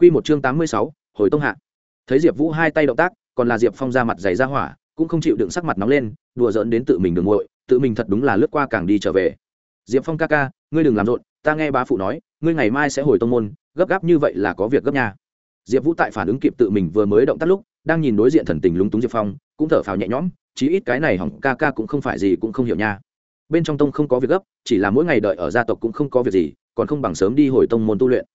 Quy một chương tám mươi sáu, hồi tông hạ. Thấy Diệp Vũ hai tay động tác, còn là Diệp Phong ra mặt dày ra hỏa, cũng không chịu đựng sắc mặt nóng lên, đùa giỡn đến tự mình đường muội, tự mình thật đúng là lướt qua càng đi trở về. Diệp Phong ca ca, ngươi đừng làm rộn, ta nghe bá phụ nói, ngươi ngày mai sẽ hồi tông môn, gấp gáp như vậy là có việc gấp nha. Diệp Vũ tại phản ứng kịp tự mình vừa mới động tác lúc, đang nhìn đối diện thần tình lúng túng Diệp Phong, cũng thở phào nhẹ nhõm, chí ít cái này hỏng ca ca cũng không phải gì cũng không hiểu nha. Bên trong tông không có việc gấp, chỉ là mỗi ngày đợi ở gia tộc cũng không có việc gì, còn không bằng sớm đi hồi tông môn tu luyện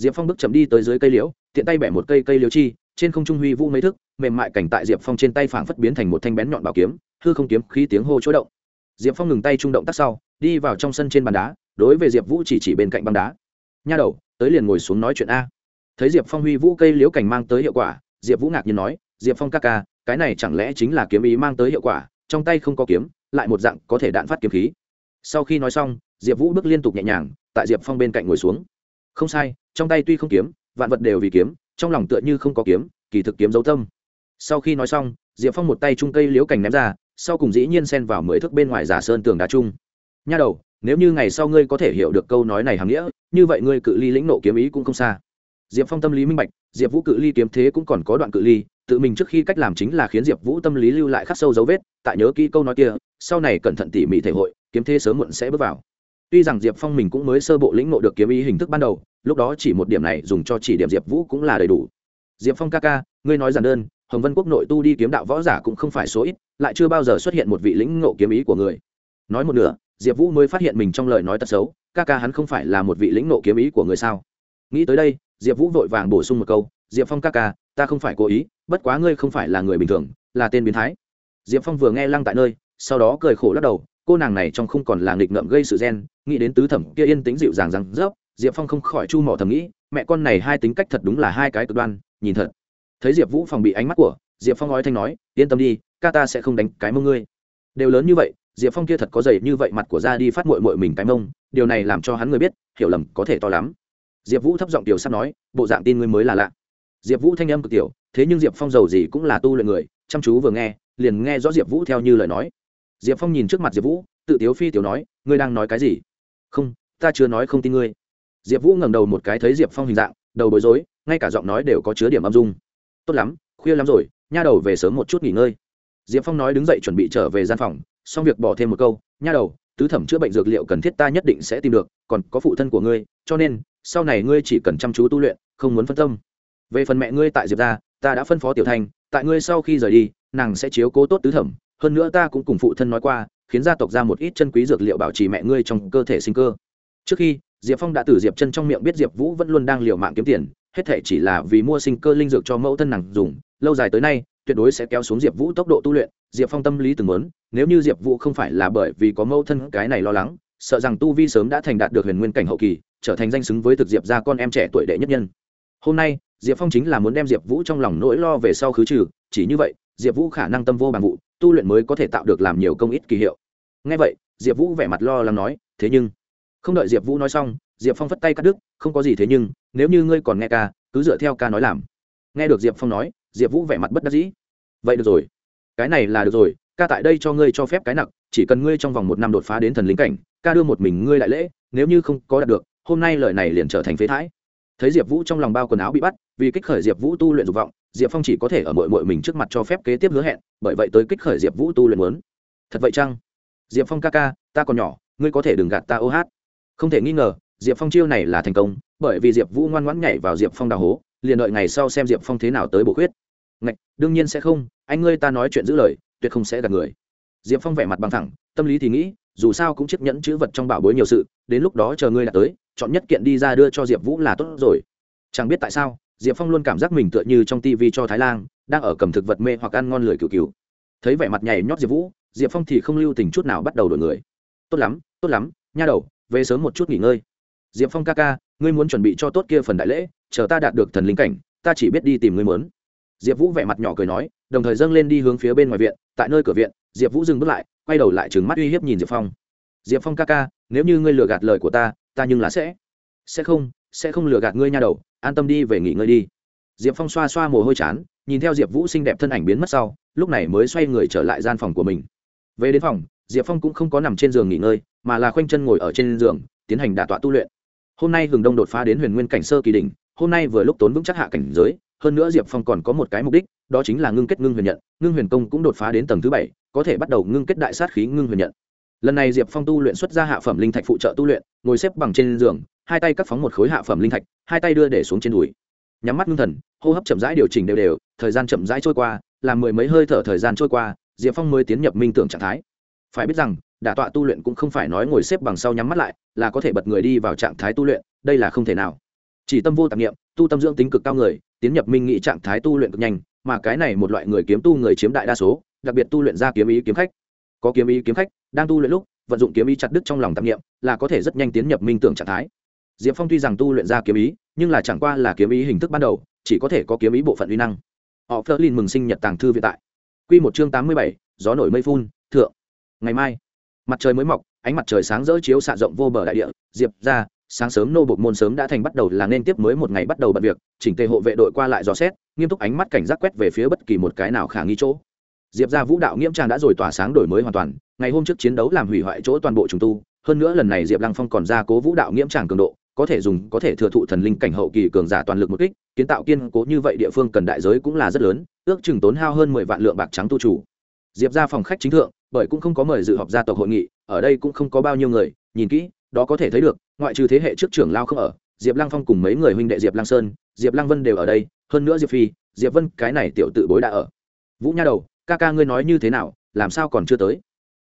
diệp phong bước chậm đi tới dưới cây liễu, tiện tay bẻ một cây cây liễu chi, trên không trung huy vũ mấy thức, mềm mại cảnh tại diệp phong trên tay phảng phất biến thành một thanh bén nhọn bảo kiếm, hư không kiếm khí tiếng hô chỗ động. Diệp phong ngừng tay trung động tác sau, đi vào trong sân trên bàn đá, đối với diệp vũ chỉ chỉ bên cạnh băng đá. Nha đầu, tới liền ngồi xuống nói chuyện a. Thấy diệp phong huy vũ cây liễu cảnh mang tới hiệu quả, diệp vũ ngạc nhiên nói, diệp phong ca ca, cái này chẳng lẽ chính là kiếm ý mang tới hiệu quả, trong tay không có kiếm, lại một dạng có thể đạn phát kiếm khí. Sau khi nói xong, diệp vũ bước liên tục nhẹ nhàng, tại diệp phong bên cạnh ngồi xuống không sai, trong tay tuy không kiếm, vạn vật đều vì kiếm, trong lòng tựa như không có kiếm, kỳ thực kiếm dấu tâm. Sau khi nói xong, diệp phong một tay chung cây liếu cành ném ra, sau cùng dĩ nhiên xen vào mười thước bên ngoài giả sơn tường đá chung. Nha đầu, nếu như ngày sau ngươi có thể hiểu được câu nói này hàm nghĩa, như vậy ngươi cự ly lĩnh nộ kiếm ý cũng không xa. Diệp phong tâm lý minh bạch, diệp vũ cự ly kiếm thế cũng còn có đoạn cự ly, tự mình trước khi cách làm chính là khiến diệp vũ tâm lý lưu lại khắc sâu dấu vết, tại nhớ kỹ câu nói kia, sau này cẩn thận tỉ mỉ thể hội, kiếm thế sớm muộn sẽ bước vào tuy rằng diệp phong mình cũng mới sơ bộ lĩnh ngộ được kiếm ý hình thức ban đầu, lúc đó chỉ một điểm này dùng cho chỉ điểm diệp vũ cũng là đầy đủ. Diệp phong ca ca, ngươi nói giản đơn, hồng vân quốc nội tu đi kiếm đạo võ giả cũng không phải số ít, lại chưa bao giờ xuất hiện một vị lĩnh ngộ kiếm ý của người. Nói một nửa, diệp vũ mới phát hiện mình trong lời nói tật xấu, ca ca hắn không phải là một vị lĩnh ngộ kiếm ý của người sao? Nghĩ tới đây, diệp vũ vội vàng bổ sung một câu, diệp phong ca ca, ta không phải cố ý, bất quá ngươi không phải là người bình thường, là tên biến thái. Diệp phong vừa nghe lăng tại nơi, sau đó cười khổ lắc đầu cô nàng này trong không còn là nghịch ngợm gây sự gen, nghĩ đến tứ thẩm kia yên tĩnh dịu dàng rằng rớp diệp phong không khỏi chu mỏ thầm nghĩ, mẹ con này hai tính cách thật đúng là hai cái cực đoan, nhìn thật. Thấy diệp vũ phòng bị ánh mắt của, diệp phong nói thanh nói, yên tâm đi, ca ta sẽ không đánh cái mông ngươi. Đều lớn như vậy, diệp phong kia thật có dày như vậy mặt của ra đi phát mội mội mình cái mông, điều này làm cho hắn người biết, hiểu lầm có thể to lắm. Diệp vũ thấp giọng tiểu sắp nói, bộ dạng tin ngươi mới là lạ. Diệp vũ thanh âm cực tiểu, thế nhưng diệp phong giàu gì cũng là tu luyện người, chăm chú vừa nghe, liền nghe rõ diệp vũ theo như lời nói diệp phong nhìn trước mặt diệp vũ, tự tiếu phi tiểu nói, ngươi đang nói cái gì? Không, ta chưa nói không tin ngươi. Diệp vũ ngẩng đầu một cái thấy diệp phong hình dạng, đầu bối rối, ngay cả giọng nói đều có chứa điểm âm dung. Tốt lắm, khuya lắm rồi, nha đầu về sớm một chút nghỉ ngơi. Diệp phong nói đứng dậy chuẩn bị trở về gian phòng, xong việc bỏ thêm một câu, nha đầu, tứ thẩm chữa bệnh dược liệu cần thiết ta nhất định sẽ tìm được, còn có phụ thân của ngươi, cho nên, sau này ngươi chỉ cần chăm chú tu luyện, không muốn phân tâm. Về phần mẹ ngươi tại diệp ra ta đã phân phó tiểu thanh tại ngươi sau khi rời đi, nàng sẽ chiếu cố tốt tứ thẩm hơn nữa ta cũng cùng phụ thân nói qua, khiến gia tộc ra một ít chân quý dược liệu bảo trì mẹ ngươi trong cơ thể sinh cơ. Trước khi, diệp phong đã từ diệp chân trong miệng biết diệp vũ vẫn luôn đang liều mạng kiếm tiền, hết thể chỉ là vì mua sinh cơ linh dược cho mẫu thân nàng dùng. Lâu dài tới nay, tuyệt đối sẽ kéo xuống diệp vũ tốc độ tu luyện. Diệp phong tâm lý từng muốn, nếu như diệp vũ không phải là bởi vì có mẫu thân cái này lo lắng, sợ rằng tu vi sớm đã thành đạt được huyền nguyên cảnh hậu kỳ, trở thành danh xứng với thực diệp ra con em trẻ tuổi đệ nhất nhân. Hôm nay, diệp phong chính là muốn đem diệp vũ trong lòng nỗi lo về sau khứ trừ, chỉ như vậy, diệp vũ khả năng tâm vô bằng vụ tu luyện mới có thể tạo được làm nhiều công ít kỳ hiệu. Ngay vậy, diệp vũ vẻ mặt lo lắng nói, thế nhưng, không đợi diệp vũ nói xong, diệp phong phất tay cắt đứt, không có gì thế nhưng, nếu như ngươi còn nghe ca, cứ dựa theo ca nói làm. Nghe được diệp phong nói, diệp vũ vẻ mặt bất đắc dĩ. Vậy được rồi, cái này là được rồi, ca tại đây cho ngươi cho phép cái nặng, chỉ cần ngươi trong vòng một năm đột phá đến thần lính cảnh, ca đưa một mình ngươi lại lễ, nếu như không có đạt được, hôm nay lời này liền trở thành phế thái. Thấy diệp vũ trong lòng bao quần áo bị bắt, vì kích khởi diệp vũ tu luyện dục vọng diệp phong chỉ có thể ở mội mội mình trước mặt cho phép kế tiếp hứa hẹn, bởi vậy tới kích khởi diệp vũ tu luyện muốn. Thật vậy chăng? Diệp phong ca ca, ta còn nhỏ, ngươi có thể đừng gạt ta ô hát. Không thể nghi ngờ, diệp phong chiêu này là thành công, bởi vì diệp vũ ngoan ngoãn nhảy vào diệp phong đào hố, liền đợi ngày sau xem diệp phong thế nào tới bổ khuyết. Ngạch, đương nhiên sẽ không, anh ngươi ta nói chuyện giữ lời, tuyệt không sẽ gạt người. Diệp phong vẻ mặt bằng thẳng, tâm lý thì nghĩ, dù sao cũng chiếc nhẫn chữ vật trong bảo bối nhiều sự, đến lúc đó chờ ngươi đã tới, chọn nhất kiện đi ra đưa cho diệp vũ là tốt rồi. Chẳng biết tại sao diệp phong luôn cảm giác mình tựa như trong tivi cho thái lan đang ở cầm thực vật mê hoặc ăn ngon lười cựu cứu. thấy vẻ mặt nhảy nhót diệp vũ, diệp phong thì không lưu tình chút nào bắt đầu đổi người. Tốt lắm tốt lắm, nha đầu, về sớm một chút nghỉ ngơi. Diệp phong ca ca, ngươi muốn chuẩn bị cho tốt kia phần đại lễ, chờ ta đạt được thần linh cảnh, ta chỉ biết đi tìm ngươi muốn. Diệp vũ vẻ mặt nhỏ cười nói, đồng thời dâng lên đi hướng phía bên ngoài viện, tại nơi cửa viện, diệp vũ dừng bước lại, quay đầu lại trừng mắt uy hiếp nhìn diệp phong. Diệp phong ca ca, nếu như ngươi lừa gạt lời của ta ta nhưng là sẽ. Sẽ không sẽ không lừa gạt ngươi nha đầu, an tâm đi về nghỉ ngơi đi. Diệp phong xoa xoa mồ hôi chán, nhìn theo diệp vũ xinh đẹp thân ảnh biến mất sau, lúc này mới xoay người trở lại gian phòng của mình. Về đến phòng, diệp phong cũng không có nằm trên giường nghỉ ngơi, mà là khoanh chân ngồi ở trên giường, tiến hành đả tọa tu luyện. Hôm nay hừng đông đột phá đến huyền nguyên cảnh sơ kỳ đỉnh, hôm nay vừa lúc tốn vững chắc hạ cảnh giới, hơn nữa diệp phong còn có một cái mục đích, đó chính là ngưng kết ngưng huyền nhận, ngưng huyền công cũng đột phá đến tầng thứ bảy, có thể bắt đầu ngưng kết đại sát khí ngưng huyền nhận. Lần này diệp phong tu luyện xuất ra hạ phẩm linh thạch phụ trợ tu luyện, ngồi xếp bằng trên giường hai tay cắt phóng một khối hạ phẩm linh thạch, hai tay đưa để xuống trên đùi. Nhắm mắt ngưng thần, hô hấp chậm rãi điều chỉnh đều đều, thời gian chậm rãi trôi qua làm mười mấy hơi thở thời gian trôi qua, diệp phong mới tiến nhập minh tưởng trạng thái. Phải biết rằng, đả tọa tu luyện cũng không phải nói ngồi xếp bằng sau nhắm mắt lại, là có thể bật người đi vào trạng thái tu luyện, đây là không thể nào. Chỉ tâm vô tạp nghiệm tu tâm dưỡng tính cực cao người, tiến nhập minh nghị trạng thái tu luyện cực nhanh, mà cái này một loại người kiếm tu người chiếm đại đa số, đặc biệt tu luyện ra kiếm ý kiếm khách. Có kiếm ý kiếm khách, đang tu luyện lúc, vận dụng kiếm ý chặt đứt trong lòng tạp nghiệm là có thể rất nhanh tiến nhập minh tưởng trạng thái diệp phong tuy rằng tu luyện ra kiếm ý, nhưng là chẳng qua là kiếm ý hình thức ban đầu, chỉ có thể có kiếm ý bộ phận uy năng. Họ phớt lên mừng sinh nhật tàng thư viện tại. Q một chương tám mươi bảy, gió nổi mây phun, thượng. Ngày mai, mặt trời mới mọc, ánh mặt trời sáng rỡ chiếu xạ rộng vô bờ đại địa, diệp ra, sáng sớm nô bộc môn sớm đã thành bắt đầu là nên tiếp mới một ngày bắt đầu bận việc, chỉnh tề hộ vệ đội qua lại dò xét, nghiêm túc ánh mắt cảnh giác quét về phía bất kỳ một cái nào khả nghi chỗ. Diệp ra vũ đạo nghiêm trang đã rồi tỏa sáng đổi mới hoàn toàn, ngày hôm trước chiến đấu làm hủy hoại chỗ toàn bộ trùng tu, hơn nữa lần này diệp lăng phong còn ra cố vũ đạo nghiêm tràng cường độ có thể dùng, có thể thừa thụ thần linh cảnh hậu kỳ cường giả toàn lực một kích, kiến tạo kiên cố như vậy địa phương cần đại giới cũng là rất lớn, ước chừng tốn hao hơn mười vạn lượng bạc trắng tu chủ. Diệp ra phòng khách chính thượng, bởi cũng không có mời dự họp gia tộc hội nghị, ở đây cũng không có bao nhiêu người, nhìn kỹ, đó có thể thấy được, ngoại trừ thế hệ trước trưởng lao không ở, diệp lăng phong cùng mấy người huynh đệ diệp lăng sơn, diệp lăng vân đều ở đây, hơn nữa diệp phi, diệp vân, cái này tiểu tự bối đã ở. Vũ nha đầu, ca ca ngươi nói như thế nào, làm sao còn chưa tới?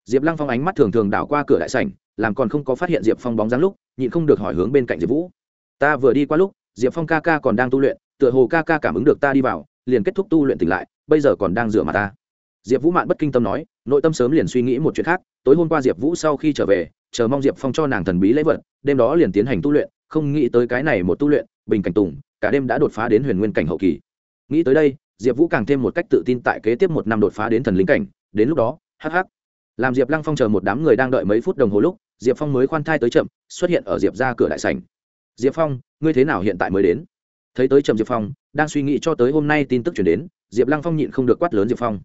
Diệp lăng phong ánh mắt thường thường đảo qua cửa đại sảnh làm còn không có phát hiện diệp phong bóng dáng lúc, nhịn không được hỏi hướng bên cạnh diệp vũ. Ta vừa đi qua lúc, diệp phong ca ca còn đang tu luyện, tựa hồ ca ca cảm ứng được ta đi vào, liền kết thúc tu luyện tỉnh lại, bây giờ còn đang rửa mặt ta. Diệp vũ mạn bất kinh tâm nói, nội tâm sớm liền suy nghĩ một chuyện khác, tối hôm qua diệp vũ sau khi trở về, chờ mong diệp phong cho nàng thần bí lễ vật, đêm đó liền tiến hành tu luyện, không nghĩ tới cái này một tu luyện, bình cảnh tùng, cả đêm đã đột phá đến huyền nguyên cảnh hậu kỳ. Nghĩ tới đây, diệp vũ càng thêm một cách tự tin tại kế tiếp một năm đột phá đến thần lính cảnh, đến lúc đó hh làm diệp lăng phong chờ một đám người đang đợi mấy phút đồng hồ lúc diệp phong mới khoan thai tới chậm, xuất hiện ở diệp ra cửa đại sành diệp phong, ngươi thế nào hiện tại mới đến? Thấy tới chậm diệp phong, đang suy nghĩ cho tới hôm nay tin tức chuyển đến, diệp lăng phong nhịn không được quát lớn diệp phong.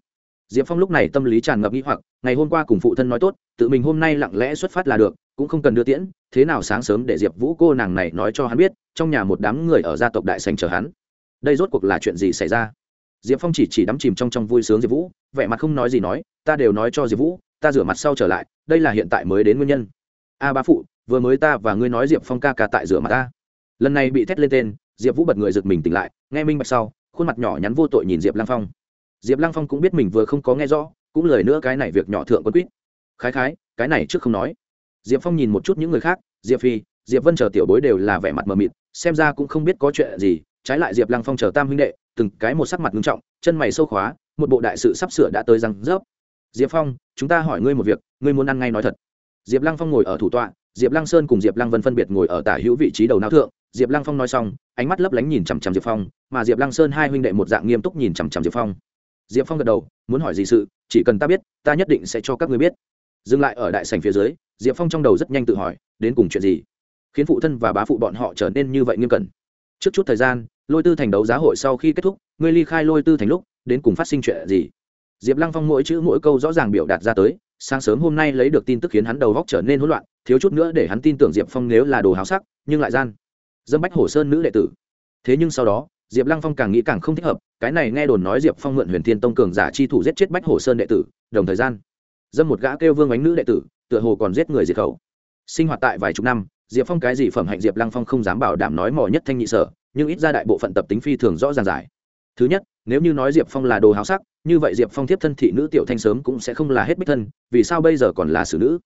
Diệp phong lúc này tâm lý tràn ngập nghĩ hoặc, ngày hôm qua cùng phụ thân nói tốt, tự mình hôm nay lặng lẽ xuất phát là được, cũng không cần đưa tiễn, thế nào sáng sớm để diệp vũ cô nàng này nói cho hắn biết, trong nhà một đám người ở gia tộc đại sành chờ hắn. Đây rốt cuộc là chuyện gì xảy ra? Diệp phong chỉ chỉ đắm chìm trong trong vui sướng diệp vũ, vẻ mặt không nói gì nói, ta đều nói cho diệp vũ, ta rửa mặt sau trở lại, đây là hiện tại mới đến nguyên nhân a bá ba phụ, vừa mới ta và ngươi nói diệp phong ca ca tại rửa mặt ta. Lần này bị thét lên tên, diệp vũ bật người giật mình tỉnh lại, nghe minh bạch sau, khuôn mặt nhỏ nhắn vô tội nhìn diệp lang phong. Diệp lăng phong cũng biết mình vừa không có nghe rõ, cũng lời nữa cái này việc nhỏ thượng quân quýt. Khái khái, cái này trước không nói. Diệp phong nhìn một chút những người khác, diệp phi, diệp vân chờ tiểu bối đều là vẻ mặt mờ mịt, xem ra cũng không biết có chuyện gì, trái lại diệp lăng phong chờ tam huynh đệ, từng cái một sắc mặt nghiêm trọng, chân mày sâu khóa, một bộ đại sự sắp sửa đã tới răng rớp. Diệp phong, chúng ta hỏi ngươi một việc, ngươi muốn ăn ngay nói thật diệp lăng phong ngồi ở thủ tọa, diệp lăng sơn cùng diệp lăng vân phân biệt ngồi ở tả hữu vị trí đầu não thượng. Diệp lăng phong nói xong, ánh mắt lấp lánh nhìn chằm chằm diệp phong, mà diệp lăng sơn hai huynh đệ một dạng nghiêm túc nhìn chằm chằm diệp phong. Diệp phong gật đầu, muốn hỏi gì sự, chỉ cần ta biết, ta nhất định sẽ cho các người biết. Dừng lại ở đại sành phía dưới, diệp phong trong đầu rất nhanh tự hỏi, đến cùng chuyện gì? Khiến phụ thân và bá phụ bọn họ trở nên như vậy nghiêm cẩn. Trước chút thời gian, lôi tư thành đấu giá hội sau khi kết thúc, ngươi ly khai lôi tư thành lúc, đến cùng phát sinh chuyện gì? Diệp lăng phong mỗi chữ mỗi câu rõ ràng biểu đạt ra tới, sáng sớm hôm nay lấy được tin tức khiến hắn đầu góc trở nên hỗn loạn, thiếu chút nữa để hắn tin tưởng diệp phong nếu là đồ háo sắc, nhưng lại gian. Dâm bách hồ sơn nữ đệ tử. Thế nhưng sau đó, diệp lăng phong càng nghĩ càng không thích hợp, cái này nghe đồn nói diệp phong mượn huyền thiên tông cường giả chi thủ giết chết bách hồ sơn đệ tử, đồng thời gian. Dâm một gã kêu vương ánh nữ đệ tử, tựa hồ còn giết người diệt khẩu. Sinh hoạt tại vài chục năm, diệp phong cái gì phẩm hạnh diệp lăng phong không dám bảo đảm nói mò nhất thanh nhị sở, nhưng ít ra đại bộ phận tập tính phi thường rõ ràng giải. Thứ nhất nếu như nói diệp phong là đồ háo sắc, như vậy diệp phong tiếp thân thị nữ tiểu thanh sớm cũng sẽ không là hết bích thân, vì sao bây giờ còn là xử nữ?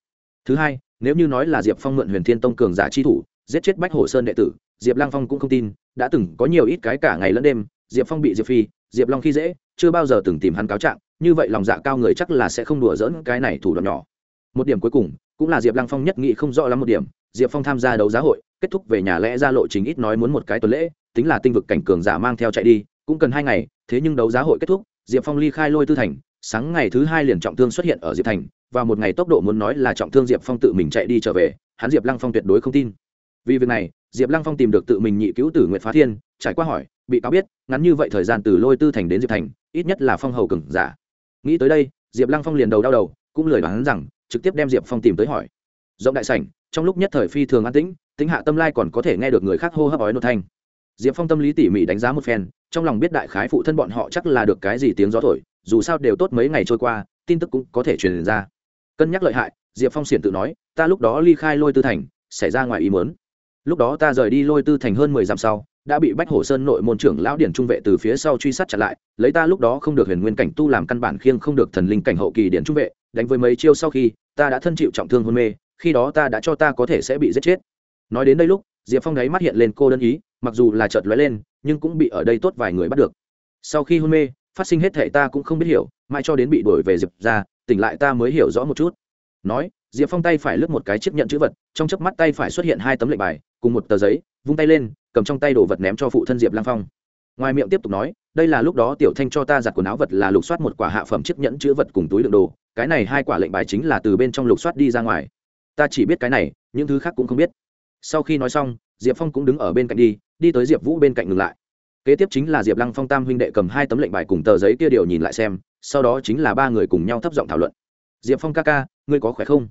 Thứ hai, nếu như nói là diệp phong mượn huyền thiên tông cường giả chi thủ, giết chết bách hồ sơn đệ tử, diệp Lang phong cũng không tin, đã từng có nhiều ít cái cả ngày lẫn đêm, diệp phong bị diệp phi, diệp long khi dễ, chưa bao giờ từng tìm hắn cáo trạng, như vậy lòng dạ cao người chắc là sẽ không đùa dỡn cái này thủ đoạn nhỏ. Một điểm cuối cùng, cũng là diệp Lang phong nhất nghị không rõ lắm một điểm, diệp phong tham gia đấu giá hội, kết thúc về nhà lẽ ra lộ trình ít nói muốn một cái tuần lễ, tính là tinh vực cảnh cường giả mang theo chạy đi cũng cần hai ngày, thế nhưng đấu giá hội kết thúc, diệp phong ly khai lôi tư thành, sáng ngày thứ hai liền trọng thương xuất hiện ở diệp thành, và một ngày tốc độ muốn nói là trọng thương diệp phong tự mình chạy đi trở về, hắn diệp lăng phong tuyệt đối không tin. Vì việc này, diệp lăng phong tìm được tự mình nhị cứu tử nguyện phá thiên, trải qua hỏi, bị cáo biết, ngắn như vậy thời gian từ lôi tư thành đến diệp thành, ít nhất là phong hầu cừng giả. Nghĩ tới đây, diệp lăng phong liền đầu đau đầu, cũng lời đoán rằng, trực tiếp đem diệp phong tìm tới hỏi. Rộng đại sảnh, trong lúc nhất thời phi thường an tĩnh, tính hạ tâm lai còn có thể nghe được người khác hô hấp ói nốt thanh diệp phong tâm lý tỉ mỉ đánh giá một phen, trong lòng biết đại khái phụ thân bọn họ chắc là được cái gì tiếng gió thổi, dù sao đều tốt mấy ngày trôi qua, tin tức cũng có thể truyền ra. Cân nhắc lợi hại, diệp phong xiển tự nói, ta lúc đó ly khai lôi tư thành, xảy ra ngoài ý mớn lúc đó ta rời đi lôi tư thành hơn mười dặm sau, đã bị bách hổ sơn nội môn trưởng lão điển trung vệ từ phía sau truy sát chặn lại, lấy ta lúc đó không được huyền nguyên cảnh tu làm căn bản khiêng không được thần linh cảnh hậu kỳ điển trung vệ, đánh với mấy chiêu sau khi, ta đã thân chịu trọng thương hôn mê, khi đó ta đã cho ta có thể sẽ bị giết chết. Nói đến đây lúc diệp phong đấy mắt hiện lên cô đơn ý, mặc dù là chợt lóe lên, nhưng cũng bị ở đây tốt vài người bắt được. Sau khi hôn mê, phát sinh hết thể ta cũng không biết hiểu, mãi cho đến bị đuổi về diệp ra, tỉnh lại ta mới hiểu rõ một chút. Nói, diệp phong tay phải lướt một cái chiếc nhận chữ vật, trong chớp mắt tay phải xuất hiện hai tấm lệnh bài, cùng một tờ giấy, vung tay lên, cầm trong tay đồ vật ném cho phụ thân diệp lang phong. Ngoài miệng tiếp tục nói, đây là lúc đó tiểu thanh cho ta giặt quần áo vật là lục soát một quả hạ phẩm chiếc nhẫn chữ vật cùng túi đựng đồ, cái này hai quả lệnh bài chính là từ bên trong lục soát đi ra ngoài. Ta chỉ biết cái này, những thứ khác cũng không biết sau khi nói xong, diệp phong cũng đứng ở bên cạnh đi đi tới diệp vũ bên cạnh ngừng lại. Kế tiếp chính là diệp lăng phong tam huynh đệ cầm hai tấm lệnh bài cùng tờ giấy kia điều nhìn lại xem, sau đó chính là ba người cùng nhau thấp giọng thảo luận. Diệp phong ca ca, ngươi có khỏe không?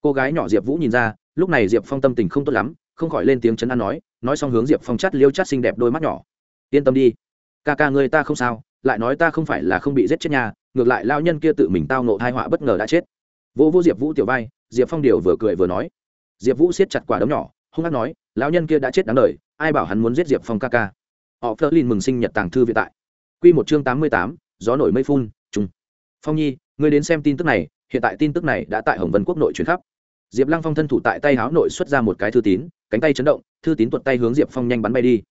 Cô gái nhỏ diệp vũ nhìn ra, lúc này diệp phong tâm tình không tốt lắm, không khỏi lên tiếng chấn an nói nói xong hướng diệp phong chắt liêu chắt xinh đẹp đôi mắt nhỏ. Yên tâm đi. Ca ca ngươi ta không sao, lại nói ta không phải là không bị giết chết nhà ngược lại lao nhân kia tự mình tao nộ thai họa bất ngờ đã chết. Vô vô diệp vũ tiểu vai, diệp phong điều vừa cười vừa nói. Diệp vũ siết chặt quả đấm nhỏ hung hát nói, lão nhân kia đã chết đáng đời, ai bảo hắn muốn giết diệp phong ca ca? Họ phớt lên mừng sinh nhật tàng thư viện tại. Q một chương tám mươi tám, gió nổi mây phun trung phong nhi, ngươi đến xem tin tức này, hiện tại tin tức này đã tại hồng vân quốc nội chuyển khắp. Diệp lăng phong thân thủ tại tay háo nội xuất ra một cái thư tín, cánh tay chấn động, thư tín tuột tay hướng diệp phong nhanh bắn bay đi.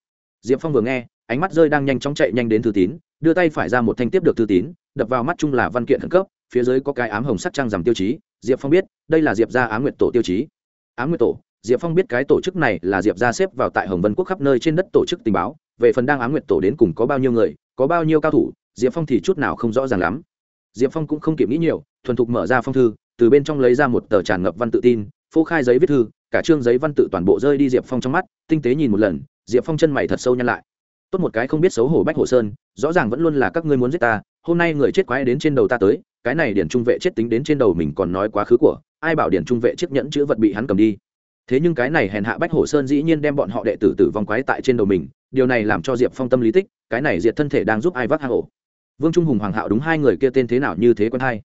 Diệp phong vừa nghe, ánh mắt rơi đang nhanh chóng chạy nhanh đến thư tín, đưa tay phải ra một thanh tiếp được thư tín, đập vào mắt chung là văn kiện khẩn cấp, phía dưới có cái ám hồng sắc trang rằm tiêu chí, diệp phong biết, đây là diệp ra á Nguyệt tổ tiêu chí. Á Nguyệt tổ diệp phong biết cái tổ chức này là diệp ra xếp vào tại hồng vân quốc khắp nơi trên đất tổ chức tình báo, về phần đang á nguyện tổ đến cùng có bao nhiêu người, có bao nhiêu cao thủ, diệp phong thì chút nào không rõ ràng lắm. Diệp phong cũng không kịp nghĩ nhiều, thuần thục mở ra phong thư, từ bên trong lấy ra một tờ tràn ngập văn tự tin, phô khai giấy viết thư, cả chương giấy văn tự toàn bộ rơi đi diệp phong trong mắt, tinh tế nhìn một lần, diệp phong chân mày thật sâu nhăn lại. Tốt một cái không biết xấu hổ bách hồ sơn, rõ ràng vẫn luôn là các ngươi muốn giết ta, hôm nay người chết quái đến trên đầu ta tới, cái này điển trung vệ chết tính đến trên đầu mình còn nói quá khứ của, ai bảo điển trung vệ chiếc nhẫn chữ vật bị hắn cầm đi thế nhưng cái này hèn hạ bách hổ sơn dĩ nhiên đem bọn họ đệ tử tử vong quái tại trên đầu mình, điều này làm cho diệp phong tâm lý tích, cái này diệt thân thể đang giúp ai vác hạ hổ vương trung hùng hoàng hạo đúng hai người kia tên thế nào như thế quân hai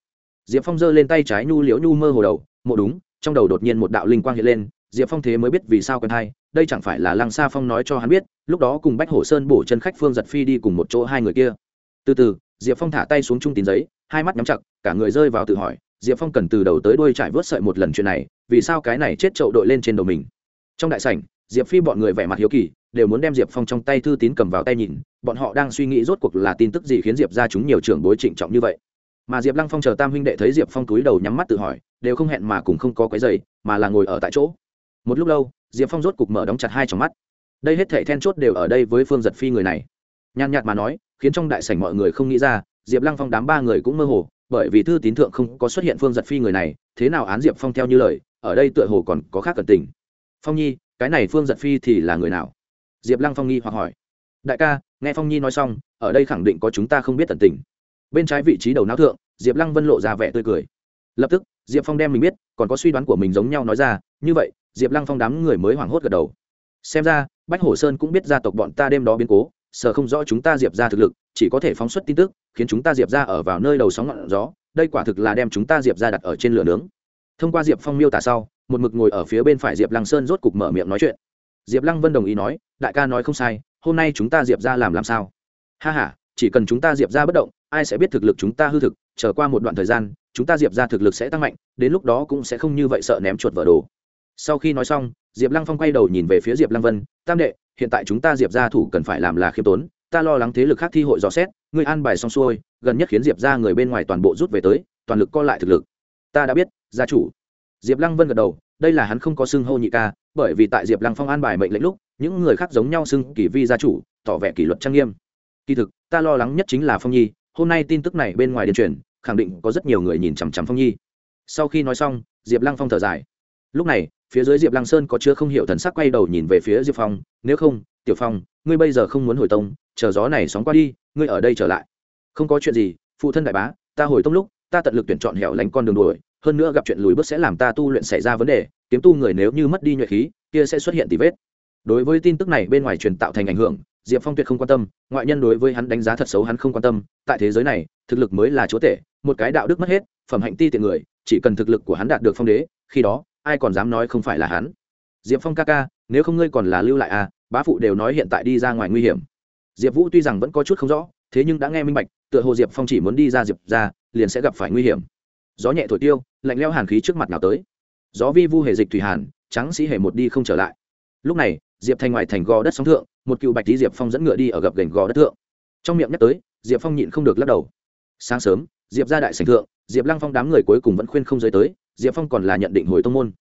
diệp phong giơ lên tay trái nhu liễu nhu mơ hồ đầu, mộ đúng, trong đầu đột nhiên một đạo linh quang hiện lên, diệp phong thế mới biết vì sao quân hai đây chẳng phải là lăng sa phong nói cho hắn biết, lúc đó cùng bách hổ sơn bổ chân khách phương giật phi đi cùng một chỗ hai người kia. Từ từ, diệp phong thả tay xuống trung tín giấy, hai mắt nhắm chặt, cả người rơi vào tự hỏi, diệp phong cần từ đầu tới đuôi trải vớt sợi một lần chuyện này vì sao cái này chết trậu đội lên trên đầu mình? Trong đại sảnh, diệp phi bọn người vẻ mặt hiếu kỳ, đều muốn đem diệp phong trong tay thư tín cầm vào tay nhìn, bọn họ đang suy nghĩ rốt cuộc là tin tức gì khiến diệp ra chúng nhiều trưởng bối trịnh trọng như vậy. Mà diệp lăng phong chờ tam huynh đệ thấy diệp phong túi đầu nhắm mắt tự hỏi, đều không hẹn mà cùng không có cái giày mà là ngồi ở tại chỗ. Một lúc lâu, diệp phong rốt cục mở đóng chặt hai trong mắt. Đây hết thể then chốt đều ở đây với phương giật phi người này. Nhàn nhạt mà nói, khiến trong đại sảnh mọi người không nghĩ ra, diệp lăng phong đám ba người cũng mơ hồ, bởi vì thư tín thượng không có xuất hiện phương giật phi người này, thế nào án diệp phong theo như lời ở đây tựa hồ còn có khác cẩn tình. Phong nhi, cái này phương giật phi thì là người nào? Diệp lăng phong nhi hoặc hỏi. Đại ca, nghe phong nhi nói xong, ở đây khẳng định có chúng ta không biết tận tình. Bên trái vị trí đầu não thượng, diệp lăng vân lộ ra vẻ tươi cười. Lập tức, diệp phong đem mình biết, còn có suy đoán của mình giống nhau nói ra, như vậy, diệp lăng phong đám người mới hoảng hốt gật đầu. Xem ra, bách hổ sơn cũng biết gia tộc bọn ta đêm đó biến cố, sợ không rõ chúng ta diệp ra thực lực, chỉ có thể phóng xuất tin tức, khiến chúng ta diệp ra ở vào nơi đầu sóng ngọn gió, đây quả thực là đem chúng ta diệp ra đặt ở trên lửa nướng thông qua diệp phong miêu tả sau, một mực ngồi ở phía bên phải diệp lăng sơn rốt cục mở miệng nói chuyện. Diệp lăng vân đồng ý nói, đại ca nói không sai, hôm nay chúng ta diệp ra làm làm sao? Ha h a chỉ cần chúng ta diệp ra bất động, ai sẽ biết thực lực chúng ta hư thực trở qua một đoạn thời gian, chúng ta diệp ra thực lực sẽ tăng mạnh, đến lúc đó cũng sẽ không như vậy sợ ném chuột vỡ đồ. Sau khi nói xong, diệp lăng phong quay đầu nhìn về phía diệp lăng vân, tam đệ, hiện tại chúng ta diệp ra thủ cần phải làm là khiêm tốn, ta lo lắng thế lực khác thi hội dò xét người an bài xong xuôi, gần nhất khiến diệp ra người bên ngoài toàn bộ rút về tới, toàn lực co lại thực lực ta đã biết, gia chủ. Diệp lăng vân gật đầu, đây là hắn không có xưng hô nhị ca, bởi vì tại diệp lăng phong an bài mệnh lệnh lúc, những người khác giống nhau xưng kỷ vi gia chủ, tỏ vẻ kỷ luật trang nghiêm. Kỳ thực, ta lo lắng nhất chính là phong nhi, hôm nay tin tức này bên ngoài điền truyền, khẳng định có rất nhiều người nhìn chằm chằm phong nhi. Sau khi nói xong, diệp lăng phong thở dài. Lúc này, phía dưới diệp lăng sơn có chưa không hiểu thần sắc quay đầu nhìn về phía diệp phong, nếu không, tiểu phong, ngươi bây giờ không muốn hồi tông, chờ gió này sóng qua đi, ngươi ở đây trở lại. Không có chuyện gì, phụ thân đại bá, ta hồi tông lúc ta tận lực tuyển chọn hẻo lánh con đường đuổi, hơn nữa gặp chuyện lùi bước sẽ làm ta tu luyện xảy ra vấn đề, kiếm tu người nếu như mất đi nhuệ khí, kia sẽ xuất hiện tỷ vết. Đối với tin tức này bên ngoài truyền tạo thành ảnh hưởng, diệp phong tuyệt không quan tâm, ngoại nhân đối với hắn đánh giá thật xấu hắn không quan tâm, tại thế giới này, thực lực mới là chúa tể, một cái đạo đức mất hết, phẩm hạnh ti tiện người, chỉ cần thực lực của hắn đạt được phong đế, khi đó, ai còn dám nói không phải là hắn? Diệp phong ca ca, nếu không ngươi còn là lưu lại à bá phụ đều nói hiện tại đi ra ngoài nguy hiểm. Diệp vũ tuy rằng vẫn có chút không rõ, thế nhưng đã nghe minh bạch, tựa hồ diệp phong chỉ muốn đi ra diệp ra liền sẽ gặp phải nguy hiểm. Gió nhẹ thổi tiêu, lạnh leo hàn khí trước mặt nào tới. Gió vi vu hề dịch thủy hàn, trắng sĩ hề một đi không trở lại. Lúc này, diệp thành ngoài thành gò đất sóng thượng, một cựu bạch tí diệp phong dẫn ngựa đi ở gập gành gò đất thượng. Trong miệng nhắc tới, diệp phong nhịn không được lắc đầu. Sáng sớm, diệp ra đại sành thượng, diệp lăng phong đám người cuối cùng vẫn khuyên không giới tới, diệp phong còn là nhận định hồi tông môn.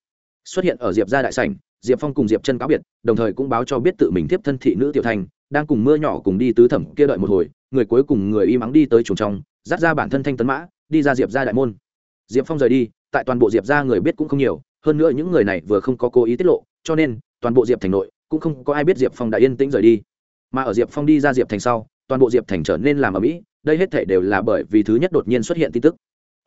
Xuất hiện ở diệp ra đại sảnh, diệp phong cùng diệp chân cáo biệt, đồng thời cũng báo cho biết tự mình tiếp thân thị nữ tiểu thành, đang cùng mưa nhỏ cùng đi tứ thẩm kia đợi một hồi, người cuối cùng người y mắng đi tới chuồng trong dắt ra bản thân thanh tấn mã, đi ra diệp ra đại môn. Diệp phong rời đi, tại toàn bộ diệp ra người biết cũng không nhiều, hơn nữa những người này vừa không có cố ý tiết lộ, cho nên, toàn bộ diệp thành nội, cũng không có ai biết diệp phong đã yên tĩnh rời đi. Mà ở diệp phong đi ra diệp thành sau, toàn bộ diệp thành trở nên làm ở mỹ đây hết thể đều là bởi vì thứ nhất đột nhiên xuất hiện tin tức.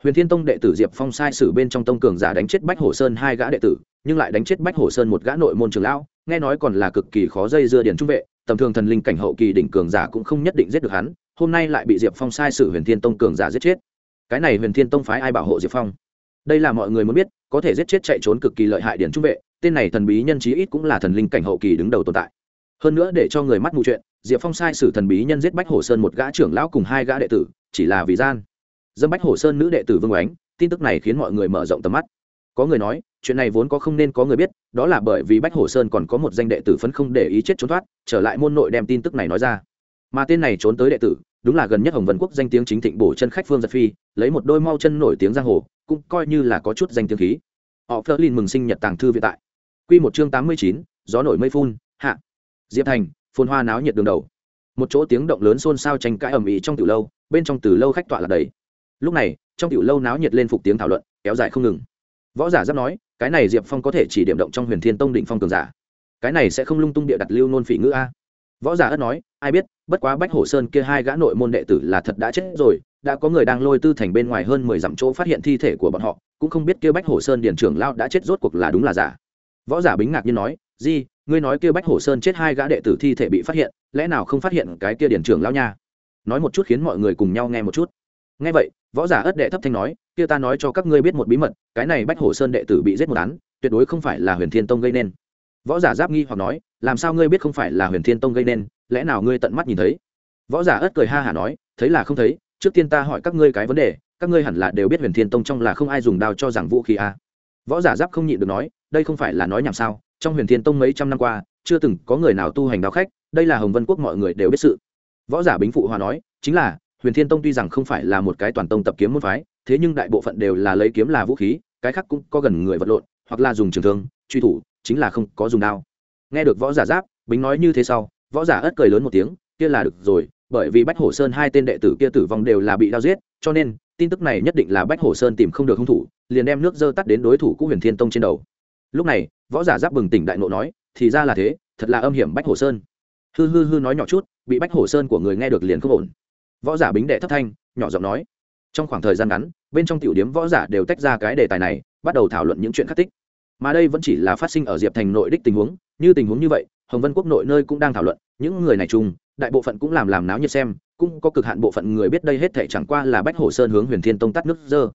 Huyền thiên tông đệ tử diệp phong sai sử bên trong tông cường giả đánh chết bách hồ sơn hai gã đệ tử, nhưng lại đánh chết bách hồ sơn một gã nội môn trường lão, nghe nói còn là cực kỳ khó dây dưa điền trung vệ tầm thường thần linh cảnh hậu kỳ đỉnh cường giả cũng không nhất định giết được hắn, hôm nay lại bị diệp phong sai sử huyền thiên tông cường giả giết chết. Cái này huyền thiên tông phái ai bảo hộ diệp phong? Đây là mọi người muốn biết, có thể giết chết chạy trốn cực kỳ lợi hại điển trung vệ, tên này thần bí nhân chí ít cũng là thần linh cảnh hậu kỳ đứng đầu tồn tại. Hơn nữa để cho người mắt mù chuyện, diệp phong sai sử thần bí nhân giết bách hồ sơn một gã trưởng lão cùng hai gã đệ tử, chỉ là vì gian. Dân bách hồ sơn nữ đệ tử vương ánh tin tức này khiến mọi người mở rộng tầm mắt có người nói, chuyện này vốn có không nên có người biết, đó là bởi vì bách hồ sơn còn có một danh đệ tử phấn không để ý chết trốn thoát, trở lại môn nội đem tin tức này nói ra. Mà tên này trốn tới đệ tử, đúng là gần nhất hồng vân quốc danh tiếng chính thịnh bổ chân khách phương giật phi, lấy một đôi mau chân nổi tiếng giang hồ, cũng coi như là có chút danh tiếng khí. Họ phớt lên mừng sinh nhật tàng thư vĩ tại. Q một chương tám mươi chín, gió nổi mây phun, hạ. Diệp thành phôn hoa náo nhiệt đường đầu. Một chỗ tiếng động lớn xôn xao tranh cãi ầm ĩ trong tiểu lâu, bên trong từ lâu khách tọa là đầy. Lúc này, trong tiểu lâu náo nhiệt lên phục tiếng thảo luận, kéo dài không ngừng võ giả giáp nói, cái này diệp phong có thể chỉ điểm động trong huyền thiên tông định phong cường giả. Cái này sẽ không lung tung địa đặt lưu nôn phỉ ngữ a. Võ giả ất nói, ai biết, bất quá bách hổ sơn kia hai gã nội môn đệ tử là thật đã chết rồi, đã có người đang lôi tư thành bên ngoài hơn mười dặm chỗ phát hiện thi thể của bọn họ, cũng không biết kia bách hổ sơn điền trưởng lao đã chết rốt cuộc là đúng là giả. Võ giả bính ngạc nhiên nói, di, ngươi nói kia bách hổ sơn chết hai gã đệ tử thi thể bị phát hiện, lẽ nào không phát hiện cái kia điền trưởng lao nha? Nói một chút khiến mọi người cùng nhau nghe một chút. Nghe vậy võ giả ất đệ thấp thanh nói, kia ta nói cho các ngươi biết một bí mật, cái này bách hổ sơn đệ tử bị giết một án, tuyệt đối không phải là huyền thiên tông gây nên. Võ giả giáp nghi hoặc nói, làm sao ngươi biết không phải là huyền thiên tông gây nên, lẽ nào ngươi tận mắt nhìn thấy? Võ giả ất cười ha hả nói, thấy là không thấy, trước tiên ta hỏi các ngươi cái vấn đề, các ngươi hẳn là đều biết huyền thiên tông trong là không ai dùng đao cho rằng vũ khí a à. võ giả giáp không nhịn được nói, đây không phải là nói nhảm sao, trong huyền thiên tông mấy trăm năm qua, chưa từng có người nào tu hành đao khách, đây là hồng vân quốc mọi người đều biết sự. Võ giả bính phụ hòa nói, chính là huyền thiên tông tuy rằng không phải là một cái toàn tông tập kiếm môn phái, thế nhưng đại bộ phận đều là lấy kiếm là vũ khí, cái khác cũng có gần người vật lộn, hoặc là dùng trường thương, truy thủ, chính là không có dùng đao. Nghe được võ giả giáp, bính nói như thế sau, võ giả ất cười lớn một tiếng, kia là được rồi, bởi vì bách hổ sơn hai tên đệ tử kia tử vong đều là bị đao giết, cho nên, tin tức này nhất định là bách hổ sơn tìm không được hung thủ, liền đem nước dơ tắt đến đối thủ của huyền thiên tông trên đầu. Lúc này, võ giả giáp bừng tỉnh đại nộ nói, thì ra là thế, thật là âm hiểm bách hổ sơn. Hư hư hư nói nhỏ chút, bị bách hổ sơn của người nghe được liền không ổn võ giả bính đệ thất thanh, nhỏ giọng nói. Trong khoảng thời gian ngắn, bên trong tiểu điếm võ giả đều tách ra cái đề tài này, bắt đầu thảo luận những chuyện khắc tích. Mà đây vẫn chỉ là phát sinh ở diệp thành nội đích tình huống, như tình huống như vậy, hồng vân quốc nội nơi cũng đang thảo luận, những người này chung, đại bộ phận cũng làm làm náo nhiệt xem, cũng có cực hạn bộ phận người biết đây hết thể chẳng qua là bách hồ sơn hướng huyền thiên tông tắt nước dơ.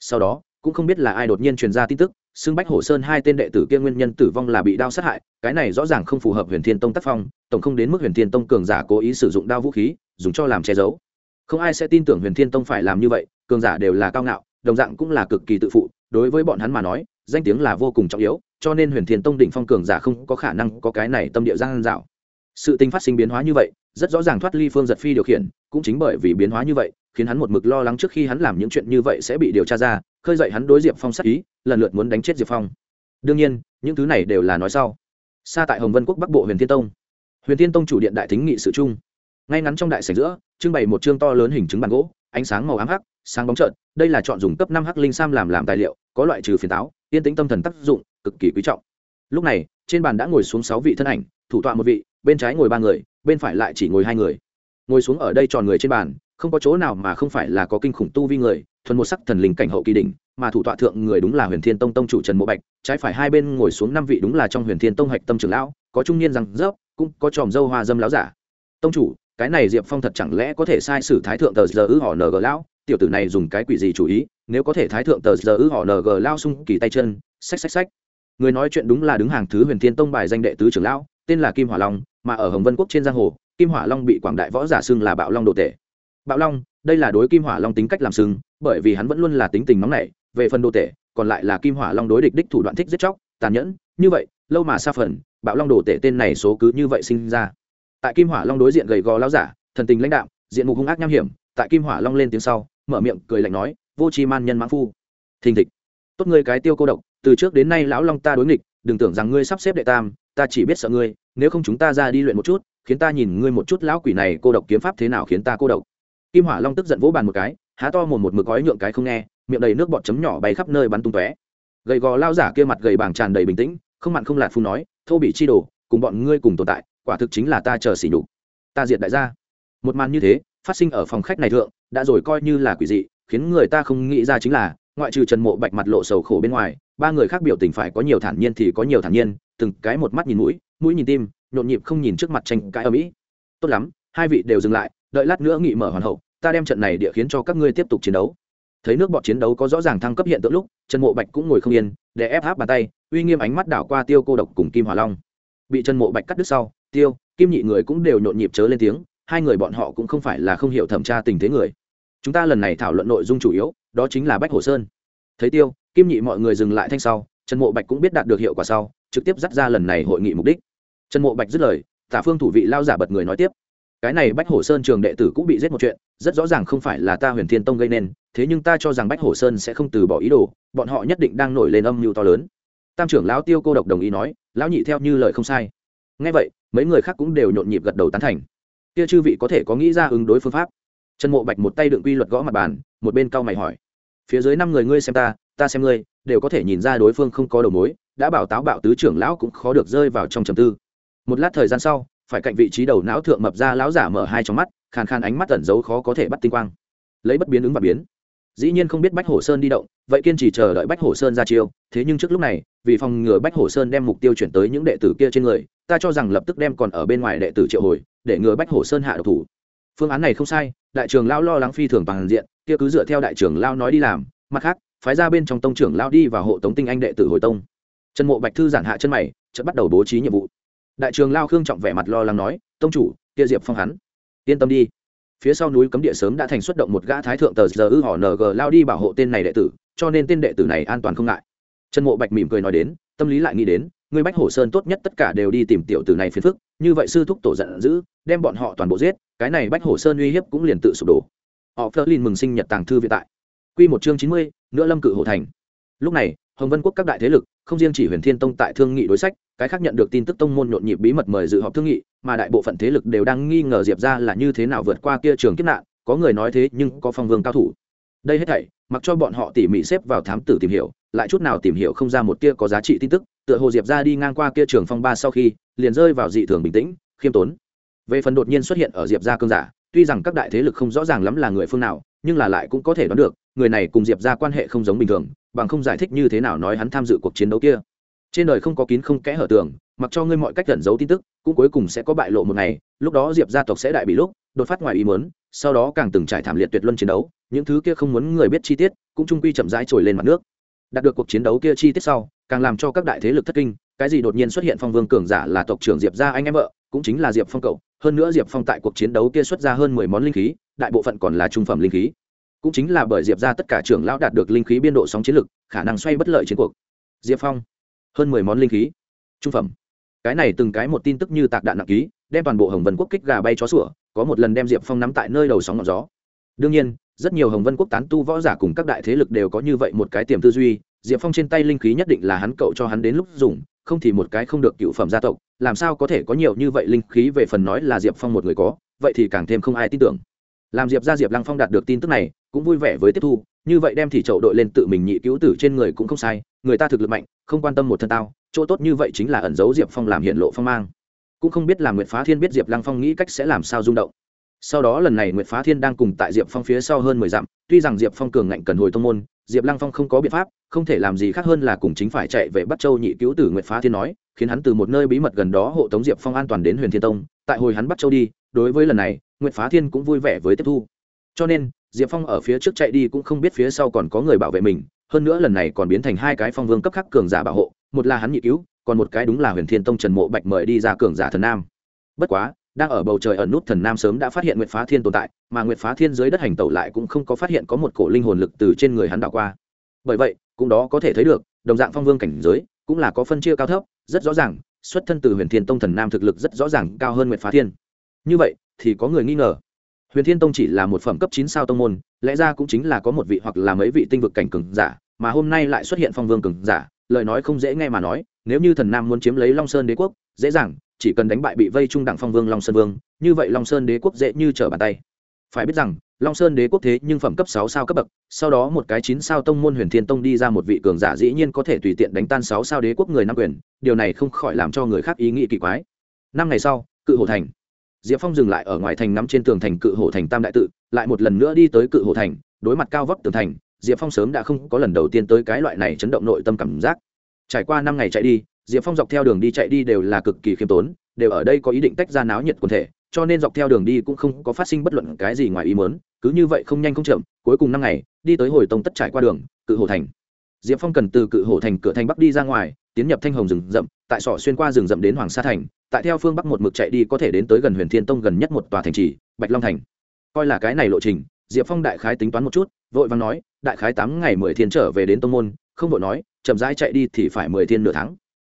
Sau đó, cũng không biết là ai đột nhiên truyền ra tin tức, xưng bách hồ sơn hai tên đệ tử kia nguyên nhân tử vong là bị đao sát hại, cái này rõ ràng không phù hợp huyền thiên tông tác phong, tổng không đến mức huyền thiên tông cường giả cố ý sử dụng đao vũ khí, dùng cho làm che giấu không ai sẽ tin tưởng huyền thiên tông phải làm như vậy, cường giả đều là cao ngạo, đồng dạng cũng là cực kỳ tự phụ, đối với bọn hắn mà nói, danh tiếng là vô cùng trọng yếu, cho nên huyền thiên tông đỉnh phong cường giả không có khả năng có cái này tâm địa giang dạo. Sự tình phát sinh biến hóa như vậy, rất rõ ràng thoát ly phương giật phi điều khiển, cũng chính bởi vì biến hóa như vậy, khiến hắn một mực lo lắng trước khi hắn làm những chuyện như vậy sẽ bị điều tra ra, khơi dậy hắn đối diệp phong sắc ý, lần lượt muốn đánh chết diệp phong. Đương nhiên, những thứ này đều là nói sau. Xa tại hồng vân quốc bắc bộ huyền thiên tông. Huyền thiên tông chủ điện đại thính nghị sự chung ngay ngắn trong đại sảnh giữa, trưng bày một chương to lớn hình chứng bàn gỗ, ánh sáng màu ám hắc, sáng bóng trợn, đây là chọn dùng cấp năm hắc linh sam làm làm tài liệu, có loại trừ phiền táo, yên tĩnh tâm thần tác dụng, cực kỳ quý trọng. Lúc này, trên bàn đã ngồi xuống sáu vị thân ảnh, thủ tọa một vị, bên trái ngồi ba người, bên phải lại chỉ ngồi hai người. Ngồi xuống ở đây tròn người trên bàn, không có chỗ nào mà không phải là có kinh khủng tu vi người, thuần một sắc thần linh cảnh hậu kỳ đỉnh, mà thủ tọa thượng người đúng là huyền thiên tông tông chủ trần mộ bạch, trái phải hai bên ngồi xuống năm vị đúng là trong huyền thiên tông hạch tâm trưởng lão, có trung niên rằng rớp, cũng có tròm dâu hoa dâm láo giả. Tông chủ cái này diệp phong thật chẳng lẽ có thể sai sử thái thượng tờ giờ ư họ ng lão? Tiểu tử này dùng cái quỷ gì chủ ý? Nếu có thể thái thượng tờ giờ ư họ ng lao sung kỳ tay chân, xách xách xách. Người nói chuyện đúng là đứng hàng thứ huyền thiên tông bài danh đệ tứ trưởng lão, tên là kim hỏa long, mà ở hồng vân quốc trên giang hồ, kim hỏa long bị quảng đại võ giả xưng là bạo long đồ tể. Bạo long, đây là đối kim hỏa long tính cách làm xưng, bởi vì hắn vẫn luôn là tính tình nóng nảy, về phần đồ tể, còn lại là kim hỏa long đối địch đích thủ đoạn thích giết chóc, tàn nhẫn, như vậy, lâu mà xa phần, bạo long đồ tể tên này số cứ như vậy sinh ra tại kim hỏa long đối diện gầy gò lao giả, thần tình lãnh đạo diện mục hung ác nham hiểm, tại kim hỏa long lên tiếng sau, mở miệng cười lạnh nói, vô tri man nhân mãn phu, thình thịch. Tốt ngươi cái tiêu cô độc, từ trước đến nay lão long ta đối nghịch, đừng tưởng rằng ngươi sắp xếp đệ tam, ta chỉ biết sợ ngươi, nếu không chúng ta ra đi luyện một chút, khiến ta nhìn ngươi một chút lão quỷ này cô độc kiếm pháp thế nào khiến ta cô độc. Kim hỏa long tức giận vỗ bàn một cái, há to mồm một mực gói nhượng cái không nghe, miệng đầy nước bọt chấm nhỏ bay khắp nơi bắn tung tóe. Gầy gò lao giả kia mặt gầy bàng tràn đầy bình tĩnh, không mặn không lạt phu nói, thô bị chi đồ, cùng bọn ngươi cùng tồn tại quả thực chính là ta chờ xỉ nhục. Ta diệt đại gia. Một màn như thế, phát sinh ở phòng khách này thượng, đã rồi coi như là quỷ dị, khiến người ta không nghĩ ra chính là, ngoại trừ trần mộ bạch mặt lộ sầu khổ bên ngoài, ba người khác biểu tình phải có nhiều thản nhiên thì có nhiều thản nhiên, từng cái một mắt nhìn mũi mũi nhìn tim, nhộn nhịp không nhìn trước mặt tranh cãi ở mỹ tốt lắm, hai vị đều dừng lại, đợi lát nữa nghị mở hoàn hậu, ta đem trận này địa khiến cho các ngươi tiếp tục chiến đấu. Thấy nước bọn chiến đấu có rõ ràng thăng cấp hiện tượng lúc, trần mộ bạch cũng ngồi không yên, để ép áp bàn tay, uy nghiêm ánh mắt đảo qua tiêu cô độc cùng kim hỏa long. Bị trần mộ bạch cắt đứt sau tiêu, kim nhị người cũng đều nhộn nhịp chớ lên tiếng, hai người bọn họ cũng không phải là không hiểu thẩm tra tình thế người. Chúng ta lần này thảo luận nội dung chủ yếu, đó chính là bách hồ sơn. Thấy tiêu, kim nhị mọi người dừng lại thanh sau, trần mộ bạch cũng biết đạt được hiệu quả sau, trực tiếp dắt ra lần này hội nghị mục đích. Trần mộ bạch dứt lời tả phương thủ vị lao giả bật người nói tiếp. Cái này bách hổ sơn trường đệ tử cũng bị giết một chuyện, rất rõ ràng không phải là ta huyền thiên tông gây nên, thế nhưng ta cho rằng bách hổ sơn sẽ không từ bỏ ý đồ, bọn họ nhất định đang nổi lên âm mưu to lớn. Tam trưởng lão tiêu cô độc đồng ý nói, lão nhị theo như lời không sai. Ngay vậy mấy người khác cũng đều nhộn nhịp gật đầu tán thành. Kia chư vị có thể có nghĩ ra ứng đối phương pháp? Trần mộ bạch một tay đựng quy luật gõ mặt bàn, một bên cau mày hỏi. Phía dưới năm người ngươi xem ta ta xem ngươi, đều có thể nhìn ra đối phương không có đầu mối, đã bảo táo bạo tứ trưởng lão cũng khó được rơi vào trong trầm tư. Một lát thời gian sau, phải cạnh vị trí đầu não thượng mập ra lão giả mở hai trong mắt, khàn khàn ánh mắt tẩn giấu khó có thể bắt tinh quang. Lấy bất biến ứng và biến dĩ nhiên không biết bách hổ sơn đi động, vậy kiên trì chờ đợi bách hổ sơn ra chiêu, thế nhưng trước lúc này, vì phòng ngừa bách hổ sơn đem mục tiêu chuyển tới những đệ tử kia trên người, ta cho rằng lập tức đem còn ở bên ngoài đệ tử triệu hồi, để ngừa bách hổ sơn hạ độc thủ. Phương án này không sai, đại trường lao lo lắng phi thường bằng diện, kia cứ dựa theo đại trường lao nói đi làm, mặt khác, phái ra bên trong tông trưởng lao đi và hộ tống tinh anh đệ tử hồi tông. Trần mộ bạch thư giản hạ chân mày, chợt bắt đầu bố trí nhiệm vụ. Đại trường lao khương trọng vẻ mặt lo lắng nói, tông chủ, kia diệp phong hắn, yên tâm đi phía sau núi cấm địa sớm đã thành xuất động một gã thái thượng tờ giờ ư họ ng lao đi bảo hộ tên này đệ tử, cho nên tên đệ tử này an toàn không ngại. Trần mộ bạch mỉm cười nói đến, tâm lý lại nghĩ đến, người bách hổ sơn tốt nhất tất cả đều đi tìm tiểu tử này phiền phức, như vậy sư thúc tổ giận dữ, đem bọn họ toàn bộ giết, cái này bách hổ sơn uy hiếp cũng liền tự sụp đổ. Họ phớt lên mừng sinh nhật tàng thư vĩ tại. Q một chương chín mươi, nữa lâm cự hổ thành. Lúc này, hồng vân quốc các đại thế lực, không riêng chỉ huyền thiên tông tại thương nghị đối sách, cái khác nhận được tin tức tông môn nhộn nhịp bí mật mời dự họp thương nghị mà đại bộ phận thế lực đều đang nghi ngờ diệp ra là như thế nào vượt qua kia trường kiếp nạn, có người nói thế nhưng có phong vương cao thủ. Đây hết thảy, mặc cho bọn họ tỉ mỉ xếp vào thám tử tìm hiểu, lại chút nào tìm hiểu không ra một tia có giá trị tin tức, tựa hồ diệp ra đi ngang qua kia trường phong ba sau khi, liền rơi vào dị thường bình tĩnh, khiêm tốn. Về phần đột nhiên xuất hiện ở diệp ra cơn giả, tuy rằng các đại thế lực không rõ ràng lắm là người phương nào, nhưng là lại cũng có thể đoán được, người này cùng diệp ra quan hệ không giống bình thường, bằng không giải thích như thế nào nói hắn tham dự cuộc chiến đấu kia. Trên đời không có kín không kẽ hở tường mặc cho ngươi mọi cách tẩn giấu tin tức, cũng cuối cùng sẽ có bại lộ một ngày, lúc đó diệp gia tộc sẽ đại bị lúc, đột phát ngoài ý muốn, sau đó càng từng trải thảm liệt tuyệt luân chiến đấu, những thứ kia không muốn người biết chi tiết, cũng trung quy chậm rãi trồi lên mặt nước. Đạt được cuộc chiến đấu kia chi tiết sau, càng làm cho các đại thế lực thất kinh, cái gì đột nhiên xuất hiện phong vương cường giả là tộc trưởng diệp gia anh em vợ, cũng chính là diệp phong cậu, hơn nữa diệp phong tại cuộc chiến đấu kia xuất ra hơn mười món linh khí, đại bộ phận còn là trung phẩm linh khí. Cũng chính là bởi diệp ra tất cả trưởng lão đạt được linh khí biên độ sóng chiến lực, khả năng xoay bất lợi chiến cuộc. Diệp phong, hơn mười món linh khí, trung phẩm cái này từng cái một tin tức như tạc đạn nặng ký, đem toàn bộ hồng vân quốc kích gà bay chó sủa, có một lần đem diệp phong nắm tại nơi đầu sóng ngọn gió. Đương nhiên, rất nhiều hồng vân quốc tán tu võ giả cùng các đại thế lực đều có như vậy một cái tiềm tư duy, diệp phong trên tay linh khí nhất định là hắn cậu cho hắn đến lúc dùng, không thì một cái không được cựu phẩm gia tộc, làm sao có thể có nhiều như vậy linh khí về phần nói là diệp phong một người có, vậy thì càng thêm không ai tin tưởng. Làm diệp ra diệp lăng phong đạt được tin tức này, cũng vui vẻ với tiếp thu, như vậy đem thì chậu đội lên tự mình nhị cứu tử trên người cũng không sai, người ta thực lực mạnh, không quan tâm một thân tao chỗ tốt như vậy chính là ẩn giấu diệp phong làm hiện lộ phong mang. Cũng không biết là nguyệt phá thiên biết diệp lăng phong nghĩ cách sẽ làm sao rung động. Sau đó lần này nguyệt phá thiên đang cùng tại diệp phong phía sau hơn mười dặm, tuy rằng diệp phong cường ngạnh cần hồi thông môn, diệp lăng phong không có biện pháp, không thể làm gì khác hơn là cùng chính phải chạy về bắt châu nhị cứu tử nguyệt phá thiên nói, khiến hắn từ một nơi bí mật gần đó hộ tống diệp phong an toàn đến huyền thiên tông, tại hồi hắn bắt châu đi, đối với lần này, nguyệt phá thiên cũng vui vẻ với tiếp thu. Cho nên, diệp phong ở phía trước chạy đi cũng không biết phía sau còn có người bảo vệ mình, hơn nữa lần này còn biến thành hai cái phong vương cấp khắc cường giả bảo hộ một là hắn nhị cứu, còn một cái đúng là huyền thiên tông trần mộ bạch mời đi ra cường giả thần nam. Bất quá, đang ở bầu trời ẩn nút thần nam sớm đã phát hiện nguyệt phá thiên tồn tại, mà nguyệt phá thiên dưới đất hành tẩu lại cũng không có phát hiện có một cổ linh hồn lực từ trên người hắn đảo qua. Bởi vậy, cũng đó có thể thấy được, đồng dạng phong vương cảnh giới, cũng là có phân chia cao thấp, rất rõ ràng, xuất thân từ huyền thiên tông thần nam thực lực rất rõ ràng cao hơn nguyệt phá thiên. Như vậy, thì có người nghi ngờ. Huyền thiên tông chỉ là một phẩm cấp chín sao tông môn, lẽ ra cũng chính là có một vị hoặc là mấy vị tinh vực cảnh cường giả, mà hôm nay lại xuất hiện phong vương cường giả lời nói không dễ nghe mà nói, nếu như thần nam muốn chiếm lấy long sơn đế quốc, dễ dàng, chỉ cần đánh bại bị vây trung đẳng phong vương long sơn vương, như vậy long sơn đế quốc dễ như trở bàn tay. Phải biết rằng, long sơn đế quốc thế nhưng phẩm cấp sáu sao cấp bậc, sau đó một cái chín sao tông môn huyền thiên tông đi ra một vị cường giả dĩ nhiên có thể tùy tiện đánh tan sáu sao đế quốc người nam quyền, điều này không khỏi làm cho người khác ý nghĩ kỳ quái. Năm ngày sau, cự hồ thành. Diệp phong dừng lại ở ngoài thành nắm trên tường thành cự hồ thành tam đại tự, lại một lần nữa đi tới cự hồ thành, đối mặt cao vóc tường thành diệp phong sớm đã không có lần đầu tiên tới cái loại này chấn động nội tâm cảm giác. Trải qua năm ngày chạy đi, diệp phong dọc theo đường đi chạy đi đều là cực kỳ khiêm tốn, đều ở đây có ý định tách ra náo nhiệt quần thể, cho nên dọc theo đường đi cũng không có phát sinh bất luận cái gì ngoài ý mớn cứ như vậy không nhanh không chậm, cuối cùng năm ngày, đi tới hồi tông tất trải qua đường, cự hồ thành. Diệp phong cần từ cự hồ thành cửa thành bắc đi ra ngoài, tiến nhập thanh hồng rừng rậm, tại sọ xuyên qua rừng rậm đến hoàng sa thành, tại theo phương bắc một mực chạy đi có thể đến tới gần huyền thiên tông gần nhất một tòa thành trì, bạch long thành. Coi là cái này lộ trình diệp phong đại khái tính toán một chút, vội vàng nói, đại khái tám ngày mười thiên trở về đến tông môn, không vội nói, chậm rãi chạy đi thì phải mười thiên nửa tháng.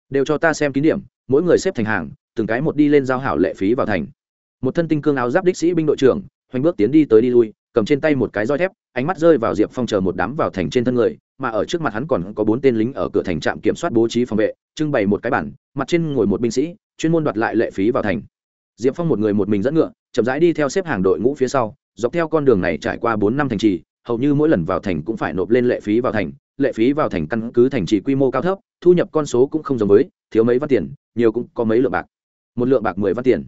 Đều cho ta xem kín điểm, mỗi người xếp thành hàng, từng cái một đi lên giao hảo lệ phí vào thành. Một thân tinh cương áo giáp đích sĩ binh đội trưởng, hoành bước tiến đi tới đi lui, cầm trên tay một cái roi thép, ánh mắt rơi vào diệp phong chờ một đám vào thành trên thân người, mà ở trước mặt hắn còn có bốn tên lính ở cửa thành trạm kiểm soát bố trí phòng vệ, trưng bày một cái bản, mặt trên ngồi một binh sĩ, chuyên môn đoạt lại lệ phí vào thành. Diệp phong một người một mình dẫn ngựa, chậm rãi đi theo xếp hàng đội ngũ phía sau dọc theo con đường này trải qua bốn năm thành trì, hầu như mỗi lần vào thành cũng phải nộp lên lệ phí vào thành. Lệ phí vào thành căn cứ thành trì quy mô cao thấp, thu nhập con số cũng không giống với, thiếu mấy văn tiền, nhiều cũng có mấy lượng bạc. Một lượng bạc mười văn tiền.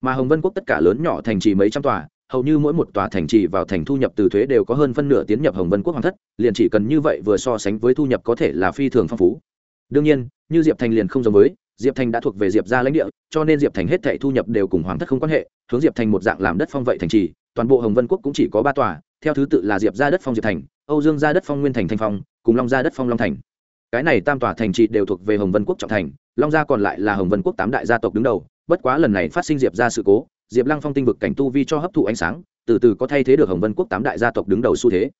Mà hồng vân quốc tất cả lớn nhỏ thành trì mấy trăm tòa, hầu như mỗi một tòa thành trì vào thành thu nhập từ thuế đều có hơn phân nửa tiến nhập hồng vân quốc hoàng thất, liền chỉ cần như vậy vừa so sánh với thu nhập có thể là phi thường phong phú. Đương nhiên, như diệp thành liền không giống với, diệp thành đã thuộc về diệp ra lãnh địa, cho nên diệp thành hết thệ thu nhập đều cùng hoàng thất không quan hệ, hướng diệp thành một dạng làm đất phong vậy thành trì toàn bộ hồng vân quốc cũng chỉ có ba tòa, theo thứ tự là diệp ra đất phong diệp thành, âu dương ra đất phong nguyên thành thanh phong, cùng long ra đất phong long thành. Cái này tam tòa thành trì đều thuộc về hồng vân quốc trọng thành, long gia còn lại là hồng vân quốc tám đại gia tộc đứng đầu, bất quá lần này phát sinh diệp ra sự cố, diệp lăng phong tinh vực cảnh tu vi cho hấp thụ ánh sáng, từ từ có thay thế được hồng vân quốc tám đại gia tộc đứng đầu xu thế.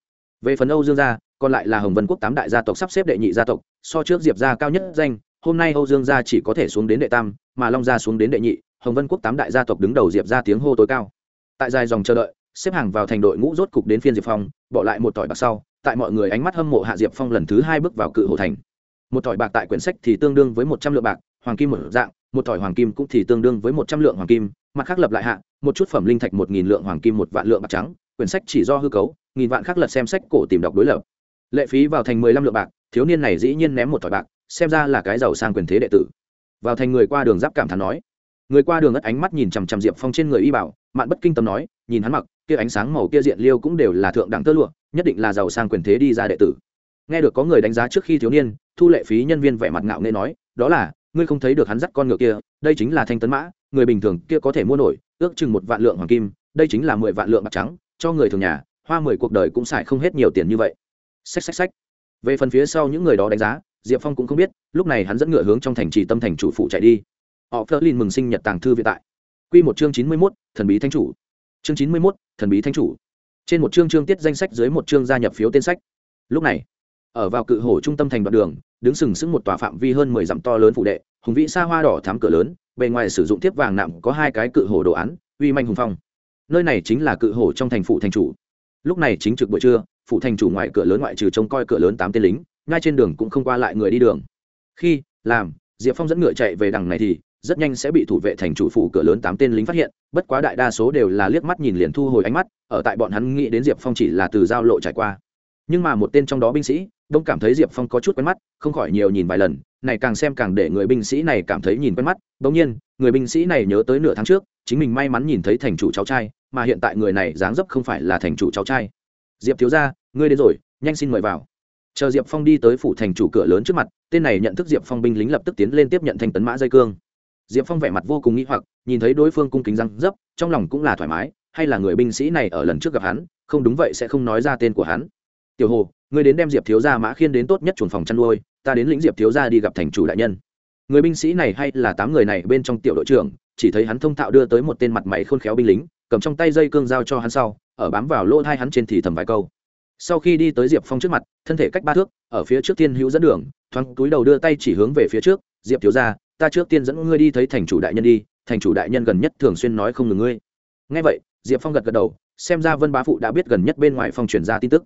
Về phần âu dương gia, còn lại là hồng vân quốc tám đại gia tộc sắp xếp đệ nhị gia tộc, so trước diệp gia cao nhất danh, hôm nay âu dương gia chỉ có thể xuống đến đệ tam, mà long gia xuống đến đệ nhị, hồng vân quốc tám đại gia tộc đứng đầu diệp gia tiếng hô tối cao tại dài dòng chờ đợi, xếp hàng vào thành đội ngũ rốt cục đến phiên diệp phong, bỏ lại một tỏi bạc sau, tại mọi người ánh mắt hâm mộ hạ diệp phong lần thứ hai bước vào cự hồ thành. Một tỏi bạc tại quyển sách thì tương đương với một trăm lượng bạc, hoàng kim một dạng, một tỏi hoàng kim cũng thì tương đương với một trăm lượng hoàng kim, mặt khác lập lại hạ, một chút phẩm linh thạch một nghìn lượng hoàng kim, một vạn lượng bạc trắng, quyển sách chỉ do hư cấu, nghìn vạn khác lật xem sách cổ tìm đọc đối lập. Lệ phí vào thành mười lăm lượng bạc, thiếu niên này dĩ nhiên ném một tỏi bạc, xem ra là cái giàu sang quyền thế đệ tử. Vào thành người qua đường giáp cảm thán nói. Người qua đường ất ánh mắt nhìn chằm chằm diệp phong trên người y bảo mạn bất kinh tâm nói, nhìn hắn mặc, kia ánh sáng màu kia diện liêu cũng đều là thượng đẳng tơ lụa, nhất định là giàu sang quyền thế đi ra đệ tử. Nghe được có người đánh giá trước khi thiếu niên, thu lệ phí nhân viên vẻ mặt ngạo nghễ nói, đó là, ngươi không thấy được hắn dắt con ngựa kia, đây chính là thanh tấn mã, người bình thường kia có thể mua nổi, ước chừng một vạn lượng hoàng kim, đây chính là mười vạn lượng bạc trắng, cho người thường nhà, hoa mười cuộc đời cũng xài không hết nhiều tiền như vậy. Xách xách xách. Về phần phía sau những người đó đánh giá, diệp phong cũng không biết, lúc này hắn dẫn ngựa hướng trong thành trì tâm thành chủ phụ chạy đi. Họ phớt lên mừng sinh nhật tàng thư vĩ tại. Quy một chương chín mươi mốt, thần bí thanh chủ. Chương chín mươi mốt, thần bí thanh chủ. Trên một chương chương tiết danh sách dưới một chương gia nhập phiếu tên sách. Lúc này, ở vào cự hổ trung tâm thành đoạn đường, đứng sừng sững một tòa phạm vi hơn mười dặm to lớn phụ đệ, hùng vĩ xa hoa đỏ thắm cửa lớn, bề ngoài sử dụng tiếp vàng nặng có hai cái cự hổ đồ án, uy manh hùng phong. Nơi này chính là cự hổ trong thành phủ thành chủ. Lúc này chính trực buổi trưa, phủ thành chủ ngoài cửa lớn ngoại trừ trông coi cửa lớn tám tên lính, ngay trên đường cũng không qua lại người đi đường. Khi, làm, diệp phong dẫn ngựa chạy về đằng này thì rất nhanh sẽ bị thủ vệ thành chủ phủ cửa lớn tám tên lính phát hiện, bất quá đại đa số đều là liếc mắt nhìn liền thu hồi ánh mắt, ở tại bọn hắn nghĩ đến diệp phong chỉ là từ giao lộ trải qua. Nhưng mà một tên trong đó binh sĩ, đông cảm thấy diệp phong có chút quen mắt, không khỏi nhiều nhìn vài lần, này càng xem càng để người binh sĩ này cảm thấy nhìn quen mắt. Bỗng nhiên, người binh sĩ này nhớ tới nửa tháng trước, chính mình may mắn nhìn thấy thành chủ cháu trai, mà hiện tại người này dáng dấp không phải là thành chủ cháu trai. Diệp thiếu ra ngươi đến rồi, nhanh xin mời vào. Chờ diệp phong đi tới phủ thành chủ cửa lớn trước mặt, tên này nhận thức diệp phong binh lính lập tức tiến lên tiếp nhận thanh tấn mã dây cương diệp phong vẻ mặt vô cùng nghĩ hoặc, nhìn thấy đối phương cung kính răng dấp, trong lòng cũng là thoải mái, hay là người binh sĩ này ở lần trước gặp hắn, không đúng vậy sẽ không nói ra tên của hắn. Tiểu hồ người đến đem diệp thiếu gia mã khiên đến tốt nhất chuồng phòng chăn nuôi, ta đến lĩnh diệp thiếu gia đi gặp thành chủ đại nhân. Người binh sĩ này hay là tám người này bên trong tiểu đội trưởng, chỉ thấy hắn thông thạo đưa tới một tên mặt mày khôn khéo binh lính, cầm trong tay dây cương dao cho hắn sau, ở bám vào lỗ thai hắn trên thì thầm vài câu. Sau khi đi tới diệp phong trước mặt, thân thể cách ba thước, ở phía trước tiên hữu dẫn đường, thoáng túi đầu đưa tay chỉ hướng về phía trước, diệp thiếu ra ta trước tiên dẫn ngươi đi thấy thành chủ đại nhân đi, thành chủ đại nhân gần nhất thường xuyên nói không ngừng ngươi. Ngay vậy, diệp phong gật gật đầu, xem ra vân bá phụ đã biết gần nhất bên ngoài phong truyền ra tin tức.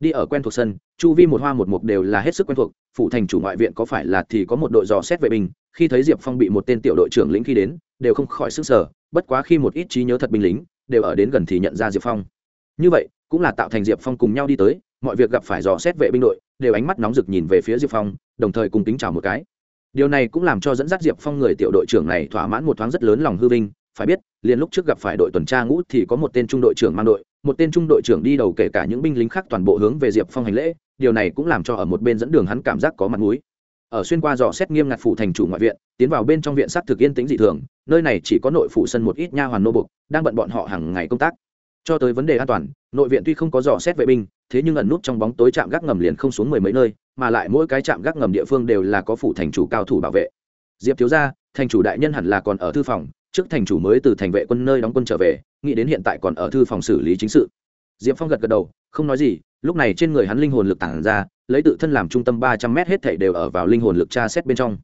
Đi ở quen thuộc sân, chu vi một hoa một mục đều là hết sức quen thuộc, phụ thành chủ ngoại viện có phải là thì có một đội dò xét vệ binh, khi thấy diệp phong bị một tên tiểu đội trưởng lĩnh khi đến, đều không khỏi sức sở bất quá khi một ít trí nhớ thật binh lính, đều ở đến gần thì nhận ra diệp phong. Như vậy, cũng là tạo thành diệp phong cùng nhau đi tới, mọi việc gặp phải dò xét vệ binh đội, đều ánh mắt nóng rực nhìn về phía diệp phong, đồng thời cùng tính chào một cái điều này cũng làm cho dẫn dắt diệp phong người tiểu đội trưởng này thỏa mãn một thoáng rất lớn lòng hư vinh. Phải biết, liền lúc trước gặp phải đội tuần tra ngũ thì có một tên trung đội trưởng mang đội, một tên trung đội trưởng đi đầu kể cả những binh lính khác toàn bộ hướng về diệp phong hành lễ, điều này cũng làm cho ở một bên dẫn đường hắn cảm giác có mặt mũi. Ở xuyên qua dò xét nghiêm ngặt phủ thành chủ ngoại viện, tiến vào bên trong viện sát thực yên tĩnh dị thường, nơi này chỉ có nội phủ sân một ít nha hoàn nô bục, đang bận bọn họ hàng ngày công tác. Cho tới vấn đề an toàn, nội viện tuy không có dò xét vệ binh thế nhưng ẩn nút trong bóng tối trạm gác ngầm liền không xuống mười mấy nơi, mà lại mỗi cái trạm gác ngầm địa phương đều là có phủ thành chủ cao thủ bảo vệ. Diệp thiếu ra thành chủ đại nhân hẳn là còn ở thư phòng, trước thành chủ mới từ thành vệ quân nơi đóng quân trở về, nghĩ đến hiện tại còn ở thư phòng xử lý chính sự. Diệp phong gật gật đầu, không nói gì, lúc này trên người hắn linh hồn lực tản ra, lấy tự thân làm trung tâm ba trăm mét hết thảy đều ở vào linh hồn lực tra xét bên trong.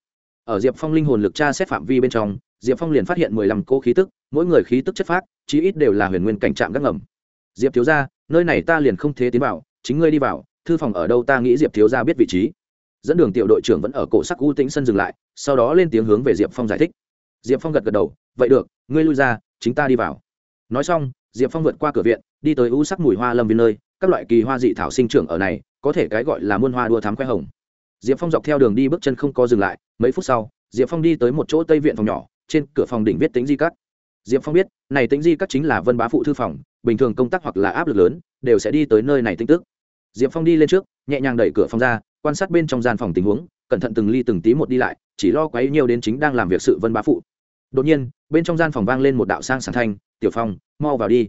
Ở diệp phong linh hồn lực tra xét phạm vi bên trong, diệp phong liền phát hiện mười lăm cỗ khí tức, mỗi người khí tức chất phát chí ít đều là huyền nguyên cảnh trạm gác ngầm. Diệp thiếu ra nơi này ta liền không thế tiến vào, chính ngươi đi vào, thư phòng ở đâu ta nghĩ diệp thiếu ra biết vị trí. Dẫn đường tiểu đội trưởng vẫn ở cổ sắc u tĩnh sân dừng lại, sau đó lên tiếng hướng về diệp phong giải thích. Diệp phong gật gật đầu, vậy được, ngươi lui ra, chính ta đi vào. Nói xong, diệp phong vượt qua cửa viện, đi tới u sắc mùi hoa lâm viên nơi, các loại kỳ hoa dị thảo sinh trưởng ở này, có thể cái gọi là muôn hoa đua thám khoe hồng. Diệp phong dọc theo đường đi bước chân không có dừng lại, mấy phút sau, diệp phong đi tới một chỗ tây viện phòng nhỏ, trên cửa phòng đỉnh viết tính di cắt diệp phong biết, này tính di cắt chính là vân bá phụ thư phòng bình thường công tác hoặc là áp lực lớn, đều sẽ đi tới nơi này tin tức. Diệp phong đi lên trước, nhẹ nhàng đẩy cửa phòng ra, quan sát bên trong gian phòng tình huống, cẩn thận từng ly từng tí một đi lại, chỉ lo quấy nhiều đến chính đang làm việc sự vân bá phụ. Đột nhiên, bên trong gian phòng vang lên một đạo sang sản thanh, tiểu phong, mau vào đi.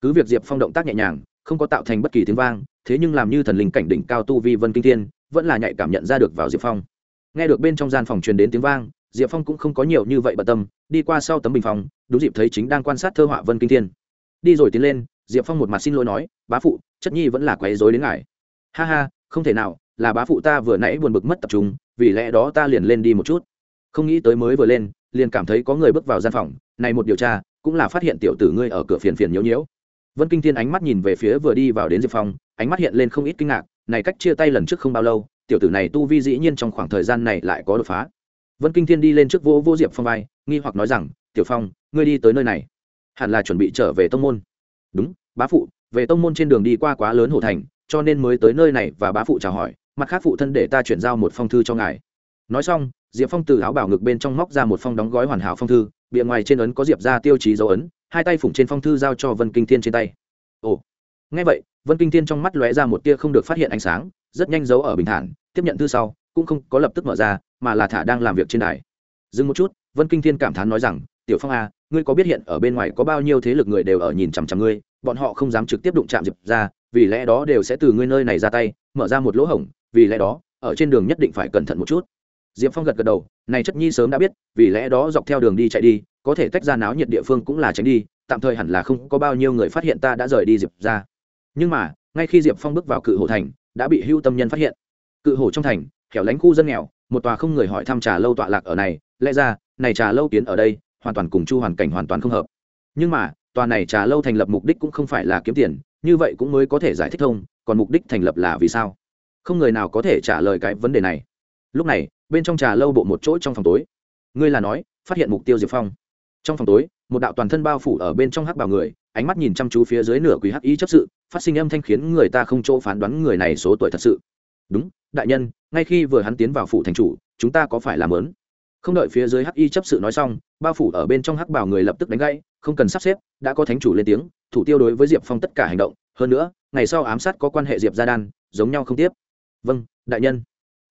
Cứ việc diệp phong động tác nhẹ nhàng, không có tạo thành bất kỳ tiếng vang, thế nhưng làm như thần linh cảnh đỉnh cao tu vi vân kinh thiên, vẫn là nhạy cảm nhận ra được vào diệp phong. Nghe được bên trong gian phòng truyền đến tiếng vang, diệp phong cũng không có nhiều như vậy bận tâm, đi qua sau tấm bình phòng, đúng dịp thấy chính đang quan sát thơ họa vân kinh thiên đi rồi tiến lên, diệp phong một mặt xin lỗi nói, bá phụ, chất nhi vẫn là quấy dối đến ngài. Ha ha, không thể nào, là bá phụ ta vừa nãy buồn bực mất tập trung, vì lẽ đó ta liền lên đi một chút. Không nghĩ tới mới vừa lên, liền cảm thấy có người bước vào gian phòng, này một điều tra, cũng là phát hiện tiểu tử ngươi ở cửa phiền phiền nhiễu nhiễu. Vân kinh thiên ánh mắt nhìn về phía vừa đi vào đến diệp phong, ánh mắt hiện lên không ít kinh ngạc, này cách chia tay lần trước không bao lâu, tiểu tử này tu vi dĩ nhiên trong khoảng thời gian này lại có đột phá. Vân kinh thiên đi lên trước vô vô diệp phong vai, nghi hoặc nói rằng, tiểu phong, ngươi đi tới nơi này hẳn là chuẩn bị trở về tông môn. Đúng, bá phụ, về tông môn trên đường đi qua quá lớn hồ thành, cho nên mới tới nơi này và bá phụ chào hỏi, mặt khác phụ thân để ta chuyển giao một phong thư cho ngài. Nói xong, diệp phong từ áo bảo ngực bên trong móc ra một phong đóng gói hoàn hảo phong thư, bìa ngoài trên ấn có diệp ra tiêu chí dấu ấn, hai tay phủng trên phong thư giao cho vân kinh thiên trên tay. Ồ ngay vậy, vân kinh thiên trong mắt lóe ra một tia không được phát hiện ánh sáng, rất nhanh giấu ở bình thản, tiếp nhận thư sau, cũng không có lập tức mở ra, mà là thả đang làm việc trên đài. Dừng một chút, vân kinh thiên cảm thán nói rằng, tiểu phong a ngươi có biết hiện ở bên ngoài có bao nhiêu thế lực người đều ở nhìn chằm chằm ngươi, bọn họ không dám trực tiếp đụng chạm diệp ra, vì lẽ đó đều sẽ từ ngươi nơi này ra tay, mở ra một lỗ hổng, vì lẽ đó, ở trên đường nhất định phải cẩn thận một chút. Diệp phong gật gật đầu, này chất nhi sớm đã biết, vì lẽ đó dọc theo đường đi chạy đi, có thể tách ra náo nhiệt địa phương cũng là tránh đi, tạm thời hẳn là không có bao nhiêu người phát hiện ta đã rời đi diệp ra. Nhưng mà, ngay khi diệp phong bước vào cự hồ thành, đã bị hưu tâm nhân phát hiện. Cự hồ trong thành, hẻo lánh khu dân nghèo, một tòa không người hỏi thăm trà lâu tọa lạc ở này, lẽ ra, này trà lâu kiến ở đây hoàn toàn cùng chu hoàn cảnh hoàn toàn không hợp. Nhưng mà, tòa này trà lâu thành lập mục đích cũng không phải là kiếm tiền, như vậy cũng mới có thể giải thích thông, còn mục đích thành lập là vì sao? Không người nào có thể trả lời cái vấn đề này. Lúc này, bên trong trà lâu bộ một chỗ trong phòng tối. Ngươi là nói, phát hiện mục tiêu diệp phong. Trong phòng tối, một đạo toàn thân bao phủ ở bên trong hắc bào người, ánh mắt nhìn chăm chú phía dưới nửa quý hắc y chấp sự, phát sinh âm thanh khiến người ta không chỗ phán đoán người này số tuổi thật sự. Đúng, đại nhân, ngay khi vừa hắn tiến vào phủ thành chủ, chúng ta có phải làm lớn? Không đợi phía dưới hắc y chấp sự nói xong bao phủ ở bên trong hắc bảo người lập tức đánh gãy, không cần sắp xếp, đã có thánh chủ lên tiếng, thủ tiêu đối với diệp phong tất cả hành động. Hơn nữa, ngày sau ám sát có quan hệ diệp gia đan, giống nhau không tiếp. Vâng đại nhân.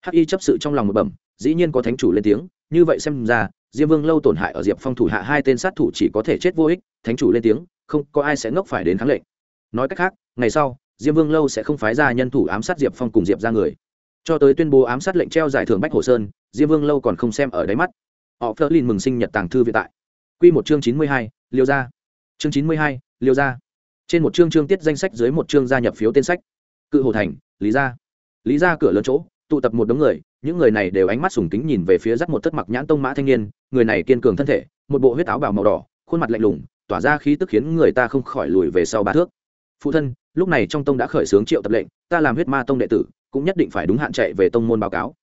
Hắc y chấp sự trong lòng một bẩm, dĩ nhiên có thánh chủ lên tiếng, như vậy xem ra, diêm vương lâu tổn hại ở diệp phong thủ hạ hai tên sát thủ chỉ có thể chết vô ích, thánh chủ lên tiếng, không có ai sẽ ngốc phải đến kháng lệnh. Nói cách khác, ngày sau, diêm vương lâu sẽ không phái ra nhân thủ ám sát diệp phong cùng diệp ra người. Cho tới tuyên bố ám sát lệnh treo giải thưởng bách hồ sơn diêm vương lâu còn không xem ở đáy mắt. Họ phớt lên mừng sinh nhật tàng thư viện tại. Q một chương chín mươi hai, liêu ra chương chín mươi hai, liêu ra trên một chương chương tiết danh sách dưới một chương gia nhập phiếu tên sách. Cự hồ thành, lý gia. Lý gia cửa lớn chỗ, tụ tập một đống người, những người này đều ánh mắt sùng kính nhìn về phía dắt một thất mặc nhãn tông mã thanh niên, người này kiên cường thân thể, một bộ huyết áo bào màu đỏ, khuôn mặt lạnh lùng, tỏa ra khí tức khiến người ta không khỏi lùi về sau ba thước. Phụ thân, lúc này trong tông đã khởi xướng triệu tập lệnh, ta làm huyết ma tông đệ tử, cũng nhất định phải đúng hạn chạy về tông môn báo cáo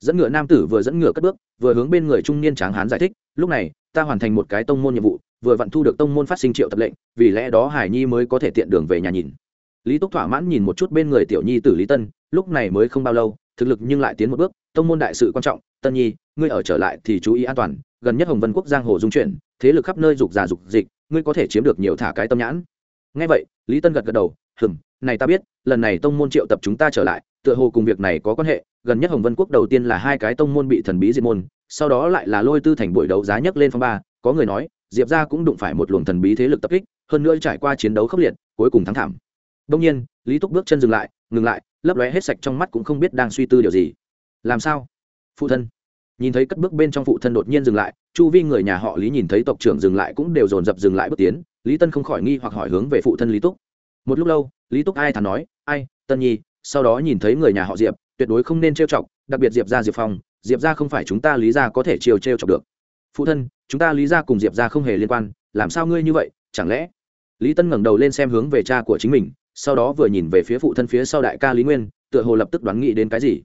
dẫn ngựa nam tử vừa dẫn ngựa cất bước, vừa hướng bên người trung niên tráng hán giải thích, lúc này, ta hoàn thành một cái tông môn nhiệm vụ, vừa vặn thu được tông môn phát sinh triệu tập lệnh, vì lẽ đó hải nhi mới có thể tiện đường về nhà nhìn. Lý túc thỏa mãn nhìn một chút bên người tiểu nhi tử lý tân, lúc này mới không bao lâu, thực lực nhưng lại tiến một bước, tông môn đại sự quan trọng, tân nhi, ngươi ở trở lại thì chú ý an toàn, gần nhất hồng vân quốc giang hồ dung chuyển, thế lực khắp nơi dục già dục dịch, ngươi có thể chiếm được nhiều thả cái tâm nhãn. Ngay vậy, lý tân gật gật đầu, hừm, này ta biết, lần này tông môn triệu tập chúng ta trở lại tựa hồ cùng việc này có quan hệ, gần nhất hồng vân quốc đầu tiên là hai cái tông môn bị thần bí diệt môn, sau đó lại là lôi tư thành buổi đấu giá nhất lên phong ba, có người nói, diệp ra cũng đụng phải một luồng thần bí thế lực tập kích, hơn nữa trải qua chiến đấu khốc liệt, cuối cùng thắng thảm. Đông nhiên, lý túc bước chân dừng lại, ngừng lại, lấp lóe hết sạch trong mắt cũng không biết đang suy tư điều gì. Làm sao? Phụ thân. Nhìn thấy cất bước bên trong phụ thân đột nhiên dừng lại, chu vi người nhà họ lý nhìn thấy tộc trưởng dừng lại cũng đều dồn dập dừng lại bước tiến, lý tân không khỏi nghi hoặc hỏi hướng về phụ thân lý túc. Một lúc lâu, lý túc ai thà nói, ai, tân nhi sau đó nhìn thấy người nhà họ diệp, tuyệt đối không nên trêu chọc, đặc biệt diệp ra diệp phong, diệp ra không phải chúng ta lý ra có thể chiều trêu chọc được. Phụ thân, chúng ta lý ra cùng diệp ra không hề liên quan, làm sao ngươi như vậy, chẳng lẽ? Lý tân ngẩng đầu lên xem hướng về cha của chính mình, sau đó vừa nhìn về phía phụ thân phía sau đại ca lý nguyên, tựa hồ lập tức đoán nghĩ đến cái gì.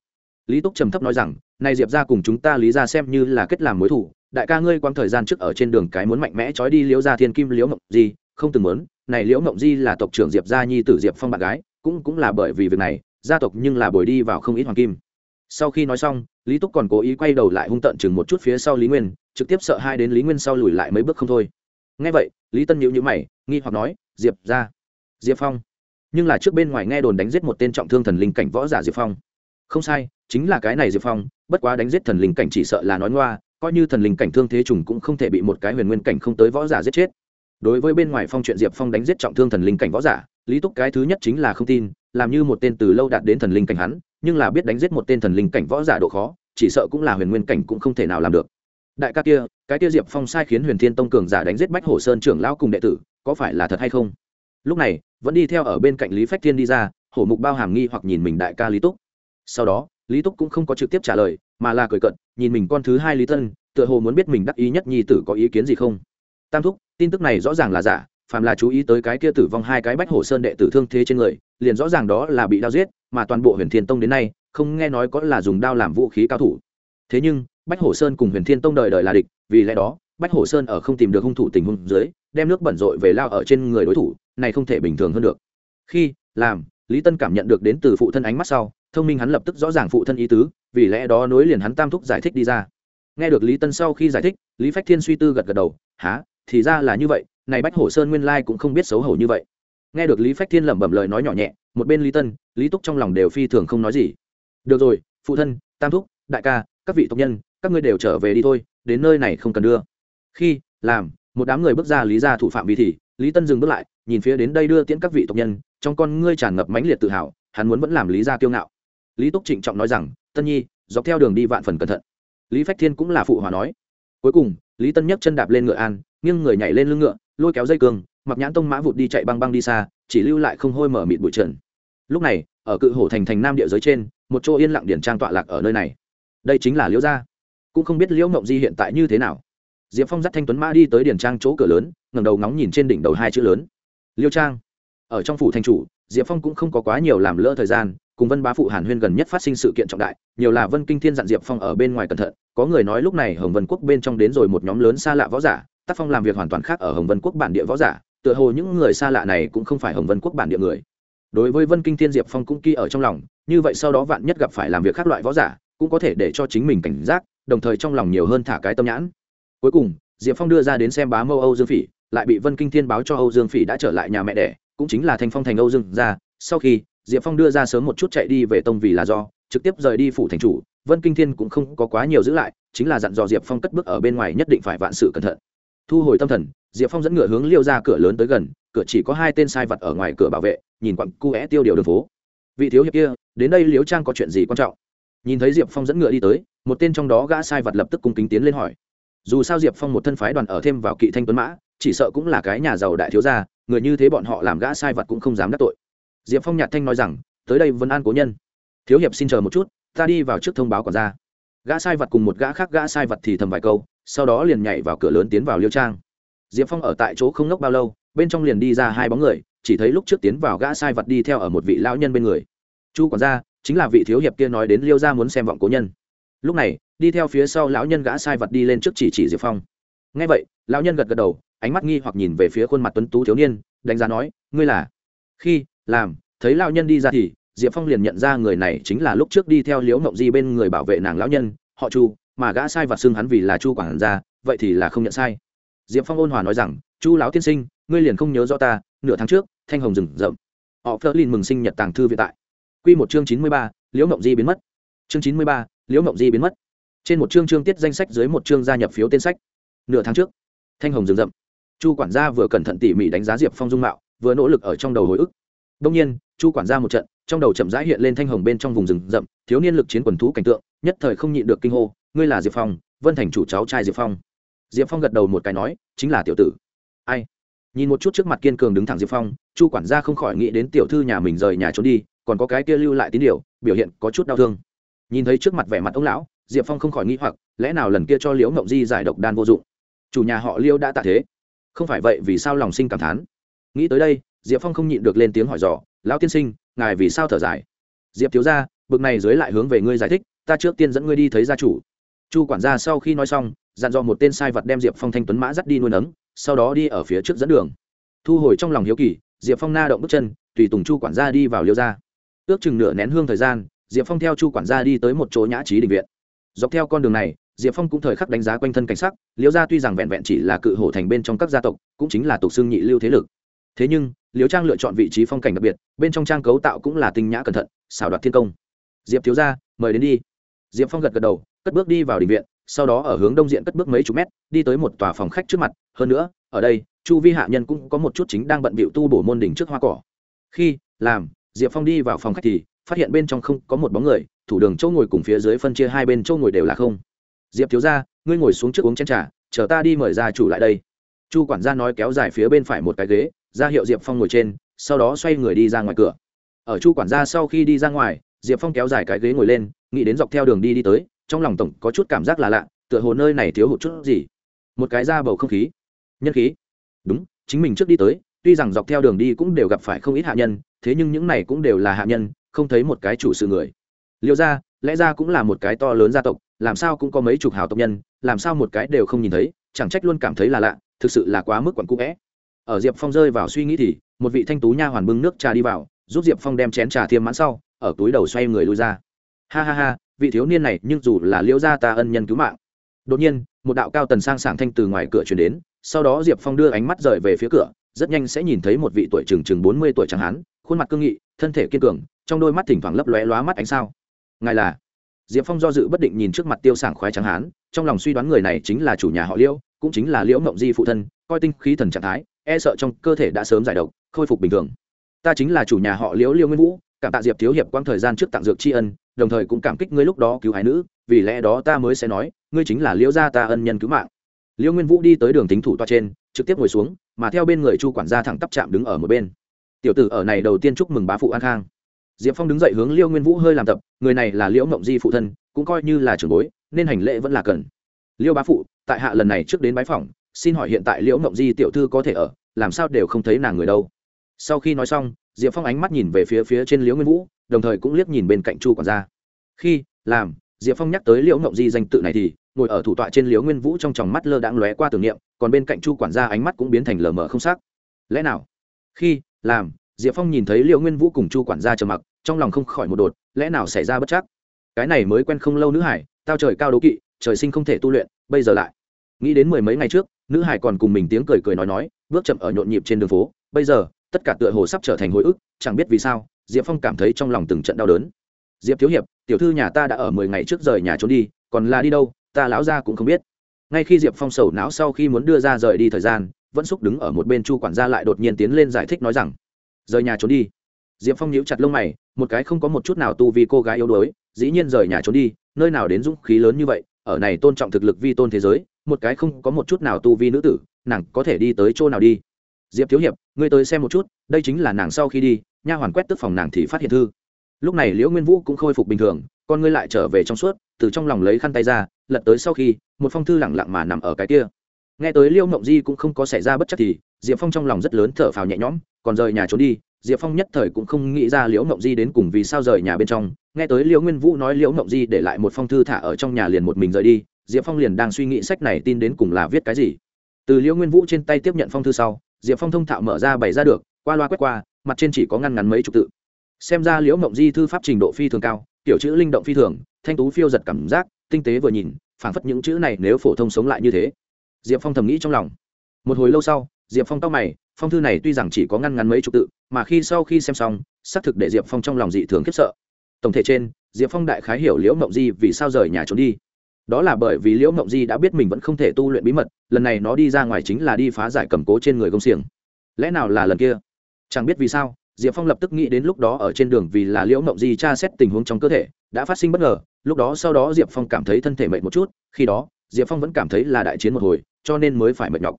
Lý túc trầm thấp nói rằng nay diệp ra cùng chúng ta lý ra xem như là kết làm mối thủ đại ca ngươi quang thời gian trước ở trên đường cái muốn mạnh mẽ trói đi liễu gia thiên kim liễu mộng di, không từng muốn, này liễu mộng di là tộc trưởng diệp gia nhi tử diệp phong bạn gái cũng cũng là bởi vì việc này, gia tộc nhưng là bồi đi vào không ít hoàng kim. Sau khi nói xong, lý túc còn cố ý quay đầu lại hung tợn chừng một chút phía sau lý nguyên, trực tiếp sợ hai đến lý nguyên sau lùi lại mấy bước không thôi. Ngay vậy, lý tân nhữ nhữ mày, nghi hoặc nói, diệp ra, diệp phong. Nhưng là trước bên ngoài nghe đồn đánh giết một tên trọng thương thần linh cảnh võ giả diệp phong. Không sai, chính là cái này diệp phong, bất quá đánh giết thần linh cảnh chỉ sợ là nói ngoa, coi như thần linh cảnh thương thế trùng cũng không thể bị một cái huyền nguyên cảnh không tới võ giả giết chết. Đối với bên ngoài phong chuyện diệp phong đánh giết trọng thương thần linh cảnh võ giả lý túc cái thứ nhất chính là không tin, làm như một tên từ lâu đạt đến thần linh cảnh hắn, nhưng là biết đánh giết một tên thần linh cảnh võ giả độ khó, chỉ sợ cũng là huyền nguyên cảnh cũng không thể nào làm được. Đại ca kia, cái kia diệp phong sai khiến huyền thiên tông cường giả đánh giết bách hồ sơn trưởng lão cùng đệ tử, có phải là thật hay không? Lúc này, vẫn đi theo ở bên cạnh lý phách thiên đi ra, hổ mục bao hàm nghi hoặc nhìn mình đại ca lý túc. Sau đó, lý túc cũng không có trực tiếp trả lời, mà là cười cận nhìn mình con thứ hai lý tân, tựa hồ muốn biết mình đắc ý nhất nhi tử có ý kiến gì không? Tam thúc, tin tức này rõ ràng là giả phàm là chú ý tới cái kia tử vong hai cái bách hổ sơn đệ tử thương thế trên người, liền rõ ràng đó là bị đao giết, mà toàn bộ huyền thiên tông đến nay, không nghe nói có là dùng đao làm vũ khí cao thủ. Thế nhưng, bách hổ sơn cùng huyền thiên tông đời đời là địch, vì lẽ đó, bách hổ sơn ở không tìm được hung thủ tình huống dưới, đem nước bẩn rội về lao ở trên người đối thủ, này không thể bình thường hơn được. Khi, làm, lý tân cảm nhận được đến từ phụ thân ánh mắt sau, thông minh hắn lập tức rõ ràng phụ thân ý tứ, vì lẽ đó nối liền hắn tam thúc giải thích đi ra. Nghe được lý tân sau khi giải thích, lý phách thiên suy tư gật gật đầu há thì ra là như vậy này bách hổ sơn nguyên lai cũng không biết xấu hổ như vậy. Nghe được lý phách thiên lẩm bẩm lời nói nhỏ nhẹ, một bên lý tân, lý túc trong lòng đều phi thường không nói gì. Được rồi, phụ thân, tam thúc, đại ca, các vị tộc nhân, các ngươi đều trở về đi thôi, đến nơi này không cần đưa. Khi, làm, một đám người bước ra lý ra thủ phạm vì thì, lý tân dừng bước lại, nhìn phía đến đây đưa tiễn các vị tộc nhân, trong con ngươi tràn ngập mãnh liệt tự hào, hắn muốn vẫn làm lý gia kiêu ngạo. Lý túc trịnh trọng nói rằng, tân nhi, dọc theo đường đi vạn phần cẩn thận. Lý phách thiên cũng là phụ hòa nói. Cuối cùng, lý tân nhấc chân đạp lên ngựa an, nghiêng người nhảy lên lưng ngựa lôi kéo dây cương, mặc nhãn tông mã vụt đi chạy băng băng đi xa chỉ lưu lại không hôi mở mịt bụi trần. Lúc này ở cự hổ thành thành nam địa giới trên một chỗ yên lặng điển trang tọa lạc ở nơi này. Đây chính là liễu gia. Cũng không biết liễu mộng di hiện tại như thế nào. Diệp phong dắt thanh tuấn mã đi tới điển trang chỗ cửa lớn ngầm đầu ngóng nhìn trên đỉnh đầu hai chữ lớn. Liêu trang. Ở trong phủ thành chủ diệp phong cũng không có quá nhiều làm lỡ thời gian cùng vân bá phụ hàn huyên gần nhất phát sinh sự kiện trọng đại nhiều là vân kinh thiên dặn diệp phong ở bên ngoài cẩn thận có người nói lúc này hồng vân quốc bên trong đến rồi một nhóm lớn xa lạ võ giả tác phong làm việc hoàn toàn khác ở hồng vân quốc bản địa võ giả, tựa hồ những người xa lạ này cũng không phải hồng vân quốc bản địa người. Đối với vân kinh thiên diệp phong cũng ký ở trong lòng, như vậy sau đó vạn nhất gặp phải làm việc khác loại võ giả, cũng có thể để cho chính mình cảnh giác, đồng thời trong lòng nhiều hơn thả cái tâm nhãn. Cuối cùng, diệp phong đưa ra đến xem bá mâu âu dương phỉ, lại bị vân kinh thiên báo cho âu dương phỉ đã trở lại nhà mẹ đẻ, cũng chính là thanh phong thành âu dương ra sau khi, diệp phong đưa ra sớm một chút chạy đi về tông vì là do, trực tiếp rời đi phủ thành chủ, vân kinh thiên cũng không có quá nhiều giữ lại, chính là dặn dò diệp phong cất bước ở bên ngoài nhất định phải vạn sự cẩn thận thu hồi tâm thần, diệp phong dẫn ngựa hướng liêu ra cửa lớn tới gần, cửa chỉ có hai tên sai vật ở ngoài cửa bảo vệ, nhìn quặng cu é tiêu điều đường phố. Vị thiếu hiệp kia, đến đây liếu trang có chuyện gì quan trọng? Nhìn thấy diệp phong dẫn ngựa đi tới, một tên trong đó gã sai vật lập tức cung kính tiến lên hỏi. Dù sao diệp phong một thân phái đoàn ở thêm vào kỵ thanh tuấn mã, chỉ sợ cũng là cái nhà giàu đại thiếu gia, người như thế bọn họ làm gã sai vật cũng không dám đắc tội. Diệp phong nhạt thanh nói rằng, tới đây vẫn an cố nhân. Thiếu hiệp xin chờ một chút, ta đi vào trước thông báo quản gia. Gã sai vật cùng một gã khác gã sai vật thì thầm vài câu sau đó liền nhảy vào cửa lớn tiến vào liêu trang. Diệp phong ở tại chỗ không ngốc bao lâu, bên trong liền đi ra hai bóng người, chỉ thấy lúc trước tiến vào gã sai vật đi theo ở một vị lão nhân bên người. Chu quản gia, chính là vị thiếu hiệp kia nói đến liêu gia muốn xem vọng cố nhân. Lúc này, đi theo phía sau lão nhân gã sai vật đi lên trước chỉ chỉ diệp phong. Ngay vậy, lão nhân gật gật đầu, ánh mắt nghi hoặc nhìn về phía khuôn mặt tuấn tú thiếu niên, đánh giá nói, ngươi là? Khi, làm. Thấy lão nhân đi ra thì, diệp phong liền nhận ra người này chính là lúc trước đi theo liễu mộng di bên người bảo vệ nàng lão nhân, họ chu mà gã sai vặt xưng hắn vì là chu quản gia, vậy thì là không nhận sai. Diệp phong ôn hòa nói rằng, chu lão tiên sinh, ngươi liền không nhớ rõ ta, nửa tháng trước, thanh hồng rừng rậm. Họ phớt lên mừng sinh nhật tàng thư viện tại. Q một chương chín mươi ba, liễu mộng di biến mất. Chương chín mươi ba, liễu mộng di biến mất. Trên một chương chương tiết danh sách dưới một chương gia nhập phiếu tên sách. Nửa tháng trước, thanh hồng rừng rậm. Chu quản gia vừa cẩn thận tỉ mỉ đánh giá diệp phong dung mạo, vừa nỗ lực ở trong đầu hồi ức. Đông nhiên, chu quản gia một trận, trong đầu chậm rãi hiện lên thanh hồng bên trong vùng rừng rậm, thiếu niên lực chiến quần thú cảnh tượng, nhất thời không nhịn được kinh hô ngươi là diệp phong vân thành chủ cháu trai diệp phong diệp phong gật đầu một cái nói, chính là tiểu tử. Ai? Nhìn một chút trước mặt kiên cường đứng thẳng diệp phong, chu quản gia không khỏi nghĩ đến tiểu thư nhà mình rời nhà trốn đi, còn có cái kia lưu lại tín điều, biểu hiện có chút đau thương. Nhìn thấy trước mặt vẻ mặt ông lão, diệp phong không khỏi nghĩ hoặc, lẽ nào lần kia cho liễu mộng di giải độc đan vô dụng? Chủ nhà họ liêu đã tạ thế. Không phải vậy vì sao lòng sinh cảm thán? Nghĩ tới đây, diệp phong không nhịn được lên tiếng hỏi dò, lão tiên sinh, ngài vì sao thở dài? Diệp thiếu ra bực này dưới lại hướng về ngươi giải thích, ta trước tiên dẫn ngươi đi thấy gia chủ chu quản gia sau khi nói xong, dặn dò một tên sai vật đem diệp phong thanh tuấn mã dắt đi nuôi nấng, sau đó đi ở phía trước dẫn đường. Thu hồi trong lòng hiếu kỳ, diệp phong na động bước chân, tùy tùng chu quản gia đi vào liêu ra ước chừng nửa nén hương thời gian, diệp phong theo chu quản gia đi tới một chỗ nhã trí định viện. Dọc theo con đường này, diệp phong cũng thời khắc đánh giá quanh thân cảnh sắc, liêu gia tuy rằng vẹn vẹn chỉ là cự hổ thành bên trong các gia tộc, cũng chính là tục xương nhị lưu thế lực. Thế nhưng, liêu trang lựa chọn vị trí phong cảnh đặc biệt, bên trong trang cấu tạo cũng là tinh nhã cẩn thận, xảo đoạt thiên công. Diệp thiếu gia, mời đến đi. Diệp phong gật gật đầu cất bước đi vào đình viện, sau đó ở hướng đông diện cất bước mấy chục mét, đi tới một tòa phòng khách trước mặt. Hơn nữa, ở đây, chu vi hạ nhân cũng có một chút chính đang bận bịu tu bổ môn đỉnh trước hoa cỏ. Khi, làm, diệp phong đi vào phòng khách thì, phát hiện bên trong không có một bóng người, thủ đường chỗ ngồi cùng phía dưới phân chia hai bên chỗ ngồi đều là không. Diệp thiếu ra ngươi ngồi xuống trước uống chén t r à chờ ta đi mời gia chủ lại đây. Chu quản gia nói kéo dài phía bên phải một cái ghế, ra hiệu diệp phong ngồi trên, sau đó xoay người đi ra ngoài cửa. Ở chu quản gia sau khi đi ra ngoài, diệp phong kéo dài cái ghế ngồi lên, nghĩ đến dọc theo đường đi đi tới trong lòng tổng có chút cảm giác là lạ, tựa hồ nơi này thiếu hụt chút gì. Một cái da bầu không khí. Nhân khí. Đúng, chính mình trước đi tới, tuy rằng dọc theo đường đi cũng đều gặp phải không ít hạ nhân, thế nhưng những này cũng đều là hạ nhân, không thấy một cái chủ sự người. Liệu ra lẽ ra cũng là một cái to lớn gia tộc, làm sao cũng có mấy chục hào tộc nhân, làm sao một cái đều không nhìn thấy, chẳng trách luôn cảm thấy là lạ, thực sự là quá mức quặn cũ vẽ. Ở diệp phong rơi vào suy nghĩ thì, một vị thanh tú nha hoàn bưng nước trà đi vào, giúp diệp phong đem chén trà thiêm mãn sau, ở túi đầu xoay người lui ra. Ha ha ha vị thiếu niên này nhưng dù là liễu gia ta ân nhân cứu mạng. Đột nhiên, một đạo cao tần sang sảng thanh từ ngoài cửa chuyển đến, sau đó diệp phong đưa ánh mắt rời về phía cửa, rất nhanh sẽ nhìn thấy một vị tuổi chừng chừng bốn mươi tuổi chẳng hán, khuôn mặt cương nghị, thân thể kiên cường, trong đôi mắt thỉnh thoảng lấp lóe lóa mắt ánh sao. Ngài là? Diệp phong do dự bất định nhìn trước mặt tiêu sảng khoái trắng hán, trong lòng suy đoán người này chính là chủ nhà họ liễu, cũng chính là liễu mộng di phụ thân, coi tinh khí thần trạng thái e sợ trong cơ thể đã sớm giải độc, khôi phục bình thường. Ta chính là chủ nhà họ liễu liễu nguyên vũ cảm tạ diệp thiếu hiệp quang thời gian trước tặng dược tri ân, đồng thời cũng cảm kích ngươi lúc đó cứu hai nữ, vì lẽ đó ta mới sẽ nói, ngươi chính là liễu gia ta ân nhân cứu mạng. Liễu nguyên vũ đi tới đường tính thủ toa trên, trực tiếp ngồi xuống, mà theo bên người chu quản gia thẳng tắp chạm đứng ở một bên. Tiểu tử ở này đầu tiên chúc mừng bá phụ an khang. Diệp phong đứng dậy hướng liễu nguyên vũ hơi làm tập, người này là liễu mộng di phụ thân, cũng coi như là trưởng bối, nên hành lễ vẫn là cần. Liễu bá phụ, tại hạ lần này trước đến bái phỏng, xin hỏi hiện tại liễu mộng di tiểu thư có thể ở, làm sao đều không thấy nàng người đâu. Sau khi nói xong diệp phong ánh mắt nhìn về phía phía trên liễu nguyên vũ, đồng thời cũng liếc nhìn bên cạnh chu quản gia. Khi, làm, diệp phong nhắc tới liễu ngộng di danh tự này thì, ngồi ở thủ tọa trên liễu nguyên vũ trong tròng mắt lơ đãng lóe qua tưởng niệm, còn bên cạnh chu quản gia ánh mắt cũng biến thành lờ mờ không sắc lẽ nào? Khi, làm, diệp phong nhìn thấy liễu nguyên vũ cùng chu quản gia trầm mặc, trong lòng không khỏi một đột, lẽ nào xảy ra bất chắc? Cái này mới quen không lâu nữ hải, tao trời cao đố kỵ, trời sinh không thể tu luyện, bây giờ lại. Nghĩ đến mười mấy ngày trước, nữ hải còn cùng mình tiếng cười cười nói nói, bước chậm ở nhộn nhịp trên đường phố, bây giờ tất cả tựa hồ sắp trở thành hồi ức, chẳng biết vì sao, diệp phong cảm thấy trong lòng từng trận đau đớn. Diệp thiếu hiệp, tiểu thư nhà ta đã ở mười ngày trước rời nhà trốn đi, còn là đi đâu, ta lão ra cũng không biết. Ngay khi diệp phong sầu não sau khi muốn đưa ra rời đi thời gian vẫn xúc đứng ở một bên chu quản gia lại đột nhiên tiến lên giải thích nói rằng, rời nhà trốn đi. Diệp phong nhíu chặt lông mày, một cái không có một chút nào tu vì cô gái yếu đuối, dĩ nhiên rời nhà trốn đi, nơi nào đến dũng khí lớn như vậy, ở này tôn trọng thực lực vi tôn thế giới, một cái không có một chút nào tu vi nữ tử, nàng có thể đi tới chỗ nào đi? Diệp thiếu hiệp, ngươi tới xem một chút, đây chính là nàng sau khi đi, nha hoàn quét tức phòng nàng thì phát hiện thư. Lúc này liễu nguyên vũ cũng khôi phục bình thường con ngươi lại trở về trong suốt, từ trong lòng lấy khăn tay ra, lật tới sau khi, một phong thư lẳng lặng mà nằm ở cái kia. Nghe tới liễu mộng di cũng không có xảy ra bất chắc thì, diệp phong trong lòng rất lớn thở phào nhẹ nhõm, còn rời nhà trốn đi, diệp phong nhất thời cũng không nghĩ ra liễu mộng di đến cùng vì sao rời nhà bên trong. Nghe tới liễu nguyên vũ nói liễu mộng di để lại một phong thư thả ở trong nhà liền một mình rời đi, diệp phong liền đang suy nghĩ sách này tin đến cùng là viết cái gì. Từ liễu nguyên vũ trên tay tiếp nhận phong thư sau diệp phong thông thạo mở ra bày ra được, qua loa quét qua, mặt trên chỉ có ngăn ngắn mấy chục tự. Xem ra liễu mộng di thư pháp trình độ phi thường cao, kiểu chữ linh động phi thường, thanh tú phiêu giật cảm giác, tinh tế vừa nhìn, phảng phất những chữ này nếu phổ thông sống lại như thế. Diệp phong thầm nghĩ trong lòng. Một hồi lâu sau, diệp phong tóc mày, phong thư này tuy rằng chỉ có ngăn ngắn mấy chục tự, mà khi sau khi xem xong, xác thực để diệp phong trong lòng dị thường khiếp sợ. Tổng thể trên, diệp phong đại khái hiểu liễu mộng di vì sao rời nhà trốn đi đó là bởi vì liễu mộng di đã biết mình vẫn không thể tu luyện bí mật, lần này nó đi ra ngoài chính là đi phá giải cầm cố trên người công xiềng. Lẽ nào là lần kia? Chẳng biết vì sao, diệp phong lập tức nghĩ đến lúc đó ở trên đường vì là liễu mộng di tra xét tình huống trong cơ thể, đã phát sinh bất ngờ, lúc đó sau đó diệp phong cảm thấy thân thể mệt một chút, khi đó, diệp phong vẫn cảm thấy là đại chiến một hồi, cho nên mới phải mệt nhọc.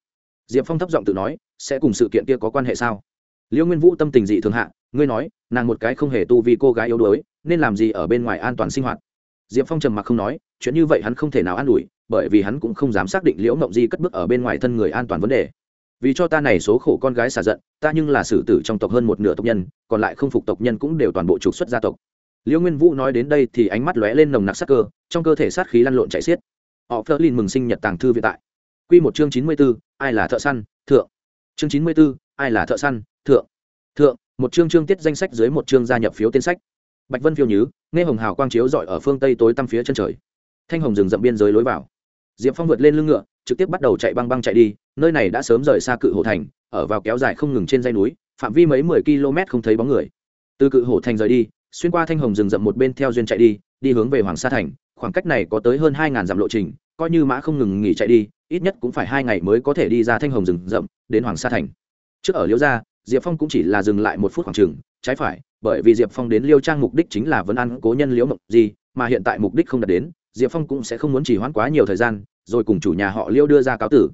Diệp phong thấp giọng tự nói, sẽ cùng sự kiện kia có quan hệ sao? Liễu nguyên vũ tâm tình dị thường hạ, ngươi nói, nàng một cái không hề tu vì cô gái yếu đuối, nên làm gì ở bên ngoài an toàn sinh hoạt? Diệp phong trầm mặc không nói, chuyện như vậy hắn không thể nào an ủi, bởi vì hắn cũng không dám xác định liễu mộng di cất bước ở bên ngoài thân người an toàn vấn đề. Vì cho ta này số khổ con gái xả giận, ta nhưng là xử tử trong tộc hơn một nửa tộc nhân, còn lại không phục tộc nhân cũng đều toàn bộ trục xuất gia tộc. Liễu nguyên vũ nói đến đây thì ánh mắt lóe lên nồng nặc sắc cơ, trong cơ thể sát khí lăn lộn chạy xiết. Họ phớt lên mừng sinh nhật tàng thư viện tại. Q một chương chín mươi b ố ai là thợ săn? Thượng. Chương chín mươi b ố ai là thợ săn? Thượng. Thượng, một chương chương tiết danh sách dưới một chương gia nhập phiếu tên sách bạch vân phiêu nhứ, nghe hồng hào quang chiếu dọi ở phương tây tối tăm phía chân trời. Thanh hồng rừng rậm biên giới lối vào. Diệp phong vượt lên lưng ngựa, trực tiếp bắt đầu chạy băng băng chạy đi, nơi này đã sớm rời xa cự hồ thành, ở vào kéo dài không ngừng trên dây núi, phạm vi mấy mười km không thấy bóng người. Từ cự hồ thành rời đi, xuyên qua thanh hồng rừng rậm một bên theo duyên chạy đi đi hướng về hoàng sa thành, khoảng cách này có tới hơn hai ngàn dặm lộ trình, coi như mã không ngừng nghỉ chạy đi, ít nhất cũng phải hai ngày mới có thể đi ra thanh hồng rừng rậm, đến hoàng sa thành. Trước ở liễu gia, diệp phong cũng chỉ là dừng lại một phút khoảng chừng trái phải bởi vì diệp phong đến liêu trang mục đích chính là vấn ăn cố nhân liễu mộng gì mà hiện tại mục đích không đạt đến diệp phong cũng sẽ không muốn chỉ hoãn quá nhiều thời gian rồi cùng chủ nhà họ liêu đưa ra cáo tử.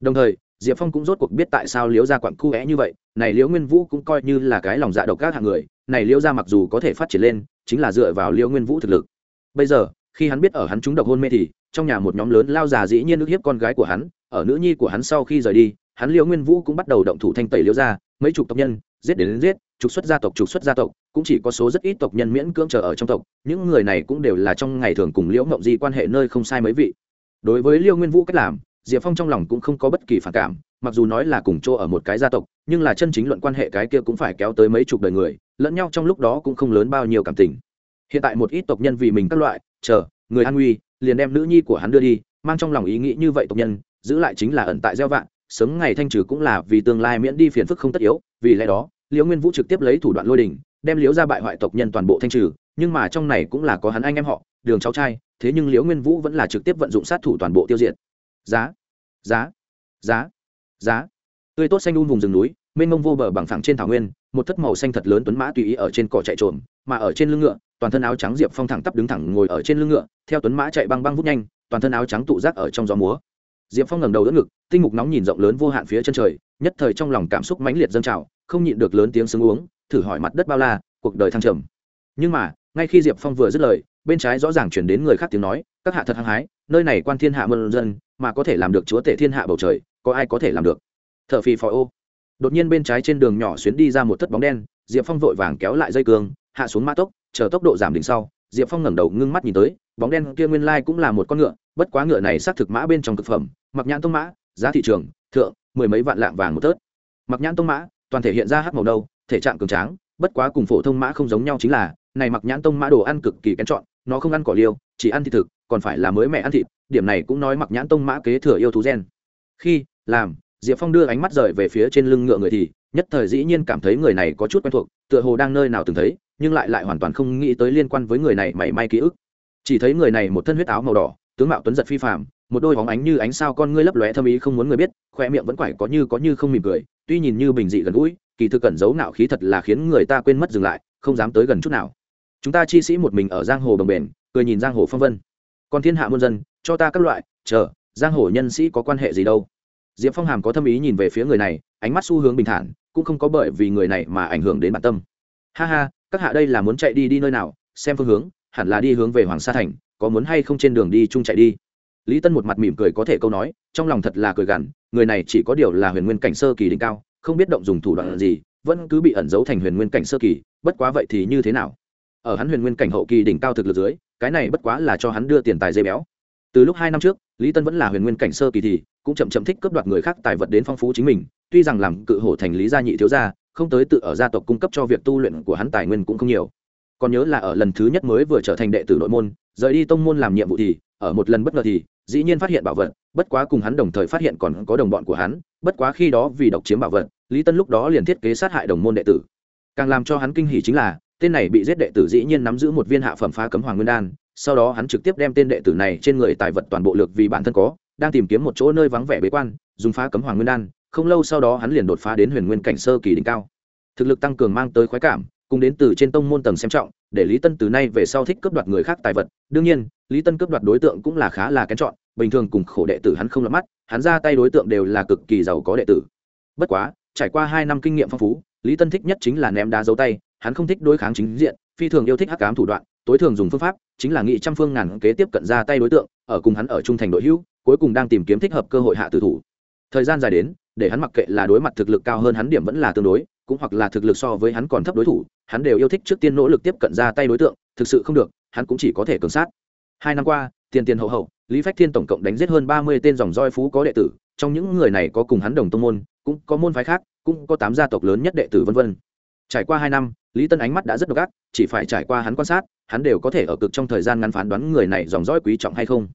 Đồng thời diệp phong cũng rốt cuộc biết tại sao liễu gia quặn cu é như vậy này liễu nguyên vũ cũng coi như là cái lòng dạ độc các hạng người này liễu gia mặc dù có thể phát triển lên chính là dựa vào liễu nguyên vũ thực lực. Bây giờ khi hắn biết ở hắn trúng độc hôn mê thì trong nhà một nhóm lớn lao già dĩ nhiên ức hiếp con gái của hắn ở nữ nhi của hắn sau khi rời đi hắn liễu nguyên vũ cũng bắt đầu động thủ thanh tẩy liễu gia mấy chục tộc nhân giết đến, đến giết trục xuất gia tộc, trục xuất gia tộc, cũng chỉ có số rất ít tộc nhân miễn cưỡng chờ ở trong tộc. Những người này cũng đều là trong ngày thường cùng liễu ngộng di quan hệ nơi không sai mấy vị. Đối với Liêu nguyên vũ cách làm, diệp phong trong lòng cũng không có bất kỳ phản cảm, mặc dù nói là cùng chỗ ở một cái gia tộc, nhưng là chân chính luận quan hệ cái kia cũng phải kéo tới mấy chục đời người, lẫn nhau trong lúc đó cũng không lớn bao nhiêu cảm tình. Hiện tại một ít tộc nhân vì mình các loại, chờ, người an nguy, liền đem nữ nhi của hắn đưa đi, mang trong lòng ý nghĩ như vậy tộc nhân, giữ lại chính là ẩn tại gieo vạn sớm ngày thanh trừ cũng là vì tương lai miễn đi phiền phức không tất yếu, vì lẽ đó liễu nguyên vũ trực tiếp lấy thủ đoạn lôi đình, đem liễu ra bại hoại tộc nhân toàn bộ thanh trừ, nhưng mà trong này cũng là có hắn anh em họ, đường cháu trai, thế nhưng liễu nguyên vũ vẫn là trực tiếp vận dụng sát thủ toàn bộ tiêu diệt. Giá giá giá giá. Tươi tốt xanh đun vùng rừng núi, mênh mông vô bờ bằng phẳng trên thảo nguyên, một thất màu xanh thật lớn tuấn mã tùy ý ở trên cỏ chạy trộm mà ở trên lưng ngựa, toàn thân áo trắng diệp phong thẳng tắp đứng thẳng ngồi ở trên lưng ngựa, theo tuấn mã chạy băng băng vút nhanh, toàn thân áo trắng tụ rác ở trong gió múa diệp phong ngẩng đầu đỡ ngực, tinh mục nóng nhìn rộng lớn vô hạn phía chân trời, nhất thời trong lòng cảm xúc mãnh liệt dâng trào, không nhịn được lớn tiếng sướng uống, thử hỏi mặt đất bao la, cuộc đời thăng trầm. Nhưng mà, ngay khi diệp phong vừa dứt lời, bên trái rõ ràng chuyển đến người khác tiếng nói, các hạ thật hăng hái, nơi này quan thiên hạ mân dân, mà có thể làm được chúa tể thiên hạ bầu trời, có ai có thể làm được? T h ở phì phò ô. Đột nhiên bên trái trên đường nhỏ xuyến đi ra một thất bóng đen, diệp phong vội vàng kéo lại dây cương, hạ xuống mã tốc, chờ tốc độ giảm đỉnh sau, diệp phong ngẩng đầu ngưng mắt nhìn tới bóng đen kia nguyên lai cũng là một con ngựa, bất quá ngựa này xác thực mã bên trong thực phẩm, mặc nhãn tông mã, giá thị trường, thượng, mười mấy vạn lạng vàng một tớt mặc nhãn tông mã, toàn thể hiện ra hắc màu nâu, thể trạng cường tráng, bất quá cùng phổ thông mã không giống nhau chính là, này mặc nhãn tông mã đồ ăn cực kỳ kén chọn, nó không ăn cỏ liêu, chỉ ăn thịt thực, còn phải là mới mẹ ăn thịt, điểm này cũng nói mặc nhãn tông mã kế thừa yêu thú gen. Khi, làm, diệp phong đưa ánh mắt rời về phía trên lưng ngựa người thì, nhất thời dĩ nhiên cảm thấy người này có chút quen thuộc, tựa hồ đang nơi nào từng thấy, nhưng lại lại hoàn toàn không nghĩ tới liên quan với người này mảy may ký ức chỉ thấy người này một thân huyết áo màu đỏ, tướng mạo tuấn giật phi phạm một đôi hóng ánh như ánh sao con ngươi lấp lóe thâm ý không muốn người biết khoe miệng vẫn quải có như có như không mỉm cười, tuy nhìn như bình dị gần gũi, kỳ thực cẩn giấu nạo khí thật là khiến người ta quên mất dừng lại, không dám tới gần chút nào. Chúng ta chi sĩ một mình ở giang hồ đồng bền, cười nhìn giang hồ phong vân. Còn thiên hạ muôn dân, cho ta các loại, chờ, giang hồ nhân sĩ có quan hệ gì đâu. Diệp phong hàm có thâm ý nhìn về phía người này, ánh mắt xu hướng bình thản, cũng không có bởi vì người này mà ảnh hưởng đến bản tâm. Ha ha, các hạ đây là muốn chạy đi đi nơi nào, xem phương hướng hẳn là đi hướng về hoàng sa thành, có muốn hay không trên đường đi chung chạy đi? Lý tân một mặt mỉm cười có thể câu nói, trong lòng thật là cười gằn, người này chỉ có điều là huyền nguyên cảnh sơ kỳ đỉnh cao, không biết động dùng thủ đoạn gì, vẫn cứ bị ẩn giấu thành huyền nguyên cảnh sơ kỳ, bất quá vậy thì như thế nào? Ở hắn huyền nguyên cảnh hậu kỳ đỉnh cao thực lực dưới, cái này bất quá là cho hắn đưa tiền tài dây béo. Từ lúc hai năm trước, lý tân vẫn là huyền nguyên cảnh sơ kỳ thì cũng chậm chậm thích cướp đoạt người khác tài vật đến phong phú chính mình, tuy rằng làm cự hổ thành lý gia nhị thiếu gia, không tới tự ở gia tộc cung cấp cho việc tu luyện của hắn tài nguyên cũng không nhiều còn nhớ là ở lần thứ nhất mới vừa trở thành đệ tử nội môn, rời đi tông môn làm nhiệm vụ thì, ở một lần bất ngờ thì, dĩ nhiên phát hiện bảo vật, bất quá cùng hắn đồng thời phát hiện còn có đồng bọn của hắn, bất quá khi đó vì độc chiếm bảo vật, lý tân lúc đó liền thiết kế sát hại đồng môn đệ tử. Càng làm cho hắn kinh hỉ chính là, tên này bị giết đệ tử dĩ nhiên nắm giữ một viên hạ phẩm phá cấm hoàng nguyên đan, sau đó hắn trực tiếp đem tên đệ tử này trên người tài vật toàn bộ lực vì bản thân có, đang tìm kiếm một chỗ nơi vắng vẻ bế quan, dùng phá cấm hoàng nguyên đan, không lâu sau đó hắn liền đột phá đến huyền nguyên cảnh sơ kỳ đỉnh cao. Thực lực tăng cường mang tới khoái cảm cùng đến từ trên tông môn tầng xem trọng, để lý tân từ nay về sau thích cướp đoạt người khác tài vật. Đương nhiên, lý tân cướp đoạt đối tượng cũng là khá là kén chọn, bình thường cùng khổ đệ tử hắn không lắm mắt, hắn ra tay đối tượng đều là cực kỳ giàu có đệ tử. Bất quá, trải qua hai năm kinh nghiệm phong phú, lý tân thích nhất chính là ném đá dấu tay, hắn không thích đối kháng chính diện, phi thường yêu thích hắc cám thủ đoạn, tối thường dùng phương pháp, chính là nghị trăm phương ngàn kế tiếp cận ra tay đối tượng, ở cùng hắn ở trung thành đội hữu, cuối cùng đang tìm kiếm thích hợp cơ hội hạ tử thủ. Thời gian dài đến, để hắn mặc kệ là đối mặt thực lực cao hơn hắn điểm vẫn là tương đối, cũng hoặc là thực lực so với hắn còn thấp đối thủ hắn đều yêu thích trước tiên nỗ lực tiếp cận ra tay đối tượng, thực sự không được, hắn cũng chỉ có thể cường sát. Hai năm qua, tiền tiền hậu hậu, lý phách thiên tổng cộng đánh giết hơn ba mươi tên dòng roi phú có đệ tử, trong những người này có cùng hắn đồng tông môn, cũng có môn phái khác, cũng có tám gia tộc lớn nhất đệ tử vân vân. Trải qua hai năm, lý tân ánh mắt đã rất độc ác, chỉ phải trải qua hắn quan sát, hắn đều có thể ở cực trong thời gian ngắn phán đoán người này dòng dõi quý trọng hay không.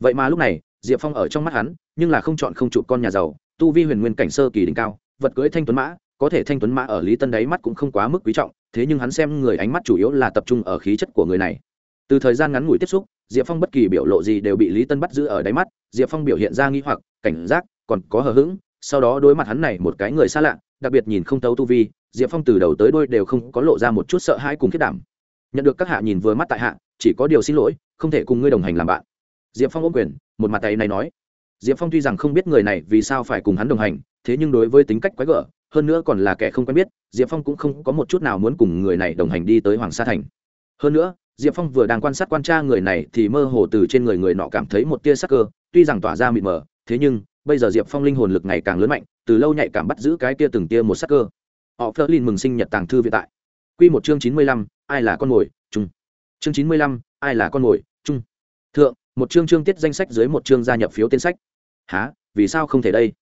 Vậy mà lúc này, diệp phong ở trong mắt hắn, nhưng là không chọn không chụp con nhà giàu, tu vi huyền nguyên cảnh sơ kỳ đỉnh cao, vật cưới thanh tuấn mã có thể thanh tuấn mã ở lý tân đáy mắt cũng không quá mức quý trọng, thế nhưng hắn xem người ánh mắt chủ yếu là tập trung ở khí chất của người này. Từ thời gian ngắn ngủi tiếp xúc, diệp phong bất kỳ biểu lộ gì đều bị lý tân bắt giữ ở đáy mắt, diệp phong biểu hiện ra nghi hoặc, cảnh giác, còn có hờ hững, sau đó đối mặt hắn này một cái người xa lạ, đặc biệt nhìn không tấu tu vi, diệp phong từ đầu tới đôi đều không có lộ ra một chút sợ hãi cùng khiết đảm. Nhận được các hạ nhìn vừa mắt tại hạ, chỉ có điều xin lỗi, không thể cùng ngươi đồng hành làm bạn. Diệp phong ôm quyền, một mặt tay này nói. Diệp phong tuy rằng không biết người này vì sao phải cùng hắn đồng hành, thế nhưng đối với tính cách quái gở hơn nữa còn là kẻ không quen biết, diệp phong cũng không có một chút nào muốn cùng người này đồng hành đi tới hoàng sa thành. Hơn nữa, diệp phong vừa đang quan sát quan tra người này thì mơ hồ từ trên người người nọ cảm thấy một tia sắc cơ, tuy rằng tỏa ra mịt mờ, thế nhưng, bây giờ diệp phong linh hồn lực ngày càng lớn mạnh, từ lâu nhạy cảm bắt giữ cái tia từng tia một sắc cơ. Họ phớt lên mừng sinh nhật tàng thư viện tại. Q một chương chín mươi lăm, ai là con mồi, chung. Chương chín mươi lăm, ai là con mồi, chung. Thượng, một chương chương tiết danh sách dưới một chương gia nhập phiếu tên sách. Há vì sao không thể đây?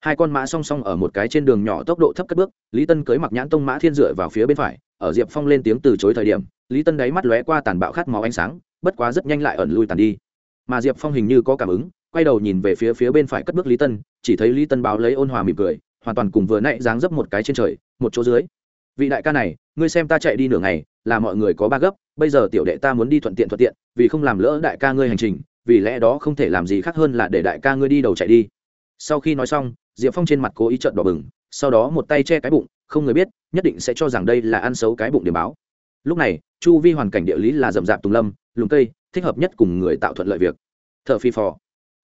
Hai con mã song song ở một cái trên đường nhỏ tốc độ thấp cất bước, lý tân cưới mặc nhãn tông mã thiên dựa vào phía bên phải, ở diệp phong lên tiếng từ chối thời điểm, lý tân đáy mắt lóe qua tàn bạo khát máu ánh sáng, bất quá rất nhanh lại ẩn lui tàn đi. Mà diệp phong hình như có cảm ứng, quay đầu nhìn về phía phía bên phải cất bước lý tân, chỉ thấy lý tân báo lấy ôn hòa mỉm cười, hoàn toàn cùng vừa nãy dáng dấp một cái trên trời, một chỗ dưới. Vị đại ca này, ngươi xem ta chạy đi nửa ngày, là mọi người có ba gấp, bây giờ tiểu đệ ta muốn đi thuận tiện thuận tiện, vì không làm lỡ đại ca ngươi hành trình, vì lẽ đó không thể làm gì khác hơn là để đại ca ngươi đi đầu chạy đi. Sau khi nói xong diệp phong trên mặt cố ý trợn đỏ bừng, sau đó một tay che cái bụng, không người biết, nhất định sẽ cho rằng đây là ăn xấu cái bụng để báo. Lúc này, chu vi hoàn cảnh địa lý là rậm rạp tùng lâm lùng cây, thích hợp nhất cùng người tạo thuận lợi việc. T h ở phi phò.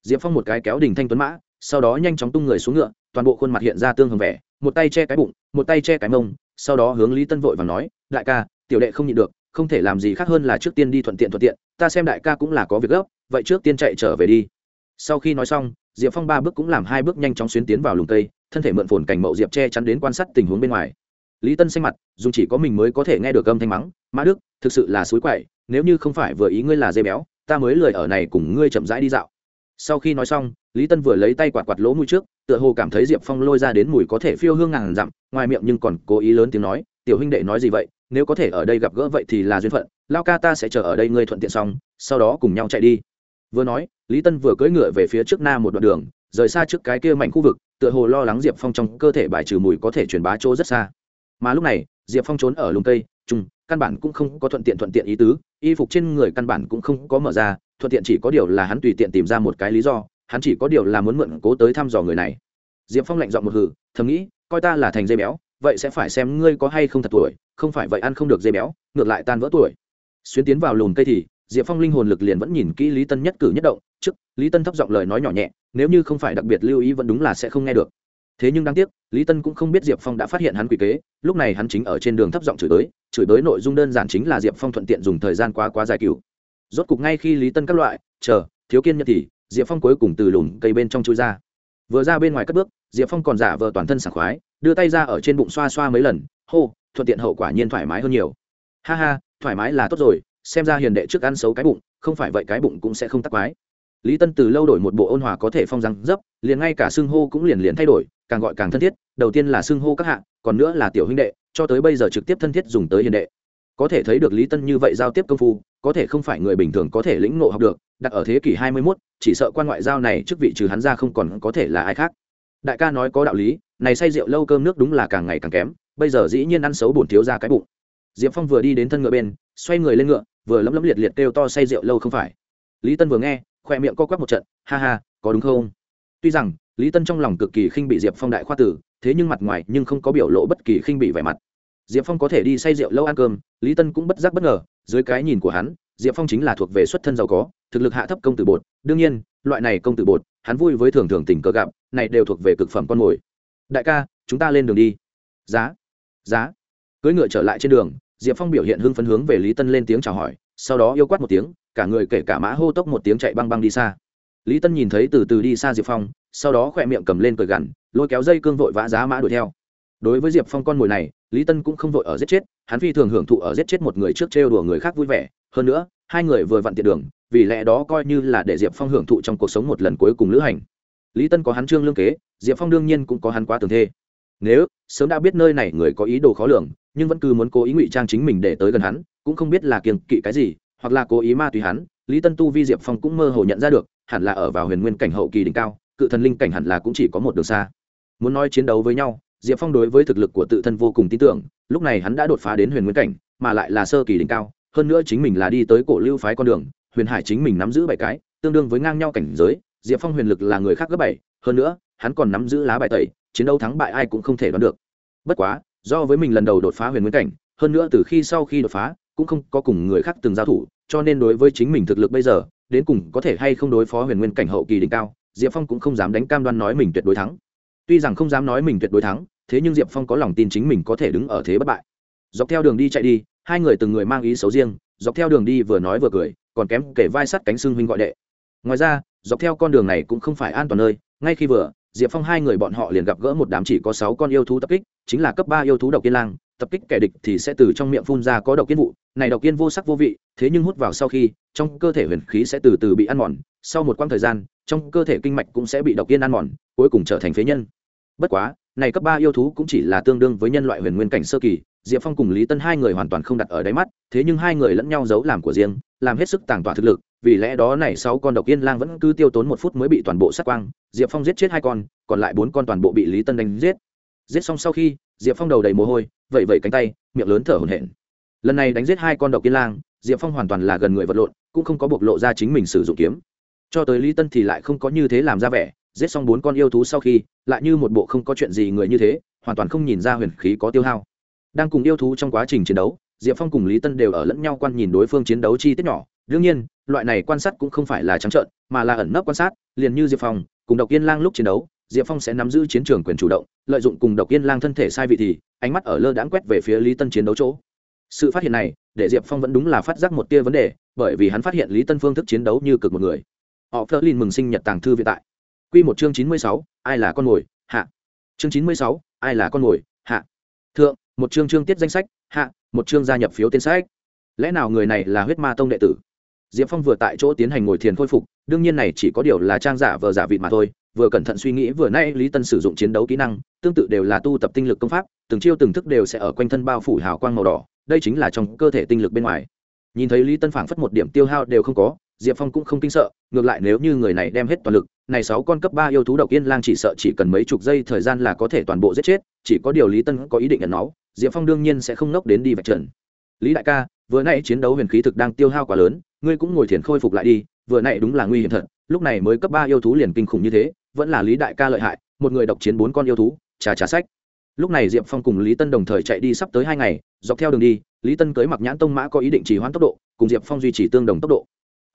Diệp phong một cái kéo đình thanh tuấn mã, sau đó nhanh chóng tung người xuống ngựa, toàn bộ khuôn mặt hiện ra tương hồng vẻ, một tay che cái bụng, một tay che cái mông, sau đó hướng lý tân vội và nói, đại ca, tiểu đệ không nhịn được, không thể làm gì khác hơn là trước tiên đi thuận tiện thuận tiện, ta xem đại ca cũng là có việc gấp, vậy trước tiên chạy trở về đi. Sau khi nói xong diệp phong ba bước cũng làm hai bước nhanh chóng xuyến tiến vào lùng cây, thân thể mượn phồn cảnh mậu diệp che chắn đến quan sát tình huống bên ngoài. Lý tân xanh mặt dùng chỉ có mình mới có thể nghe được âm thanh mắng, mã đức, thực sự là suối quậy, nếu như không phải vừa ý ngươi là dây béo, ta mới lười ở này cùng ngươi chậm rãi đi dạo. Sau khi nói xong, lý tân vừa lấy tay quạt quạt lỗ mũi trước, tựa hồ cảm thấy diệp phong lôi ra đến mùi có thể phiêu hương ngàn dặm, ngoài miệng nhưng còn cố ý lớn tiếng nói, tiểu huynh đệ nói gì vậy, nếu có thể ở đây gặp gỡ vậy thì là duyên phận, lao ca ta sẽ chờ ở đây ngươi thuận tiện xong, sau đó cùng nhau chạy đi vừa nói, lý tân vừa cưỡi ngựa về phía trước na một đoạn đường, rời xa trước cái kia mảnh khu vực, tựa hồ lo lắng diệp phong trong cơ thể bài trừ mùi có thể truyền bá chỗ rất xa. Mà lúc này, diệp phong trốn ở lùng cây trung căn bản cũng không có thuận tiện thuận tiện ý tứ, y phục trên người căn bản cũng không có mở ra, thuận tiện chỉ có điều là hắn tùy tiện tìm ra một cái lý do, hắn chỉ có điều là muốn mượn cố tới thăm dò người này. Diệp phong lạnh dọn một hử, thầm nghĩ, coi ta là thành dây béo, vậy sẽ phải xem ngươi có hay không thật tuổi, không phải vậy ăn không được dây béo, ngược lại tan vỡ tuổi. Xuyến tiến vào lùn cây thì diệp phong linh hồn lực liền vẫn nhìn kỹ lý tân nhất cử nhất động, trước, lý tân thấp giọng lời nói nhỏ nhẹ, nếu như không phải đặc biệt lưu ý vẫn đúng là sẽ không nghe được. Thế nhưng đáng tiếc, lý tân cũng không biết diệp phong đã phát hiện hắn quỷ kế, lúc này hắn chính ở trên đường thấp giọng chửi tới chửi tới nội dung đơn giản chính là diệp phong thuận tiện dùng thời gian quá quá dài cựu rốt cục ngay khi lý tân các loại, chờ, thiếu kiên nhật thì, diệp phong cuối cùng từ lùm cây bên trong chui ra. Vừa ra bên ngoài cất bước, diệp phong còn giả vờ toàn thân sảng khoái, đưa tay ra ở trên bụng xoa xoa mấy lần, hô, thuận tiện hậu quả nhiên thoải mái hơn nhiều. Ha ha, thoải mái là tốt rồi xem ra hiền đệ trước ăn xấu cái bụng không phải vậy cái bụng cũng sẽ không tắc quái. Lý tân từ lâu đổi một bộ ôn hòa có thể phong răng dấp liền ngay cả xưng hô cũng liền liền thay đổi càng gọi càng thân thiết đầu tiên là xưng hô các hạng còn nữa là tiểu huynh đệ cho tới bây giờ trực tiếp thân thiết dùng tới hiền đệ. Có thể thấy được lý tân như vậy giao tiếp công phu có thể không phải người bình thường có thể lĩnh ngộ học được đặt ở thế kỷ hai mươi 21, chỉ sợ quan ngoại giao này chức vị trừ hắn ra không còn có thể là ai khác. Đại ca nói có đạo lý này say rượu lâu cơm nước đúng là càng ngày càng kém bây giờ dĩ nhiên ăn xấu bổn thiếu ra cái bụng. Diệp phong vừa đi đến thân ngựa bên xoay người lên ngựa vừa lấm lấm liệt liệt kêu to say rượu lâu không phải. Lý tân vừa nghe, khoe miệng co quắp một trận, ha ha, có đúng không? Tuy rằng, lý tân trong lòng cực kỳ khinh bị diệp phong đại khoa tử, thế nhưng mặt ngoài nhưng không có biểu lộ bất kỳ khinh bị vẻ mặt. Diệp phong có thể đi say rượu lâu ăn cơm, lý tân cũng bất giác bất ngờ, dưới cái nhìn của hắn, diệp phong chính là thuộc về xuất thân giàu có, thực lực hạ thấp công tử bột. Đương nhiên, loại này công tử bột, hắn vui với thường thường tình cờ gặp, này đều thuộc về cực phẩm con mồi. Đại ca, chúng ta lên đường đi. Giá giá. Cưỡi ngựa trở lại trên đường diệp phong biểu hiện hưng phấn hướng về lý tân lên tiếng chào hỏi, sau đó yêu quát một tiếng, cả người kể cả mã hô tốc một tiếng chạy băng băng đi xa. Lý tân nhìn thấy từ từ đi xa diệp phong, sau đó khỏe miệng cầm lên cười gằn, lôi kéo dây cương vội vã giá mã đuổi theo. Đối với diệp phong con mồi này, lý tân cũng không vội ở giết chết, hắn phi thường hưởng thụ ở giết chết một người trước trêu đùa người khác vui vẻ. Hơn nữa, hai người vừa vặn tiện đường, vì lẽ đó coi như là để diệp phong hưởng thụ trong cuộc sống một lần cuối cùng lữ hành. Lý tân có hắn trương lương kế, diệp phong đương nhiên cũng có hắn quá tường thê nếu, sớm đã biết nơi này người có ý đồ khó lường, nhưng vẫn cứ muốn cố ý ngụy trang chính mình để tới gần hắn, cũng không biết là kiềng kỵ cái gì, hoặc là cố ý ma tùy hắn, lý tân tu vi diệp phong cũng mơ hồ nhận ra được, hẳn là ở vào huyền nguyên cảnh hậu kỳ đỉnh cao, cự thần linh cảnh hẳn là cũng chỉ có một đường xa. Muốn nói chiến đấu với nhau, diệp phong đối với thực lực của tự thân vô cùng tin tưởng, lúc này hắn đã đột phá đến huyền nguyên cảnh, mà lại là sơ kỳ đỉnh cao, hơn nữa chính mình là đi tới cổ lưu phái con đường, huyền hải chính mình nắm giữ bảy cái, tương đương với ngang nhau cảnh giới, diệp phong huyền lực là người khác gấp bảy, hơn nữa, hắn còn nắm giữ lá bài tẩy chiến đấu thắng bại ai cũng không thể đoán được. Bất quá, do với mình lần đầu đột phá huyền nguyên cảnh, hơn nữa từ khi sau khi đột phá, cũng không có cùng người khác từng giao thủ, cho nên đối với chính mình thực lực bây giờ, đến cùng có thể hay không đối phó huyền nguyên cảnh hậu kỳ đỉnh cao, diệp phong cũng không dám đánh cam đoan nói mình tuyệt đối thắng. Tuy rằng không dám nói mình tuyệt đối thắng, thế nhưng diệp phong có lòng tin chính mình có thể đứng ở thế bất bại. Dọc theo đường đi chạy đi, hai người từng người mang ý xấu riêng, dọc theo đường đi vừa nói vừa cười, còn kém kể vai sắt cánh xương huynh gọi đệ. Ngoài ra, dọc theo con đường này cũng không phải an toàn nơi, ngay khi vừa diệp phong hai người bọn họ liền gặp gỡ một đám chỉ có sáu con yêu thú tập kích, chính là cấp ba yêu thú độc yên lang, tập kích kẻ địch thì sẽ từ trong miệng phun ra có độc yên vụ. Này độc yên vô sắc vô vị, thế nhưng hút vào sau khi, trong cơ thể huyền khí sẽ từ từ bị ăn mòn. Sau một quãng thời gian, trong cơ thể kinh mạch cũng sẽ bị độc yên ăn mòn, cuối cùng trở thành phế nhân. Bất quá, này cấp ba yêu thú cũng chỉ là tương đương với nhân loại huyền nguyên cảnh sơ kỳ, diệp phong cùng lý tân hai người hoàn toàn không đặt ở đáy mắt, thế nhưng hai người lẫn nhau giấu làm của riêng, làm hết sức tàng tỏa thực lực vì lẽ đó này sáu con độc yên lang vẫn cứ tiêu tốn một phút mới bị toàn bộ sát quang, diệp phong giết chết hai con, còn lại bốn con toàn bộ bị lý tân đánh giết. Giết xong sau khi, diệp phong đầu đầy mồ hôi vậy vậy cánh tay, miệng lớn thở hổn hển. Lần này đánh giết hai con độc yên lang, diệp phong hoàn toàn là gần người vật lộn, cũng không có bộc lộ ra chính mình sử dụng kiếm. Cho tới lý tân thì lại không có như thế làm ra vẻ, giết xong bốn con yêu thú sau khi, lại như một bộ không có chuyện gì người như thế, hoàn toàn không nhìn ra huyền khí có tiêu hao. Đang cùng yêu thú trong quá trình chiến đấu, diệp phong cùng lý tân đều ở lẫn nhau quan nhìn đối phương chiến đấu chi tiết nhỏ đương nhiên, loại này quan sát cũng không phải là trắng trợn, mà là ẩn nấp quan sát, liền như diệp phong, cùng độc yên lang lúc chiến đấu, diệp phong sẽ nắm giữ chiến trường quyền chủ động, lợi dụng cùng độc yên lang thân thể sai vị thì, ánh mắt ở lơ đãng quét về phía lý tân chiến đấu chỗ. Sự phát hiện này, để diệp phong vẫn đúng là phát giác một tia vấn đề, bởi vì hắn phát hiện lý tân phương thức chiến đấu như cực một người. Họ phớt lên mừng sinh nhật tàng thư vĩ tại. Q một chương chín mươi sáu, ai là con mồi, hạ. Chương chín mươi sáu, ai là con mồi, hạ. Thượng, một chương chương tiết danh sách, hạ, một chương gia nhập phiếu tên sách. Lẽ nào người này là huyết ma tông đệ tử? Diệp phong vừa tại chỗ tiến hành ngồi thiền khôi phục, đương nhiên này chỉ có điều là trang giả vờ giả vịt mà thôi, vừa cẩn thận suy nghĩ vừa nay lý tân sử dụng chiến đấu kỹ năng, tương tự đều là tu tập tinh lực công pháp, từng chiêu từng thức đều sẽ ở quanh thân bao phủ hào quang màu đỏ, đây chính là trong cơ thể tinh lực bên ngoài. Nhìn thấy lý tân phảng phất một điểm tiêu hao đều không có, diệp phong cũng không kinh sợ, ngược lại nếu như người này đem hết toàn lực, này sáu con cấp ba yêu thú độc yên lang chỉ sợ chỉ cần mấy chục giây thời gian là có thể toàn bộ giết chết, chỉ có điều lý tân có ý định nhận nó diệp phong đương nhiên sẽ không nốc đến đi vạch trần. Lý đại ca, vừa nãy chiến đấu huyền khí thực đang tiêu hao quá lớn ngươi cũng ngồi thiền khôi phục lại đi, vừa nãy đúng là nguy hiểm thật, lúc này mới cấp ba yêu thú liền kinh khủng như thế, vẫn là lý đại ca lợi hại, một người độc chiến bốn con yêu thú trà trà sách. Lúc này diệp phong cùng lý tân đồng thời chạy đi sắp tới hai ngày, dọc theo đường đi, lý tân cưới mặc nhãn tông mã có ý định chỉ hoãn tốc độ, cùng diệp phong duy trì tương đồng tốc độ.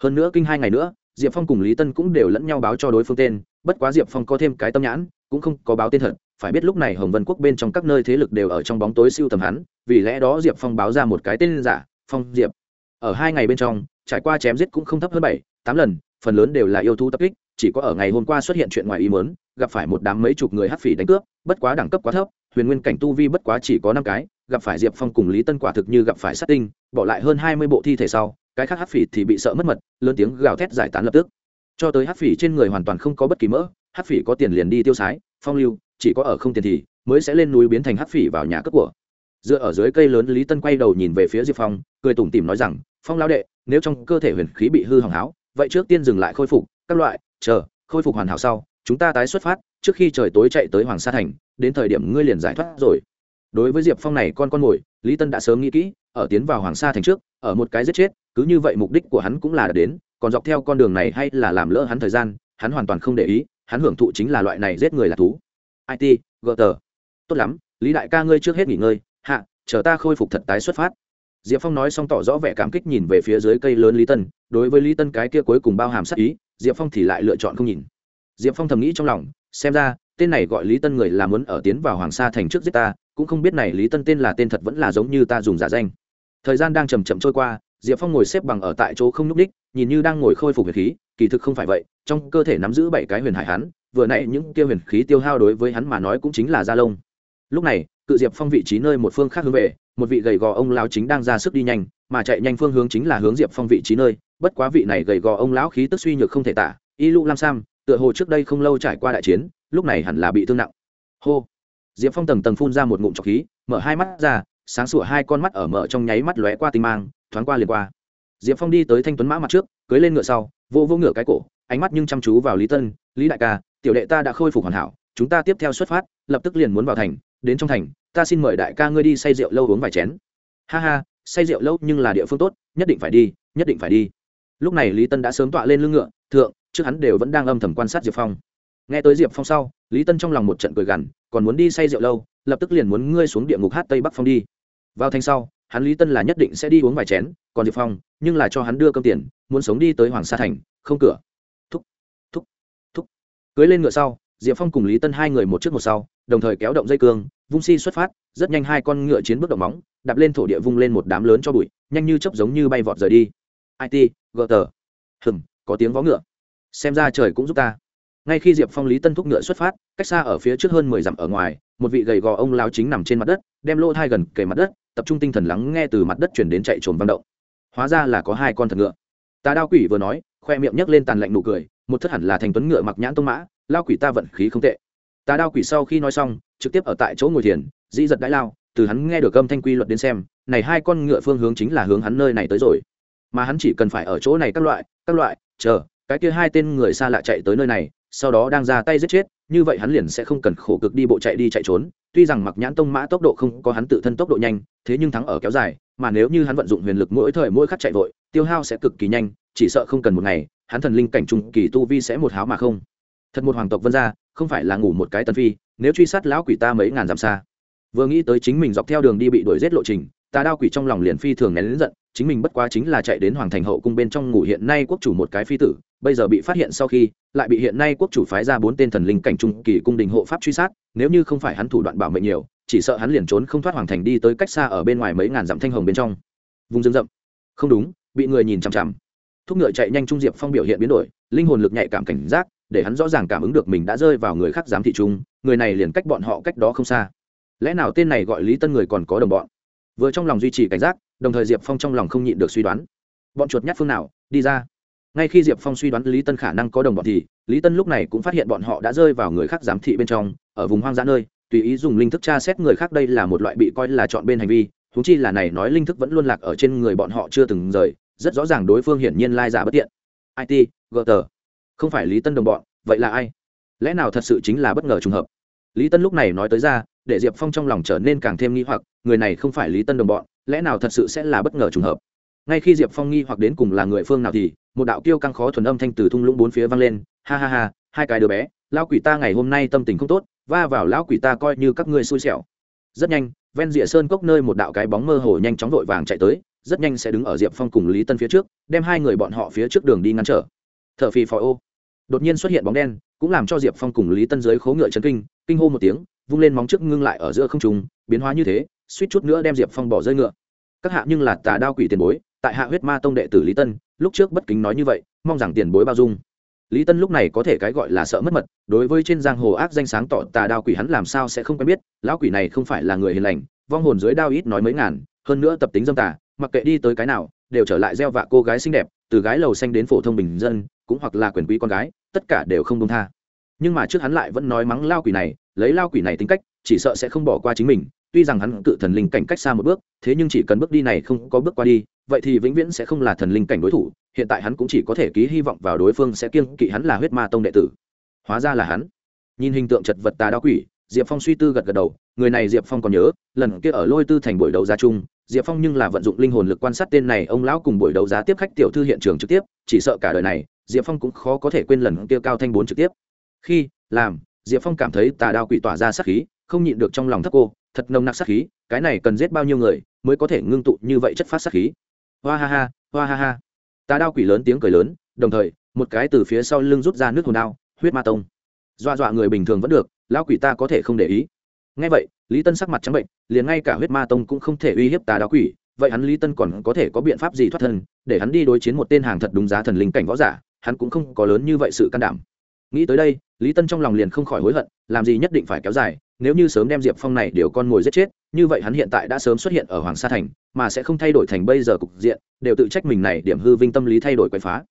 Hơn nữa kinh hai ngày nữa, diệp phong cùng lý tân cũng đều lẫn nhau báo cho đối phương tên, bất quá diệp phong có thêm cái tâm nhãn, cũng không có báo tên thật, phải biết lúc này hồng vân quốc bên trong các nơi thế lực đều ở trong bóng tối siêu tầm hắn, vì lẽ đó diệp phong báo ra một cái tên giả, phong diệp. Ở hai ngày bên trong trải qua chém giết cũng không thấp hơn bảy, tám lần, phần lớn đều là yêu thú tập kích, chỉ có ở ngày hôm qua xuất hiện chuyện ngoài ý mớn gặp phải một đám mấy chục người hắc phỉ đánh cướp, bất quá đẳng cấp quá thấp, huyền nguyên cảnh tu vi bất quá chỉ có năm cái, gặp phải diệp phong cùng lý tân quả thực như gặp phải sát tinh, bỏ lại hơn hai mươi bộ thi thể sau, cái khác hắc phỉ thì bị sợ mất mật, lớn tiếng gào thét giải tán lập tức. Cho tới hắc phỉ trên người hoàn toàn không có bất kỳ mỡ, hắc phỉ có tiền liền đi tiêu sái, phong lưu, chỉ có ở không tiền thì mới sẽ lên núi biến thành hắc phỉ vào nhà cướp của. Dựa ở dưới cây lớn, lý tân quay đầu nhìn về phía diệp phong, cười tủm tỉm nói rằng, phong lao đệ nếu trong cơ thể huyền khí bị hư hỏng háo, vậy trước tiên dừng lại khôi phục, các loại, chờ, khôi phục hoàn hảo sau, chúng ta tái xuất phát, trước khi trời tối chạy tới hoàng sa thành, đến thời điểm ngươi liền giải thoát rồi. Đối với diệp phong này con con mồi, lý tân đã sớm nghĩ kỹ, ở tiến vào hoàng sa thành trước, ở một cái giết chết, cứ như vậy mục đích của hắn cũng là đến, còn dọc theo con đường này hay là làm lỡ hắn thời gian, hắn hoàn toàn không để ý, hắn hưởng thụ chính là loại này giết người là thú. It gờ tờ tốt lắm, lý đại ca ngươi trước hết nghỉ ngơi, hạ, chờ ta khôi phục thật tái xuất phát diệp phong nói xong tỏ rõ vẻ cảm kích nhìn về phía dưới cây lớn lý tân, đối với lý tân cái kia cuối cùng bao hàm sắc ý, diệp phong thì lại lựa chọn không nhìn. Diệp phong thầm nghĩ trong lòng, xem ra, tên này gọi lý tân người là muốn ở tiến vào hoàng sa thành trước giết ta, cũng không biết này lý tân tên là tên thật vẫn là giống như ta dùng giả danh. Thời gian đang chầm chậm trôi qua, diệp phong ngồi xếp bằng ở tại chỗ không n ú c đích, nhìn như đang ngồi khôi phục huyền khí, kỳ thực không phải vậy, trong cơ thể nắm giữ bảy cái huyền hải hắn, vừa nãy những kia huyền khí tiêu hao đối với hắn mà nói cũng chính là da lông. Lúc này, cự diệp phong vị trí nơi một phương khác hướng về một vị gầy gò ông lão chính đang ra sức đi nhanh, mà chạy nhanh phương hướng chính là hướng diệp phong vị trí nơi. Bất quá vị này gầy gò ông lão khí tức suy nhược không thể tả, y lũ lam sam, tựa hồ trước đây không lâu trải qua đại chiến, lúc này hẳn là bị thương nặng. Hô! Diệp phong tầng tầng phun ra một ngụm trọc khí, mở hai mắt ra, sáng sủa hai con mắt ở mở trong nháy mắt lóe qua tinh mang, thoáng qua liền qua. Diệp phong đi tới thanh tuấn mã mặt trước, cưới lên ngựa sau vô vô ngựa cái cổ, ánh mắt nhưng chăm chú vào lý tân, lý đại ca, tiểu đệ ta đã khôi phục hoàn hảo, chúng ta tiếp theo xuất phát, lập tức liền muốn vào thành, đến trong thành ta xin mời đại ca ngươi đi say rượu lâu uống vài chén. Ha ha, say rượu lâu nhưng là địa phương tốt, nhất định phải đi, nhất định phải đi. Lúc này lý tân đã sớm tọa lên lưng ngựa, thượng, trước hắn đều vẫn đang âm thầm quan sát diệp phong. Nghe tới diệp phong sau, lý tân trong lòng một trận cười gằn, còn muốn đi say rượu lâu, lập tức liền muốn ngươi xuống địa ngục hát tây bắc phong đi. Vào thành sau, hắn lý tân là nhất định sẽ đi uống vài chén, còn diệp phong, nhưng là cho hắn đưa cơm tiền, muốn sống đi tới hoàng sa thành, không cửa. Thúc thúc thúc. Cưới lên ngựa sau diệp phong cùng lý tân hai người một trước một sau, đồng thời kéo động dây cương, vung si xuất phát, rất nhanh hai con ngựa chiến bước động móng, đạp lên thổ địa vung lên một đám lớn cho bụi, nhanh như chấp giống như bay vọt rời đi. It gờ tờ hừm, có tiếng vó ngựa. Xem ra trời cũng giúp ta. Ngay khi diệp phong, lý tân thúc ngựa xuất phát, cách xa ở phía trước hơn mười dặm ở ngoài, một vị gầy gò ông lao chính nằm trên mặt đất, đem lỗ thai gần kề mặt đất, tập trung tinh thần lắng nghe từ mặt đất chuyển đến chạy trồn vang động. Hóa ra là có hai con thật ngựa. Tà đao quỷ vừa nói, khoe miệng nhấc lên tàn lạnh nụ cười, một thất hẳn là thành tuấn ngựa mặc nhãn tông mã lao quỷ ta vận khí không tệ. Tà đao quỷ sau khi nói xong, trực tiếp ở tại chỗ ngồi thiền, dĩ giật đãi lao, từ hắn nghe được âm thanh quy luật đến xem, này hai con ngựa phương hướng chính là hướng hắn nơi này tới rồi. Mà hắn chỉ cần phải ở chỗ này các loại các loại, chờ, cái kia hai tên người xa lạ chạy tới nơi này, sau đó đang ra tay giết chết, như vậy hắn liền sẽ không cần khổ cực đi bộ chạy đi chạy trốn. Tuy rằng mặc nhãn tông mã tốc độ không có hắn tự thân tốc độ nhanh, thế nhưng thắng ở kéo dài, mà nếu như hắn vận dụng huyền lực mỗi thời mỗi khắc chạy vội, tiêu hao sẽ cực kỳ nhanh, chỉ sợ không cần một ngày, hắn thần linh cảnh trung kỳ tu vi sẽ một háo mà không thật một hoàng tộc vân gia, không phải là ngủ một cái tần phi, nếu truy sát lão quỷ ta mấy ngàn dặm xa. Vừa nghĩ tới chính mình dọc theo đường đi bị đuổi giết lộ trình, ta đao quỷ trong lòng liền phi thường nén lớn giận, chính mình bất quá chính là chạy đến hoàng thành hậu cung bên trong ngủ hiện nay quốc chủ một cái phi tử, bây giờ bị phát hiện sau khi, lại bị hiện nay quốc chủ phái ra bốn tên thần linh cảnh trung kỳ cung đình hộ pháp truy sát, nếu như không phải hắn thủ đoạn bảo mệnh nhiều, chỉ sợ hắn liền trốn không thoát hoàng thành đi tới cách xa ở bên ngoài mấy ngàn dặm thanh hồng bên trong. Vùng rừng rậm. Không đúng, bị người nhìn chằm chằm. Thúc ngựa chạy nhanh trung diệp phong biểu hiện biến đổi, linh hồn lực nhạy cảm cảnh giác để hắn rõ ràng cảm ứng được mình đã rơi vào người khác giám thị trung người này liền cách bọn họ cách đó không xa. Lẽ nào tên này gọi lý tân người còn có đồng bọn? Vừa trong lòng duy trì cảnh giác, đồng thời diệp phong trong lòng không nhịn được suy đoán. Bọn chuột nhát phương nào? Đi ra. Ngay khi diệp phong suy đoán lý tân khả năng có đồng bọn thì, lý tân lúc này cũng phát hiện bọn họ đã rơi vào người khác giám thị bên trong, ở vùng hoang dã nơi, tùy ý dùng linh thức tra xét người khác đây là một loại bị coi là chọn bên hành vi thú chi là này nói linh thức vẫn luôn lạc ở trên người bọn họ chưa từng rời, rất rõ ràng đối phương hiển nhiên lai giả bất tiện. It gờ tờ không phải lý tân đồng bọn, vậy là ai? Lẽ nào thật sự chính là bất ngờ trùng hợp? Lý tân lúc này nói tới ra, để diệp phong trong lòng trở nên càng thêm nghi hoặc, người này không phải lý tân đồng bọn, lẽ nào thật sự sẽ là bất ngờ trùng hợp? Ngay khi diệp phong nghi hoặc đến cùng là người phương nào thì, một đạo kiêu căng khó thuần âm thanh từ thung lũng bốn phía vang lên, ha ha ha, hai cái đứa bé, lão quỷ ta ngày hôm nay tâm tình không tốt, va vào lão quỷ ta coi như các ngươi xui xẻo. Rất nhanh, ven rìa sơn cốc nơi một đạo cái bóng mơ hồ nhanh chóng vội vàng chạy tới, rất nhanh sẽ đứng ở diệp phong cùng lý tân phía trước, đem hai người bọn họ phía trước đường đi ngăn trở. T h ở phì phò ô đột nhiên xuất hiện bóng đen, cũng làm cho diệp phong cùng lý tân giới khố ngựa chấn kinh kinh hô một tiếng, vung lên móng trước ngưng lại ở giữa không trùng biến hóa như thế, suýt chút nữa đem diệp phong bỏ rơi ngựa. Các hạ nhưng là tà đao quỷ tiền bối, tại hạ huyết ma tông đệ tử lý tân, lúc trước bất kính nói như vậy, mong rằng tiền bối bao dung. Lý tân lúc này có thể cái gọi là sợ mất mật, đối với trên giang hồ ác danh sáng tỏ tà đao quỷ hắn làm sao sẽ không quen biết, lão quỷ này không phải là người hiền lành, vong hồn dưới đao ít nói mấy ngàn, hơn nữa tập tính dâm tà, mặc kệ đi tới cái nào, đều trở lại gieo vạ cô gái xinh đẹp, từ gái lầu xanh đến phổ thông bình dân, cũng hoặc là quyền quý con gái tất cả đều không đông tha. Nhưng mà trước hắn lại vẫn nói mắng lao quỷ này, lấy lao quỷ này tính cách, chỉ sợ sẽ không bỏ qua chính mình, tuy rằng hắn cự thần linh cảnh cách xa một bước, thế nhưng chỉ cần bước đi này không có bước qua đi, vậy thì vĩnh viễn sẽ không là thần linh cảnh đối thủ, hiện tại hắn cũng chỉ có thể ký hy vọng vào đối phương sẽ kiêng kỵ hắn là huyết ma tông đệ tử. Hóa ra là hắn. Nhìn hình tượng chật vật tà đao quỷ, diệp phong suy tư gật gật đầu, người này diệp phong còn nhớ, lần kia ở lôi tư thành buổi đấu giá chung, diệp phong nhưng là vận dụng linh hồn lực quan sát tên này, ông lão cùng buổi đấu giá tiếp khách tiểu thư hiện trường trực tiếp, chỉ sợ cả đời này diệp phong cũng khó có thể quên lần kia cao thanh bốn trực tiếp. Khi, làm, diệp phong cảm thấy tà đao quỷ tỏa ra sát khí, không nhịn được trong lòng thấp cô, thật nồng nặc sát khí, cái này cần giết bao nhiêu người mới có thể ngưng tụ như vậy chất phát sát khí? Hoa ha ha, hoa ha ha. Tà đao quỷ lớn tiếng cười lớn, đồng thời, một cái từ phía sau lưng rút ra nước hồn đao, huyết ma tông. Dọa dọa người bình thường vẫn được, lão quỷ ta có thể không để ý. Ngay vậy, lý tân sắc mặt trắng bệnh, liền ngay cả huyết ma tông cũng không thể uy hiếp tà đao quỷ, vậy hắn lý tân còn có thể có biện pháp gì thoát thân, để hắn đi đối chiến một tên hàng thật đúng giá thần linh cảnh võ giả? Hắn cũng không có lớn như vậy sự can đảm. Nghĩ tới đây, lý tân trong lòng liền không khỏi hối hận, làm gì nhất định phải kéo dài, nếu như sớm đem diệp phong này đều con ngồi giết chết, như vậy hắn hiện tại đã sớm xuất hiện ở hoàng sa thành, mà sẽ không thay đổi thành bây giờ cục diện, đều tự trách mình này điểm hư vinh tâm lý thay đổi quậy phá.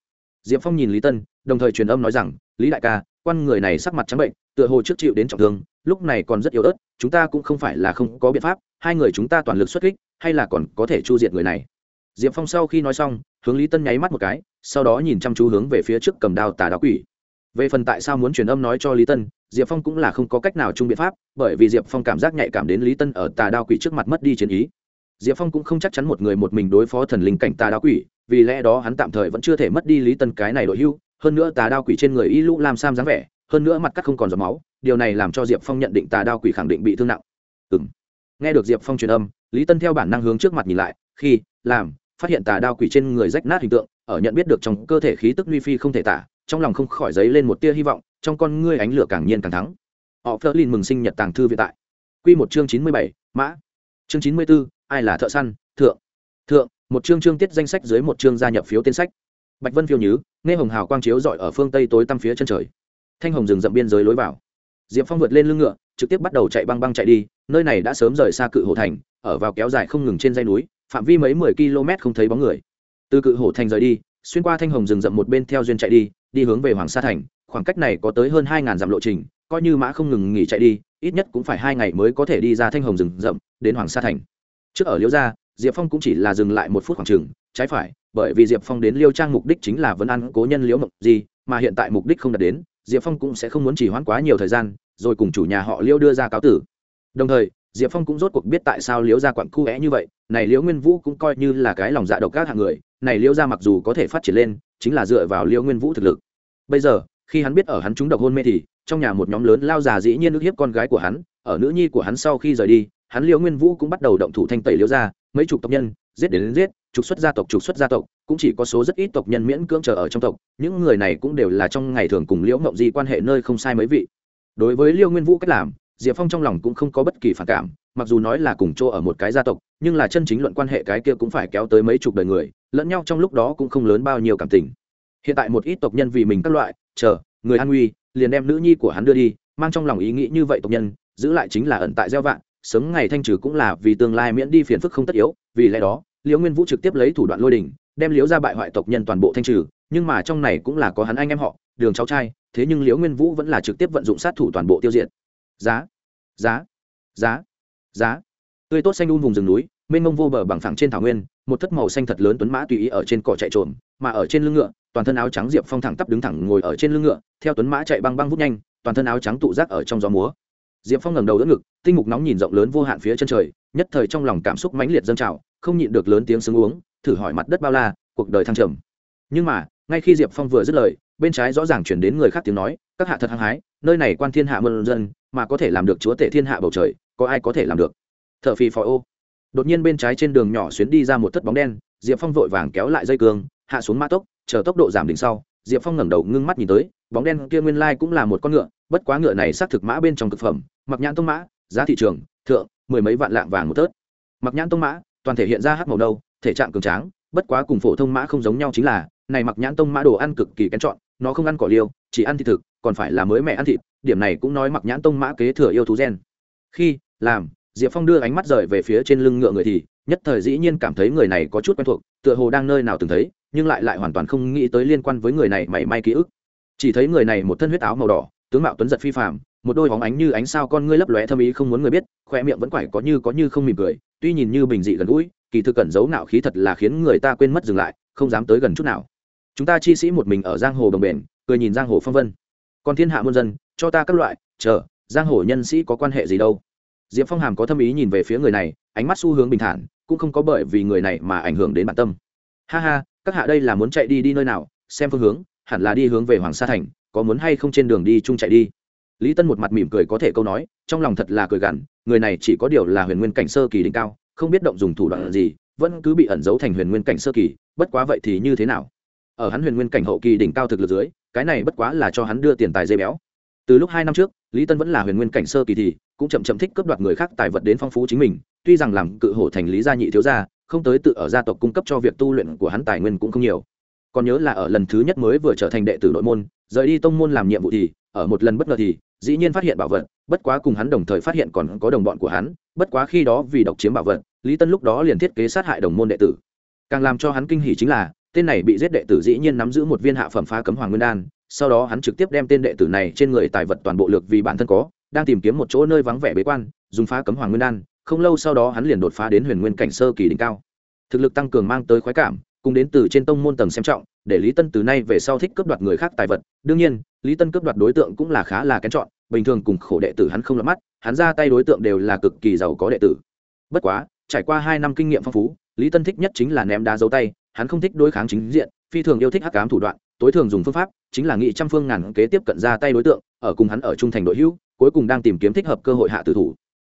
Diệp phong nhìn lý tân, đồng thời truyền âm nói rằng, lý đại ca, quan người này sắc mặt trắng bệnh, tựa hồ trước chịu đến trọng thương, lúc này còn rất yếu ớt, chúng ta cũng không phải là không có biện pháp, hai người chúng ta toàn lực xuất kích, hay là còn có thể chu diệt người này? Diệp phong sau khi nói xong hướng lý tân nháy mắt một cái, sau đó nhìn chăm chú hướng về phía trước cầm đao tà đá quỷ. Về phần tại sao muốn truyền âm nói cho lý tân, diệp phong cũng là không có cách nào chung biện pháp, bởi vì diệp phong cảm giác nhạy cảm đến lý tân ở tà đao quỷ trước mặt mất đi chiến ý. Diệp phong cũng không chắc chắn một người một mình đối phó thần linh cảnh tà đao quỷ, vì lẽ đó hắn tạm thời vẫn chưa thể mất đi lý tân cái này đội hưu, hơn nữa tà đao quỷ trên người y lũ làm sam dáng vẻ, hơn nữa mặt cắt không còn giọt máu, điều này làm cho diệp phong nhận định tà đao quỷ khẳng định bị thương nặng. Ừ nghe được diệp phong truyền âm, lý tân theo bản năng hướng trước mặt nhìn lại, khi, làm phát hiện tà đao quỷ trên người rách nát hình tượng, ở nhận biết được trong cơ thể khí tức nguy phi không thể tả, trong lòng không khỏi dấy lên một tia hy vọng, trong con ngươi ánh lửa càng nhiên càng thắng. Họ phớt lên mừng sinh nhật tàng thư viện tại. Q một chương chín mươi bảy, mã. Chương chín mươi b ố ai là thợ săn? Thượng. Thượng, một chương chương tiết danh sách dưới một chương gia nhập phiếu tên sách. Bạch vân phiêu nhứ, nghe hồng hào quang chiếu dọi ở phương tây tối tăm phía chân trời. Thanh hồng rừng rậm biên giới lối vào. Diệp phong vượt lên lưng ngựa, trực tiếp bắt đầu chạy băng băng chạy đi, nơi này đã sớm rời xa cự hồ thành, ở vào kéo dài không ngừng trên dây núi phạm vi mấy mười km không thấy bóng người. Từ cự hồ thành rời đi, xuyên qua thanh hồng rừng rậm một bên theo duyên chạy đi đi hướng về hoàng sa thành, khoảng cách này có tới hơn hai ngàn dặm lộ trình, coi như mã không ngừng nghỉ chạy đi, ít nhất cũng phải hai ngày mới có thể đi ra thanh hồng rừng rậm, đến hoàng sa thành. Trước ở liễu gia, diệp phong cũng chỉ là dừng lại một phút khoảng chừng, trái phải, bởi vì diệp phong đến liêu trang mục đích chính là vấn ăn cố nhân liễu mộng gì mà hiện tại mục đích không đạt đến, diệp phong cũng sẽ không muốn chỉ hoãn quá nhiều thời gian, rồi cùng chủ nhà họ liêu đưa ra cáo tử. Đồng thời diệp phong cũng rốt cuộc biết tại sao liễu gia quặn khu vẽ như vậy này liễu nguyên vũ cũng coi như là cái lòng dạ độc các hạng người này liễu gia mặc dù có thể phát triển lên chính là dựa vào liễu nguyên vũ thực lực. Bây giờ khi hắn biết ở hắn trúng độc hôn mê thì trong nhà một nhóm lớn lao già dĩ nhiên ức hiếp con gái của hắn ở nữ nhi của hắn sau khi rời đi hắn liễu nguyên vũ cũng bắt đầu động thủ thanh tẩy liễu gia mấy chục tộc nhân giết đến, đến giết trục xuất gia tộc trục xuất gia tộc cũng chỉ có số rất ít tộc nhân miễn cưỡng chờ ở trong tộc những người này cũng đều là trong ngày thường cùng liễu mộng di quan hệ nơi không sai mấy vị. Đối với Liễu nguyên vũ cách làm diệp phong trong lòng cũng không có bất kỳ phản cảm, mặc dù nói là cùng chỗ ở một cái gia tộc, nhưng là chân chính luận quan hệ cái kia cũng phải kéo tới mấy chục đời người, lẫn nhau trong lúc đó cũng không lớn bao nhiêu cảm tình. Hiện tại một ít tộc nhân vì mình các loại, chờ, người an nguy liền đem nữ nhi của hắn đưa đi, mang trong lòng ý nghĩ như vậy tộc nhân, giữ lại chính là ẩn tại gieo vạn, sớm ngày thanh trừ cũng là vì tương lai miễn đi phiền phức không tất yếu, vì lẽ đó, liễu nguyên vũ trực tiếp lấy thủ đoạn lôi đình, đem liễu ra bại hoại tộc nhân toàn bộ thanh trừ, nhưng mà trong này cũng là có hắn anh em họ, đường cháu trai, thế nhưng liễu nguyên vũ vẫn là trực tiếp vận dụng sát thủ toàn bộ tiêu diệt giá. Giá. Giá. Giá. Tươi tốt xanh un vùng rừng núi, mênh mông vô bờ bằng phẳng trên thảo nguyên, một thất màu xanh thật lớn tuấn mã tùy ý ở trên cỏ chạy trộm mà ở trên lưng ngựa, toàn thân áo trắng diệp phong thẳng tắp đứng thẳng ngồi ở trên lưng ngựa, theo tuấn mã chạy băng băng vút nhanh, toàn thân áo trắng tụ rác ở trong gió múa. Diệp phong ngẩng đầu đỡ ngực, tinh mục nóng nhìn rộng lớn vô hạn phía chân trời, nhất thời trong lòng cảm xúc mãnh liệt dâng trào, không nhịn được lớn tiếng sướng uống, thử hỏi mặt đất bao la, cuộc đời thăng trầm. Nhưng mà, ngay khi diệp phong vừa dứt lời bên trái rõ ràng chuyển đến người khác tiếng nói, các hạ thật hăng hái, nơi này quan thiên hạ mơn dân, mà có thể làm được chúa tể thiên hạ bầu trời, có ai có thể làm được? T h ở phì phò ô. Đột nhiên bên trái trên đường nhỏ xuyến đi ra một thất bóng đen, diệp phong vội vàng kéo lại dây cương, hạ xuống mã tốc, chờ tốc độ giảm đỉnh sau, diệp phong ngẩng đầu ngưng mắt nhìn tới, bóng đen kia nguyên lai cũng là một con ngựa, bất quá ngựa này xác thực mã bên trong thực phẩm, mặc nhãn tông mã, giá thị trường, thượng, mười mấy vạn lạng vàng một tớt mặc nhãn tông mã, toàn thể hiện ra hắc màu đâu thể trạng cường tráng, bất quá cùng phổ thông mã không giống nhau chính là, này mặc nhãn tông mã đồ ăn cực kỳ kén chọn nó không ăn cỏ liêu, chỉ ăn thịt thực, còn phải là mới mẹ ăn thịt, điểm này cũng nói mặc nhãn tông mã kế thừa yêu thú gen. Khi, làm, diệp phong đưa ánh mắt rời về phía trên lưng ngựa người thì, nhất thời dĩ nhiên cảm thấy người này có chút quen thuộc, tựa hồ đang nơi nào từng thấy, nhưng lại lại hoàn toàn không nghĩ tới liên quan với người này mảy may ký ức. Chỉ thấy người này một thân huyết áo màu đỏ, tướng mạo tuấn giật phi phạm một đôi hóng ánh như ánh sao con ngươi lấp lóe thâm ý không muốn người biết, khoe miệng vẫn quải có như có như không mỉm cười, tuy nhìn như bình dị gần gũi, kỳ thực cẩn giấu nạo khí thật là khiến người ta quên mất dừng lại, không dám tới gần chút nào chúng ta chi sĩ một mình ở giang hồ đồng bền, cười nhìn giang hồ phong vân. Còn thiên hạ muôn dân, cho ta các loại, chờ, giang hồ nhân sĩ có quan hệ gì đâu. Diệp phong hàm có thâm ý nhìn về phía người này, ánh mắt xu hướng bình thản, cũng không có bởi vì người này mà ảnh hưởng đến bản tâm. Ha ha, các hạ đây là muốn chạy đi đi nơi nào, xem phương hướng, hẳn là đi hướng về hoàng sa thành, có muốn hay không trên đường đi chung chạy đi. Lý tân một mặt mỉm cười có thể câu nói, trong lòng thật là cười gằn, người này chỉ có điều là huyền nguyên cảnh sơ kỳ đỉnh cao, không biết động dùng thủ đoạn gì, vẫn cứ bị ẩn giấu thành huyền nguyên cảnh sơ kỳ, bất quá vậy thì như thế nào? Ở hắn huyền nguyên cảnh hậu kỳ đỉnh cao thực lực dưới, cái này bất quá là cho hắn đưa tiền tài dây béo. Từ lúc hai năm trước, lý tân vẫn là huyền nguyên cảnh sơ kỳ thì cũng chậm chậm thích cướp đoạt người khác tài vật đến phong phú chính mình, tuy rằng làm cự hổ thành lý gia nhị thiếu gia, không tới tự ở gia tộc cung cấp cho việc tu luyện của hắn tài nguyên cũng không nhiều. Còn nhớ là ở lần thứ nhất mới vừa trở thành đệ tử nội môn, rời đi tông môn làm nhiệm vụ thì, ở một lần bất ngờ thì, dĩ nhiên phát hiện bảo vật, bất quá cùng hắn đồng thời phát hiện còn có đồng bọn của hắn, bất quá khi đó vì độc chiếm bảo vật, lý tân lúc đó liền thiết kế sát hại đồng môn đệ tử. Càng làm cho hắn kinh hỉ chính là tên này bị giết đệ tử dĩ nhiên nắm giữ một viên hạ phẩm phá cấm hoàng nguyên đan, sau đó hắn trực tiếp đem tên đệ tử này trên người tài vật toàn bộ lược vì bản thân có, đang tìm kiếm một chỗ nơi vắng vẻ bế quan, dùng phá cấm hoàng nguyên đan, không lâu sau đó hắn liền đột phá đến huyền nguyên cảnh sơ kỳ đỉnh cao. Thực lực tăng cường mang tới khoái cảm, cùng đến từ trên tông môn tầng xem trọng, để lý tân từ nay về sau thích cướp đoạt người khác tài vật. Đương nhiên, lý tân cướp đoạt đối tượng cũng là khá là kén chọn, bình thường cùng khổ đệ tử hắn không lọt mắt, hắn ra tay đối tượng đều là cực kỳ giàu có đệ tử. Bất quá, trải qua hai năm kinh nghiệm phong phú, lý tân thích nhất chính là ném đá dấu tay hắn không thích đối kháng chính diện, phi thường yêu thích hắc cám thủ đoạn, tối thường dùng phương pháp chính là nghị trăm phương ngàn kế tiếp cận ra tay đối tượng, ở cùng hắn ở trung thành đội hữu, cuối cùng đang tìm kiếm thích hợp cơ hội hạ tử thủ.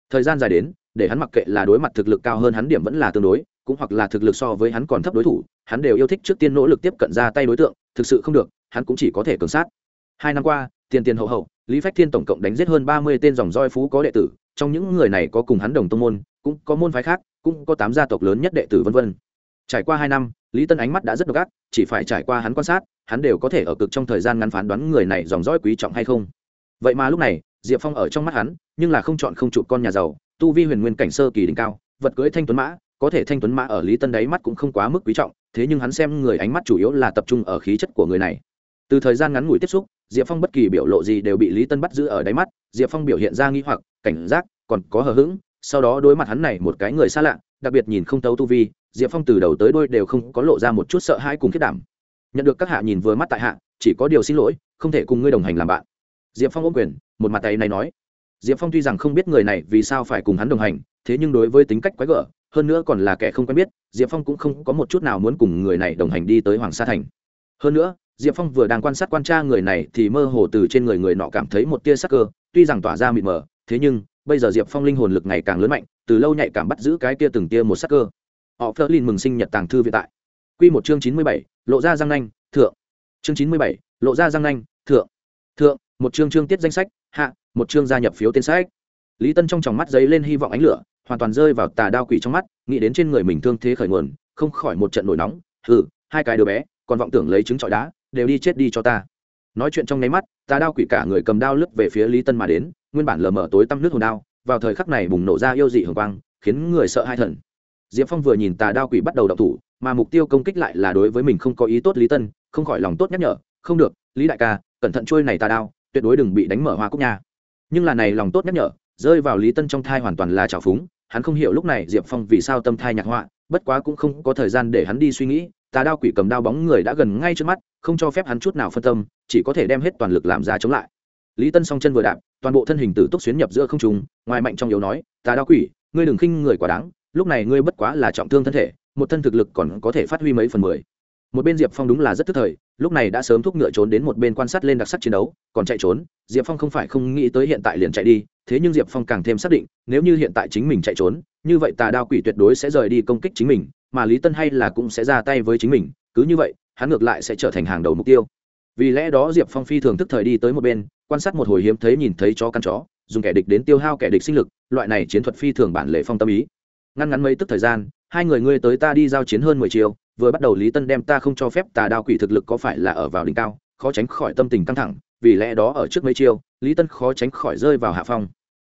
Thời gian dài đến, để hắn mặc kệ là đối mặt thực lực cao hơn hắn điểm vẫn là tương đối, cũng hoặc là thực lực so với hắn còn thấp đối thủ, hắn đều yêu thích trước tiên nỗ lực tiếp cận ra tay đối tượng, thực sự không được, hắn cũng chỉ có thể cường sát. Hai năm qua, tiền tiền hậu hậu, lý phách thiên tổng cộng đánh giết hơn ba mươi tên dòng roi phú có đệ tử, trong những người này có cùng hắn đồng tông môn, cũng có môn phái khác, cũng có tám gia tộc lớn nhất đệ tử vân vân. Trải qua hai năm lý tân ánh mắt đã rất độc ác, chỉ phải trải qua hắn quan sát, hắn đều có thể ở cực trong thời gian ngắn phán đoán người này dòng dõi quý trọng hay không. Vậy mà lúc này, diệp phong ở trong mắt hắn, nhưng là không chọn không chụp con nhà giàu, tu vi huyền nguyên cảnh sơ kỳ đỉnh cao, vật cưỡi thanh tuấn mã, có thể thanh tuấn mã ở lý tân đáy mắt cũng không quá mức quý trọng, thế nhưng hắn xem người ánh mắt chủ yếu là tập trung ở khí chất của người này. Từ thời gian ngắn ngủi tiếp xúc, diệp phong bất kỳ biểu lộ gì đều bị lý tân bắt giữ ở đáy mắt, diệp phong biểu hiện ra nghi hoặc, cảnh giác, còn có hờ hững, sau đó đối mặt hắn này một cái người xa lạ, đặc biệt nhìn không tấu tu vi diệp phong từ đầu tới đôi đều không có lộ ra một chút sợ hãi cùng kết đảm. Nhận được các hạ nhìn vừa mắt tại hạ, chỉ có điều xin lỗi, không thể cùng ngươi đồng hành làm bạn. Diệp phong ôm quyền, một mặt tay này nói. Diệp phong tuy rằng không biết người này vì sao phải cùng hắn đồng hành, thế nhưng đối với tính cách quái gở, hơn nữa còn là kẻ không quen biết, diệp phong cũng không có một chút nào muốn cùng người này đồng hành đi tới hoàng sa thành. Hơn nữa, diệp phong vừa đang quan sát quan tra người này thì mơ hồ từ trên người người nọ cảm thấy một tia sắc cơ, tuy rằng tỏa ra mịt mờ, thế nhưng, bây giờ diệp phong linh hồn lực ngày càng lớn mạnh, từ lâu nhạy cảm bắt giữ cái tia từng tia một sắc cơ họ phớt lên mừng sinh nhật tàng thư viện tại. Q một chương chín mươi bảy, lộ ra răng nanh, thượng. Chương chín mươi bảy, lộ ra răng nanh, thượng. Thượng, một chương chương tiết danh sách, hạ, một chương gia nhập phiếu tên sách. Lý tân trong tròng mắt giấy lên hy vọng ánh lửa, hoàn toàn rơi vào tà đao quỷ trong mắt, nghĩ đến trên người mình thương thế khởi nguồn, không khỏi một trận nổi nóng, hừ, hai cái đứa bé, còn vọng tưởng lấy trứng trọi đá, đều đi chết đi cho ta. Nói chuyện trong nháy mắt, tà đao quỷ cả người cầm đao lướt về phía lý tân mà đến, nguyên bản lờ mờ tối tăm nước hồn đao, vào thời khắc này bùng nổ ra yêu dị hồng quang, khiến người sợ hai thần diệp phong vừa nhìn tà đao quỷ bắt đầu động thủ, mà mục tiêu công kích lại là đối với mình không có ý tốt lý tân, không khỏi lòng tốt nhắc nhở, không được, lý đại ca, cẩn thận trôi này tà đao, tuyệt đối đừng bị đánh mở hoa cúc nha. Nhưng là này lòng tốt nhắc nhở, rơi vào lý tân trong thai hoàn toàn là trào phúng, hắn không hiểu lúc này diệp phong vì sao tâm thai nhạc họa bất quá cũng không có thời gian để hắn đi suy nghĩ, tà đao quỷ cầm đao bóng người đã gần ngay trước mắt, không cho phép hắn chút nào phân tâm, chỉ có thể đem hết toàn lực làm ra chống lại. Lý tân song chân vừa đạp, toàn bộ thân hình tử túc xuyến nhập giữa không trùng ngoài mạnh trong yếu nói, tà đao quỷ, ngươi đừng khinh người quá đáng lúc này ngươi bất quá là trọng thương thân thể, một thân thực lực còn có thể phát huy mấy phần mười. Một bên diệp phong đúng là rất tức thời, lúc này đã sớm thúc ngựa trốn đến một bên quan sát lên đặc sắc chiến đấu, còn chạy trốn, diệp phong không phải không nghĩ tới hiện tại liền chạy đi, thế nhưng diệp phong càng thêm xác định, nếu như hiện tại chính mình chạy trốn, như vậy tà đao quỷ tuyệt đối sẽ rời đi công kích chính mình, mà lý tân hay là cũng sẽ ra tay với chính mình, cứ như vậy, hắn ngược lại sẽ trở thành hàng đầu mục tiêu. Vì lẽ đó diệp phong phi thường thức thời đi tới một bên, quan sát một hồi hiếm thấy nhìn thấy chó căn chó, dùng kẻ địch đến tiêu hao kẻ địch sinh lực, loại này chiến thuật phi thường bản lệ phong tâm ý ngăn ngắn mấy tức thời gian, hai người ngươi tới ta đi giao chiến hơn mười chiều vừa bắt đầu lý tân đem ta không cho phép, tà đao quỷ thực lực có phải là ở vào đỉnh cao, khó tránh khỏi tâm tình căng thẳng, vì lẽ đó ở trước mấy chiều lý tân khó tránh khỏi rơi vào hạ phong.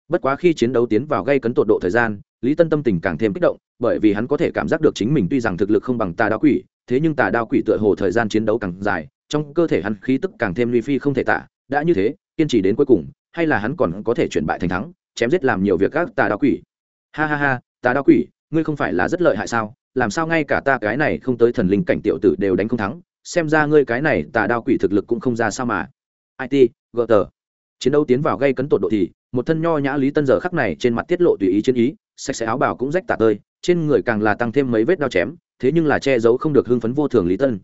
Bất quá khi chiến đấu tiến vào gây cấn tột độ thời gian, lý tân tâm tình càng thêm kích động, bởi vì hắn có thể cảm giác được chính mình tuy rằng thực lực không bằng tà đao quỷ, thế nhưng tà đao quỷ tựa hồ thời gian chiến đấu càng dài, trong cơ thể hắn khí tức càng thêm ly phi không thể tả, đã như thế, kiên trì đến cuối cùng, hay là hắn còn có thể chuyển bại thành thắng, chém giết làm nhiều việc các tà đao quỷ. Ha ha ha Ta đao quỷ, ngươi không phải là rất lợi hại sao? Làm sao ngay cả ta cái này không tới thần linh cảnh tiểu tử đều đánh không thắng? Xem ra ngươi cái này tà đao quỷ thực lực cũng không ra sao mà. It gờ tờ chiến đấu tiến vào gây cấn tột độ thì, một thân nho nhã lý tân giờ khắc này trên mặt tiết lộ tùy ý chiến ý, sạch sẽ áo bào cũng rách tả tơi, trên người càng là tăng thêm mấy vết đao chém, thế nhưng là che giấu không được hưng phấn vô thường lý tân.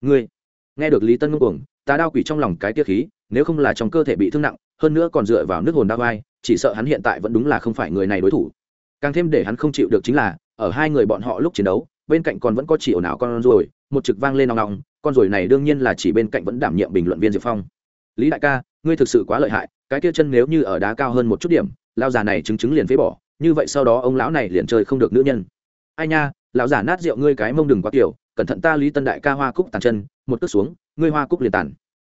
Ngươi, nghe được lý tân ngưng cuồng, tà đao quỷ trong lòng cái tiết khí, nếu không là trong cơ thể bị thương nặng, hơn nữa còn dựa vào nước hồn đao vai, chỉ sợ hắn hiện tại vẫn đúng là không phải người này đối thủ càng thêm để hắn không chịu được chính là, ở hai người bọn họ lúc chiến đấu, bên cạnh còn vẫn có chỉ ồn ào con ruồi, một trực vang lên nòng nòng, con ruồi này đương nhiên là chỉ bên cạnh vẫn đảm nhiệm bình luận viên diệp phong. Lý đại ca, ngươi thực sự quá lợi hại, cái kia chân nếu như ở đá cao hơn một chút điểm lao già này chứng chứng liền phế bỏ, như vậy sau đó ông lão này liền chơi không được nữ nhân. Ai nha, lão giả nát rượu ngươi cái mông đừng quá kiểu, cẩn thận ta lý tân đại ca hoa cúc tàn chân, một cước xuống, ngươi hoa cúc liền tàn.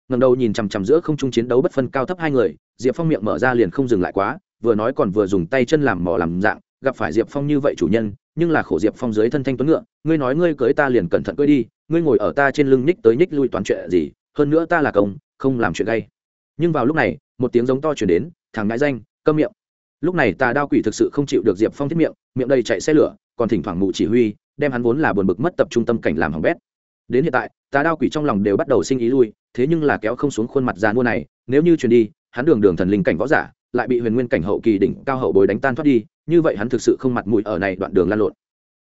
Ngầm đầu nhìn chằm chằm giữa không trung chiến đấu bất phân cao thấp hai người, diệp phong miệng mở ra liền không dừng lại quá, vừa nói còn vừa dùng tay chân làm mỏ làm dạng gặp phải diệp phong như vậy chủ nhân, nhưng là khổ diệp phong dưới thân thanh tuấn ngựa, ngươi nói ngươi cưới ta liền cẩn thận cưới đi, ngươi ngồi ở ta trên lưng ních tới ních lui toàn chuyện gì, hơn nữa ta là công, không làm chuyện gay. Nhưng vào lúc này, một tiếng giống to chuyển đến, thằng ngãi danh, câm miệng. Lúc này tà đao quỷ thực sự không chịu được diệp phong thiết miệng miệng đầy chạy xe lửa, còn thỉnh thoảng mụ chỉ huy, đem hắn vốn là buồn bực mất tập trung tâm cảnh làm hỏng bét. Đến hiện tại, tà đao quỷ trong lòng đều bắt đầu sinh ý lui, thế nhưng là kéo không xuống khuôn mặt già mua này, nếu như chuyển đi, hắn đường đường thần linh cảnh võ giả, lại bị huyền nguyên cảnh hậu kỳ đỉnh cao hậu bối đánh tan thoát đi như vậy hắn thực sự không mặt mũi ở này đoạn đường lan lộn.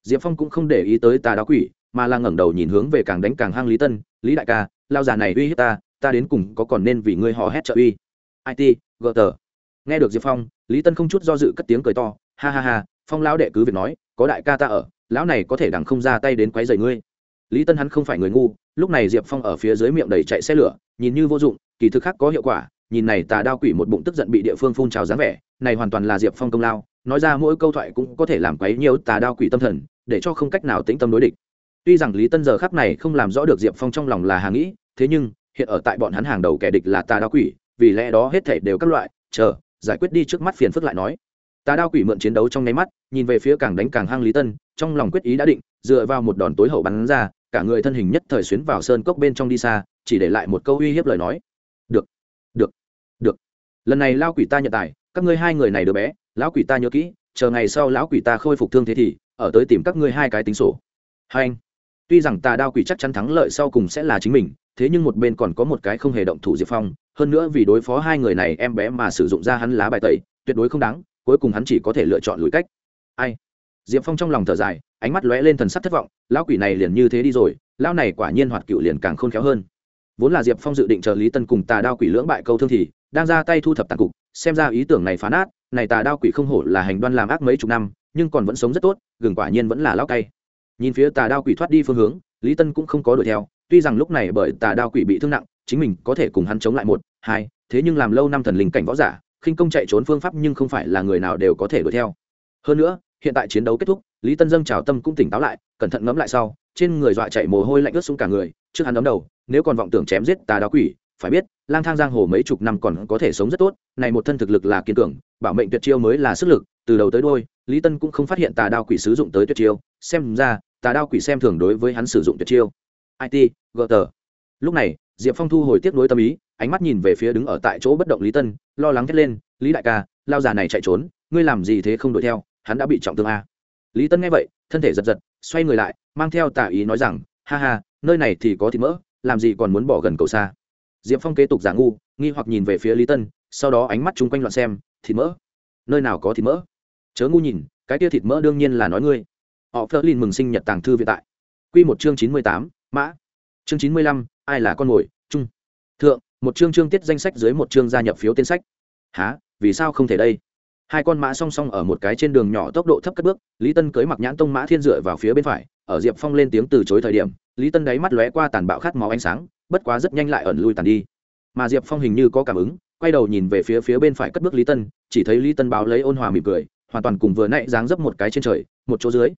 Diệp phong cũng không để ý tới tà đao quỷ, mà là ngẩng đầu nhìn hướng về càng đánh càng hang lý tân, lý đại ca, lao già này uy hiếp ta ta đến cùng có còn nên vì ngươi họ hét trợ uy? It gờ tờ. Nghe được diệp phong, lý tân không chút do dự cất tiếng cười to, ha ha ha, phong lão đệ cứ việc nói, có đại ca ta ở, lão này có thể đằng không ra tay đến quấy rầy ngươi. Lý tân hắn không phải người ngu, lúc này diệp phong ở phía dưới miệng đầy chạy xe lửa, nhìn như vô dụng, kỳ thực khác có hiệu quả, nhìn này tà đao quỷ một bụng tức giận bị địa phương phun trào dáng vẻ, này hoàn toàn là diệp phong công lao nói ra mỗi câu thoại cũng có thể làm quấy nhiều tà đao quỷ tâm thần, để cho không cách nào tĩnh tâm đối địch. Tuy rằng lý tân giờ khắc này không làm rõ được diệp phong trong lòng là hàng nghĩ, thế nhưng, hiện ở tại bọn hắn hàng đầu kẻ địch là tà đao quỷ, vì lẽ đó hết thể đều các loại, chờ, giải quyết đi trước mắt phiền phức lại nói. Tà đao quỷ mượn chiến đấu trong nháy mắt, nhìn về phía càng đánh càng hăng lý tân, trong lòng quyết ý đã định, dựa vào một đòn tối hậu bắn ra, cả người thân hình nhất thời xuyến vào sơn cốc bên trong đi xa, chỉ để lại một câu uy hiếp lời nói. Được được được. Lần này lao quỷ ta nhận tài, các ngươi hai người này đứa bé lão quỷ ta nhớ kỹ, chờ ngày sau lão quỷ ta khôi phục thương thế thì, ở tới tìm các ngươi hai cái tính sổ. Hai anh, tuy rằng tà đao quỷ chắc chắn thắng lợi sau cùng sẽ là chính mình, thế nhưng một bên còn có một cái không hề động thủ diệp phong, hơn nữa vì đối phó hai người này em bé mà sử dụng ra hắn lá bài tẩy, tuyệt đối không đáng, cuối cùng hắn chỉ có thể lựa chọn lùi cách. Ai? Diệp phong trong lòng thở dài, ánh mắt lóe lên thần sắc thất vọng, lão quỷ này liền như thế đi rồi, lão này quả nhiên hoạt cựu liền càng khôn khéo hơn. Vốn là diệp phong dự định chờ lý tân cùng tà đao quỷ lưỡng bại câu thương thì, đang ra tay thu thập tàn cục xem ra ý tưởng này phá nát, này tà đao quỷ không hổ là hành đoan làm ác mấy chục năm, nhưng còn vẫn sống rất tốt, gừng quả nhiên vẫn là lão cay. Nhìn phía tà đao quỷ thoát đi phương hướng, lý tân cũng không có đuổi theo, tuy rằng lúc này bởi tà đao quỷ bị thương nặng, chính mình có thể cùng hắn chống lại một, hai, thế nhưng làm lâu năm thần linh cảnh võ giả, khinh công chạy trốn phương pháp nhưng không phải là người nào đều có thể đuổi theo. Hơn nữa, hiện tại chiến đấu kết thúc, lý tân dâng trào tâm cũng tỉnh táo lại, cẩn thận ngẫm lại sau, trên người dọa chạy mồ hôi lạnh ướt xuống cả người, trước hắn đấm đầu, nếu còn vọng tưởng chém giết tà đao quỷ, phải biết lang thang giang hồ mấy chục năm còn có thể sống rất tốt, này một thân thực lực là kiên cường, bảo mệnh tuyệt chiêu mới là sức lực, từ đầu tới đôi lý tân cũng không phát hiện tà đao quỷ sử dụng tới tuyệt chiêu, xem ra, tà đao quỷ xem thường đối với hắn sử dụng tuyệt chiêu. It gờ tờ lúc này, diệp phong thu hồi tiếp nối tâm ý, ánh mắt nhìn về phía đứng ở tại chỗ bất động lý tân, lo lắng thét lên, lý đại ca, lao già này chạy trốn, ngươi làm gì thế không đuổi theo, hắn đã bị trọng thương a. Lý tân nghe vậy, thân thể giật giật, xoay người lại, mang theo tà ý nói rằng, ha ha, nơi này thì có thịt mỡ, làm gì còn muốn bỏ gần cầu xa? Diệp phong kế tục giả ngu, nghi hoặc nhìn về phía lý tân, sau đó ánh mắt chung quanh loạn xem, thịt mỡ? Nơi nào có thịt mỡ? Chớ ngu nhìn, cái tia thịt mỡ đương nhiên là nói ngươi. Họ phớt lên mừng sinh nhật tàng thư viện tại. Q một chương chín mươi tám, mã. Chương chín mươi lăm, ai là con mồi? Trung. Thượng, một chương chương tiết danh sách dưới một chương gia nhập phiếu tên sách. Há vì sao không thể đây? Hai con mã song song ở một cái trên đường nhỏ tốc độ thấp cất bước, lý tân cưới mặc nhãn tông mã thiên dựa vào phía bên phải, ở diệp phong lên tiếng từ chối thời điểm, lý tân đáy mắt lóe qua tàn bạo khát máu ánh sáng bất quá rất nhanh lại ẩn lui tàn đi. Mà diệp phong hình như có cảm ứng, quay đầu nhìn về phía phía bên phải cất bước lý tân, chỉ thấy lý tân báo lấy ôn hòa mỉm cười, hoàn toàn cùng vừa nãy dáng dấp một cái trên trời, một chỗ dưới.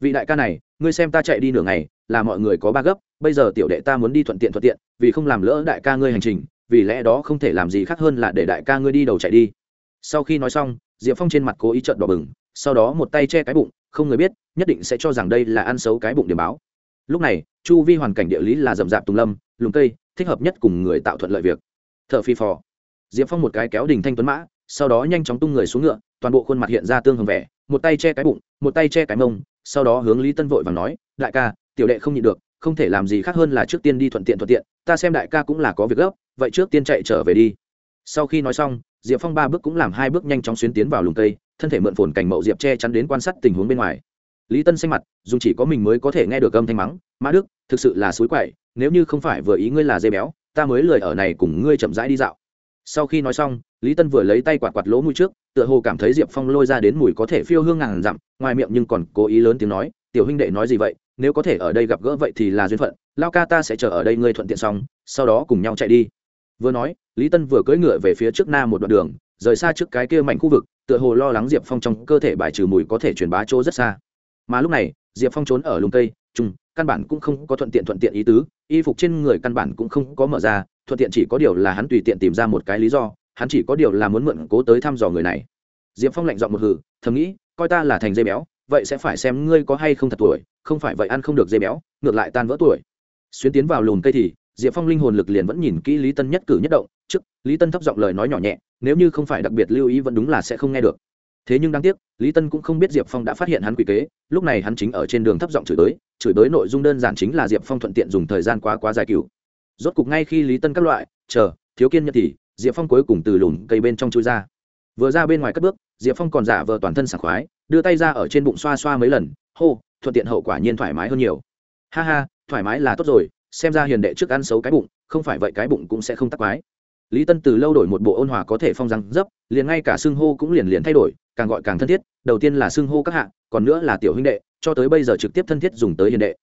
Vị đại ca này, ngươi xem ta chạy đi nửa ngày, là mọi người có ba gấp, bây giờ tiểu đệ ta muốn đi thuận tiện thuận tiện, vì không làm lỡ đại ca ngươi hành trình, vì lẽ đó không thể làm gì khác hơn là để đại ca ngươi đi đầu chạy đi. Sau khi nói xong, diệp phong trên mặt cố ý trợn đỏ bừng, sau đó một tay che cái bụng, không người biết, nhất định sẽ cho rằng đây là ăn xấu cái bụng điểm báo lúc này, chu vi hoàn cảnh địa lý là rậm rạp tùng lâm lùng cây, thích hợp nhất cùng người tạo thuận lợi việc. T h ở phi phò. Diệp phong một cái kéo đình thanh tuấn mã, sau đó nhanh chóng tung người xuống ngựa, toàn bộ khuôn mặt hiện ra tương hồng vẻ, một tay che cái bụng, một tay che cái mông, sau đó hướng lý tân vội và nói, đại ca, tiểu đệ không nhịn được, không thể làm gì khác hơn là trước tiên đi thuận tiện thuận tiện, ta xem đại ca cũng là có việc gấp, vậy trước tiên chạy trở về đi. Sau khi nói xong, diệp phong ba bước cũng làm hai bước nhanh chóng xuyến tiến vào lùng cây, thân thể mượn phồn cảnh mậu diệp che chắn đến quan sát tình huống bên ngoài lý tân xanh mặt, dù chỉ có mình mới có thể nghe được âm thanh mắng, mã đức, thực sự là suối quậy, nếu như không phải vừa ý ngươi là dây béo, ta mới lười ở này cùng ngươi chậm rãi đi dạo. Sau khi nói xong, lý tân vừa lấy tay quạt quạt lỗ mũi trước, tựa hồ cảm thấy diệp phong lôi ra đến mùi có thể phiêu hương ngàn dặm, ngoài miệng nhưng còn cố ý lớn tiếng nói, tiểu huynh đệ nói gì vậy, nếu có thể ở đây gặp gỡ vậy thì là duyên phận, lao ca ta sẽ chờ ở đây ngươi thuận tiện xong, sau đó cùng nhau chạy đi. Vừa nói, lý tân vừa cưỡi ngựa về phía trước na một đoạn đường, rời xa trước cái kia mảnh khu vực, tựa hồ lo lắng diệp phong trong cơ thể bài trừ mùi có thể truyền bá chỗ rất xa mà lúc này, diệp phong trốn ở lùng cây trung căn bản cũng không có thuận tiện thuận tiện ý tứ, y phục trên người căn bản cũng không có mở ra, thuận tiện chỉ có điều là hắn tùy tiện tìm ra một cái lý do, hắn chỉ có điều là muốn mượn cố tới thăm dò người này. Diệp phong lạnh dọn một hử thầm nghĩ, coi ta là thành dây béo, vậy sẽ phải xem ngươi có hay không thật tuổi, không phải vậy ăn không được dây béo, ngược lại tan vỡ tuổi. Xuyến tiến vào lùn cây thì, diệp phong linh hồn lực liền vẫn nhìn kỹ lý tân nhất cử nhất động, trước, lý tân thấp giọng lời nói nhỏ nhẹ, nếu như không phải đặc biệt lưu ý vẫn đúng là sẽ không nghe được thế nhưng đáng tiếc, lý tân cũng không biết diệp phong đã phát hiện hắn quỷ kế, lúc này hắn chính ở trên đường thấp giọng chửi tới chửi tới nội dung đơn giản chính là diệp phong thuận tiện dùng thời gian quá quá dài cựu rốt cục ngay khi lý tân các loại, chờ, thiếu kiên nhật thì, diệp phong cuối cùng từ lùm cây bên trong chui ra. Vừa ra bên ngoài cất bước, diệp phong còn giả vờ toàn thân sảng khoái, đưa tay ra ở trên bụng xoa xoa mấy lần, hô, thuận tiện hậu quả nhiên thoải mái hơn nhiều. Ha ha, thoải mái là tốt rồi, xem ra hiền đệ trước ăn xấu cái bụng, không phải vậy cái bụng cũng sẽ không tắc quái lý tân từ lâu đổi một bộ ôn hòa có thể phong răng dấp liền ngay cả xưng hô cũng liền liền thay đổi càng gọi càng thân thiết đầu tiên là xưng hô các hạ còn nữa là tiểu huynh đệ cho tới bây giờ trực tiếp thân thiết dùng tới hiền đệ.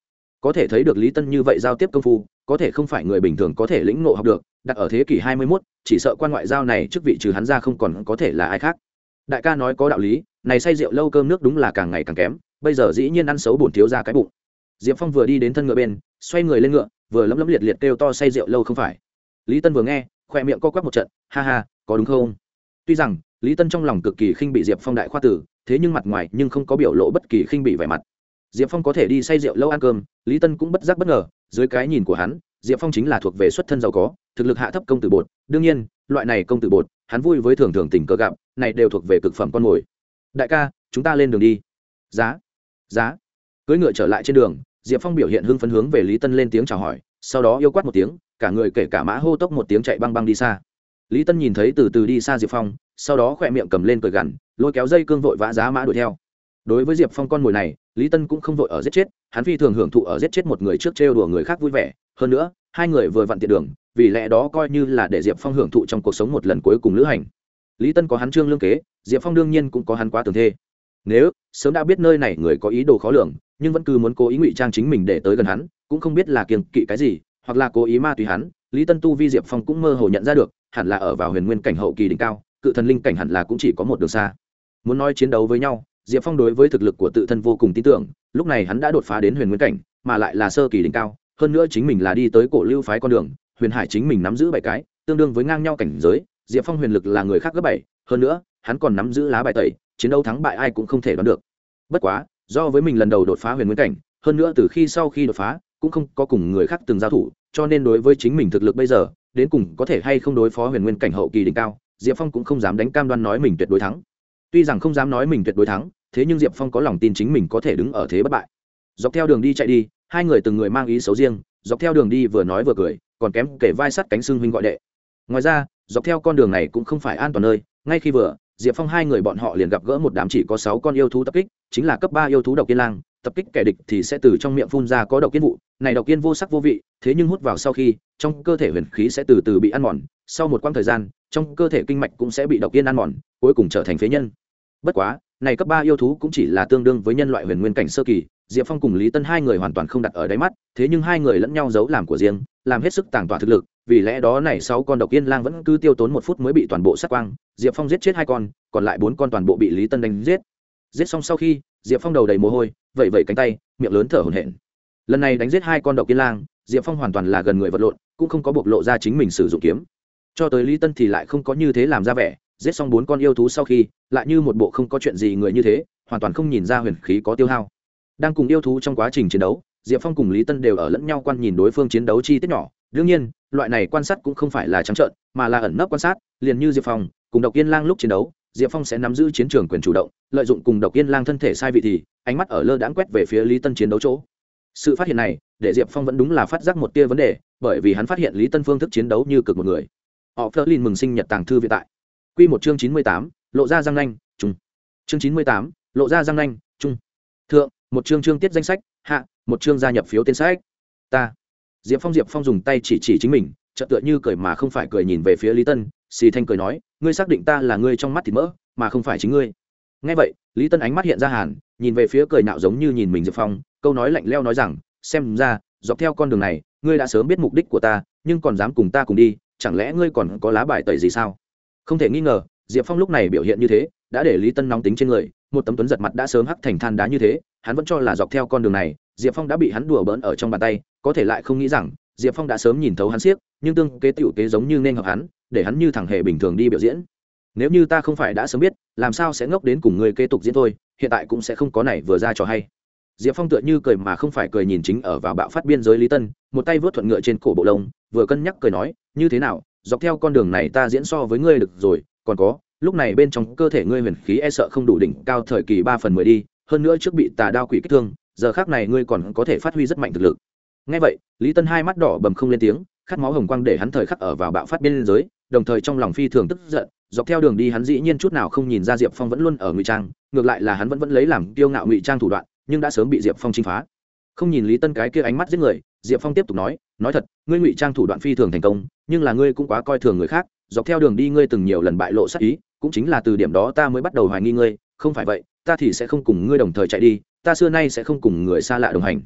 Có thể thấy được lý tân như vậy giao tiếp công phu có thể không phải người bình thường có thể lĩnh ngộ học được đặt ở thế kỷ hai mươi 21, chỉ sợ quan ngoại giao này chức vị trừ hắn ra không còn có thể là ai khác. Đại ca nói có đạo lý này say rượu lâu cơm nước đúng là càng ngày càng kém bây giờ dĩ nhiên ăn xấu bổn thiếu ra cái bụng. Diệp phong vừa đi đến thân ngựa bên xoay người lên ngựa vừa lấm lấm liệt liệt kêu to say rượu lâu không phải. Lý tân vừa nghe khoe miệng co quắp một trận, ha ha, có đúng không? Tuy rằng, lý tân trong lòng cực kỳ khinh bị diệp phong đại khoa tử, thế nhưng mặt ngoài nhưng không có biểu lộ bất kỳ khinh bị vẻ mặt. Diệp phong có thể đi say rượu lâu ăn cơm, lý tân cũng bất giác bất ngờ, dưới cái nhìn của hắn, diệp phong chính là thuộc về xuất thân giàu có, thực lực hạ thấp công tử bột. Đương nhiên, loại này công tử bột, hắn vui với thường thường tình cờ gặp, này đều thuộc về cực phẩm con mồi. Đại ca, chúng ta lên đường đi. Giá giá. Cưỡi ngựa trở lại trên đường, diệp phong biểu hiện hưng phấn hướng về lý tân lên tiếng chào hỏi, sau đó yêu quát một tiếng cả người kể cả mã hô tốc một tiếng chạy băng băng đi xa. Lý tân nhìn thấy từ từ đi xa diệp phong, sau đó khỏe miệng cầm lên cười gằn, lôi kéo dây cương vội vã giá mã đuổi theo. Đối với diệp phong con mồi này, lý tân cũng không vội ở giết chết, hắn phi thường hưởng thụ ở giết chết một người trước trêu đùa người khác vui vẻ. Hơn nữa, hai người vừa vặn tiện đường, vì lẽ đó coi như là để diệp phong hưởng thụ trong cuộc sống một lần cuối cùng lữ hành. Lý tân có hắn trương lương kế, diệp phong đương nhiên cũng có hắn quá tường thê. Nếu, sớm đã biết nơi này người có ý đồ khó lường, nhưng vẫn cứ muốn cố ý ngụy trang chính mình để tới gần hắn, cũng không biết là kiêng kỵ cái gì hoặc là cố ý ma tùy hắn, lý tân tu vi diệp phong cũng mơ hồ nhận ra được, hẳn là ở vào huyền nguyên cảnh hậu kỳ đỉnh cao, cự thần linh cảnh hẳn là cũng chỉ có một đường xa. Muốn nói chiến đấu với nhau, diệp phong đối với thực lực của tự thân vô cùng tin tưởng, lúc này hắn đã đột phá đến huyền nguyên cảnh, mà lại là sơ kỳ đỉnh cao, hơn nữa chính mình là đi tới cổ lưu phái con đường, huyền hải chính mình nắm giữ bảy cái, tương đương với ngang nhau cảnh giới, diệp phong huyền lực là người khác gấp bảy, hơn nữa, hắn còn nắm giữ lá bài tẩy, chiến đấu thắng bại ai cũng không thể đoán được. Bất quá, do với mình lần đầu đột phá huyền nguyên cảnh, hơn nữa từ khi sau khi đột phá, cũng không có cùng người khác từng giao thủ cho nên đối với chính mình thực lực bây giờ, đến cùng có thể hay không đối phó huyền nguyên cảnh hậu kỳ đỉnh cao, diệp phong cũng không dám đánh cam đoan nói mình tuyệt đối thắng. Tuy rằng không dám nói mình tuyệt đối thắng, thế nhưng diệp phong có lòng tin chính mình có thể đứng ở thế bất bại. Dọc theo đường đi chạy đi, hai người từng người mang ý xấu riêng, dọc theo đường đi vừa nói vừa cười, còn kém kể vai sắt cánh xương huynh gọi đệ. Ngoài ra, dọc theo con đường này cũng không phải an toàn nơi, ngay khi vừa, diệp phong hai người bọn họ liền gặp gỡ một đám chỉ có sáu con yêu thú tập kích, chính là cấp ba yêu thú độc yên lang tập kích kẻ địch thì sẽ từ trong miệng phun ra có độc yên vụ. Này độc yên vô sắc vô vị, thế nhưng hút vào sau khi, trong cơ thể huyền khí sẽ từ từ bị ăn mòn. Sau một quãng thời gian, trong cơ thể kinh mạch cũng sẽ bị độc yên ăn mòn, cuối cùng trở thành phế nhân. Bất quá, này cấp ba yêu thú cũng chỉ là tương đương với nhân loại huyền nguyên cảnh sơ kỳ. Diệp phong cùng lý tân hai người hoàn toàn không đặt ở đáy mắt, thế nhưng hai người lẫn nhau giấu làm của riêng, làm hết sức tàng tỏa thực lực. Vì lẽ đó này sáu con độc yên lang vẫn cứ tiêu tốn một phút mới bị toàn bộ sát quang. Diệp phong giết chết hai con, còn lại bốn con toàn bộ bị lý tân đánh giết. Giết xong sau khi diệp phong đầu đầy mồ hôi vẩy vẩy cánh tay, miệng lớn thở hổn hển. Lần này đánh giết hai con độc kiên lang, diệp phong hoàn toàn là gần người vật lộn, cũng không có bộc lộ ra chính mình sử dụng kiếm. Cho tới lý tân thì lại không có như thế làm ra vẻ, giết xong bốn con yêu thú sau khi, lại như một bộ không có chuyện gì người như thế, hoàn toàn không nhìn ra huyền khí có tiêu hao. Đang cùng yêu thú trong quá trình chiến đấu, diệp phong cùng lý tân đều ở lẫn nhau quan nhìn đối phương chiến đấu chi tiết nhỏ. Đương nhiên, loại này quan sát cũng không phải là trắng trợn, mà là ẩn nấp quan sát, liền như diệp phong, cùng độc yên lang lúc chiến đấu diệp phong sẽ nắm giữ chiến trường quyền chủ động, lợi dụng cùng độc yên lang thân thể sai vị thì, ánh mắt ở lơ đãng quét về phía lý tân chiến đấu chỗ. Sự phát hiện này, để diệp phong vẫn đúng là phát giác một tia vấn đề, bởi vì hắn phát hiện lý tân phương thức chiến đấu như cực một người. Họ phớt lên mừng sinh nhật tàng thư viện tại. Q một chương chín mươi tám, lộ ra răng nanh trung chương chín mươi tám, lộ ra răng nanh trung thượng, một chương chương tiết danh sách, hạ, một chương gia nhập phiếu tên sách. Ta. Diệp phong diệp phong dùng tay chỉ chỉ chính mình, chợt tựa như cười mà không phải cười nhìn về phía lý tân xì thanh cười nói, ngươi xác định ta là ngươi trong mắt thì mỡ, mà không phải chính ngươi. Ngay vậy, lý tân ánh mắt hiện ra hàn, nhìn về phía cười nạo giống như nhìn mình diệp phong, câu nói lạnh leo nói rằng, xem ra, dọc theo con đường này, ngươi đã sớm biết mục đích của ta, nhưng còn dám cùng ta cùng đi, chẳng lẽ ngươi còn có lá bài tẩy gì sao? Không thể nghi ngờ, diệp phong lúc này biểu hiện như thế, đã để lý tân nóng tính trên người, một tấm tuấn giật mặt đã sớm hắc thành than đá như thế, hắn vẫn cho là dọc theo con đường này, diệp phong đã bị hắn đùa bỡn ở trong bàn tay, có thể lại không nghĩ rằng, diệp phong đã sớm nhìn thấu hắn siếc, nhưng tương kế t i ể u kế giống như nên hợp hắn để hắn như thằng hề bình thường đi biểu diễn. Nếu như ta không phải đã sớm biết, làm sao sẽ ngốc đến cùng người kế tục diễn thôi, hiện tại cũng sẽ không có này vừa ra cho hay. Diệp phong tựa như cười mà không phải cười nhìn chính ở vào bạo phát biên giới lý tân, một tay vớt thuận ngựa trên cổ bộ lông, vừa cân nhắc cười nói, như thế nào, dọc theo con đường này ta diễn so với ngươi được rồi, còn có, lúc này bên trong cơ thể ngươi huyền khí e sợ không đủ đỉnh cao thời kỳ ba phần mười đi, hơn nữa trước bị tà đao quỷ kích thương, giờ khác này ngươi còn có thể phát huy rất mạnh thực lực. Ngay vậy, lý tân hai mắt đỏ bầm không lên tiếng, khát máu hồng quang để hắn thời khắc ở vào bạo phát biên giới đồng thời trong lòng phi thường tức giận, dọc theo đường đi hắn dĩ nhiên chút nào không nhìn ra diệp phong vẫn luôn ở ngụy trang, ngược lại là hắn vẫn vẫn lấy làm kiêu ngạo ngụy trang thủ đoạn, nhưng đã sớm bị diệp phong chinh phá. Không nhìn lý tân cái kia ánh mắt giết người, diệp phong tiếp tục nói nói thật, ngươi ngụy trang thủ đoạn phi thường thành công, nhưng là ngươi cũng quá coi thường người khác, dọc theo đường đi ngươi từng nhiều lần bại lộ sát ý, cũng chính là từ điểm đó ta mới bắt đầu hoài nghi ngươi, không phải vậy, ta thì sẽ không cùng ngươi đồng thời chạy đi, ta xưa nay sẽ không cùng người xa lạ đồng hành.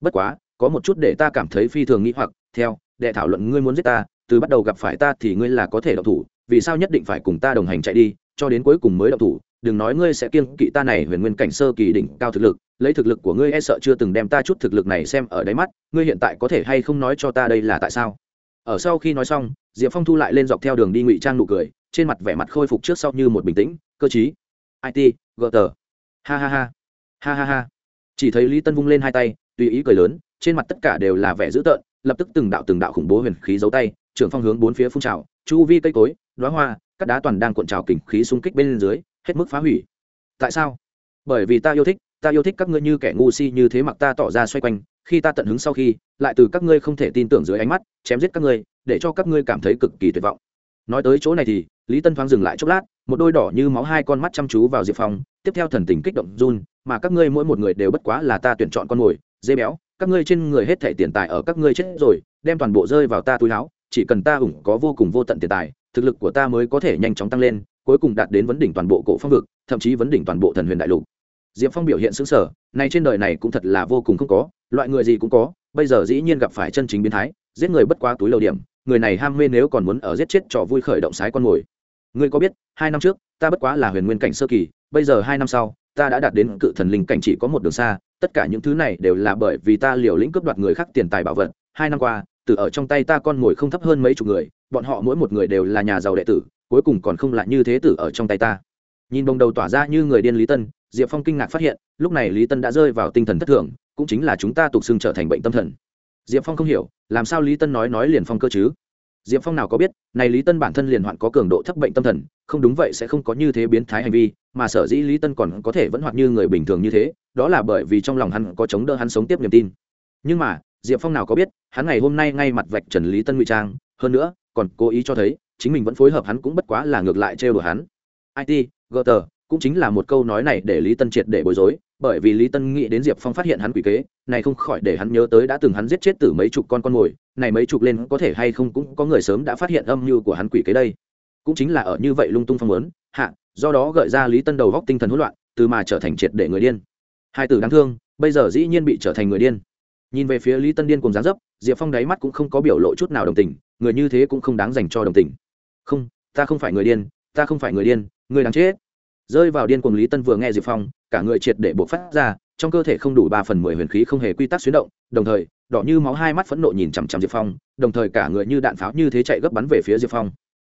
Bất quá, có một chút để ta cảm thấy phi thường nghĩ hoặc, theo để thảo luận ngươi muốn giết ta từ bắt đầu gặp phải ta thì ngươi là có thể động thủ, vì sao nhất định phải cùng ta đồng hành chạy đi, cho đến cuối cùng mới động thủ, đừng nói ngươi sẽ kiêng kỵ ta này huyền nguyên cảnh sơ kỳ đỉnh cao thực lực, lấy thực lực của ngươi e sợ chưa từng đem ta chút thực lực này xem ở đáy mắt, ngươi hiện tại có thể hay không nói cho ta đây là tại sao? Ở sau khi nói xong, diệp phong thu lại lên dọc theo đường đi ngụy trang nụ cười, trên mặt vẻ mặt khôi phục trước sau như một bình tĩnh, cơ t it gờ tờ ha ha ha. Ha ha ha. Chỉ thấy lý tân vung lên hai tay, tùy ý cười lớn, trên mặt tất cả đều là vẻ dữ tợn, lập tức từng đạo từng đạo khủng bố huyền khí giấu tay trưởng phong hướng bốn phía phun trào, chu vi cây cối đoá hoa các đá toàn đang cuộn trào kình khí xung kích bên dưới, hết mức phá hủy. Tại sao? Bởi vì ta yêu thích, ta yêu thích các ngươi như kẻ ngu si như thế mặc ta tỏ ra xoay quanh, khi ta tận hứng sau khi, lại từ các ngươi không thể tin tưởng dưới ánh mắt, chém giết các ngươi, để cho các ngươi cảm thấy cực kỳ tuyệt vọng. Nói tới chỗ này thì, lý tân thoáng dừng lại chốc lát, một đôi đỏ như máu hai con mắt chăm chú vào diệp phong, tiếp theo thần tình kích động run, mà các ngươi mỗi một người đều bất quá là ta tuyển chọn con mồi, dê béo, các ngươi trên người hết thẻ tiền tài ở các ngươi chết rồi, đem toàn bộ rơi vào ta túi láo chỉ cần ta ủng có vô cùng vô tận tiền tài, thực lực của ta mới có thể nhanh chóng tăng lên, cuối cùng đạt đến vấn đỉnh toàn bộ cổ phong vực, thậm chí vấn đỉnh toàn bộ thần huyền đại lục. Diệp phong biểu hiện xứng sở này trên đời này cũng thật là vô cùng không có, loại người gì cũng có, bây giờ dĩ nhiên gặp phải chân chính biến thái, giết người bất quá túi lầu điểm, người này ham mê nếu còn muốn ở giết chết trò vui khởi động sái con mồi. Ngươi có biết, hai năm trước, ta bất quá là huyền nguyên cảnh sơ kỳ, bây giờ hai năm sau, ta đã đạt đến cự thần linh cảnh chỉ có một đường xa, tất cả những thứ này đều là bởi vì ta liều lĩnh cướp đoạt người khác tiền tài bảo vật. Hai năm qua từ ở trong tay ta con ngồi không thấp hơn mấy chục người, bọn họ mỗi một người đều là nhà giàu đệ tử, cuối cùng còn không lại như thế tử ở trong tay ta. Nhìn bồng đầu tỏa ra như người điên lý tân, diệp phong kinh ngạc phát hiện, lúc này lý tân đã rơi vào tinh thần thất thường, cũng chính là chúng ta tục xưng trở thành bệnh tâm thần. Diệp phong không hiểu, làm sao lý tân nói nói liền phong cơ chứ? Diệp phong nào có biết, này lý tân bản thân liền hoạn có cường độ thấp bệnh tâm thần, không đúng vậy sẽ không có như thế biến thái hành vi, mà sở dĩ lý tân còn có thể vẫn hoạt như người bình thường như thế, đó là bởi vì trong lòng hắn có chống đỡ hắn sống tiếp niềm tin. Nhưng mà diệp phong nào có biết, hắn ngày hôm nay ngay mặt vạch trần lý tân ngụy trang, hơn nữa, còn cố ý cho thấy, chính mình vẫn phối hợp hắn cũng bất quá là ngược lại trêu đùa hắn. It gờ tờ cũng chính là một câu nói này để lý tân triệt để bối rối, bởi vì lý tân nghĩ đến diệp phong phát hiện hắn quỷ kế, này không khỏi để hắn nhớ tới đã từng hắn giết chết từ mấy chục con con mồi, này mấy chục lên có thể hay không cũng có người sớm đã phát hiện âm mưu của hắn quỷ kế đây. Cũng chính là ở như vậy lung tung phong lớn hạ, do đó gợi ra lý tân đầu góc tinh thần hỗn loạn, từ mà trở thành triệt để người điên. Hai từ đáng thương, bây giờ dĩ nhiên bị trở thành người điên nhìn về phía lý tân điên cùng dáng dấp, diệp phong đáy mắt cũng không có biểu lộ chút nào đồng tình, người như thế cũng không đáng dành cho đồng tình. Không, ta không phải người điên, ta không phải người điên, người đáng chết. Rơi vào điên cuồng lý tân vừa nghe diệp phong, cả người triệt để buộc phát ra, trong cơ thể không đủ ba phần mười huyền khí không hề quy tắc xuyến động, đồng thời, đỏ như máu hai mắt phẫn nộ nhìn chằm chằm diệp phong, đồng thời cả người như đạn pháo như thế chạy gấp bắn về phía diệp phong.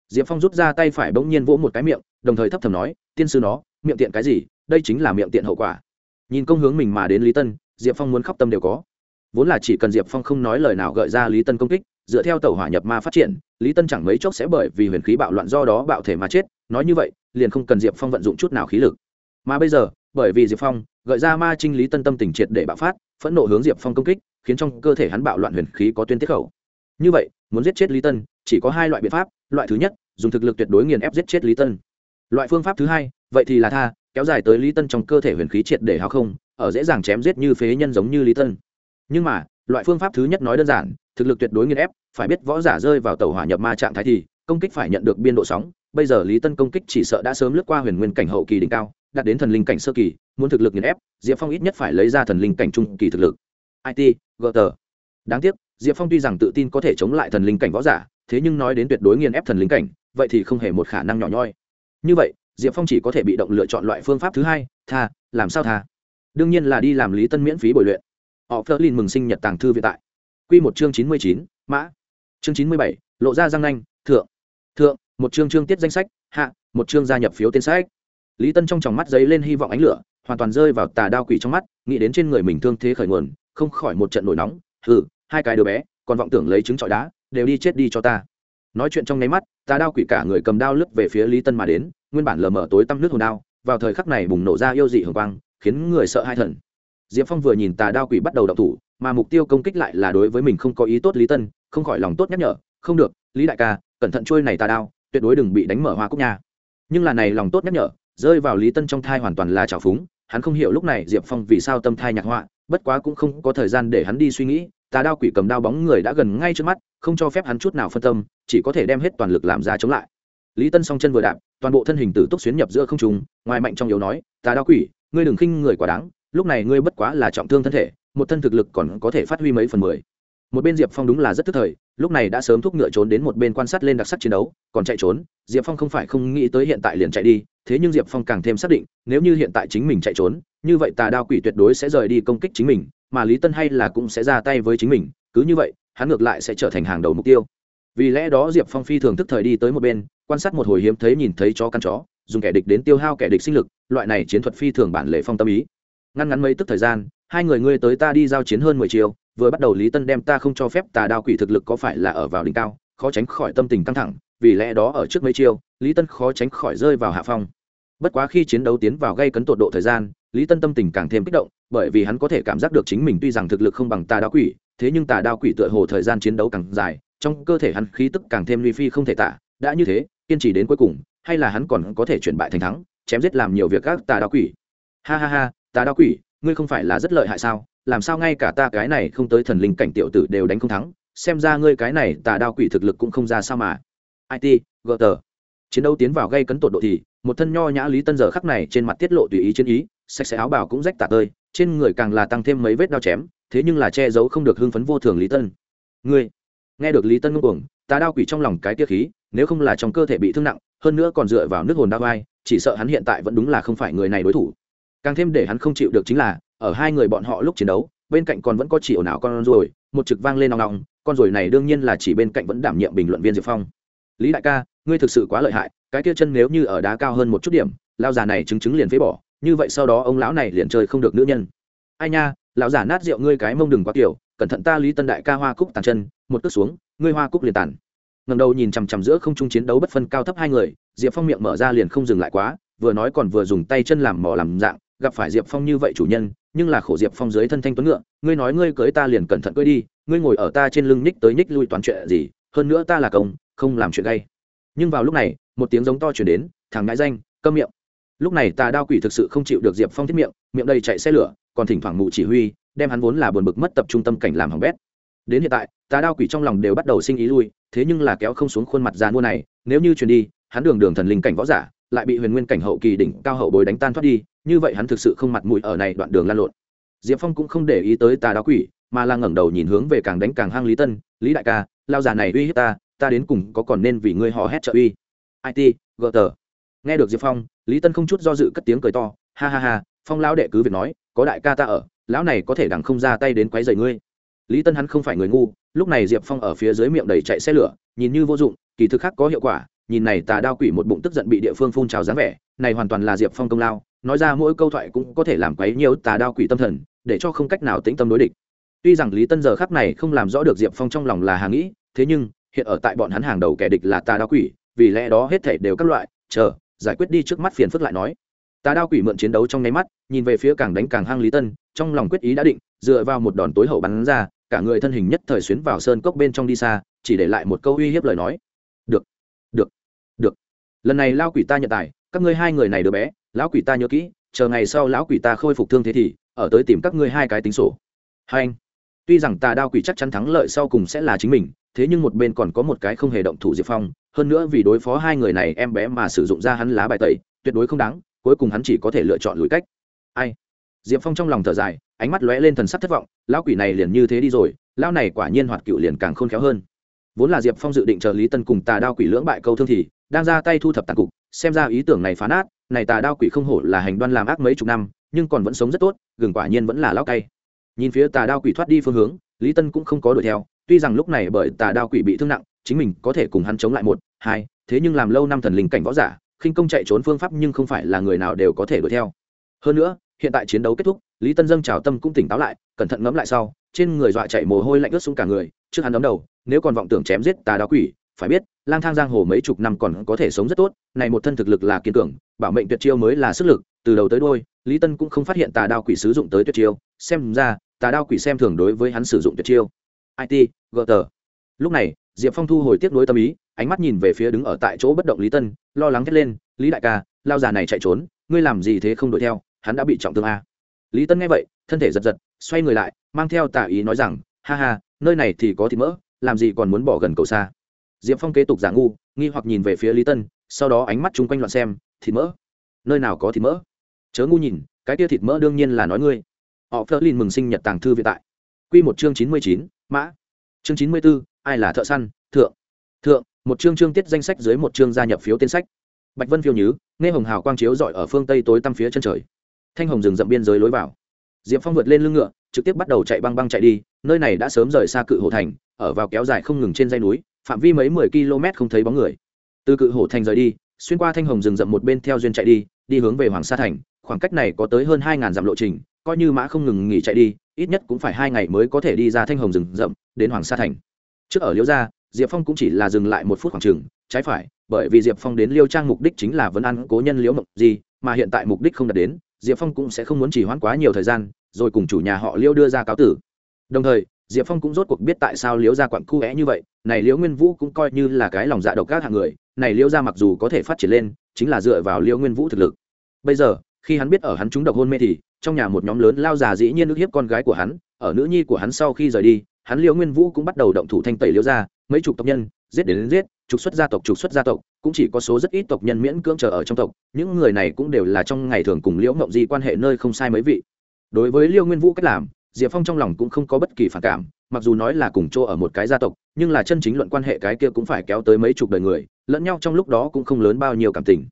Diệp phong rút ra tay phải bỗng nhiên vỗ một cái miệng, đồng thời thấp thầm nói, tiên sư nó, miệng tiện cái gì? Đây chính là miệng tiện hậu quả. Nhìn công hướng mình mà đến lý tân, diệp phong muốn khóc tâm đều có vốn là chỉ cần diệp phong không nói lời nào gợi ra lý tân công kích, dựa theo tàu hỏa nhập ma phát triển, lý tân chẳng mấy chốc sẽ bởi vì huyền khí bạo loạn do đó bạo thể mà chết, nói như vậy, liền không cần diệp phong vận dụng chút nào khí lực. Mà bây giờ, bởi vì diệp phong gợi ra ma trinh lý tân tâm tình triệt để bạo phát, phẫn nộ hướng diệp phong công kích, khiến trong cơ thể hắn bạo loạn huyền khí có tuyên tiết khẩu. Như vậy, muốn giết chết lý tân, chỉ có hai loại biện pháp, loại thứ nhất, dùng thực lực tuyệt đối nghiền ép giết chết lý tân. Loại phương pháp thứ hai, vậy thì là tha, kéo dài tới lý tân trong cơ thể huyền khí triệt để hao không, ở dễ dàng chém giết như phế nhân giống như lý tân nhưng mà, loại phương pháp thứ nhất nói đơn giản, thực lực tuyệt đối nghiền ép, phải biết võ giả rơi vào tàu hỏa nhập ma trạng thái thì, công kích phải nhận được biên độ sóng. Bây giờ lý tân công kích chỉ sợ đã sớm lướt qua huyền nguyên cảnh hậu kỳ đỉnh cao, đạt đến thần linh cảnh sơ kỳ, muốn thực lực nghiền ép, diệp phong ít nhất phải lấy ra thần linh cảnh trung kỳ thực lực. It gờ đáng tiếc, diệp phong tuy rằng tự tin có thể chống lại thần linh cảnh võ giả, thế nhưng nói đến tuyệt đối nghiền ép thần linh cảnh, vậy thì không hề một khả năng nhỏ nhoi. Như vậy, diệp phong chỉ có thể bị động lựa chọn loại phương pháp thứ hai, tha, làm sao tha? Đương nhiên là đi làm lý tân miễn phí bồi luyện họ phơ linh mừng sinh nhật tàng thư viện tại. Q một chương chín mươi chín, mã. Chương chín mươi bảy, lộ ra răng nanh, thượng. Thượng, một chương chương tiết danh sách, hạ, một chương gia nhập phiếu tên sách. Lý tân trong tròng mắt giấy lên hy vọng ánh lửa, hoàn toàn rơi vào tà đao quỷ trong mắt, nghĩ đến trên người mình thương thế khởi nguồn, không khỏi một trận nổi nóng. Hừ, hai cái đứa bé, còn vọng tưởng lấy trứng trọi đá, đều đi chết đi cho ta. Nói chuyện trong nháy mắt, tà đao quỷ cả người cầm đao lướt về phía lý tân mà đến, nguyên bản lờ mờ tối tăm nước hồn đao, vào thời khắc này bùng nổ ra yêu dị hồng quang, khiến người sợ hai thần diệp phong vừa nhìn tà đao quỷ bắt đầu đậu thủ, mà mục tiêu công kích lại là đối với mình không có ý tốt lý tân, không khỏi lòng tốt nhắc nhở, không được, lý đại ca, cẩn thận trôi này tà đao, tuyệt đối đừng bị đánh mở hoa cúc nha. Nhưng là này lòng tốt nhắc nhở, rơi vào lý tân trong thai hoàn toàn là trào phúng, hắn không hiểu lúc này diệp phong vì sao tâm thai nhạc họa, bất quá cũng không có thời gian để hắn đi suy nghĩ, tà đao quỷ cầm đao bóng người đã gần ngay trước mắt, không cho phép hắn chút nào phân tâm, chỉ có thể đem hết toàn lực làm ra chống lại. Lý tân song chân vừa đạp, toàn bộ thân hình tử túc xuyến nhập giữa không trùng ngoài mạnh trong yếu nói, tà đao quỷ, ngươi đừng khinh người quả đáng lúc này ngươi bất quá là trọng thương thân thể, một thân thực lực còn có thể phát huy mấy phần mười. Một bên diệp phong đúng là rất tức thời, lúc này đã sớm thúc ngựa trốn đến một bên quan sát lên đặc sắc chiến đấu, còn chạy trốn, diệp phong không phải không nghĩ tới hiện tại liền chạy đi, thế nhưng diệp phong càng thêm xác định, nếu như hiện tại chính mình chạy trốn, như vậy tà đao quỷ tuyệt đối sẽ rời đi công kích chính mình, mà lý tân hay là cũng sẽ ra tay với chính mình, cứ như vậy, hắn ngược lại sẽ trở thành hàng đầu mục tiêu. Vì lẽ đó diệp phong phi thường tức thời đi tới một bên, quan sát một hồi hiếm thấy nhìn thấy chó căn chó, dùng kẻ địch đến tiêu hao kẻ địch sinh lực, loại này chiến thuật phi thường bản lệ phong tâm ý ngăn ngắn mấy tức thời gian, hai người ngươi tới ta đi giao chiến hơn mười chiều vừa bắt đầu lý tân đem ta không cho phép tà đao quỷ thực lực có phải là ở vào đỉnh cao, khó tránh khỏi tâm tình căng thẳng, vì lẽ đó ở trước mấy chiều lý tân khó tránh khỏi rơi vào hạ phong. Bất quá khi chiến đấu tiến vào gây cấn tột độ thời gian, lý tân tâm tình càng thêm kích động, bởi vì hắn có thể cảm giác được chính mình tuy rằng thực lực không bằng tà đao quỷ, thế nhưng tà đao quỷ tựa hồ thời gian chiến đấu càng dài, trong cơ thể hắn khí tức càng thêm ly phi không thể tả, đã như thế, kiên trì đến cuối cùng, hay là hắn còn có thể chuyển bại thành thắng, chém giết làm nhiều việc các tà đao quỷ. Ha ha ha tà đao quỷ, ngươi không phải là rất lợi hại sao? Làm sao ngay cả ta cái này không tới thần linh cảnh tiểu tử đều đánh không thắng? Xem ra ngươi cái này tà đao quỷ thực lực cũng không ra sao mà. It gờ tờ. Chiến đấu tiến vào gây cấn tột độ thì, một thân nho nhã lý tân giờ khắc này trên mặt tiết lộ tùy ý chiến ý, sạch sẽ áo bào cũng rách tả tơi, trên người càng là tăng thêm mấy vết đao chém, thế nhưng là che giấu không được hưng phấn vô thường lý tân. Ngươi, nghe được lý tân ngưng cuồng, tà đao quỷ trong lòng cái tiết khí, nếu không là trong cơ thể bị thương nặng, hơn nữa còn dựa vào nước hồn đao vai, chỉ sợ hắn hiện tại vẫn đúng là không phải người này đối thủ càng thêm để hắn không chịu được chính là, ở hai người bọn họ lúc chiến đấu, bên cạnh còn vẫn có chỉ ồn ào con ruồi, một trực vang lên nòng nòng, con ruồi này đương nhiên là chỉ bên cạnh vẫn đảm nhiệm bình luận viên diệp phong. Lý đại ca, ngươi thực sự quá lợi hại, cái kia chân nếu như ở đá cao hơn một chút điểm lao già này chứng chứng liền phế bỏ, như vậy sau đó ông lão này liền chơi không được nữ nhân. Ai nha, lão già nát rượu ngươi cái mông đừng quá kiểu, cẩn thận ta lý tân đại ca hoa cúc tàn chân, một cước xuống, ngươi hoa cúc liền tàn. Ngầm đầu nhìn chằm chằm giữa không trung chiến đấu bất phân cao thấp hai người, diệp phong miệng mở ra liền không dừng lại quá, vừa nói còn vừa dùng tay chân làm mỏ làm dạng gặp phải diệp phong như vậy chủ nhân, nhưng là khổ diệp phong dưới thân thanh tuấn ngựa, ngươi nói ngươi cưới ta liền cẩn thận cưới đi, ngươi ngồi ở ta trên lưng ních tới ních lui toàn chuyện gì, hơn nữa ta là công, không làm chuyện gay. Nhưng vào lúc này, một tiếng giống to chuyển đến, thằng ngãi danh, câm miệng. Lúc này tà đao quỷ thực sự không chịu được diệp phong thiết miệng miệng đầy chạy xe lửa, còn thỉnh thoảng mụ chỉ huy, đem hắn vốn là buồn bực mất tập trung tâm cảnh làm hỏng bét. Đến hiện tại tà đao quỷ trong lòng đều bắt đầu sinh ý lui, thế nhưng là kéo không xuống khuôn mặt già mua này, nếu như truyền đi, hắn đường đường thần linh cảnh võ giả lại bị huyền nguyên cảnh hậu kỳ đỉnh cao hậu bối đánh tan thoát đi, như vậy hắn thực sự không mặt mũi ở này đoạn đường lan lộn. Diệp phong cũng không để ý tới tà đá quỷ, mà là ngẩng đầu nhìn hướng về càng đánh càng hang lý tân, lý đại ca, lao già này uy hiếp ta ta đến cùng có còn nên vì ngươi họ hét trợ uy? It gờ tờ. Nghe được diệp phong, lý tân không chút do dự cất tiếng cười to, ha ha ha, phong lão đệ cứ việc nói, có đại ca ta ở, lão này có thể đằng không ra tay đến quấy rầy ngươi. Lý tân hắn không phải người ngu, lúc này diệp phong ở phía dưới miệng đầy chạy xe lửa, nhìn như vô dụng, kỳ thực khác có hiệu quả nhìn này tà đao quỷ một bụng tức giận bị địa phương phun trào dáng vẻ, này hoàn toàn là diệp phong công lao, nói ra mỗi câu thoại cũng có thể làm quấy nhiều tà đao quỷ tâm thần, để cho không cách nào tĩnh tâm đối địch. Tuy rằng lý tân giờ khắc này không làm rõ được diệp phong trong lòng là hàng nghĩ, thế nhưng, hiện ở tại bọn hắn hàng đầu kẻ địch là tà đao quỷ, vì lẽ đó hết thể đều các loại, chờ, giải quyết đi trước mắt phiền phức lại nói. Tà đao quỷ mượn chiến đấu trong nháy mắt, nhìn về phía càng đánh càng hang lý tân, trong lòng quyết ý đã định, dựa vào một đòn tối hậu bắn ra, cả người thân hình nhất thời xuyến vào sơn cốc bên trong đi xa, chỉ để lại một câu uy hiếp lời nói lần này lao quỷ ta nhận tài, các ngươi hai người này đứa bé, lão quỷ ta nhớ kỹ, chờ ngày sau lão quỷ ta khôi phục thương thế thì, ở tới tìm các ngươi hai cái tính sổ. Hai anh, tuy rằng tà đao quỷ chắc chắn thắng lợi sau cùng sẽ là chính mình, thế nhưng một bên còn có một cái không hề động thủ diệp phong, hơn nữa vì đối phó hai người này em bé mà sử dụng ra hắn lá bài tẩy, tuyệt đối không đáng, cuối cùng hắn chỉ có thể lựa chọn lùi cách. Ai? Diệp phong trong lòng thở dài, ánh mắt lóe lên thần sắc thất vọng, lão quỷ này liền như thế đi rồi, lão này quả nhiên hoạt cựu liền càng khôn khéo hơn. Vốn là diệp phong dự định chờ lý tân cùng tà đao quỷ lưỡng bại câu thương thì đang ra tay thu thập tàn cục, xem ra ý tưởng này phá nát, này tà đao quỷ không hổ là hành đoan làm ác mấy chục năm, nhưng còn vẫn sống rất tốt, gừng quả nhiên vẫn là lão cay. Nhìn phía tà đao quỷ thoát đi phương hướng, lý tân cũng không có đuổi theo, tuy rằng lúc này bởi tà đao quỷ bị thương nặng, chính mình có thể cùng hắn chống lại một, hai, thế nhưng làm lâu năm thần linh cảnh võ giả, khinh công chạy trốn phương pháp nhưng không phải là người nào đều có thể đuổi theo. Hơn nữa, hiện tại chiến đấu kết thúc, lý tân dâng trào tâm cũng tỉnh táo lại, cẩn thận ngẫm lại sau, trên người dọa chạy mồ hôi lạnh ướt xuống cả người, trước hắn đấm đầu, nếu còn vọng tưởng chém giết tà đao quỷ phải biết, lang thang giang hồ mấy chục năm còn có thể sống rất tốt, này một thân thực lực là kiên cường, bảo mệnh tuyệt chiêu mới là sức lực, từ đầu tới đôi lý tân cũng không phát hiện tà đao quỷ sử dụng tới tuyệt chiêu, xem ra, tà đao quỷ xem thường đối với hắn sử dụng tuyệt chiêu. It gờ tờ lúc này, diệp phong thu hồi tiếp nối tâm ý, ánh mắt nhìn về phía đứng ở tại chỗ bất động lý tân, lo lắng thét lên, lý đại ca, lao già này chạy trốn, ngươi làm gì thế không đuổi theo, hắn đã bị trọng thương a. Lý tân nghe vậy, thân thể giật giật, xoay người lại, mang theo tà ý nói rằng, ha ha, nơi này thì có thịt mỡ, làm gì còn muốn bỏ gần cầu xa diệp phong kế tục giả ngu, nghi hoặc nhìn về phía lý tân, sau đó ánh mắt chung quanh loạn xem, thịt mỡ? Nơi nào có thịt mỡ? Chớ ngu nhìn, cái tia thịt mỡ đương nhiên là nói ngươi. Họ phớt lên mừng sinh nhật tàng thư viện tại. Q một chương chín mươi chín, mã. Chương chín mươi b ố ai là thợ săn? Thượng. Thượng, một chương chương tiết danh sách dưới một chương gia nhập phiếu tên sách. Bạch vân phiêu nhứ, nghe hồng hào quang chiếu dọi ở phương tây tối tăm phía chân trời. Thanh hồng rừng rậm biên giới lối vào. Diệp phong vượt lên lưng ngựa, trực tiếp bắt đầu chạy băng băng chạy đi, nơi này đã sớm rời xa cự hồ thành, ở vào kéo dài không ngừng trên dây núi phạm vi mấy mười km không thấy bóng người. Từ cự hồ thành rời đi, xuyên qua thanh hồng rừng rậm một bên theo duyên chạy đi đi hướng về hoàng sa thành, khoảng cách này có tới hơn hai ngàn dặm lộ trình, coi như mã không ngừng nghỉ chạy đi, ít nhất cũng phải hai ngày mới có thể đi ra thanh hồng rừng rậm, đến hoàng sa thành. Trước ở liễu gia, diệp phong cũng chỉ là dừng lại một phút khoảng chừng, trái phải, bởi vì diệp phong đến liêu trang mục đích chính là vấn ăn cố nhân liễu mộng gì mà hiện tại mục đích không đạt đến, diệp phong cũng sẽ không muốn chỉ hoãn quá nhiều thời gian, rồi cùng chủ nhà họ liêu đưa ra cáo tử. Đồng thời diệp phong cũng rốt cuộc biết tại sao liễu gia quặn khu é như vậy này liễu nguyên vũ cũng coi như là cái lòng dạ độc các hạng người này liễu gia mặc dù có thể phát triển lên chính là dựa vào liễu nguyên vũ thực lực. Bây giờ khi hắn biết ở hắn trúng độc hôn mê thì trong nhà một nhóm lớn lao già dĩ nhiên ức hiếp con gái của hắn ở nữ nhi của hắn sau khi rời đi hắn liễu nguyên vũ cũng bắt đầu động thủ thanh tẩy liễu gia mấy chục tộc nhân giết đến, đến giết trục xuất gia tộc trục xuất gia tộc cũng chỉ có số rất ít tộc nhân miễn cưỡng chờ ở trong tộc những người này cũng đều là trong ngày thường cùng liễu mộng di quan hệ nơi không sai mấy vị. Đối với liễu nguyên vũ cách làm diệp phong trong lòng cũng không có bất kỳ phản cảm, mặc dù nói là cùng chỗ ở một cái gia tộc, nhưng là chân chính luận quan hệ cái kia cũng phải kéo tới mấy chục đời người, lẫn nhau trong lúc đó cũng không lớn bao nhiêu cảm tình.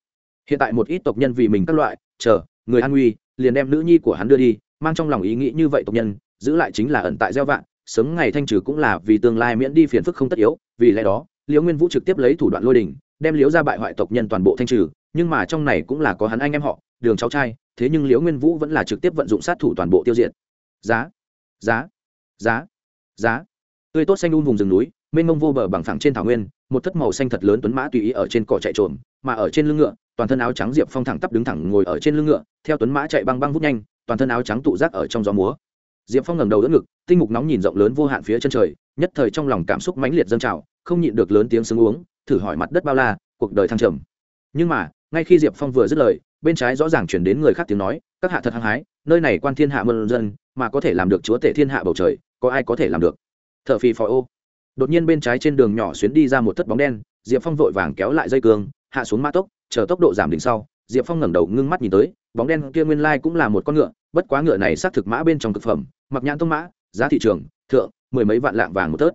Hiện tại một ít tộc nhân vì mình các loại, chờ, người an nguy, liền đem nữ nhi của hắn đưa đi, mang trong lòng ý nghĩ như vậy tộc nhân, giữ lại chính là ẩn tại gieo vạn sớm ngày thanh trừ cũng là vì tương lai miễn đi phiền phức không tất yếu, vì lẽ đó, liễu nguyên vũ trực tiếp lấy thủ đoạn lôi đình, đem liễu ra bại hoại tộc nhân toàn bộ thanh trừ, nhưng mà trong này cũng là có hắn anh em họ, đường cháu trai, thế nhưng liễu nguyên vũ vẫn là trực tiếp vận dụng sát thủ toàn bộ tiêu diệt giá giá giá giá. Tươi tốt xanh đun vùng rừng núi, mênh mông vô bờ bằng phẳng trên thảo nguyên, một thất màu xanh thật lớn tuấn mã tùy ý ở trên cỏ chạy trộm mà ở trên lưng ngựa, toàn thân áo trắng diệp phong thẳng tắp đứng thẳng ngồi ở trên lưng ngựa, theo tuấn mã chạy băng băng vút nhanh, toàn thân áo trắng tụ rác ở trong gió múa. Diệp phong ngẩng đầu đỡ ngực, tinh mục nóng nhìn rộng lớn vô hạn phía chân trời, nhất thời trong lòng cảm xúc mãnh liệt dâng trào, không nhịn được lớn tiếng xứng uống, thử hỏi mặt đất bao la, cuộc đời thăng trầm. Nhưng mà, ngay khi diệp phong vừa dứt lời bên trái rõ ràng chuyển đến người khác tiếng nói, các hạ thật hăng hái, nơi này quan thiên hạ mân dân, mà có thể làm được chúa tể thiên hạ bầu trời, có ai có thể làm được? T h ở phì phò ô. Đột nhiên bên trái trên đường nhỏ xuyến đi ra một thất bóng đen, diệp phong vội vàng kéo lại dây cương, hạ xuống mã tốc, chờ tốc độ giảm đỉnh sau, diệp phong ngẩng đầu ngưng mắt nhìn tới, bóng đen kia nguyên lai cũng là một con ngựa, bất quá ngựa này xác thực mã bên trong thực phẩm mặc nhãn tông mã, giá thị trường, thượng, mười mấy vạn lạng vàng một tớt.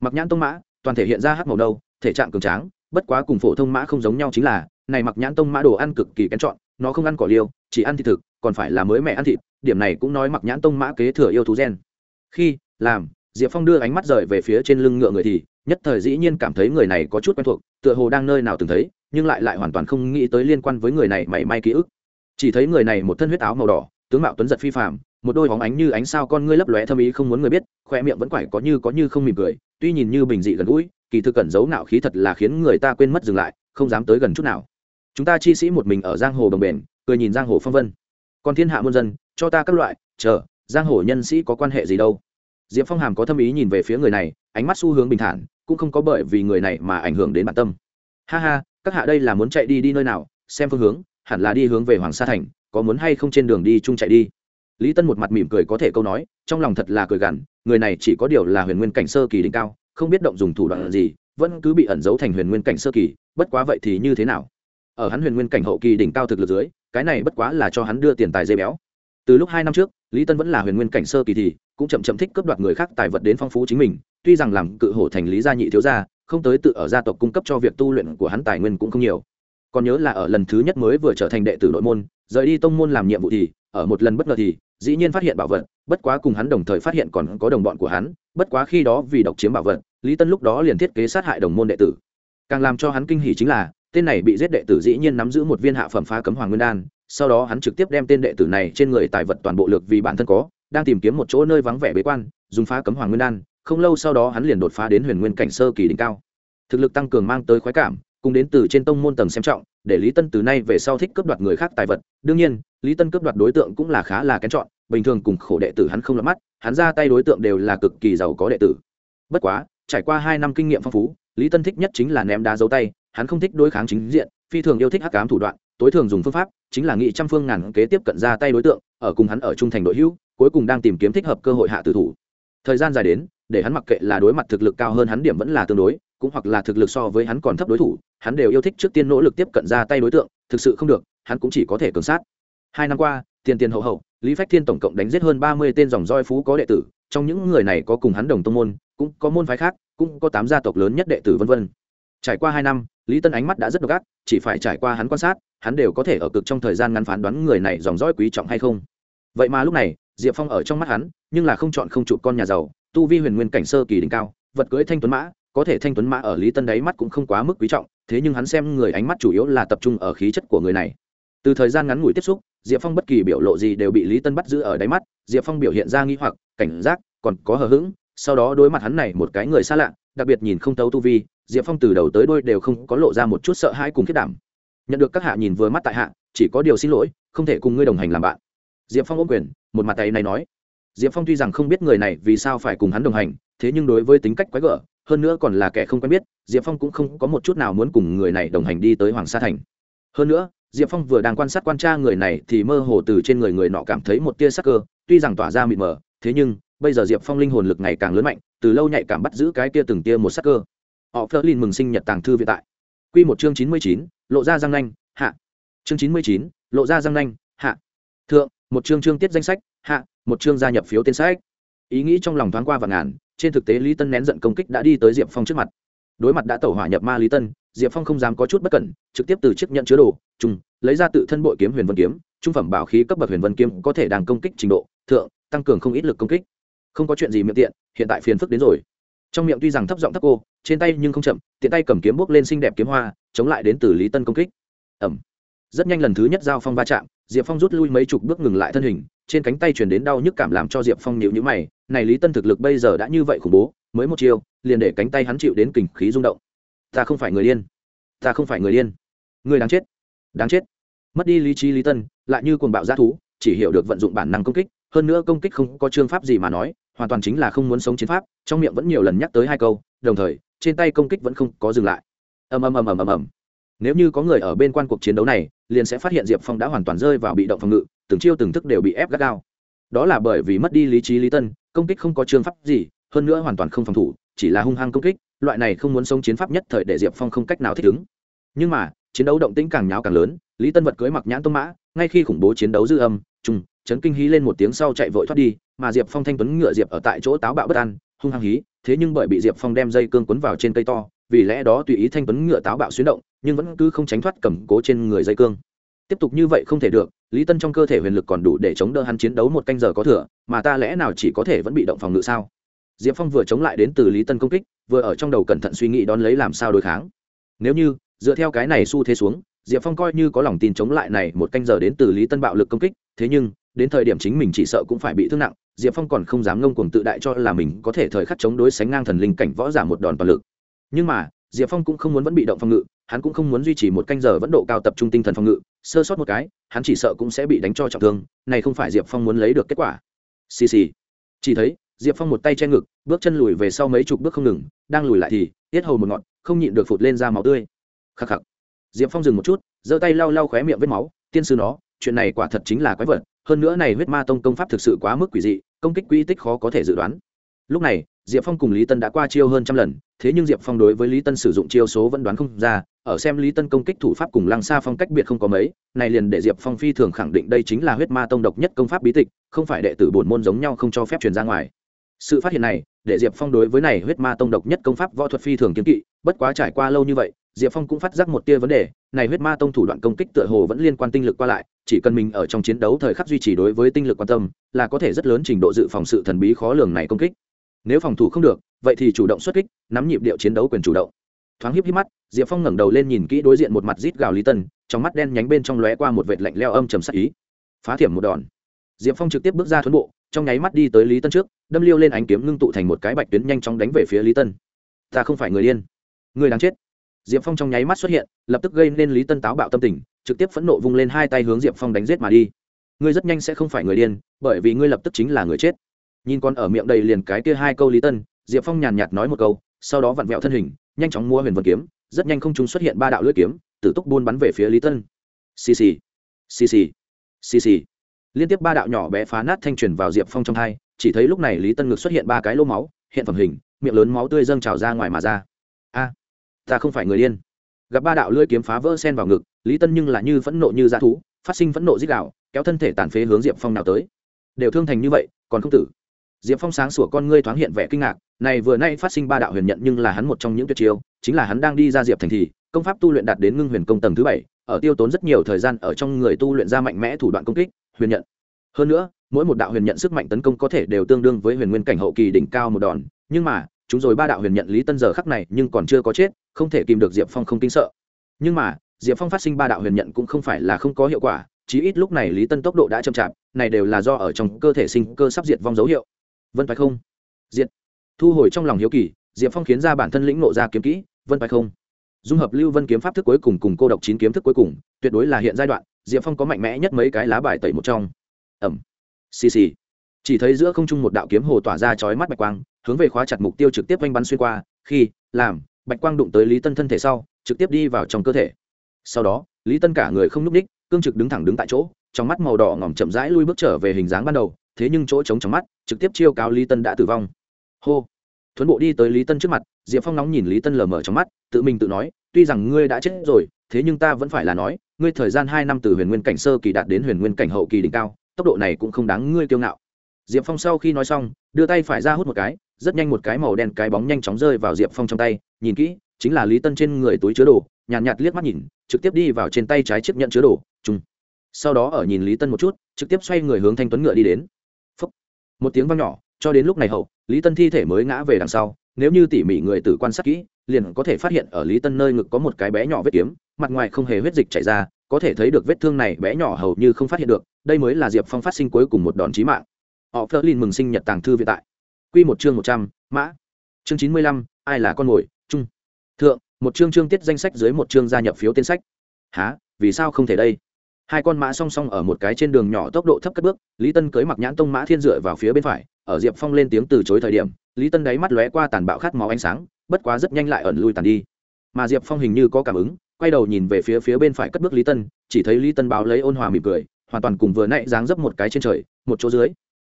Mặc nhãn tông mã, toàn thể hiện ra hát màu đâu thể trạng cường tráng, bất quá cùng phổ thông mã không giống nhau chính là, này mặc nhãn tông mã đồ ăn cực kỳ kén chọn nó không ăn cỏ liêu, chỉ ăn thịt thực, còn phải là mới mẹ ăn thịt, điểm này cũng nói mặc nhãn tông mã kế thừa yêu thú gen. Khi, làm, diệp phong đưa ánh mắt rời về phía trên lưng ngựa người thì, nhất thời dĩ nhiên cảm thấy người này có chút quen thuộc, tựa hồ đang nơi nào từng thấy, nhưng lại lại hoàn toàn không nghĩ tới liên quan với người này mảy may ký ức. Chỉ thấy người này một thân huyết áo màu đỏ, tướng mạo tuấn giật phi phạm một đôi bóng ánh như ánh sao con ngươi lấp lóe thâm ý không muốn người biết khoe miệng vẫn quải có như có như không mỉm cười, tuy nhìn như bình dị gần gũi, kỳ thực cẩn giấu nạo khí thật là khiến người ta quên mất dừng lại, không dám tới gần chút nào chúng ta chi sĩ một mình ở giang hồ đồng bền, cười nhìn giang hồ phong vân. Còn thiên hạ muôn dân, cho ta các loại, chờ, giang hồ nhân sĩ có quan hệ gì đâu? Diệp phong hàm có thâm ý nhìn về phía người này, ánh mắt xu hướng bình thản, cũng không có bởi vì người này mà ảnh hưởng đến bản tâm. Ha ha, các hạ đây là muốn chạy đi đi nơi nào, xem phương hướng, hẳn là đi hướng về hoàng sa thành, có muốn hay không trên đường đi chung chạy đi? Lý tân một mặt mỉm cười có thể câu nói, trong lòng thật là cười gằn, người này chỉ có điều là huyền nguyên cảnh sơ kỳ đỉnh cao, không biết động dùng thủ đoạn gì, vẫn cứ bị ẩn giấu thành huyền nguyên cảnh sơ kỳ, bất quá vậy thì như thế nào? Ở hắn huyền nguyên cảnh hậu kỳ đỉnh cao thực lực dưới, cái này bất quá là cho hắn đưa tiền tài dây béo. Từ lúc hai năm trước, lý tân vẫn là huyền nguyên cảnh sơ kỳ thì, cũng chậm chậm thích cướp đoạt người khác tài vật đến phong phú chính mình, tuy rằng làm cự hổ thành lý gia nhị thiếu gia, không tới tự ở gia tộc cung cấp cho việc tu luyện của hắn tài nguyên cũng không nhiều. Còn nhớ là ở lần thứ nhất mới vừa trở thành đệ tử nội môn, rời đi tông môn làm nhiệm vụ thì, ở một lần bất ngờ thì, dĩ nhiên phát hiện bảo vật, bất quá cùng hắn đồng thời phát hiện còn có đồng bọn của hắn, bất quá khi đó vì độc chiếm bảo vật, lý tân lúc đó liền thiết kế sát hại đồng môn đệ tử. Càng làm cho hắn kinh hỉ chính là tên này bị giết đệ tử dĩ nhiên nắm giữ một viên hạ phẩm phá cấm hoàng nguyên đan, sau đó hắn trực tiếp đem tên đệ tử này trên người tài vật toàn bộ lực vì bản thân có, đang tìm kiếm một chỗ nơi vắng vẻ bế quan, dùng phá cấm hoàng nguyên đan, không lâu sau đó hắn liền đột phá đến huyền nguyên cảnh sơ kỳ đỉnh cao. Thực lực tăng cường mang tới khoái cảm, cùng đến từ trên tông môn tầng xem trọng, để lý tân từ nay về sau thích cướp đoạt người khác tài vật. Đương nhiên, lý tân cướp đoạt đối tượng cũng là khá là kén chọn, bình thường cùng khổ đệ tử hắn không lắm mắt, hắn ra tay đối tượng đều là cực kỳ giàu có đệ tử. Bất quá, trải qua hai năm kinh nghiệm phong phú, lý tân thích nhất chính là ném đá dấu tay hắn không thích đối kháng chính diện, phi thường yêu thích hắc cám thủ đoạn, tối thường dùng phương pháp chính là nghị trăm phương ngàn kế tiếp cận ra tay đối tượng, ở cùng hắn ở trung thành đội hữu, cuối cùng đang tìm kiếm thích hợp cơ hội hạ tử thủ. Thời gian dài đến, để hắn mặc kệ là đối mặt thực lực cao hơn hắn điểm vẫn là tương đối, cũng hoặc là thực lực so với hắn còn thấp đối thủ, hắn đều yêu thích trước tiên nỗ lực tiếp cận ra tay đối tượng, thực sự không được, hắn cũng chỉ có thể cường sát. Hai năm qua, tiền tiền hậu hậu, lý phách thiên tổng cộng đánh giết hơn ba mươi tên dòng roi phú có đệ tử, trong những người này có cùng hắn đồng tông môn, cũng có môn phái khác, cũng có tám gia tộc lớn nhất đệ tử vân vân trải qua hai năm, lý tân ánh mắt đã rất độc ác, chỉ phải trải qua hắn quan sát, hắn đều có thể ở cực trong thời gian ngắn phán đoán người này dòng dõi quý trọng hay không. Vậy mà lúc này, diệp phong ở trong mắt hắn, nhưng là không chọn không chụp con nhà giàu, tu vi huyền nguyên cảnh sơ kỳ đỉnh cao, vật cưỡi thanh tuấn mã, có thể thanh tuấn mã ở lý tân đáy mắt cũng không quá mức quý trọng, thế nhưng hắn xem người ánh mắt chủ yếu là tập trung ở khí chất của người này. Từ thời gian ngắn ngủi tiếp xúc, diệp phong bất kỳ biểu lộ gì đều bị lý tân bắt giữ ở đáy mắt, diệp phong biểu hiện ra nghi hoặc, cảnh giác, còn có hờ hững, sau đó đối mặt hắn này một cái người xa lạ, đặc biệt nhìn không tấu tu vi diệp phong từ đầu tới đôi đều không có lộ ra một chút sợ hãi cùng kết đảm. Nhận được các hạ nhìn vừa mắt tại hạ, chỉ có điều xin lỗi, không thể cùng ngươi đồng hành làm bạn. Diệp phong ôm quyền, một mặt tay này nói. Diệp phong tuy rằng không biết người này vì sao phải cùng hắn đồng hành, thế nhưng đối với tính cách quái gở, hơn nữa còn là kẻ không quen biết, diệp phong cũng không có một chút nào muốn cùng người này đồng hành đi tới hoàng sa thành. Hơn nữa, diệp phong vừa đang quan sát quan tra người này thì mơ hồ từ trên người người nọ cảm thấy một tia sắc cơ, tuy rằng tỏa ra mịt mờ, thế nhưng, bây giờ diệp phong linh hồn lực ngày càng lớn mạnh, từ lâu nhạy cảm bắt giữ cái tia từng tia một sắc cơ họ phơ linh mừng sinh nhật tàng thư viện tại. Q một chương chín mươi chín, lộ ra răng nanh, hạ. Chương chín mươi chín, lộ ra răng nanh, hạ. Thượng, một chương chương tiết danh sách, hạ, một chương gia nhập phiếu tên sách. Ý nghĩ trong lòng thoáng qua và ngàn, trên thực tế lý tân nén giận công kích đã đi tới diệp phong trước mặt. Đối mặt đã tẩu hỏa nhập ma lý tân, diệp phong không dám có chút bất cẩn, trực tiếp từ chiếc nhận chứa đồ trung lấy ra tự thân bội kiếm huyền vân kiếm, trung phẩm bảo khí cấp bậc huyền vân kiếm có thể đang công kích trình độ, thượng, tăng cường không ít lực công kích. Không có chuyện gì miệng tiện, hiện tại phiền phức đến rồi. Trong miệng tuy rằng thấp giọng thấp cô trên tay nhưng không chậm, tiện tay cầm kiếm bước lên xinh đẹp kiếm hoa, chống lại đến từ lý tân công kích. Ẩm rất nhanh lần thứ nhất giao phong va chạm, diệp phong rút lui mấy chục bước ngừng lại thân hình, trên cánh tay chuyển đến đau nhức cảm làm cho diệp phong nhịu nhữ mày, này lý tân thực lực bây giờ đã như vậy khủng bố, mới một chiêu, liền để cánh tay hắn chịu đến kình khí rung động. Ta không phải người điên. Ta không phải người điên. Người đáng chết. Đáng chết. Mất đi lý trí lý tân, lại như cuồng bạo g thú, chỉ hiểu được vận dụng bản năng công kích, hơn nữa công kích không có chương pháp gì mà nói hoàn toàn chính là không muốn sống chiến pháp, trong miệng vẫn nhiều lần nhắc tới hai câu, đồng thời, trên tay công kích vẫn không có dừng lại. Ầm ầm ầm ầm ầm ầm. Nếu như có người ở bên quan cuộc chiến đấu này, liền sẽ phát hiện diệp phong đã hoàn toàn rơi vào bị động phòng ngự, từng chiêu từng thức đều bị ép gắt gao. Đó là bởi vì mất đi lý trí lý tân, công kích không có chương pháp gì, hơn nữa hoàn toàn không phòng thủ, chỉ là hung hăng công kích, loại này không muốn sống chiến pháp nhất thời để diệp phong không cách nào thích ứng. Nhưng mà, chiến đấu động tĩnh càng nháo càng lớn, lý tân vật cưới mặc nhãn tông mã, ngay khi khủng bố chiến đấu dư âm, trùng, chấn kinh hí lên một tiếng sau chạy vội thoát đi mà diệp phong thanh tuấn ngựa diệp ở tại chỗ táo bạo bất an, hung hăng hí, thế nhưng bởi bị diệp phong đem dây cương quấn vào trên cây to, vì lẽ đó tùy ý thanh tuấn ngựa táo bạo xuyến động, nhưng vẫn cứ không tránh thoát cầm cố trên người dây cương. Tiếp tục như vậy không thể được, lý tân trong cơ thể huyền lực còn đủ để chống đỡ hắn chiến đấu một canh giờ có thừa, mà ta lẽ nào chỉ có thể vẫn bị động phòng ngự sao? Diệp phong vừa chống lại đến từ lý tân công kích, vừa ở trong đầu cẩn thận suy nghĩ đón lấy làm sao đối kháng. Nếu như, dựa theo cái này xu thế xuống, diệp phong coi như có lòng tin chống lại này một canh giờ đến từ lý tân bạo lực công kích, thế nhưng, đến thời điểm chính mình chỉ sợ cũng phải bị thương nặng diệp phong còn không dám ngông cuồng tự đại cho là mình có thể thời khắc chống đối sánh ngang thần linh cảnh võ giả một đòn toàn lực. Nhưng mà, diệp phong cũng không muốn vẫn bị động phòng ngự, hắn cũng không muốn duy trì một canh giờ vẫn độ cao tập trung tinh thần phòng ngự, sơ sót một cái, hắn chỉ sợ cũng sẽ bị đánh cho trọng thương, này không phải diệp phong muốn lấy được kết quả. Xì xì. Chỉ thấy, diệp phong một tay che ngực, bước chân lùi về sau mấy chục bước không ngừng, đang lùi lại thì, tiết hầu một ngọn, không nhịn được phụt lên ra máu tươi. Khắc khắc. Diệp phong dừng một chút, giơ tay lau lau khóe miệng vết máu, tiên sư nó, chuyện này quả thật chính là quái vật hơn nữa này huyết ma tông công pháp thực sự quá mức quỷ dị, công kích quỹ tích khó có thể dự đoán. Lúc này, diệp phong cùng lý tân đã qua chiêu hơn trăm lần, thế nhưng diệp phong đối với lý tân sử dụng chiêu số vẫn đoán không ra, ở xem lý tân công kích thủ pháp cùng lăng xa phong cách biệt không có mấy, này liền để diệp phong phi thường khẳng định đây chính là huyết ma tông độc nhất công pháp bí tịch, không phải đệ tử bổn môn giống nhau không cho phép truyền ra ngoài sự phát hiện này, để diệp phong đối với này huyết ma tông độc nhất công pháp võ thuật phi thường kiếm kỵ, bất quá trải qua lâu như vậy, diệp phong cũng phát giác một tia vấn đề, này huyết ma tông thủ đoạn công kích tựa hồ vẫn liên quan tinh lực qua lại, chỉ cần mình ở trong chiến đấu thời khắc duy trì đối với tinh lực quan tâm, là có thể rất lớn trình độ dự phòng sự thần bí khó lường này công kích. Nếu phòng thủ không được, vậy thì chủ động xuất kích, nắm nhịp điệu chiến đấu quyền chủ động. Thoáng híp híp mắt, diệp phong ngẩng đầu lên nhìn kỹ đối diện một mặt rít gào lý tân, trong mắt đen nhánh bên trong lóe qua một vệt lạnh leo âm trầm sắc ý. Phá thiểm một đòn. Diệp phong trực tiếp bước ra thuấn bộ trong nháy mắt đi tới lý tân trước, đâm liêu lên ánh kiếm ngưng tụ thành một cái bạch tuyến nhanh chóng đánh về phía lý tân. Ta không phải người điên. Người đáng chết. Diệp phong trong nháy mắt xuất hiện, lập tức gây nên lý tân táo bạo tâm tình, trực tiếp phẫn nộ vung lên hai tay hướng diệp phong đánh giết mà đi. Ngươi rất nhanh sẽ không phải người điên, bởi vì ngươi lập tức chính là người chết. Nhìn con ở miệng đầy liền cái kia hai câu lý tân, diệp phong nhàn nhạt nói một câu, sau đó vặn vẹo thân hình, nhanh chóng mua huyền vật kiếm, rất nhanh không chúng xuất hiện ba đạo lưỡi kiếm, tử túc buôn bắn về phía lý tân. Xì xì. Xì xì. Xì xì liên tiếp ba đạo nhỏ bé phá nát thanh truyền vào diệp phong trong hai, chỉ thấy lúc này lý tân ngực xuất hiện ba cái lô máu, hiện phẩm hình, miệng lớn máu tươi dâng trào ra ngoài mà ra. A, ta không phải người điên. Gặp ba đạo lưỡi kiếm phá vỡ sen vào ngực, lý tân nhưng là như phẫn nộ như dã thú, phát sinh phẫn nộ dích đạo, kéo thân thể tàn phế hướng diệp phong nào tới. Đều thương thành như vậy, còn không tử. Diệp phong sáng sủa con ngươi thoáng hiện vẻ kinh ngạc, này vừa nay phát sinh ba đạo huyền nhận nhưng là hắn một trong những tuyệt chiêu, chính là hắn đang đi ra diệp thành thì, công pháp tu luyện đạt đến ngưng huyền công tầng thứ bảy, ở tiêu tốn rất nhiều thời gian ở trong người tu luyện ra mạnh mẽ thủ đoạn công kích huyền nhận. Hơn nữa, mỗi một đạo huyền nhận sức mạnh tấn công có thể đều tương đương với huyền nguyên cảnh hậu kỳ đỉnh cao một đòn, nhưng mà, chúng rồi ba đạo huyền nhận lý tân giờ khắc này nhưng còn chưa có chết, không thể kìm được diệp phong không kinh sợ. Nhưng mà, diệp phong phát sinh ba đạo huyền nhận cũng không phải là không có hiệu quả, chí ít lúc này lý tân tốc độ đã chậm chạp, này đều là do ở trong cơ thể sinh cơ sắp diệt vong dấu hiệu. Vân phải không? Diệt. Thu hồi trong lòng hiếu kỳ, diệp phong khiến ra bản thân lĩnh nộ ra kiếm kỹ, vân phải không? Dung hợp lưu vân kiếm pháp thức cuối cùng cùng cô độc chín kiếm thức cuối cùng, tuyệt đối là hiện giai đoạn diệp phong có mạnh mẽ nhất mấy cái lá bài tẩy một trong. Ẩm. Xì xì. Chỉ thấy giữa không trung một đạo kiếm hồ tỏa ra chói mắt bạch quang, hướng về khóa chặt mục tiêu trực tiếp oanh bắn xuyên qua, khi, làm, bạch quang đụng tới lý tân thân thể sau, trực tiếp đi vào trong cơ thể. Sau đó, lý tân cả người không n ú c ních cương trực đứng thẳng đứng tại chỗ, trong mắt màu đỏ ngỏm chậm rãi lui bước trở về hình dáng ban đầu, thế nhưng chỗ trống trong mắt, trực tiếp chiêu cáo lý tân đã tử vong. Hô. Thuấn bộ đi tới lý tân trước mặt, diệp phong nóng nhìn lý tân lờ mờ trong mắt, tự mình tự nói, tuy rằng ngươi đã chết rồi thế nhưng ta vẫn phải là nói ngươi thời gian hai năm từ huyền nguyên cảnh sơ kỳ đạt đến huyền nguyên cảnh hậu kỳ đỉnh cao tốc độ này cũng không đáng ngươi kiêu ngạo. Diệp phong sau khi nói xong đưa tay phải ra hút một cái rất nhanh một cái màu đen cái bóng nhanh chóng rơi vào diệp phong trong tay nhìn kỹ chính là lý tân trên người túi chứa đồ nhàn nhạt, nhạt liếc mắt nhìn trực tiếp đi vào trên tay trái chiếc nhận chứa đồ chung sau đó ở nhìn lý tân một chút trực tiếp xoay người hướng thanh tuấn ngựa đi đến. Phúc. một tiếng vang nhỏ cho đến lúc này hậu lý tân thi thể mới ngã về đằng sau nếu như tỉ mỉ người tử quan sát kỹ liền có thể phát hiện ở lý tân nơi ngực có một cái bé nhỏ vết kiếm mặt ngoài không hề huyết dịch chảy ra, có thể thấy được vết thương này bé nhỏ hầu như không phát hiện được, đây mới là diệp phong phát sinh cuối cùng một đòn chí mạng. Họ phơ lin mừng sinh nhật tàng thư viện tại q một chương một trăm, mã. Chương chín mươi lăm, ai là con mồi trung thượng, một chương chương tiết danh sách dưới một chương gia nhập phiếu tên sách. Há vì sao không thể đây? Hai con mã song song ở một cái trên đường nhỏ tốc độ thấp cất bước, lý tân cưới mặc nhãn tông mã thiên dựa vào phía bên phải, ở diệp phong lên tiếng từ chối thời điểm, lý tân đáy mắt lóe qua tàn bạo khát máu ánh sáng, bất quá rất nhanh lại ẩn lui tàn đi. Mà diệp phong hình như có cảm ứng quay đầu nhìn về phía phía bên phải cất bước lý tân, chỉ thấy lý tân báo lấy ôn hòa mỉm cười, hoàn toàn cùng vừa nãy dáng dấp một cái trên trời, một chỗ dưới.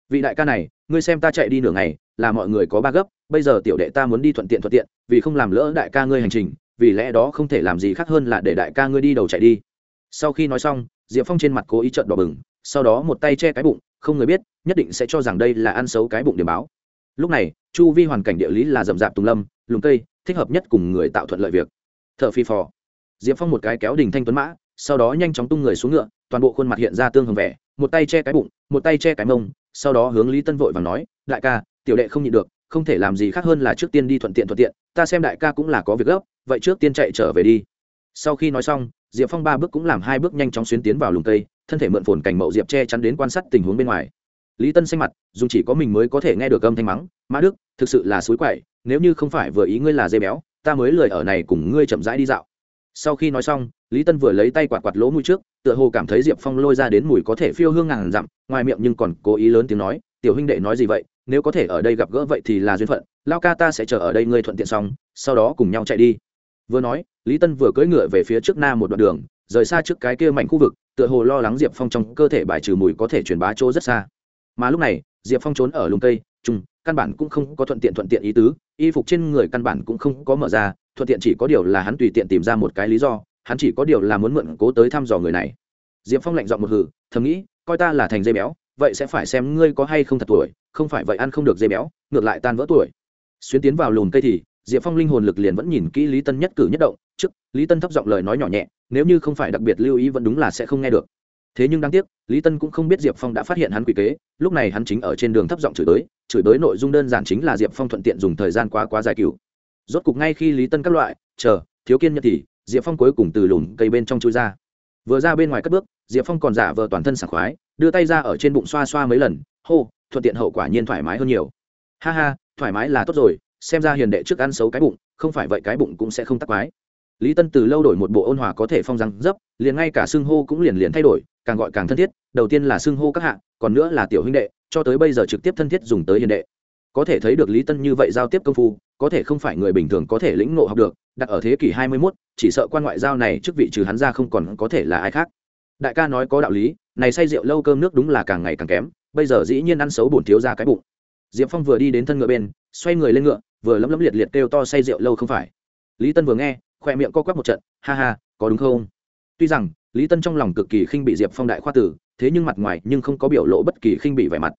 Vị đại ca này, ngươi xem ta chạy đi nửa ngày, là mọi người có ba gấp, bây giờ tiểu đệ ta muốn đi thuận tiện thuận tiện, vì không làm lỡ đại ca ngươi hành trình, vì lẽ đó không thể làm gì khác hơn là để đại ca ngươi đi đầu chạy đi. Sau khi nói xong, diệp phong trên mặt cố ý trợn đỏ bừng, sau đó một tay che cái bụng, không người biết, nhất định sẽ cho rằng đây là ăn xấu cái bụng điểm báo. Lúc này, chu vi hoàn cảnh địa lý là rậm rạp tùng lâm lùng cây, thích hợp nhất cùng người tạo thuận lợi việc. T h ở phi phò diệp phong một cái kéo đình thanh tuấn mã, sau đó nhanh chóng tung người xuống ngựa, toàn bộ khuôn mặt hiện ra tương hưởng vẻ, một tay che cái bụng, một tay che cái mông, sau đó hướng lý tân vội và nói, đại ca, tiểu đệ không nhịn được, không thể làm gì khác hơn là trước tiên đi thuận tiện thuận tiện, ta xem đại ca cũng là có việc gấp, vậy trước tiên chạy trở về đi. Sau khi nói xong, diệp phong ba bước cũng làm hai bước nhanh chóng xuyến tiến vào lùng cây, thân thể mượn phồn cảnh mậu diệp che chắn đến quan sát tình huống bên ngoài. Lý tân xanh mặt, dù chỉ có mình mới có thể nghe được âm thanh mắng, mã đức, thực sự là suối quậy, nếu như không phải vừa ý ngươi là dây béo, ta mới lười ở này cùng ngươi chậm rãi đi dạo sau khi nói xong, lý tân vừa lấy tay quạt quạt lỗ mũi trước, tựa hồ cảm thấy diệp phong lôi ra đến mùi có thể phiêu hương ngàn dặm, ngoài miệng nhưng còn cố ý lớn tiếng nói, tiểu huynh đệ nói gì vậy? Nếu có thể ở đây gặp gỡ vậy thì là duyên phận, lao ca ta sẽ chờ ở đây ngươi thuận tiện xong, sau đó cùng nhau chạy đi. Vừa nói, lý tân vừa cưỡi ngựa về phía trước na một đoạn đường, rời xa trước cái kia mảnh khu vực, tựa hồ lo lắng diệp phong trong cơ thể bài trừ mùi có thể truyền bá chỗ rất xa. Mà lúc này, diệp phong trốn ở lùng cây trung căn bản cũng không có thuận tiện thuận tiện ý tứ, y phục trên người căn bản cũng không có mở ra thuận tiện chỉ có điều là hắn tùy tiện tìm ra một cái lý do, hắn chỉ có điều là muốn mượn cố tới thăm dò người này. Diệp phong lạnh giọng một hử thầm nghĩ, coi ta là thành dây béo, vậy sẽ phải xem ngươi có hay không thật tuổi, không phải vậy ăn không được dây béo, ngược lại tan vỡ tuổi. Xuyến tiến vào lùn cây thì, diệp phong linh hồn lực liền vẫn nhìn kỹ lý tân nhất cử nhất động, trước, lý tân thấp giọng lời nói nhỏ nhẹ, nếu như không phải đặc biệt lưu ý vẫn đúng là sẽ không nghe được. Thế nhưng đáng tiếc, lý tân cũng không biết diệp phong đã phát hiện hắn quỷ kế, lúc này hắn chính ở trên đường thấp giọng chửi tới chửi tới nội dung đơn giản chính là diệp phong thuận tiện dùng thời gian quá quá dài cựu rốt cục ngay khi lý tân các loại, chờ, thiếu kiên nhẫn thì, diệp phong cuối cùng từ lùn cây bên trong chui ra. Vừa ra bên ngoài cất bước, diệp phong còn giả vờ toàn thân sảng khoái, đưa tay ra ở trên bụng xoa xoa mấy lần, hô, thuận tiện hậu quả nhiên thoải mái hơn nhiều. Ha ha, thoải mái là tốt rồi, xem ra hiền đệ trước ăn xấu cái bụng, không phải vậy cái bụng cũng sẽ không tắc mái lý tân từ lâu đổi một bộ ôn hòa có thể phong răng, dấp, liền ngay cả xưng hô cũng liền liền thay đổi, càng gọi càng thân thiết, đầu tiên là xưng hô các hạ, còn nữa là tiểu huynh đệ, cho tới bây giờ trực tiếp thân thiết dùng tới hiền đệ có thể thấy được lý tân như vậy giao tiếp công phu có thể không phải người bình thường có thể lĩnh ngộ học được đặt ở thế kỷ hai mươi 21, chỉ sợ quan ngoại giao này trước vị trừ hắn ra không còn có thể là ai khác. Đại ca nói có đạo lý này say rượu lâu cơm nước đúng là càng ngày càng kém bây giờ dĩ nhiên ăn xấu bổn thiếu ra cái bụng. Diệp phong vừa đi đến thân ngựa bên xoay người lên ngựa vừa lấm lấm liệt liệt kêu to say rượu lâu không phải. Lý tân vừa nghe khoe miệng co quắp một trận ha ha có đúng không? Tuy rằng lý tân trong lòng cực kỳ khinh bị diệp phong đại khoa tử thế nhưng mặt ngoài nhưng không có biểu lộ bất kỳ khinh bị vẻ mặt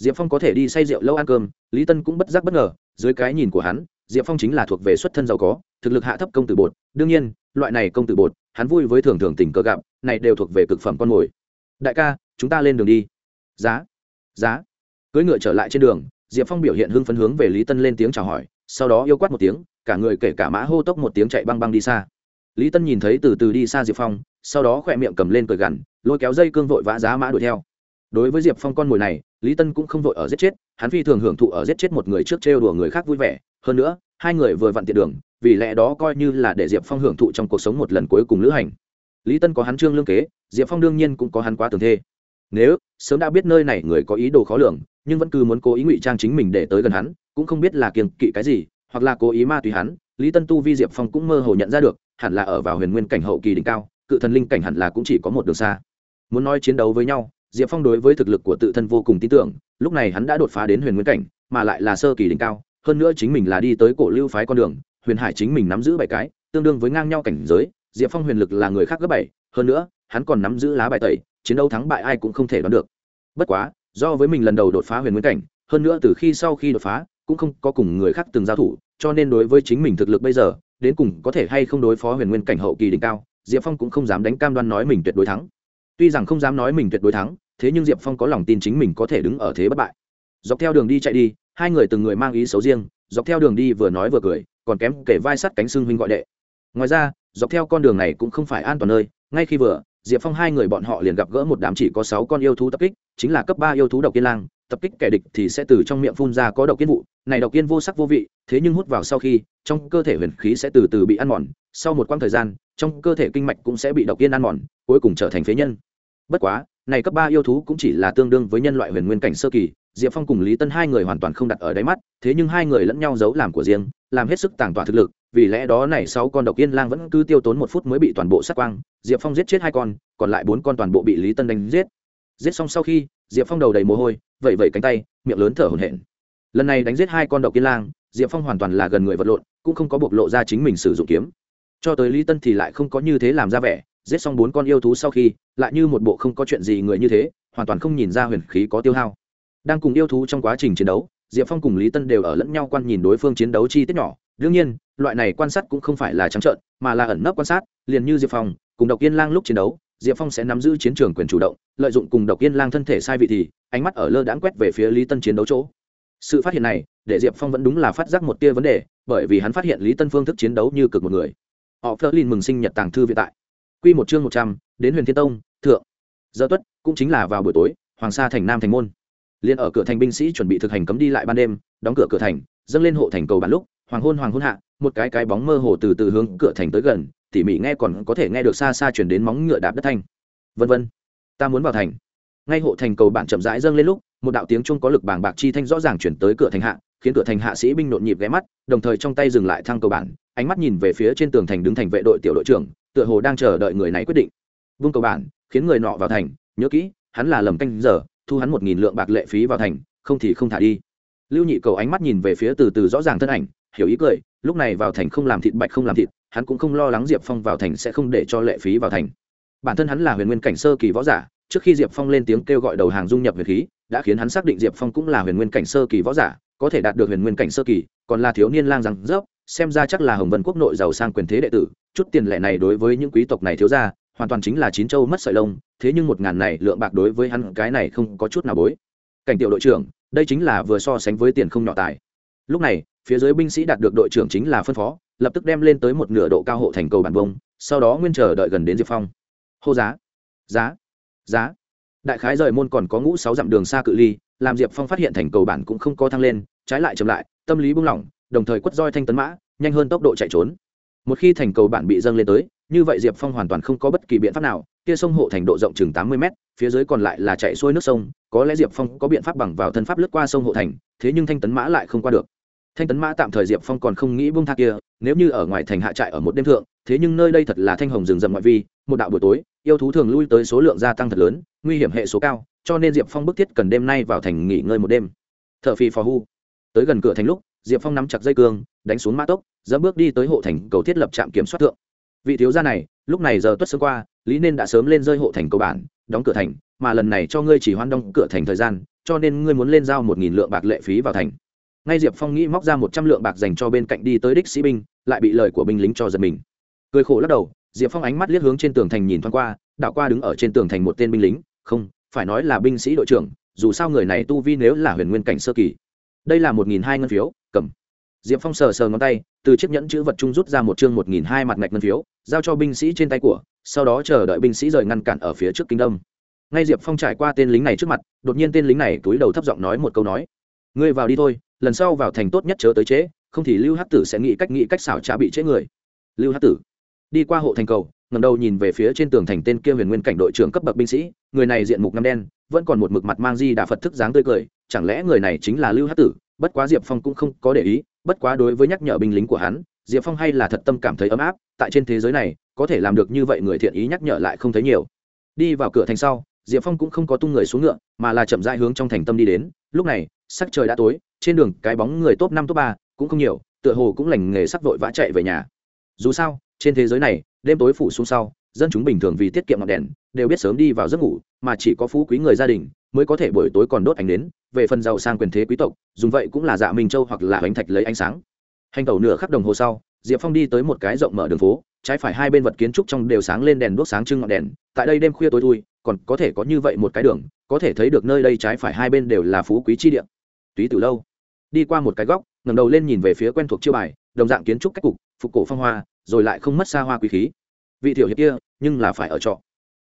diệp phong có thể đi say rượu lâu ăn cơm, lý tân cũng bất giác bất ngờ, dưới cái nhìn của hắn, diệp phong chính là thuộc về xuất thân giàu có, thực lực hạ thấp công tử bột. Đương nhiên, loại này công tử bột, hắn vui với thường thường tình cờ gặp, này đều thuộc về cực phẩm con mồi. Đại ca, chúng ta lên đường đi. Giá giá. Cưỡi ngựa trở lại trên đường, diệp phong biểu hiện hưng phấn hướng về lý tân lên tiếng chào hỏi, sau đó yêu quát một tiếng, cả người kể cả mã hô tốc một tiếng chạy băng băng đi xa. Lý tân nhìn thấy từ từ đi xa diệp phong, sau đó khỏe miệng cầm lên cười gằn, lôi kéo dây cương vội vã giá mã đuổi theo đối với diệp phong con mồi này, lý tân cũng không vội ở giết chết, hắn phi thường hưởng thụ ở giết chết một người trước trêu đùa người khác vui vẻ. Hơn nữa, hai người vừa vặn tiện đường, vì lẽ đó coi như là để diệp phong hưởng thụ trong cuộc sống một lần cuối cùng lữ hành. Lý tân có hắn trương lương kế, diệp phong đương nhiên cũng có hắn quá tường thê. Nếu, sớm đã biết nơi này người có ý đồ khó lường, nhưng vẫn cứ muốn cố ý ngụy trang chính mình để tới gần hắn, cũng không biết là kiềng kỵ cái gì, hoặc là cố ý ma tùy hắn, lý tân tu vi diệp phong cũng mơ hồ nhận ra được, hẳn là ở vào huyền nguyên cảnh hậu kỳ đỉnh cao, cự thần linh cảnh hẳn là cũng chỉ có một đường xa. Muốn nói chiến đấu với nhau diệp phong đối với thực lực của tự thân vô cùng tin tưởng, lúc này hắn đã đột phá đến huyền nguyên cảnh, mà lại là sơ kỳ đỉnh cao, hơn nữa chính mình là đi tới cổ lưu phái con đường, huyền hải chính mình nắm giữ bảy cái, tương đương với ngang nhau cảnh giới, diệp phong huyền lực là người khác gấp bảy, hơn nữa, hắn còn nắm giữ lá bài tẩy, chiến đấu thắng bại ai cũng không thể đoán được. Bất quá, do với mình lần đầu đột phá huyền nguyên cảnh, hơn nữa từ khi sau khi đột phá, cũng không có cùng người khác từng giao thủ, cho nên đối với chính mình thực lực bây giờ, đến cùng có thể hay không đối phó huyền nguyên cảnh hậu kỳ đỉnh cao, diệp phong cũng không dám đánh cam đoan nói mình tuyệt đối thắng tuy rằng không dám nói mình tuyệt đối thắng, thế nhưng diệp phong có lòng tin chính mình có thể đứng ở thế bất bại. Dọc theo đường đi chạy đi, hai người từng người mang ý xấu riêng, dọc theo đường đi vừa nói vừa cười, còn kém kể vai sắt cánh xương huynh gọi đệ. Ngoài ra, dọc theo con đường này cũng không phải an toàn nơi, ngay khi vừa, diệp phong hai người bọn họ liền gặp gỡ một đám chỉ có sáu con yêu thú tập kích, chính là cấp ba yêu thú độc yên lang, tập kích kẻ địch thì sẽ từ trong miệng phun ra có độc yên vụ, này độc yên vô sắc vô vị, thế nhưng hút vào sau khi, trong cơ thể huyền khí sẽ từ từ bị ăn mòn, sau một quãng thời gian, trong cơ thể kinh mạch cũng sẽ bị độc yên ăn mòn, cuối cùng trở thành phế nhân bất quá, này cấp ba yêu thú cũng chỉ là tương đương với nhân loại huyền nguyên cảnh sơ kỳ, diệp phong cùng lý tân hai người hoàn toàn không đặt ở đáy mắt, thế nhưng hai người lẫn nhau giấu làm của riêng, làm hết sức tàng tỏa thực lực, vì lẽ đó này sáu con độc yên lang vẫn cứ tiêu tốn một phút mới bị toàn bộ sát quang, diệp phong giết chết hai con, còn lại bốn con toàn bộ bị lý tân đánh giết. Giết xong sau khi, diệp phong đầu đầy mồ hôi vẩy vẩy cánh tay, miệng lớn thở hổn hển. Lần này đánh giết hai con độc yên lang, diệp phong hoàn toàn là gần người vật lộn, cũng không có bộc lộ ra chính mình sử dụng kiếm. Cho tới lý tân thì lại không có như thế làm ra vẻ giết xong bốn con yêu thú sau khi, lại như một bộ không có chuyện gì người như thế, hoàn toàn không nhìn ra huyền khí có tiêu hao. Đang cùng yêu thú trong quá trình chiến đấu, diệp phong cùng lý tân đều ở lẫn nhau quan nhìn đối phương chiến đấu chi tiết nhỏ. Đương nhiên, loại này quan sát cũng không phải là trắng trợn, mà là ẩn nấp quan sát, liền như diệp phong, cùng độc yên lang lúc chiến đấu, diệp phong sẽ nắm giữ chiến trường quyền chủ động, lợi dụng cùng độc yên lang thân thể sai vị thì, ánh mắt ở lơ đãng quét về phía lý tân chiến đấu chỗ. Sự phát hiện này, để diệp phong vẫn đúng là phát giác một tia vấn đề, bởi vì hắn phát hiện lý tân phương thức chiến đấu như cực một người. Họ phớt lên mừng sinh nhật tàng thư vĩ tại. Quy một chương một trăm, đến huyền thiên tông, thượng. Giờ tuất, cũng chính là vào buổi tối, hoàng sa thành nam thành môn. Liên ở cửa thành binh sĩ chuẩn bị thực hành cấm đi lại ban đêm, đóng cửa cửa thành, dâng lên hộ thành cầu bản lúc, hoàng hôn hoàng hôn hạ, một cái cái bóng mơ hồ từ từ hướng cửa thành tới gần, tỉ mỉ nghe còn có thể nghe được xa xa truyền đến móng ngựa đạp đất thanh. Vân vân, ta muốn vào thành. Ngay hộ thành cầu bản chậm rãi dâng lên lúc, một đạo tiếng chuông có lực bàng bạc chi thanh rõ ràng chuyển tới cửa thành hạ, khiến cửa thành hạ sĩ binh nhộn nhịp ghé mắt, đồng thời trong tay dừng lại thăng cầu bản ánh mắt nhìn về phía trên tường thành đứng thành vệ đội tiểu đội trưởng tựa hồ đang chờ đợi người này quyết định. Vung cầu bản, khiến người nọ vào thành, nhớ kỹ, hắn là lầm canh giờ, thu hắn một nghìn lượng bạc lệ phí vào thành, không thì không thả đi. Lưu nhị cầu ánh mắt nhìn về phía từ từ rõ ràng thân ảnh, hiểu ý cười, lúc này vào thành không làm thịt bạch không làm thịt, hắn cũng không lo lắng diệp phong vào thành sẽ không để cho lệ phí vào thành. Bản thân hắn là huyền nguyên cảnh sơ kỳ võ giả, trước khi diệp phong lên tiếng kêu gọi đầu hàng dung nhập huyền khí, đã khiến hắn xác định diệp phong cũng là huyền nguyên cảnh sơ kỳ võ giả, có thể đạt được huyền nguyên cảnh sơ kỳ, còn là thiếu niên lang rằng dốc xem ra chắc là hồng vân quốc nội giàu sang quyền thế đệ tử, chút tiền lệ này đối với những quý tộc này thiếu ra, hoàn toàn chính là chín châu mất sợi lông, thế nhưng một ngàn này lượng bạc đối với hắn cái này không có chút nào bối. Cảnh tiểu đội trưởng, đây chính là vừa so sánh với tiền không nhỏ tài. Lúc này, phía dưới binh sĩ đạt được đội trưởng chính là phân phó, lập tức đem lên tới một nửa độ cao hộ thành cầu bản vông, sau đó nguyên chờ đợi gần đến diệp phong. Hô giá giá giá. Đại khái rời môn còn có ngũ sáu dặm đường xa cự ly, làm diệp phong phát hiện thành cầu bản cũng không có thăng lên, trái lại chậm lại, tâm lý buông lỏng đồng thời quất roi thanh tấn mã, nhanh hơn tốc độ chạy trốn. Một khi thành cầu bản bị dâng lên tới, như vậy diệp phong hoàn toàn không có bất kỳ biện pháp nào, kia sông hộ thành độ rộng chừng tám mươi m phía dưới còn lại là chạy xuôi nước sông, có lẽ diệp phong có biện pháp bằng vào thân pháp lướt qua sông hộ thành, thế nhưng thanh tấn mã lại không qua được. Thanh tấn mã tạm thời diệp phong còn không nghĩ bung tha kia, nếu như ở ngoài thành hạ trại ở một đêm thượng, thế nhưng nơi đây thật là thanh hồng rừng rậm ngoại vi, một đạo buổi tối, yêu thú thường lui tới số lượng gia tăng thật lớn, nguy hiểm hệ số cao, cho nên diệp phong bức thiết cần đêm nay vào thành nghỉ ngơi một đêm. T h ở phò hu. Tới gần cửa thành lúc diệp phong nắm chặt dây cương, đánh xuống mã tốc, dẫn bước đi tới hộ thành cầu thiết lập trạm kiểm soát thượng. Vị thiếu gia này, lúc này giờ tuất sớm qua, lý nên đã sớm lên rơi hộ thành cầu bản, đóng cửa thành, mà lần này cho ngươi chỉ hoan đóng cửa thành thời gian, cho nên ngươi muốn lên giao một nghìn lượng bạc lệ phí vào thành. Ngay diệp phong nghĩ móc ra một trăm lượng bạc dành cho bên cạnh đi tới đích sĩ binh, lại bị lời của binh lính cho giật mình. Cười khổ lắc đầu, diệp phong ánh mắt liếc hướng trên tường thành nhìn thoáng qua đạo qua đứng ở trên tường thành một tên binh lính, không, phải nói là binh sĩ đội trưởng, dù sao người này tu vi nếu là huyền nguyên cảnh sơ kỳ, đây là một nghìn hai ngân phiếu cầm. Diệp phong sờ sờ ngón tay từ chiếc nhẫn chữ vật trung rút ra một chương một nghìn hai mặt ngạch ngân phiếu giao cho binh sĩ trên tay của sau đó chờ đợi binh sĩ rời ngăn cản ở phía trước kinh đông. Ngay diệp phong trải qua tên lính này trước mặt đột nhiên tên lính này túi đầu thấp giọng nói một câu nói ngươi vào đi thôi lần sau vào thành tốt nhất chớ tới chế, không thì lưu hát tử sẽ nghĩ cách nghĩ cách xảo trá bị chế người. Lưu hát tử đi qua hộ thành cầu ngầm đầu nhìn về phía trên tường thành tên kia huyền nguyên cảnh đội trưởng cấp bậc binh sĩ người này diện mục ngâm đen vẫn còn một mực mặt mang di đà phật thức dáng tươi cười chẳng lẽ người này chính là lưu hát tử? Bất quá diệp phong cũng không có để ý, bất quá đối với nhắc nhở binh lính của hắn, diệp phong hay là thật tâm cảm thấy ấm áp, tại trên thế giới này, có thể làm được như vậy người thiện ý nhắc nhở lại không thấy nhiều. Đi vào cửa thành sau, diệp phong cũng không có tung người xuống ngựa, mà là chậm dại hướng trong thành tâm đi đến. Lúc này, sắc trời đã tối, trên đường, cái bóng người top năm, top ba cũng không nhiều, tựa hồ cũng lành nghề sắc vội vã chạy về nhà. Dù sao, trên thế giới này, đêm tối phủ xuống sau, dân chúng bình thường vì tiết kiệm ngọn đèn, đều biết sớm đi vào giấc ngủ, mà chỉ có phú quý người gia đình mới có thể buổi tối còn đốt ánh đến về phần giàu sang quyền thế quý tộc, dùng vậy cũng là dạ minh châu hoặc là bánh thạch lấy ánh sáng. Hành tàu nửa khắc đồng hồ sau, diệp phong đi tới một cái rộng mở đường phố, trái phải hai bên vật kiến trúc trong đều sáng lên đèn đuốc sáng trưng ngọn đèn, tại đây đêm khuya tối thui, còn có thể có như vậy một cái đường, có thể thấy được nơi đây trái phải hai bên đều là phú quý chi địa. Túy từ lâu đi qua một cái góc ngầm đầu lên nhìn về phía quen thuộc chiêu bài, đồng dạng kiến trúc cách cục, phục cổ phong hoa, rồi lại không mất xa hoa quý khí. Vị tiểu hiệp kia, nhưng là phải ở trọ.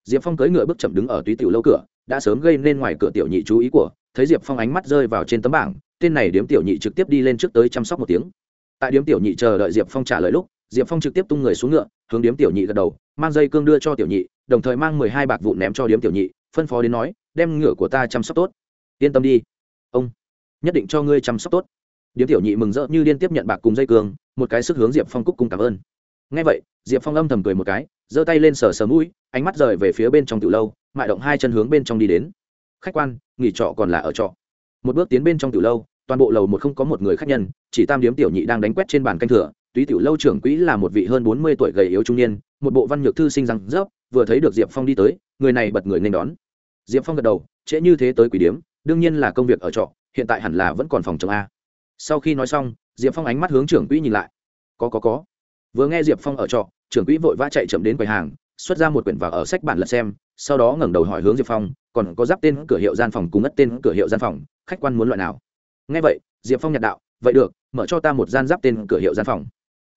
Diệp phong cưỡi ngựa bước chậm đứng ở túy tiểu lâu cửa đã sớm gây nên ngoài cửa tiểu nhị chú ý của, thấy diệp phong ánh mắt rơi vào trên tấm bảng, tên này điếm tiểu nhị trực tiếp đi lên trước tới chăm sóc một tiếng. Tại điếm tiểu nhị chờ đợi diệp phong trả lời lúc, diệp phong trực tiếp tung người xuống ngựa, hướng điếm tiểu nhị gật đầu, mang dây cương đưa cho tiểu nhị, đồng thời mang mười hai bạc vụn ném cho điếm tiểu nhị, phân phó đến nói, đem ngựa của ta chăm sóc tốt. Yên tâm đi. Ông, nhất định cho ngươi chăm sóc tốt. Điếm tiểu nhị mừng rỡ như liên tiếp nhận bạc cùng dây cương, một cái sức hướng diệp phong cúc cung cảm ơn ngay vậy, diệp phong âm thầm cười một cái, giơ tay lên sờ sờ mũi, ánh mắt rời về phía bên trong tiểu lâu, mại động hai chân hướng bên trong đi đến. Khách quan, nghỉ trọ còn là ở trọ. Một bước tiến bên trong tiểu lâu, toàn bộ lầu một không có một người khách nhân, chỉ tam điếm tiểu nhị đang đánh quét trên bàn canh thửa. túy tiểu lâu trưởng quỹ là một vị hơn bốn mươi tuổi gầy yếu trung niên, một bộ văn nhược thư sinh răng rớp, vừa thấy được diệp phong đi tới, người này bật người nên đón. Diệp phong gật đầu, trễ như thế tới quỷ điếm, đương nhiên là công việc ở trọ, hiện tại hẳn là vẫn còn phòng chống a. Sau khi nói xong, diệp phong ánh mắt hướng trưởng quỹ nhìn lại. Có có có vừa nghe diệp phong ở trọ, trưởng quỹ vội vã chạy chậm đến quầy hàng, xuất ra một quyển vào ở sách bản lật xem, sau đó ngẩng đầu hỏi hướng diệp phong, còn có giáp tên cửa hiệu gian phòng cùng ngất tên cửa hiệu gian phòng, khách quan muốn loại nào? Nghe vậy, diệp phong nhặt đạo, vậy được, mở cho ta một gian giáp tên cửa hiệu gian phòng.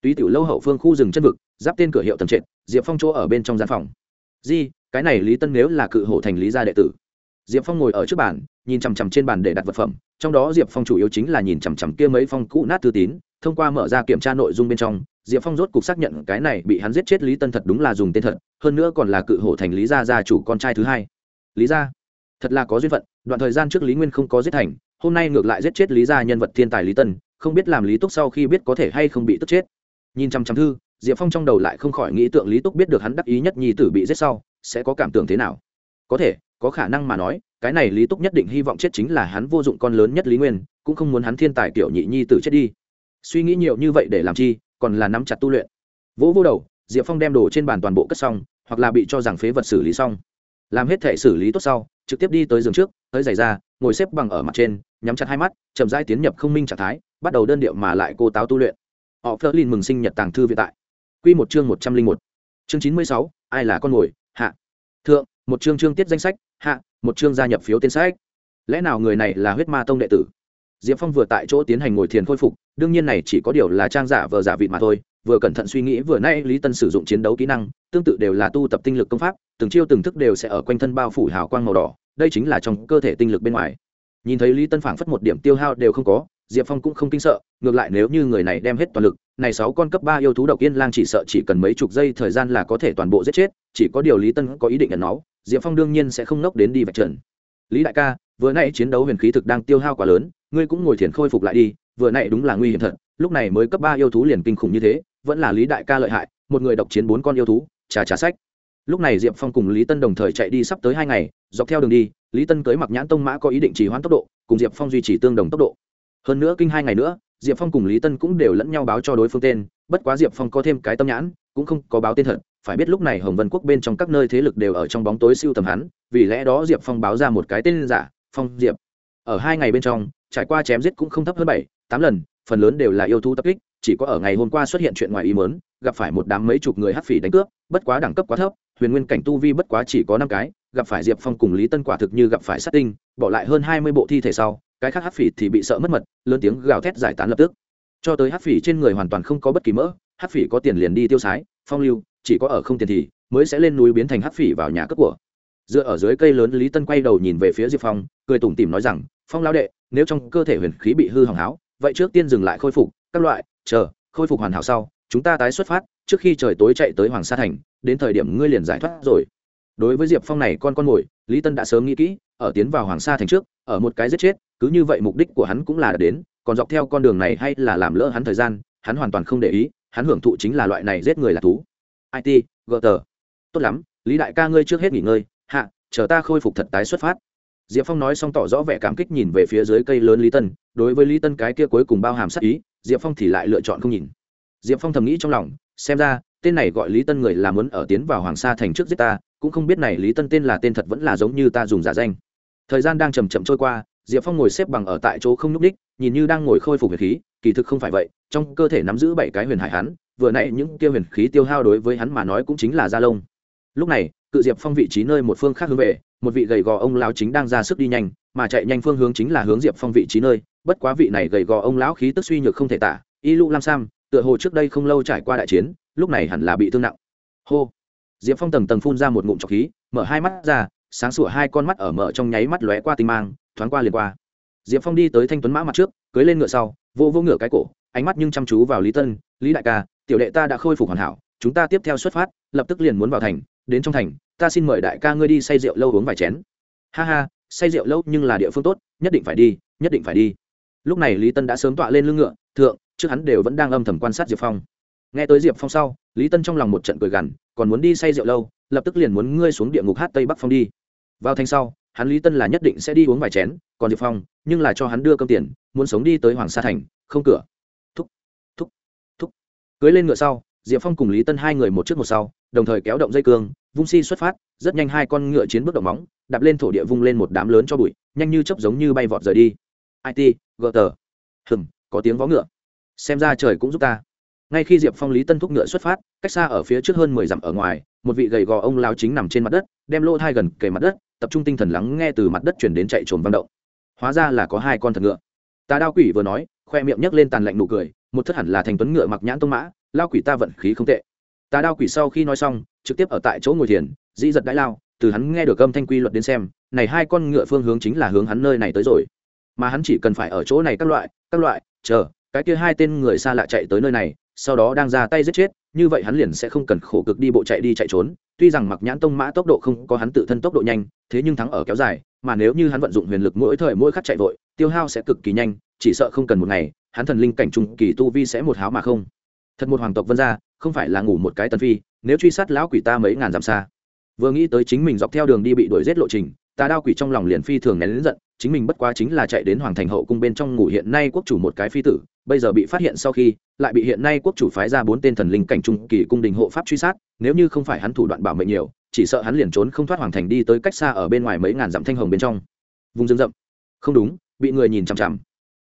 Túy tiểu lâu hậu phương khu rừng chân vực, giáp tên cửa hiệu tầng trệt, diệp phong chỗ ở bên trong gian phòng. Di, cái này lý tân nếu là cự hổ thành lý gia đệ tử. Diệp phong ngồi ở trước bàn, nhìn chằm chằm trên bàn để đặt vật phẩm, trong đó diệp phong chủ yếu chính là nhìn chằm chằm kia mấy phong cũ nát thư tín, thông qua mở ra kiểm tra nội dung bên trong diệp phong rốt cục xác nhận cái này bị hắn giết chết lý tân thật đúng là dùng tên thật, hơn nữa còn là cự hổ thành lý gia gia chủ con trai thứ hai. Lý gia? Thật là có duyên phận, đoạn thời gian trước lý nguyên không có giết thành, hôm nay ngược lại giết chết lý gia nhân vật thiên tài lý tân, không biết làm lý túc sau khi biết có thể hay không bị tức chết. Nhìn chăm chăm thư, diệp phong trong đầu lại không khỏi nghĩ tượng lý túc biết được hắn đắc ý nhất nhi tử bị giết sau, sẽ có cảm tưởng thế nào. Có thể, có khả năng mà nói, cái này lý túc nhất định hy vọng chết chính là hắn vô dụng con lớn nhất lý nguyên, cũng không muốn hắn thiên tài kiểu nhị nhi tử chết đi. Suy nghĩ nhiều như vậy để làm chi? Còn là nắm chặt tu luyện. Vỗ vô đầu, diệp phong đem đồ trên bàn toàn bộ cất xong, hoặc là bị cho rằng phế vật xử lý xong. Làm hết thể xử lý tốt sau, trực tiếp đi tới giường trước tới giày ra ngồi xếp bằng ở mặt trên, nhắm chặt hai mắt, chậm rãi tiến nhập không minh trạng thái, bắt đầu đơn điệu mà lại cô táo tu luyện. Họ phớt lên mừng sinh nhật tàng thư vĩ tại. Q một chương một trăm linh một. Chương chín mươi sáu, ai là con mồi? Hạ. Thượng, một chương chương tiết danh sách. Hạ, một chương gia nhập phiếu tên sách. Lẽ nào người này là huyết ma tông đệ tử? Diệp phong vừa tại chỗ tiến hành ngồi thiền khôi phục, đương nhiên này chỉ có điều là trang giả vờ giả vịt mà thôi, vừa cẩn thận suy nghĩ vừa nay lý tân sử dụng chiến đấu kỹ năng, tương tự đều là tu tập tinh lực công pháp, từng chiêu từng thức đều sẽ ở quanh thân bao phủ hào quang màu đỏ, đây chính là trong cơ thể tinh lực bên ngoài. Nhìn thấy lý tân phảng phất một điểm tiêu hao đều không có, diệp phong cũng không kinh sợ, ngược lại nếu như người này đem hết toàn lực, này sáu con cấp ba yêu thú độc yên lang chỉ sợ chỉ cần mấy chục giây thời gian là có thể toàn bộ giết chết, chỉ có điều lý tân có ý định ẩn náu, diệp phong đương nhiên sẽ không nốc đến đi vạch trần. Lý đại ca, vừa nãy chiến đấu huyền khí thực đang tiêu hao quá lớn ngươi cũng ngồi thiền khôi phục lại đi, vừa nãy đúng là nguy hiểm thật, lúc này mới cấp ba yêu thú liền kinh khủng như thế, vẫn là lý đại ca lợi hại, một người độc chiến bốn con yêu thú, trà trà sách. Lúc này diệp phong cùng lý tân đồng thời chạy đi sắp tới hai ngày, dọc theo đường đi, lý tân cưới mặc nhãn tông mã có ý định trì hoãn tốc độ, cùng diệp phong duy trì tương đồng tốc độ. Hơn nữa kinh hai ngày nữa, diệp phong cùng lý tân cũng đều lẫn nhau báo cho đối phương tên, bất quá diệp phong có thêm cái tâm nhãn, cũng không có báo tên thật, phải biết lúc này hồng vân quốc bên trong các nơi thế lực đều ở trong bóng tối siêu tầm hắn, vì lẽ đó diệp phong báo ra một cái tên giả, phong diệp ở hai ngày bên trong, trải qua chém giết cũng không thấp hơn bảy, tám lần, phần lớn đều là yêu thú tập kích, chỉ có ở ngày hôm qua xuất hiện chuyện ngoài ý mớn gặp phải một đám mấy chục người hắc phỉ đánh cướp, bất quá đẳng cấp quá thấp, huyền nguyên cảnh tu vi bất quá chỉ có năm cái, gặp phải diệp phong cùng lý tân quả thực như gặp phải sát tinh, bỏ lại hơn hai mươi bộ thi thể sau, cái khác hắc phỉ thì bị sợ mất mật, lớn tiếng gào thét giải tán lập tức. Cho tới hắc phỉ trên người hoàn toàn không có bất kỳ mỡ, hắc phỉ có tiền liền đi tiêu sái, phong lưu, chỉ có ở không tiền thì mới sẽ lên núi biến thành hắc phỉ vào nhà cướp của. Dựa ở dưới cây lớn lý tân quay đầu nhìn về phía diệp phong, cười tủm tỉm nói rằng phong lao đệ, nếu trong cơ thể huyền khí bị hư hỏng háo, vậy trước tiên dừng lại khôi phục, các loại, chờ, khôi phục hoàn hảo sau, chúng ta tái xuất phát, trước khi trời tối chạy tới hoàng sa thành, đến thời điểm ngươi liền giải thoát rồi. Đối với diệp phong này con con mồi lý tân đã sớm nghĩ kỹ, ở tiến vào hoàng sa thành trước, ở một cái giết chết, cứ như vậy mục đích của hắn cũng là đến, còn dọc theo con đường này hay là làm lỡ hắn thời gian, hắn hoàn toàn không để ý, hắn hưởng thụ chính là loại này giết người là thú. It gờ tờ tốt lắm, lý đại ca ngươi trước hết nghỉ ngơi, hạ, chờ ta khôi phục thật tái xuất phát diệp phong nói xong tỏ rõ vẻ cảm kích nhìn về phía dưới cây lớn lý tân, đối với lý tân cái kia cuối cùng bao hàm sắc ý, diệp phong thì lại lựa chọn không nhìn. Diệp phong thầm nghĩ trong lòng, xem ra, tên này gọi lý tân người là muốn ở tiến vào hoàng sa thành trước giết ta, cũng không biết này lý tân tên là tên thật vẫn là giống như ta dùng giả danh. Thời gian đang chầm chậm trôi qua, diệp phong ngồi xếp bằng ở tại chỗ không n ú c đích nhìn như đang ngồi khôi phục huyền khí, kỳ thực không phải vậy, trong cơ thể nắm giữ bảy cái huyền hải hắn, vừa nãy những kia huyền khí tiêu hao đối với hắn mà nói cũng chính là da lông. Lúc này, cự diệp phong vị trí nơi một phương khác hướng về một vị gầy gò ông lão chính đang ra sức đi nhanh, mà chạy nhanh phương hướng chính là hướng diệp phong vị trí nơi. Bất quá vị này gầy gò ông lão khí tức suy nhược không thể tả, y lũ lam sam, tựa hồ trước đây không lâu trải qua đại chiến, lúc này hẳn là bị thương nặng. Hô! Diệp phong tầng tầng phun ra một ngụm trọc khí, mở hai mắt ra, sáng sủa hai con mắt ở mở trong nháy mắt lóe qua tinh mang, thoáng qua liền qua. Diệp phong đi tới thanh tuấn mã mặt trước, cưới lên ngựa sau, vô vô ngựa cái cổ, ánh mắt nhưng chăm chú vào lý tân, lý đại ca, tiểu đệ ta đã khôi phục hoàn hảo, chúng ta tiếp theo xuất phát, lập tức liền muốn vào thành, đến trong thành ta xin mời đại ca ngươi đi say rượu lâu uống vài chén. Ha ha, say rượu lâu nhưng là địa phương tốt, nhất định phải đi, nhất định phải đi. Lúc này lý tân đã sớm tọa lên lưng ngựa, thượng, trước hắn đều vẫn đang âm thầm quan sát diệp phong. Nghe tới diệp phong sau, lý tân trong lòng một trận cười gằn, còn muốn đi say rượu lâu, lập tức liền muốn ngươi xuống địa ngục hát tây bắc phong đi. Vào thanh sau, hắn lý tân là nhất định sẽ đi uống vài chén, còn diệp phong, nhưng là cho hắn đưa cơm tiền, muốn sống đi tới hoàng sa thành, không cửa. Thúc thúc thúc. Cưới lên ngựa sau diệp phong cùng lý tân hai người một trước một sau, đồng thời kéo động dây cương, vung si xuất phát, rất nhanh hai con ngựa chiến bước động móng, đạp lên thổ địa vung lên một đám lớn cho bụi, nhanh như chấp giống như bay vọt rời đi. It gờ tờ hừng có tiếng vó ngựa. Xem ra trời cũng giúp ta. Ngay khi diệp phong lý tân thúc ngựa xuất phát, cách xa ở phía trước hơn mười dặm ở ngoài, một vị gầy gò ông lao chính nằm trên mặt đất, đem lỗ thai gần kề mặt đất, tập trung tinh thần lắng nghe từ mặt đất chuyển đến chạy trồm văn động. Hóa ra là có hai con thật ngựa. Tà đao quỷ vừa nói, khoe miệng nhấc lên tàn lạnh nụ cười, một thất hẳn là thành tuấn ngựa mặc nhãn tông mã lao quỷ ta vận khí không tệ. Tà đao quỷ sau khi nói xong, trực tiếp ở tại chỗ ngồi thiền, dĩ giật đãi lao, từ hắn nghe được âm thanh quy luật đến xem, này hai con ngựa phương hướng chính là hướng hắn nơi này tới rồi. Mà hắn chỉ cần phải ở chỗ này các loại các loại, chờ, cái kia hai tên người xa lạ chạy tới nơi này, sau đó đang ra tay giết chết, như vậy hắn liền sẽ không cần khổ cực đi bộ chạy đi chạy trốn. Tuy rằng mặc nhãn tông mã tốc độ không có hắn tự thân tốc độ nhanh, thế nhưng thắng ở kéo dài, mà nếu như hắn vận dụng huyền lực mỗi thời mỗi khắc chạy vội, tiêu hao sẽ cực kỳ nhanh, chỉ sợ không cần một ngày, hắn thần linh cảnh trung kỳ tu vi sẽ một háo mà không thật một hoàng tộc vân gia, không phải là ngủ một cái tần phi, nếu truy sát lão quỷ ta mấy ngàn dặm xa. Vừa nghĩ tới chính mình dọc theo đường đi bị đuổi giết lộ trình, ta đao quỷ trong lòng liền phi thường nén lớn giận, chính mình bất quá chính là chạy đến hoàng thành hậu cung bên trong ngủ hiện nay quốc chủ một cái phi tử, bây giờ bị phát hiện sau khi, lại bị hiện nay quốc chủ phái ra bốn tên thần linh cảnh trung kỳ cung đình hộ pháp truy sát, nếu như không phải hắn thủ đoạn bảo mệnh nhiều, chỉ sợ hắn liền trốn không thoát hoàng thành đi tới cách xa ở bên ngoài mấy ngàn dặm thanh hồng bên trong. Vùng rừng rậm. Không đúng, bị người nhìn chằm chằm.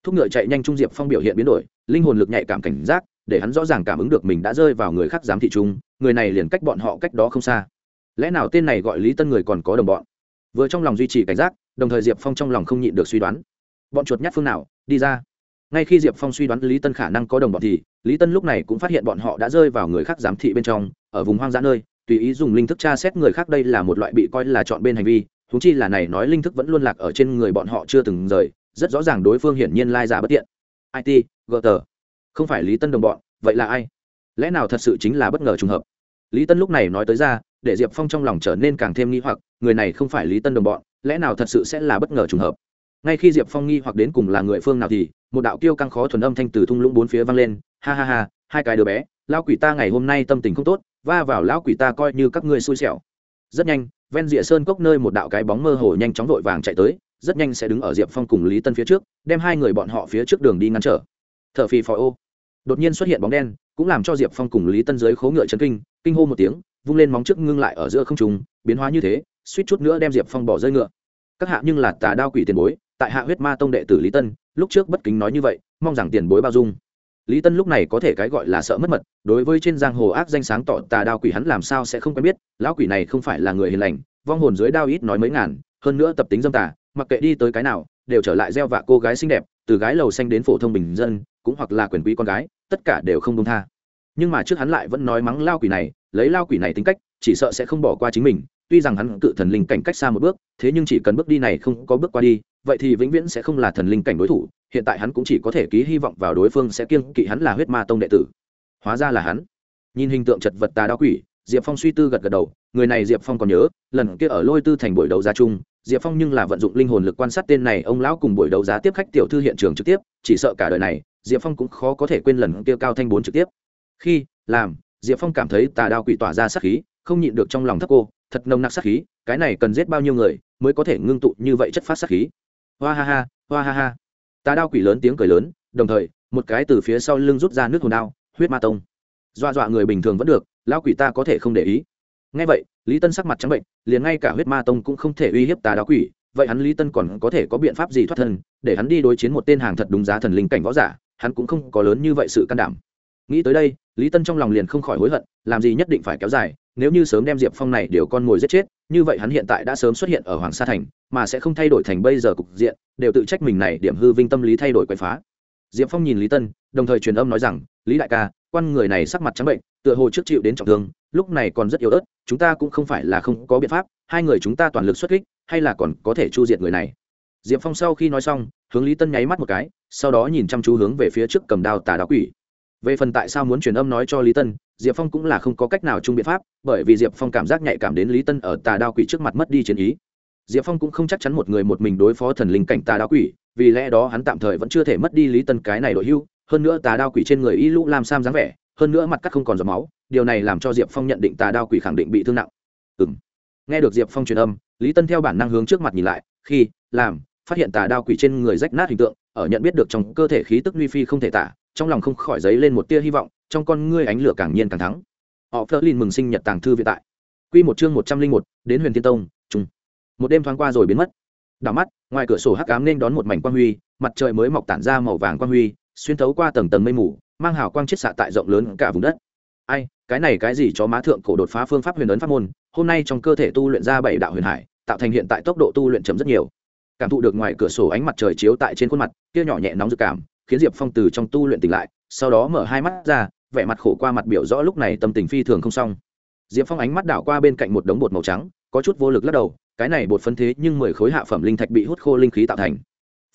Thúc ngựa chạy nhanh trung diệp phong biểu hiện biến đổi, linh hồn lực nhạy cảm cảnh giác để hắn rõ ràng cảm ứng được mình đã rơi vào người khác giám thị trung người này liền cách bọn họ cách đó không xa. Lẽ nào tên này gọi lý tân người còn có đồng bọn? Vừa trong lòng duy trì cảnh giác, đồng thời diệp phong trong lòng không nhịn được suy đoán. Bọn chuột nhát phương nào? Đi ra. Ngay khi diệp phong suy đoán lý tân khả năng có đồng bọn thì, lý tân lúc này cũng phát hiện bọn họ đã rơi vào người khác giám thị bên trong, ở vùng hoang dã nơi, tùy ý dùng linh thức tra xét người khác đây là một loại bị coi là chọn bên hành vi thú chi là này nói linh thức vẫn luôn lạc ở trên người bọn họ chưa từng rời, rất rõ ràng đối phương hiển nhiên lai giả bất tiện. It gờ tờ không phải lý tân đồng bọn, vậy là ai? Lẽ nào thật sự chính là bất ngờ trùng hợp? Lý tân lúc này nói tới ra, để diệp phong trong lòng trở nên càng thêm nghi hoặc, người này không phải lý tân đồng bọn, lẽ nào thật sự sẽ là bất ngờ trùng hợp? Ngay khi diệp phong nghi hoặc đến cùng là người phương nào thì, một đạo kiêu căng khó thuần âm thanh từ thung lũng bốn phía vang lên, ha ha ha, hai cái đứa bé, lão quỷ ta ngày hôm nay tâm tình không tốt, va vào lão quỷ ta coi như các ngươi xui xẻo. Rất nhanh, ven rìa sơn cốc nơi một đạo cái bóng mơ hồ nhanh chóng vội vàng chạy tới, rất nhanh sẽ đứng ở diệp phong cùng lý tân phía trước, đem hai người bọn họ phía trước đường đi ngăn trở thợ phì phò ô. Đột nhiên xuất hiện bóng đen, cũng làm cho diệp phong cùng lý tân dưới khố ngựa chấn kinh kinh hô một tiếng, vung lên móng trước ngưng lại ở giữa không trùng biến hóa như thế, suýt chút nữa đem diệp phong bỏ rơi ngựa. Các hạ nhưng là tà đao quỷ tiền bối, tại hạ huyết ma tông đệ tử lý tân, lúc trước bất kính nói như vậy, mong rằng tiền bối bao dung. Lý tân lúc này có thể cái gọi là sợ mất mật, đối với trên giang hồ ác danh sáng tỏ tà đao quỷ hắn làm sao sẽ không quen biết, lão quỷ này không phải là người hiền lành, vong hồn dưới đao ít nói mấy ngàn, hơn nữa tập tính dâm tà, mặc kệ đi tới cái nào, đều trở lại gieo vạ cô gái xinh đẹp, từ gái lầu xanh đến phổ thông bình dân cũng hoặc là quyền quý con gái, tất cả đều không đông tha. Nhưng mà trước hắn lại vẫn nói mắng lao quỷ này, lấy lao quỷ này tính cách, chỉ sợ sẽ không bỏ qua chính mình, tuy rằng hắn cự thần linh cảnh cách xa một bước, thế nhưng chỉ cần bước đi này không có bước qua đi, vậy thì vĩnh viễn sẽ không là thần linh cảnh đối thủ, hiện tại hắn cũng chỉ có thể ký hy vọng vào đối phương sẽ kiêng kỵ hắn là huyết ma tông đệ tử. Hóa ra là hắn. Nhìn hình tượng chật vật tà đao quỷ, diệp phong suy tư gật gật đầu, người này diệp phong còn nhớ, lần kia ở lôi tư thành buổi đấu giá chung, diệp phong nhưng là vận dụng linh hồn lực quan sát tên này, ông lão cùng buổi đấu giá tiếp khách tiểu thư hiện trường trực tiếp, chỉ sợ cả đời này diệp phong cũng khó có thể quên lần kia cao thanh bốn trực tiếp. Khi làm, diệp phong cảm thấy tà đao quỷ tỏa ra sát khí, không nhịn được trong lòng thấp cô, thật nồng nặc sát khí, cái này cần giết bao nhiêu người mới có thể ngưng tụ như vậy chất phát sát khí? Hoa ha ha, hoa ha ha. Tà đao quỷ lớn tiếng cười lớn, đồng thời, một cái từ phía sau lưng rút ra nước hồn đao, huyết ma tông. Dọa dọa người bình thường vẫn được, lão quỷ ta có thể không để ý. Ngay vậy, lý tân sắc mặt trắng bệnh, liền ngay cả huyết ma tông cũng không thể uy hiếp tà đao quỷ, vậy hắn lý tân còn có thể có biện pháp gì thoát thân, để hắn đi đối chiến một tên hàng thật đúng giá thần linh cảnh võ giả? Hắn cũng không có lớn như vậy sự can đảm. Nghĩ tới đây, lý tân trong lòng liền không khỏi hối hận, làm gì nhất định phải kéo dài, nếu như sớm đem diệp phong này điều con mồi giết chết, như vậy hắn hiện tại đã sớm xuất hiện ở hoàng sa thành, mà sẽ không thay đổi thành bây giờ cục diện, đều tự trách mình này điểm hư vinh tâm lý thay đổi quậy phá. Diệp phong nhìn lý tân, đồng thời truyền âm nói rằng, lý đại ca, quan người này sắc mặt trắng bệnh, tựa hồ trước chịu đến trọng thương, lúc này còn rất yếu ớt, chúng ta cũng không phải là không có biện pháp, hai người chúng ta toàn lực xuất kích, hay là còn có thể chu diệt người này? Diệp phong sau khi nói xong hướng lý tân nháy mắt một cái, sau đó nhìn chăm chú hướng về phía trước cầm đao tà đao quỷ. Về phần tại sao muốn truyền âm nói cho lý tân, diệp phong cũng là không có cách nào chung biện pháp, bởi vì diệp phong cảm giác nhạy cảm đến lý tân ở tà đao quỷ trước mặt mất đi chiến ý. Diệp phong cũng không chắc chắn một người một mình đối phó thần linh cảnh tà đao quỷ, vì lẽ đó hắn tạm thời vẫn chưa thể mất đi lý tân cái này đội hưu, hơn nữa tà đao quỷ trên người y lũ làm sam dáng vẻ, hơn nữa mặt cắt không còn giọt máu, điều này làm cho diệp phong nhận định tà đao quỷ khẳng định bị thương nặng. Ừ m nghe được diệp phong truyền âm, lý tân theo bản năng hướng trước mặt nhìn lại, khi, làm phát hiện tà đao quỷ trên người rách nát hình tượng, ở nhận biết được trong cơ thể khí tức nguy phi không thể tả, trong lòng không khỏi dấy lên một tia hy vọng, trong con ngươi ánh lửa càng nhiên càng thắng. Họ phơ lin mừng sinh nhật tàng thư viện tại. Q một chương một trăm linh một, đến huyền tiên tông trung một đêm thoáng qua rồi biến mất. Đảo mắt, ngoài cửa sổ hắc ám nên đón một mảnh quang huy, mặt trời mới mọc tản ra màu vàng quang huy, xuyên thấu qua tầng tầng mây mù, mang hào quang chiết xạ tại rộng lớn cả vùng đất. Ai, cái này cái gì cho má thượng cổ đột phá phương pháp huyền ấn pháp môn, hôm nay trong cơ thể tu luyện ra bảy đạo huyền hải, tạo thành hiện tại tốc độ tu luyện chấm rất nhiều cảm thụ được ngoài cửa sổ ánh mặt trời chiếu tại trên khuôn mặt, kia nhỏ nhẹ nóng dự cảm, khiến diệp phong từ trong tu luyện tỉnh lại, sau đó mở hai mắt ra, vẻ mặt khổ qua mặt biểu rõ lúc này tâm tình phi thường không xong. Diệp phong ánh mắt đảo qua bên cạnh một đống bột màu trắng, có chút vô lực lắc đầu, cái này bột phân thế nhưng mười khối hạ phẩm linh thạch bị hút khô linh khí tạo thành.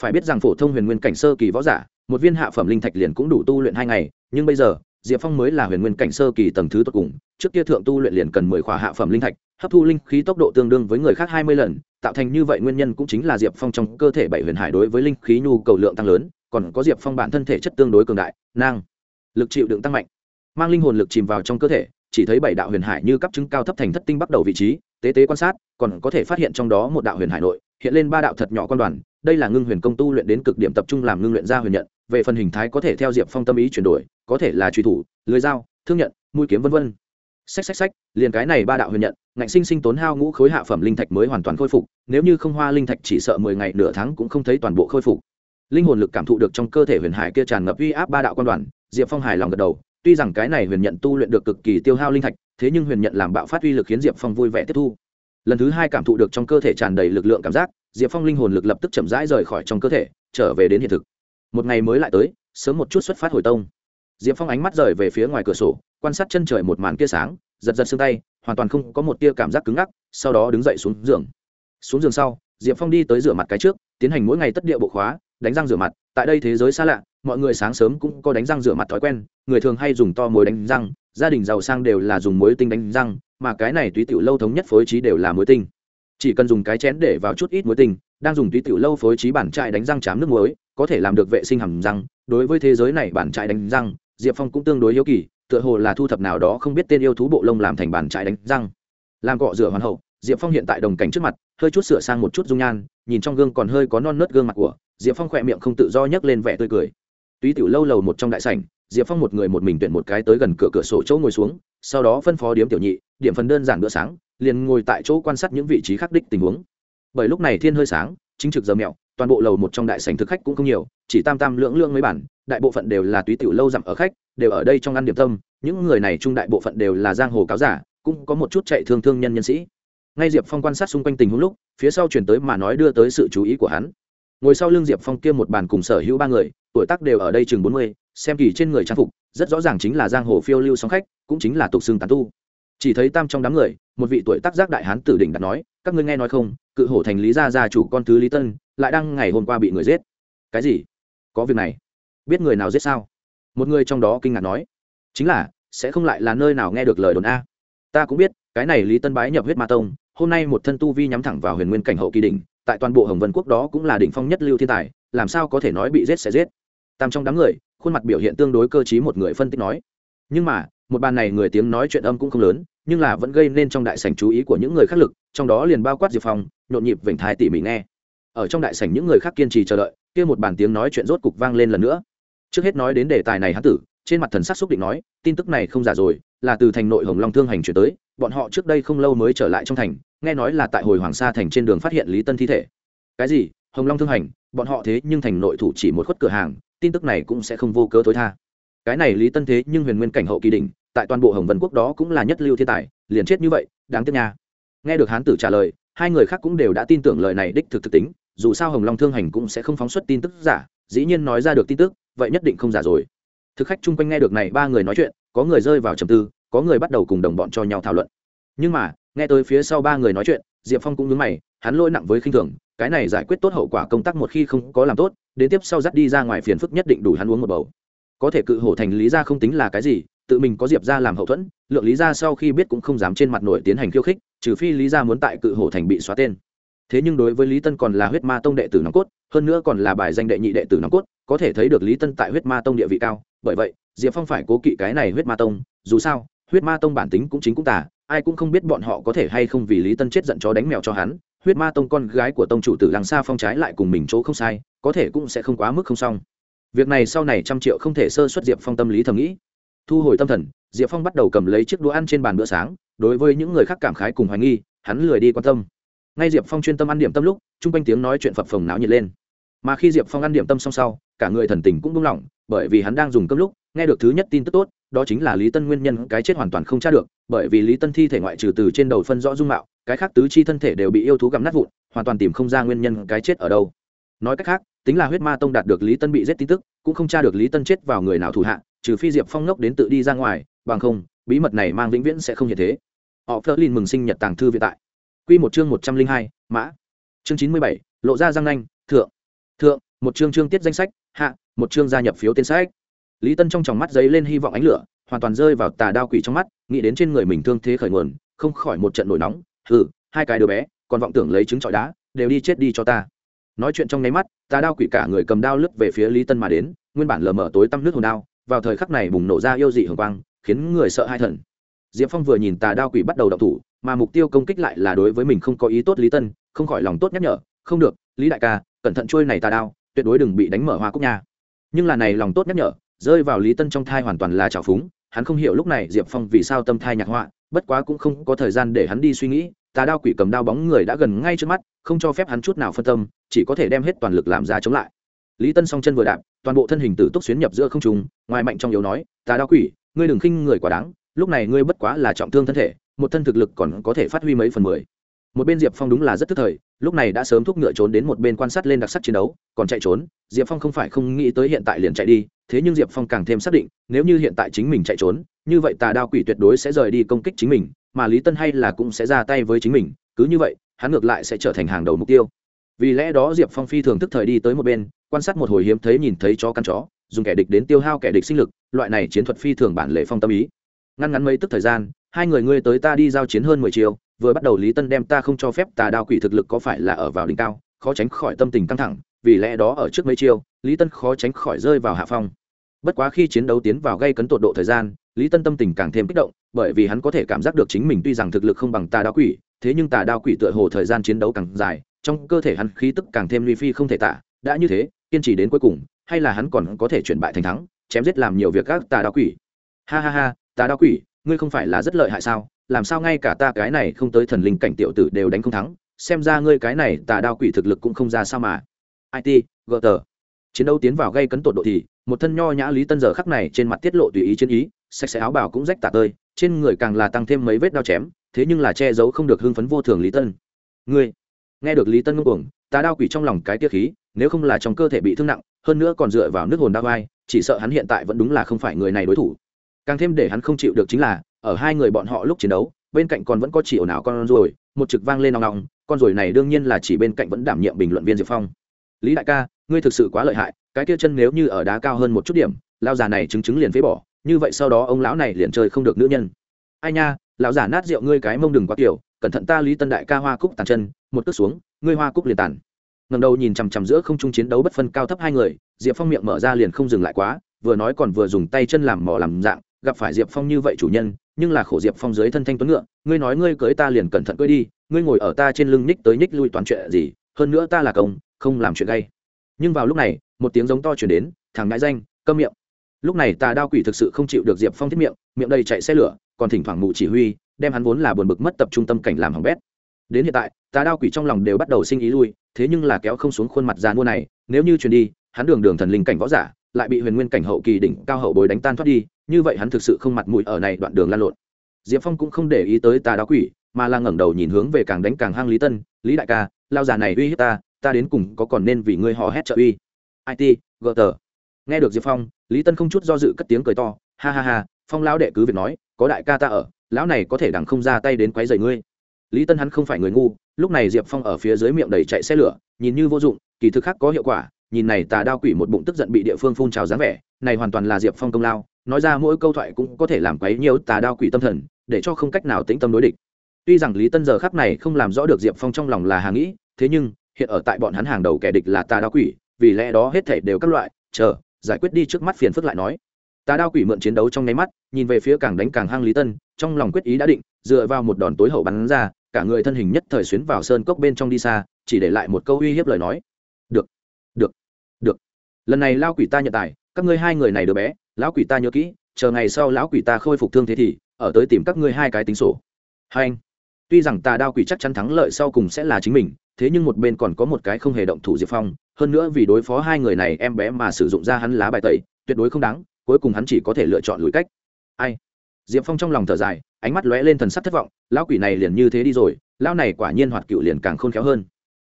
Phải biết rằng phổ thông huyền nguyên cảnh sơ kỳ võ giả, một viên hạ phẩm linh thạch liền cũng đủ tu luyện hai ngày, nhưng bây giờ, diệp phong mới là huyền nguyên cảnh sơ kỳ tầng thứ tốt cùng, trước kia thượng tu luyện liền cần mười khỏa hạ phẩm linh thạch, hấp thu linh khí tốc độ tương đương với người khác hai mươi lần tạo thành như vậy nguyên nhân cũng chính là diệp phong trong cơ thể bảy huyền hải đối với linh khí nhu cầu lượng tăng lớn, còn có diệp phong bản thân thể chất tương đối cường đại nang lực chịu đựng tăng mạnh, mang linh hồn lực chìm vào trong cơ thể, chỉ thấy bảy đạo huyền hải như cấp chứng cao thấp thành thất tinh bắt đầu vị trí, tế tế quan sát, còn có thể phát hiện trong đó một đạo huyền hải nội, hiện lên ba đạo thật nhỏ quan đoàn, đây là ngưng huyền công tu luyện đến cực điểm tập trung làm ngưng luyện ra huyền nhận, về phần hình thái có thể theo diệp phong tâm ý chuyển đổi, có thể là truy thủ, lưới dao, thương nhận, mũi kiếm v v xách xách xách, liền cái này ba đạo huyền nhận ngạnh sinh sinh tốn hao ngũ khối hạ phẩm linh thạch mới hoàn toàn khôi phục, nếu như không hoa linh thạch chỉ sợ mười ngày nửa tháng cũng không thấy toàn bộ khôi phục. Linh hồn lực cảm thụ được trong cơ thể huyền hải kia tràn ngập uy áp ba đạo quan đoàn, diệp phong hài lòng gật đầu, tuy rằng cái này huyền nhận tu luyện được cực kỳ tiêu hao linh thạch, thế nhưng huyền nhận làm bạo phát uy lực khiến diệp phong vui vẻ tiếp thu. Lần thứ hai cảm thụ được trong cơ thể tràn đầy lực lượng cảm giác, diệp phong linh hồn lực lập tức chậm rãi rời khỏi trong cơ thể, trở về đến hiện thực. Một ngày mới lại tới, sớm một chút xuất phát hồi tông. Diệp phong ánh mắt rời về phía ngoài cửa sổ, quan sát chân trời một màn kia sáng giật giật xương tay, hoàn toàn không có một tia cảm giác cứng ngắc, sau đó đứng dậy xuống giường. Xuống giường sau, diệp phong đi tới rửa mặt cái trước, tiến hành mỗi ngày tất địa bộ khóa, đánh răng rửa mặt. Tại đây thế giới xa lạ, mọi người sáng sớm cũng có đánh răng rửa mặt thói quen, người thường hay dùng to muối đánh răng, gia đình giàu sang đều là dùng muối tinh đánh răng, mà cái này túy tiểu lâu thống nhất phối trí đều là muối tinh. Chỉ cần dùng cái chén để vào chút ít muối tinh, đang dùng túy tiểu lâu phối trí bản trại đánh răng chám nước muối, có thể làm được vệ sinh hầm răng. Đối với thế giới này bản trại đánh răng, diệp phong cũng tương đối hiếu kỳ tựa hồ là thu thập nào đó không biết tên yêu thú bộ lông làm thành bàn trại đánh răng. Làm cọ rửa hoàn hậu, diệp phong hiện tại đồng cảnh trước mặt, hơi chút sửa sang một chút dung nhan, nhìn trong gương còn hơi có non nớt gương mặt của, diệp phong khỏe miệng không tự do nhấc lên vẻ tươi cười. Túy tiểu lâu lầu một trong đại sảnh, diệp phong một người một mình tuyển một cái tới gần cửa cửa sổ chỗ ngồi xuống, sau đó phân phó điếm tiểu nhị, điểm phần đơn giản bữa sáng, liền ngồi tại chỗ quan sát những vị trí khắc đích tình huống. Bởi lúc này thiên hơi sáng, chính trực giờ mẹo, toàn bộ lầu một trong đại sảnh thực khách cũng không nhiều, chỉ tam tam lưỡng lưỡng mấy bản, đại bộ phận đều là túy tiểu lâu dặm ở khách đều ở đây trong ăn điểm tâm, những người này trung đại bộ phận đều là giang hồ cáo giả, cũng có một chút chạy thương thương nhân nhân sĩ. Ngay diệp phong quan sát xung quanh tình huống lúc, phía sau chuyển tới mà nói đưa tới sự chú ý của hắn. Ngồi sau lưng diệp phong kia một bàn cùng sở hữu ba người, tuổi tác đều ở đây chừng bốn mươi, xem kỳ trên người trang phục, rất rõ ràng chính là giang hồ phiêu lưu sóng khách, cũng chính là tục xương tán tu. Chỉ thấy tam trong đám người, một vị tuổi tác giác đại hán tử đỉnh đặt nói, các ngươi nghe nói không, cự hổ thành lý gia gia chủ con thứ lý tân, lại đang ngày hôm qua bị người giết. Cái gì? Có việc này? Biết người nào giết sao? Một người trong đó kinh ngạc nói, chính là, sẽ không lại là nơi nào nghe được lời đồn a. Ta cũng biết, cái này lý tân bái nhập huyết ma tông, hôm nay một thân tu vi nhắm thẳng vào huyền nguyên cảnh hậu kỳ đỉnh, tại toàn bộ hồng vân quốc đó cũng là đỉnh phong nhất lưu thiên tài, làm sao có thể nói bị giết sẽ giết? Tam trong đám người, khuôn mặt biểu hiện tương đối cơ t một người phân tích nói, nhưng mà, một bàn này người tiếng nói chuyện âm cũng không lớn, nhưng là vẫn gây nên trong đại sảnh chú ý của những người khác lực, trong đó liền bao quát diệp phong, nhộn nhịp vểnh thái tỉ mỉ nghe. Ở trong đại sảnh những người khác kiên trì chờ đợi, kia một bàn tiếng nói chuyện rốt cục vang lên lần nữa trước hết nói đến đề tài này hán tử, trên mặt thần sắc xúc định nói, tin tức này không giả rồi, là từ thành nội hồng long thương hành chuyển tới, bọn họ trước đây không lâu mới trở lại trong thành, nghe nói là tại hồi hoàng sa thành trên đường phát hiện lý tân thi thể. Cái gì? Hồng long thương hành? Bọn họ thế nhưng thành nội thủ chỉ một khuất cửa hàng, tin tức này cũng sẽ không vô cớ tối tha. Cái này lý tân thế nhưng huyền nguyên cảnh hậu kỳ đình tại toàn bộ hồng vân quốc đó cũng là nhất lưu thiên tài, liền chết như vậy, đáng tiếc nha. Nghe được hán tử trả lời, hai người khác cũng đều đã tin tưởng lời này đích thực thực tính, dù sao hồng long thương hành cũng sẽ không phóng xuất tin tức giả, dĩ nhiên nói ra được tin tức vậy nhất định không giả rồi. Thực khách chung quanh nghe được này ba người nói chuyện, có người rơi vào trầm tư, có người bắt đầu cùng đồng bọn cho nhau thảo luận. Nhưng mà, nghe tới phía sau ba người nói chuyện, diệp phong cũng nhớ mày, hắn lỗi nặng với khinh thường, cái này giải quyết tốt hậu quả công tác một khi không có làm tốt, đến tiếp sau dắt đi ra ngoài phiền phức nhất định đủ hắn uống một bầu. Có thể cự hổ thành lý ra không tính là cái gì, tự mình có diệp ra làm hậu thuẫn, lượng lý ra sau khi biết cũng không dám trên mặt nổi tiến hành khiêu khích, trừ phi lý ra muốn tại cự hổ thành bị xóa tên. Thế nhưng đối với lý tân còn là huyết ma tông đệ tử nòng cốt hơn nữa còn là bài danh đệ nhị đệ tử nòng cốt, có thể thấy được lý tân tại huyết ma tông địa vị cao. Bởi vậy, diệp phong phải cố kỵ cái này huyết ma tông. Dù sao, huyết ma tông bản tính cũng chính cũng tả ai cũng không biết bọn họ có thể hay không vì lý tân chết giận chó đánh mèo cho hắn. Huyết ma tông con gái của tông chủ tử làng xa phong trái lại cùng mình chỗ không sai, có thể cũng sẽ không quá mức không xong. Việc này sau này trăm triệu không thể sơ xuất diệp phong tâm lý thầm nghĩ. Thu hồi tâm thần, diệp phong bắt đầu cầm lấy chiếc đũa ăn trên bàn bữa sáng, đối với những người khác cảm khái cùng hoài nghi, hắn lười đi quan tâm. Ngay diệp phong chuyên tâm ăn điểm tâm lúc, chung quanh tiếng nói chuyện phập phồng náo nhiệt lên mà khi diệp phong ăn điểm tâm xong sau, cả người thần tình cũng buông lỏng, bởi vì hắn đang dùng cơm lúc, nghe được thứ nhất tin tức tốt, đó chính là lý tân nguyên nhân cái chết hoàn toàn không tra được, bởi vì lý tân thi thể ngoại trừ từ trên đầu phân rõ dung mạo, cái khác tứ chi thân thể đều bị yêu thú gặm nát vụn, hoàn toàn tìm không ra nguyên nhân cái chết ở đâu. Nói cách khác, tính là huyết ma tông đạt được lý tân bị giết tin tức, cũng không tra được lý tân chết vào người nào thủ hạ, trừ phi diệp phong ngốc đến tự đi ra ngoài, bằng không, bí mật này mang vĩnh viễn sẽ không như thế. Họ phơ lên mừng sinh nhật tàng thư viện tại. Q một chương một trăm linh hai, mã. Chương chín mươi bảy, lộ ra răng nanh, thượng thượng, một chương chương tiết danh sách, hạ, một chương gia nhập phiếu tên sách. Lý tân trong tròng mắt giấy lên hy vọng ánh lửa, hoàn toàn rơi vào tà đao quỷ trong mắt, nghĩ đến trên người mình thương thế khởi nguồn, không khỏi một trận nổi nóng. Hừ, hai cái đứa bé, còn vọng tưởng lấy trứng trọi đá, đều đi chết đi cho ta. Nói chuyện trong nháy mắt, tà đao quỷ cả người cầm đao lướt về phía lý tân mà đến, nguyên bản lờ mờ tối tăm nước hồn đao, vào thời khắc này bùng nổ ra yêu dị hồng quang, khiến người sợ hai thần. Diệp phong vừa nhìn tà đao quỷ bắt đầu đọc thủ, mà mục tiêu công kích lại là đối với mình không có ý tốt lý tân, không khỏi lòng tốt nhắc nhở, không được, lý đại ca cẩn thận trôi này tà đao, tuyệt đối đừng bị đánh mở hoa cúc nha. Nhưng là này lòng tốt nhắc nhở, rơi vào lý tân trong thai hoàn toàn là trào phúng, hắn không hiểu lúc này diệp phong vì sao tâm thai nhạc họa bất quá cũng không có thời gian để hắn đi suy nghĩ, tà đao quỷ cầm đao bóng người đã gần ngay trước mắt, không cho phép hắn chút nào phân tâm, chỉ có thể đem hết toàn lực làm ra chống lại. Lý tân song chân vừa đạp, toàn bộ thân hình tử túc xuyến nhập giữa không trùng ngoài mạnh trong yếu nói, tà đao quỷ, ngươi đừng khinh người quá đáng, lúc này ngươi bất quá là trọng thương thân thể, một thân thực lực còn có thể phát huy mấy phần mười một bên diệp phong đúng là rất tức thời, lúc này đã sớm thúc ngựa trốn đến một bên quan sát lên đặc sắc chiến đấu, còn chạy trốn, diệp phong không phải không nghĩ tới hiện tại liền chạy đi, thế nhưng diệp phong càng thêm xác định, nếu như hiện tại chính mình chạy trốn, như vậy tà đao quỷ tuyệt đối sẽ rời đi công kích chính mình, mà lý tân hay là cũng sẽ ra tay với chính mình, cứ như vậy, hắn ngược lại sẽ trở thành hàng đầu mục tiêu. Vì lẽ đó diệp phong phi thường thức thời đi tới một bên, quan sát một hồi hiếm thấy nhìn thấy chó căn chó, dùng kẻ địch đến tiêu hao kẻ địch sinh lực, loại này chiến thuật phi thường bản lệ phong tâm ý. Ngăn ngắn mấy tức thời gian, hai người ngươi tới ta đi giao chiến hơn mười chiều vừa bắt đầu lý tân đem ta không cho phép tà đao quỷ thực lực có phải là ở vào đỉnh cao, khó tránh khỏi tâm tình căng thẳng, vì lẽ đó ở trước mấy chiêu, lý tân khó tránh khỏi rơi vào hạ phong. Bất quá khi chiến đấu tiến vào gây cấn tột độ thời gian, lý tân tâm tình càng thêm kích động, bởi vì hắn có thể cảm giác được chính mình tuy rằng thực lực không bằng tà đao quỷ, thế nhưng tà đao quỷ tựa hồ thời gian chiến đấu càng dài, trong cơ thể hắn khí tức càng thêm ly phi không thể tả. Đã như thế, kiên trì đến cuối cùng, hay là hắn còn có thể chuyển bại thành thắng, chém giết làm nhiều việc các tà đao quỷ? Ha ha ha, tà đao quỷ, ngươi không phải là rất lợi hại sao? Làm sao ngay cả ta cái này không tới thần linh cảnh tiểu tử đều đánh không thắng, xem ra ngươi cái này tà đao quỷ thực lực cũng không ra sao mà. It gờ tờ chiến đấu tiến vào gây cấn tột độ thì, một thân nho nhã lý tân giờ khắc này trên mặt tiết lộ tùy ý chiến ý, sạch sẽ áo bào cũng rách tả tơi, trên người càng là tăng thêm mấy vết đao chém, thế nhưng là che giấu không được hưng phấn vô thường lý tân. Ngươi, nghe được lý tân ngưng cuồng, tà đao quỷ trong lòng cái tiết khí, nếu không là trong cơ thể bị thương nặng, hơn nữa còn dựa vào nước hồn đao vai, chỉ sợ hắn hiện tại vẫn đúng là không phải người này đối thủ. Càng thêm để hắn không chịu được chính là ở hai người bọn họ lúc chiến đấu, bên cạnh còn vẫn có chỉ ồn ào con ruồi, một trực vang lên nòng nòng, con ruồi này đương nhiên là chỉ bên cạnh vẫn đảm nhiệm bình luận viên diệp phong. Lý đại ca, ngươi thực sự quá lợi hại, cái kia chân nếu như ở đá cao hơn một chút điểm lao già này chứng chứng liền phế bỏ, như vậy sau đó ông lão này liền chơi không được nữ nhân. Ai nha, lão giả nát rượu ngươi cái mông đừng quá kiểu, cẩn thận ta lý tân đại ca hoa cúc tàn chân, một cước xuống, ngươi hoa cúc liền tàn. Ngầm đầu nhìn chằm chằm giữa không trung chiến đấu bất phân cao thấp hai người, diệp phong miệng mở ra liền không dừng lại quá, vừa nói còn vừa dùng tay chân làm mỏ làm dạng, gặp phải diệp phong như vậy chủ nhân nhưng là khổ diệp phong dưới thân thanh tuấn ngựa, ngươi nói ngươi cưới ta liền cẩn thận cưới đi, ngươi ngồi ở ta trên lưng ních tới ních lui toàn chuyện gì, hơn nữa ta là công, không làm chuyện gay. Nhưng vào lúc này, một tiếng giống to chuyển đến, thằng ngãi danh, câm miệng. Lúc này tà đao quỷ thực sự không chịu được diệp phong thiết miệng miệng đầy chạy xe lửa, còn thỉnh thoảng mụ chỉ huy, đem hắn vốn là buồn bực mất tập trung tâm cảnh làm hỏng bét. Đến hiện tại, tà đao quỷ trong lòng đều bắt đầu sinh ý lui, thế nhưng là kéo không xuống khuôn mặt già mua này, nếu như truyền đi, hắn đường đường thần linh cảnh võ giả, lại bị huyền nguyên cảnh hậu kỳ đỉnh cao hậu bối đánh tan thoát đi như vậy hắn thực sự không mặt mũi ở này đoạn đường lan lộn. Diệp phong cũng không để ý tới tà đao quỷ, mà là ngẩng đầu nhìn hướng về càng đánh càng hang lý tân, lý đại ca, lao già này uy hiếp ta ta đến cùng có còn nên vì ngươi họ hét trợ uy? It gờ tờ. Nghe được diệp phong, lý tân không chút do dự cất tiếng cười to, ha ha ha, phong lão đệ cứ việc nói, có đại ca ta ở, lão này có thể đằng không ra tay đến quấy rầy ngươi. Lý tân hắn không phải người ngu, lúc này diệp phong ở phía dưới miệng đầy chạy xe lửa, nhìn như vô dụng, kỳ thực khác có hiệu quả, nhìn này tà đao quỷ một bụng tức giận bị địa phương phun trào dáng vẻ, này hoàn toàn là diệp phong công lao nói ra mỗi câu thoại cũng có thể làm quấy nhiều tà đao quỷ tâm thần, để cho không cách nào tĩnh tâm đối địch. Tuy rằng lý tân giờ khắc này không làm rõ được diệp phong trong lòng là hà nghĩ, thế nhưng, hiện ở tại bọn hắn hàng đầu kẻ địch là tà đao quỷ, vì lẽ đó hết thể đều các loại, chờ, giải quyết đi trước mắt phiền phức lại nói. Tà đao quỷ mượn chiến đấu trong nháy mắt, nhìn về phía càng đánh càng hăng lý tân, trong lòng quyết ý đã định, dựa vào một đòn tối hậu bắn ra, cả người thân hình nhất thời xuyến vào sơn cốc bên trong đi xa, chỉ để lại một câu uy hiếp lời nói. Được được được. Lần này lao quỷ ta nhận tài, các ngươi hai người này đứa bé lão quỷ ta nhớ kỹ, chờ ngày sau lão quỷ ta khôi phục thương thế thì, ở tới tìm các ngươi hai cái tính sổ. Hai anh, tuy rằng tà đao quỷ chắc chắn thắng lợi sau cùng sẽ là chính mình, thế nhưng một bên còn có một cái không hề động thủ diệp phong, hơn nữa vì đối phó hai người này em bé mà sử dụng ra hắn lá bài tẩy, tuyệt đối không đáng, cuối cùng hắn chỉ có thể lựa chọn lùi cách. Ai? Diệp phong trong lòng thở dài, ánh mắt lóe lên thần sắc thất vọng, lão quỷ này liền như thế đi rồi, lão này quả nhiên hoạt cựu liền càng khôn khéo hơn.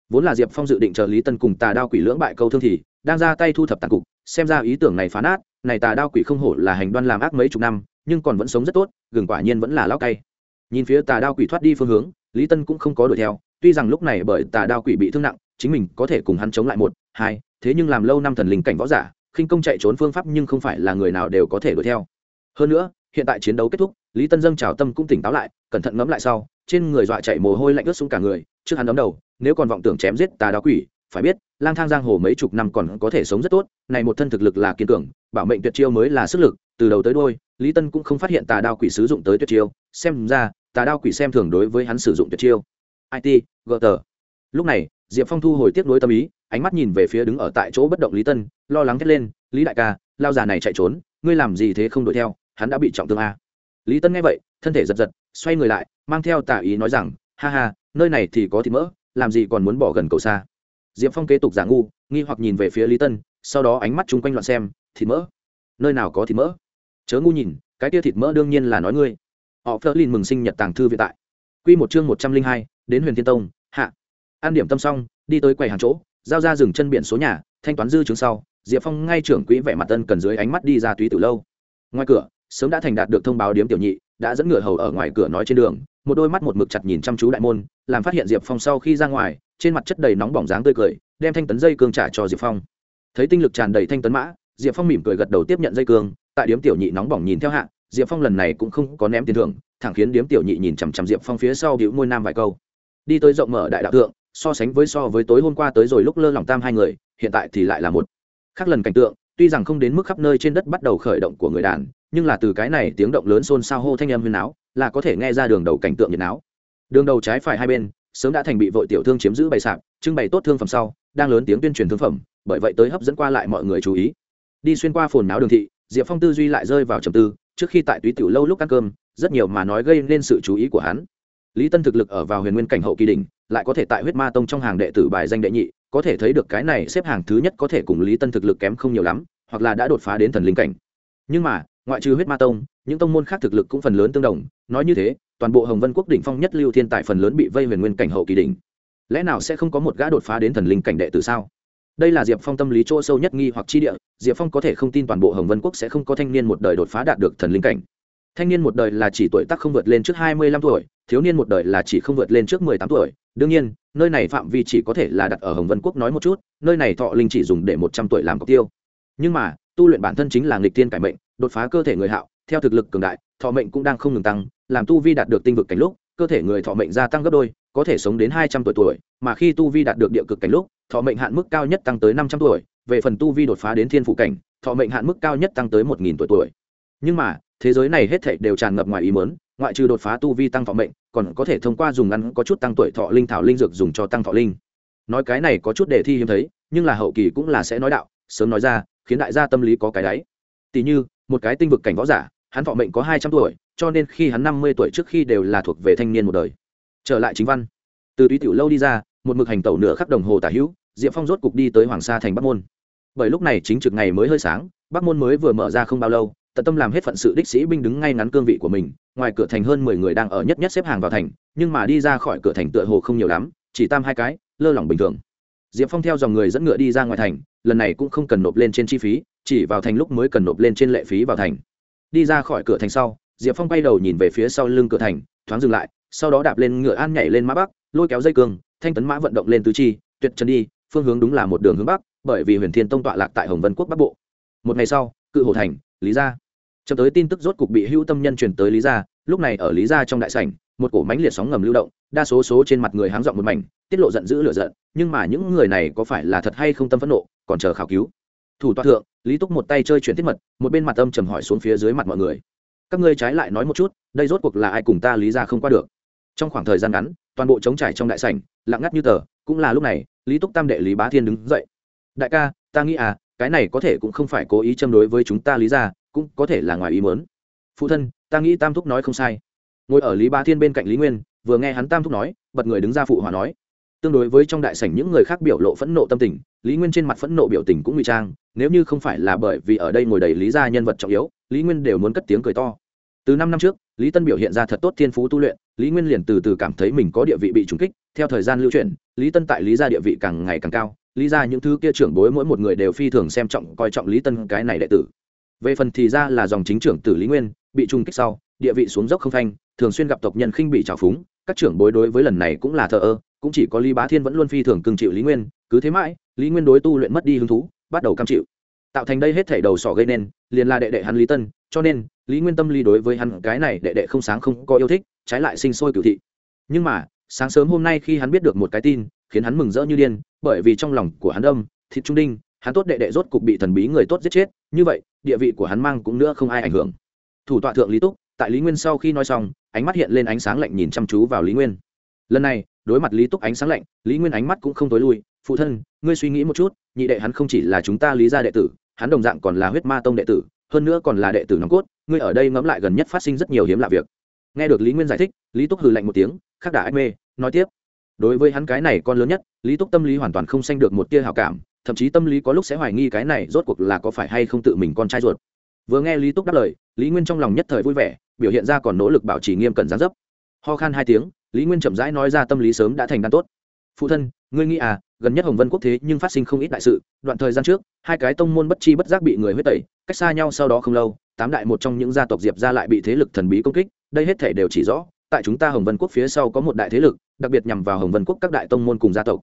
Vốn là diệp phong dự định chờ lý tân cùng tà đao quỷ lưỡng bại câu thương thì, đang ra tay thu thập tàn cục, xem ra ý tưởng này phá nát này tà đao quỷ không hổ là hành đoan làm ác mấy chục năm, nhưng còn vẫn sống rất tốt, gừng quả nhiên vẫn là lao cay. Nhìn phía tà đao quỷ thoát đi phương hướng, lý tân cũng không có đuổi theo, tuy rằng lúc này bởi tà đao quỷ bị thương nặng, chính mình có thể cùng hắn chống lại một, hai, thế nhưng làm lâu năm thần linh cảnh võ giả, khinh công chạy trốn phương pháp nhưng không phải là người nào đều có thể đuổi theo. Hơn nữa, hiện tại chiến đấu kết thúc, lý tân dâng trào tâm cũng tỉnh táo lại, cẩn thận ngẫm lại sau, trên người dọa chạy mồ hôi lạnh ướt xuống cả người, trước hắn đấm đầu, nếu còn vọng tưởng chém giết tà đao quỷ, phải biết lang thang giang hồ mấy chục năm còn có thể sống rất tốt, này một thân thực lực là kiên cường, bảo mệnh tuyệt chiêu mới là sức lực, từ đầu tới đôi lý tân cũng không phát hiện tà đao quỷ sử dụng tới tuyệt chiêu, xem ra, tà đao quỷ xem thường đối với hắn sử dụng tuyệt chiêu. It gờ tờ lúc này, diệp phong thu hồi tiếp nối tâm ý, ánh mắt nhìn về phía đứng ở tại chỗ bất động lý tân, lo lắng thét lên, lý đại ca, lao già này chạy trốn, ngươi làm gì thế không đuổi theo, hắn đã bị trọng thương a. Lý tân nghe vậy, thân thể giật giật, xoay người lại, mang theo tà ý nói rằng, ha ha, nơi này thì có thịt mỡ, làm gì còn muốn bỏ gần cầu xa? Diệp phong kế tục giả ngu, nghi hoặc nhìn về phía lý tân, sau đó ánh mắt chung quanh loạn xem, thịt mỡ? Nơi nào có thịt mỡ? Chớ ngu nhìn, cái tia thịt mỡ đương nhiên là nói ngươi. Họ phớt lên mừng sinh nhật tàng thư viện tại. Q một chương một trăm linh hai, đến huyền thiên tông, hạ. An điểm tâm xong, đi tới quầy hàng chỗ, giao ra rừng chân biển số nhà, thanh toán dư chứng sau, diệp phong ngay trưởng quỹ vẻ mặt tân cần dưới ánh mắt đi ra túy từ lâu. Ngoài cửa, sớm đã thành đạt được thông báo điếm tiểu nhị, đã dẫn ngựa hầu ở ngoài cửa nói trên đường, một đôi mắt một mực chặt nhìn chăm chú đại môn, làm phát hiện diệp phong sau khi ra ngoài trên mặt chất đầy nóng bỏng dáng tươi cười, đem thanh tấn dây cương trả cho diệp phong. Thấy tinh lực tràn đầy thanh tấn mã, diệp phong mỉm cười gật đầu tiếp nhận dây cương, tại điếm tiểu nhị nóng bỏng nhìn theo hạ, diệp phong lần này cũng không có ném tiền thưởng, thẳng khiến điếm tiểu nhị nhìn chằm chằm diệp phong phía sau đĩu ngôi nam vài câu. Đi tới rộng mở đại đạo tượng so sánh với so với tối hôm qua tới rồi lúc lơ lỏng tam hai người, hiện tại thì lại là một. Khác lần cảnh tượng, tuy rằng không đến mức khắp nơi trên đất bắt đầu khởi động của người đàn, nhưng là từ cái này tiếng động lớn xôn xao hô thanh âm huyền áo là có thể nghe ra đường đầu cảnh tượng nhiệt áo đường đầu trái phải hai bên sớm đã thành bị vội tiểu thương chiếm giữ bày sạp, trưng bày tốt thương phẩm sau, đang lớn tiếng tuyên truyền thương phẩm, bởi vậy tới hấp dẫn qua lại mọi người chú ý. Đi xuyên qua phồn náo đường thị, diệp phong tư duy lại rơi vào trầm tư, trước khi tại túy tiểu lâu lúc ăn cơm, rất nhiều mà nói gây nên sự chú ý của hắn. Lý tân thực lực ở vào huyền nguyên cảnh hậu kỳ đình lại có thể tại huyết ma tông trong hàng đệ tử bài danh đệ nhị, có thể thấy được cái này xếp hàng thứ nhất có thể cùng lý tân thực lực kém không nhiều lắm, hoặc là đã đột phá đến thần linh cảnh. Nhưng mà, ngoại trừ huyết ma tông, những tông môn khác thực lực cũng phần lớn tương đồng, nói như thế toàn bộ hồng vân quốc đỉnh phong nhất lưu thiên tài phần lớn bị vây huyền nguyên cảnh hậu kỳ đỉnh. Lẽ nào sẽ không có một gã đột phá đến thần linh cảnh đệ tử sao? Đây là diệp phong tâm lý chỗ sâu nhất nghi hoặc chi địa, diệp phong có thể không tin toàn bộ hồng vân quốc sẽ không có thanh niên một đời đột phá đạt được thần linh cảnh. Thanh niên một đời là chỉ tuổi tác không vượt lên trước hai mươi lăm tuổi, thiếu niên một đời là chỉ không vượt lên trước mười tám tuổi. Đương nhiên, nơi này phạm vi chỉ có thể là đặt ở hồng vân quốc nói một chút, nơi này thọ linh chỉ dùng để một trăm tuổi làm cọc tiêu. Nhưng mà, tu luyện bản thân chính là nghịch tiên cải mệnh, đột phá cơ thể người hạo theo thực lực cường đại, thọ mệnh cũng đang không ngừng tăng, làm tu vi đạt được tinh vực cảnh lúc, cơ thể người thọ mệnh gia tăng gấp đôi, có thể sống đến hai trăm tuổi tuổi, mà khi tu vi đạt được địa cực cảnh lúc, thọ mệnh hạn mức cao nhất tăng tới năm trăm tuổi, về phần tu vi đột phá đến thiên phụ cảnh, thọ mệnh hạn mức cao nhất tăng tới một nghìn tuổi tuổi. Nhưng mà, thế giới này hết thảy đều tràn ngập ngoài ý mớn ngoại trừ đột phá tu vi tăng thọ mệnh, còn có thể thông qua dùng ăn, có chút tăng tuổi thọ linh thảo linh dược dùng cho tăng thọ linh. Nói cái này có chút đề thi hiếm thấy, nhưng là hậu kỳ cũng là sẽ nói đạo, sớm nói ra, khiến đại gia tâm lý có cái đáy. Tỷ như, một cái tinh vực cảnh võ giả hắn thọ mệnh có hai trăm tuổi, cho nên khi hắn năm mươi tuổi trước khi đều là thuộc về thanh niên một đời. Trở lại chính văn. Từ túy tiểu lâu đi ra, một mực hành tẩu nửa khắp đồng hồ tả hữu, diệp phong rốt cục đi tới hoàng sa thành bắc môn. Bởi lúc này chính trực ngày mới hơi sáng, bắc môn mới vừa mở ra không bao lâu, tận tâm làm hết phận sự đích sĩ binh đứng ngay ngắn cương vị của mình, ngoài cửa thành hơn mười người đang ở nhất nhất xếp hàng vào thành, nhưng mà đi ra khỏi cửa thành tựa hồ không nhiều lắm, chỉ tam hai cái, lơ lỏng bình thường. Diệp phong theo dòng người dẫn ngựa đi ra ngoài thành, lần này cũng không cần nộp lên trên chi phí, chỉ vào thành lúc mới cần nộp lên trên lệ phí vào thành đi ra khỏi cửa thành sau, diệp phong bay đầu nhìn về phía sau lưng cửa thành, thoáng dừng lại, sau đó đạp lên ngựa an nhảy lên mã bắc, lôi kéo dây cương, thanh tấn mã vận động lên tứ chi, tuyệt chân đi, phương hướng đúng là một đường hướng bắc, bởi vì huyền thiên tông tọa lạc tại hồng vân quốc bắc bộ. Một ngày sau, cự hồ thành, lý gia. Chậm tới tin tức rốt cục bị hữu tâm nhân truyền tới lý gia, lúc này ở lý gia trong đại sảnh, một cổ mánh liệt sóng ngầm lưu động, đa số số trên mặt người háng dọn một mảnh, tiết lộ giận dữ lửa giận, nhưng mà những người này có phải là thật hay không tâm phẫn nộ, còn chờ khảo cứu thủ tọa thượng, lý túc một tay chơi chuyển tiết mật, một bên mặt âm trầm hỏi xuống phía dưới mặt mọi người. Các ngươi trái lại nói một chút, đây rốt cuộc là ai cùng ta lý ra không qua được? Trong khoảng thời gian ngắn, toàn bộ trống trải trong đại sảnh, lặng ngắt như tờ, cũng là lúc này, lý túc tam đệ lý bá thiên đứng dậy. Đại ca, ta nghĩ à cái này có thể cũng không phải cố ý châm đối với chúng ta lý ra, cũng có thể là ngoài ý mớn phụ thân, ta nghĩ tam thúc nói không sai. Ngồi ở lý bá thiên bên cạnh lý nguyên, vừa nghe hắn tam thúc nói, bật người đứng ra phụ hòa nói tương đối với trong đại sảnh những người khác biểu lộ phẫn nộ tâm tình, lý nguyên trên mặt phẫn nộ biểu tình cũng ngụy trang, nếu như không phải là bởi vì ở đây ngồi đầy lý gia nhân vật trọng yếu, lý nguyên đều muốn cất tiếng cười to. Từ năm năm trước, lý tân biểu hiện ra thật tốt thiên phú tu luyện, lý nguyên liền từ từ cảm thấy mình có địa vị bị trúng kích, theo thời gian lưu chuyển, lý tân tại lý gia địa vị càng ngày càng cao, lý ra những thứ kia trưởng bối mỗi một người đều phi thường xem trọng, coi trọng lý tân cái này đệ tử. Về phần thì ra là dòng chính trưởng tử lý nguyên, bị trung kích sau, địa vị xuống dốc không phanh, thường xuyên gặp tộc nhân khinh bị trào phúng, các trưởng bối đối với lần này cũng là thờ ơ cũng chỉ có lý bá thiên vẫn luôn phi thường cưng chịu lý nguyên, cứ thế mãi, lý nguyên đối tu luyện mất đi hứng thú, bắt đầu cam chịu. Tạo thành đây hết thảy đầu sỏ gây nên, liền là đệ đệ hắn lý tân, cho nên, lý nguyên tâm lý đối với hắn cái này đệ đệ không sáng không có yêu thích, trái lại sinh sôi cửu thị. Nhưng mà, sáng sớm hôm nay khi hắn biết được một cái tin, khiến hắn mừng rỡ như điên, bởi vì trong lòng của hắn âm, thịt trung đinh, hắn tốt đệ đệ rốt cục bị thần bí người tốt giết chết, như vậy, địa vị của hắn mang cũng nữa không ai ảnh hưởng. Thủ tọa thượng lý túc, tại lý nguyên sau khi nói xong, ánh mắt hiện lên ánh sáng lạnh nhìn chăm chú vào lý nguyên. Lần này đối mặt lý túc ánh sáng lạnh, lý nguyên ánh mắt cũng không tối lui. Phụ thân, ngươi suy nghĩ một chút, nhị đệ hắn không chỉ là chúng ta lý gia đệ tử, hắn đồng dạng còn là huyết ma tông đệ tử, hơn nữa còn là đệ tử nòng cốt, ngươi ở đây ngẫm lại gần nhất phát sinh rất nhiều hiếm lạ việc. Nghe được lý nguyên giải thích, lý túc hừ lạnh một tiếng, khắc đả ách mê, nói tiếp. Đối với hắn cái này con lớn nhất, lý túc tâm lý hoàn toàn không sanh được một tia hào cảm, thậm chí tâm lý có lúc sẽ hoài nghi cái này rốt cuộc là có phải hay không tự mình con trai ruột. Vừa nghe lý túc đáp lời, lý nguyên trong lòng nhất thời vui vẻ, biểu hiện ra còn nỗ lực bảo trì nghiêm cẩn gián dấp ho khan hai tiếng, lý nguyên chậm rãi nói ra tâm lý sớm đã thành đan tốt. Phụ thân, ngươi nghĩ à gần nhất hồng vân quốc thế nhưng phát sinh không ít đại sự, đoạn thời gian trước, hai cái tông môn bất chi bất giác bị người huyết tẩy, cách xa nhau sau đó không lâu, tám đại một trong những gia tộc diệp ra lại bị thế lực thần bí công kích, đây hết thể đều chỉ rõ, tại chúng ta hồng vân quốc phía sau có một đại thế lực, đặc biệt nhằm vào hồng vân quốc các đại tông môn cùng gia tộc.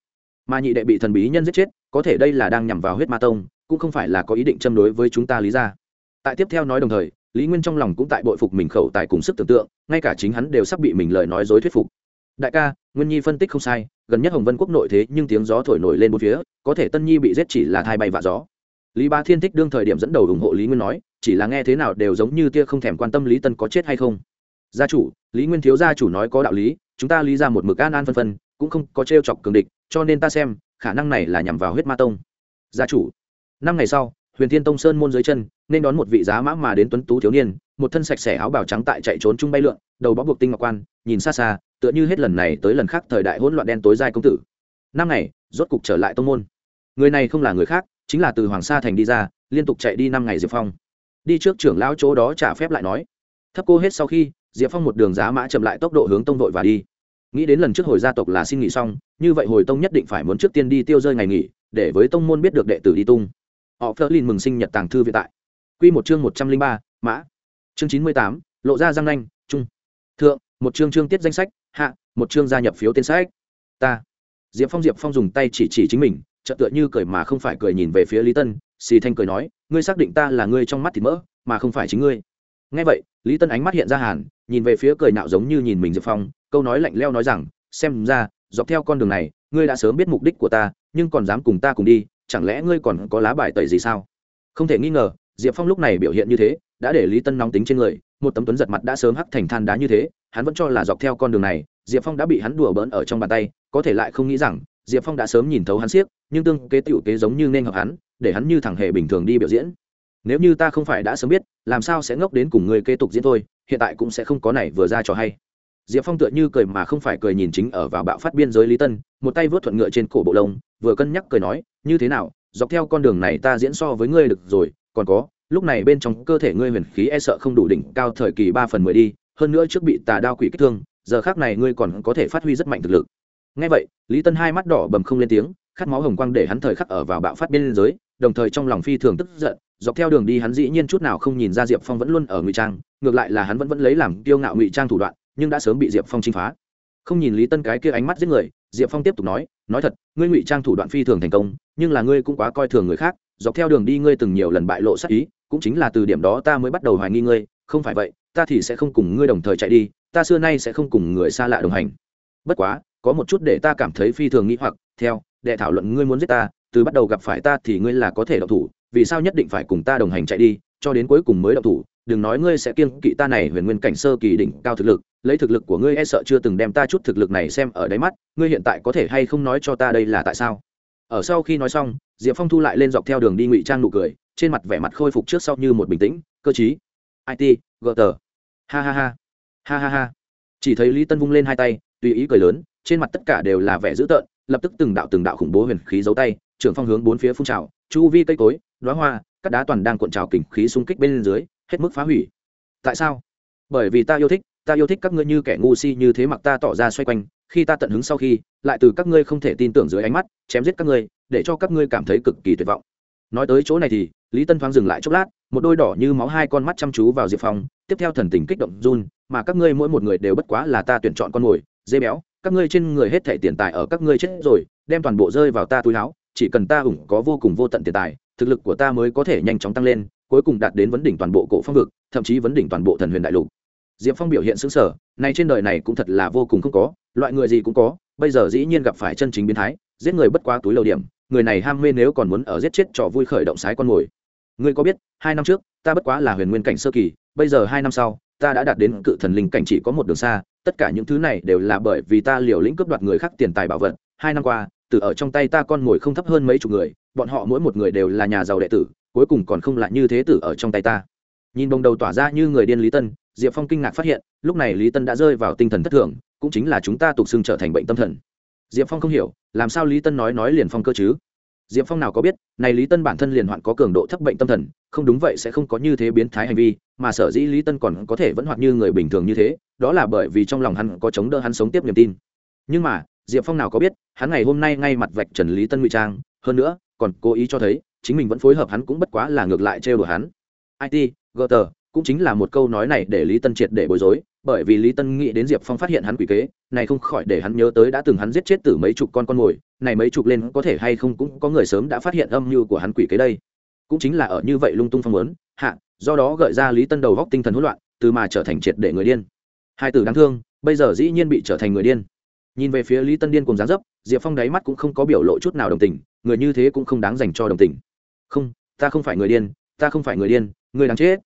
Mà nhị đệ bị thần bí nhân giết chết, có thể đây là đang nhằm vào huyết ma tông, cũng không phải là có ý định châm đối với chúng ta lý ra tại tiếp theo nói đồng thời lý nguyên trong lòng cũng tại bội phục mình khẩu tài cùng sức tưởng tượng, ngay cả chính hắn đều sắp bị mình lời nói dối thuyết phục. Đại ca, nguyên nhi phân tích không sai, gần nhất hồng vân quốc nội thế nhưng tiếng gió thổi nổi lên một phía, có thể tân nhi bị giết chỉ là thai bay vạ gió. Lý ba thiên thích đương thời điểm dẫn đầu ủng hộ lý nguyên nói, chỉ là nghe thế nào đều giống như tia không thèm quan tâm lý tân có chết hay không. Gia chủ, lý nguyên thiếu gia chủ nói có đạo lý, chúng ta lý ra một mực an an phân phân, cũng không có t r e o chọc cường địch, cho nên ta xem, khả năng này là nhằm vào huyết ma tông. Gia chủ, năm ngày sau huyền thiên tông sơn môn dưới chân, nên đón một vị giá mã mà đến tuấn tú thiếu niên, một thân sạch sẽ áo bào trắng tại chạy trốn chung bay lượn, đầu bóc buộc tinh ngọc quan, nhìn xa xa, tựa như hết lần này tới lần khác thời đại hỗn loạn đen tối dài công tử. Năm ngày, rốt cục trở lại tông môn. Người này không là người khác, chính là từ hoàng sa thành đi ra, liên tục chạy đi năm ngày diệp phong. Đi trước trưởng lão chỗ đó trả phép lại nói. Thấp cô hết sau khi, diệp phong một đường giá mã chậm lại tốc độ hướng tông đội và đi. Nghĩ đến lần trước hồi gia tộc là xin nghỉ xong, như vậy hồi tông nhất định phải muốn trước tiên đi tiêu rơi ngày nghỉ, để với tông môn biết được đệ tử đi tung họ phớt lên mừng sinh nhật tàng thư viện tại. Quy một chương một trăm linh ba, mã. Chương chín mươi tám, lộ ra răng nanh trung thượng, một chương chương tiết danh sách, hạ, một chương gia nhập phiếu tên sách. Ta. Diệp phong diệp phong dùng tay chỉ chỉ chính mình, chợt tựa như cười mà không phải cười nhìn về phía lý tân. Xì thanh cười nói, ngươi xác định ta là ngươi trong mắt thì mỡ, mà không phải chính ngươi. Ngay vậy, lý tân ánh mắt hiện ra hàn, nhìn về phía cười nạo giống như nhìn mình diệp phong, câu nói lạnh leo nói rằng, xem ra, dọc theo con đường này, ngươi đã sớm biết mục đích của ta, nhưng còn dám cùng ta cùng đi chẳng lẽ ngươi còn có lá bài tẩy gì sao? Không thể nghi ngờ, diệp phong lúc này biểu hiện như thế, đã để lý tân nóng tính trên người, một tấm tuấn giật mặt đã sớm hắc thành than đá như thế, hắn vẫn cho là dọc theo con đường này, diệp phong đã bị hắn đùa bỡn ở trong bàn tay, có thể lại không nghĩ rằng, diệp phong đã sớm nhìn thấu hắn siếc, nhưng tương kế tựu kế giống như nên hợp hắn, để hắn như thằng hề bình thường đi biểu diễn. Nếu như ta không phải đã sớm biết, làm sao sẽ ngốc đến cùng người kế tục diễn thôi, hiện tại cũng sẽ không có này vừa ra trò hay diệp phong tựa như cười mà không phải cười nhìn chính ở vào bạo phát biên giới lý tân, một tay vớt thuận ngựa trên cổ bộ lông, vừa cân nhắc cười nói, như thế nào, dọc theo con đường này ta diễn so với ngươi được rồi, còn có, lúc này bên trong cơ thể ngươi huyền khí e sợ không đủ đỉnh cao thời kỳ ba phần mười đi, hơn nữa trước bị tà đao quỷ kích thương, giờ khác này ngươi còn có thể phát huy rất mạnh thực lực. Ngay vậy, lý tân hai mắt đỏ bầm không lên tiếng, khát máu hồng quang để hắn thời khắc ở vào bạo phát biên giới, đồng thời trong lòng phi thường tức giận, dọc theo đường đi hắn dĩ nhiên chút nào không nhìn ra diệp phong vẫn luôn ở ngụy trang, ngược lại là hắn vẫn vẫn lấy làm kiêu ngạo ngụy trang thủ đoạn nhưng đã sớm bị diệp phong chinh phá. Không nhìn lý tân cái kia ánh mắt giết người, diệp phong tiếp tục nói nói thật, ngươi ngụy trang thủ đoạn phi thường thành công, nhưng là ngươi cũng quá coi thường người khác, dọc theo đường đi ngươi từng nhiều lần bại lộ sắc ý, cũng chính là từ điểm đó ta mới bắt đầu hoài nghi ngươi, không phải vậy, ta thì sẽ không cùng ngươi đồng thời chạy đi, ta xưa nay sẽ không cùng người xa lạ đồng hành. Bất quá, có một chút để ta cảm thấy phi thường nghĩ hoặc, theo đệ thảo luận ngươi muốn giết ta, từ bắt đầu gặp phải ta thì ngươi là có thể động thủ, vì sao nhất định phải cùng ta đồng hành chạy đi, cho đến cuối cùng mới động thủ đừng nói ngươi sẽ kiêng kỵ ta này huyền nguyên cảnh sơ kỳ đỉnh cao thực lực, lấy thực lực của ngươi e sợ chưa từng đem ta chút thực lực này xem ở đáy mắt, ngươi hiện tại có thể hay không nói cho ta đây là tại sao? Ở sau khi nói xong, diệp phong thu lại lên dọc theo đường đi ngụy trang nụ cười, trên mặt vẻ mặt khôi phục trước sau như một bình tĩnh, cơ chí it gờ tờ. Ha ha ha. Ha ha ha. Chỉ thấy lý tân vung lên hai tay, tùy ý cười lớn, trên mặt tất cả đều là vẻ dữ tợn, lập tức từng đạo từng đạo khủng bố huyền khí giấu tay, trưởng phong hướng bốn phía phun trào, chu vi cây cối đoá hoa các đá toàn đang cuộn trào kình khí xung kích bên dưới hết mức phá hủy. Tại sao? Bởi vì ta yêu thích, ta yêu thích các ngươi như kẻ ngu si như thế mặc ta tỏ ra xoay quanh, khi ta tận hứng sau khi, lại từ các ngươi không thể tin tưởng dưới ánh mắt, chém giết các ngươi, để cho các ngươi cảm thấy cực kỳ tuyệt vọng. Nói tới chỗ này thì, lý tân thoáng dừng lại chốc lát, một đôi đỏ như máu hai con mắt chăm chú vào diệp phong, tiếp theo thần tình kích động run, mà các ngươi mỗi một người đều bất quá là ta tuyển chọn con mồi, dê béo, các ngươi trên người hết thẻ tiền tài ở các ngươi chết rồi, đem toàn bộ rơi vào ta túi áo, chỉ cần ta ủng có vô cùng vô tận tiền tài, thực lực của ta mới có thể nhanh chóng tăng lên cuối cùng đạt đến vấn đỉnh toàn bộ cổ phong vực, thậm chí vấn đỉnh toàn bộ thần huyền đại lục. Diệp phong biểu hiện xứng sở này trên đời này cũng thật là vô cùng không có, loại người gì cũng có, bây giờ dĩ nhiên gặp phải chân chính biến thái, giết người bất quá túi lầu điểm, người này ham mê nếu còn muốn ở giết chết trò vui khởi động sái con mồi. Ngươi có biết, hai năm trước, ta bất quá là huyền nguyên cảnh sơ kỳ, bây giờ hai năm sau, ta đã đạt đến cự thần linh cảnh chỉ có một đường xa, tất cả những thứ này đều là bởi vì ta liều lĩnh cướp đoạt người khác tiền tài bảo vật. Hai năm qua, từ ở trong tay ta con mồi không thấp hơn mấy chục người, bọn họ mỗi một người đều là nhà giàu đệ tử cuối cùng còn không lại như thế tử ở trong tay ta. Nhìn bồng đầu tỏa ra như người điên lý tân, diệp phong kinh ngạc phát hiện, lúc này lý tân đã rơi vào tinh thần thất thường, cũng chính là chúng ta tục xưng trở thành bệnh tâm thần. Diệp phong không hiểu, làm sao lý tân nói nói liền phong cơ chứ? Diệp phong nào có biết, này lý tân bản thân liền hoạn có cường độ thấp bệnh tâm thần, không đúng vậy sẽ không có như thế biến thái hành vi, mà sở dĩ lý tân còn có thể vẫn hoạt như người bình thường như thế, đó là bởi vì trong lòng hắn có chống đỡ hắn sống tiếp niềm tin. Nhưng mà, diệp phong nào có biết, hắn ngày hôm nay ngay mặt vạch trần lý tân ngụy trang, hơn nữa, còn cố ý cho thấy chính mình vẫn phối hợp hắn cũng bất quá là ngược lại trêu đùa hắn. It gờ cũng chính là một câu nói này để lý tân triệt để bối rối, bởi vì lý tân nghĩ đến diệp phong phát hiện hắn quỷ kế, này không khỏi để hắn nhớ tới đã từng hắn giết chết từ mấy chục con con mồi, này mấy chục lên có thể hay không cũng có người sớm đã phát hiện âm mưu của hắn quỷ kế đây. Cũng chính là ở như vậy lung tung phong muốn hạ, do đó gợi ra lý tân đầu góc tinh thần hỗn loạn, từ mà trở thành triệt để người điên. Hai từ đáng thương, bây giờ dĩ nhiên bị trở thành người điên. Nhìn về phía lý tân điên cùng dáng dấp, diệp phong đáy mắt cũng không có biểu lộ chút nào đồng tình, người như thế cũng không đáng dành cho đồng tình không, ta không phải người điên, ta không phải người điên, người đáng chết.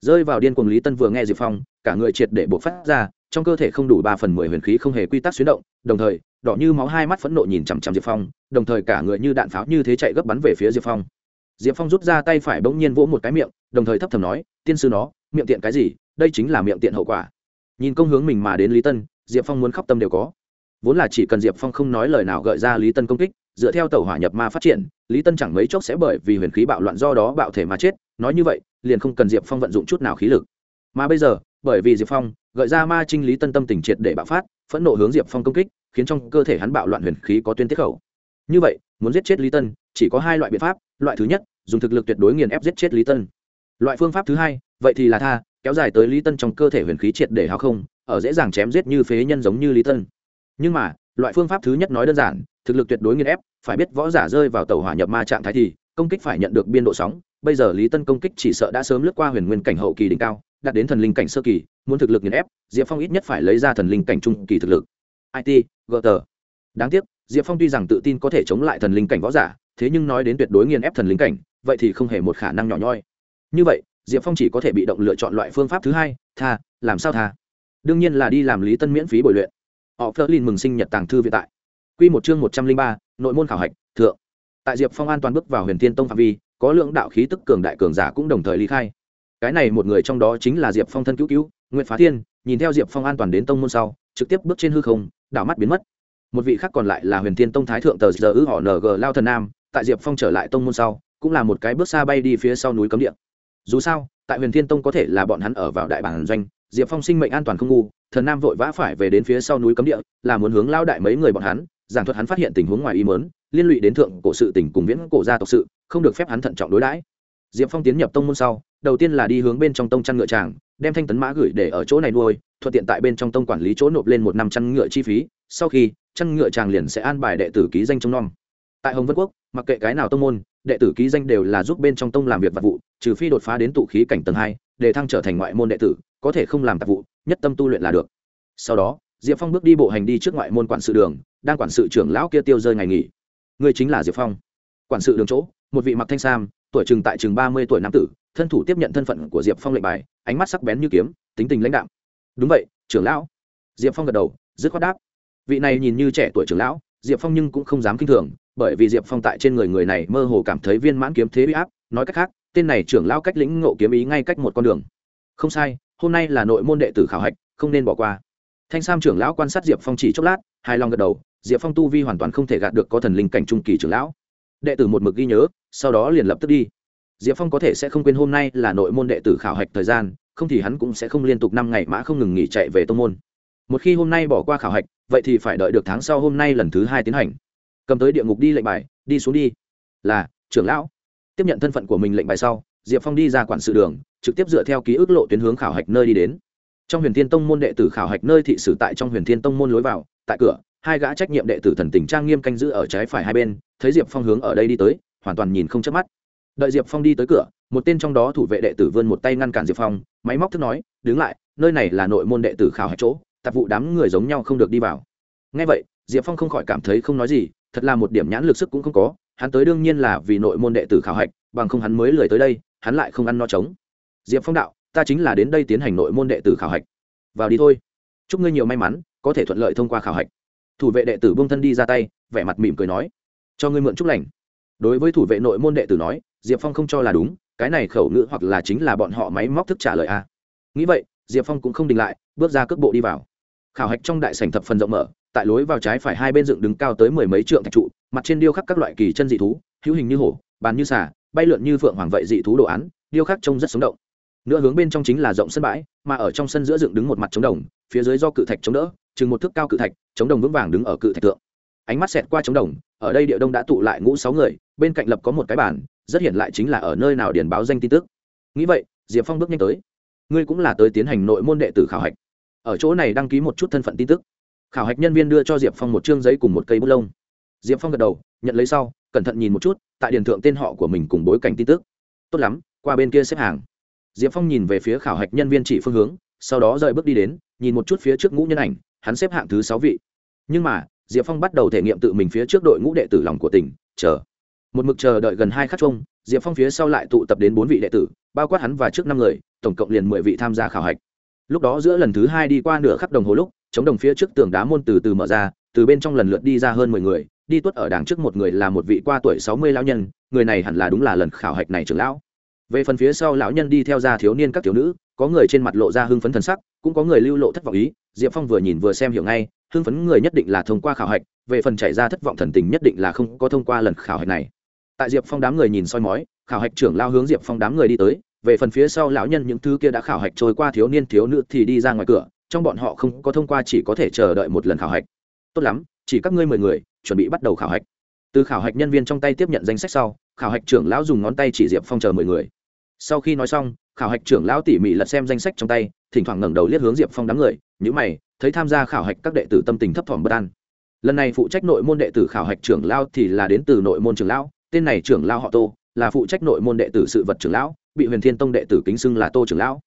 Rơi vào điên cuồng lý tân vừa nghe diệp phong, cả người triệt để bộc phát ra, trong cơ thể không đủ ba phần mười huyền khí không hề quy tắc xuyến động, đồng thời, đỏ như máu hai mắt phẫn nộ nhìn chằm chằm diệp phong, đồng thời cả người như đạn pháo như thế chạy gấp bắn về phía diệp phong. Diệp phong rút ra tay phải bỗng nhiên vỗ một cái miệng, đồng thời thấp thầm nói, tiên sư nó, miệng tiện cái gì? Đây chính là miệng tiện hậu quả. Nhìn công hướng mình mà đến lý tân, diệp phong muốn khóc tâm đều có. Vốn là chỉ cần diệp phong không nói lời nào gợi ra lý tân công kích dựa theo tàu hỏa nhập ma phát triển, lý tân chẳng mấy chốc sẽ bởi vì huyền khí bạo loạn do đó bạo thể mà chết, nói như vậy, liền không cần diệp phong vận dụng chút nào khí lực. Mà bây giờ, bởi vì diệp phong gợi ra ma trinh lý tân tâm tình triệt để bạo phát, phẫn nộ hướng diệp phong công kích, khiến trong cơ thể hắn bạo loạn huyền khí có tuyên tiết khẩu. Như vậy, muốn giết chết lý tân, chỉ có hai loại biện pháp, loại thứ nhất, dùng thực lực tuyệt đối nghiền ép giết chết lý tân. Loại phương pháp thứ hai, vậy thì là tha, kéo dài tới lý tân trong cơ thể huyền khí triệt để hao không, ở dễ dàng chém giết như phế nhân giống như lý tân. Nhưng mà, loại phương pháp thứ nhất nói đơn giản thực lực tuyệt đối nghiền ép, phải biết võ giả rơi vào tàu hỏa nhập ma trạng thái thì, công kích phải nhận được biên độ sóng. Bây giờ lý tân công kích chỉ sợ đã sớm lướt qua huyền nguyên cảnh hậu kỳ đỉnh cao, đạt đến thần linh cảnh sơ kỳ, muốn thực lực nghiền ép, diệp phong ít nhất phải lấy ra thần linh cảnh trung kỳ thực lực. It gt đáng tiếc, diệp phong tuy rằng tự tin có thể chống lại thần linh cảnh võ giả, thế nhưng nói đến tuyệt đối nghiền ép thần linh cảnh, vậy thì không hề một khả năng nhỏ nhoi. Như vậy, diệp phong chỉ có thể bị động lựa chọn loại phương pháp thứ hai, tha, làm sao tha? Đương nhiên là đi làm lý tân miễn phí bồi luyện. Họ phớt lên mừng sinh nhật tàng thư viện tại. Quy một chương một trăm linh ba, nội môn khảo hạch, thượng. Tại diệp phong an toàn bước vào huyền thiên tông phạm vi, có lượng đạo khí tức cường đại cường giả cũng đồng thời ly khai. Cái này một người trong đó chính là diệp phong thân cứu cứu, Nguyệt phá thiên, nhìn theo diệp phong an toàn đến tông môn sau, trực tiếp bước trên hư không, đảo mắt biến mất. Một vị khác còn lại là huyền thiên tông thái thượng tờ giờ ư họ ng lao thần nam, tại diệp phong trở lại tông môn sau, cũng là một cái bước xa bay đi phía sau núi cấm địa. Dù sao, tại huyền thiên tông có thể là bọn hắn ở vào đại bản doanh, diệp phong sinh mệnh an toàn không ngu, thần nam vội vã phải về đến phía sau núi cấm địa, là muốn hướng lao đại mấy người bọn hắn giảng thuật hắn phát hiện tình huống ngoài ý mớn liên lụy đến thượng cổ sự tình cùng viễn cổ gia tộc sự, không được phép hắn thận trọng đối đãi. Diệp phong tiến nhập tông môn sau, đầu tiên là đi hướng bên trong tông chăn ngựa tràng, đem thanh tấn mã gửi để ở chỗ này nuôi, thuận tiện tại bên trong tông quản lý chỗ nộp lên một năm chăn ngựa chi phí, sau khi, chăn ngựa tràng liền sẽ an bài đệ tử ký danh trong nom. Tại hồng vân quốc, mặc kệ cái nào tông môn, đệ tử ký danh đều là giúp bên trong tông làm việc vật vụ, trừ phi đột phá đến tụ khí cảnh tầng hai, để thăng trở thành ngoại môn đệ tử, có thể không làm tạp vụ, nhất tâm tu luyện là được. Sau đó, diệp phong bước đi bộ hành đi trước ngoại môn quản sự đường đang quản sự trưởng lão kia tiêu rơi ngày nghỉ. Người chính là diệp phong. Quản sự đường chỗ, một vị mặc thanh sam, tuổi chừng tại chừng ba mươi tuổi nam tử, thân thủ tiếp nhận thân phận của diệp phong lệnh bài, ánh mắt sắc bén như kiếm, tính tình lãnh đạm. đúng vậy, trưởng lão. Diệp phong gật đầu, dứt khoát đáp. Vị này nhìn như trẻ tuổi trưởng lão, diệp phong nhưng cũng không dám k i n h thường, bởi vì diệp phong tại trên người người này mơ hồ cảm thấy viên mãn kiếm thế bị áp, nói cách khác, tên này trưởng lão cách lĩnh ngộ kiếm ý ngay cách một con đường. Không sai, hôm nay là nội môn đệ tử khảo hạch, không nên bỏ qua. Thanh sam trưởng lão quan sát diệp phong chỉ chốc lát hai lòng gật đầu diệp phong tu vi hoàn toàn không thể gạt được có thần linh cảnh trung kỳ trưởng lão. Đệ tử một mực ghi nhớ, sau đó liền lập tức đi. Diệp phong có thể sẽ không quên hôm nay là nội môn đệ tử khảo hạch thời gian, không thì hắn cũng sẽ không liên tục năm ngày mã không ngừng nghỉ chạy về tô n g môn. Một khi hôm nay bỏ qua khảo hạch, vậy thì phải đợi được tháng sau hôm nay lần thứ hai tiến hành. Cầm tới địa ngục đi lệnh bài, đi xuống đi. Là, trưởng lão. Tiếp nhận thân phận của mình lệnh bài sau, diệp phong đi ra quản sự đường, trực tiếp dựa theo ký ức lộ tuyến hướng khảo hạch nơi đi đến. Trong huyền thiên tông môn đệ tử khảo hạch nơi thị sử tại trong huyền thiên tông môn lối vào, tại cửa hai gã trách nhiệm đệ tử thần tình trang nghiêm canh giữ ở trái phải hai bên, thấy diệp phong hướng ở đây đi tới, hoàn toàn nhìn không chớp mắt. Đợi diệp phong đi tới cửa, một tên trong đó thủ vệ đệ tử vươn một tay ngăn cản diệp phong, máy móc thức nói, đứng lại, nơi này là nội môn đệ tử khảo hạch chỗ, tạp vụ đám người giống nhau không được đi vào. Ngay vậy, diệp phong không khỏi cảm thấy không nói gì, thật là một điểm nhãn lực sức cũng không có, hắn tới đương nhiên là vì nội môn đệ tử khảo hạch, bằng không hắn mới lười tới đây, hắn lại không ăn no trống. Diệp phong đạo, ta chính là đến đây tiến hành nội môn đệ tử khảo hạch. Vào đi thôi. Chúc ngươi nhiều may mắn, có thể thuận lợi thông qua khảo hạch thủ vệ đệ tử bông thân đi ra tay, vẻ mặt mỉm cười nói, cho ngươi mượn chúc lành. Đối với thủ vệ nội môn đệ tử nói, diệp phong không cho là đúng, cái này khẩu ngữ hoặc là chính là bọn họ máy móc thức trả lời a à. nghĩ vậy, diệp phong cũng không đình lại, bước ra cước bộ đi vào. Khảo hạch trong đại sảnh thập phần rộng mở, tại lối vào trái phải hai bên dựng đứng cao tới mười mấy trượng thạch trụ, mặt trên điêu khắc các loại kỳ chân dị thú, hữu hình như hổ, bàn như xà, bay lượn như phượng hoàng vậy dị thú đồ án, điêu khắc trông rất sống động. Nửa hướng bên trong chính là rộng sân bãi, mà ở trong sân giữa dựng đứng một mặt trống đồng, phía dưới do cự thạch chống đỡ chừng một thước cao cự thạch, chống đồng vững vàng đứng ở cự thạch tượng ánh mắt xẹt qua chống đồng, ở đây địa đông đã tụ lại ngũ sáu người, bên cạnh lập có một cái bàn, rất hiện lại chính là ở nơi nào điền báo danh tin tức. Nghĩ vậy, diệp phong bước nhanh tới. Ngươi cũng là tới tiến hành nội môn đệ tử khảo hạch. Ở chỗ này đăng ký một chút thân phận tin tức. Khảo hạch nhân viên đưa cho diệp phong một chương giấy cùng một cây bút lông. Diệp phong gật đầu, nhận lấy sau, cẩn thận nhìn một chút, tại điền thượng tên họ của mình cùng bối cảnh tin tức. Tốt lắm, qua bên kia xếp hàng. Diệp phong nhìn về phía khảo hạch nhân viên chỉ phương hướng, sau đó rời bước đi đến, nhìn một chút phía trước ngũ nhân ảnh hắn xếp hạng thứ sáu vị. Nhưng mà, diệp phong bắt đầu thể nghiệm tự mình phía trước đội ngũ đệ tử lòng của tỉnh chờ. Một mực chờ đợi gần hai khắc chung, diệp phong phía sau lại tụ tập đến bốn vị đệ tử, bao quát hắn và trước năm người, tổng cộng liền mười vị tham gia khảo hạch. Lúc đó giữa lần thứ hai đi qua nửa khắc đồng hồ lúc, chống đồng phía trước tường đá môn từ từ mở ra, từ bên trong lần lượt đi ra hơn mười người, đi tuất ở đằng trước một người là một vị qua tuổi sáu mươi lão nhân, người này hẳn là đúng là lần khảo hạch này trưởng lão. Về phần phía sau lão nhân đi theo ra thiếu niên các thiếu nữ, có người trên mặt lộ ra hưng phấn thần sắc, cũng có người lưu lộ thất vọng ý diệp phong vừa nhìn vừa xem hiểu ngay, hưng phấn người nhất định là thông qua khảo hạch, về phần chạy ra thất vọng thần tình nhất định là không có thông qua lần khảo hạch này. Tại diệp phong đám người nhìn soi mói, khảo hạch trưởng lao hướng diệp phong đám người đi tới, về phần phía sau lão nhân những thứ kia đã khảo hạch trôi qua thiếu niên thiếu nữ thì đi ra ngoài cửa, trong bọn họ không có thông qua chỉ có thể chờ đợi một lần khảo hạch. Tốt lắm, chỉ các ngươi mười người, chuẩn bị bắt đầu khảo hạch. Từ khảo hạch nhân viên trong tay tiếp nhận danh sách sau, khảo hạch trưởng lão dùng ngón tay chỉ diệp phong chờ mười người sau khi nói xong, khảo hạch trưởng lão tỉ mỉ lật xem danh sách trong tay, thỉnh thoảng ngẩng đầu liếc hướng diệp phong đám người nhữ mày, thấy tham gia khảo hạch các đệ tử tâm tình thấp thỏm bất an. Lần này phụ trách nội môn đệ tử khảo hạch trưởng lão thì là đến từ nội môn trưởng lão, tên này trưởng lão họ tô, là phụ trách nội môn đệ tử sự vật trưởng lão, bị huyền thiên tông đệ tử kính xưng là tô trưởng lão.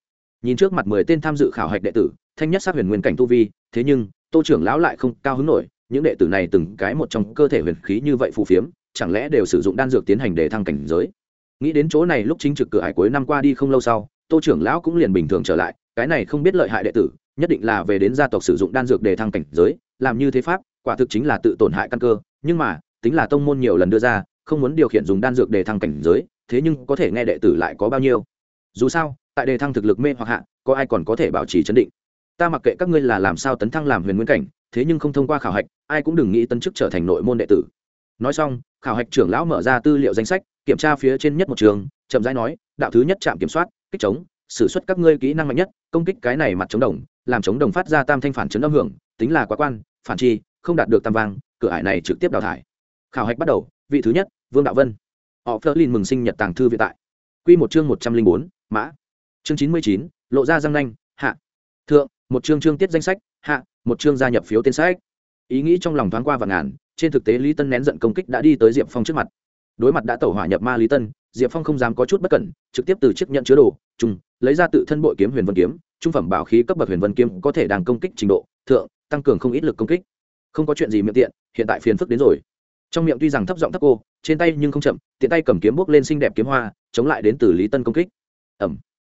Nhìn trước mặt mười tên tham dự khảo hạch đệ tử, thanh nhất sát huyền nguyên cảnh tu vi, thế nhưng, tô trưởng lão lại không cao hứng nổi, những đệ tử này từng cái một trong cơ thể huyền khí như vậy phù phiếm, chẳng lẽ đều sử dụng đan dược tiến hành để thăng cảnh giới? Nghĩ đến chỗ này lúc chính trực cửa hải cuối năm qua đi không lâu sau, tô trưởng lão cũng liền bình thường trở lại, cái này không biết lợi hại đệ tử, nhất định là về đến gia tộc sử dụng đan dược để thăng cảnh giới, làm như thế pháp, quả thực chính là tự tổn hại căn cơ, nhưng mà, tính là tông môn nhiều lần đưa ra, không muốn điều khiển dùng đan dược để thăng cảnh giới, thế nhưng có thể nghe đệ tử lại có bao nhiêu. Dù sao, tại đề thăng thực lực mê hoặc hạ, có ai còn có thể bảo trì chấn định. Ta mặc kệ các ngươi là làm sao tấn thăng làm huyền nguyên cảnh, thế nhưng không thông qua khảo hạch, ai cũng đừng nghĩ tân chức trở thành nội môn đệ tử. Nói xong, khảo hạch trưởng lão mở ra tư liệu danh sách kiểm tra phía trên nhất một trường, chậm rãi nói, đạo thứ nhất trạm kiểm soát, kích chống, sử xuất các ngươi kỹ năng mạnh nhất, công kích cái này mặt chống đồng, làm chống đồng phát ra tam thanh phản chấn âm hưởng, tính là quá quan, phản chi, không đạt được tam vang, cửa ải này trực tiếp đào thải. Khảo hạch bắt đầu, vị thứ nhất, vương đạo vân. Họ phơ linh mừng sinh nhật tàng thư viện tại. Q một chương một trăm linh bốn, mã. Chương chín mươi chín, lộ ra răng nanh, hạ. Thượng, một chương chương tiết danh sách, hạ, một chương gia nhập phiếu tên sách. Ý nghĩ trong lòng thoáng qua và ngàn, trên thực tế lý tân nén giận công kích đã đi tới diệp phong trước mặt đối mặt đã tẩu hỏa nhập ma lý tân, diệp phong không dám có chút bất cẩn, trực tiếp từ chiếc nhận chứa đồ trung lấy ra tự thân bội kiếm huyền vân kiếm, trung phẩm bảo khí cấp bậc huyền vân kiếm có thể đàng công kích trình độ, thượng, tăng cường không ít lực công kích. Không có chuyện gì miệng tiện, hiện tại phiền phức đến rồi. Trong miệng tuy rằng thấp giọng thấp cô, trên tay nhưng không chậm, tiện tay cầm kiếm bốc lên xinh đẹp kiếm hoa, chống lại đến từ lý tân công kích. Ẩm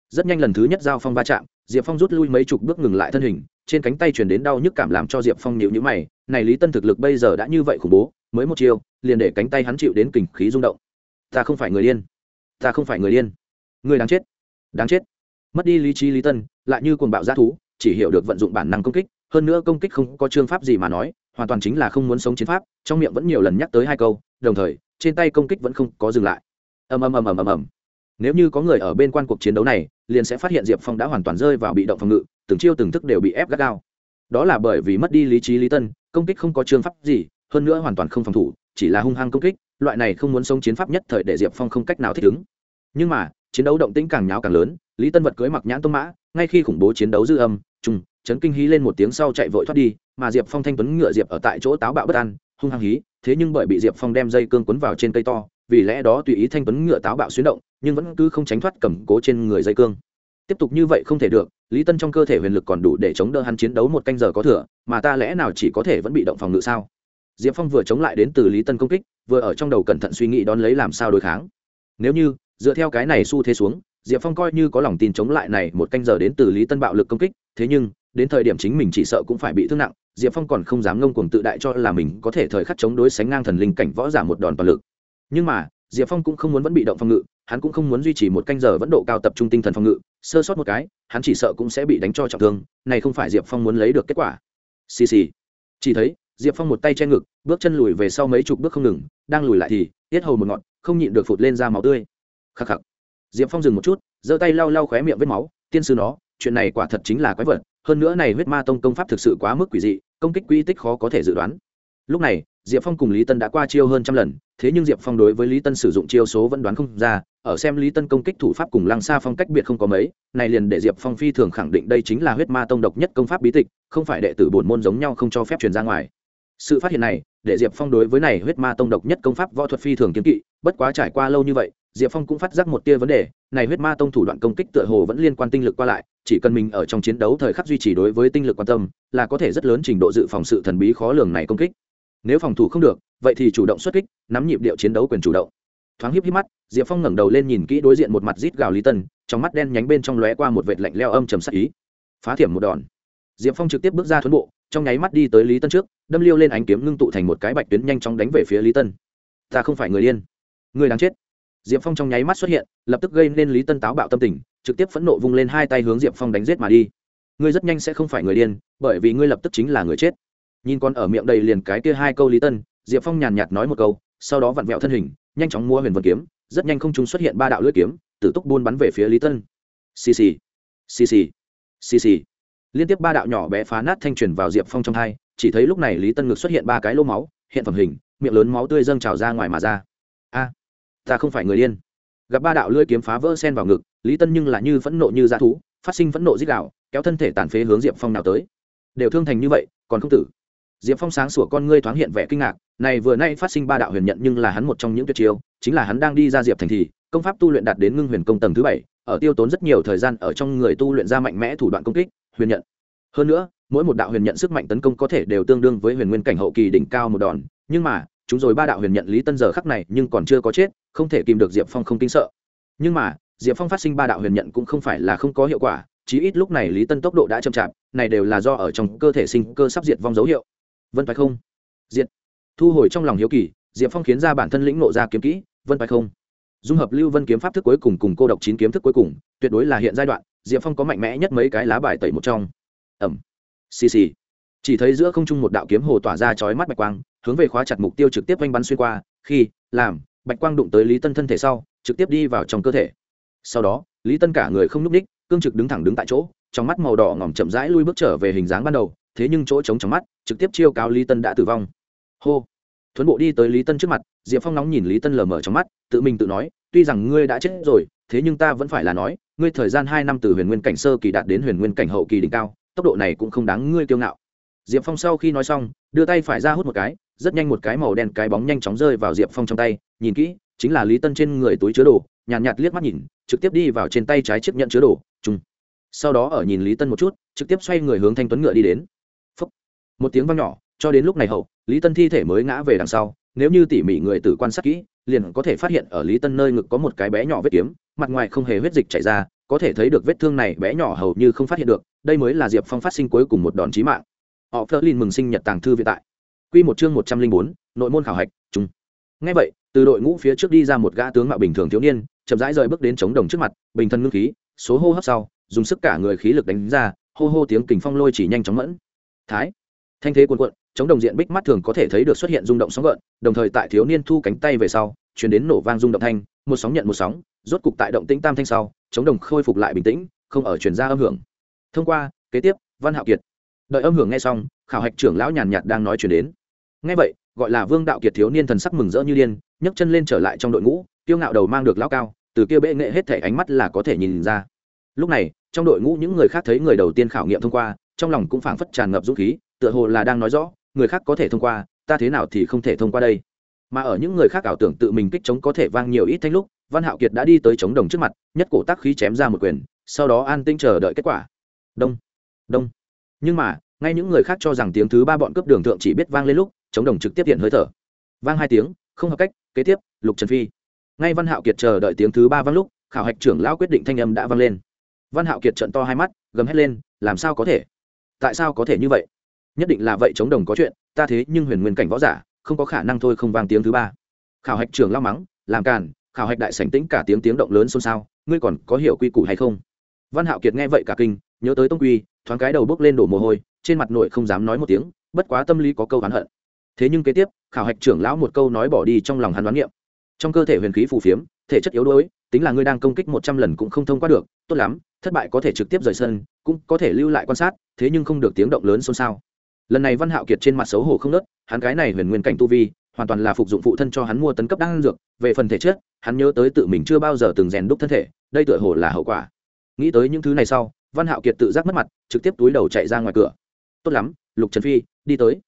rất nhanh lần thứ nhất giao phong va chạm, diệp phong rút lui mấy chục bước ngừng lại thân hình, trên cánh tay chuyển đến đau nhức cảm làm cho diệp phong nhịu nhữ mày, này lý tân thực lực bây giờ đã như vậy khủng bố mới một chiều, liền để cánh tay hắn chịu đến kình khí rung động. Ta không phải người điên. Ta không phải người điên. Người đáng chết. Đáng chết. Mất đi lý trí lý tân lại như cuồng bạo g thú chỉ hiểu được vận dụng bản năng công kích hơn nữa công kích không có chương pháp gì mà nói hoàn toàn chính là không muốn sống chiến pháp trong miệng vẫn nhiều lần nhắc tới hai câu đồng thời trên tay công kích vẫn không có dừng lại. Ầm ầm ầm ầm ầm ầm. Nếu như có người ở bên quan cuộc chiến đấu này liền sẽ phát hiện diệp phong đã hoàn toàn rơi vào bị động phòng ngự từng chiêu từng thức đều bị ép gắt gao. Đó là bởi vì mất đi lý trí lý tân công kích không có chương pháp gì hơn nữa hoàn toàn không phòng thủ, chỉ là hung hăng công kích, loại này không muốn sống chiến pháp nhất thời để diệp phong không cách nào thích ứng. Nhưng mà, chiến đấu động tĩnh càng nháo càng lớn, lý tân vật cưới mặc nhãn tông mã, ngay khi khủng bố chiến đấu dư âm, trùng, chấn kinh hí lên một tiếng sau chạy vội thoát đi, mà diệp phong thanh tuấn ngựa diệp ở tại chỗ táo bạo bất an, hung hăng hí, thế nhưng bởi bị diệp phong đem dây cương quấn vào trên cây to, vì lẽ đó tùy ý thanh tuấn ngựa táo bạo xuyến động, nhưng vẫn cứ không tránh thoát cầm cố trên người dây cương. Tiếp tục như vậy không thể được, lý tân trong cơ thể huyền lực còn đủ để chống đỡ hắn chiến đấu một canh giờ có thừa, mà ta lẽ nào chỉ có thể vẫn bị động phòng ngự sao? Diệp phong vừa chống lại đến từ lý tân công kích, vừa ở trong đầu cẩn thận suy nghĩ đón lấy làm sao đối kháng. Nếu như, dựa theo cái này xu thế xuống, diệp phong coi như có lòng tin chống lại này một canh giờ đến từ lý tân bạo lực công kích, thế nhưng, đến thời điểm chính mình chỉ sợ cũng phải bị thương nặng, diệp phong còn không dám ngông cuồng tự đại cho là mình có thể thời khắc chống đối sánh ngang thần linh cảnh võ giả một đòn toàn lực. Nhưng mà, diệp phong cũng không muốn vẫn bị động phòng ngự, hắn cũng không muốn duy trì một canh giờ vẫn độ cao tập trung tinh thần phòng ngự, sơ sót một cái, hắn chỉ sợ cũng sẽ bị đánh cho trọng thương, này không phải diệp phong muốn lấy được kết quả. Xì xì. Chỉ thấy diệp phong một tay che ngực, bước chân lùi về sau mấy chục bước không ngừng, đang lùi lại thì, tiết hầu một ngọn, không nhịn được phụt lên ra máu tươi. Khắc khắc. Diệp phong dừng một chút, giơ tay lau lau khóe miệng vết máu, tiên sư nó, chuyện này quả thật chính là quái vật, hơn nữa này huyết ma tông công pháp thực sự quá mức quỷ dị, công kích quy tích khó có thể dự đoán. Lúc này, diệp phong cùng lý tân đã qua chiêu hơn trăm lần, thế nhưng diệp phong đối với lý tân sử dụng chiêu số vẫn đoán không ra, ở xem lý tân công kích thủ pháp cùng lăng xa phong cách biệt không có mấy, này liền để diệp phong phi thường khẳng định đây chính là huyết ma tông độc nhất công pháp bí tịch, không phải đệ tử bổn môn giống nhau không cho phép truyền ra ngoài sự phát hiện này, để diệp phong đối với này huyết ma tông độc nhất công pháp võ thuật phi thường kiếm kỵ, bất quá trải qua lâu như vậy, diệp phong cũng phát giác một tia vấn đề, này huyết ma tông thủ đoạn công kích tựa hồ vẫn liên quan tinh lực qua lại, chỉ cần mình ở trong chiến đấu thời khắc duy trì đối với tinh lực quan tâm, là có thể rất lớn trình độ dự phòng sự thần bí khó lường này công kích. Nếu phòng thủ không được, vậy thì chủ động xuất kích, nắm nhịp điệu chiến đấu quyền chủ động. Thoáng híp híp mắt, diệp phong ngẩng đầu lên nhìn kỹ đối diện một mặt rít gào lý tân, trong mắt đen nhánh bên trong lóe qua một vệt lạnh leo âm trầm sắc ý. Phá thiểm một đòn diệp phong trực tiếp bước ra thuấn bộ, trong nháy mắt đi tới lý tân trước, đâm liêu lên ánh kiếm ngưng tụ thành một cái bạch tuyến nhanh chóng đánh về phía lý tân. Ta không phải người điên. Người đáng chết. Diệp phong trong nháy mắt xuất hiện, lập tức gây nên lý tân táo bạo tâm tình, trực tiếp phẫn nộ vung lên hai tay hướng diệp phong đánh giết mà đi. Ngươi rất nhanh sẽ không phải người điên, bởi vì ngươi lập tức chính là người chết. Nhìn con ở miệng đầy liền cái kia hai câu lý tân, diệp phong nhàn nhạt nói một câu, sau đó vặn vẹo thân hình, nhanh chóng mua huyền vật kiếm, rất nhanh không chúng xuất hiện ba đạo lưỡi kiếm, tử túc buôn bắn về phía lý tân. Xì xì xì xì xì xì liên tiếp ba đạo nhỏ bé phá nát thanh truyền vào diệp phong trong thai chỉ thấy lúc này lý tân ngực xuất hiện ba cái lô máu, hiện phẩm hình, miệng lớn máu tươi dâng trào ra ngoài mà ra. A, ta không phải người điên. Gặp ba đạo lưỡi kiếm phá vỡ sen vào ngực, lý tân nhưng là như phẫn nộ như dã thú, phát sinh phẫn nộ dích đạo, kéo thân thể tàn phế hướng diệp phong nào tới. Đều thương thành như vậy, còn không tử. Diệp phong sáng sủa con ngươi thoáng hiện vẻ kinh ngạc, này vừa nay phát sinh ba đạo huyền nhận nhưng là hắn một trong những tuyệt chiêu, chính là hắn đang đi ra diệp thành thì, công pháp tu luyện đạt đến ngưng huyền công tầng thứ bảy, ở tiêu tốn rất nhiều thời gian ở trong người tu luyện ra mạnh mẽ thủ đoạn công kích huyền nhận. Hơn nữa, mỗi một đạo huyền nhận sức mạnh tấn công có thể đều tương đương với huyền nguyên cảnh hậu kỳ đỉnh cao một đòn. Nhưng mà, chúng rồi ba đạo huyền nhận lý tân giờ khắc này nhưng còn chưa có chết, không thể kìm được diệp phong không kinh sợ. Nhưng mà, diệp phong phát sinh ba đạo huyền nhận cũng không phải là không có hiệu quả, chí ít lúc này lý tân tốc độ đã chậm chạp, này đều là do ở trong cơ thể sinh cơ sắp diệt vong dấu hiệu. Vân phải không. Diệt. Thu hồi trong lòng hiếu kỳ, diệp phong khiến ra bản thân lĩnh nộ ra kiếm kỹ, vân phải không. Dung hợp lưu vân kiếm pháp thức cuối cùng cùng cô độc chín kiếm thức cuối cùng, tuyệt đối là hiện giai đoạn diệp phong có mạnh mẽ nhất mấy cái lá bài tẩy một trong. Ẩm. Xì xì. Chỉ thấy giữa không trung một đạo kiếm hồ tỏa ra chói mắt bạch quang, hướng về khóa chặt mục tiêu trực tiếp oanh bắn xuyên qua, khi, làm, bạch quang đụng tới lý tân thân thể sau, trực tiếp đi vào trong cơ thể. Sau đó, lý tân cả người không n ú c ních cương trực đứng thẳng đứng tại chỗ, trong mắt màu đỏ ngỏm chậm rãi lui bước trở về hình dáng ban đầu, thế nhưng chỗ trống trong mắt, trực tiếp chiêu cáo lý tân đã tử vong. Hô. Thuấn bộ đi tới lý tân trước mặt, diệp phong nóng nhìn lý tân lờ mờ trong mắt, tự mình tự nói, tuy rằng ngươi đã chết rồi thế nhưng ta vẫn phải là nói ngươi thời gian hai năm từ huyền nguyên cảnh sơ kỳ đạt đến huyền nguyên cảnh hậu kỳ đỉnh cao tốc độ này cũng không đáng ngươi kiêu ngạo. Diệp phong sau khi nói xong đưa tay phải ra hút một cái rất nhanh một cái màu đen cái bóng nhanh chóng rơi vào diệp phong trong tay nhìn kỹ chính là lý tân trên người túi chứa đồ nhàn nhạt, nhạt liếc mắt nhìn trực tiếp đi vào trên tay trái chiếc nhận chứa đồ chung sau đó ở nhìn lý tân một chút trực tiếp xoay người hướng thanh tuấn ngựa đi đến. Phúc. một tiếng vang nhỏ cho đến lúc này hậu lý tân thi thể mới ngã về đằng sau nếu như tỉ mỉ người tử quan sát kỹ, liền có thể phát hiện ở lý tân nơi ngực có một cái bé nhỏ vết kiếm, mặt ngoài không hề huyết dịch chảy ra, có thể thấy được vết thương này bé nhỏ hầu như không phát hiện được, đây mới là diệp phong phát sinh cuối cùng một đòn chí mạng. Họ phớt lên mừng sinh nhật tàng thư viện tại. Quy một chương một trăm linh bốn, nội môn khảo hạch chúng ngay vậy, từ đội ngũ phía trước đi ra một gã tướng mạo bình thường thiếu niên, chậm rãi rời bước đến chống đồng trước mặt, bình thân ngưng khí, số hô hấp sau, dùng sức cả người khí lực đánh ra, hô hô tiếng kình phong lôi chỉ nhanh chóng mẫn. Thái. Thanh thế cuồn cuộn chống đồng diện bích mắt thường có thể thấy được xuất hiện rung động sóng gợn, đồng thời tại thiếu niên thu cánh tay về sau chuyển đến nổ vang rung động thanh, một sóng nhận một sóng, rốt cục tại động tĩnh tam thanh sau, chống đồng khôi phục lại bình tĩnh, không ở chuyển ra âm hưởng. Thông qua, kế tiếp, văn hạo kiệt. Đợi âm hưởng nghe xong, khảo hạch trưởng lão nhàn nhạt đang nói chuyển đến. Nghe vậy, gọi là vương đạo kiệt thiếu niên thần sắc mừng rỡ như điên, nhấc chân lên trở lại trong đội ngũ tiêu ngạo đầu mang được lão cao, từ kia bệ nghệ hết thể ánh mắt là có thể nhìn ra. Lúc này, trong đội ngũ những người khác thấy người đầu tiên khảo nghiệm thông qua, trong lòng cũng phảng phất tràn ngập dũng khí, tựa hồ là đang nói rõ người khác có thể thông qua, ta thế nào thì không thể thông qua đây? Mà ở những người khác ảo tưởng tự mình kích chống có thể vang nhiều ít thanh lúc, văn hạo kiệt đã đi tới chống đồng trước mặt, nhất cổ tác khí chém ra một quyền, sau đó an tinh chờ đợi kết quả. Đông đông. Nhưng mà, ngay những người khác cho rằng tiếng thứ ba bọn cướp đường thượng chỉ biết vang lên lúc, chống đồng trực tiếp hiện hơi thở. Vang hai tiếng, không hợp cách, kế tiếp, lục trần phi. Ngay văn hạo kiệt chờ đợi tiếng thứ ba vang lúc, khảo hạch trưởng lão quyết định thanh âm đã vang lên. Văn hạo kiệt trận to hai mắt, gầm hét lên, làm sao có thể? Tại sao có thể như vậy? Nhất định là vậy chống đồng có chuyện, ta thế nhưng huyền nguyên cảnh võ giả, không có khả năng thôi không vang tiếng thứ ba. Khảo hạch trưởng lao mắng, làm càn, khảo hạch đại sảnh tĩnh cả tiếng tiếng động lớn xôn xao, ngươi còn có hiểu quy củ hay không? Văn hạo kiệt nghe vậy cả kinh, nhớ tới tông quy, thoáng cái đầu bước lên đổ mồ hôi, trên mặt nội không dám nói một tiếng, bất quá tâm lý có câu hắn hận. Thế nhưng kế tiếp, khảo hạch trưởng lão một câu nói bỏ đi trong lòng hắn đoán nghiệm trong cơ thể huyền khí phù phiếm, thể chất yếu đuối, tính là ngươi đang công kích một trăm lần cũng không thông qua được, tốt lắm, thất bại có thể trực tiếp rời sân, cũng có thể lưu lại quan sát, thế nhưng không được tiếng động lớn xôn xao lần này văn hạo kiệt trên mặt xấu hổ không nớt, hắn cái này huyền nguyên cảnh tu vi, hoàn toàn là phục dụng phụ thân cho hắn mua tấn cấp đan dược, về phần thể chất, hắn nhớ tới tự mình chưa bao giờ từng rèn đúc thân thể, đây tựa hồ là hậu quả. Nghĩ tới những thứ này sau, văn hạo kiệt tự giác mất mặt, trực tiếp túi đầu chạy ra ngoài cửa. Tốt lắm, lục trần phi, đi tới.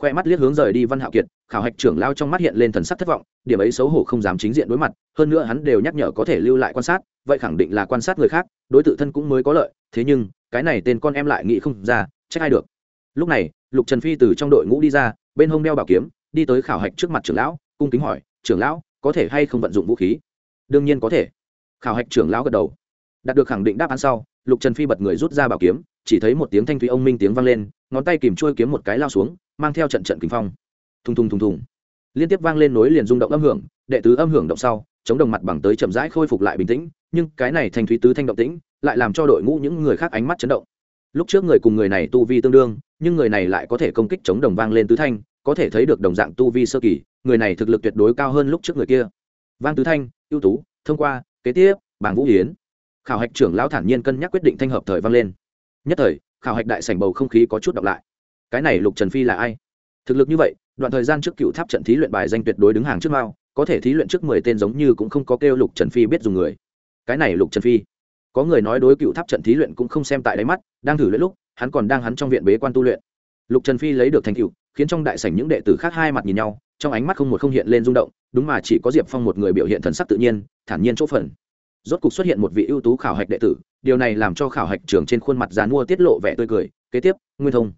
Khoe mắt liếc hướng rời đi văn hạo kiệt, khảo hạch trưởng lao trong mắt hiện lên thần sắc thất vọng, điểm ấy xấu hổ không dám chính diện đối mặt, hơn nữa hắn đều nhắc nhở có thể lưu lại quan sát, vậy khẳng định là quan sát người khác, đối tự thân cũng mới có lợi, thế nhưng, cái này tên con em lại nghĩ không ra, trách ai được. Lúc này lục trần phi từ trong đội ngũ đi ra, bên hông đeo bảo kiếm, đi tới khảo hạch trước mặt trưởng lão, cung kính hỏi, trưởng lão, có thể hay không vận dụng vũ khí? Đương nhiên có thể. Khảo hạch trưởng lão gật đầu. Đạt được khẳng định đáp án sau, lục trần phi bật người rút ra bảo kiếm, chỉ thấy một tiếng thanh thúy ông minh tiếng vang lên, ngón tay kìm trôi kiếm một cái lao xuống, mang theo trận trận kinh phong. Thùng thùng thùng thùng. Liên tiếp vang lên nối liền rung động âm hưởng, đệ tứ âm hưởng động sau, chống đồng mặt bằng tới chậm rãi khôi phục lại bình tĩnh, nhưng cái này thanh thúy tứ thanh động tĩnh, lại làm cho đội ngũ những người khác ánh mắt chấn động lúc trước người cùng người này tu vi tương đương, nhưng người này lại có thể công kích chống đồng vang lên tứ thanh, có thể thấy được đồng dạng tu vi sơ kỳ, người này thực lực tuyệt đối cao hơn lúc trước người kia. Vang tứ thanh, ưu tú, thông qua, kế tiếp, bảng vũ hiến. Khảo hạch trưởng lão thản nhiên cân nhắc quyết định thanh hợp thời vang lên. Nhất thời, khảo hạch đại sảnh bầu không khí có chút đọc lại. Cái này lục trần phi là ai? Thực lực như vậy, đoạn thời gian trước cựu tháp trận thí luyện bài danh tuyệt đối đứng hàng trước mao, có thể thí luyện trước mười tên giống như cũng không có kêu lục trần phi biết dùng người. Cái này lục trần phi có người nói đối cựu tháp trận thí luyện cũng không xem tại đáy mắt, đang thử luyện lúc, hắn còn đang hắn trong viện bế quan tu luyện. Lục trần phi lấy được thành cựu khiến trong đại sảnh những đệ tử khác hai mặt nhìn nhau, trong ánh mắt không một không hiện lên rung động, đúng mà chỉ có diệp phong một người biểu hiện thần sắc tự nhiên, thản nhiên chỗ phần. Rốt cục xuất hiện một vị ưu tú khảo hạch đệ tử, điều này làm cho khảo hạch trưởng trên khuôn mặt dàn mua tiết lộ vẻ tươi cười. Kế tiếp, nguyên thông.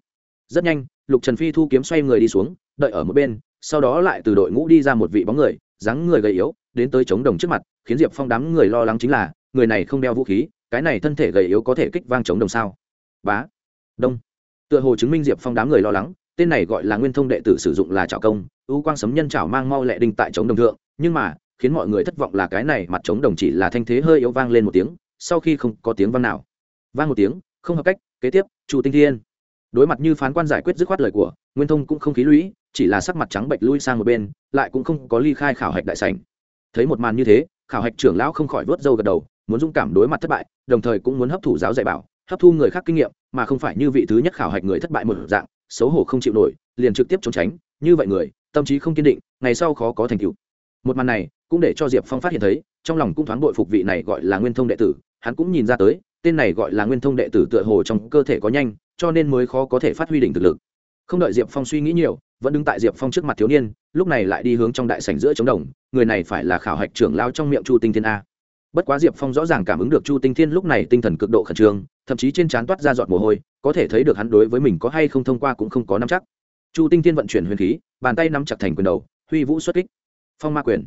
Rất nhanh, lục trần phi thu kiếm xoay người đi xuống, đợi ở một bên, sau đó lại từ đội ngũ đi ra một vị bóng người, dáng người gầy yếu, đến tới chống đồng trước mặt, khiến diệp phong đám người lo lắng chính là người này không đeo vũ khí, cái này thân thể gầy yếu có thể kích vang chống đồng sao? Bá. Đông. Tựa hồ chứng minh diệp phong đám người lo lắng, tên này gọi là nguyên thông đệ tử sử dụng là trào công, ưu quang sấm nhân trào mang mau lẹ đinh tại chống đồng thượng, nhưng mà, khiến mọi người thất vọng là cái này mặt chống đồng chỉ là thanh thế hơi yếu vang lên một tiếng, sau khi không có tiếng vang nào. Vang một tiếng, không hợp cách, kế tiếp, chu tinh thiên. Đối mặt như phán quan giải quyết dứt khoát lời của, nguyên thông cũng không khí lũy, chỉ là sắc mặt trắng bệnh lui sang một bên, lại cũng không có ly khai khảo hạch đại sảnh. Thấy một màn như thế, khảo hạch trưởng lão không khỏi vớt râu gật đầu muốn dũng cảm đối mặt thất bại, đồng thời cũng muốn hấp thụ giáo dạy bảo, hấp thu người khác kinh nghiệm, mà không phải như vị thứ nhất khảo hạch người thất bại một dạng, xấu hổ không chịu nổi, liền trực tiếp trốn tránh. Như vậy người, tâm trí không kiên định, ngày sau khó có thành tựu. Một màn này cũng để cho diệp phong phát hiện thấy, trong lòng cũng thoáng bội phục vị này gọi là nguyên thông đệ tử. Hắn cũng nhìn ra tới, tên này gọi là nguyên thông đệ tử tựa hồ trong cơ thể có nhanh, cho nên mới khó có thể phát huy đỉnh thực lực. Không đợi diệp phong suy nghĩ nhiều, vẫn đứng tại diệp phong trước mặt thiếu niên, lúc này lại đi hướng trong đại sảnh giữa chống đồng. Người này phải là khảo hạch trưởng lao trong miệng chu tinh thiên a bất quá diệp phong rõ ràng cảm ứng được chu tinh thiên lúc này tinh thần cực độ khẩn trương, thậm chí trên trán toát ra giọt mồ hôi, có thể thấy được hắn đối với mình có hay không thông qua cũng không có nắm chắc. Chu tinh thiên vận chuyển huyền khí, bàn tay nắm chặt thành quyền đầu, huy vũ xuất kích. Phong ma quyền.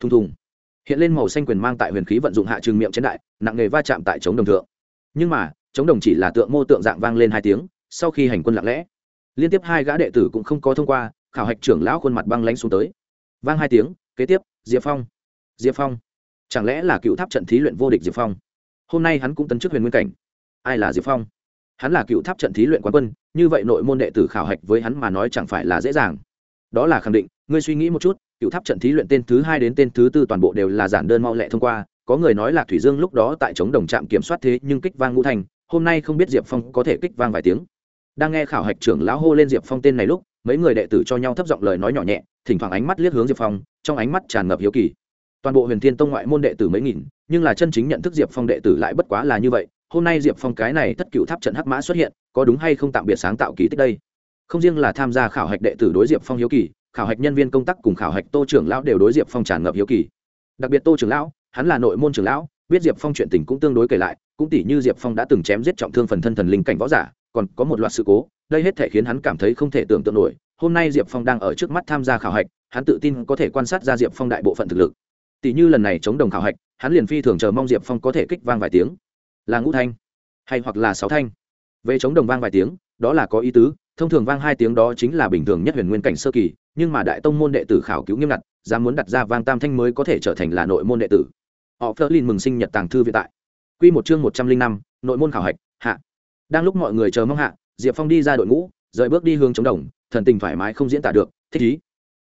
Thùng thùng. Hiện lên màu xanh quyền mang tại huyền khí vận dụng hạ trường miệng chén đại, nặng nghề va chạm tại chống đồng thượng. Nhưng mà, chống đồng chỉ là tượng mô tượng dạng vang lên hai tiếng, sau khi hành quân lặng lẽ, liên tiếp hai gã đệ tử cũng không có thông qua, khảo hạch trưởng lão khuôn mặt băng lánh xuống tới. Vang hai tiếng, kế tiếp, diệp phong. Diệp phong chẳng lẽ là cựu tháp trận thí luyện vô địch diệp phong? Hôm nay hắn cũng tấn chức huyền nguyên cảnh. Ai là diệp phong? Hắn là cựu tháp trận thí luyện quán quân, như vậy nội môn đệ tử khảo hạch với hắn mà nói chẳng phải là dễ dàng. Đó là khẳng định, ngươi suy nghĩ một chút, cựu tháp trận thí luyện tên thứ hai đến tên thứ tư toàn bộ đều là giản đơn mau lẹ thông qua, có người nói là thủy dương lúc đó tại chống đồng trạm kiểm soát thế nhưng kích vang ngũ thành, hôm nay không biết diệp phong có thể kích vang vài tiếng. Đang nghe khảo hạch trưởng lão hô lên diệp phong tên này lúc, mấy người đệ tử cho nhau thấp giọng lời nói nhỏ nhẹ, thỉnh thoảng ánh mắt liếc hướng diệp phong, trong ánh mắt tràn ngập hiếu kỳ toàn bộ huyền thiên tông ngoại môn đệ tử mấy nghìn, nhưng là chân chính nhận thức diệp phong đệ tử lại bất quá là như vậy. Hôm nay diệp phong cái này thất cựu tháp trận hắc mã xuất hiện, có đúng hay không tạm biệt sáng tạo kỳ tích đây? Không riêng là tham gia khảo hạch đệ tử đối diệp phong hiếu kỳ, khảo hạch nhân viên công tác cùng khảo hạch tô trưởng lão đều đối diệp phong tràn ngập hiếu kỳ. Đặc biệt tô trưởng lão, hắn là nội môn trưởng lão, biết diệp phong chuyện tình cũng tương đối kể lại, cũng tỷ như diệp phong đã từng chém giết trọng thương phần thân thần linh cảnh võ giả, còn có một loạt sự cố, đây hết thể khiến hắn cảm thấy không thể tưởng tượng nổi. Hôm nay diệp phong đang ở trước mắt tham gia khảo hạch, hắn tự tin có thể quan sát ra diệp phong đại bộ phận thực lực tỷ như lần này chống đồng khảo hạch, hắn liền phi thường chờ mong diệp phong có thể kích vang vài tiếng. Là ngũ thanh, hay hoặc là sáu thanh. Về chống đồng vang vài tiếng, đó là có ý tứ, thông thường vang hai tiếng đó chính là bình thường nhất huyền nguyên cảnh sơ kỳ, nhưng mà đại tông môn đệ tử khảo cứu nghiêm ngặt, dám muốn đặt ra vang tam thanh mới có thể trở thành là nội môn đệ tử. Họ phớt lên mừng sinh nhật tàng thư viện tại. Q một chương một trăm linh năm, nội môn khảo hạch, hạ. Đang lúc mọi người chờ mong hạ, diệp phong đi ra đội ngũ, rời bước đi hướng chống đồng, thần tình thoải mái không diễn tả được, thích ý.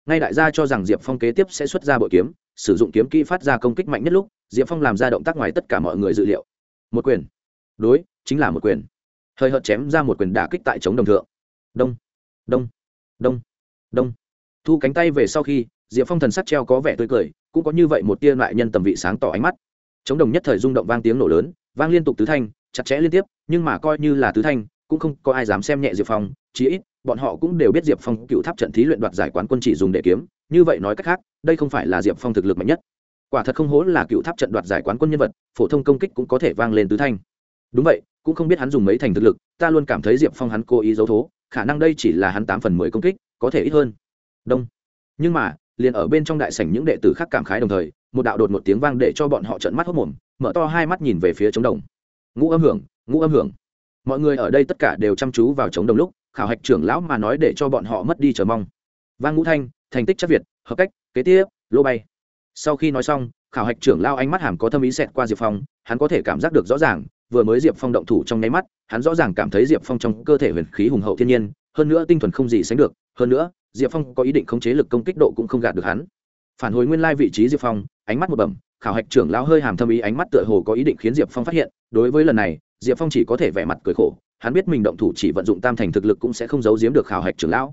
Ngay đại gia cho rằng diệp phong kế tiếp sẽ xuất ra bội kiếm sử dụng kiếm kỹ phát ra công kích mạnh nhất lúc, diệp phong làm ra động tác ngoài tất cả mọi người dự liệu. Một quyền. Đối, chính là một quyền. Hơi hợt chém ra một quyền đả kích tại chống đồng thượng. Đông. Đông. Đông. Đông. Thu cánh tay về sau khi, diệp phong thần sắc treo có vẻ tươi cười, cũng có như vậy một tia loại nhân tầm vị sáng tỏ ánh mắt. Chống đồng nhất thời rung động vang tiếng nổ lớn, vang liên tục tứ thanh, chặt chẽ liên tiếp, nhưng mà coi như là tứ thanh, cũng không có ai dám xem nhẹ diệp phong, chí ít bọn họ cũng đều biết diệp phong cựu tháp trận thí luyện đoạt giải quán quân chỉ dùng để kiếm. Như vậy nói cách khác, đây không phải là diệp phong thực lực mạnh nhất. Quả thật không hố là cựu tháp trận đoạt giải quán quân nhân vật, phổ thông công kích cũng có thể vang lên tứ thanh. Đúng vậy, cũng không biết hắn dùng mấy thành thực lực, ta luôn cảm thấy diệp phong hắn cố ý giấu thố, khả năng đây chỉ là hắn tám phần mười công kích, có thể ít hơn. Đông. Nhưng mà, liền ở bên trong đại sảnh những đệ tử khác cảm khái đồng thời, một đạo đột một tiếng vang để cho bọn họ trợn mắt hốc mồm, mở to hai mắt nhìn về phía trống đồng. Ngũ âm hưởng, ngũ âm hưởng. Mọi người ở đây tất cả đều chăm chú vào trống đồng lúc khảo hạch trưởng lão mà nói để cho bọn họ mất đi chờ mong. Vang ngũ thanh, thành tích chắc việt, hợp cách, kế tiếp, lô bay. Sau khi nói xong, khảo hạch trưởng lao ánh mắt hàm có thâm ý xẹt qua diệp phong, hắn có thể cảm giác được rõ ràng, vừa mới diệp phong động thủ trong nháy mắt, hắn rõ ràng cảm thấy diệp phong trong cơ thể huyền khí hùng hậu thiên nhiên, hơn nữa tinh thuần không gì sánh được, hơn nữa, diệp phong có ý định khống chế lực công kích độ cũng không gạt được hắn. Phản hồi nguyên lai vị trí diệp phong, ánh mắt một bẩm, khảo hạch trưởng lao hơi hàm thâm ý ánh mắt tựa hồ có ý định khiến diệp phong phát hiện đối với lần này, diệp phong chỉ có thể vẻ mặt cười khổ, hắn biết mình động thủ chỉ vận dụng tam thành thực lực cũng sẽ không giấu giếm được khảo hạch trưởng lão.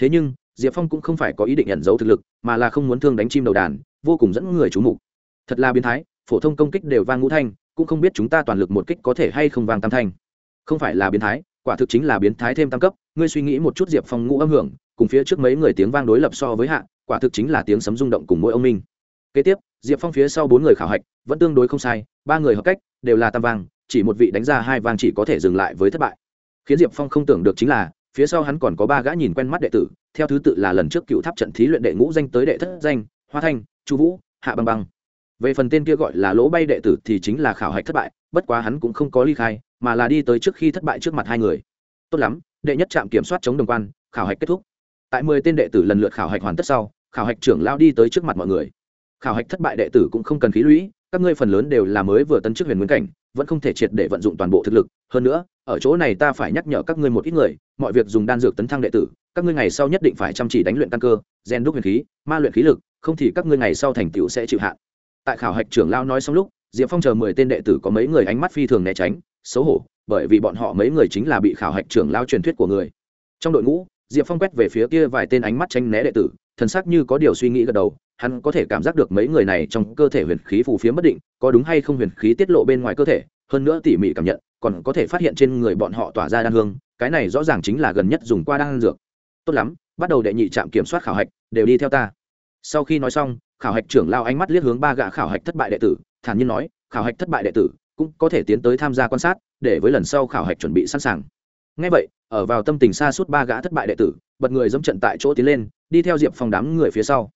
Thế nhưng, diệp phong cũng không phải có ý định nhận giấu thực lực, mà là không muốn thương đánh chim đầu đàn, vô cùng dẫn người chú mục. Thật là biến thái, phổ thông công kích đều vang ngũ thanh, cũng không biết chúng ta toàn lực một kích có thể hay không vang tam thanh. Không phải là biến thái, quả thực chính là biến thái thêm tam cấp, ngươi suy nghĩ một chút diệp phong ngũ âm hưởng, cùng phía trước mấy người tiếng vang đối lập so với hạ, quả thực chính là tiếng sấm rung động cùng mỗi ông minh. Kế tiếp, diệp phong phía sau bốn người khảo hạch, vẫn tương đối không sai, ba người hợp cách đều là tam vang, chỉ một vị đánh ra hai vang chỉ có thể dừng lại với thất bại. Khiến diệp phong không tưởng được chính là, phía sau hắn còn có ba gã nhìn quen mắt đệ tử, theo thứ tự là lần trước cựu tháp trận thí luyện đệ ngũ danh tới đệ thất danh, hoa thanh, chu vũ, hạ băng băng. Về phần tên kia gọi là lỗ bay đệ tử thì chính là khảo hạch thất bại, bất quá hắn cũng không có ly khai, mà là đi tới trước khi thất bại trước mặt hai người. Tốt lắm, đệ nhất trạm kiểm soát chống đồng quan, khảo hạch kết thúc. Tại mười tên đệ tử lần lượt khảo hạch hoàn tất sau, khảo hạch trưởng lao đi tới trước mặt mọi người. Khảo hạch thất bại đệ tử cũng không cần khí lũy các ngươi phần lớn đều là mới vừa tấn chức huyền nguyên cảnh, vẫn không thể triệt để vận dụng toàn bộ thực lực. Hơn nữa, ở chỗ này ta phải nhắc nhở các ngươi một ít người, mọi việc dùng đan dược tấn thăng đệ tử, các ngươi ngày sau nhất định phải chăm chỉ đánh luyện căn cơ gen đúc huyền khí, ma luyện khí lực, không thì các ngươi ngày sau thành tựu sẽ chịu hạn. Tại khảo hạch trưởng lao nói xong lúc, diệp phong chờ mười tên đệ tử có mấy người ánh mắt phi thường né tránh, xấu hổ, bởi vì bọn họ mấy người chính là bị khảo hạch trưởng lao truyền thuyết của người. Trong đội ngũ, diệp phong quét về phía kia vài tên ánh mắt tranh né đệ tử, thần sắc như có điều suy nghĩ gật đầu hắn có thể cảm giác được mấy người này trong cơ thể huyền khí phù phiếm bất định, có đúng hay không huyền khí tiết lộ bên ngoài cơ thể, hơn nữa tỉ mỉ cảm nhận, còn có thể phát hiện trên người bọn họ tỏa ra đan hương, cái này rõ ràng chính là gần nhất dùng qua đan dược. Tốt lắm, bắt đầu đệ nhị trạm kiểm soát khảo hạch, đều đi theo ta. Sau khi nói xong, khảo hạch trưởng lao ánh mắt liếc hướng ba gã khảo hạch thất bại đệ tử, thản nhiên nói, khảo hạch thất bại đệ tử cũng có thể tiến tới tham gia quan sát, để với lần sau khảo hạch chuẩn bị sẵn sàng. Ngay vậy, ở vào tâm tình xa suốt ba gã thất bại đệ tử, bật người dẫm trận tại chỗ tiến lên, đi theo diệp phong đám người phía sau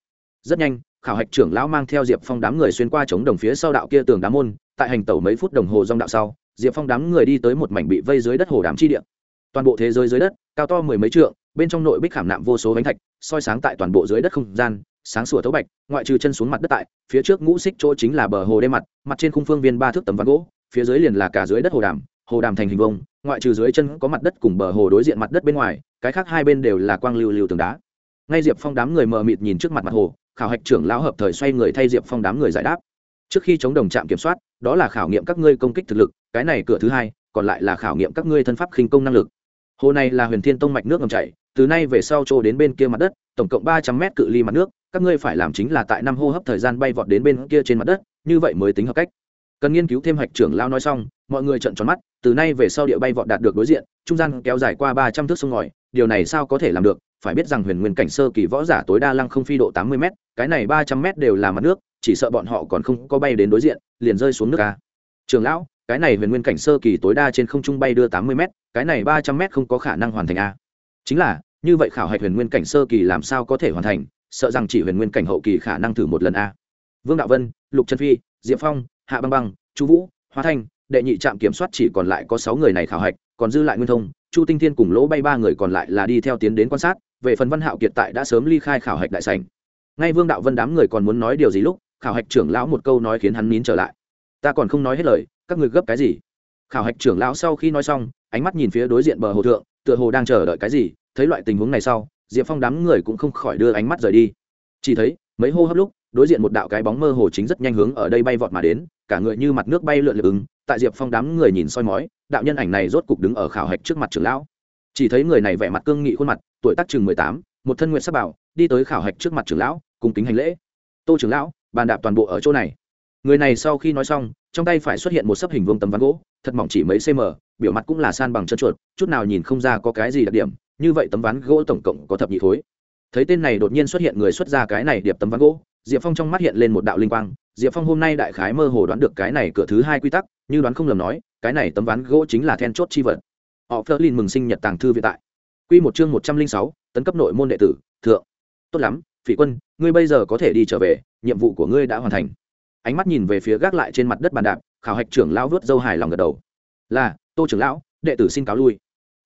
rất nhanh, khảo hạch trưởng lão mang theo diệp phong đám người xuyên qua chống đồng phía sau đạo kia tường đá môn, tại hành tẩu mấy phút đồng hồ dòng đạo sau, diệp phong đám người đi tới một mảnh bị vây dưới đất hồ đám chi địa. Toàn bộ thế giới dưới đất, cao to mười mấy trượng, bên trong nội bích khảm nạm vô số bánh thạch, soi sáng tại toàn bộ dưới đất không gian, sáng sủa thấu bạch, ngoại trừ chân xuống mặt đất tại, phía trước ngũ xích chỗ chính là bờ hồ đê mặt mặt trên khung phương viên ba thước tấm ván gỗ, phía dưới liền là cả dưới đất hồ đàm hồ đàm thành hình vông ngoại trừ dưới chân có mặt đất cùng bờ hồ đối diện mặt đất bên ngoài, cái khác hai bên đều là quang lưu lưu tường đá. Ngay diệp phong đám người mờ mịt nhìn trước mặt mặt hồ khảo hạch trưởng lão hợp thời xoay người thay diệp phong đám người giải đáp. Trước khi chống đồng trạm kiểm soát, đó là khảo nghiệm các ngươi công kích thực lực, cái này cửa thứ hai, còn lại là khảo nghiệm các ngươi thân pháp khinh công năng lực. Hồ này là huyền thiên tông mạch nước ngầm chảy, từ nay về sau chỗ đến bên kia mặt đất, tổng cộng ba trăm mét cự ly mặt nước, các ngươi phải làm chính là tại năm hô hấp thời gian bay vọt đến bên kia trên mặt đất, như vậy mới tính hợp cách. Cần nghiên cứu thêm hạch trưởng lao nói xong, mọi người trận tròn mắt, từ nay về sau địa bay vọt đạt được đối diện, trung gian kéo dài qua ba trăm thước sông ngòi điều này sao có thể làm được? Phải biết rằng huyền nguyên cảnh sơ kỳ võ giả tối đa lăng không phi độ tám mươi m cái này ba trăm m đều là mặt nước, chỉ sợ bọn họ còn không có bay đến đối diện, liền rơi xuống nước ca trường lão, cái này huyền nguyên cảnh sơ kỳ tối đa trên không trung bay đưa tám mươi m cái này ba trăm m không có khả năng hoàn thành a chính là, như vậy khảo hạch huyền nguyên cảnh sơ kỳ làm sao có thể hoàn thành? Sợ rằng chỉ huyền nguyên cảnh hậu kỳ khả năng thử một lần a vương đạo vân, lục trần phi, diệp phong, hạ băng băng, chu vũ, hoa thanh, đệ nhị trạm kiểm soát chỉ còn lại có sáu người này khảo hạch còn dư lại nguyên thông, chu tinh thiên cùng lỗ bay ba người còn lại là đi theo tiến đến quan sát, về phần văn hạo kiệt tại đã sớm ly khai khảo hạch đại sảnh. Ngay vương đạo vân đám người còn muốn nói điều gì lúc, khảo hạch trưởng lão một câu nói khiến hắn nín trở lại. Ta còn không nói hết lời, các người gấp cái gì? Khảo hạch trưởng lão sau khi nói xong, ánh mắt nhìn phía đối diện bờ hồ thượng, tựa hồ đang chờ đợi cái gì, thấy loại tình huống này sau, diệp phong đám người cũng không khỏi đưa ánh mắt rời đi. Chỉ thấy, mấy hô hấp lúc, đối diện một đạo cái bóng mơ hồ chính rất nhanh hướng ở đây bay vọt mà đến, cả người như mặt nước bay lượn lượn ứng tại diệp phong đám người nhìn soi mói, đạo nhân ảnh này rốt cục đứng ở khảo hạch trước mặt trưởng lão. Chỉ thấy người này vẻ mặt cương nghị khuôn mặt, tuổi tác chừng mười tám, một thân nguyện sắc bảo đi tới khảo hạch trước mặt trưởng lão cùng kính hành lễ. Tô trưởng lão, bàn đạp toàn bộ ở chỗ này. Người này sau khi nói xong, trong tay phải xuất hiện một sấp hình vuông tấm ván gỗ, thật mỏng chỉ mấy cm biểu mặt cũng là san bằng chân chuột, chút nào nhìn không ra có cái gì đặc điểm, như vậy tấm ván gỗ tổng cộng có thập nhị khối. Thấy tên này đột nhiên xuất hiện người xuất ra cái này điệp tấm ván gỗ diệp phong trong mắt hiện lên một đạo linh quang, diệp phong hôm nay đại khái mơ hồ đoán được cái này cửa thứ hai quy tắc, như đoán không lầm nói, cái này tấm ván gỗ chính là then chốt chi vật. Họ phớt lên mừng sinh nhật tàng thư viện tại. Q một chương một trăm linh sáu, tấn cấp nội môn đệ tử, thượng. Tốt lắm, phỉ quân, ngươi bây giờ có thể đi trở về, nhiệm vụ của ngươi đã hoàn thành. Ánh mắt nhìn về phía gác lại trên mặt đất bàn đạp, khảo hạch trưởng lão vớt dâu hài lòng gật đầu. Là, tô trưởng lão, đệ tử xin cáo lui.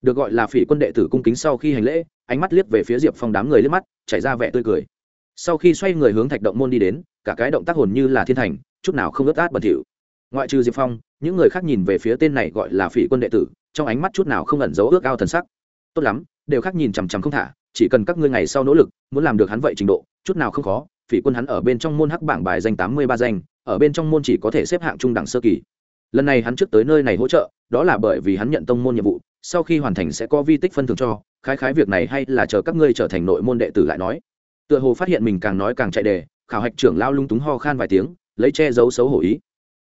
Được gọi là phỉ quân đệ tử cung kính sau khi hành lễ, ánh mắt liếc về phía diệp phong đám người liếc mắt, chảy ra vẻ tươi cười sau khi xoay người hướng thạch động môn đi đến, cả cái động tác hồn như là thiên thành, chút nào không ướt át bẩn thỉu. Ngoại trừ diệp phong, những người khác nhìn về phía tên này gọi là phỉ quân đệ tử, trong ánh mắt chút nào không ẩn giấu ước ao thần sắc. Tốt lắm, đều khác nhìn chằm chằm không thả, chỉ cần các ngươi ngày sau nỗ lực, muốn làm được hắn vậy trình độ, chút nào không khó, phỉ quân hắn ở bên trong môn hắc bảng bài danh tám mươi ba danh, ở bên trong môn chỉ có thể xếp hạng trung đẳng sơ kỳ. Lần này hắn trước tới nơi này hỗ trợ, đó là bởi vì hắn nhận tông môn nhiệm vụ, sau khi hoàn thành sẽ có vi tích phân thường cho, khái khái việc này hay là chờ các ngươi trở thành nội môn đệ tử lại nói tựa hồ phát hiện mình càng nói càng chạy đề, khảo hạch trưởng lao lung túng ho khan vài tiếng, lấy che giấu xấu hổ ý.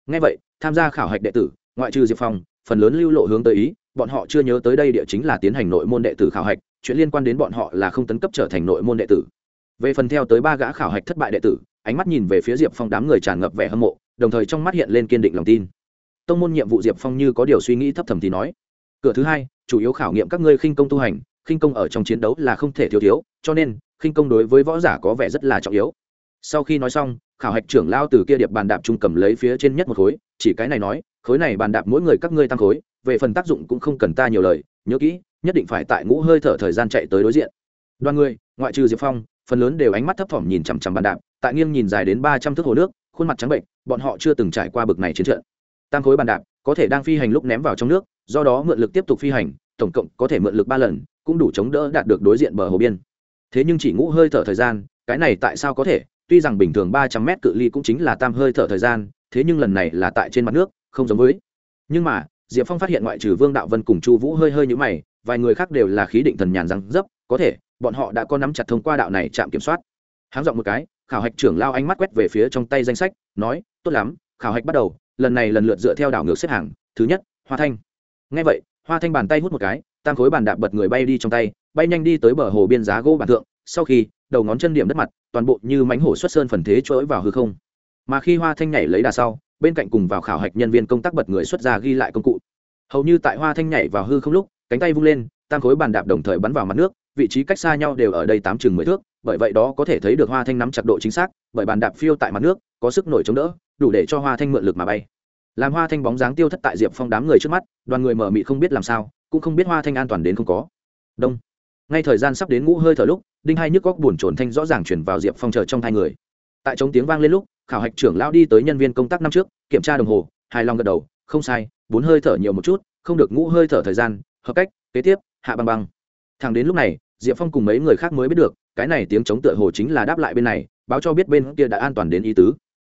Ngay vậy, tham gia khảo hạch đệ tử, ngoại trừ diệp phong, phần lớn lưu lộ hướng tới ý, bọn họ chưa nhớ tới đây địa chính là tiến hành nội môn đệ tử khảo hạch, chuyện liên quan đến bọn họ là không tấn cấp trở thành nội môn đệ tử. Về phần theo tới ba gã khảo hạch thất bại đệ tử, ánh mắt nhìn về phía diệp phong đám người tràn ngập vẻ hâm mộ, đồng thời trong mắt hiện lên kiên định lòng tin. Tông môn nhiệm vụ diệp phong như có điều suy nghĩ thấp thầm thì nói, cửa thứ hai, chủ yếu khảo nghiệm các ngươi khinh công tu hành, khinh công ở trong chiến đấu là không thể thiếu thiếu, cho nên khinh công đối với võ giả có vẻ rất là trọng yếu. Sau khi nói xong, khảo hạch trưởng lao từ kia điệp bàn đạp trung cầm lấy phía trên nhất một khối, chỉ cái này nói, khối này bàn đạp mỗi người các ngươi tăng khối, về phần tác dụng cũng không cần ta nhiều lời, nhớ kỹ, nhất định phải tại ngũ hơi thở thời gian chạy tới đối diện. Đoàn người, ngoại trừ diệp phong, phần lớn đều ánh mắt thấp thỏm nhìn chằm chằm bàn đạp, tại nghiêng nhìn dài đến ba trăm thước hồ nước, khuôn mặt trắng bệnh bọn họ chưa từng trải qua bực này chiến trận. Tam khối bàn đạp có thể đang phi hành lúc ném vào trong nước, do đó mượn lực tiếp tục phi hành, tổng cộng có thể mượn lực ba lần, cũng đủ chống đỡ đạt được đối diện bờ hồ biên thế nhưng chỉ ngũ hơi thở thời gian, cái này tại sao có thể? Tuy rằng bình thường ba trăm mét cự ly cũng chính là tam hơi thở thời gian, thế nhưng lần này là tại trên mặt nước, không giống với. Nhưng mà, diệp phong phát hiện ngoại trừ vương đạo vân cùng chu vũ hơi hơi như mày, vài người khác đều là khí định thần nhàn răng dấp, có thể, bọn họ đã có nắm chặt thông qua đạo này chạm kiểm soát. Háng dọn một cái, khảo hạch trưởng lao ánh mắt quét về phía trong tay danh sách, nói, tốt lắm, khảo hạch bắt đầu, lần này lần lượt dựa theo đảo ngược xếp hàng, thứ nhất, hoa thanh. Ngay vậy, hoa thanh bàn tay hút một cái, tam khối bàn đạp bật người bay đi trong tay bay nhanh đi tới bờ hồ biên giá gỗ bản thượng, sau khi, đầu ngón chân điểm đất mặt, toàn bộ như mánh hổ xuất sơn phần thế trỗi vào hư không. Mà khi hoa thanh nhảy lấy đà sau, bên cạnh cùng vào khảo hạch nhân viên công tác bật người xuất ra ghi lại công cụ. Hầu như tại hoa thanh nhảy vào hư không lúc, cánh tay vung lên, tam khối bàn đạp đồng thời bắn vào mặt nước, vị trí cách xa nhau đều ở đây tám chừng mười thước, bởi vậy đó có thể thấy được hoa thanh nắm chặt độ chính xác, bởi bàn đạp phiêu tại mặt nước, có sức nổi chống đỡ, đủ để cho hoa thanh mượn lực mà bay. Làm hoa thanh bóng dáng tiêu thất tại diệp phong đám người trước mắt, đoàn người mở mị không biết làm sao, cũng không biết hoa thanh an toàn đến không có. Đông ngay thời gian sắp đến ngũ hơi thở lúc, đinh hai nhức góc buồn trồn thanh rõ ràng chuyển vào diệp phong chờ trong hai người. Tại chống tiếng vang lên lúc, khảo hạch trưởng lão đi tới nhân viên công tác năm trước, kiểm tra đồng hồ, hài lòng gật đầu, không sai, bốn hơi thở nhiều một chút, không được ngũ hơi thở thời gian, hợp cách, kế tiếp, hạ băng băng. Thẳng đến lúc này, diệp phong cùng mấy người khác mới biết được, cái này tiếng chống tựa hồ chính là đáp lại bên này, báo cho biết bên kia đã an toàn đến ý tứ.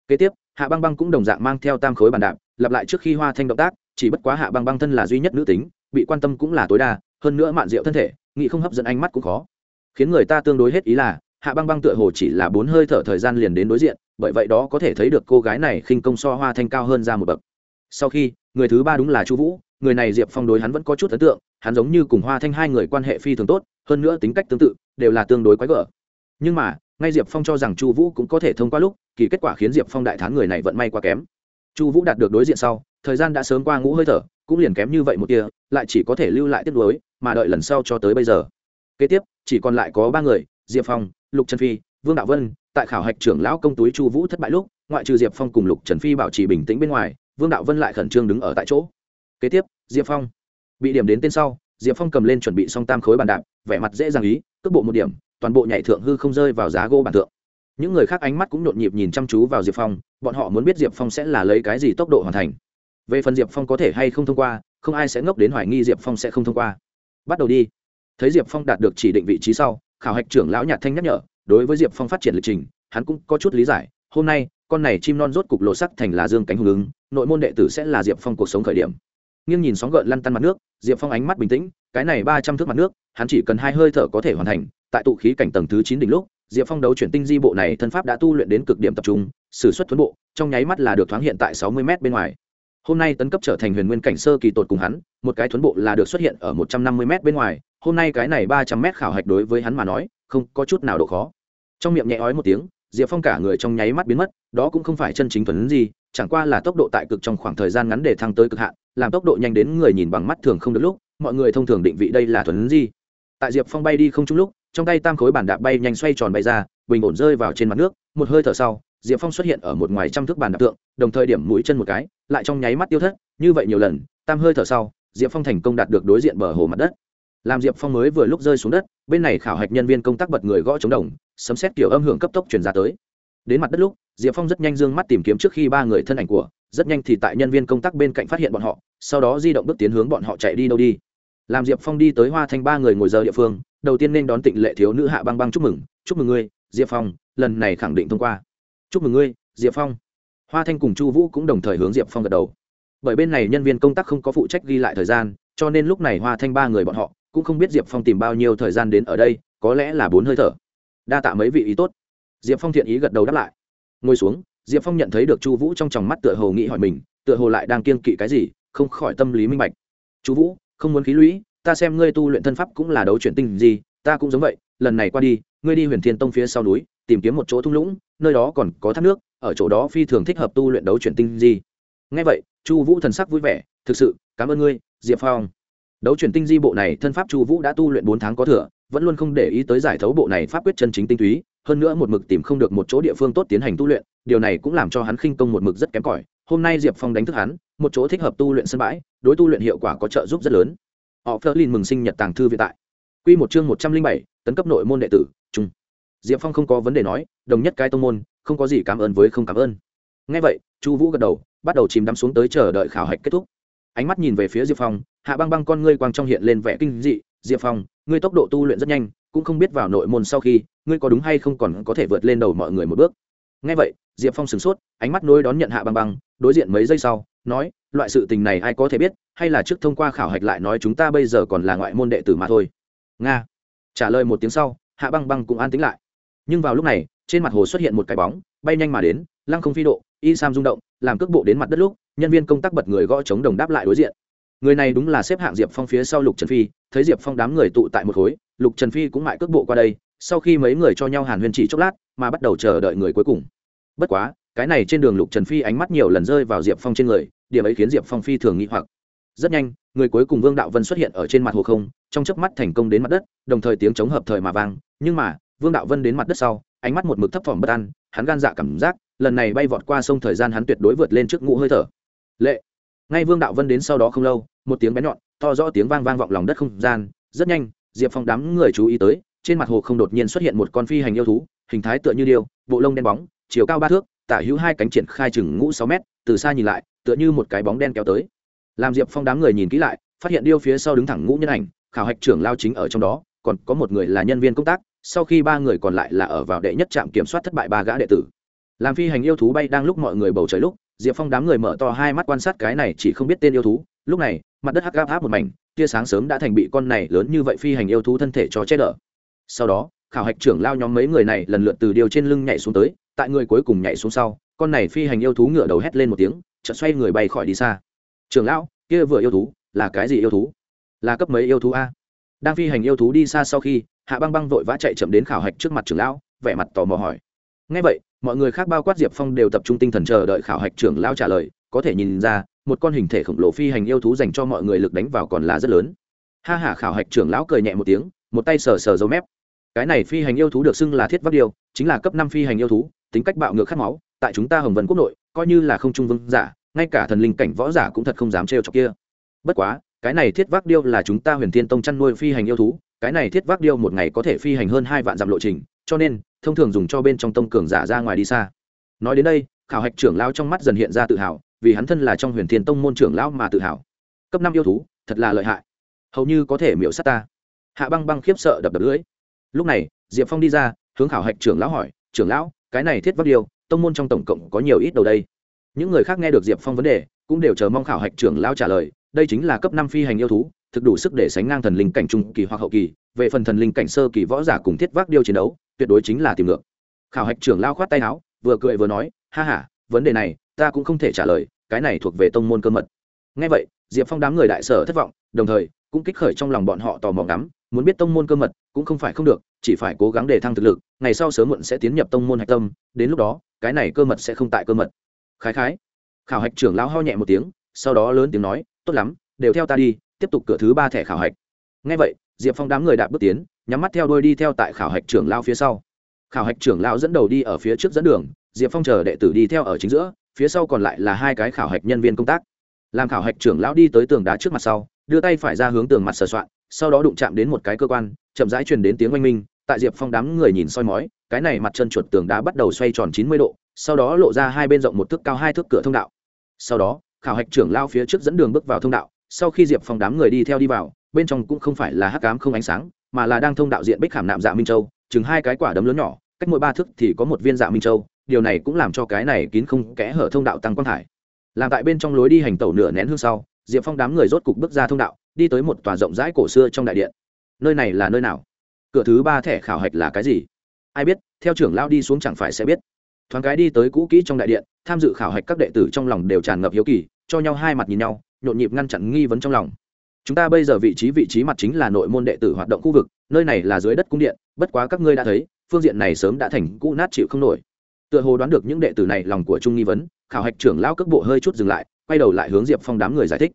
Kế tiếp, hạ băng băng cũng đồng dạng mang theo tam khối bàn đạp, lặp lại trước khi hoa thanh động tác, chỉ bất quá hạ băng băng thân là duy nhất nữ tính, bị quan tâm cũng là tối đa, hơn nữa mạn diệu thân thể nghĩ không hấp dẫn ánh mắt cũng khó. Khiến người ta tương đối hết ý là, hạ băng băng tựa hồ chỉ là bốn hơi thở thời gian liền đến đối diện, bởi vậy đó có thể thấy được cô gái này khinh công so hoa thanh cao hơn ra một bậc. Sau khi, người thứ ba đúng là chu vũ, người này diệp phong đối hắn vẫn có chút ấn tượng, hắn giống như cùng hoa thanh hai người quan hệ phi thường tốt, hơn nữa tính cách tương tự, đều là tương đối quái gở. Nhưng mà, ngay diệp phong cho rằng chu vũ cũng có thể thông qua lúc, kỳ kết quả khiến diệp phong đại thán người này vận may quá kém. Chu vũ đạt được đối diện sau, thời gian đã sớm qua ngũ hơi thở, cũng liền kém như vậy một kia lại chỉ có thể lưu lại tiếp nối mà đợi lần sau cho tới bây giờ. Kế tiếp, chỉ còn lại có ba người, diệp phong, lục trần phi, vương đạo vân, tại khảo hạch trưởng lão công túi chu vũ thất bại lúc, ngoại trừ diệp phong cùng lục trần phi bảo trì bình tĩnh bên ngoài, vương đạo vân lại khẩn trương đứng ở tại chỗ. Kế tiếp, diệp phong. Bị điểm đến tên sau, diệp phong cầm lên chuẩn bị xong tam khối bàn đạp, vẻ mặt dễ dàng ý, cước bộ một điểm, toàn bộ nhảy thượng hư không rơi vào giá gỗ bàn thượng. Những người khác ánh mắt cũng nhộn nhịp nhìn chăm chú vào diệp phong, bọn họ muốn biết diệp phong sẽ là lấy cái gì tốc độ hoàn thành. Về phần diệp phong có thể hay không thông qua, không ai sẽ ngốc đến hoài nghi diệp phong sẽ không thông qua bắt đầu đi. Thấy diệp phong đạt được chỉ định vị trí sau, khảo hạch trưởng lão nhạt thanh nhắc nhở, đối với diệp phong phát triển lịch trình, hắn cũng có chút lý giải, hôm nay, con này chim non rốt cục lộ sắc thành là dương cánh hùng ứng, nội môn đệ tử sẽ là diệp phong cuộc sống khởi điểm. Nghiêng nhìn sóng gợn lăn tăn mặt nước, diệp phong ánh mắt bình tĩnh, cái này ba trăm thước mặt nước, hắn chỉ cần hai hơi thở có thể hoàn thành, tại tụ khí cảnh tầng thứ chín đỉnh lúc, diệp phong đấu chuyển tinh di bộ này thân pháp đã tu luyện đến cực điểm tập trung s ử suất thuấn bộ, trong nháy mắt là được thoáng hiện tại sáu mươi m bên ngoài hôm nay tấn cấp trở thành huyền nguyên cảnh sơ kỳ tột cùng hắn, một cái thuấn bộ là được xuất hiện ở một trăm năm mươi m bên ngoài, hôm nay cái này ba trăm m khảo hạch đối với hắn mà nói, không có chút nào độ khó. Trong miệng nhẹ ói một tiếng, diệp phong cả người trong nháy mắt biến mất, đó cũng không phải chân chính thuấn gì, chẳng qua là tốc độ tại cực trong khoảng thời gian ngắn để thăng tới cực hạn, làm tốc độ nhanh đến người nhìn bằng mắt thường không được lúc, mọi người thông thường định vị đây là thuấn gì. Tại diệp phong bay đi không chung lúc, trong tay tam khối bản đạp bay nhanh xoay tròn bay ra, bình ổn rơi vào trên mặt nước, một hơi thở sau diệp phong xuất hiện ở một ngoài trăm thước bàn đạp tượng, đồng thời điểm mũi chân một cái, lại trong nháy mắt tiêu thất, như vậy nhiều lần, tam hơi thở sau, diệp phong thành công đạt được đối diện bờ hồ mặt đất. Làm diệp phong mới vừa lúc rơi xuống đất, bên này khảo hạch nhân viên công tác bật người gõ chống đồng, sấm xét kiểu âm hưởng cấp tốc truyền ra tới. Đến mặt đất lúc, diệp phong rất nhanh d ư ơ n g mắt tìm kiếm trước khi ba người thân ảnh của, rất nhanh thì tại nhân viên công tác bên cạnh phát hiện bọn họ, sau đó di động bước tiến hướng bọn họ chạy đi đâu đi. Làm diệp phong đi tới hoa thanh ba người ngồi giờ địa phương, đầu tiên nên đón tịnh lệ thiếu nữ hạ băng băng chúc mừng chúc mừng ngươi, diệp phong, lần này khẳng định thông qua chúc mừng ngươi, diệp phong. Hoa thanh cùng chu vũ cũng đồng thời hướng diệp phong gật đầu. Bởi bên này nhân viên công tác không có phụ trách ghi lại thời gian, cho nên lúc này hoa thanh ba người bọn họ cũng không biết diệp phong tìm bao nhiêu thời gian đến ở đây, có lẽ là bốn hơi thở. Đa tạ mấy vị ý tốt. Diệp phong thiện ý gật đầu đáp lại. Ngồi xuống, diệp phong nhận thấy được chu vũ trong tròng mắt tựa hồ nghĩ hỏi mình, tựa hồ lại đang kiên kỵ cái gì, không khỏi tâm lý minh bạch. Chu vũ, không muốn khí lũy, ta xem ngươi tu luyện thân pháp cũng là đấu chuyển tinh gì, ta cũng giống vậy, lần này qua đi, ngươi đi huyền thiên tông phía sau núi tìm kiếm một chỗ thung lũng, nơi đó còn có thác nước, ở chỗ đó phi thường thích hợp tu luyện đấu chuyển tinh di. ngay vậy, chu vũ thần sắc vui vẻ, thực sự, cảm ơn ngươi, diệp phong. Đấu chuyển tinh di bộ này thân pháp chu vũ đã tu luyện bốn tháng có thừa, vẫn luôn không để ý tới giải thấu bộ này pháp quyết chân chính tinh túy, hơn nữa một mực tìm không được một chỗ địa phương tốt tiến hành tu luyện, điều này cũng làm cho hắn khinh công một mực rất kém cỏi. Hôm nay diệp phong đánh thức hắn, một chỗ thích hợp tu luyện sân bãi, đối tu luyện hiệu quả có trợ giúp rất lớn. Họ phớt lên mừng sinh nhật tàng thư viện tại. Q một chương một trăm linh bảy, tấn cấp nội môn đệ tử trung diệp phong không có vấn đề nói, đồng nhất cái tông môn, không có gì cảm ơn với không cảm ơn. Ngay vậy, chu vũ gật đầu, bắt đầu chìm đắm xuống tới chờ đợi khảo hạch kết thúc. Ánh mắt nhìn về phía diệp phong, hạ băng băng con ngươi quang trong hiện lên vẻ kinh dị, diệp phong, ngươi tốc độ tu luyện rất nhanh, cũng không biết vào nội môn sau khi, ngươi có đúng hay không còn có thể vượt lên đầu mọi người một bước. Ngay vậy, diệp phong sửng sốt, ánh mắt nối đón nhận hạ băng băng, đối diện mấy giây sau, nói, loại sự tình này ai có thể biết, hay là trước thông qua khảo hạch lại nói chúng ta bây giờ còn là ngoại môn đệ tử mà thôi. Nga. Trả lời một tiếng sau, hạ băng băng cũng an tính lại nhưng vào lúc này, trên mặt hồ xuất hiện một cái bóng, bay nhanh mà đến, lăng không phi độ, y sam rung động, làm cước bộ đến mặt đất lúc, nhân viên công tác bật người gõ chống đồng đáp lại đối diện. Người này đúng là xếp hạng diệp phong phía sau lục trần phi, thấy diệp phong đám người tụ tại một khối, lục trần phi cũng mại cước bộ qua đây, sau khi mấy người cho nhau hàn huyên chỉ chốc lát, mà bắt đầu chờ đợi người cuối cùng. Bất quá, cái này trên đường lục trần phi ánh mắt nhiều lần rơi vào diệp phong trên người, điểm ấy khiến diệp phong phi thường nghĩ hoặc. Rất nhanh, người cuối cùng vương đạo vân xuất hiện ở trên mặt hồ không, trong chớp mắt thành công đến mặt đất, đồng thời tiếng chống hợp thời mà vang, nhưng mà vương đạo vân đến mặt đất sau, ánh mắt một mực thấp thỏm bất an, hắn gan dạ cảm giác, lần này bay vọt qua sông thời gian hắn tuyệt đối vượt lên trước ngũ hơi thở. Lệ. Ngay vương đạo vân đến sau đó không lâu, một tiếng bé nhọn, to rõ tiếng vang vang vọng lòng đất không gian, rất nhanh, diệp phong đám người chú ý tới, trên mặt hồ không đột nhiên xuất hiện một con phi hành yêu thú, hình thái tựa như điêu, bộ lông đen bóng, chiều cao ba thước, tả hữu hai cánh triển khai chừng ngũ sáu mét, từ xa nhìn lại, tựa như một cái bóng đen kéo tới. Làm diệp phong đám người nhìn kỹ lại, phát hiện điêu phía sau đứng thẳng ngũ nhân ảnh, khảo hạch trưởng lao chính ở trong đó, còn có một người là nhân viên công tác sau khi ba người còn lại là ở vào đệ nhất trạm kiểm soát thất bại ba gã đệ tử. Làm phi hành yêu thú bay đang lúc mọi người bầu trời lúc, diệp phong đám người mở to hai mắt quan sát cái này chỉ không biết tên yêu thú. Lúc này, mặt đất hắc gáp áp một mảnh, tia sáng sớm đã thành bị con này lớn như vậy phi hành yêu thú thân thể cho chết đỡ sau đó, khảo hạch trưởng lao nhóm mấy người này lần lượt từ điều trên lưng nhảy xuống tới, tại người cuối cùng nhảy xuống sau, con này phi hành yêu thú ngửa đầu hét lên một tiếng, chợt xoay người bay khỏi đi xa. Trưởng lão, kia vừa yêu thú, là cái gì yêu thú? Là cấp mấy yêu thú a? Đang phi hành yêu thú đi xa sau khi hạ băng băng vội vã chạy chậm đến khảo hạch trước mặt trưởng lão, vẻ mặt tò mò hỏi. Ngay vậy, mọi người khác bao quát diệp phong đều tập trung tinh thần chờ đợi khảo hạch trưởng lão trả lời, có thể nhìn ra, một con hình thể khổng lồ phi hành yêu thú dành cho mọi người lực đánh vào còn là rất lớn. Ha hả khảo hạch trưởng lão cười nhẹ một tiếng, một tay sờ sờ dấu mép. Cái này phi hành yêu thú được xưng là thiết vắc điêu, chính là cấp năm phi hành yêu thú, tính cách bạo ngược khát máu, tại chúng ta hồng vân quốc nội, coi như là không trung vương giả, ngay cả thần linh cảnh võ giả cũng thật không dám trêu chọc kia. Bất quá, cái này thiết vác điêu là chúng ta huyền thiên tông chăn nuôi phi hành yêu thú cái này thiết vác điêu một ngày có thể phi hành hơn hai vạn dặm lộ trình, cho nên, thông thường dùng cho bên trong tông cường giả ra ngoài đi xa. Nói đến đây, khảo hạch trưởng lao trong mắt dần hiện ra tự hào, vì hắn thân là trong huyền thiên tông môn trưởng lão mà tự hào. Cấp năm yêu thú, thật là lợi hại. Hầu như có thể miễu sát ta. Hạ băng băng khiếp sợ đập đập lưỡi. Lúc này, diệp phong đi ra, hướng khảo hạch trưởng lão hỏi, trưởng lão, cái này thiết vác điêu, tông môn trong tổng cộng có nhiều ít đầu đây? Những người khác nghe được diệp phong vấn đề, cũng đều chờ mong khảo hạch trưởng lão trả lời, đây chính là cấp năm phi hành yêu thú thực đủ sức để sánh ngang thần linh cảnh trung kỳ hoặc hậu kỳ, về phần thần linh cảnh sơ kỳ võ giả cùng thiết vác điêu chiến đấu, tuyệt đối chính là tìm ngược. Khảo hạch trưởng lao khoát tay áo, vừa cười vừa nói, ha h a vấn đề này, ta cũng không thể trả lời, cái này thuộc về tông môn cơ mật. Ngay vậy, diệp phong đám người đại sở thất vọng, đồng thời, cũng kích khởi trong lòng bọn họ tò mò ngắm, muốn biết tông môn cơ mật, cũng không phải không được, chỉ phải cố gắng để thăng thực lực, ngày sau sớm muộn sẽ tiến nhập tông môn hạch tâm, đến lúc đó, cái này cơ mật sẽ không tại cơ mật. Khái khái. Khảo hạch trưởng lão ho nhẹ một tiếng, sau đó lớn tiếng nói, tốt lắm, đều theo ta đi tiếp tục cửa thứ ba thẻ khảo hạch. Ngay vậy, diệp phong đám người đạp bước tiến, nhắm mắt theo đuôi đi theo tại khảo hạch trưởng lao phía sau. Khảo hạch trưởng lao dẫn đầu đi ở phía trước dẫn đường, diệp phong chờ đệ tử đi theo ở chính giữa, phía sau còn lại là hai cái khảo hạch nhân viên công tác. Làm khảo hạch trưởng lão đi tới tường đá trước mặt sau, đưa tay phải ra hướng tường mặt sờ soạn, sau đó đụng chạm đến một cái cơ quan, chậm rãi truyền đến tiếng oanh minh, tại diệp phong đám người nhìn soi mói, cái này mặt chân chuột tường đá bắt đầu xoay tròn chín mươi độ, sau đó lộ ra hai bên rộng một thước cao hai thước cửa thông đạo. Sau đó, khảo hạch trưởng lao phía trước dẫn đường bước vào thông đạo sau khi diệp phong đám người đi theo đi vào bên trong cũng không phải là hắc cám không ánh sáng mà là đang thông đạo diện bích khảm nạm dạ minh châu chừng hai cái quả đấm lớn nhỏ cách mỗi ba thước thì có một viên dạ minh châu điều này cũng làm cho cái này kín không kẽ hở thông đạo tăng quang thải làm tại bên trong lối đi hành tẩu nửa nén hương sau diệp phong đám người rốt cục bước ra thông đạo đi tới một tòa rộng rãi cổ xưa trong đại điện nơi này là nơi nào cửa thứ ba thẻ khảo hạch là cái gì ai biết theo trưởng lao đi xuống chẳng phải sẽ biết thoáng cái đi tới cũ kỹ trong đại điện tham dự khảo hạch các đệ tử trong lòng đều tràn ngập hiếu kỳ cho nhau hai mặt nhìn nhau nhộn nhịp ngăn chặn nghi vấn trong lòng. Chúng ta bây giờ vị trí vị trí mặt chính là nội môn đệ tử hoạt động khu vực, nơi này là dưới đất cung điện, bất quá các ngươi đã thấy, phương diện này sớm đã thành cũ nát chịu không nổi. Tựa hồ đoán được những đệ tử này lòng của trung nghi vấn, khảo hạch trưởng lao cước bộ hơi chút dừng lại, quay đầu lại hướng diệp phong đám người giải thích.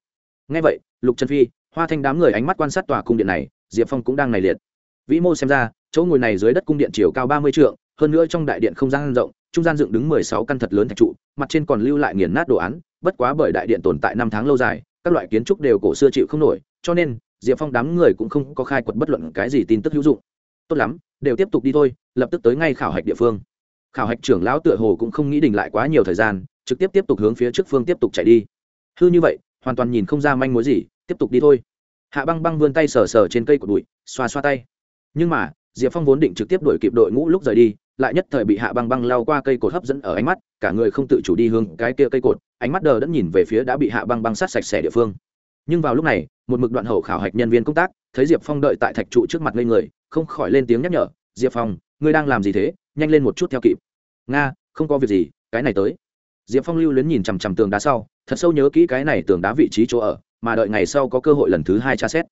Ngay vậy, lục trần phi, hoa thanh đám người ánh mắt quan sát tòa cung điện này, diệp phong cũng đang này liệt. Vĩ mô xem ra, chỗ ngồi này dưới đất cung điện chiều cao ba mươi trượng hơn nữa trong đại điện không gian rộng, trung gian dựng đứng mười sáu căn thật lớn thạch trụ, mặt trên còn lưu lại nghiền nát đồ án, bất quá bởi đại điện tồn tại năm tháng lâu dài, các loại kiến trúc đều cổ xưa chịu không nổi, cho nên, diệp phong đám người cũng không có khai quật bất luận cái gì tin tức hữu dụng. Tốt lắm, đều tiếp tục đi thôi, lập tức tới ngay khảo hạch địa phương. Khảo hạch trưởng lão tựa hồ cũng không nghĩ đình lại quá nhiều thời gian, trực tiếp tiếp tục hướng phía trước phương tiếp tục chạy đi. Hư như vậy, hoàn toàn nhìn không ra manh mối gì, tiếp tục đi thôi. Hạ băng băng vươn tay sờ sờ trên cây của bụi, xoa xoa tay. Nhưng mà, diệp phong vốn định trực tiếp đuổi kịp đội ngũ lúc rời đi lại nhất thời bị hạ băng băng lao qua cây cột hấp dẫn ở ánh mắt, cả người không tự chủ đi hướng cái kia cây cột, ánh mắt đờ đẫn nhìn về phía đã bị hạ băng băng sát sạch sẽ địa phương. Nhưng vào lúc này, một mực đoạn hậu khảo hạch nhân viên công tác, thấy diệp phong đợi tại thạch trụ trước mặt lên người, không khỏi lên tiếng nhắc nhở, diệp phong, ngươi đang làm gì thế? Nhanh lên một chút theo kịp. Nga, không có việc gì, cái này tới. Diệp phong lưu luyến nhìn chằm chằm tường đá sau, thật sâu nhớ kỹ cái này tường đá vị trí chỗ ở, mà đợi ngày sau có cơ hội lần thứ hai tra xét.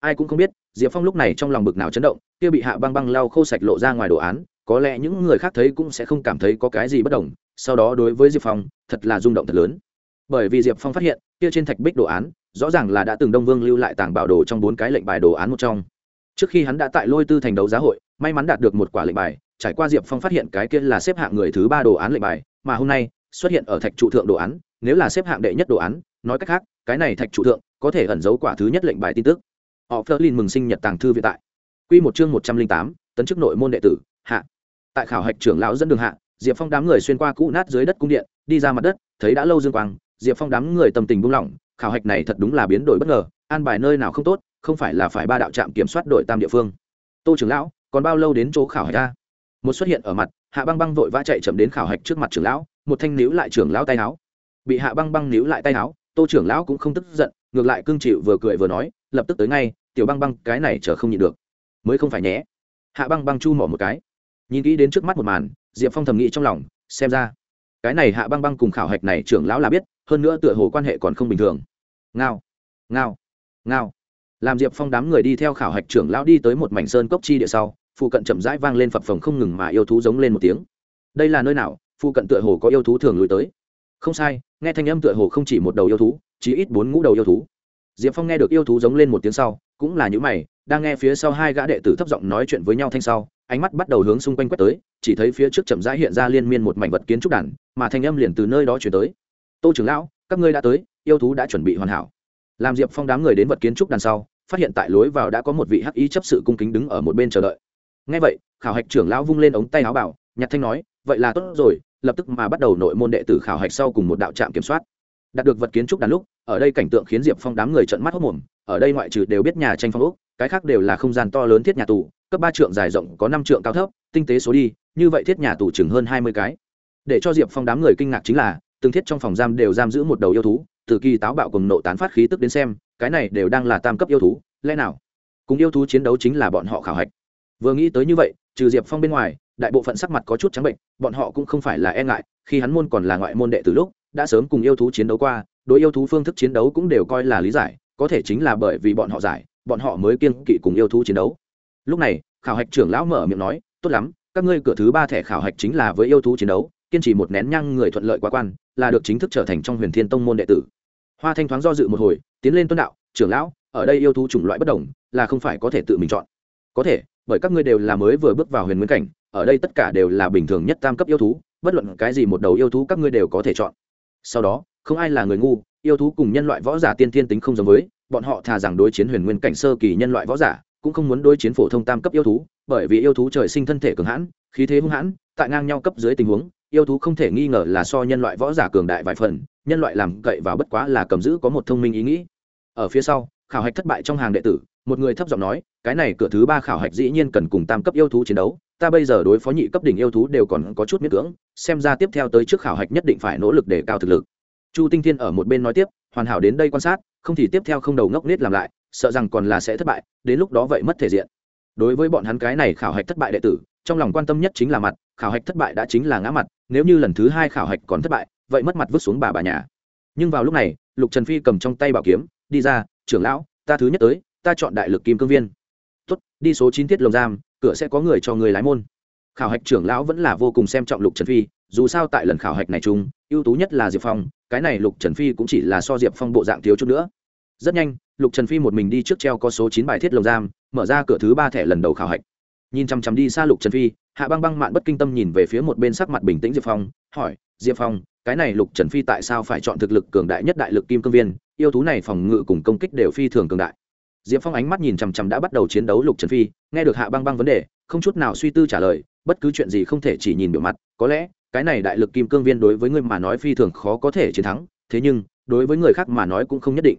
Ai cũng không biết, diệp phong lúc này trong lòng bực nào chấn động, kia bị hạ băng băng lau khô sạch lộ ra ngoài đồ án có lẽ những người khác thấy cũng sẽ không cảm thấy có cái gì bất đồng, sau đó đối với diệp phong, thật là rung động thật lớn. Bởi vì diệp phong phát hiện, kia trên thạch bích đồ án, rõ ràng là đã từng đông vương lưu lại tàng bảo đồ trong bốn cái lệnh bài đồ án một trong. Trước khi hắn đã tại lôi tư thành đấu giá hội, may mắn đạt được một quả lệnh bài, trải qua diệp phong phát hiện cái kia là xếp hạng người thứ ba đồ án lệnh bài, mà hôm nay, xuất hiện ở thạch trụ thượng đồ án, nếu là xếp hạng đệ nhất đồ án, nói cách khác, cái này thạch trụ thượng, có thể ẩn giấu quả thứ nhất lệnh bài tin tức. Họ phớt lên mừng sinh nhật tàng thư viện tại. Q một chương một trăm linh tám, tấn chức nội môn đệ tử, hạ tại khảo hạch trưởng lão dẫn đường hạ, diệp phong đám người xuyên qua cũ nát dưới đất cung điện, đi ra mặt đất, thấy đã lâu dương quang, diệp phong đám người tâm tình buông lỏng, khảo hạch này thật đúng là biến đổi bất ngờ, an bài nơi nào không tốt, không phải là phải ba đạo trạm kiểm soát đội tam địa phương. Tô trưởng lão, còn bao lâu đến chỗ khảo hạch ta? Một xuất hiện ở mặt, hạ băng băng vội vã chạy chậm đến khảo hạch trước mặt trưởng lão, một thanh níu lại trưởng lão tay áo. Bị hạ băng băng níu lại tay áo, tô trưởng lão cũng không tức giận, ngược lại cương chịu vừa cười vừa nói, lập tức tới ngay, tiểu băng băng, cái này chờ không nhịn được. Mới không phải nhé. Hạ băng băng chu mỏ một cái nhìn kỹ đến trước mắt một màn, diệp phong thầm nghĩ trong lòng, xem ra, cái này hạ băng băng cùng khảo hạch này trưởng lão là biết, hơn nữa tựa hồ quan hệ còn không bình thường. Ngao ngao ngao. Làm diệp phong đám người đi theo khảo hạch trưởng lão đi tới một mảnh sơn cốc chi địa sau, phụ cận chậm rãi vang lên phập phồng không ngừng mà yêu thú giống lên một tiếng. Đây là nơi nào? Phụ cận tựa hồ có yêu thú thường lùi tới. Không sai, nghe thanh âm tựa hồ không chỉ một đầu yêu thú chỉ ít bốn ngũ đầu yêu thú. Diệp phong nghe được yêu thú giống lên một tiếng sau cũng là những mày, đang nghe phía sau hai gã đệ tử thấp giọng nói chuyện với nhau thanh sau, ánh mắt bắt đầu hướng xung quanh quét tới, chỉ thấy phía trước chậm rãi hiện ra liên miên một mảnh vật kiến trúc đàn, mà thanh âm liền từ nơi đó chuyển tới. Tô trưởng lão, các ngươi đã tới, yêu thú đã chuẩn bị hoàn hảo. Làm diệp phong đám người đến vật kiến trúc đằng sau, phát hiện tại lối vào đã có một vị hắc ý chấp sự cung kính đứng ở một bên chờ đợi. Ngay vậy, khảo hạch trưởng lão vung lên ống tay áo bảo, nhặt thanh nói, vậy là tốt rồi. Lập tức mà bắt đầu nội môn đệ tử khảo hạch sau cùng một đạo trạm kiểm soát đạt được vật kiến trúc đàn lúc, ở đây cảnh tượng khiến diệp phong đám người trận mắt hốc mồm, ở đây ngoại trừ đều biết nhà tranh phong úc cái khác đều là không gian to lớn thiết nhà tù, cấp ba trượng dài rộng có năm trượng cao thấp, tinh tế số đi, như vậy thiết nhà tù chừng hơn hai mươi cái. Để cho diệp phong đám người kinh ngạc chính là, từng thiết trong phòng giam đều giam giữ một đầu yêu thú, từ kỳ táo bạo cùng nộ tán phát khí tức đến xem, cái này đều đang là tam cấp yêu thú, lẽ nào? Cùng yêu thú chiến đấu chính là bọn họ khảo hạch. Vừa nghĩ tới như vậy, trừ diệp phong bên ngoài, đại bộ phận sắc mặt có chút trắng bệnh, bọn họ cũng không phải là e ngại, khi hắn môn còn là ngoại môn đệ từ lúc đã sớm cùng yêu thú chiến đấu qua, đối yêu thú phương thức chiến đấu cũng đều coi là lý giải, có thể chính là bởi vì bọn họ giải, bọn họ mới kiên kỵ cùng yêu thú chiến đấu. Lúc này, khảo hạch trưởng lão mở miệng nói, tốt lắm, các ngươi cửa thứ ba thẻ khảo hạch chính là với yêu thú chiến đấu, kiên trì một nén nhang người thuận lợi quá quan, là được chính thức trở thành trong huyền thiên tông môn đệ tử. Hoa thanh thoáng do dự một hồi, tiến lên tuân đạo, trưởng lão, ở đây yêu thú chủng loại bất đồng, là không phải có thể tự mình chọn. Có thể, bởi các ngươi đều là mới vừa bước vào huyền nguyên cảnh, ở đây tất cả đều là bình thường nhất tam cấp yêu thú, bất luận cái gì một đầu yêu thú các ngươi đều có thể chọn sau đó, không ai là người ngu, yêu thú cùng nhân loại võ giả tiên thiên tính không giống với, bọn họ thà rằng đối chiến huyền nguyên cảnh sơ kỳ nhân loại võ giả, cũng không muốn đối chiến phổ thông tam cấp yêu thú, bởi vì yêu thú trời sinh thân thể cường hãn, khí thế hung hãn, tại ngang nhau cấp dưới tình huống, yêu thú không thể nghi ngờ là so nhân loại võ giả cường đại vài phần, nhân loại làm cậy vào bất quá là cầm giữ có một thông minh ý nghĩ. Ở phía sau, khảo hạch thất bại trong hàng đệ tử một người thấp giọng nói, cái này cửa thứ ba khảo hạch dĩ nhiên cần cùng tam cấp yêu thú chiến đấu, ta bây giờ đối phó nhị cấp đỉnh yêu thú đều còn có chút miễn cưỡng, xem ra tiếp theo tới trước khảo hạch nhất định phải nỗ lực để cao thực lực. Chu tinh thiên ở một bên nói tiếp, hoàn hảo đến đây quan sát, không thì tiếp theo không đầu ngốc nết làm lại, sợ rằng còn là sẽ thất bại, đến lúc đó vậy mất thể diện. Đối với bọn hắn cái này khảo hạch thất bại đệ tử, trong lòng quan tâm nhất chính là mặt, khảo hạch thất bại đã chính là ngã mặt, nếu như lần thứ hai khảo hạch còn thất bại, vậy mất mặt vứt xuống bà bà nhà. Nhưng vào lúc này, lục trần phi cầm trong tay bảo kiếm, đi ra, trưởng lão, ta thứ nhất tới ta chọn đại lực kim cương viên. Tốt, đi số chín tiết lồng giam, cửa sẽ có người cho người lái môn. Khảo hạch trưởng lão vẫn là vô cùng xem trọng lục trần phi, dù sao tại lần khảo hạch này chung, ưu tú nhất là diệp phong, cái này lục trần phi cũng chỉ là so diệp phong bộ dạng thiếu chút nữa. Rất nhanh, lục trần phi một mình đi trước treo có số chín bài thiết lồng giam, mở ra cửa thứ ba thẻ lần đầu khảo hạch. Nhìn chằm chằm đi xa lục trần phi, hạ băng băng mạn bất kinh tâm nhìn về phía một bên sắc mặt bình tĩnh diệp phong, hỏi, diệp phong, cái này lục trần phi tại sao phải chọn thực lực cường đại nhất đại lực kim cương viên? Yêu thú này phòng ngự cùng công kích đều phi thường cường đại diệp phong ánh mắt nhìn chằm chằm đã bắt đầu chiến đấu lục trần phi, nghe được hạ băng băng vấn đề, không chút nào suy tư trả lời, bất cứ chuyện gì không thể chỉ nhìn biểu mặt, có lẽ, cái này đại lực kim cương viên đối với ngươi mà nói phi thường khó có thể chiến thắng, thế nhưng, đối với người khác mà nói cũng không nhất định.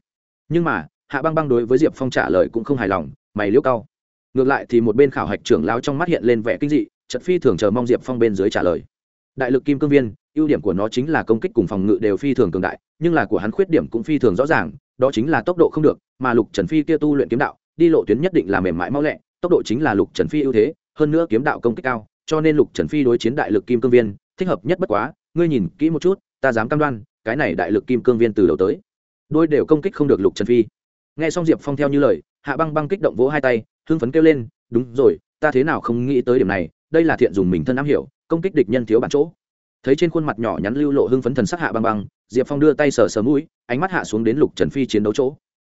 Nhưng mà, hạ băng băng đối với diệp phong trả lời cũng không hài lòng, mày liễu cao ngược lại thì một bên khảo hạch trưởng lao trong mắt hiện lên vẻ kinh dị trận phi thường chờ mong diệp phong bên dưới trả lời. Đại lực kim cương viên, ưu điểm của nó chính là công kích cùng phòng ngự đều phi thường cường đại, nhưng là của hắn khuyết điểm cũng phi thường rõ ràng đó chính là tốc độ không được, mà lục trần phi kia tu luyện kiếm đạo, đi lộ tuyến nhất định là mềm mại mau lẹ, tốc độ chính là lục trần phi ưu thế, hơn nữa kiếm đạo công kích cao, cho nên lục trần phi đối chiến đại lực kim cương viên, thích hợp nhất bất quá, ngươi nhìn kỹ một chút, ta dám cam đoan, cái này đại lực kim cương viên từ đầu tới. Đôi đều công kích không được lục trần phi. Nghe xong diệp phong theo như lời, hạ băng băng kích động vỗ hai tay, hưng phấn kêu lên, đúng rồi, ta thế nào không nghĩ tới điểm này, đây là thiện dùng mình thân am hiểu, công kích địch nhân thiếu bản chỗ thấy trên khuôn mặt nhỏ nhắn lưu lộ hưng phấn thần sắc hạ băng băng, diệp phong đưa tay sờ sờ mũi, ánh mắt hạ xuống đến lục trần phi chiến đấu chỗ.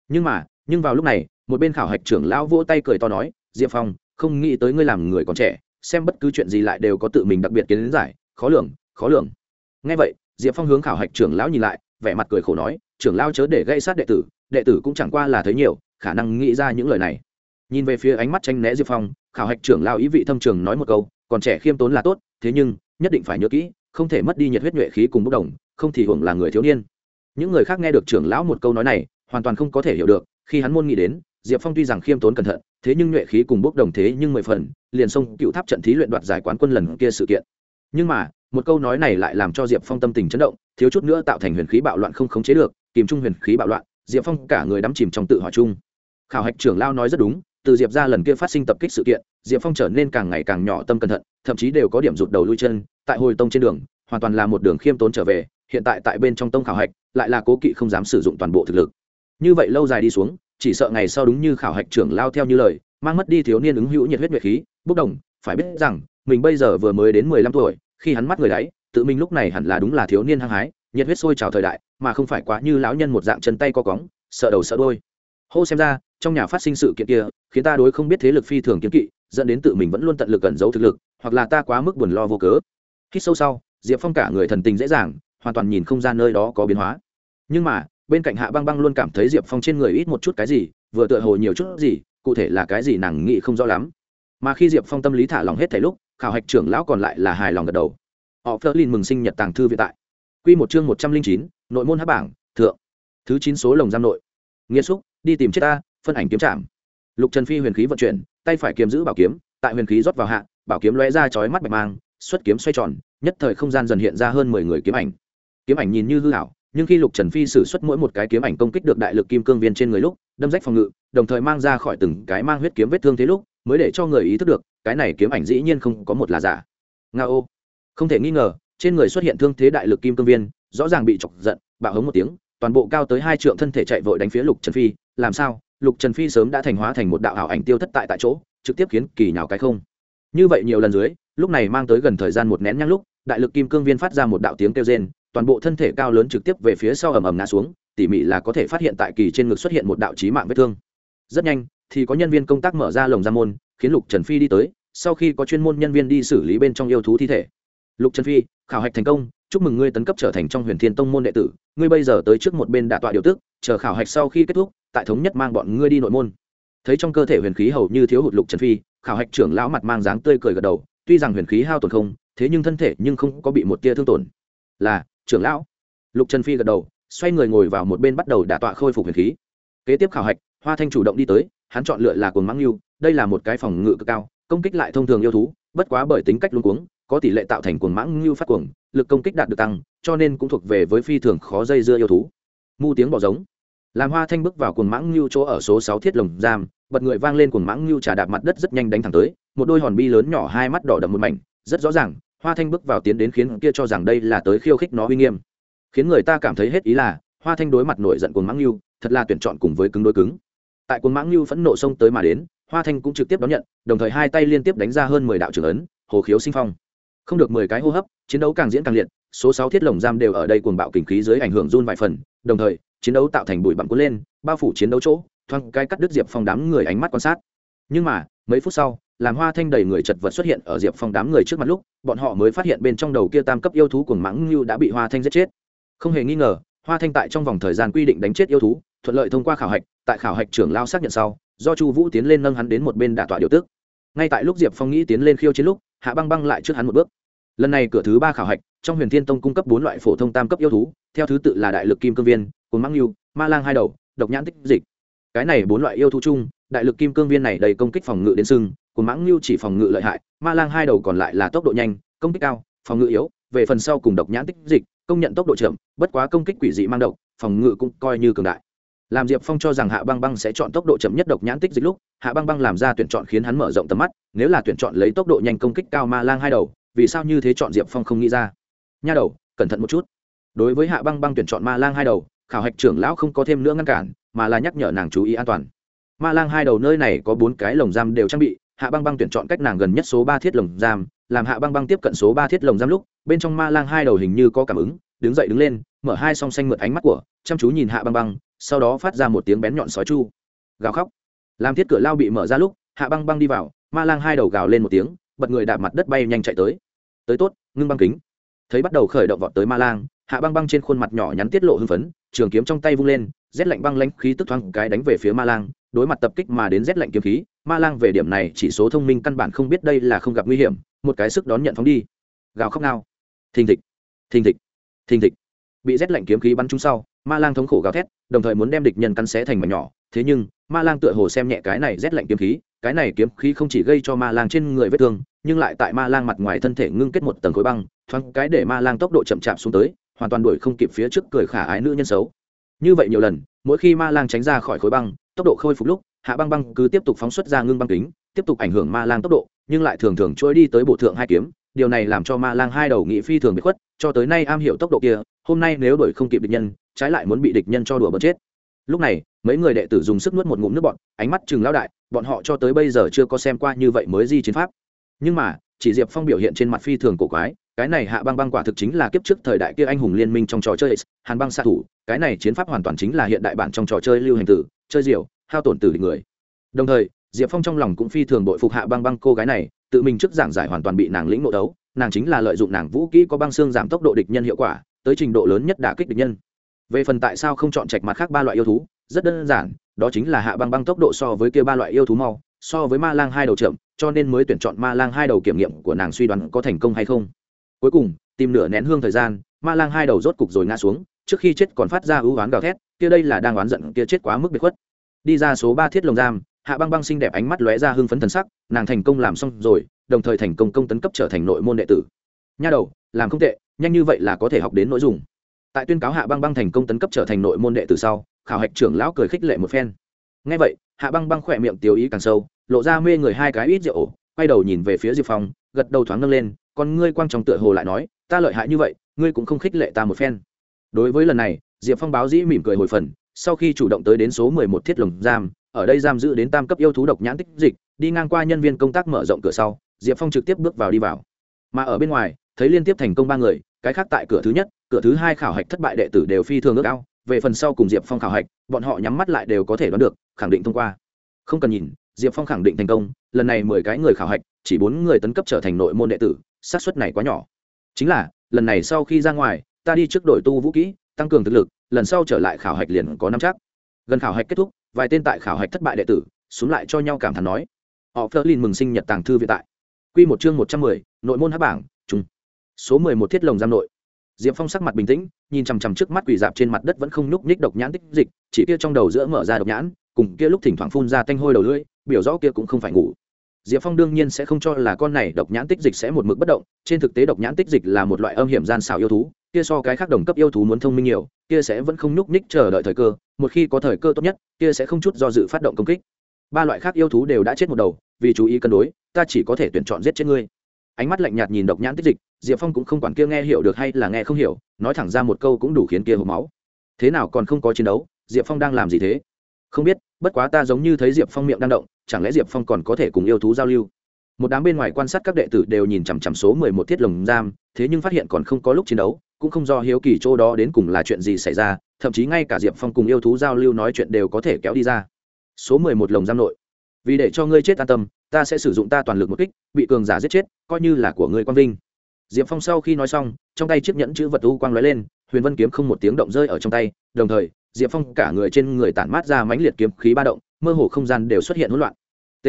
Nhưng mà, nhưng vào lúc này, một bên khảo hạch trưởng lão vỗ tay cười to nói, diệp phong, không nghĩ tới ngươi làm người còn trẻ, xem bất cứ chuyện gì lại đều có tự mình đặc biệt kiến giải, khó lường khó lường. Ngay vậy, diệp phong hướng khảo hạch trưởng lão nhìn lại, vẻ mặt cười khổ nói, trưởng lão chớ để gây sát đệ tử đệ tử cũng chẳng qua là thấy nhiều, khả năng nghĩ ra những lời này. Nhìn về phía ánh mắt tranh né diệp phong, khảo hạch trưởng lão ý vị thâm trường nói một câu, còn trẻ khiêm tốn là tốt, thế nhưng, nhất định phải nhớ kỹ không thể mất đi nhiệt huyết nhuệ khí cùng bốc đồng, không thì hưởng là người thiếu niên. Những người khác nghe được trưởng lão một câu nói này, hoàn toàn không có thể hiểu được, khi hắn môn nghĩ đến, diệp phong tuy rằng khiêm tốn cẩn thận, thế nhưng nhuệ khí cùng bốc đồng thế nhưng mười phần, liền xông cựu tháp trận thí luyện đoạt giải quán quân lần kia sự kiện. Nhưng mà, một câu nói này lại làm cho diệp phong tâm tình chấn động, thiếu chút nữa tạo thành huyền khí bạo loạn không khống chế được, kìm trung huyền khí bạo loạn, diệp phong cả người đắm chìm trong tự hỏi chung. Khảo hạch trưởng lao nói rất đúng, từ diệp ra lần kia phát sinh tập kích sự kiện, diệp phong trở nên càng ngày càng nhỏ tâm cẩn thận, thậm chí đều có điểm rụt đầu lui chân tại hồi tông trên đường, hoàn toàn là một đường khiêm tốn trở về, hiện tại tại bên trong tông khảo hạch, lại là cố kỵ không dám sử dụng toàn bộ thực lực. Như vậy lâu dài đi xuống, chỉ sợ ngày sau đúng như khảo hạch trưởng lao theo như lời, mang mất đi thiếu niên ứng hữu nhiệt huyết nguyệt khí, bốc đồng, phải biết rằng, mình bây giờ vừa mới đến mười lăm tuổi, khi hắn mắt người đáy, tự mình lúc này hẳn là đúng là thiếu niên hăng hái, nhiệt huyết sôi trào thời đại, mà không phải quá như lão nhân một dạng chân tay co cóng, sợ đầu sợ đôi hô xem ra, trong nhà phát sinh sự kiện kia, khiến ta đối không biết thế lực phi thường kiếm kỵ, dẫn đến tự mình vẫn luôn tận lực cẩn giấu thực lực, hoặc là ta quá mức buồn lo vô cớ hít sâu sau, diệp phong cả người thần tình dễ dàng, hoàn toàn nhìn không ra nơi đó có biến hóa. Nhưng mà, bên cạnh hạ băng băng luôn cảm thấy diệp phong trên người ít một chút cái gì, vừa tựa hồ nhiều chút gì, cụ thể là cái gì nàng nghĩ không rõ lắm. Mà khi diệp phong tâm lý thả lòng hết thảy lúc, khảo hạch trưởng lão còn lại là hài lòng gật đầu. Họ phớt lên mừng sinh nhật tàng thư vĩ tại. Q một chương một trăm linh chín, nội môn hát bảng, thượng. Thứ chín số lồng giam nội. Nghĩa xúc, đi tìm chết ta, phân ảnh kiếm trạm lục trần phi huyền khí vận chuyển, tay phải kiếm giữ bảo kiếm, tại huyền khí rót vào hạ, bảo kiếm lóe ra chói mắt bạch mang xuất kiếm xoay tròn, nhất thời không gian dần hiện ra hơn mười người kiếm ảnh. Kiếm ảnh nhìn như hư hảo nhưng khi lục trần phi xử suất mỗi một cái kiếm ảnh công kích được đại lực kim cương viên trên người lúc, đâm rách phòng ngự, đồng thời mang ra khỏi từng cái mang huyết kiếm vết thương thế lúc, mới để cho người ý thức được, cái này kiếm ảnh dĩ nhiên không có một là giả. Nga ô không thể nghi ngờ, trên người xuất hiện thương thế đại lực kim cương viên, rõ ràng bị chọc giận, bạo hống một tiếng, toàn bộ cao tới hai trượng thân thể chạy vội đánh phía lục trần phi, làm sao? Lục trần phi sớm đã thành hóa thành một đạo ảo ảnh tiêu thất tại tại chỗ, trực tiếp khiến kỳ nhào cái không. Như vậy nhiều lần dưới lúc này mang tới gần thời gian một nén nhang lúc, đại lực kim cương viên phát ra một đạo tiếng kêu rên, toàn bộ thân thể cao lớn trực tiếp về phía sau ầm ầm ngã xuống, tỉ mỉ là có thể phát hiện tại kỳ trên ngực xuất hiện một đạo chí mạng vết thương. Rất nhanh, thì có nhân viên công tác mở ra lồng ra môn, khiến lục trần phi đi tới, sau khi có chuyên môn nhân viên đi xử lý bên trong yêu thú thi thể. Lục trần phi, khảo hạch thành công, chúc mừng ngươi tấn cấp trở thành trong huyền thiên tông môn đệ tử, ngươi bây giờ tới trước một bên đạ tọa điều tức, chờ khảo hạch sau khi kết thúc, tại thống nhất mang bọn ngươi đi nội môn. Thấy trong cơ thể huyền khí hầu như thiếu hụt lục trần phi, khảo hạch trưởng lão mặt mang dáng tươi cười gật đầu tuy rằng huyền khí hao tổn không, thế nhưng thân thể nhưng không có bị một tia thương tổn. Là, trưởng lão. Lục trần phi gật đầu, xoay người ngồi vào một bên bắt đầu đả tọa khôi phục huyền khí. Kế tiếp khảo hạch, hoa thanh chủ động đi tới, hắn chọn lựa là cuồng mãng lưu đây là một cái phòng ngự cực cao, công kích lại thông thường yêu thú, bất quá bởi tính cách luống cuống, có tỷ lệ tạo thành cuồng mãng lưu phát cuồng, lực công kích đạt được tăng, cho nên cũng thuộc về với phi thường khó dây dưa yêu thú. Mu tiếng bỏ giống. Làm hoa thanh bước vào cuồng mãng lưu chỗ ở số sáu thiết lồng giam bật người vang lên cuồng mãng lưu trà đạp mặt đất rất nhanh đánh thẳng tới, một đôi hòn bi lớn nhỏ hai mắt đỏ đậm một mảnh, rất rõ ràng, hoa thanh bước vào tiến đến khiến kia cho rằng đây là tới khiêu khích nó uy nghiêm. Khiến người ta cảm thấy hết ý là, hoa thanh đối mặt nổi giận cuồng mãng lưu thật là tuyển chọn cùng với cứng đối cứng. Tại cuồng mãng lưu phẫn nộ xông tới mà đến, hoa thanh cũng trực tiếp đón nhận, đồng thời hai tay liên tiếp đánh ra hơn mười đạo trưởng ấn, hồ khiếu sinh phong. Không được mười cái hô hấp, chiến đấu càng diễn càng liệt, số sáu thiết lồng giam đều ở đây cuồng bạo kình khí dưới ảnh hưởng run vài phần, đồng thời, chiến đấu tạo thành bụi bặm cuốn lên, bao phủ chiến đấu chỗ thoáng cái cắt đứt diệp phong đám người ánh mắt quan sát. Nhưng mà, mấy phút sau làm hoa thanh đầy người chật vật xuất hiện ở diệp phong đám người trước mặt lúc, bọn họ mới phát hiện bên trong đầu kia tam cấp yêu thú cuồng mãng như đã bị hoa thanh giết chết. Không hề nghi ngờ, hoa thanh tại trong vòng thời gian quy định đánh chết yêu thú, thuận lợi thông qua khảo hạch, tại khảo hạch trưởng lao xác nhận sau, do chu vũ tiến lên nâng hắn đến một bên đả tọa điều tức. Ngay tại lúc diệp phong nghĩ tiến lên khiêu chiến lúc, hạ băng băng lại trước hắn một bước. Lần này cửa thứ ba khảo hạch, trong huyền thiên tông cung cấp bốn loại phổ thông tam cấp yêu thú, theo thứ tự là đại lực kim cương viên cồn măng yêu ma lang hai đầu, độc nhãn tích dịch cái này bốn loại yêu thú chung, đại lực kim cương viên này đầy công kích phòng ngự đến sưng, của mãng lưu chỉ phòng ngự lợi hại, ma lang hai đầu còn lại là tốc độ nhanh, công kích cao, phòng ngự yếu, về phần sau cùng độc nhãn tích dịch, công nhận tốc độ chậm, bất quá công kích quỷ dị mang độc, phòng ngự cũng coi như cường đại. Làm diệp phong cho rằng hạ băng băng sẽ chọn tốc độ chậm nhất độc nhãn tích dịch lúc, hạ băng băng làm ra tuyển chọn khiến hắn mở rộng tầm mắt, nếu là tuyển chọn lấy tốc độ nhanh công kích cao ma lang hai đầu, vì sao như thế chọn diệp phong không nghĩ ra? Nha đầu, cẩn thận một chút. Đối với hạ băng băng tuyển chọn ma lang hai đầu, khảo hạch trưởng lão không có thêm nữa ngăn cản mà là nhắc nhở nàng chú ý an toàn. Ma lang hai đầu nơi này có bốn cái lồng giam đều trang bị, hạ băng băng tuyển chọn cách nàng gần nhất số ba thiết lồng giam, làm hạ băng băng tiếp cận số ba thiết lồng giam lúc, bên trong ma lang hai đầu hình như có cảm ứng, đứng dậy đứng lên, mở hai song xanh mượt ánh mắt của, chăm chú nhìn hạ băng băng, sau đó phát ra một tiếng bén nhọn sói chu. Gào khóc. Làm thiết cửa lao bị mở ra lúc, hạ băng băng đi vào, ma lang hai đầu gào lên một tiếng, bật người đạp mặt đất bay nhanh chạy tới. Tới tốt, ngưng băng kính. Thấy bắt đầu khởi động vọt tới ma lang, hạ băng băng trên khuôn mặt nhỏ nhắn tiết lộ hưng phấn, trường kiếm trong tay vung lên rét lạnh băng lãnh khí tức thoáng cái đánh về phía ma lang, đối mặt tập kích mà đến rét lạnh kiếm khí, ma lang về điểm này chỉ số thông minh căn bản không biết đây là không gặp nguy hiểm, một cái sức đón nhận phóng đi. Gào khóc nào thình thịch thình thịch thình thịch. Bị rét lạnh kiếm khí bắn trúng sau, ma lang thống khổ gào thét, đồng thời muốn đem địch nhân cắn xé thành mảnh nhỏ. Thế nhưng, ma lang tựa hồ xem nhẹ cái này rét lạnh kiếm khí, cái này kiếm khí không chỉ gây cho ma lang trên người vết thương, nhưng lại tại ma lang mặt ngoài thân thể ngưng kết một tầng khối băng, thoáng cái để ma lang tốc độ chậm chạp xuống tới, hoàn toàn đuổi không kịp phía trước cười khả ái nữ nhân xấu như vậy nhiều lần, mỗi khi ma lang tránh ra khỏi khối băng, tốc độ khôi phục lúc, hạ băng băng cứ tiếp tục phóng xuất ra ngưng băng kính, tiếp tục ảnh hưởng ma lang tốc độ, nhưng lại thường thường trôi đi tới bộ thượng hai kiếm. Điều này làm cho ma lang hai đầu nghị phi thường bị khuất, cho tới nay am hiểu tốc độ kia, hôm nay nếu đuổi không kịp địch nhân, trái lại muốn bị địch nhân cho đùa bớt chết. Lúc này, mấy người đệ tử dùng sức nuốt một ngụm nước bọn ánh mắt chừng lao đại, bọn họ cho tới bây giờ chưa có xem qua như vậy mới di chiến pháp. Nhưng mà, chỉ diệp phong biểu hiện trên mặt phi thường cổ quái cái này hạ băng băng quả thực chính là kiếp trước thời đại kia anh hùng liên minh trong trò chơi hàn băng xạ thủ, cái này chiến pháp hoàn toàn chính là hiện đại bản trong trò chơi lưu hành tử, chơi diều, hao tổn tử người. Đồng thời, diệp phong trong lòng cũng phi thường bội phục hạ băng băng cô gái này, tự mình trước giảng giải hoàn toàn bị nàng lĩnh ngộ đấu, nàng chính là lợi dụng nàng vũ kỹ có băng xương giảm tốc độ địch nhân hiệu quả, tới trình độ lớn nhất đả kích địch nhân. Về phần tại sao không chọn trạch mặt khác ba loại yêu thú, rất đơn giản, đó chính là hạ băng băng tốc độ so với kia ba loại yêu thú mau, so với ma lang hai đầu chậm, cho nên mới tuyển chọn ma lang hai đầu kiểm nghiệm của nàng suy đoán có thành công hay không cuối cùng, tìm nửa nén hương thời gian, ma lang hai đầu rốt cục rồi ngã xuống, trước khi chết còn phát ra ưu oán gào thét, kia đây là đang oán giận, kia chết quá mức biệt khuất. Đi ra số ba thiết lồng giam, hạ băng băng xinh đẹp ánh mắt lóe ra hưng phấn thần sắc, nàng thành công làm xong rồi, đồng thời thành công công tấn cấp trở thành nội môn đệ tử. Nha đầu, làm không tệ, nhanh như vậy là có thể học đến nội dung. Tại tuyên cáo hạ băng băng thành công tấn cấp trở thành nội môn đệ tử sau, khảo hạch trưởng lão cười khích lệ một phen. Ngay vậy, hạ băng băng khỏe miệng tiêu ý càng sâu, lộ ra mê người hai cái ít rượu, quay đầu nhìn về phía diệp phong, gật đầu thoáng nâng lên còn ngươi quang trong tựa hồ lại nói, ta lợi hại như vậy, ngươi cũng không khích lệ ta một phen. Đối với lần này, diệp phong báo dĩ mỉm cười hồi phần, sau khi chủ động tới đến số mười một thiết lồng giam, ở đây giam giữ đến tam cấp yêu thú độc nhãn tích dịch, đi ngang qua nhân viên công tác mở rộng cửa sau, diệp phong trực tiếp bước vào đi vào. Mà ở bên ngoài, thấy liên tiếp thành công ba người, cái khác tại cửa thứ nhất, cửa thứ hai khảo hạch thất bại đệ tử đều phi thường ước ao, về phần sau cùng diệp phong khảo hạch, bọn họ nhắm mắt lại đều có thể đoán được, khẳng định thông qua. Không cần nhìn, diệp phong khẳng định thành công, lần này mười cái người khảo hạch, chỉ bốn người tấn cấp trở thành nội môn đệ tử xác suất này quá nhỏ. Chính là, lần này sau khi ra ngoài, ta đi trước đội tu vũ kỹ, tăng cường thực lực, lần sau trở lại khảo hạch liền có năm chắc. Gần khảo hạch kết thúc, vài tên tại khảo hạch thất bại đệ tử, xuống lại cho nhau cảm thán nói. Họ phớt lên mừng sinh nhật tàng thư viện tại. Q một chương một trăm mười, nội môn hát bảng trung số mười một thiết lồng giam nội. Diệp phong sắc mặt bình tĩnh, nhìn chằm chằm trước mắt quỷ dạp trên mặt đất vẫn không nhúc nhích độc nhãn tích dịch, chỉ kia trong đầu giữa mở ra độc nhãn, cùng kia lúc thỉnh thoảng phun ra tanh hôi đầu lưỡi, biểu rõ kia cũng không phải ngủ diệp phong đương nhiên sẽ không cho là con này độc nhãn tích dịch sẽ một mực bất động, trên thực tế độc nhãn tích dịch là một loại âm hiểm gian xảo yêu thú, kia so cái khác đồng cấp yêu thú muốn thông minh nhiều, kia sẽ vẫn không nhúc nhích chờ đợi thời cơ, một khi có thời cơ tốt nhất, kia sẽ không chút do dự phát động công kích. Ba loại khác yêu thú đều đã chết một đầu, vì chú ý cân đối, ta chỉ có thể tuyển chọn giết chết ngươi. Ánh mắt lạnh nhạt nhìn độc nhãn tích dịch, diệp phong cũng không quản kia nghe hiểu được hay là nghe không hiểu, nói thẳng ra một câu cũng đủ khiến kia hộp máu. Thế nào còn không có chiến đấu, diệp phong đang làm gì thế? Không biết, bất quá ta giống như thấy diệp phong miệng đang động chẳng lẽ diệp phong còn có thể cùng yêu thú giao lưu? Một đám bên ngoài quan sát các đệ tử đều nhìn chằm chằm số mười một thiết lồng giam, thế nhưng phát hiện còn không có lúc chiến đấu, cũng không do hiếu kỳ chỗ đó đến cùng là chuyện gì xảy ra, thậm chí ngay cả diệp phong cùng yêu thú giao lưu nói chuyện đều có thể kéo đi ra. Số mười một lồng giam nội. Vì để cho ngươi chết an tâm, ta sẽ sử dụng ta toàn lực một kích, bị cường giả giết chết, coi như là của ngươi quang vinh. Diệp phong sau khi nói xong, trong tay chiếc nhẫn chữ vật u quang lóe lên, huyền vân kiếm không một tiếng động rơi ở trong tay, đồng thời, diệp phong cả người trên người tản mát ra mãnh liệt kiếm khí ba động, mơ hồ không gian đều xuất hiện hỗn loạn t.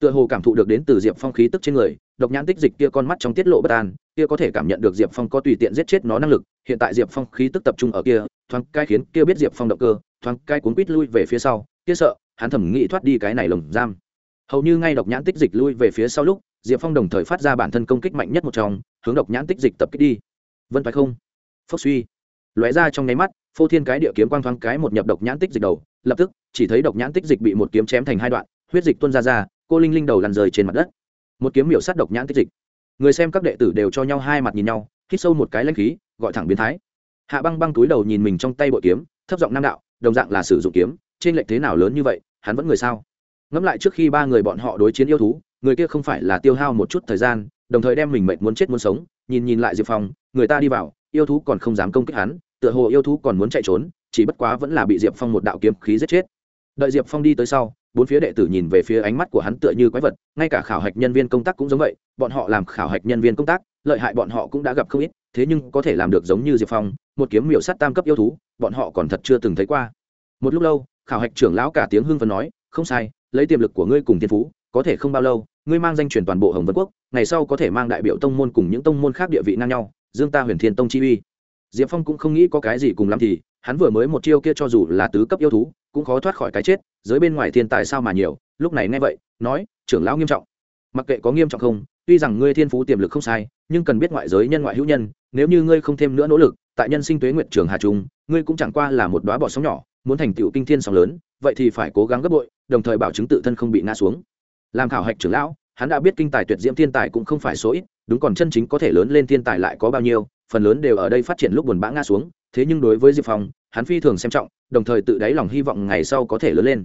Tựa hồ cảm thụ được đến từ diệp phong khí tức trên người, độc nhãn tích dịch kia con mắt trong tiết lộ bất an, kia có thể cảm nhận được diệp phong có tùy tiện giết chết nó năng lực, hiện tại diệp phong khí tức tập trung ở kia, thoáng cai khiến kia biết diệp phong động cơ, thoáng cai cuốn quýt lui về phía sau, kia sợ, hắn thẩm nghĩ thoát đi cái này lồng giam. Hầu như ngay độc nhãn tích dịch lui về phía sau lúc, diệp phong đồng thời phát ra bản thân công kích mạnh nhất một trong, hướng độc nhãn tích dịch tập kích đi. Vân phải không? Phốc suy. Lóe ra trong nháy mắt, phô thiên cái địa kiếm quang thoáng cái một nhập độc nhãn tích dịch đầu, lập tức, chỉ thấy độc nhãn tích dịch bị một kiếm chém thành hai đoạn huyết dịch tuôn ra ra, cô linh linh đầu lăn rời trên mặt đất. Một kiếm miểu sát độc nhãn tích dịch. Người xem các đệ tử đều cho nhau hai mặt nhìn nhau, hít sâu một cái lãnh khí, gọi thẳng biến thái. Hạ băng băng túi đầu nhìn mình trong tay bội kiếm, thấp giọng nam đạo, đồng dạng là sử dụng kiếm, trên lệnh thế nào lớn như vậy, hắn vẫn người sao? Ngẫm lại trước khi ba người bọn họ đối chiến yêu thú, người kia không phải là tiêu hao một chút thời gian, đồng thời đem mình mệnh muốn chết muốn sống, nhìn nhìn lại diệp phong, người ta đi vào, yêu thú còn không dám công kích hắn, tựa hồ yêu thú còn muốn chạy trốn, chỉ bất quá vẫn là bị diệp phong một đạo kiếm khí giết chết. Đợi diệp phong đi tới sau bốn phía đệ tử nhìn về phía ánh mắt của hắn tựa như quái vật, ngay cả khảo hạch nhân viên công tác cũng giống vậy, bọn họ làm khảo hạch nhân viên công tác, lợi hại bọn họ cũng đã gặp không ít, thế nhưng có thể làm được giống như diệp phong, một kiếm miểu sát tam cấp yêu thú, bọn họ còn thật chưa từng thấy qua. Một lúc lâu, khảo hạch trưởng lão cả tiếng hưng phần nói, không sai, lấy tiềm lực của ngươi cùng tiên phú, có thể không bao lâu, ngươi mang danh truyền toàn bộ hồng vân quốc, ngày sau có thể mang đại biểu tông môn cùng những tông môn khác địa vị ngang nhau, dương ta huyền thiên tông chi uy. Diệp phong cũng không nghĩ có cái gì cùng lắm thì hắn vừa mới một chiêu kia cho dù là tứ cấp yêu thú, cũng khó thoát khỏi cái chết, giới bên ngoài thiên tài sao mà nhiều, lúc này nghe vậy, nói, trưởng lão nghiêm trọng. Mặc kệ có nghiêm trọng không, tuy rằng ngươi thiên phú tiềm lực không sai, nhưng cần biết ngoại giới nhân ngoại hữu nhân, nếu như ngươi không thêm nữa nỗ lực, tại nhân sinh tuế nguyện trường hà trung, ngươi cũng chẳng qua là một đoá bọ sóng nhỏ, muốn thành tựu kinh thiên sóng lớn, vậy thì phải cố gắng gấp bội, đồng thời bảo chứng tự thân không bị ngã xuống. Làm khảo hạch trưởng lão, hắn đã biết kinh tài tuyệt diễm thiên tài cũng không phải số ít, đúng còn chân chính có thể lớn lên thiên tài lại có bao nhiêu, phần lớn đều ở đây phát triển lúc buồn bã ngã xuống thế nhưng đối với diệp phong, hắn phi thường xem trọng, đồng thời tự đáy lòng hy vọng ngày sau có thể lớn lên.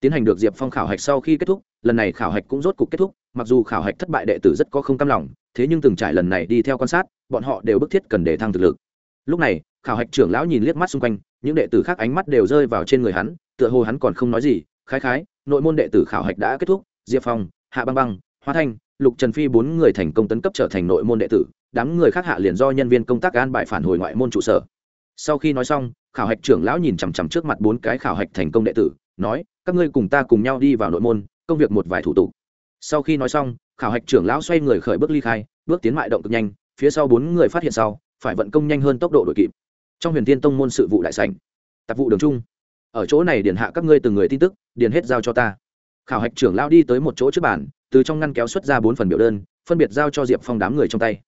Tiến hành được diệp phong khảo hạch sau khi kết thúc, lần này khảo hạch cũng rốt cuộc kết thúc, mặc dù khảo hạch thất bại đệ tử rất có không cam lòng, thế nhưng từng trải lần này đi theo quan sát, bọn họ đều bức thiết cần để thăng thực lực. Lúc này, khảo hạch trưởng lão nhìn liếc mắt xung quanh, những đệ tử khác ánh mắt đều rơi vào trên người hắn, tựa hồ hắn còn không nói gì, khái khái, nội môn đệ tử khảo hạch đã kết thúc, diệp phong, hạ băng băng, hoa thanh, lục trần phi bốn người thành công tấn cấp trở thành nội môn đệ tử, đám người khác hạ liền do nhân viên công tác an bài phản hồi ngoại môn trụ sở sau khi nói xong, khảo hạch trưởng lão nhìn chằm chằm trước mặt bốn cái khảo hạch thành công đệ tử, nói, các ngươi cùng ta cùng nhau đi vào nội môn, công việc một vài thủ tục. Sau khi nói xong, khảo hạch trưởng lão xoay người khởi bước ly khai, bước tiến mại động cực nhanh, phía sau bốn người phát hiện sau, phải vận công nhanh hơn tốc độ đội kịp. Trong huyền thiên tông môn sự vụ đại sảnh, tạp vụ đường trung. Ở chỗ này điền hạ các ngươi từng người tin tức, điền hết giao cho ta. Khảo hạch trưởng lão đi tới một chỗ trước bàn, từ trong ngăn kéo xuất ra bốn phần biểu đơn, phân biệt giao cho diệp phong đám người trong tay.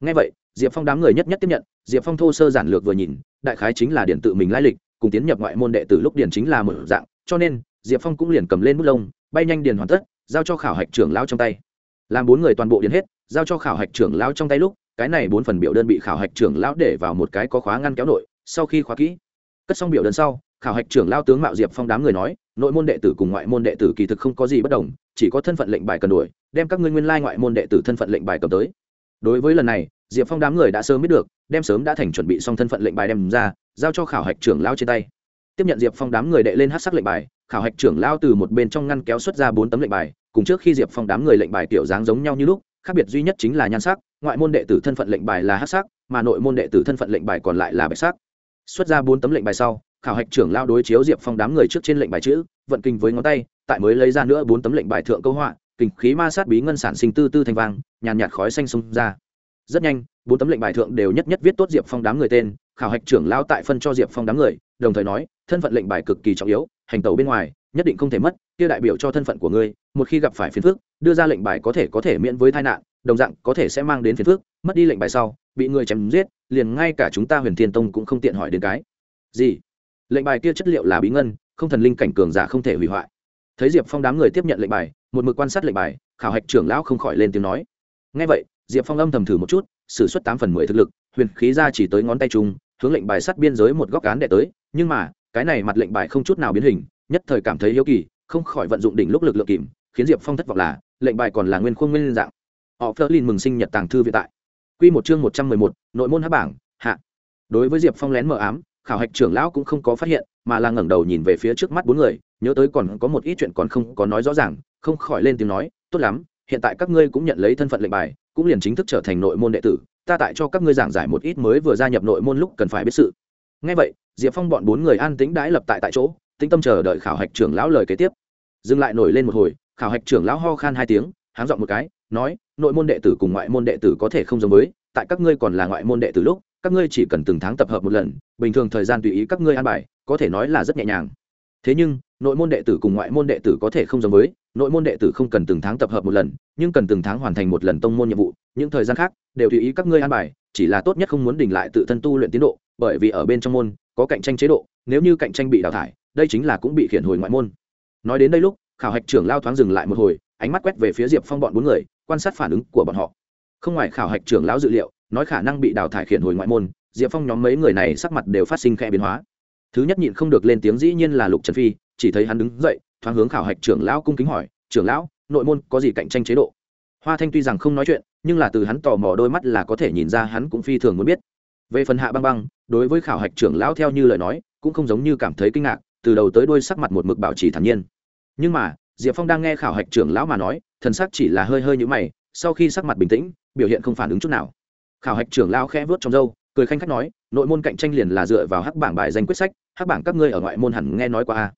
Ngay vậy, diệp phong đám người nhất nhất tiếp nhận, diệp phong thô sơ giản lược vừa nhìn đại khái chính là điện tự mình lai lịch, cùng tiến nhập ngoại môn đệ tử lúc điện chính là một dạng, cho nên, diệp phong cũng liền cầm lên bút lông, bay nhanh điền hoàn tất, giao cho khảo hạch trưởng lao trong tay. Làm bốn người toàn bộ điền hết, giao cho khảo hạch trưởng lao trong tay lúc, cái này bốn phần biểu đơn bị khảo hạch trưởng lão để vào một cái có khóa ngăn kéo nội, sau khi khóa kỹ. Cất xong biểu đơn sau, khảo hạch trưởng lao tướng mạo diệp phong đám người nói, nội môn đệ tử cùng ngoại môn đệ tử kỳ thực không có gì bất đồng, chỉ có thân phận lệnh bài cần đuổi đem các ngươi nguyên lai ngoại môn đệ tử thân phận lệnh bài cầm tới đối với lần này, diệp phong đám người đã sớm biết được, đem sớm đã thành chuẩn bị xong thân phận lệnh bài đem ra, giao cho khảo hạch trưởng lao trên tay. Tiếp nhận diệp phong đám người đệ lên hát sắc lệnh bài, khảo hạch trưởng lao từ một bên trong ngăn kéo xuất ra bốn tấm lệnh bài, cùng trước khi diệp phong đám người lệnh bài kiểu dáng giống nhau như lúc, khác biệt duy nhất chính là nhan sắc, ngoại môn đệ tử thân phận lệnh bài là hát sắc, mà nội môn đệ tử thân phận lệnh bài còn lại là bạch sắc. Xuất ra bốn tấm lệnh bài sau, khảo hạch trưởng lao đối chiếu diệp phong đám người trước trên lệnh bài chữ, vận kinh với ngón tay, tại mới lấy ra nữa bốn tấm lệnh bài thượng câu họa kinh khí ma sát bí ngân sản sinh tư tư thành vang, nhàn nhạt khói xanh xông ra. Rất nhanh, bốn tấm lệnh bài thượng đều nhất nhất viết tốt diệp phong đám người tên, khảo hạch trưởng lao tại phân cho diệp phong đám người, đồng thời nói, thân phận lệnh bài cực kỳ trọng yếu, hành tẩu bên ngoài, nhất định không thể mất, kia đại biểu cho thân phận của ngươi, một khi gặp phải phiền phức, đưa ra lệnh bài có thể có thể miễn với tai nạn, đồng dạng có thể sẽ mang đến phiền phức, mất đi lệnh bài sau, bị người chém giết, liền ngay cả chúng ta huyền thiên tông cũng không tiện hỏi đến cái. Gì? Lệnh bài kia chất liệu là bí ngân, không thần linh cảnh cường giả không thể hủy hoại. Thấy diệp phong đám người tiếp nhận lệnh bài một mực quan sát lệnh bài, khảo hạch trưởng lão không khỏi lên tiếng nói. Ngay vậy, diệp phong âm thầm thử một chút s ử suất tám phần mười thực lực, huyền khí ra chỉ tới ngón tay chung, hướng lệnh bài sắt biên giới một góc cán đệ tới, nhưng mà, cái này mặt lệnh bài không chút nào biến hình, nhất thời cảm thấy hiếu kỳ, không khỏi vận dụng đỉnh lúc lực lượng kìm, khiến diệp phong thất vọng là, lệnh bài còn là nguyên khuôn nguyên dạng. Họ phớt lên mừng sinh nhật tàng thư vĩ tại. Q một chương một trăm mười một, nội môn hát bảng, hạ. Đối với diệp phong lén mờ ám, khảo hạch trưởng lão cũng không có phát hiện, mà là ngẩng đầu nhìn về phía trước mắt bốn người, nhớ tới còn có một ít chuyện còn không có nói rõ ràng không khỏi lên tiếng nói, tốt lắm, hiện tại các ngươi cũng nhận lấy thân phận lệnh bài, cũng liền chính thức trở thành nội môn đệ tử, ta tại cho các ngươi giảng giải một ít mới vừa gia nhập nội môn lúc cần phải biết sự. Ngay vậy, diệp phong bọn bốn người an tĩnh đãi lập tại tại chỗ, tĩnh tâm chờ đợi khảo hạch trưởng lão lời kế tiếp. Dừng lại nổi lên một hồi, khảo hạch trưởng lão ho khan hai tiếng, háng dọn một cái, nói, nội môn đệ tử cùng ngoại môn đệ tử có thể không giống với, tại các ngươi còn là ngoại môn đệ tử lúc, các ngươi chỉ cần từng tháng tập hợp một lần, bình thường thời gian tùy ý các ngươi an bài, có thể nói là rất nhẹ nhàng. Thế nhưng, nội môn đệ tử cùng ngoại môn đệ tử có thể không giống với nội môn đệ tử không cần từng tháng tập hợp một lần, nhưng cần từng tháng hoàn thành một lần tông môn nhiệm vụ, những thời gian khác đều tùy ý các ngươi an bài, chỉ là tốt nhất không muốn đình lại tự thân tu luyện tiến độ, bởi vì ở bên trong môn có cạnh tranh chế độ, nếu như cạnh tranh bị đào thải, đây chính là cũng bị khiển hồi ngoại môn. Nói đến đây lúc, khảo hạch trưởng lao thoáng dừng lại một hồi, ánh mắt quét về phía diệp phong bọn bốn người, quan sát phản ứng của bọn họ. Không ngoài khảo hạch trưởng lão dự liệu, nói khả năng bị đào thải khiển hồi ngoại môn, diệp phong nhóm mấy người này sắc mặt đều phát sinh khẽ biến hóa. Thứ nhất nhịn không được lên tiếng dĩ nhiên là lục trần phi, chỉ thấy hắn đứng dậy thoáng hướng khảo hạch trưởng lão cung kính hỏi, trưởng lão, nội môn có gì cạnh tranh chế độ? Hoa thanh tuy rằng không nói chuyện, nhưng là từ hắn tò mò đôi mắt là có thể nhìn ra hắn cũng phi thường muốn biết. Về phần hạ băng băng, đối với khảo hạch trưởng lão theo như lời nói, cũng không giống như cảm thấy kinh ngạc, từ đầu tới đuôi sắc mặt một mực bảo trì thản nhiên. Nhưng mà, diệp phong đang nghe khảo hạch trưởng lão mà nói, thần sắc chỉ là hơi hơi nhũ mày, sau khi sắc mặt bình tĩnh, biểu hiện không phản ứng chút nào. Khảo hạch trưởng lão khẽ vớt trong râu, cười khanh khách nói, nội môn cạnh tranh liền là dựa vào hắc bảng bài danh quyết sách, hắc bảng các ngươi ở ngoại môn hẳn nghe nói qua a.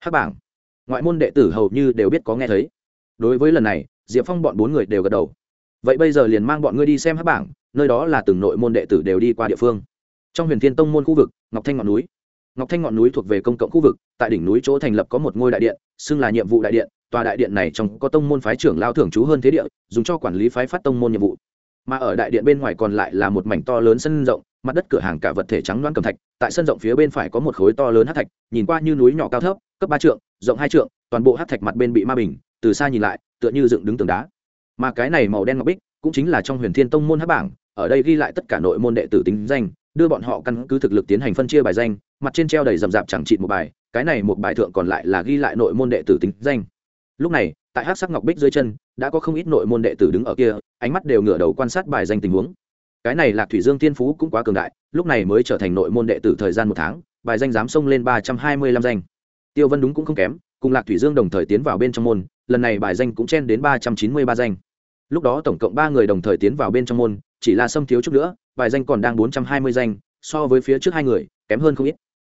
Hắc bảng? Ngoại môn đệ tử hầu như đều biết có nghe thấy. Đối với lần này, diệp phong bọn bốn người đều gật đầu. Vậy bây giờ liền mang bọn ngươi đi xem hắc bảng, nơi đó là từng nội môn đệ tử đều đi qua địa phương. Trong huyền thiên tông môn khu vực, ngọc thanh ngọn núi. Ngọc thanh ngọn núi thuộc về công cộng khu vực, tại đỉnh núi chỗ thành lập có một ngôi đại điện, xưng là nhiệm vụ đại điện. Tòa đại điện này trong có tông môn phái trưởng lao thưởng chú hơn thế địa, dùng cho quản lý phái phát tông môn nhiệm vụ. Mà ở đại điện bên ngoài còn lại là một mảnh to lớn sân rộng, mặt đất cửa hàng cả vật thể trắng loáng cầm thạch, tại sân rộng phía bên phải có một khối to lớn hát thạch, nhìn qua như núi nhỏ cao thấp, cấp ba trượng rộng hai trượng, toàn bộ hát thạch mặt bên bị ma bình, từ xa nhìn lại, tựa như dựng đứng tường đá. Mà cái này màu đen ngọc bích cũng chính là trong huyền thiên tông môn hát bảng, ở đây ghi lại tất cả nội môn đệ tử tính danh, đưa bọn họ căn cứ thực lực tiến hành phân chia bài danh, mặt trên treo đầy rậm rạp chẳng trị một bài, cái này một bài thượng còn lại là ghi lại nội môn đệ tử tính danh. Lúc này, tại hát sắc ngọc bích dưới chân, đã có không ít nội môn đệ tử đứng ở kia, ánh mắt đều ngửa đầu quan sát bài danh tình huống. Cái này lạc thủy dương tiên phú cũng quá cường đại, lúc này mới trở thành nội môn đệ tử thời gian một tháng, bài danh dám xông lên ba trăm hai mươi lăm danh tiêu vân đúng cũng không kém, cùng lạc thủy dương đồng thời tiến vào bên trong môn, lần này bài danh cũng chen đến ba trăm chín mươi ba danh. Lúc đó tổng cộng ba người đồng thời tiến vào bên trong môn, chỉ là xâm thiếu chút nữa, bài danh còn đang bốn trăm hai mươi danh, so với phía trước hai người, kém hơn không ít.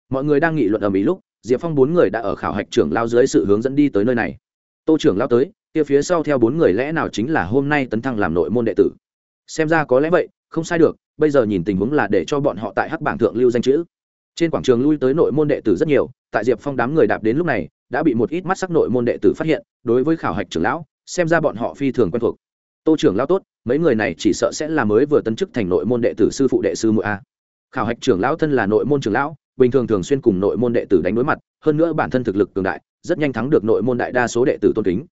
Mọi người đang nghị luận ở mỹ lúc, diệp phong bốn người đã ở khảo hạch trưởng lao dưới sự hướng dẫn đi tới nơi này. Tô trưởng lao tới, kia phía sau theo bốn người lẽ nào chính là hôm nay tấn thăng làm nội môn đệ tử. Xem ra có lẽ vậy, không sai được, bây giờ nhìn tình huống là để cho bọn họ tại hắc bảng thượng lưu danh chữ trên quảng trường lui tới nội môn đệ tử rất nhiều, tại diệp phong đám người đạp đến lúc này, đã bị một ít mắt sắc nội môn đệ tử phát hiện, đối với khảo hạch trưởng lão, xem ra bọn họ phi thường quen thuộc. Tô trưởng lão tốt, mấy người này chỉ sợ sẽ là mới vừa tấn chức thành nội môn đệ tử sư phụ đệ sư muội a. Khảo hạch trưởng lão thân là nội môn trưởng lão, bình thường thường xuyên cùng nội môn đệ tử đánh đối mặt, hơn nữa bản thân thực lực cường đại, rất nhanh thắng được nội môn đại đa số đệ tử tôn kính.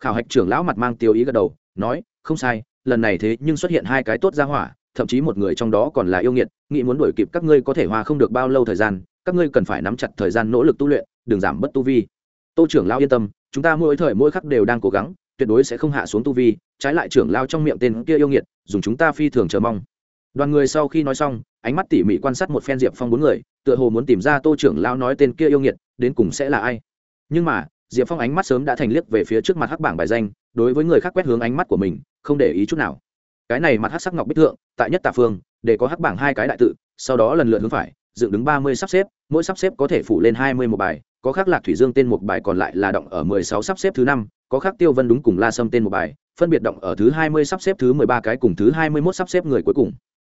Khảo hạch trưởng lão mặt mang tiêu ý gật đầu, nói, không sai, lần này thế nhưng xuất hiện hai cái tốt ra hỏa thậm chí một người trong đó còn là yêu nghiệt, nghĩ muốn đuổi kịp các ngươi có thể hòa không được bao lâu thời gian, các ngươi cần phải nắm chặt thời gian nỗ lực tu luyện, đừng giảm bất tu vi. Tô trưởng lao yên tâm, chúng ta mỗi thời mỗi khắc đều đang cố gắng, tuyệt đối sẽ không hạ xuống tu vi, trái lại trưởng lao trong miệng tên kia yêu nghiệt, dùng chúng ta phi thường chờ mong. Đoàn người sau khi nói xong, ánh mắt tỉ mỉ quan sát một phen diệp phong bốn người, tựa hồ muốn tìm ra tô trưởng lao nói tên kia yêu nghiệt, đến cùng sẽ là ai. Nhưng mà, diệp phong ánh mắt sớm đã thành liếc về phía trước mặt hắc bảng bài danh, đối với người khác quét hướng ánh mắt của mình, không để ý chút nào cái này mặt hắc sắc ngọc bích thượng, tại nhất tà phương, để có hắc bảng hai cái đại tự, sau đó lần lượt hướng phải, dựng đứng ba mươi sắp xếp, mỗi sắp xếp có thể phủ lên hai mươi một bài, có khác lạc thủy dương tên một bài còn lại là động ở mười sáu sắp xếp thứ năm, có khác tiêu vân đúng cùng la sâm tên một bài, phân biệt động ở thứ hai mươi sắp xếp thứ mười ba cái cùng thứ hai mươi mốt sắp xếp người cuối cùng.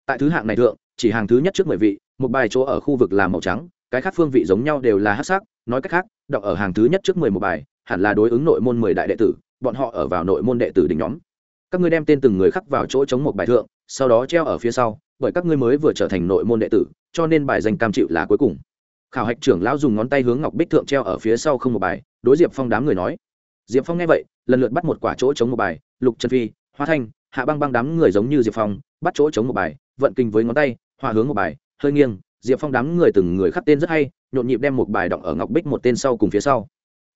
Tại thứ hạng này thượng, chỉ hàng thứ nhất trước mười vị, một bài chỗ ở khu vực là màu trắng, cái khác phương vị giống nhau đều là hắc sắc, nói cách khác, động ở hàng thứ nhất trước mười một bài, hẳn là đối ứng nội môn mười đại đệ tử, bọn họ ở vào nội môn đệ tử đỉnh nhóm các ngươi đem tên từng người khắc vào chỗ chống một bài thượng, sau đó treo ở phía sau, bởi các ngươi mới vừa trở thành nội môn đệ tử, cho nên bài danh cam chịu là cuối cùng. Khảo hạch trưởng lão dùng ngón tay hướng ngọc bích thượng treo ở phía sau không một bài, đối diệp phong đám người nói. Diệp phong nghe vậy, lần lượt bắt một quả chỗ chống một bài, lục trần phi, hoa thanh, hạ băng băng đám người giống như diệp phong, bắt chỗ chống một bài, vận kinh với ngón tay hòa hướng một bài, hơi nghiêng, diệp phong đám người từng người khắc tên rất hay, nhộn nhịp đem một bài đọng ở ngọc bích một tên sau cùng phía sau.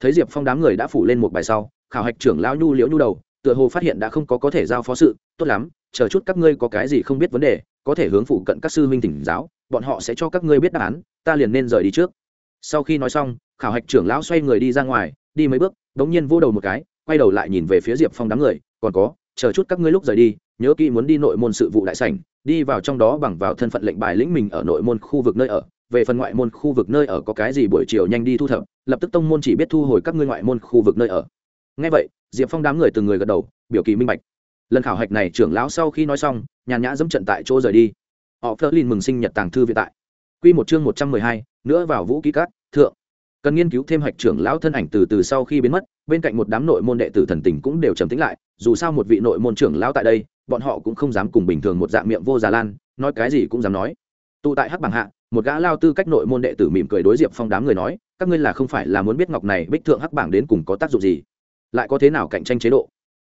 Thấy diệp phong đám người đã phủ lên một bài sau, khảo hạch trưởng lão nhu liễu nhu đầu tựa hồ phát hiện đã không có có thể giao phó sự, tốt lắm, chờ chút các ngươi có cái gì không biết vấn đề, có thể hướng phụ cận các sư huynh tỉnh giáo, bọn họ sẽ cho các ngươi biết đáp án, ta liền nên rời đi trước. Sau khi nói xong, khảo hạch trưởng lão xoay người đi ra ngoài, đi mấy bước đ ố n g nhiên vô đầu một cái, quay đầu lại nhìn về phía diệp phong đám người, còn có, chờ chút các ngươi lúc rời đi, nhớ kỹ muốn đi nội môn sự vụ đại sảnh, đi vào trong đó bằng vào thân phận lệnh bài lĩnh mình ở nội môn khu vực nơi ở, về phần ngoại môn khu vực nơi ở có cái gì buổi chiều nhanh đi thu thập, lập tức tông môn chỉ biết thu hồi các ngươi ngoại môn khu vực nơi ở ngay vậy, diệp phong đám người từng người gật đầu, biểu kỳ minh bạch. Lần khảo hạch này trưởng lão sau khi nói xong, nhàn nhã dẫm trận tại chỗ rời đi. Họ phớt lên mừng sinh nhật tàng thư viện tại. Q một chương một trăm mười hai, nữa vào vũ ký cát, thượng. Cần nghiên cứu thêm hạch trưởng lão thân ảnh từ từ sau khi biến mất, bên cạnh một đám nội môn đệ tử thần tình cũng đều trầm tính lại, dù sao một vị nội môn trưởng lão tại đây, bọn họ cũng không dám cùng bình thường một dạng miệng vô già lan, nói cái gì cũng dám nói. Tụ tại hắc bằng hạ, một gã lao tư cách nội môn đệ tử mỉm cười đối diệp phong đám người nói, các ngươi là không phải là muốn biết ngọc này bích thượng hắc bảng đến cùng có tác dụng gì lại có thế nào cạnh tranh chế độ?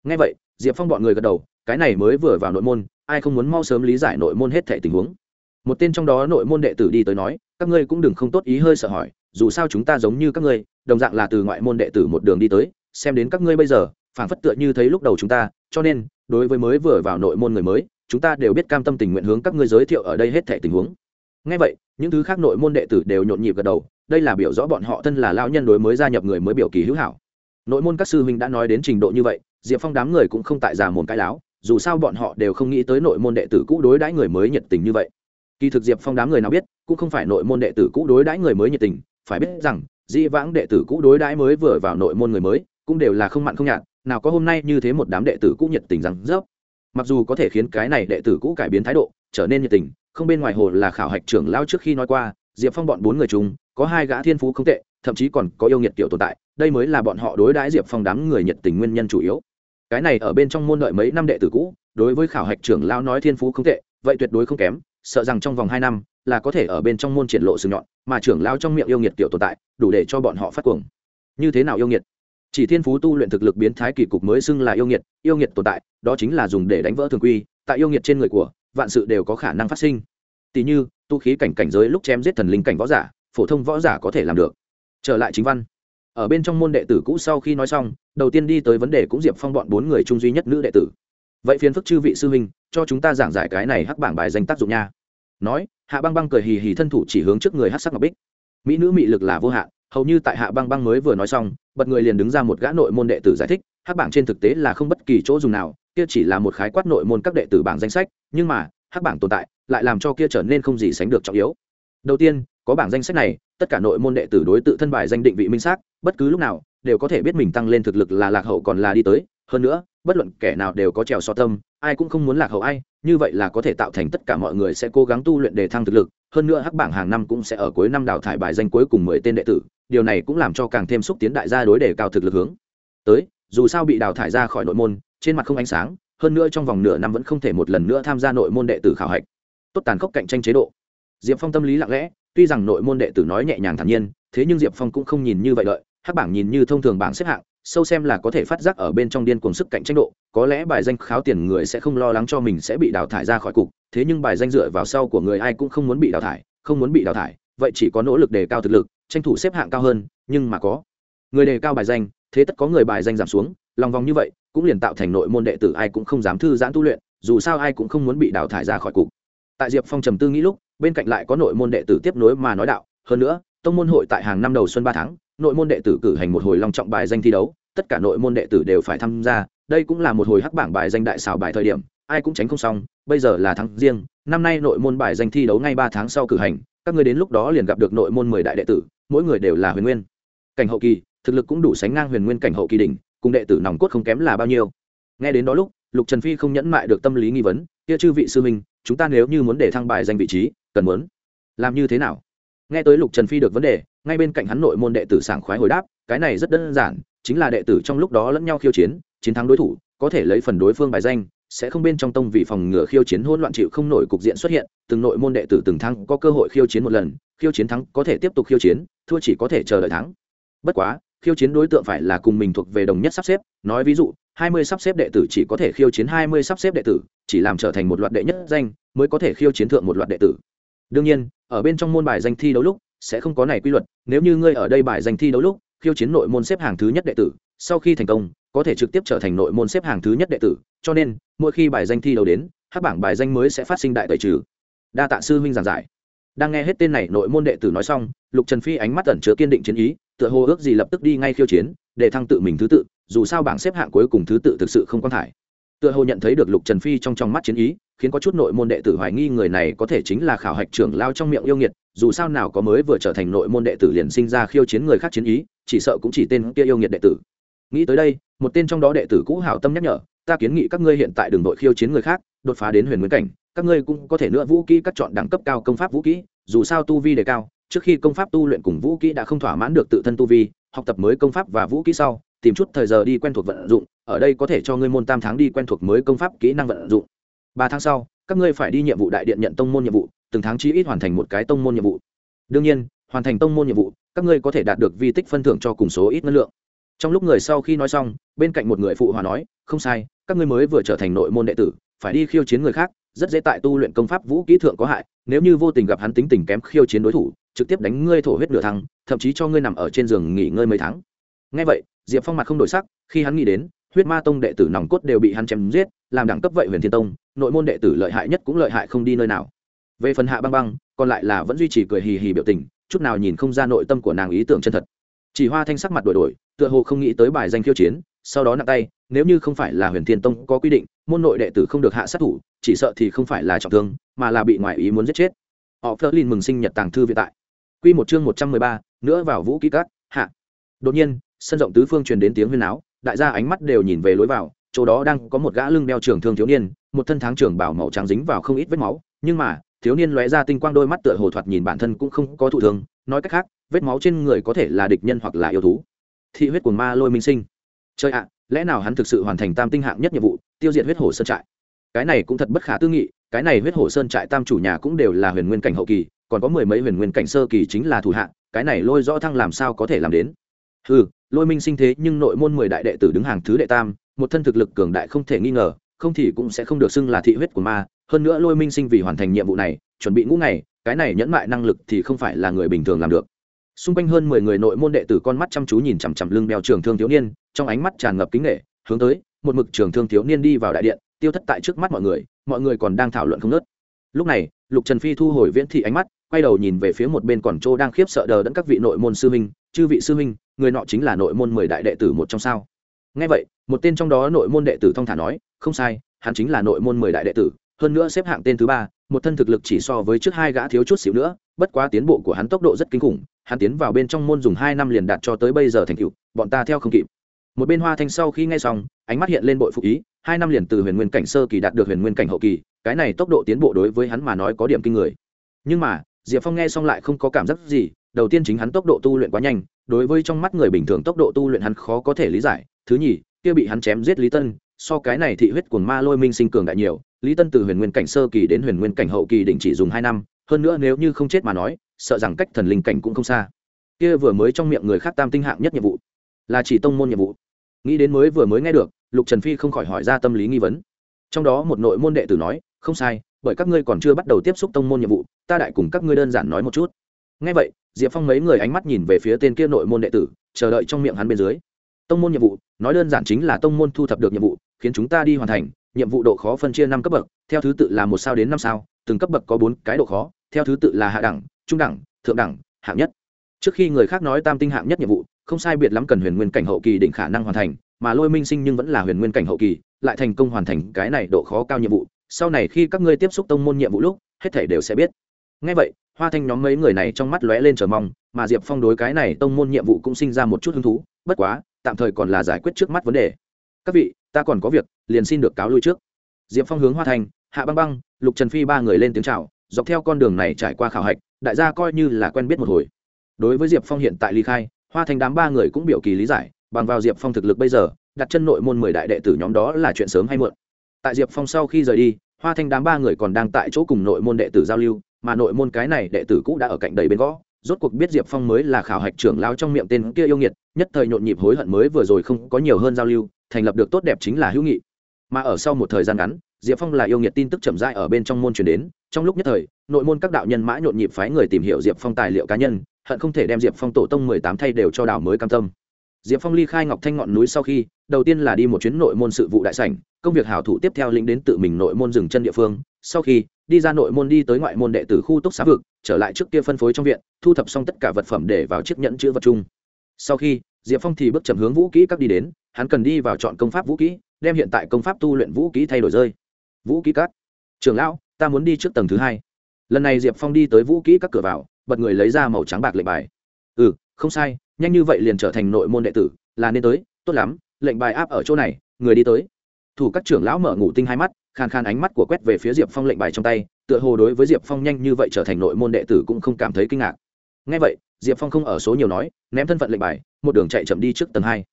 Ngay vậy, diệp phong bọn người gật đầu, cái này mới vừa vào nội môn, ai không muốn mau sớm lý giải nội môn hết thể tình huống. Một tên trong đó nội môn đệ tử đi tới nói, các ngươi cũng đừng không tốt ý hơi sợ hỏi, dù sao chúng ta giống như các ngươi, đồng dạng là từ ngoại môn đệ tử một đường đi tới, xem đến các ngươi bây giờ, phảng phất tựa như thấy lúc đầu chúng ta, cho nên, đối với mới vừa vào nội môn người mới, chúng ta đều biết cam tâm tình nguyện hướng các ngươi giới thiệu ở đây hết thể tình huống. Ngay vậy, những thứ khác nội môn đệ tử đều nhộn nhịp gật đầu, đây là biểu rõ bọn họ thân là lao nhân đối mới gia nhập người mới biểu kỳ hữu hảo nội môn các sư huynh đã nói đến trình độ như vậy, diệp phong đám người cũng không tại già mồm cãi láo, dù sao bọn họ đều không nghĩ tới nội môn đệ tử cũ đối đãi người mới nhiệt tình như vậy. Kỳ thực diệp phong đám người nào biết, cũng không phải nội môn đệ tử cũ đối đãi người mới nhiệt tình, phải biết rằng, di vãng đệ tử cũ đối đãi mới vừa vào nội môn người mới, cũng đều là không mặn không nhạt, nào có hôm nay như thế một đám đệ tử cũ nhiệt tình rằng rớp. Mặc dù có thể khiến cái này đệ tử cũ cải biến thái độ, trở nên nhiệt tình, không bên ngoài hồ là khảo hạch trưởng lao trước khi nói qua, diệp phong bọn bốn người chúng có hai gã thiên phú không tệ, thậm chí còn có yêu nhiệt kiểu tồn tại, đây mới là bọn họ đối đãi diệp phong đám người nhiệt tình nguyên nhân chủ yếu. Cái này ở bên trong môn đợi mấy năm đệ tử cũ, đối với khảo hạch trưởng lao nói thiên phú không tệ, vậy tuyệt đối không kém, sợ rằng trong vòng hai năm là có thể ở bên trong môn triển lộ sừng nhọn, mà trưởng lao trong miệng yêu nghiệt kiểu tồn tại, đủ để cho bọn họ phát cuồng. Như thế nào yêu nghiệt? Chỉ thiên phú tu luyện thực lực biến thái kỳ cục mới xưng là yêu nghiệt yêu nghiệt tồn tại, đó chính là dùng để đánh vỡ thường quy, tại yêu nghiệt trên người của, vạn sự đều có khả năng phát sinh. Tỷ như, tu khí cảnh cảnh giới lúc chém giết thần linh cảnh võ giả phổ thông võ giả có thể làm được. Trở lại chính văn. Ở bên trong môn đệ tử cũ sau khi nói xong, đầu tiên đi tới vấn đề cũng diệp phong bọn bốn người trung duy nhất nữ đệ tử. Vậy phiền phức chư vị sư huynh, cho chúng ta giảng giải cái này hắc bảng bài danh tác dụng nha. Nói, hạ băng băng cười hì hì thân thủ chỉ hướng trước người hát sắc ngọc bích. Mỹ nữ mị lực là vô hạn, hầu như tại hạ băng băng mới vừa nói xong, bật người liền đứng ra một gã nội môn đệ tử giải thích, hắc bảng trên thực tế là không bất kỳ chỗ dùng nào, kia chỉ là một khái quát nội môn các đệ tử bảng danh sách, nhưng mà, hắc bảng tồn tại, lại làm cho kia trở nên không gì sánh được trọng yếu. Đầu tiên có bảng danh sách này, tất cả nội môn đệ tử đối tự thân bài danh định vị minh xác, bất cứ lúc nào, đều có thể biết mình tăng lên thực lực là lạc hậu còn là đi tới. Hơn nữa, bất luận kẻ nào đều có trèo so tâm, ai cũng không muốn lạc hậu ai, như vậy là có thể tạo thành tất cả mọi người sẽ cố gắng tu luyện để thăng thực lực. Hơn nữa hắc bảng hàng năm cũng sẽ ở cuối năm đào thải bài danh cuối cùng mười tên đệ tử, điều này cũng làm cho càng thêm xúc tiến đại gia đối đề cao thực lực hướng. Tới, dù sao bị đào thải ra khỏi nội môn, trên mặt không ánh sáng, hơn nữa trong vòng nửa năm vẫn không thể một lần nữa tham gia nội môn đệ tử khảo hạch. Tốt tàn khốc cạnh tranh chế độ. Diệp phong tâm lý lặng lẽ tuy rằng nội môn đệ tử nói nhẹ nhàng thản nhiên, thế nhưng diệp phong cũng không nhìn như vậy lợi. Hắc bảng nhìn như thông thường bảng xếp hạng, sâu xem là có thể phát giác ở bên trong điên cuồng sức cạnh tranh độ. Có lẽ bài danh kháo tiền người sẽ không lo lắng cho mình sẽ bị đào thải ra khỏi cục, thế nhưng bài danh dựa vào sau của người ai cũng không muốn bị đào thải, không muốn bị đào thải, vậy chỉ có nỗ lực đề cao thực lực, tranh thủ xếp hạng cao hơn, nhưng mà có người đề cao bài danh, thế tất có người bài danh giảm xuống, lòng vòng như vậy, cũng liền tạo thành nội môn đệ tử ai cũng không dám thư giãn tu luyện, dù sao ai cũng không muốn bị đào thải ra khỏi cục. Tại diệp phong trầm tư nghĩ lúc bên cạnh lại có nội môn đệ tử tiếp nối mà nói đạo. Hơn nữa, tông môn hội tại hàng năm đầu xuân ba tháng, nội môn đệ tử cử hành một hồi long trọng bài danh thi đấu, tất cả nội môn đệ tử đều phải tham gia. Đây cũng là một hồi hắc bảng bài danh đại xào bài thời điểm, ai cũng tránh không xong. Bây giờ là tháng riêng, năm nay nội môn bài danh thi đấu ngay ba tháng sau cử hành, các người đến lúc đó liền gặp được nội môn mười đại đệ tử, mỗi người đều là huyền nguyên. Cảnh hậu kỳ, thực lực cũng đủ sánh ngang huyền nguyên cảnh hậu kỳ đỉnh, cùng đệ tử nòng cốt không kém là bao nhiêu. Nghe đến đó lúc, lục trần phi không nhẫn mại được tâm lý nghi vấn, kia chư vị sư minh chúng ta nếu như muốn để thăng bài danh vị trí cần muốn. Làm như thế nào? Nghe tới lục trần phi được vấn đề, ngay bên cạnh hắn nội môn đệ tử sảng khoái hồi đáp, cái này rất đơn giản, chính là đệ tử trong lúc đó lẫn nhau khiêu chiến chiến thắng đối thủ, có thể lấy phần đối phương bài danh, sẽ không bên trong tông vì phòng ngừa khiêu chiến hỗn loạn chịu không nổi cục diện xuất hiện, từng nội môn đệ tử từng thắng có cơ hội khiêu chiến một lần, khiêu chiến thắng có thể tiếp tục khiêu chiến, thua chỉ có thể chờ đợi thắng. Bất quá, khiêu chiến đối tượng phải là cùng mình thuộc về đồng nhất sắp xếp, nói ví dụ, hai mươi sắp xếp đệ tử chỉ có thể khiêu chiến hai mươi sắp xếp đệ tử, chỉ làm trở thành một loạt đệ nhất danh, mới có thể khiêu chiến thượng một loạt đệ tử đương nhiên, ở bên trong môn bài danh thi đấu lúc, sẽ không có này quy luật. Nếu như ngươi ở đây bài danh thi đấu lúc, khiêu chiến nội môn xếp hàng thứ nhất đệ tử, sau khi thành công, có thể trực tiếp trở thành nội môn xếp hàng thứ nhất đệ tử. Cho nên, mỗi khi bài danh thi đấu đến hắc bảng bài danh mới sẽ phát sinh đại tẩy trừ. Đa tạ sư huynh giảng giải. Đang nghe hết tên này nội môn đệ tử nói xong, lục trần phi ánh mắt ẩn chứa kiên định chiến ý, tựa hồ ước gì lập tức đi ngay khiêu chiến, để thăng tự mình thứ tự, dù sao bảng xếp hạng cuối cùng thứ tự thực sự không quan thải tựa hồ nhận thấy được lục trần phi trong trong mắt chiến ý, khiến có chút nội môn đệ tử hoài nghi người này có thể chính là khảo hạch trưởng lao trong miệng yêu nghiệt, dù sao nào có mới vừa trở thành nội môn đệ tử liền sinh ra khiêu chiến người khác chiến ý, chỉ sợ cũng chỉ tên kia yêu nghiệt đệ tử. Nghĩ tới đây, một tên trong đó đệ tử cũ hảo tâm nhắc nhở, ta kiến nghị các ngươi hiện tại đường đội khiêu chiến người khác, đột phá đến huyền nguyên cảnh, các ngươi cũng có thể nữa vũ kỹ các chọn đẳng cấp cao công pháp vũ kỹ, dù sao tu vi đề cao, trước khi công pháp tu luyện cùng vũ kỹ đã không thỏa mãn được tự thân tu vi, học tập mới công pháp và vũ kỹ sau, tìm chút thời giờ đi quen thuộc vận dụng ở đây có thể cho ngươi môn tam tháng đi quen thuộc mới công pháp kỹ năng vận dụng. Ba tháng sau, các ngươi phải đi nhiệm vụ đại điện nhận tông môn nhiệm vụ, từng tháng chí ít hoàn thành một cái tông môn nhiệm vụ. Đương nhiên, hoàn thành tông môn nhiệm vụ, các ngươi có thể đạt được vi tích phân thưởng cho cùng số ít năng lượng. Trong lúc người sau khi nói xong, bên cạnh một người phụ hòa nói, không sai, các ngươi mới vừa trở thành nội môn đệ tử, phải đi khiêu chiến người khác, rất dễ tại tu luyện công pháp vũ kỹ thượng có hại, nếu như vô tình gặp hắn tính tình kém khiêu chiến đối thủ, trực tiếp đánh ngươi thổ huyết nửa thăng, thậm chí cho ngươi nằm ở trên giường nghỉ ngơi mấy tháng. Ngay vậy, diệp phong mặt không đổi sắc, khi hắn nghĩ đến huyết ma tông đệ tử nòng cốt đều bị hắn chém giết, làm đẳng cấp vậy huyền thiên tông, nội môn đệ tử lợi hại nhất cũng lợi hại không đi nơi nào. Về phần hạ băng băng, còn lại là vẫn duy trì cười hì hì biểu tình, chút nào nhìn không ra nội tâm của nàng ý tưởng chân thật. Chỉ hoa thanh sắc mặt đổi đổi, tựa hồ không nghĩ tới bài danh khiêu chiến, sau đó nặng tay, nếu như không phải là huyền thiên tông có quy định, môn nội đệ tử không được hạ sát thủ, chỉ sợ thì không phải là trọng thương, mà là bị ngoại ý muốn giết chết. Họ phớt lên mừng sinh nhật tàng thư viện tại. Quy một chương một trăm mười ba, nữa vào vũ kỹ cát hạ. Đột nhiên, sân rộng tứ phương truyền đến tiếng huyên áo đại gia ánh mắt đều nhìn về lối vào, chỗ đó đang có một gã lưng đeo trường thương thiếu niên, một thân tháng trường bảo màu trắng dính vào không ít vết máu, nhưng mà, thiếu niên lóe ra tinh quang đôi mắt tựa hồ thoạt nhìn bản thân cũng không có thụ thương, nói cách khác, vết máu trên người có thể là địch nhân hoặc là yêu thú. Thị huyết của ma lôi minh sinh. Chơi ạ, lẽ nào hắn thực sự hoàn thành tam tinh hạng nhất nhiệm vụ, tiêu diệt huyết hồ sơn trại? Cái này cũng thật bất khả tư nghị, cái này huyết hồ sơn trại tam chủ nhà cũng đều là huyền nguyên cảnh hậu kỳ, còn có mười mấy huyền nguyên cảnh sơ kỳ chính là thủ hạng cái này lôi rõ thăng làm sao có thể làm đến? Ừ lôi minh sinh thế nhưng nội môn mười đại đệ tử đứng hàng thứ đệ tam, một thân thực lực cường đại không thể nghi ngờ, không thì cũng sẽ không được xưng là thị huyết của ma. Hơn nữa lôi minh sinh vì hoàn thành nhiệm vụ này, chuẩn bị ngũ ngày, cái này nhẫn mại năng lực thì không phải là người bình thường làm được. Xung quanh hơn mười người nội môn đệ tử con mắt chăm chú nhìn chằm chằm lưng đeo trường thương thiếu niên, trong ánh mắt tràn ngập kính nghệ hướng tới, một mực trường thương thiếu niên đi vào đại điện, tiêu thất tại trước mắt mọi người mọi người còn đang thảo luận không nớt lúc này, lục trần phi thu hồi viễn thị ánh mắt quay đầu nhìn về phía một bên còn chỗ đang khiếp sợ đờ đẫn các vị nội môn sư huynh, chư vị sư huynh, người nọ chính là nội môn mười đại đệ tử một trong sao? Ngay vậy, một tên trong đó nội môn đệ tử thong thả nói, không sai, hắn chính là nội môn mười đại đệ tử, hơn nữa xếp hạng tên thứ ba, một thân thực lực chỉ so với trước hai gã thiếu chút xíu nữa, bất quá tiến bộ của hắn tốc độ rất kinh khủng, hắn tiến vào bên trong môn dùng hai năm liền đạt cho tới bây giờ thành cựu bọn ta theo không kịp. Một bên hoa thanh sau khi nghe xong, ánh mắt hiện lên bội phụ ý, hai năm liền từ huyền nguyên cảnh sơ kỳ đạt được huyền nguyên cảnh hậu kỳ, cái này tốc độ tiến bộ đối với hắn mà nói có điểm kinh người. Nhưng mà diệp phong nghe xong lại không có cảm giác gì, đầu tiên chính hắn tốc độ tu luyện quá nhanh, đối với trong mắt người bình thường tốc độ tu luyện hắn khó có thể lý giải. Thứ nhì, kia bị hắn chém giết lý tân, so cái này thị huyết cuồng ma lôi minh sinh cường đại nhiều. Lý tân từ huyền nguyên cảnh sơ kỳ đến huyền nguyên cảnh hậu kỳ định chỉ dùng hai năm, hơn nữa nếu như không chết mà nói, sợ rằng cách thần linh cảnh cũng không xa. Kia vừa mới trong miệng người khác tam tinh hạng nhất nhiệm vụ, là chỉ tông môn nhiệm vụ. Nghĩ đến mới vừa mới nghe được, lục trần phi không khỏi hỏi ra tâm lý nghi vấn. Trong đó một nội môn đệ tử nói, không sai bởi các ngươi còn chưa bắt đầu tiếp xúc tông môn nhiệm vụ, ta đại cùng các ngươi đơn giản nói một chút. Ngay vậy, diệp phong mấy người ánh mắt nhìn về phía tên kia nội môn đệ tử, chờ đợi trong miệng hắn bên dưới. Tông môn nhiệm vụ, nói đơn giản chính là tông môn thu thập được nhiệm vụ, khiến chúng ta đi hoàn thành, nhiệm vụ độ khó phân chia năm cấp bậc, theo thứ tự là một sao đến năm sao, từng cấp bậc có bốn cái độ khó, theo thứ tự là hạ đẳng, trung đẳng, thượng đẳng, hạng nhất. Trước khi người khác nói tam tinh hạng nhất nhiệm vụ, không sai biệt lắm cần huyền nguyên cảnh hậu kỳ định khả năng hoàn thành, mà lôi minh sinh nhưng vẫn là huyền nguyên cảnh hậu kỳ, lại thành công hoàn thành cái này độ khó cao nhiệm vụ sau này khi các ngươi tiếp xúc tông môn nhiệm vụ lúc, hết thể đều sẽ biết. Ngay vậy, hoa thanh nhóm mấy người này trong mắt lóe lên chờ mong, mà diệp phong đối cái này tông môn nhiệm vụ cũng sinh ra một chút hứng thú, bất quá, tạm thời còn là giải quyết trước mắt vấn đề. Các vị, ta còn có việc, liền xin được cáo lui trước. Diệp phong hướng hoa thanh, hạ băng băng, lục trần phi ba người lên tiếng c h à o dọc theo con đường này trải qua khảo hạch, đại gia coi như là quen biết một hồi. Đối với diệp phong hiện tại ly khai, hoa thanh đám ba người cũng biểu kỳ lý giải, bằng vào diệp phong thực lực bây giờ, đặt chân nội môn mười đại đệ tử nhóm đó là chuyện sớm hay muộn. Tại diệp phong sau khi rời đi hoa thanh đám ba người còn đang tại chỗ cùng nội môn đệ tử giao lưu, mà nội môn cái này đệ tử cũ đã ở cạnh đầy bên gõ. Rốt cuộc biết diệp phong mới là khảo hạch trưởng lao trong miệng tên kia yêu nghiệt, nhất thời nhộn nhịp hối hận mới vừa rồi không có nhiều hơn giao lưu, thành lập được tốt đẹp chính là hữu nghị. Mà ở sau một thời gian ngắn, diệp phong là yêu nghiệt tin tức chậm rãi ở bên trong môn truyền đến, trong lúc nhất thời, nội môn các đạo nhân mã nhộn nhịp phái người tìm hiểu diệp phong tài liệu cá nhân, hận không thể đem diệp phong tổ tông mười tám thay đều cho đảo mới cam tâm. Diệp phong ly khai ngọc thanh ngọn núi sau khi đầu tiên là đi một chuyến nội môn sự vụ đại sảnh, công việc hảo thủ tiếp theo lĩnh đến tự mình nội môn dừng chân địa phương, sau khi đi ra nội môn đi tới ngoại môn đệ tử khu túc xá vực, trở lại trước kia phân phối trong viện, thu thập xong tất cả vật phẩm để vào chiếc nhẫn chữ vật chung. Sau khi, diệp phong thì bước chậm hướng vũ kỹ các đi đến, hắn cần đi vào chọn công pháp vũ kỹ, đem hiện tại công pháp tu luyện vũ kỹ thay đổi rơi. Vũ kỹ các. Trường lão, ta muốn đi trước tầng thứ hai. Lần này diệp phong đi tới vũ kỹ các cửa vào, bật người lấy ra màu trắng bạc lệnh bài. Ừ không sai, nhanh như vậy liền trở thành nội môn đệ tử, là nên tới, tốt lắm lệnh bài áp ở chỗ này, người đi tới. Thủ các trưởng lão mở ngủ tinh hai mắt, khàn khàn ánh mắt của quét về phía diệp phong lệnh bài trong tay, tựa hồ đối với diệp phong nhanh như vậy trở thành nội môn đệ tử cũng không cảm thấy kinh ngạc. Ngay vậy, diệp phong không ở số nhiều nói, ném thân phận lệnh bài, một đường chạy chậm đi trước tầng hai.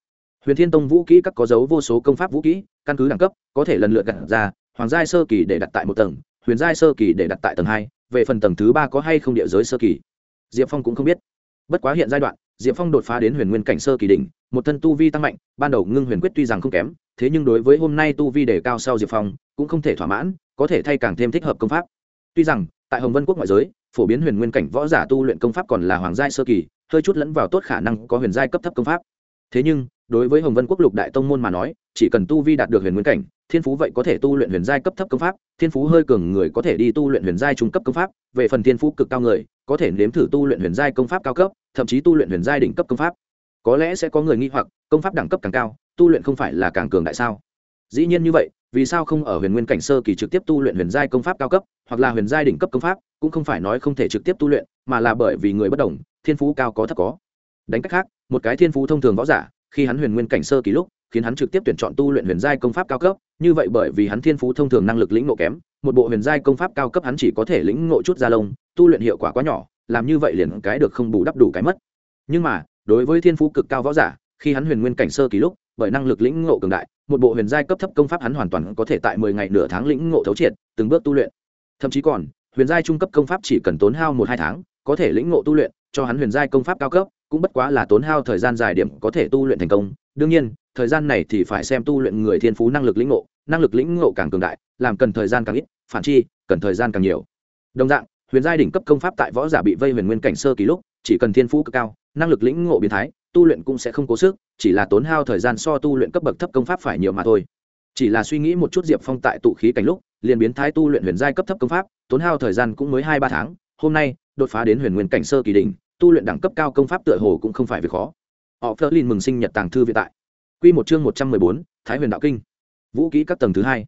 Huyền thiên tông vũ kỹ các có dấu vô số công pháp vũ kỹ, căn cứ đẳng cấp, có thể lần lượt gặt ra, hoàng giai sơ kỳ để đặt tại một tầng, huyền giai sơ kỳ để đặt tại tầng hai, về phần tầng thứ ba có hay không địa giới sơ kỳ? Diệp phong cũng không biết. Bất quá hiện giai đoạn diệp phong đột phá đến huyền nguyên cảnh sơ kỳ đỉnh, một thân tu vi tăng mạnh, ban đầu ngưng huyền quyết tuy rằng không kém, thế nhưng đối với hôm nay tu vi đề cao sau diệp phong, cũng không thể thỏa mãn, có thể thay càng thêm thích hợp công pháp. Tuy rằng, tại hồng vân quốc ngoại giới, phổ biến huyền nguyên cảnh võ giả tu luyện công pháp còn là hoàng giai sơ kỳ, hơi chút lẫn vào tốt khả năng có huyền giai cấp thấp công pháp. Thế nhưng đối với hồng vân quốc lục đại tông môn mà nói, chỉ cần tu vi đạt được huyền nguyên cảnh, thiên phú vậy có thể tu luyện huyền giai cấp thấp công pháp, thiên phú hơi cường người có thể đi tu luyện huyền giai trung cấp công pháp, về phần thiên phú cực cao người, có thể nếm thử tu luyện huyền giai công pháp cao cấp, thậm chí tu luyện huyền giai đỉnh cấp công pháp. Có lẽ sẽ có người nghi hoặc, công pháp đẳng cấp càng cao, tu luyện không phải là càng cường đại sao? Dĩ nhiên như vậy, vì sao không ở huyền nguyên cảnh sơ kỳ trực tiếp tu luyện huyền giai công pháp cao cấp, hoặc là huyền giai đỉnh cấp công pháp, cũng không phải nói không thể trực tiếp tu luyện, mà là bởi vì người bất đồng, thiên phú cao có thấp có. Đánh cách khác, một cái thiên phú thông thường võ giả khi hắn huyền nguyên cảnh sơ kỳ lúc, khiến hắn trực tiếp tuyển chọn tu luyện huyền giai công pháp cao cấp, như vậy bởi vì hắn thiên phú thông thường năng lực lĩnh ngộ kém, một bộ huyền giai công pháp cao cấp hắn chỉ có thể lĩnh ngộ chút ra lông, tu luyện hiệu quả quá nhỏ, làm như vậy liền cái được không bù đắp đủ cái mất. Nhưng mà, đối với thiên phú cực cao võ giả, khi hắn huyền nguyên cảnh sơ kỳ lúc, bởi năng lực lĩnh ngộ cường đại, một bộ huyền giai cấp thấp công pháp hắn hoàn toàn có thể tại mười ngày nửa tháng lĩnh ngộ thấu triệt, từng bước tu luyện. Thậm chí còn, huyền giai trung cấp công pháp chỉ cần tốn hao một hai tháng, có thể lĩnh ngộ tu luyện, cho hắn huyền giai công pháp cao cấp cũng bất quá là tốn hao thời gian dài điểm có thể tu luyện thành công. Đương nhiên, thời gian này thì phải xem tu luyện người thiên phú năng lực lĩnh ngộ. Năng lực lĩnh ngộ càng cường đại, làm cần thời gian càng ít, phản chi, cần thời gian càng nhiều. Đồng dạng, huyền giai đỉnh cấp công pháp tại võ giả bị vây huyền nguyên cảnh sơ kỳ lúc, chỉ cần thiên phú cực cao, năng lực lĩnh ngộ biến thái, tu luyện cũng sẽ không cố sức, chỉ là tốn hao thời gian so tu luyện cấp bậc thấp công pháp phải nhiều mà thôi. Chỉ là suy nghĩ một chút diệp phong tại tụ khí cảnh lúc, liền biến thái tu luyện huyền giai cấp thấp công pháp, tốn hao thời gian cũng mới hai ba tháng, hôm nay, đột phá đến huyền nguyên cảnh sơ kỳ đỉnh tu luyện đẳng cấp cao công pháp tựa hồ cũng không phải việc khó. Họ phớt lên mừng sinh nhật tàng thư viện tại q một chương một trăm mười bốn, thái huyền đạo kinh. Vũ kỹ các tầng thứ hai.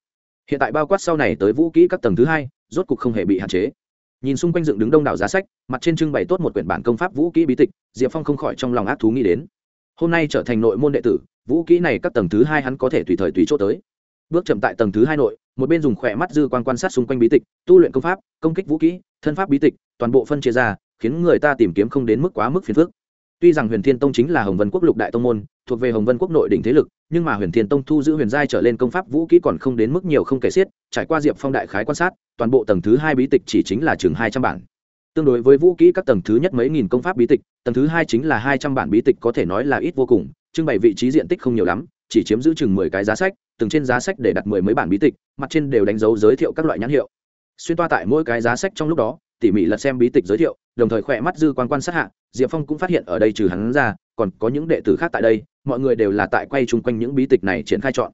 Hiện tại bao quát sau này tới vũ kỹ các tầng thứ hai, rốt cục không hề bị hạn chế. Nhìn xung quanh dựng đứng đông đảo giá sách, mặt trên trưng bày tốt một quyển bản công pháp vũ kỹ bí tịch, diệp phong không khỏi trong lòng ác thú nghĩ đến. Hôm nay trở thành nội môn đệ tử, vũ kỹ này các tầng thứ hai hắn có thể tùy thời tùy chỗ tới. Bước chậm tại tầng thứ hai nội, một bên dùng khỏe mắt dư quan quan sát xung quanh bí tịch, tu luyện công pháp, công kích vũ kỹ, thân pháp bí tịch, toàn bộ phân chia ra khiến người ta tìm kiếm không đến mức quá mức phiền phức. Tuy rằng huyền thiên tông chính là hồng vân quốc lục đại tông môn, thuộc về hồng vân quốc nội đỉnh thế lực, nhưng mà huyền thiên tông thu giữ huyền giai trở lên công pháp vũ kỹ còn không đến mức nhiều không kể xiết, trải qua diệp phong đại khái quan sát, toàn bộ tầng thứ hai bí tịch chỉ chính là chừng hai trăm bản. Tương đối với vũ kỹ các tầng thứ nhất mấy nghìn công pháp bí tịch, tầng thứ hai chính là hai trăm bản bí tịch có thể nói là ít vô cùng, trưng bày vị trí diện tích không nhiều lắm, chỉ chiếm giữ chừng mười cái giá sách, từng trên giá sách để đặt mười mấy bản bí tịch, mặt trên đều đánh dấu giới thiệu các loại nhãn hiệu. Xuyên toa tại mỗi cái giá sách trong lúc đó tỉ mỉ lật xem bí tịch giới thiệu, đồng thời khỏe mắt dư quan quan sát hạ, diệp phong cũng phát hiện ở đây trừ hắn ra, còn có những đệ tử khác tại đây, mọi người đều là tại quay chung quanh những bí tịch này triển khai chọn.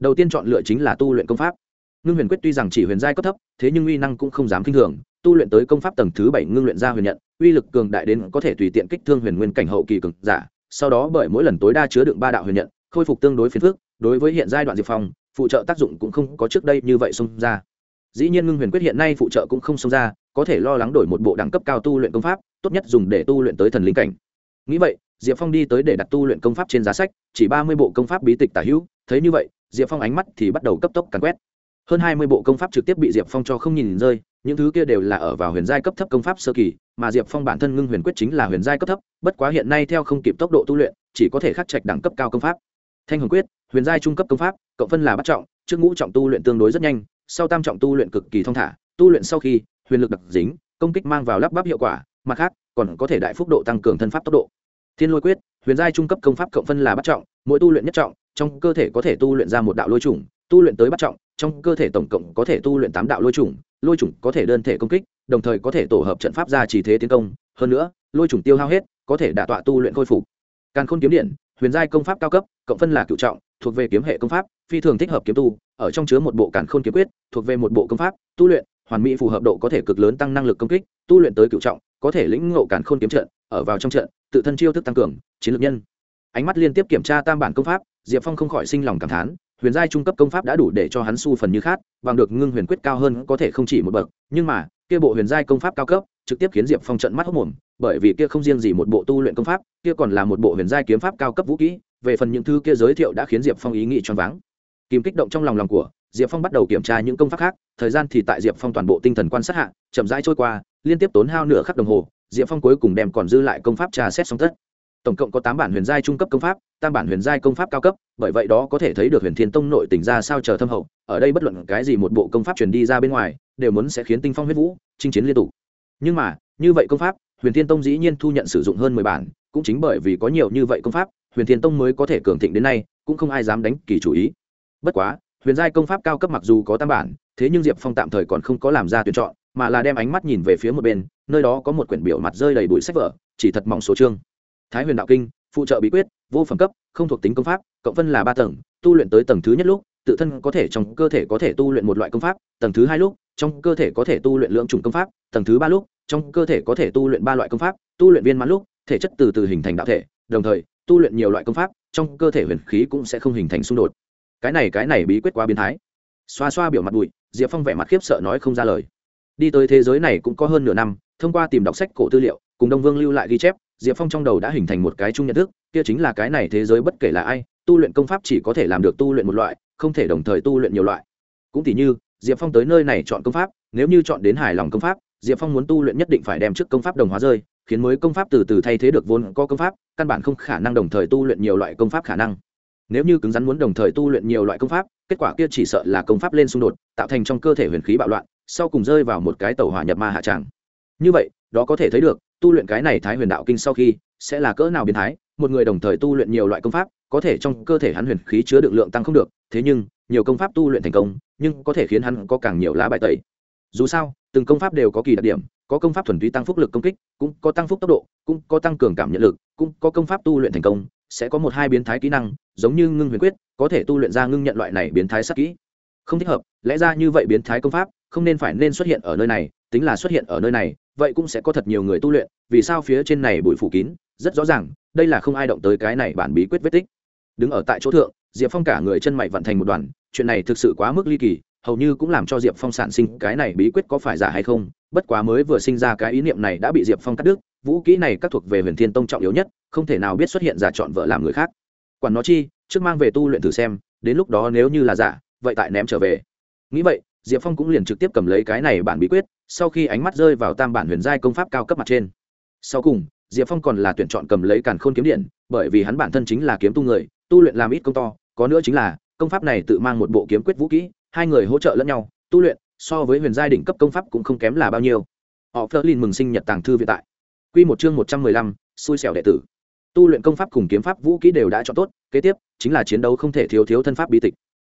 Đầu tiên chọn lựa chính là tu luyện công pháp. Ngưng huyền quyết tuy rằng chỉ huyền giai cấp thấp, thế nhưng uy năng cũng không dám k i n h thường, tu luyện tới công pháp tầng thứ bảy ngưng luyện ra huyền nhận, uy lực cường đại đến có thể tùy tiện kích thương huyền nguyên cảnh hậu kỳ cường giả, sau đó bởi mỗi lần tối đa chứa đựng ba đạo huyền nhận, khôi phục tương đối phiền phước đối với hiện giai đoạn diệp phong, phụ trợ tác dụng cũng không có trước đây như vậy xông ra dĩ nhiên ngưng huyền quyết hiện nay phụ trợ cũng không xông ra, có thể lo lắng đổi một bộ đẳng cấp cao tu luyện công pháp, tốt nhất dùng để tu luyện tới thần linh cảnh. Nghĩ vậy, diệp phong đi tới để đặt tu luyện công pháp trên giá sách, chỉ ba mươi bộ công pháp bí tịch tả hữu, thấy như vậy, diệp phong ánh mắt thì bắt đầu cấp tốc càn quét. Hơn hai mươi bộ công pháp trực tiếp bị diệp phong cho không nhìn rơi, những thứ kia đều là ở vào huyền giai cấp thấp công pháp sơ kỳ, mà diệp phong bản thân ngưng huyền quyết chính là huyền giai cấp thấp, bất quá hiện nay theo không kịp tốc độ tu luyện, chỉ có thể khắc trạch đẳng cấp cao công pháp. Thanh hồng quyết, huyền giai trung cấp công pháp, cộng phân là bắt trọng, trước ngũ trọng tu luyện tương đối rất nhanh sau tam trọng tu luyện cực kỳ thông thả, tu luyện sau khi, huyền lực đặc dính, công kích mang vào lắp bắp hiệu quả, mặt khác, còn có thể đại phúc độ tăng cường thân pháp tốc độ. Thiên lôi quyết, huyền giai trung cấp công pháp cộng phân là bắt trọng, mỗi tu luyện nhất trọng, trong cơ thể có thể tu luyện ra một đạo lôi chủng, tu luyện tới bắt trọng, trong cơ thể tổng cộng có thể tu luyện tám đạo lôi chủng lôi chủng có thể đơn thể công kích, đồng thời có thể tổ hợp trận pháp ra chỉ thế tiến công, hơn nữa, lôi chủng tiêu hao hết, có thể đả tọa tu luyện khôi phục. Càn khôn kiếm điện huyền giai công pháp cao cấp, cộng phân là cựu trọng, thuộc về kiếm hệ công pháp, phi thường thích hợp kiếm tu, ở trong chứa một bộ cản khôn kiếm quyết, thuộc về một bộ công pháp, tu luyện, hoàn mỹ phù hợp độ có thể cực lớn tăng năng lực công kích, tu luyện tới cựu trọng, có thể lĩnh ngộ cản khôn kiếm trận, ở vào trong trận, tự thân chiêu thức tăng cường, chiến lược nhân. Ánh mắt liên tiếp kiểm tra tam bản công pháp, diệp phong không khỏi sinh lòng cảm thán, huyền giai trung cấp công pháp đã đủ để cho hắn su phần như khát, bằng được ngưng huyền quyết cao hơn có thể không chỉ một bậc, nhưng mà, kia bộ huyền giai công pháp cao cấp trực tiếp khiến diệp phong trận mắt hốc mồm, bởi vì kia không riêng gì một bộ tu luyện công pháp, kia còn là một bộ huyền giai kiếm pháp cao cấp vũ kỹ, về phần những thứ kia giới thiệu đã khiến diệp phong ý nghĩ choáng váng. Kìm kích động trong lòng lòng của, diệp phong bắt đầu kiểm tra những công pháp khác, thời gian thì tại diệp phong toàn bộ tinh thần quan sát hạ, chậm rãi trôi qua, liên tiếp tốn hao nửa khắc đồng hồ, diệp phong cuối cùng đem còn dư lại công pháp trà xét xong tất. Tổng cộng có tám bản huyền giai trung cấp công pháp, tam bản huyền giai công pháp cao cấp, bởi vậy đó có thể thấy được huyền thiên tông nội tỉnh ra sao chờ thâm hậu, ở đây bất luận cái gì một bộ công pháp truyền đi ra bên ngoài, đều muốn sẽ khiến tinh phong huyết vũ, chinh chiến liên tục nhưng mà, như vậy công pháp, huyền thiên tông dĩ nhiên thu nhận sử dụng hơn mười bản, cũng chính bởi vì có nhiều như vậy công pháp, huyền thiên tông mới có thể cường thịnh đến nay, cũng không ai dám đánh kỳ chủ ý. Bất quá, huyền giai công pháp cao cấp mặc dù có tam bản, thế nhưng diệp phong tạm thời còn không có làm ra tuyển chọn, mà là đem ánh mắt nhìn về phía một bên, nơi đó có một quyển biểu mặt rơi đầy bụi sách vở, chỉ thật mỏng số chương. Thái huyền đạo kinh, phụ trợ bí quyết, vô phẩm cấp, không thuộc tính công pháp, cộng phân là ba tầng, tu luyện tới tầng thứ nhất lúc, tự thân có thể trong cơ thể có thể tu luyện một loại công pháp, tầng thứ hai lúc, trong cơ thể có thể tu luyện lượng chủng công pháp, tầng thứ ba lúc trong cơ thể có thể tu luyện ba loại công pháp, tu luyện viên mãn lúc, thể chất từ từ hình thành đạo thể, đồng thời, tu luyện nhiều loại công pháp, trong cơ thể huyền khí cũng sẽ không hình thành xung đột. Cái này cái này bí quyết quá biến thái. Xoa xoa biểu mặt bụi, diệp phong vẻ mặt khiếp sợ nói không ra lời. Đi tới thế giới này cũng có hơn nửa năm, thông qua tìm đọc sách cổ tư liệu, cùng đông vương lưu lại ghi chép, diệp phong trong đầu đã hình thành một cái chung nhận thức, kia chính là cái này thế giới bất kể là ai, tu luyện công pháp chỉ có thể làm được tu luyện một loại, không thể đồng thời tu luyện nhiều loại. Cũng tỉ như, diệp phong tới nơi này chọn công pháp, nếu như chọn đến hài lòng công pháp diệp phong muốn tu luyện nhất định phải đem trước công pháp đồng hóa rơi, khiến mới công pháp từ từ thay thế được vốn có công pháp, căn bản không khả năng đồng thời tu luyện nhiều loại công pháp khả năng. Nếu như cứng rắn muốn đồng thời tu luyện nhiều loại công pháp, kết quả kia chỉ sợ là công pháp lên xung đột, tạo thành trong cơ thể huyền khí bạo loạn, sau cùng rơi vào một cái tàu hỏa nhập ma hạ tràng như vậy, đó có thể thấy được, tu luyện cái này thái huyền đạo kinh sau khi, sẽ là cỡ nào biến thái, một người đồng thời tu luyện nhiều loại công pháp, có thể trong cơ thể hắn huyền khí chứa đựng lượng tăng không được, thế nhưng, nhiều công pháp tu luyện thành công, nhưng có thể khiến hắn có càng nhiều lá bài tẩy dù sao, từng công pháp đều có kỳ đặc điểm, có công pháp thuần túy tăng phúc lực công kích, cũng có tăng phúc tốc độ, cũng có tăng cường cảm nhận lực, cũng có công pháp tu luyện thành công, sẽ có một hai biến thái kỹ năng, giống như ngưng huyền quyết, có thể tu luyện ra ngưng nhận loại này biến thái sắc kỹ. Không thích hợp, lẽ ra như vậy biến thái công pháp, không nên phải nên xuất hiện ở nơi này, tính là xuất hiện ở nơi này, vậy cũng sẽ có thật nhiều người tu luyện, vì sao phía trên này bụi phủ kín, rất rõ ràng, đây là không ai động tới cái này bản bí quyết vết tích. Đứng ở tại chỗ thượng, diệp phong cả người chân mày vận thành một đoàn, chuyện này thực sự quá mức ly kỳ hầu như cũng làm cho diệp phong sản sinh cái này bí quyết có phải giả hay không, bất quá mới vừa sinh ra cái ý niệm này đã bị diệp phong cắt đứt, vũ kỹ này các thuộc về huyền thiên tông trọng yếu nhất, không thể nào biết xuất hiện giả chọn vợ làm người khác. Quản nó chi, trước mang về tu luyện thử xem, đến lúc đó nếu như là giả, vậy tại ném trở về. Nghĩ vậy, diệp phong cũng liền trực tiếp cầm lấy cái này bản bí quyết, sau khi ánh mắt rơi vào tam bản huyền giai công pháp cao cấp mặt trên. Sau cùng, diệp phong còn là tuyển chọn cầm lấy càn khôn kiếm điện, bởi vì hắn bản thân chính là kiếm tu người, tu luyện làm ít công to, có nữa chính là, công pháp này tự mang một bộ kiếm quyết vũ kỹ hai người hỗ trợ lẫn nhau, tu luyện, so với huyền giai đỉnh cấp công pháp cũng không kém là bao nhiêu. Họ phơ lin mừng sinh nhật tàng thư viện tại. Q một chương một trăm mười lăm, xui xẻo đệ tử. Tu luyện công pháp cùng kiếm pháp vũ kỹ đều đã chọn tốt, kế tiếp chính là chiến đấu không thể thiếu thiếu thân pháp bí tịch.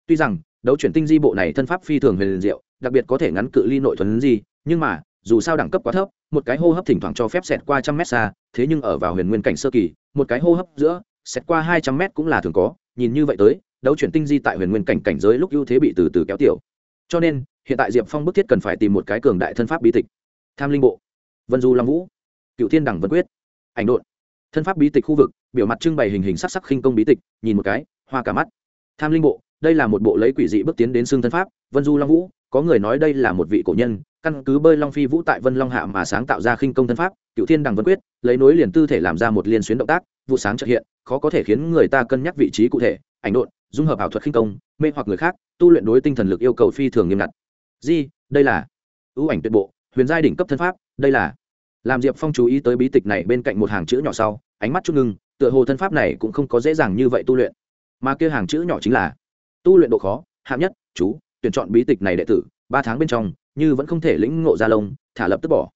Tuy rằng, đấu chuyển tinh di bộ này thân pháp phi thường huyền diệu, đặc biệt có thể ngắn cự ly nội thuần di, nhưng mà, dù sao đẳng cấp quá thấp, một cái hô hấp thỉnh thoảng cho phép xẹt qua trăm mét xa, thế nhưng ở vào huyền nguyên cảnh sơ kỳ, một cái hô hấp giữa, xẹt qua hai trăm mét cũng là thường có, nhìn như vậy tới đấu chuyển tinh di tại huyền nguyên cảnh cảnh giới lúc ưu thế bị từ từ kéo tiểu. Cho nên hiện tại diệp phong bức thiết cần phải tìm một cái cường đại thân pháp bí tịch. Tham linh bộ vân du long vũ cựu thiên đẳng vân quyết ảnh đội, thân pháp bí tịch khu vực biểu mặt trưng bày hình hình sắc sắc khinh công bí tịch nhìn một cái hoa cả mắt. Tham linh bộ đây là một bộ lấy quỷ dị bước tiến đến xương thân pháp vân du long vũ có người nói đây là một vị cổ nhân căn cứ bơi long phi vũ tại vân long hạ mà sáng tạo ra khinh công thân pháp cựu thiên đằng vân quyết lấy nối liền tư thể làm ra một liên xuyến động tác vụ sáng trợ hiện, khó có thể khiến người ta cân nhắc vị trí cụ thể, ảnh độn, dung hợp ảo thuật khinh công, mê hoặc người khác, tu luyện đối tinh thần lực yêu cầu phi thường nghiêm ngặt. Di, đây là ưu ảnh tuyệt bộ, huyền giai đỉnh cấp thân pháp, đây là làm diệp phong chú ý tới bí tịch này bên cạnh một hàng chữ nhỏ sau, ánh mắt chút ngưng, tựa hồ thân pháp này cũng không có dễ dàng như vậy tu luyện. Mà kia hàng chữ nhỏ chính là tu luyện độ khó, hạng nhất, chú, tuyển chọn bí tịch này đệ tử, ba tháng bên trong, như vẫn không thể lĩnh ngộ ra lông, thả lập tức bỏ.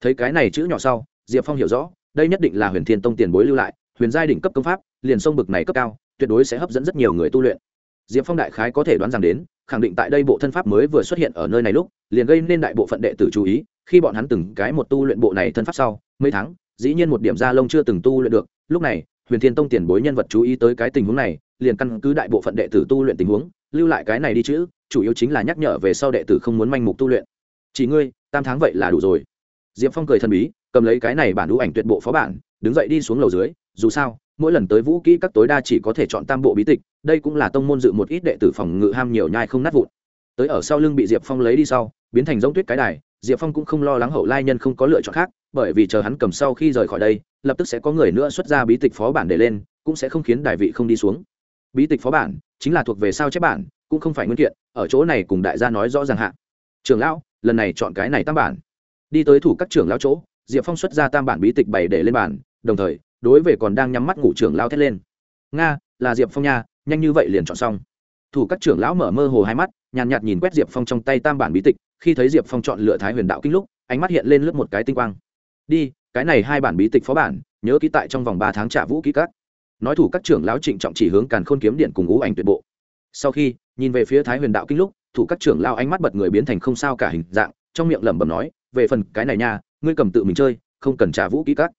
Thấy cái này chữ nhỏ sau, diệp phong hiểu rõ, đây nhất định là huyền thiên tông tiền bối lưu lại huyền giai đỉnh cấp công pháp, liền sông bực này cấp cao, tuyệt đối sẽ hấp dẫn rất nhiều người tu luyện. Diệp phong đại khái có thể đoán rằng đến, khẳng định tại đây bộ thân pháp mới vừa xuất hiện ở nơi này lúc, liền gây nên đại bộ phận đệ tử chú ý, khi bọn hắn từng cái một tu luyện bộ này thân pháp sau, mấy tháng, dĩ nhiên một điểm ra lông chưa từng tu luyện được, lúc này, huyền thiên tông tiền bối nhân vật chú ý tới cái tình huống này, liền căn cứ đại bộ phận đệ tử tu luyện tình huống, lưu lại cái này đi chữ chủ yếu chính là nhắc nhở về sau đệ tử không muốn manh mục tu luyện. Chỉ ngươi, tam tháng vậy là đủ rồi. Diệp phong cười thần bí, cầm lấy cái này bản đũ ảnh tuyệt bộ phó bản, đứng dậy đi xuống lầu dưới dù sao, mỗi lần tới vũ kỹ các tối đa chỉ có thể chọn tam bộ bí tịch, đây cũng là tông môn dự một ít đệ tử phòng ngự ham nhiều nhai không nát vụn. Tới ở sau lưng bị diệp phong lấy đi sau, biến thành giống tuyết cái đài, diệp phong cũng không lo lắng hậu lai nhân không có lựa chọn khác, bởi vì chờ hắn cầm sau khi rời khỏi đây, lập tức sẽ có người nữa xuất ra bí tịch phó bản để lên, cũng sẽ không khiến đại vị không đi xuống. Bí tịch phó bản chính là thuộc về sao chép bản, cũng không phải nguyên kiện, ở chỗ này cùng đại gia nói rõ ràng hạ. Trưởng lão, lần này chọn cái này tam bản. Đi tới thủ các trưởng lão chỗ, diệp phong xuất ra tam bản bí tịch bày để lên bản, đồng thời đối với còn đang nhắm mắt ngủ trưởng lão thét lên. Nga, là diệp phong nha, nhanh như vậy liền chọn xong. Thủ các trưởng lão mở mơ hồ hai mắt, nhàn nhạt nhìn quét diệp phong trong tay tam bản bí tịch, khi thấy diệp phong chọn lựa thái huyền đạo kinh lúc, ánh mắt hiện lên lướt một cái tinh quang. Đi, cái này hai bản bí tịch phó bản, nhớ ký tại trong vòng ba tháng trả vũ ký cắt nói thủ các trưởng lão trịnh trọng chỉ hướng càn khôn kiếm điện cùng ngũ ảnh tuyệt bộ. Sau khi, nhìn về phía thái huyền đạo kinh lúc, thủ các trưởng lão ánh mắt bật người biến thành không sao cả hình dạng, trong miệng lẩm bẩm nói, về phần cái này nha, ngươi cầm tự mình chơi, không cần trả vũ ký cắt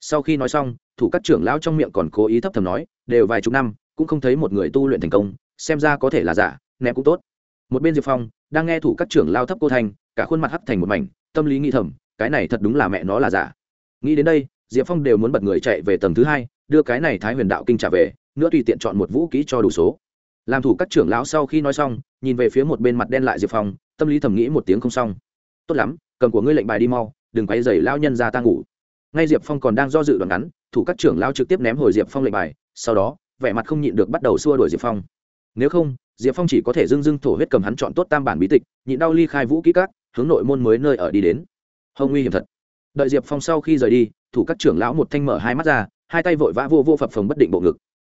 sau khi nói xong, thủ các trưởng lão trong miệng còn cố ý thấp thầm nói, đều vài chục năm, cũng không thấy một người tu luyện thành công, xem ra có thể là giả, ném cũng tốt. Một bên diệp phong đang nghe thủ các trưởng lao thấp cô thanh cả khuôn mặt hắt thành một mảnh, tâm lý nghĩ thầm, cái này thật đúng là mẹ nó là giả. Nghĩ đến đây, diệp phong đều muốn bật người chạy về tầng thứ hai, đưa cái này thái huyền đạo kinh trả về, nữa tùy tiện chọn một vũ kỹ cho đủ số. Làm thủ các trưởng lão sau khi nói xong, nhìn về phía một bên mặt đen lại diệp phong, tâm lý thầm nghĩ một tiếng không xong. Tốt lắm, cầm của ngươi lệnh bài đi mau, đừng quay dày lao nhân ra ta ngủ ngay diệp phong còn đang do dự đoạn ngắn, thủ các trưởng lao trực tiếp ném hồi diệp phong lệnh bài, sau đó, vẻ mặt không nhịn được bắt đầu xua đuổi diệp phong. Nếu không, diệp phong chỉ có thể dưng dưng thổ huyết cầm hắn chọn tốt tam bản bí tịch, nhịn đau ly khai vũ kỹ các, hướng nội môn mới nơi ở đi đến. Hông nguy hiểm thật. Đợi diệp phong sau khi rời đi, thủ các trưởng lão một thanh mở hai mắt ra, hai tay vội vã vô vô phập phồng bất định bộ ngực.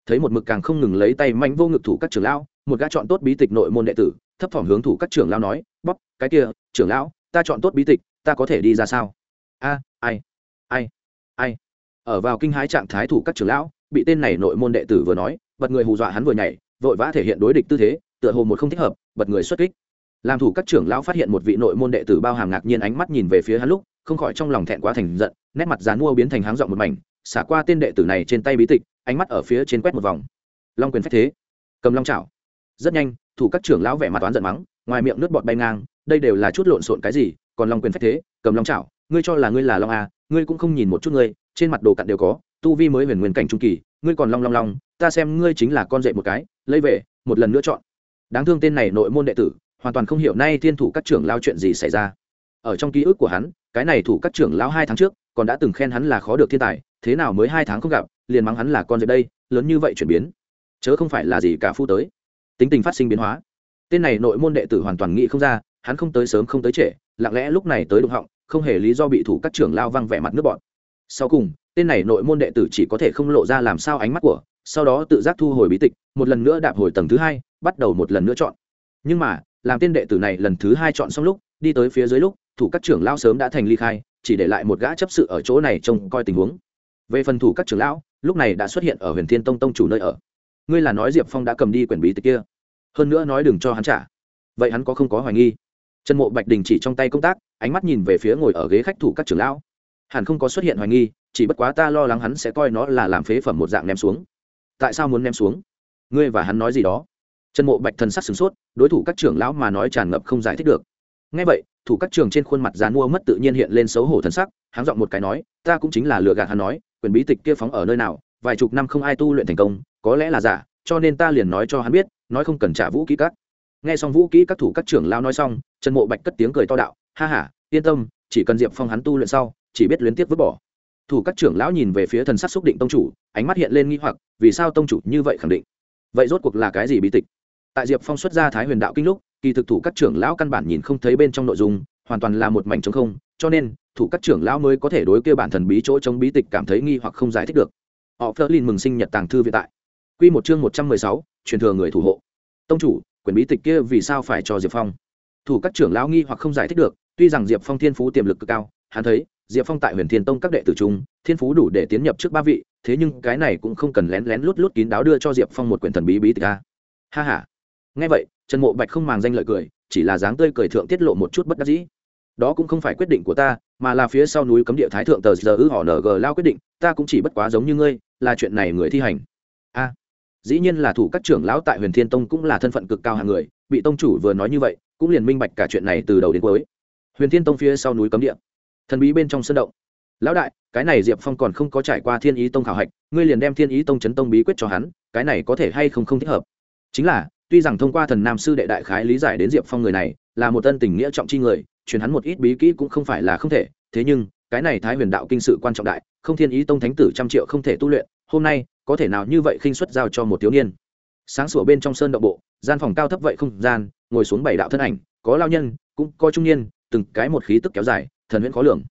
Thấy một mực càng không ngừng lấy tay manh vô ngực thủ các trưởng lão, một gã chọn tốt bí tịch nội môn đệ tử, thấp thỏm hướng thủ các trưởng lão nói, bóp, cái kia, trưởng lão, ta chọn tốt bí tịch, ta có thể đi ra sao? A, ai? Ai? Ai? Ở vào kinh hãi trạng thái thủ các trưởng lão, bị tên này nội môn đệ tử vừa nói, bật người hù dọa hắn vừa nhảy, vội vã thể hiện đối địch tư thế, tựa hồ một không thích hợp, bật người xuất kích. Làm thủ các trưởng lão phát hiện một vị nội môn đệ tử bao hàm ngạc nhiên ánh mắt nhìn về phía hắn lúc, không khỏi trong lòng thẹn quá thành giận, nét mặt dán mua biến thành háng giọng một mảnh, xả qua tên đệ tử này trên tay bí tịch, ánh mắt ở phía trên quét một vòng. Long quyền phép thế. Cầm long chảo. Rất nhanh, thủ các trưởng lão vẻ mặt toán giận mắng, ngoài miệng nước bọt bay ngang, đây đều là chút lộn xộn cái gì, còn long quyền phép thế, cầm long chảo ngươi cho là ngươi là long à ngươi cũng không nhìn một chút ngươi, trên mặt đồ cặn đều có, tu vi mới huyền nguyên cảnh trung kỳ, ngươi còn long long long, ta xem ngươi chính là con dậy một cái, lấy về, một lần nữa chọn. Đáng thương tên này nội môn đệ tử, hoàn toàn không hiểu nay thiên thủ các trưởng lao chuyện gì xảy ra. Ở trong ký ức của hắn, cái này thủ các trưởng lão hai tháng trước, còn đã từng khen hắn là khó được thiên tài, thế nào mới hai tháng không gặp, liền mắng hắn là con dậy đây, lớn như vậy chuyển biến. Chớ không phải là gì cả phu tới. Tính tình phát sinh biến hóa. Tên này nội môn đệ tử hoàn toàn nghĩ không ra, hắn không tới sớm không tới trễ, lặng lẽ lúc này tới đụng họng không hề lý do bị thủ các trưởng lao văng vẻ mặt nước bọn. Sau cùng, tên này nội môn đệ tử chỉ có thể không lộ ra làm sao ánh mắt của, sau đó tự giác thu hồi bí tịch, một lần nữa đạp hồi tầng thứ hai, bắt đầu một lần nữa chọn. Nhưng mà, làm tên đệ tử này lần thứ hai chọn xong lúc, đi tới phía dưới lúc, thủ các trưởng lao sớm đã thành ly khai, chỉ để lại một gã chấp sự ở chỗ này trông coi tình huống. Về phần thủ các trưởng lão, lúc này đã xuất hiện ở huyền thiên tông tông chủ nơi ở. Ngươi là nói diệp phong đã cầm đi quyển bí tịch kia. Hơn nữa nói đừng cho hắn trả. Vậy hắn có không có hoài nghi? Trần mộ bạch đình chỉ trong tay công tác ánh mắt nhìn về phía ngồi ở ghế khách thủ các trưởng lão. Hẳn không có xuất hiện hoài nghi, chỉ bất quá ta lo lắng hắn sẽ coi nó là làm phế phẩm một dạng ném xuống. Tại sao muốn ném xuống? Ngươi và hắn nói gì đó? Trần mộ bạch thần sắc sửng sốt, đối thủ các trưởng lão mà nói tràn ngập không giải thích được. Ngay vậy, thủ các trường trên khuôn mặt dán mua mất tự nhiên hiện lên xấu hổ thần sắc hắn giọng một cái nói, ta cũng chính là lừa gạt hắn nói, quyền bí tịch kia phóng ở nơi nào, vài chục năm không ai tu luyện thành công, có lẽ là giả, cho nên ta liền nói cho hắn biết, nói không cần trả vũ kỹ các. Nghe xong vũ kỹ các thủ các trưởng lão nói xong, trần mộ bạch cất tiếng cười to đạo ha ha, yên tâm, chỉ cần diệp phong hắn tu luyện sau, chỉ biết luyến tiếp vứt bỏ. Thủ các trưởng lão nhìn về phía thần sắc xúc định tông chủ, ánh mắt hiện lên nghi hoặc, vì sao tông chủ như vậy khẳng định? Vậy rốt cuộc là cái gì bí tịch? Tại diệp phong xuất ra thái huyền đạo kinh lúc, kỳ thực thủ các trưởng lão căn bản nhìn không thấy bên trong nội dung, hoàn toàn là một mảnh trống không, cho nên, thủ các trưởng lão mới có thể đối kia bản thần bí chỗ chống bí tịch cảm thấy nghi hoặc không giải thích được. Họ Flerlin mừng sinh nhật tàng thư viện tại. Quy một chương một trăm mười sáu, truyền thừa người thủ hộ. Tông chủ quyền bí tịch kia vì sao phải cho diệp phong? Thủ các trưởng lão nghi hoặc không giải thích được tuy rằng diệp phong thiên phú tiềm lực cực cao, hắn thấy, diệp phong tại huyền thiên tông các đệ tử trung thiên phú đủ để tiến nhập trước ba vị, thế nhưng cái này cũng không cần lén lén lút lút kín đáo đưa cho diệp phong một quyển thần bí bí tịch a. Ha h a nghe vậy, trần mộ bạch không màng danh lợi cười, chỉ là dáng tươi cười thượng tiết lộ một chút bất đắc dĩ. Đó cũng không phải quyết định của ta, mà là phía sau núi cấm địa thái thượng tờ giờ ư họ ng lao quyết định, ta cũng chỉ bất quá giống như ngươi, là chuyện này người thi hành. A. Dĩ nhiên là thủ các trưởng lão tại huyền thiên tông cũng là thân phận cực cao hàng người bị tông chủ vừa nói như vậy, cũng liền minh bạch cả chuyện này từ đầu đến cuối huyền thiên tông phía sau núi cấm địa. Thần bí bên trong sân động. Lão đại, cái này diệp phong còn không có trải qua thiên ý tông khảo hạch, ngươi liền đem thiên ý tông chấn tông bí quyết cho hắn, cái này có thể hay không không thích hợp? Chính là, tuy rằng thông qua thần nam sư đệ đại khái lý giải đến diệp phong người này là một tân tình nghĩa trọng chi người, truyền hắn một ít bí kỹ cũng không phải là không thể, thế nhưng, cái này thái huyền đạo kinh sự quan trọng đại, không thiên ý tông thánh tử trăm triệu không thể tu luyện, hôm nay, có thể nào như vậy khinh xuất giao cho một thiếu niên? Sáng sủa bên trong sơn động bộ, gian phòng cao thấp vậy không gian, ngồi xuống bảy đạo thân ảnh, có lao nhân, cũng có trung niên từng cái một khí tức kéo dài, thần huyễn khó lường.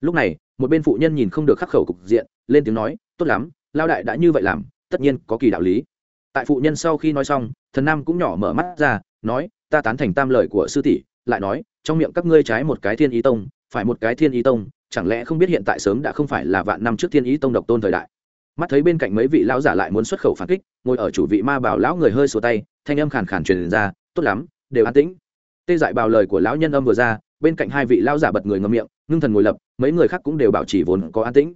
Lúc này, một bên phụ nhân nhìn không được khắc khẩu cục diện, lên tiếng nói, tốt lắm lao đại đã như vậy làm, tất nhiên có kỳ đạo lý. Tại phụ nhân sau khi nói xong, thần nam cũng nhỏ mở mắt ra, nói, ta tán thành tam lời của sư tỷ, lại nói, trong miệng các ngươi trái một cái thiên ý tông, phải một cái thiên ý tông, chẳng lẽ không biết hiện tại sớm đã không phải là vạn năm trước thiên ý tông độc tôn thời đại? Mắt thấy bên cạnh mấy vị lão giả lại muốn xuất khẩu phản kích, ngồi ở chủ vị ma bảo lão người hơi sổ tay, thanh âm khàn khàn truyền ra, tốt lắm, đều an tĩnh. Tê dại bào lời của lão nhân âm vừa ra bên cạnh hai vị lão giả bật người ngâm miệng, ngưng thần ngồi lập, mấy người khác cũng đều bảo trì vốn có an tĩnh.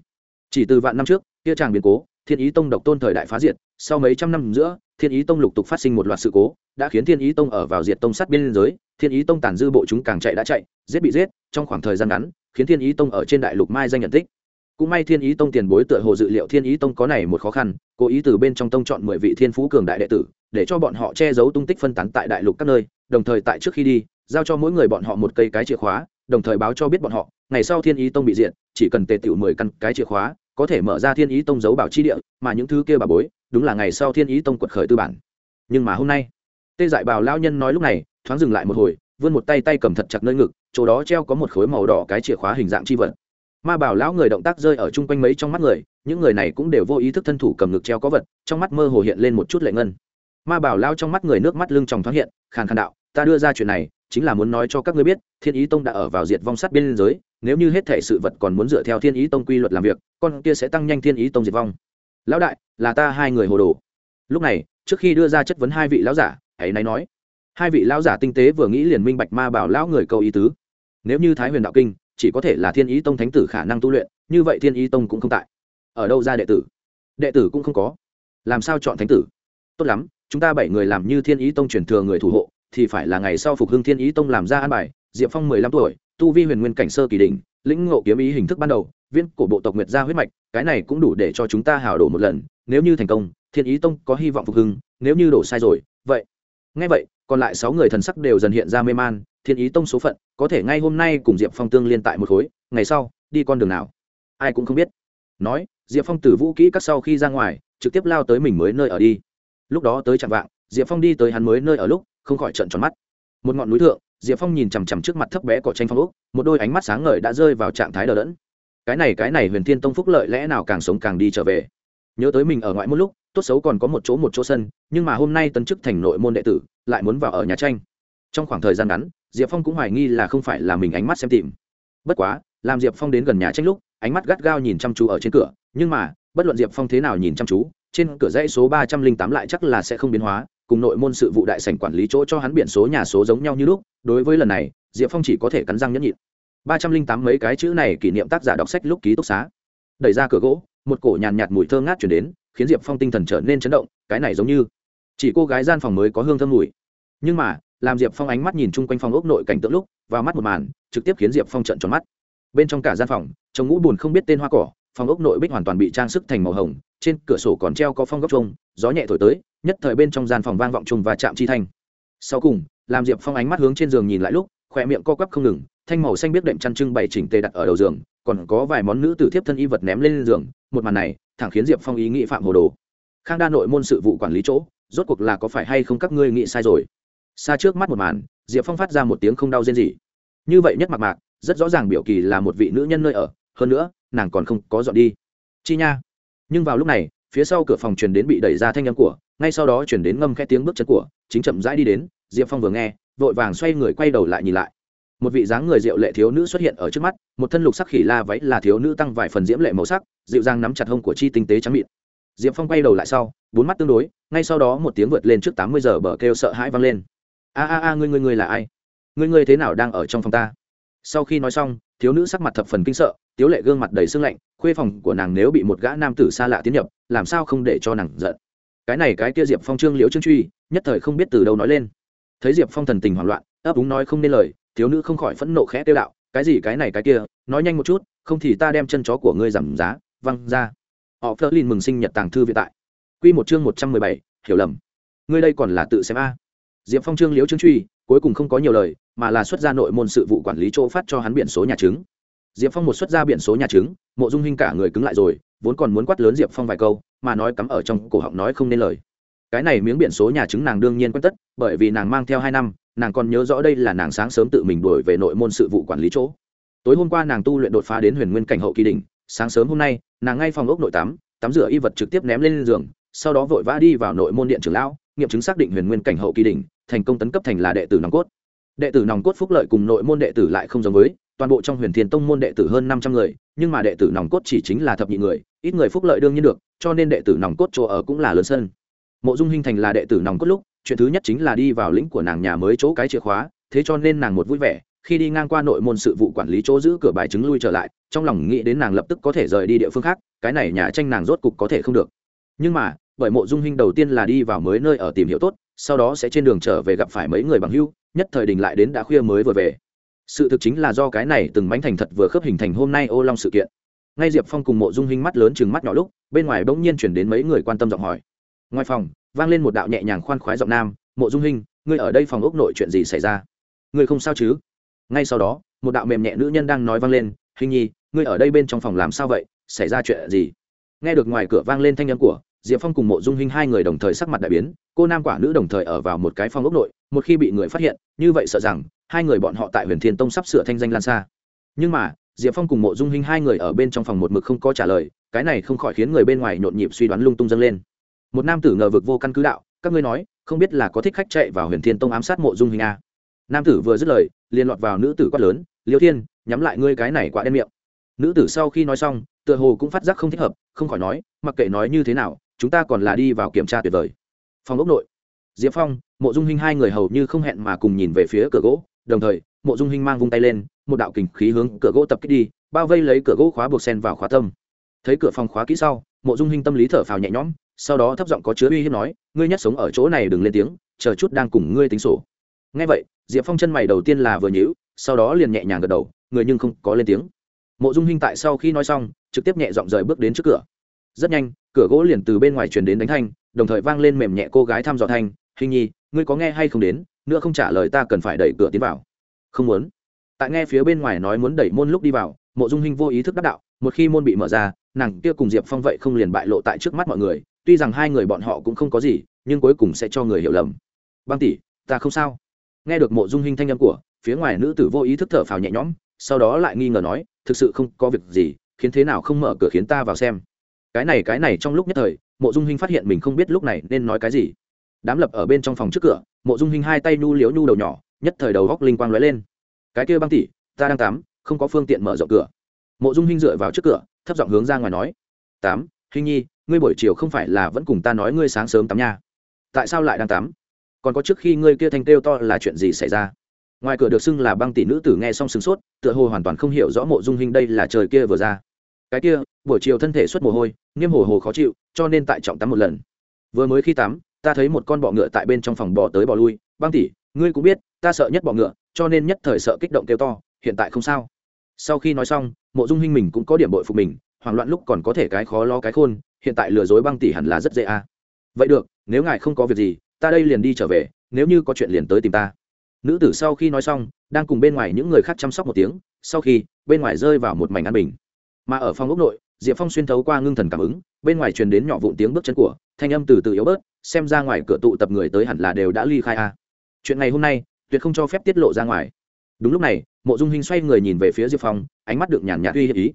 Chỉ từ vạn năm trước, kia tràng biến cố, thiên ý tông độc tôn thời đại phá diệt, sau mấy trăm năm giữa, thiên ý tông lục tục phát sinh một loạt sự cố, đã khiến thiên ý tông ở vào diệt tông sát biên giới, thiên ý tông tàn dư bộ chúng càng chạy đã chạy, giết bị giết, trong khoảng thời gian ngắn, khiến thiên ý tông ở trên đại lục mai danh nhận tích. Cũng may thiên ý tông tiền bối tựa hồ dự liệu thiên ý tông có này một khó khăn, cố ý từ bên trong tông chọn mười vị thiên phú cường đại đệ tử, để cho bọn họ che giấu tung tích phân tán tại đại lục các nơi, đồng thời tại trước khi đi giao cho mỗi người bọn họ một cây cái chìa khóa, đồng thời báo cho biết bọn họ, ngày sau thiên ý tông bị diện chỉ cần tề tiểu mười căn cái chìa khóa, có thể mở ra thiên ý tông giấu bảo chi địa, mà những thứ kia bà bối, đúng là ngày sau thiên ý tông quật khởi tư bản. Nhưng mà hôm nay, tê dại bào lao nhân nói lúc này, thoáng dừng lại một hồi, vươn một tay tay cầm thật chặt nơi ngực, chỗ đó treo có một khối màu đỏ cái chìa khóa hình dạng chi vật. Ma bảo lão người động tác rơi ở chung quanh mấy trong mắt người, những người này cũng đều vô ý thức thân thủ cầm ngực treo có vật, trong mắt mơ hồ hiện lên một chút lệ ngân. Ma bảo lao trong mắt người nước mắt lưng tròng thoáng hiện, khàn khàn đạo, ta đưa ra chuyện này chính là muốn nói cho các ngươi biết, thiên ý tông đã ở vào diệt vong sát biên giới, nếu như hết thể sự vật còn muốn dựa theo thiên ý tông quy luật làm việc, con kia sẽ tăng nhanh thiên ý tông diệt vong. Lão đại, là ta hai người hồ đồ. Lúc này, trước khi đưa ra chất vấn hai vị lão giả, hãy nay nói. Hai vị lão giả tinh tế vừa nghĩ liền minh bạch ma bảo lão người câu ý tứ. Nếu như thái huyền đạo kinh, chỉ có thể là thiên ý tông thánh tử khả năng tu luyện, như vậy thiên ý tông cũng không tại. Ở đâu ra đệ tử? Đệ tử cũng không có. Làm sao chọn thánh tử? Tốt lắm, chúng ta bảy người làm như thiên ý tông truyền thừa người thủ hộ thì phải là ngày sau phục hưng thiên ý tông làm ra an bài, diệp phong mười lăm tuổi, tu vi huyền nguyên cảnh sơ kỳ đình lĩnh ngộ kiếm ý hình thức ban đầu viên cổ bộ tộc nguyệt gia huyết mạch, cái này cũng đủ để cho chúng ta hào đổ một lần, nếu như thành công, thiên ý tông có hy vọng phục hưng, nếu như đổ sai rồi, vậy. Ngay vậy, còn lại sáu người thần sắc đều dần hiện ra mê man, thiên ý tông số phận, có thể ngay hôm nay cùng diệp phong tương liên tại một khối, ngày sau, đi con đường nào? Ai cũng không biết. Nói, diệp phong từ vũ kỹ các sau khi ra ngoài, trực tiếp lao tới mình mới nơi ở đi. Lúc đó tới chạm vạng, diệp phong đi tới hắn mới nơi ở lúc không khỏi trận tròn mắt. Một ngọn núi thượng, diệp phong nhìn chằm chằm trước mặt thấp bé cỏ tranh phong úc một đôi ánh mắt sáng ngời đã rơi vào trạng thái đờ đẫn. Cái này cái này huyền thiên tông phúc lợi lẽ nào càng sống càng đi trở về? Nhớ tới mình ở ngoại một lúc, tốt xấu còn có một chỗ một chỗ sân, nhưng mà hôm nay tấn chức thành nội môn đệ tử, lại muốn vào ở nhà tranh. Trong khoảng thời gian ngắn, diệp phong cũng hoài nghi là không phải là mình ánh mắt xem tìm. Bất quá, làm diệp phong đến gần nhà tranh lúc, ánh mắt gắt gao nhìn chăm chú ở trên cửa, nhưng mà, bất luận diệp phong thế nào nhìn chăm chú, trên cửa dãy số ba trăm linh tám lại chắc là sẽ không biến hóa cùng nội môn sự vụ đại sảnh quản lý chỗ cho hắn biển số nhà số giống nhau như lúc, đối với lần này, diệp phong chỉ có thể cắn răng nhẫn nhịn. Ba trăm linh tám mấy cái chữ này kỷ niệm tác giả đọc sách lúc ký túc xá. Đẩy ra cửa gỗ, một cổ nhàn nhạt mùi thơ ngát chuyển đến, khiến diệp phong tinh thần trở nên chấn động, cái này giống như chỉ cô gái gian phòng mới có hương thơm mùi. Nhưng mà, làm diệp phong ánh mắt nhìn chung quanh phòng ốc nội cảnh tượng lúc, vào mắt một màn, trực tiếp khiến diệp phong trận tròn mắt. Bên trong cả gian phòng, trông ngũ buồn không biết tên hoa cỏ phòng ốc nội bích hoàn toàn bị trang sức thành màu hồng, trên cửa sổ còn treo có phong góc trông gió nhẹ thổi tới, nhất thời bên trong gian phòng vang vọng trùng và chạm chi thanh. Sau cùng làm diệp phong ánh mắt hướng trên giường nhìn lại lúc khỏe miệng co quắp không ngừng, thanh màu xanh biết đệm chăn trưng bày chỉnh tề đặt ở đầu giường, còn có vài món nữ tử thiếp thân y vật ném lên giường, một màn này thẳng khiến diệp phong ý nghĩ phạm hồ đồ. Khang đa nội môn sự vụ quản lý chỗ, rốt cuộc là có phải hay không các ngươi nghĩ sai rồi? Xa trước mắt một màn, diệp phong phát ra một tiếng không đau rên gì như vậy nhất mặc mạc, rất rõ ràng biểu kỳ là một vị nữ nhân nơi ở, hơn nữa nàng còn không có dọn đi. Chi nha. Nhưng vào lúc này, phía sau cửa phòng truyền đến bị đẩy ra thanh âm của, ngay sau đó chuyển đến ngâm khẽ tiếng bước chân của, chính chậm rãi đi đến, diệp phong vừa nghe, vội vàng xoay người quay đầu lại nhìn lại. Một vị dáng người diệu lệ thiếu nữ xuất hiện ở trước mắt, một thân lục sắc khỉ la váy là thiếu nữ tăng vài phần diễm lệ màu sắc, dịu dàng nắm chặt hông của chi tinh tế trắng mịn. Diệp phong quay đầu lại sau, bốn mắt tương đối, ngay sau đó một tiếng vượt lên trước tám mươi giờ bờ kêu sợ hãi vang lên. A a a, ngươi ngươi ngươi là ai? Ngươi ngươi thế nào đang ở trong phòng ta? Sau khi nói xong thiếu nữ sắc mặt thập phần kinh sợ, tiếu lệ gương mặt đầy sưng lạnh, khuê phòng của nàng nếu bị một gã nam tử xa lạ tiến nhập, làm sao không để cho nàng giận. Cái này cái kia diệp phong trương liễu trương truy, nhất thời không biết từ đâu nói lên. Thấy diệp phong thần tình hoảng loạn, ấp úng nói không nên lời, thiếu nữ không khỏi phẫn nộ khẽ tiêu đạo, cái gì cái này cái kia, nói nhanh một chút, không thì ta đem chân chó của ngươi giảm giá, văng ra. Họ phớt lên mừng sinh nhật tàng thư viện tại. Q một chương một trăm mười bảy, hiểu lầm. Ngươi đây còn là tự xem a. Diệp phong trương liễu trương truy, cuối cùng không có nhiều lời mà là xuất ra nội môn sự vụ quản lý chỗ phát cho hắn biển số nhà chứng diệp phong một xuất ra biển số nhà chứng mộ dung hinh cả người cứng lại rồi, vốn còn muốn quát lớn diệp phong vài câu, mà nói cắm ở trong cổ họng nói không nên lời. Cái này miếng biển số nhà chứng nàng đương nhiên quen tất, bởi vì nàng mang theo hai năm, nàng còn nhớ rõ đây là nàng sáng sớm tự mình đuổi về nội môn sự vụ quản lý chỗ. Tối hôm qua nàng tu luyện đột phá đến huyền nguyên cảnh hậu kỳ đỉnh, sáng sớm hôm nay, nàng ngay phòng ốc nội tắm tắm rửa y vật trực tiếp ném lên giường, sau đó vội vã đi vào nội môn điện trưởng lão, nghiệm chứng xác định huyền nguyên cảnh hậu kỳ đỉnh, thành công tấn cấp thành là đệ tử nòng cốt đệ tử nòng cốt phúc lợi cùng nội môn đệ tử lại không giống với, toàn bộ trong huyền thiền tông môn đệ tử hơn năm trăm người, nhưng mà đệ tử nòng cốt chỉ chính là thập nhị người, ít người phúc lợi đương nhiên được, cho nên đệ tử nòng cốt chỗ ở cũng là lớn sân. Mộ dung hình thành là đệ tử nòng cốt lúc, chuyện thứ nhất chính là đi vào lĩnh của nàng nhà mới chỗ cái chìa khóa, thế cho nên nàng một vui vẻ, khi đi ngang qua nội môn sự vụ quản lý chỗ giữ cửa bài chứng lui trở lại, trong lòng nghĩ đến nàng lập tức có thể rời đi địa phương khác, cái này nhà tranh nàng rốt cục có thể không được. Nhưng mà, bởi mộ dung hình đầu tiên là đi vào mới nơi ở tìm hiểu tốt, sau đó sẽ trên đường trở về gặp phải mấy người bằng hưu nhất thời đình lại đến đã khuya mới vừa về. Sự thực chính là do cái này từng mánh thành thật vừa khớp hình thành hôm nay ô long sự kiện. Ngay diệp phong cùng mộ dung hinh mắt lớn chừng mắt nhỏ lúc, bên ngoài bỗng nhiên chuyển đến mấy người quan tâm giọng hỏi. Ngoài phòng, vang lên một đạo nhẹ nhàng khoan khoái giọng nam, mộ dung hinh, ngươi ở đây phòng ốc nội chuyện gì xảy ra? Ngươi không sao chứ? Ngay sau đó, một đạo mềm nhẹ nữ nhân đang nói vang lên hình nhi, ngươi ở đây bên trong phòng làm sao vậy? Xảy ra chuyện gì? Nghe được ngoài cửa vang lên thanh âm của diệp phong cùng mộ dung hinh hai người đồng thời sắc mặt đại biến, cô nam quả nữ đồng thời ở vào một cái phòng ốc nội, một khi bị người phát hiện, như vậy sợ rằng, hai người bọn họ tại huyền thiên tông sắp sửa thanh danh lan xa. Nhưng mà, diệp phong cùng mộ dung hinh hai người ở bên trong phòng một mực không có trả lời, cái này không khỏi khiến người bên ngoài nhộn nhịp suy đoán lung tung dâng lên. Một nam tử ngờ vực vô căn cứ đạo, các ngươi nói, không biết là có thích khách chạy vào huyền thiên tông ám sát mộ dung hình a à? nam tử vừa dứt lời, liền lọt vào nữ tử quát lớn, liêu thiên, nhắm lại ngươi cái này quá đen miệng. Nữ tử sau khi nói xong, tựa hồ cũng phát giác không thích hợp, không khỏi nói, mặc kệ nói như thế nào chúng ta còn là đi vào kiểm tra tuyệt vời. Phòng ốc nội, diệp phong, mộ dung hinh hai người hầu như không hẹn mà cùng nhìn về phía cửa gỗ, đồng thời, mộ dung hinh mang vung tay lên, một đạo kình khí hướng cửa gỗ tập kích đi, bao vây lấy cửa gỗ khóa buộc sen vào khóa tâm. Thấy cửa phòng khóa kỹ sau, mộ dung hinh tâm lý thở phào nhẹ nhõm, sau đó thấp giọng có chứa uy hiếp nói, ngươi nhất sống ở chỗ này đừng lên tiếng, chờ chút đang cùng ngươi tính sổ. Ngay vậy, diệp phong chân mày đầu tiên là vừa nhíu, sau đó liền nhẹ nhàng gật đầu, người nhưng không có lên tiếng. Mộ dung hinh tại sau khi nói xong, trực tiếp nhẹ giọng rời bước đến trước cửa rất nhanh, cửa gỗ liền từ bên ngoài truyền đến đánh thanh, đồng thời vang lên mềm nhẹ cô gái thăm dò thanh. Hình nhi, ngươi có nghe hay không đến? Nữa không trả lời ta cần phải đẩy cửa tiến vào. Không muốn. Tại nghe phía bên ngoài nói muốn đẩy môn lúc đi vào, mộ dung hinh vô ý thức đắc đạo. Một khi môn bị mở ra, nàng kia cùng diệp phong vậy không liền bại lộ tại trước mắt mọi người. Tuy rằng hai người bọn họ cũng không có gì, nhưng cuối cùng sẽ cho người hiểu lầm. Băng tỷ, ta không sao. Nghe được mộ dung hinh thanh âm của, phía ngoài nữ tử vô ý thức thở phào nhẹ nhõm, sau đó lại nghi ngờ nói, thực sự không có việc gì, khiến thế nào không mở cửa khiến ta vào xem cái này cái này trong lúc nhất thời, mộ dung hinh phát hiện mình không biết lúc này nên nói cái gì. Đám lập ở bên trong phòng trước cửa, mộ dung hinh hai tay nhu liếu nhu đầu nhỏ, nhất thời đầu góc linh quang lóe lên. Cái kia băng tỷ, ta đang tắm không có phương tiện mở rộng cửa. Mộ dung hinh dựa vào trước cửa, thấp giọng hướng ra ngoài nói. Tám, hinh nhi, ngươi buổi chiều không phải là vẫn cùng ta nói ngươi sáng sớm tắm nha. Tại sao lại đang tắm còn có trước khi ngươi kia thanh kêu to là chuyện gì xảy ra? Ngoài cửa được xưng là băng tỷ nữ tử nghe xong sửng sốt, tựa hồ hoàn toàn không hiểu rõ mộ dung hình đây là trời kia vừa ra cái kia, buổi chiều thân thể xuất mồ hôi, nghiêm hồ hồ khó chịu, cho nên tại trọng tắm một lần. Vừa mới khi tắm, ta thấy một con bọ ngựa tại bên trong phòng bò tới bò lui. Băng tỷ, ngươi cũng biết, ta sợ nhất bọ ngựa, cho nên nhất thời sợ kích động kêu to, hiện tại không sao. Sau khi nói xong, mộ dung hinh mình cũng có điểm bội phục mình, hoảng loạn lúc còn có thể cái khó lo cái khôn, hiện tại lừa dối băng tỷ hẳn là rất dễ a. À. vậy được, nếu ngài không có việc gì, ta đây liền đi trở về, nếu như có chuyện liền tới tìm ta. Nữ tử sau khi nói xong, đang cùng bên ngoài những người khác chăm sóc một tiếng, sau khi, bên ngoài rơi vào một mảnh an bình mà ở phòng ốc nội, diệp phong xuyên thấu qua ngưng thần cảm ứng, bên ngoài truyền đến nhỏ vụn tiếng bước chân của, thanh âm từ từ yếu bớt, xem ra ngoài cửa tụ tập người tới hẳn là đều đã ly khai a. Chuyện ngày hôm nay, tuyệt không cho phép tiết lộ ra ngoài. Đúng lúc này, mộ dung hình xoay người nhìn về phía diệp phong, ánh mắt được nhàn nhạt uy hiếp ý.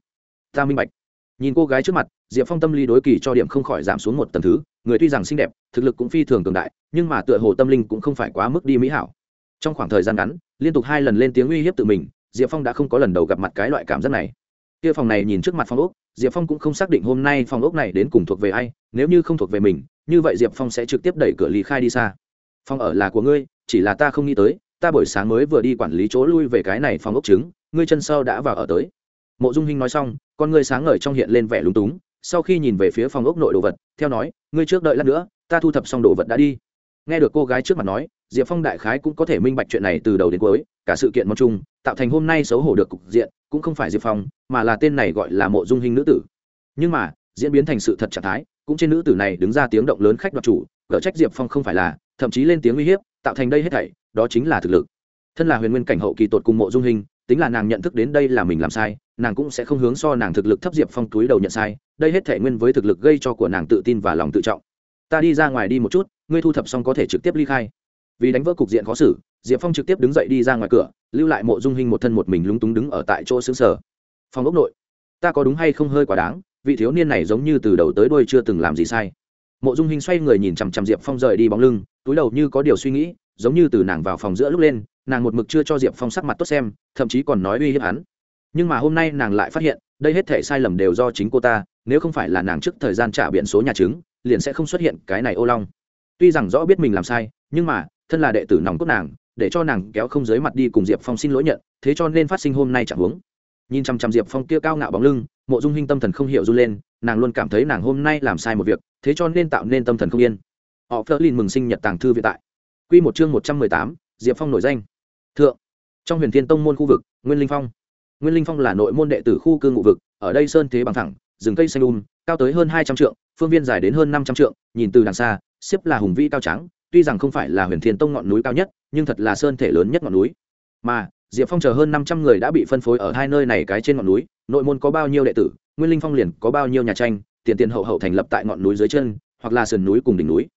Ta minh bạch. Nhìn cô gái trước mặt, diệp phong tâm lý đối kỳ cho điểm không khỏi giảm xuống một tầng thứ, người tuy rằng xinh đẹp, thực lực cũng phi thường cường đại, nhưng mà tựa hồ tâm linh cũng không phải quá mức đi mỹ hảo. Trong khoảng thời gian ngắn, liên tục hai lần lên tiếng uy hiếp tự mình, diệp phong đã không có lần đầu gặp mặt cái loại cảm giác này kia phòng này nhìn trước mặt phòng ốc diệp phong cũng không xác định hôm nay phòng ốc này đến cùng thuộc về ai, nếu như không thuộc về mình, như vậy diệp phong sẽ trực tiếp đẩy cửa lý khai đi xa. Phòng ở là của ngươi, chỉ là ta không nghĩ tới, ta buổi sáng mới vừa đi quản lý chỗ lui về cái này phòng ốc trứng, ngươi chân sau đã vào ở tới. Mộ dung hinh nói xong, con ngươi sáng ngời trong hiện lên vẻ lúng túng, sau khi nhìn về phía phòng ốc nội đồ vật, theo nói, ngươi trước đợi lát nữa, ta thu thập xong đồ vật đã đi. Nghe được cô gái trước mặt nói, diệp phong đại khái cũng có thể minh bạch chuyện này từ đầu đến cuối, cả sự kiện mong chung tạo thành hôm nay xấu hổ được cục diện, cũng không phải diệp phong, mà là tên này gọi là mộ dung hình nữ tử. Nhưng mà, diễn biến thành sự thật trạng thái, cũng trên nữ tử này đứng ra tiếng động lớn khách đoạt chủ gỡ trách diệp phong không phải là, thậm chí lên tiếng uy hiếp, tạo thành đây hết thảy, đó chính là thực lực. Thân là huyền nguyên cảnh hậu kỳ tột cùng mộ dung hình tính là nàng nhận thức đến đây là mình làm sai, nàng cũng sẽ không hướng so nàng thực lực thấp diệp phong túi đầu nhận sai, đây hết thể nguyên với thực lực gây cho của nàng tự tin và lòng tự trọng. Ta đi ra ngoài đi một chút, ngươi thu thập xong có thể trực tiếp ly khai. Vì đánh vỡ cục diện khó xử diệp phong trực tiếp đứng dậy đi ra ngoài cửa lưu lại mộ dung hình một thân một mình lúng túng đứng ở tại chỗ xứng sở phòng ốc nội ta có đúng hay không hơi quá đáng vị thiếu niên này giống như từ đầu tới đôi chưa từng làm gì sai. Mộ dung hình xoay người nhìn chằm chằm diệp phong rời đi bóng lưng túi đầu như có điều suy nghĩ giống như từ nàng vào phòng giữa lúc lên nàng một mực chưa cho diệp phong sắc mặt tốt xem thậm chí còn nói uy hiếp hắn. Nhưng mà hôm nay nàng lại phát hiện đây hết thể sai lầm đều do chính cô ta nếu không phải là nàng trước thời gian trả biển số nhà chứng, liền sẽ không xuất hiện cái này ô long. Tuy rằng rõ biết mình làm sai nhưng mà thân là đệ tử nòng cốt nàng để cho nàng kéo không dưới mặt đi cùng diệp phong xin lỗi nhận, thế cho nên phát sinh hôm nay chẳng huống. Nhìn chăm chăm diệp phong kia cao ngạo bóng lưng, mộ dung hinh tâm thần không hiểu run lên, nàng luôn cảm thấy nàng hôm nay làm sai một việc, thế cho nên tạo nên tâm thần không yên. Họ phớt lên mừng sinh nhật tàng thư vĩ tại. Q một chương một trăm mười tám, diệp phong nổi danh. Thượng. Trong huyền thiên tông môn khu vực, nguyên linh phong. Nguyên linh phong là nội môn đệ tử khu cư ngụ vực, ở đây sơn thế bằng thẳng, rừng cây xanh um cao tới hơn hai trăm trượng, phương viên dài đến hơn năm trăm trượng, nhìn từ đằng xa, xếp là hùng vĩ cao trắng tuy rằng không phải là huyền thiên tông ngọn núi cao nhất, nhưng thật là sơn thể lớn nhất ngọn núi. Mà, diệp phong chờ hơn năm trăm người đã bị phân phối ở hai nơi này cái trên ngọn núi, nội môn có bao nhiêu đệ tử, nguyên linh phong liền có bao nhiêu nhà tranh, tiền tiền hậu hậu thành lập tại ngọn núi dưới chân, hoặc là sườn núi cùng đỉnh núi.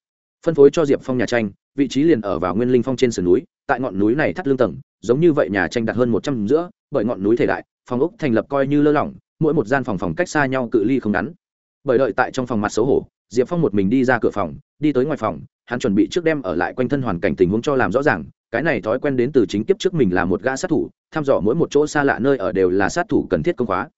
Phân phối cho diệp phong nhà tranh, vị trí liền ở vào nguyên linh phong trên sườn núi, tại ngọn núi này thắt lưng tầng, giống như vậy nhà tranh đặt hơn một trăm giữa, bởi ngọn núi thể đại, phòng ốc thành lập coi như lơ lỏng, mỗi một gian phòng phòng cách xa nhau cự ly không ngắn. Bởi đợi tại trong phòng mặt xấu hổ, diệp phong một mình đi ra cửa phòng, đi tới ngoài phòng hắn chuẩn bị trước đem ở lại quanh thân hoàn cảnh tình huống cho làm rõ ràng, cái này thói quen đến từ chính kiếp trước mình là một gã sát thủ, thăm dò mỗi một chỗ xa lạ nơi ở đều là sát thủ cần thiết công khóa.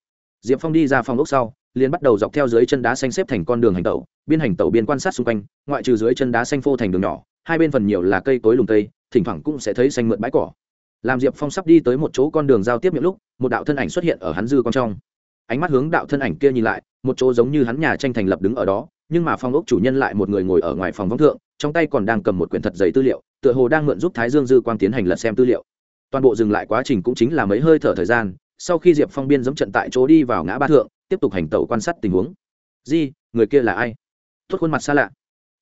Diệp phong đi ra phòng ốc sau, liền bắt đầu dọc theo dưới chân đá xanh xếp thành con đường hành tẩu, biên hành tẩu biên quan sát xung quanh, ngoại trừ dưới chân đá xanh phô thành đường nhỏ, hai bên phần nhiều là cây cối lùng cây, thỉnh thoảng cũng sẽ thấy xanh mượn bãi cỏ. Làm diệp phong sắp đi tới một chỗ con đường giao tiếp những lúc, một đạo thân ảnh xuất hiện ở hắn dư con trong. Ánh mắt hướng đạo thân ảnh kia nhìn lại, một chỗ giống như hắn nhà tranh thành lập đứng ở đó, nhưng mà phong ốc chủ nhân lại một người ngồi ở ngoài phòng vong thượng trong tay còn đang cầm một quyển thật giấy tư liệu, tựa hồ đang mượn giúp thái dương dư quang tiến hành lật xem tư liệu. Toàn bộ dừng lại quá trình cũng chính là mấy hơi thở thời gian, sau khi diệp phong biên dẫm trận tại chỗ đi vào ngã ba thượng, tiếp tục hành tẩu quan sát tình huống. Di, người kia là ai? Tuốt khuôn mặt xa lạ.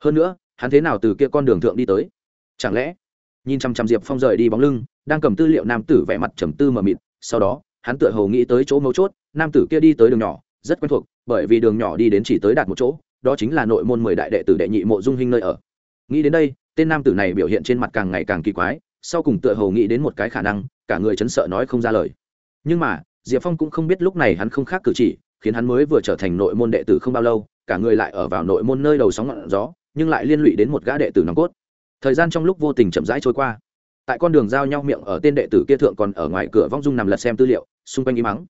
Hơn nữa, hắn thế nào từ kia con đường thượng đi tới? Chẳng lẽ, nhìn chăm chăm diệp phong rời đi bóng lưng, đang cầm tư liệu nam tử vẻ mặt trầm tư mờ mịt, sau đó, hắn tựa hồ nghĩ tới chỗ mấu chốt, nam tử kia đi tới đường nhỏ, rất quen thuộc, bởi vì đường nhỏ đi đến chỉ tới đạt một chỗ, đó chính là nội môn mười đại đệ tử đệ nhị mộ dung hình nơi ở nghĩ đến đây, tên nam tử này biểu hiện trên mặt càng ngày càng kỳ quái, sau cùng tựa hồ nghĩ đến một cái khả năng, cả người chấn sợ nói không ra lời. Nhưng mà, diệp phong cũng không biết lúc này hắn không khác cử chỉ, khiến hắn mới vừa trở thành nội môn đệ tử không bao lâu, cả người lại ở vào nội môn nơi đầu sóng ngọn gió, nhưng lại liên lụy đến một gã đệ tử nòng cốt. Thời gian trong lúc vô tình chậm rãi trôi qua, tại con đường giao nhau miệng ở tên đệ tử kia thượng còn ở ngoài cửa vong dung nằm lật xem tư liệu, xung quanh im mắng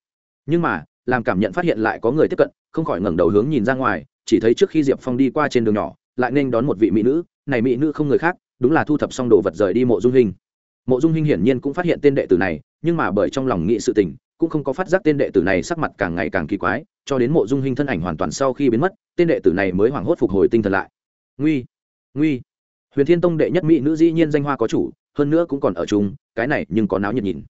nhưng mà, làm cảm nhận phát hiện lại có người tiếp cận, không khỏi ngẩng đầu hướng nhìn ra ngoài, chỉ thấy trước khi diệp phong đi qua trên đường nhỏ, lại nên đón một vị mỹ nữ này mỹ nữ không người khác, đúng là thu thập xong đồ vật rời đi mộ dung hình mộ dung hình hiển nhiên cũng phát hiện tên đệ tử này, nhưng mà bởi trong lòng nghĩ sự tình, cũng không có phát giác tên đệ tử này sắc mặt càng ngày càng kỳ quái, cho đến mộ dung hình thân ảnh hoàn toàn sau khi biến mất, tên đệ tử này mới hoảng hốt phục hồi tinh thần lại. Nguy nguy. Huyền thiên tông đệ nhất mỹ nữ dĩ nhiên danh hoa có chủ, hơn nữa cũng còn ở chung, cái này nhưng có náo nhiệt nhìn.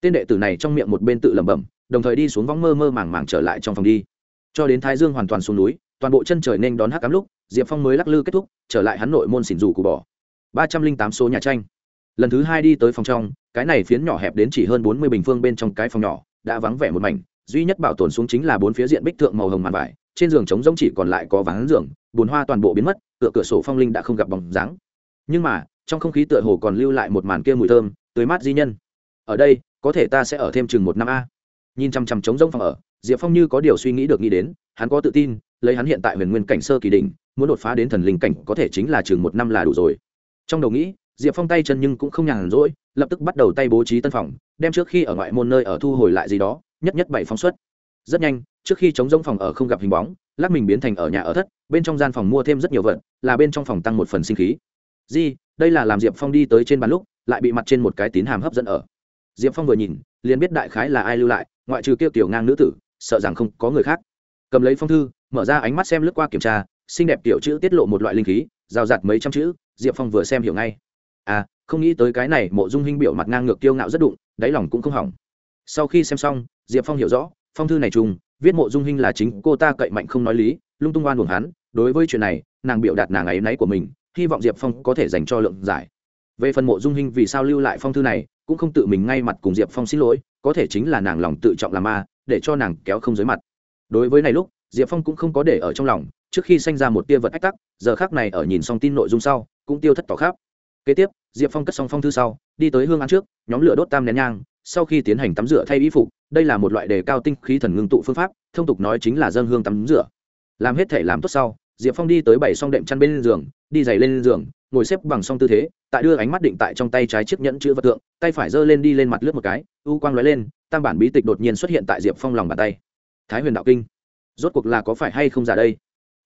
Tên đệ tử này trong miệng một bên tự lẩm bẩm, đồng thời đi xuống vóng mơ mơ màng màng trở lại trong phòng đi. Cho đến thái dương hoàn toàn xuống núi, toàn bộ chân trời nên đón hắc cám lúc diệp phong mới lắc lư kết thúc, trở lại hắn nội môn xỉn dù cụ bỏ. Ba trăm linh tám số nhà tranh. Lần thứ hai đi tới phòng trong, cái này phiến nhỏ hẹp đến chỉ hơn bốn mươi bình phương bên trong cái phòng nhỏ, đã vắng vẻ một mảnh, duy nhất bảo tồn xuống chính là bốn phía diện bích thượng màu hồng màn vải, trên giường trống rỗng chỉ còn lại có vắng giường, bùn hoa toàn bộ biến mất, tựa cửa sổ phong linh đã không gặp bóng dáng. Nhưng mà, trong không khí tựa hồ còn lưu lại một màn kia mùi thơm, tươi mát di nhân. Ở đây, có thể ta sẽ ở thêm chừng một năm a. Nhìn chằm chằm trống rỗng phòng ở, diệp phong như có điều suy nghĩ được nghĩ đến, hắn có tự tin lấy hắn hiện tại huyền nguyên cảnh sơ kỳ đỉnh, muốn đột phá đến thần linh cảnh có thể chính là chừng một năm là đủ rồi. Trong đầu nghĩ, diệp phong tay chân nhưng cũng không nhàn rỗi, lập tức bắt đầu tay bố trí tân phòng, đem trước khi ở ngoại môn nơi ở thu hồi lại gì đó, nhất nhất bảy phóng xuất. Rất nhanh, trước khi chống rỗng phòng ở không gặp hình bóng lắc mình biến thành ở nhà ở thất, bên trong gian phòng mua thêm rất nhiều vật, là bên trong phòng tăng một phần sinh khí. Di, đây là làm diệp phong đi tới trên bàn lúc, lại bị mặt trên một cái tín hàm hấp dẫn ở. Diệp phong vừa nhìn, liền biết đại khái là ai lưu lại, ngoại trừ kêu tiểu ngang nữ tử, sợ rằng không có người khác. Cầm lấy phong thư mở ra ánh mắt xem lướt qua kiểm tra, xinh đẹp tiểu chữ tiết lộ một loại linh khí, rào rạt mấy trăm chữ, diệp phong vừa xem hiểu ngay. À không nghĩ tới cái này, mộ dung hinh biểu mặt ngang ngược kiêu ngạo rất đụng, đáy lòng cũng không hỏng. Sau khi xem xong, diệp phong hiểu rõ, phong thư này chung viết mộ dung hinh là chính cô ta cậy mạnh không nói lý, lung tung oan buồn hắn, đối với chuyện này, nàng biểu đạt nàng ấy náy của mình, hy vọng diệp phong có thể dành cho lượng giải. Về phần mộ dung hinh vì sao lưu lại phong thư này, cũng không tự mình ngay mặt cùng diệp phong xin lỗi, có thể chính là nàng lòng tự trọng làm ma, để cho nàng kéo không dưới mặt. Đối với này lúc diệp phong cũng không có để ở trong lòng, trước khi sanh ra một tia vật ách tắc, giờ khác này ở nhìn xong tin nội dung sau, cũng tiêu thất tỏ khắp. Kế tiếp, diệp phong cất xong phong thư sau, đi tới hương ăn trước, nhóm lửa đốt tam nén nhang, sau khi tiến hành tắm rửa thay y phục, đây là một loại đề cao tinh khí thần ngưng tụ phương pháp, thông tục nói chính là dân hương tắm rửa. Làm hết thể làm tốt sau, diệp phong đi tới bảy s o n g đệm chăn bên giường, đi giày lên giường, ngồi xếp bằng s o n g tư thế, tại đưa ánh mắt định tại trong tay trái chiếc nhẫn chữ vật tượng, tay phải giơ lên đi lên mặt lướt một cái, u quang l ó e lên, tam bản bí tịch đột nhiên xuất hiện tại diệp phong lòng bàn tay. Thái huyền đạo kinh rốt cuộc là có phải hay không giả đây?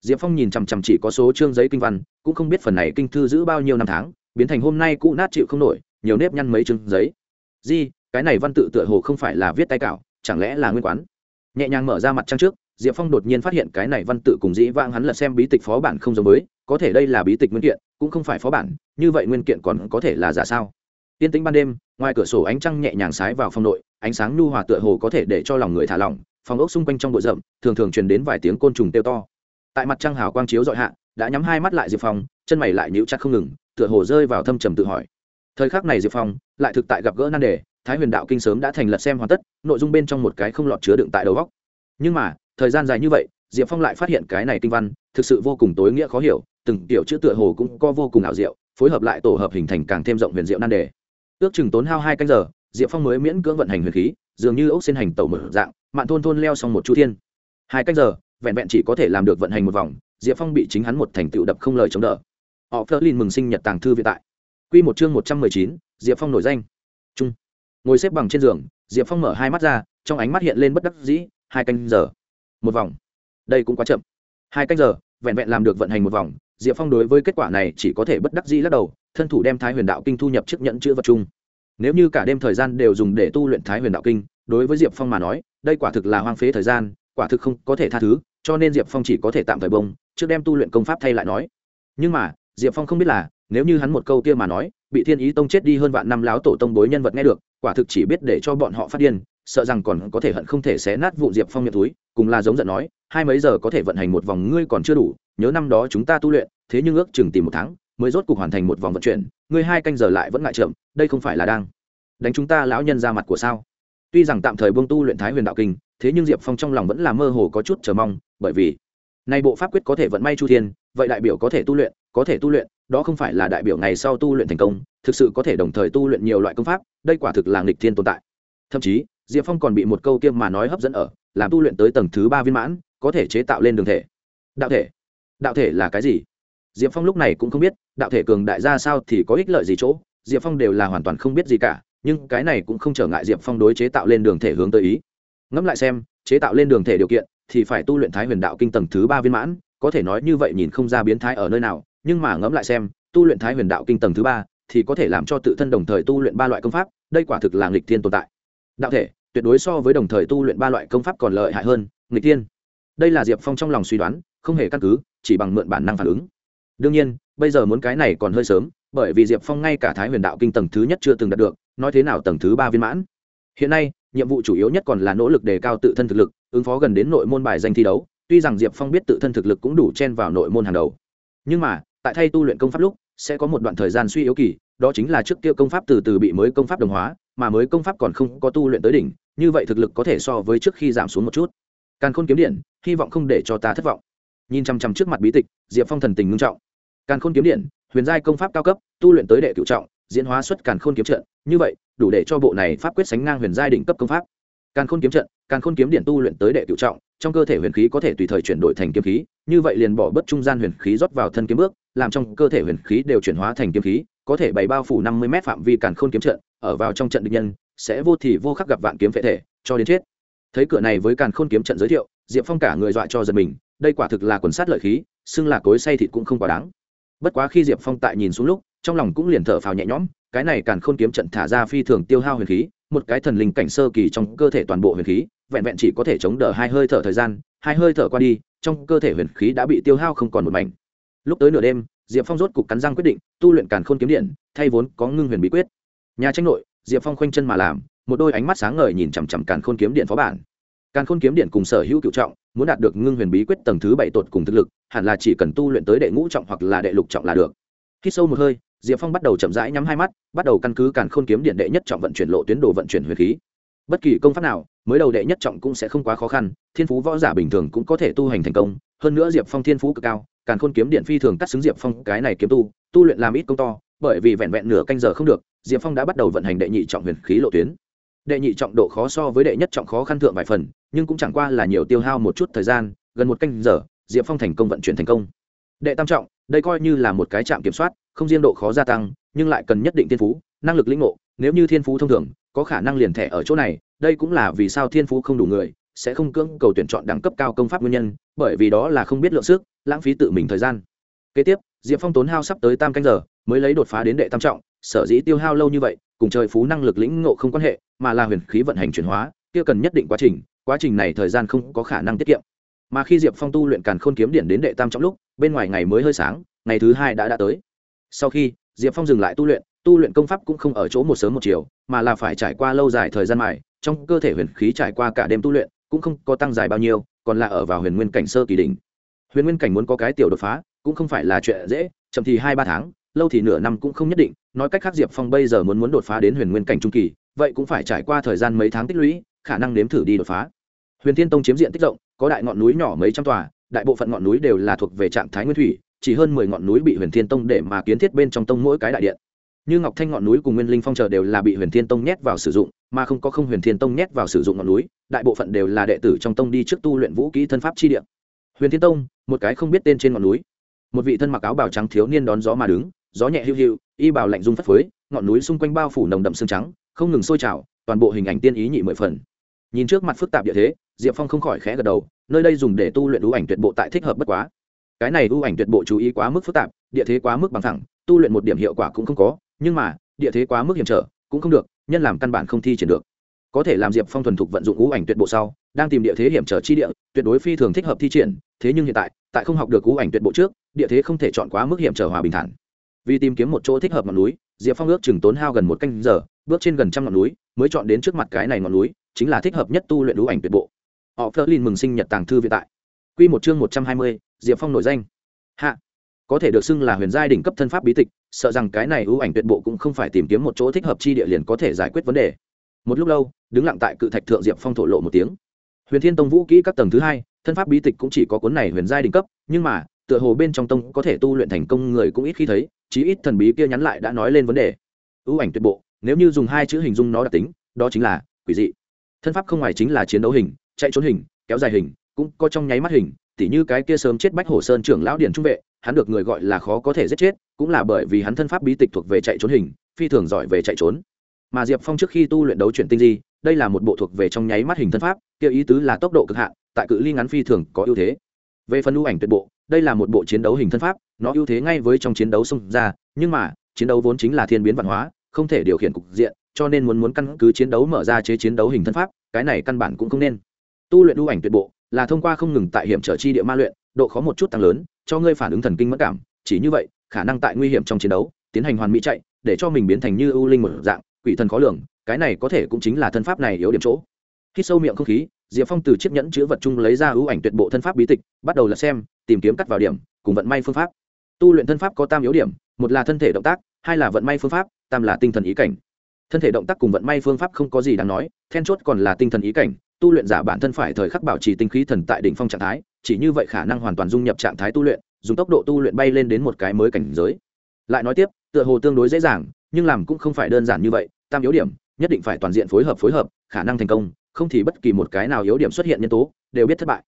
Diệp phong nhìn chằm chằm chỉ có số chương giấy kinh văn, cũng không biết phần này kinh thư giữ bao nhiêu năm tháng, biến thành hôm nay cũ nát chịu không nổi, nhiều nếp nhăn mấy chương giấy. Di, cái này văn tự tựa hồ không phải là viết tay cạo chẳng lẽ là nguyên quán? Nhẹ nhàng mở ra mặt trang trước, diệp phong đột nhiên phát hiện cái này văn tự cùng dĩ vãng hắn lật xem bí tịch phó bản không giống với, có thể đây là bí tịch nguyên kiện, cũng không phải phó bản, như vậy nguyên kiện còn có thể là giả sao? Tiên tĩnh ban đêm, ngoài cửa sổ ánh trăng nhẹ nhàng sái vào phòng nội, ánh sáng nhu hòa tựa hồ có thể để cho lòng người thả lỏng phòng ốc xung quanh trong bụi rậm, thường thường truyền đến vài tiếng côn trùng teo to. Tại mặt trăng hào quang chiếu dọi hạ, đã nhắm hai mắt lại diệp phong, chân mày lại nhíu chặt không ngừng, tựa hồ rơi vào thâm trầm tự hỏi. Thời khắc này diệp phong lại thực tại gặp gỡ nan đề, thái huyền đạo kinh sớm đã thành lật xem hoàn tất, nội dung bên trong một cái không lọt chứa đựng tại đầu góc nhưng mà, thời gian dài như vậy, diệp phong lại phát hiện cái này kinh văn thực sự vô cùng tối nghĩa khó hiểu, từng kiểu chữ tựa hồ cũng có vô cùng ảo diệu, phối hợp lại tổ hợp hình thành càng thêm rộng huyền diệu nan đề. Ước chừng tốn hao hai canh giờ, diệp phong mới miễn cưỡng vận hành huyền khí, dường như ốc xên hành tẩu mở dạng mạn thôn thôn leo xong một chu thiên. Hai canh giờ, vẹn vẹn chỉ có thể làm được vận hành một vòng, diệp phong bị chính hắn một thành tựu đập không lời chống đỡ. Họ phơ lên mừng sinh nhật tàng thư vĩ tại. Q một chương một trăm mười chín, diệp phong nổi danh. Trung. Ngồi xếp bằng trên giường, diệp phong mở hai mắt ra, trong ánh mắt hiện lên bất đắc dĩ, hai canh giờ. Một vòng. Đây cũng quá chậm. Hai canh giờ, vẹn vẹn làm được vận hành một vòng, diệp phong đối với kết quả này chỉ có thể bất đắc dĩ lắc đầu, thân thủ đem thái huyền đạo kinh thu nhập chức nhận chữ vật chung. Nếu như cả đêm thời gian đều dùng để tu luyện thái huyền đạo kinh đối với diệp phong mà nói, đây quả thực là hoang phế thời gian, quả thực không có thể tha thứ, cho nên diệp phong chỉ có thể tạm thời bông, trước đem tu luyện công pháp thay lại nói. Nhưng mà, diệp phong không biết là, nếu như hắn một câu kia mà nói, bị thiên ý tông chết đi hơn vạn năm láo tổ tông bối nhân vật nghe được, quả thực chỉ biết để cho bọn họ phát điên, sợ rằng còn có thể hận không thể xé nát vụ diệp phong miệng túi, cùng là giống giận nói, hai mấy giờ có thể vận hành một vòng, ngươi còn chưa đủ, nhớ năm đó chúng ta tu luyện, thế nhưng ước chừng tìm một tháng, mới rốt cuộc hoàn thành một vòng vận chuyển, ngươi hai canh giờ lại vẫn ngại chậm, đây không phải là đang đánh chúng ta lão nhân ra mặt của sao? Tuy rằng tạm thời buông tu luyện thái huyền đạo kinh, thế nhưng diệp phong trong lòng vẫn là mơ hồ có chút chờ mong, bởi vì nay bộ pháp quyết có thể vận may chu thiên, vậy đại biểu có thể tu luyện, có thể tu luyện, đó không phải là đại biểu ngày sau tu luyện thành công, thực sự có thể đồng thời tu luyện nhiều loại công pháp, đây quả thực là nghịch thiên tồn tại. Thậm chí, diệp phong còn bị một câu kiêm mà nói hấp dẫn ở làm tu luyện tới tầng thứ ba viên mãn, có thể chế tạo lên đường thể. Đạo thể? Đạo thể là cái gì? Diệp phong lúc này cũng không biết, đạo thể cường đại ra sao thì có ích lợi gì chỗ, diệp phong đều là hoàn toàn không biết gì cả nhưng cái này cũng không trở ngại diệp phong đối chế tạo lên đường thể hướng tới ý. Ngẫm lại xem, chế tạo lên đường thể điều kiện thì phải tu luyện thái huyền đạo kinh tầng thứ ba viên mãn, có thể nói như vậy nhìn không ra biến thái ở nơi nào, nhưng mà ngẫm lại xem, tu luyện thái huyền đạo kinh tầng thứ ba thì có thể làm cho tự thân đồng thời tu luyện ba loại công pháp, đây quả thực là nghịch thiên tồn tại. Đạo thể, tuyệt đối so với đồng thời tu luyện ba loại công pháp còn lợi hại hơn, nghịch thiên. Đây là diệp phong trong lòng suy đoán, không hề căn cứ, chỉ bằng mượn bản năng phản ứng. Đương nhiên, bây giờ muốn cái này còn hơi sớm, bởi vì diệp phong ngay cả thái huyền đạo kinh tầng thứ nhất chưa từng đạt được nói thế nào tầng thứ ba viên mãn. Hiện nay, nhiệm vụ chủ yếu nhất còn là nỗ lực đề cao tự thân thực lực, ứng phó gần đến nội môn bài danh thi đấu, tuy rằng diệp phong biết tự thân thực lực cũng đủ chen vào nội môn hàng đầu. Nhưng mà, tại thay tu luyện công pháp lúc, sẽ có một đoạn thời gian suy yếu kỳ, đó chính là trước kia công pháp từ từ bị mới công pháp đồng hóa, mà mới công pháp còn không có tu luyện tới đỉnh, như vậy thực lực có thể so với trước khi giảm xuống một chút. Càn khôn kiếm điện, hy vọng không để cho ta thất vọng. Nhìn chăm chăm trước mặt bí tịch, diệp phong thần tình ngưng trọng. Càn khôn kiếm điện, huyền giai công pháp cao cấp, tu luyện tới đệ cựu trọng, diễn hóa xuất càn khôn kiếm trận như vậy, đủ để cho bộ này pháp quyết sánh ngang huyền giai đỉnh cấp công pháp. Càn khôn kiếm trận, càn khôn kiếm điện tu luyện tới đệ cựu trọng, trong cơ thể huyền khí có thể tùy thời chuyển đổi thành kiếm khí, như vậy liền bỏ bớt trung gian huyền khí rót vào thân kiếm bước, làm trong cơ thể huyền khí đều chuyển hóa thành kiếm khí, có thể bày bao phủ năm mươi m phạm vi càn khôn kiếm trận, ở vào trong trận địch nhân, sẽ vô thì vô khắc gặp vạn kiếm phệ thể, cho đến chết. Thấy cửa này với càn khôn kiếm trận giới thiệu, diệp phong cả người dọa cho giật mình, đây quả thực là quần sát lợi khí, xưng là cối say thịt cũng không quá đáng. Bất quá khi diệp phong tại nhìn xuống lúc, trong lòng cũng liền thở phào nhẹ nhõm cái này càn khôn kiếm trận thả ra phi thường tiêu hao huyền khí, một cái thần linh cảnh sơ kỳ trong cơ thể toàn bộ huyền khí, vẹn vẹn chỉ có thể chống đỡ hai hơi thở thời gian, hai hơi thở qua đi, trong cơ thể huyền khí đã bị tiêu hao không còn một mảnh. Lúc tới nửa đêm, diệp phong rốt cục cắn răng quyết định, tu luyện càn khôn kiếm điện, thay vốn có ngưng huyền bí quyết. Nhà tranh nội, diệp phong khoanh chân mà làm, một đôi ánh mắt sáng ngời nhìn chằm chằm càn khôn kiếm điện phó bản. Càn khôn kiếm điện cùng sở hữu cựu trọng, muốn đạt được ngưng huyền bí quyết tầng thứ bảy tột cùng thực lực, hẳn là chỉ cần tu luyện tới đệ ngũ trọng hoặc là đệ lục trọng là được. Khi sâu một hơi diệp phong bắt đầu chậm rãi nhắm hai mắt, bắt đầu căn cứ càn khôn kiếm điện đệ nhất trọng vận chuyển lộ tuyến đồ vận chuyển huyền khí. Bất kỳ công pháp nào, mới đầu đệ nhất trọng cũng sẽ không quá khó khăn, thiên phú võ giả bình thường cũng có thể tu hành thành công. Hơn nữa diệp phong thiên phú cực cao, càn khôn kiếm điện phi thường cắt xứng diệp phong cái này kiếm tu tu luyện làm ít công to, bởi vì vẹn vẹn nửa canh giờ không được, diệp phong đã bắt đầu vận hành đệ nhị trọng huyền khí lộ tuyến. Đệ nhị trọng độ khó so với đệ nhất trọng khó khăn thượng vài phần, nhưng cũng chẳng qua là nhiều tiêu hao một chút thời gian, gần một canh giờ, diệp phong thành công vận chuyển thành công. Đệ tam trọng đây coi như là một cái trạm kiểm soát, không riêng độ khó gia tăng, nhưng lại cần nhất định thiên phú, năng lực lĩnh ngộ, nếu như thiên phú thông thường, có khả năng liền thẻ ở chỗ này, đây cũng là vì sao thiên phú không đủ người, sẽ không cưỡng cầu tuyển chọn đẳng cấp cao công pháp nguyên nhân, bởi vì đó là không biết lượng sức, lãng phí tự mình thời gian. Kế tiếp, diệp phong tốn hao sắp tới tam canh giờ, mới lấy đột phá đến đệ tam trọng, sở dĩ tiêu hao lâu như vậy, cùng trời phú năng lực lĩnh ngộ không quan hệ, mà là huyền khí vận hành chuyển hóa, kia cần nhất định quá trình quá trình này thời gian không có khả năng tiết kiệm mà khi diệp phong tu luyện càn khôn kiếm điện đến đệ tam trong lúc, bên ngoài ngày mới hơi sáng, ngày thứ hai đã đã tới. Sau khi, diệp phong dừng lại tu luyện tu luyện công pháp cũng không ở chỗ một sớm một chiều, mà là phải trải qua lâu dài thời gian mài, trong cơ thể huyền khí trải qua cả đêm tu luyện, cũng không có tăng dài bao nhiêu, còn là ở vào huyền nguyên cảnh sơ kỳ đỉnh. Huyền nguyên cảnh muốn có cái tiểu đột phá, cũng không phải là chuyện dễ, chậm thì hai ba tháng, lâu thì nửa năm cũng không nhất định, nói cách khác diệp phong bây giờ muốn muốn đột phá đến huyền nguyên cảnh trung kỳ, vậy cũng phải trải qua thời gian mấy tháng tích lũy, khả năng nếm thử đi đột phá. Huyền thiên tông chiếm diện tích rộng có đại ngọn núi nhỏ mấy trăm tòa, đại bộ phận ngọn núi đều là thuộc về trạng thái nguyên thủy, chỉ hơn mười ngọn núi bị huyền thiên tông để mà kiến thiết bên trong tông mỗi cái đại điện. Như ngọc thanh ngọn núi cùng nguyên linh phong chờ đều là bị huyền thiên tông nhét vào sử dụng, mà không có không huyền thiên tông nhét vào sử dụng ngọn núi, đại bộ phận đều là đệ tử trong tông đi trước tu luyện vũ kỹ thân pháp chi điện huyền thiên tông, một cái không biết tên trên ngọn núi. Một vị thân mặc áo bào trắng thiếu niên đón gió mà đứng, gió nhẹ hiu hiu, y bào lạnh rung phất phới, ngọn núi xung quanh bao phủ nồng đậm xương trắng, không ngừng sôi trào, toàn bộ hình ảnh tiên ý nhị mười phần. Nhìn trước mặt phức tạp địa thế diệp phong không khỏi khẽ gật đầu, nơi đây dùng để tu luyện ưu ảnh tuyệt bộ tại thích hợp bất quá. Cái này ưu ảnh tuyệt bộ chú ý quá mức phức tạp, địa thế quá mức bằng thẳng, tu luyện một điểm hiệu quả cũng không có, nhưng mà, địa thế quá mức hiểm trở, cũng không được, nhân làm căn bản không thi triển được. Có thể làm diệp phong thuần thục vận dụng ưu ảnh tuyệt bộ sau, đang tìm địa thế hiểm trở chi địa, tuyệt đối phi thường thích hợp thi triển, thế nhưng hiện tại tại không học được ưu ảnh tuyệt bộ trước, địa thế không thể chọn quá mức hiểm trở hòa bình thản. Vì tìm kiếm một chỗ thích hợp ngọn núi, diệp phong ước chừng tốn hao gần một canh giờ, bước trên gần trăm ngọn núi, mới chọn đến trước mặt cái này ngọn núi, chính là thích hợp nhất tu luyện ưu ảnh tuyệt bộ họ phớt lên mừng sinh nhật tàng thư viện tại. Quy một chương một trăm hai mươi, diệp phong nổi danh. Hạ. Có thể được xưng là huyền giai đỉnh cấp thân pháp bí tịch, sợ rằng cái này ưu ảnh tuyệt bộ cũng không phải tìm kiếm một chỗ thích hợp chi địa liền có thể giải quyết vấn đề. Một lúc lâu, đứng lặng tại cự thạch thượng diệp phong thổ lộ một tiếng. Huyền thiên tông vũ kỹ các tầng thứ hai, thân pháp bí tịch cũng chỉ có cuốn này huyền giai đỉnh cấp, nhưng mà, tựa hồ bên trong tông có thể tu luyện thành công người cũng ít khi thấy, chí ít thần bí kia nhắn lại đã nói lên vấn đề. Ưu ảnh tuyệt bộ, nếu như dùng hai chữ hình dung nó đặc tính, đó chính là quỷ dị. Thân pháp không ngoài chính là chiến đấu hình chạy trốn hình, kéo dài hình, cũng có trong nháy mắt hình, tỉ như cái kia sớm chết bách hổ sơn trưởng lão điển trung vệ, hắn được người gọi là khó có thể giết chết, cũng là bởi vì hắn thân pháp bí tịch thuộc về chạy trốn hình, phi thường giỏi về chạy trốn. Mà diệp phong trước khi tu luyện đấu chuyển tinh di, đây là một bộ thuộc về trong nháy mắt hình thân pháp, kia ý tứ là tốc độ cực hạn, tại cự ly ngắn phi thường có ưu thế. Về phần ưu ảnh tuyệt bộ, đây là một bộ chiến đấu hình thân pháp, nó ưu thế ngay với trong chiến đấu xông ra, nhưng mà, chiến đấu vốn chính là thiên biến văn hóa, không thể điều khiển cục diện, cho nên muốn muốn căn cứ chiến đấu mở ra chế chiến đấu hình thân pháp, cái này căn bản cũng không nên tu luyện ưu ảnh tuyệt bộ, là thông qua không ngừng tại hiểm trở chi địa ma luyện, độ khó một chút tăng lớn, cho ngươi phản ứng thần kinh mất cảm. Chỉ như vậy, khả năng tại nguy hiểm trong chiến đấu, tiến hành hoàn mỹ chạy, để cho mình biến thành như ưu linh một dạng, quỷ thần khó lường, cái này có thể cũng chính là thân pháp này yếu điểm chỗ. Khi sâu miệng không khí, diệp phong từ chiếc nhẫn chứa vật chung lấy ra ưu ảnh tuyệt bộ thân pháp bí tịch, bắt đầu là xem, tìm kiếm cắt vào điểm, cùng vận may phương pháp. Tu luyện thân pháp có tam yếu điểm, một là thân thể động tác, hai là vận may phương pháp, tam là tinh thần ý cảnh. Thân thể động tác cùng vận may phương pháp không có gì đáng nói, then chốt còn là tinh thần ý cảnh tu luyện giả bản thân phải thời khắc bảo trì tinh khí thần tại đỉnh phong trạng thái, chỉ như vậy khả năng hoàn toàn dung nhập trạng thái tu luyện, dùng tốc độ tu luyện bay lên đến một cái mới cảnh giới. Lại nói tiếp, tựa hồ tương đối dễ dàng, nhưng làm cũng không phải đơn giản như vậy, tam yếu điểm, nhất định phải toàn diện phối hợp phối hợp, khả năng thành công, không thì bất kỳ một cái nào yếu điểm xuất hiện nhân tố, đều biết thất bại.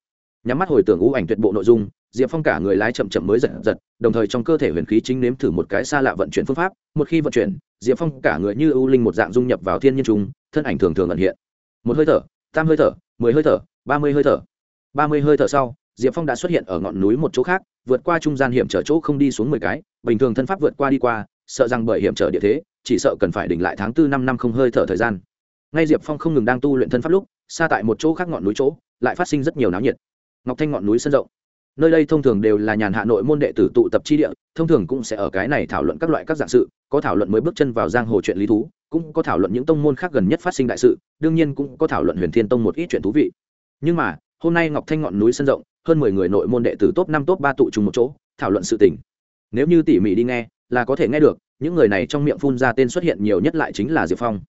Nhắm mắt hồi tưởng ngũ ảnh tuyệt bộ nội dung, diệp phong cả người lái chậm chậm mới giật giật, đồng thời trong cơ thể huyền khí chính nếm thử một cái xa lạ vận chuyển phương pháp, một khi vận chuyển, diệp phong cả người như ưu linh một dạng dung nhập vào thiên nhiên trung, thân ảnh thường thường ẩn hiện. Một hơi thở tam hơi thở, mười hơi thở, ba mươi hơi thở. Ba mươi hơi thở sau, diệp phong đã xuất hiện ở ngọn núi một chỗ khác, vượt qua trung gian hiểm trở chỗ không đi xuống mười cái, bình thường thân pháp vượt qua đi qua, sợ rằng bởi hiểm trở địa thế, chỉ sợ cần phải đỉnh lại tháng tư năm năm không hơi thở thời gian. Ngay diệp phong không ngừng đang tu luyện thân pháp lúc, xa tại một chỗ khác ngọn núi chỗ, lại phát sinh rất nhiều náo nhiệt. Ngọc thanh ngọn núi sân rộng. Nơi đây thông thường đều là nhàn hạ nội môn đệ tử tụ tập chi địa, thông thường cũng sẽ ở cái này thảo luận các loại các dạng sự, có thảo luận mới bước chân vào giang hồ chuyện lý thú cũng có thảo luận những tông môn khác gần nhất phát sinh đại sự, đương nhiên cũng có thảo luận huyền thiên tông một ít chuyện thú vị. Nhưng mà, hôm nay ngọc thanh ngọn núi sân rộng, hơn mười người nội môn đệ tử top năm top ba tụ trùng một chỗ, thảo luận sự tình. Nếu như tỉ mỉ đi nghe, là có thể nghe được, những người này trong miệng phun ra tên xuất hiện nhiều nhất lại chính là diệp phong.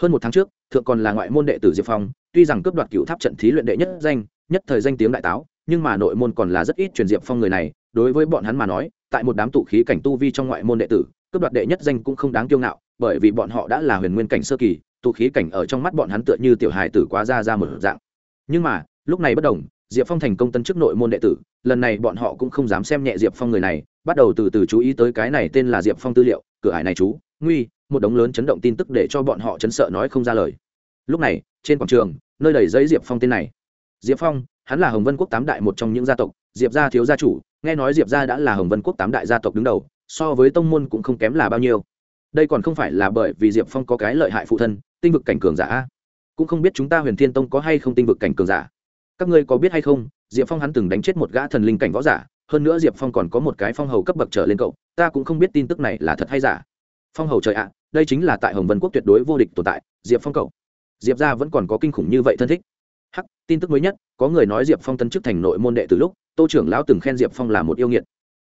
Hơn một tháng trước, thượng còn là ngoại môn đệ tử diệp phong, tuy rằng cướp đoạt cựu tháp trận thí luyện đệ nhất danh, nhất thời danh tiếng đại táo, nhưng mà nội môn còn là rất ít truyền diệp phong người này, đối với bọn hắn mà nói, tại một đám tụ khí cảnh tu vi trong ngoại môn đệ tử, cướp đoạt đệ nhất danh cũng không đáng kiêu ngạo bởi vì bọn họ đã là huyền nguyên cảnh sơ kỳ, tụ khí cảnh ở trong mắt bọn hắn tựa như tiểu hài tử quá ra ra một dạng. Nhưng mà, lúc này bất đồng, diệp phong thành công tân chức nội môn đệ tử, lần này bọn họ cũng không dám xem nhẹ diệp phong người này, bắt đầu từ từ chú ý tới cái này tên là diệp phong tư liệu, cửa ải này chú, nguy, một đống lớn chấn động tin tức để cho bọn họ chấn sợ nói không ra lời. Lúc này, trên quảng trường, nơi đầy giấy diệp phong tên này. Diệp phong, hắn là hồng vân quốc tám đại một trong những gia tộc, diệp gia thiếu gia chủ, nghe nói diệp gia đã là hồng vân quốc tám đại gia tộc đứng đầu, so với tông môn cũng không kém là bao nhiêu đây còn không phải là bởi vì diệp phong có cái lợi hại phụ thân, tinh vực cảnh cường giả cũng không biết chúng ta huyền thiên tông có hay không tinh vực cảnh cường giả. Các ngươi có biết hay không, diệp phong hắn từng đánh chết một gã thần linh cảnh võ giả, hơn nữa diệp phong còn có một cái phong hầu cấp bậc trở lên cậu, ta cũng không biết tin tức này là thật hay giả. Phong hầu trời ạ, đây chính là tại hồng vân quốc tuyệt đối vô địch tồn tại, diệp phong cậu. Diệp ra vẫn còn có kinh khủng như vậy thân thích. Hắc, tin tức mới nhất, có người nói diệp phong tân chức thành nội môn đệ từ lúc, tô trưởng lão từng khen diệp phong là một yêu nghiệt.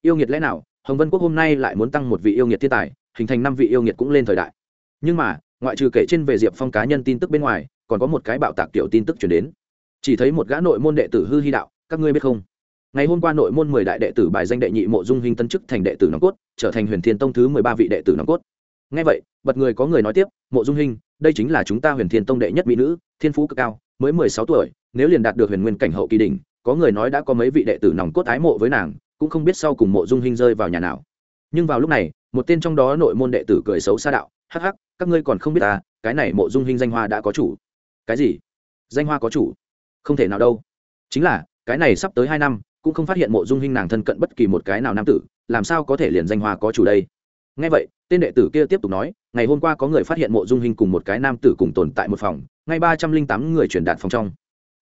Yêu nghiệt lẽ nào, hồng vân quốc hôm nay lại muốn tăng một vị yêu nghiệt thiên tài hình thành năm vị yêu nghiệt cũng lên thời đại. Nhưng mà, ngoại trừ kể trên về diệp phong cá nhân tin tức bên ngoài, còn có một cái bạo tạc tiểu tin tức chuyển đến. Chỉ thấy một gã nội môn đệ tử hư hy đạo, các ngươi biết không? Ngày hôm qua nội môn mười đại đệ tử bài danh đệ nhị mộ dung hình tân chức thành đệ tử nòng cốt, trở thành huyền thiên tông thứ mười ba vị đệ tử nòng cốt. Ngay vậy, bật người có người nói tiếp, mộ dung hình, đây chính là chúng ta huyền thiên tông đệ nhất mỹ nữ, thiên phú cực cao, mới mười sáu tuổi, nếu liền đạt được huyền nguyên cảnh hậu kỳ đỉnh, có người nói đã có mấy vị đệ tử nòng cốt ái mộ với nàng, cũng không biết sau cùng mộ dung hình rơi vào nhà nào. Nhưng vào lúc này một tên trong đó nội môn đệ tử cười xấu xa đạo, hắc hắc, các ngươi còn không biết ta, cái này mộ dung hình danh hoa đã có chủ. Cái gì? Danh hoa có chủ? Không thể nào đâu. Chính là, cái này sắp tới hai năm, cũng không phát hiện mộ dung hình nàng thân cận bất kỳ một cái nào nam tử, làm sao có thể liền danh hoa có chủ đây? Ngay vậy, tên đệ tử kia tiếp tục nói, ngày hôm qua có người phát hiện mộ dung hình cùng một cái nam tử cùng tồn tại một phòng, ngay ba trăm linh tám người truyền đạt phòng trong.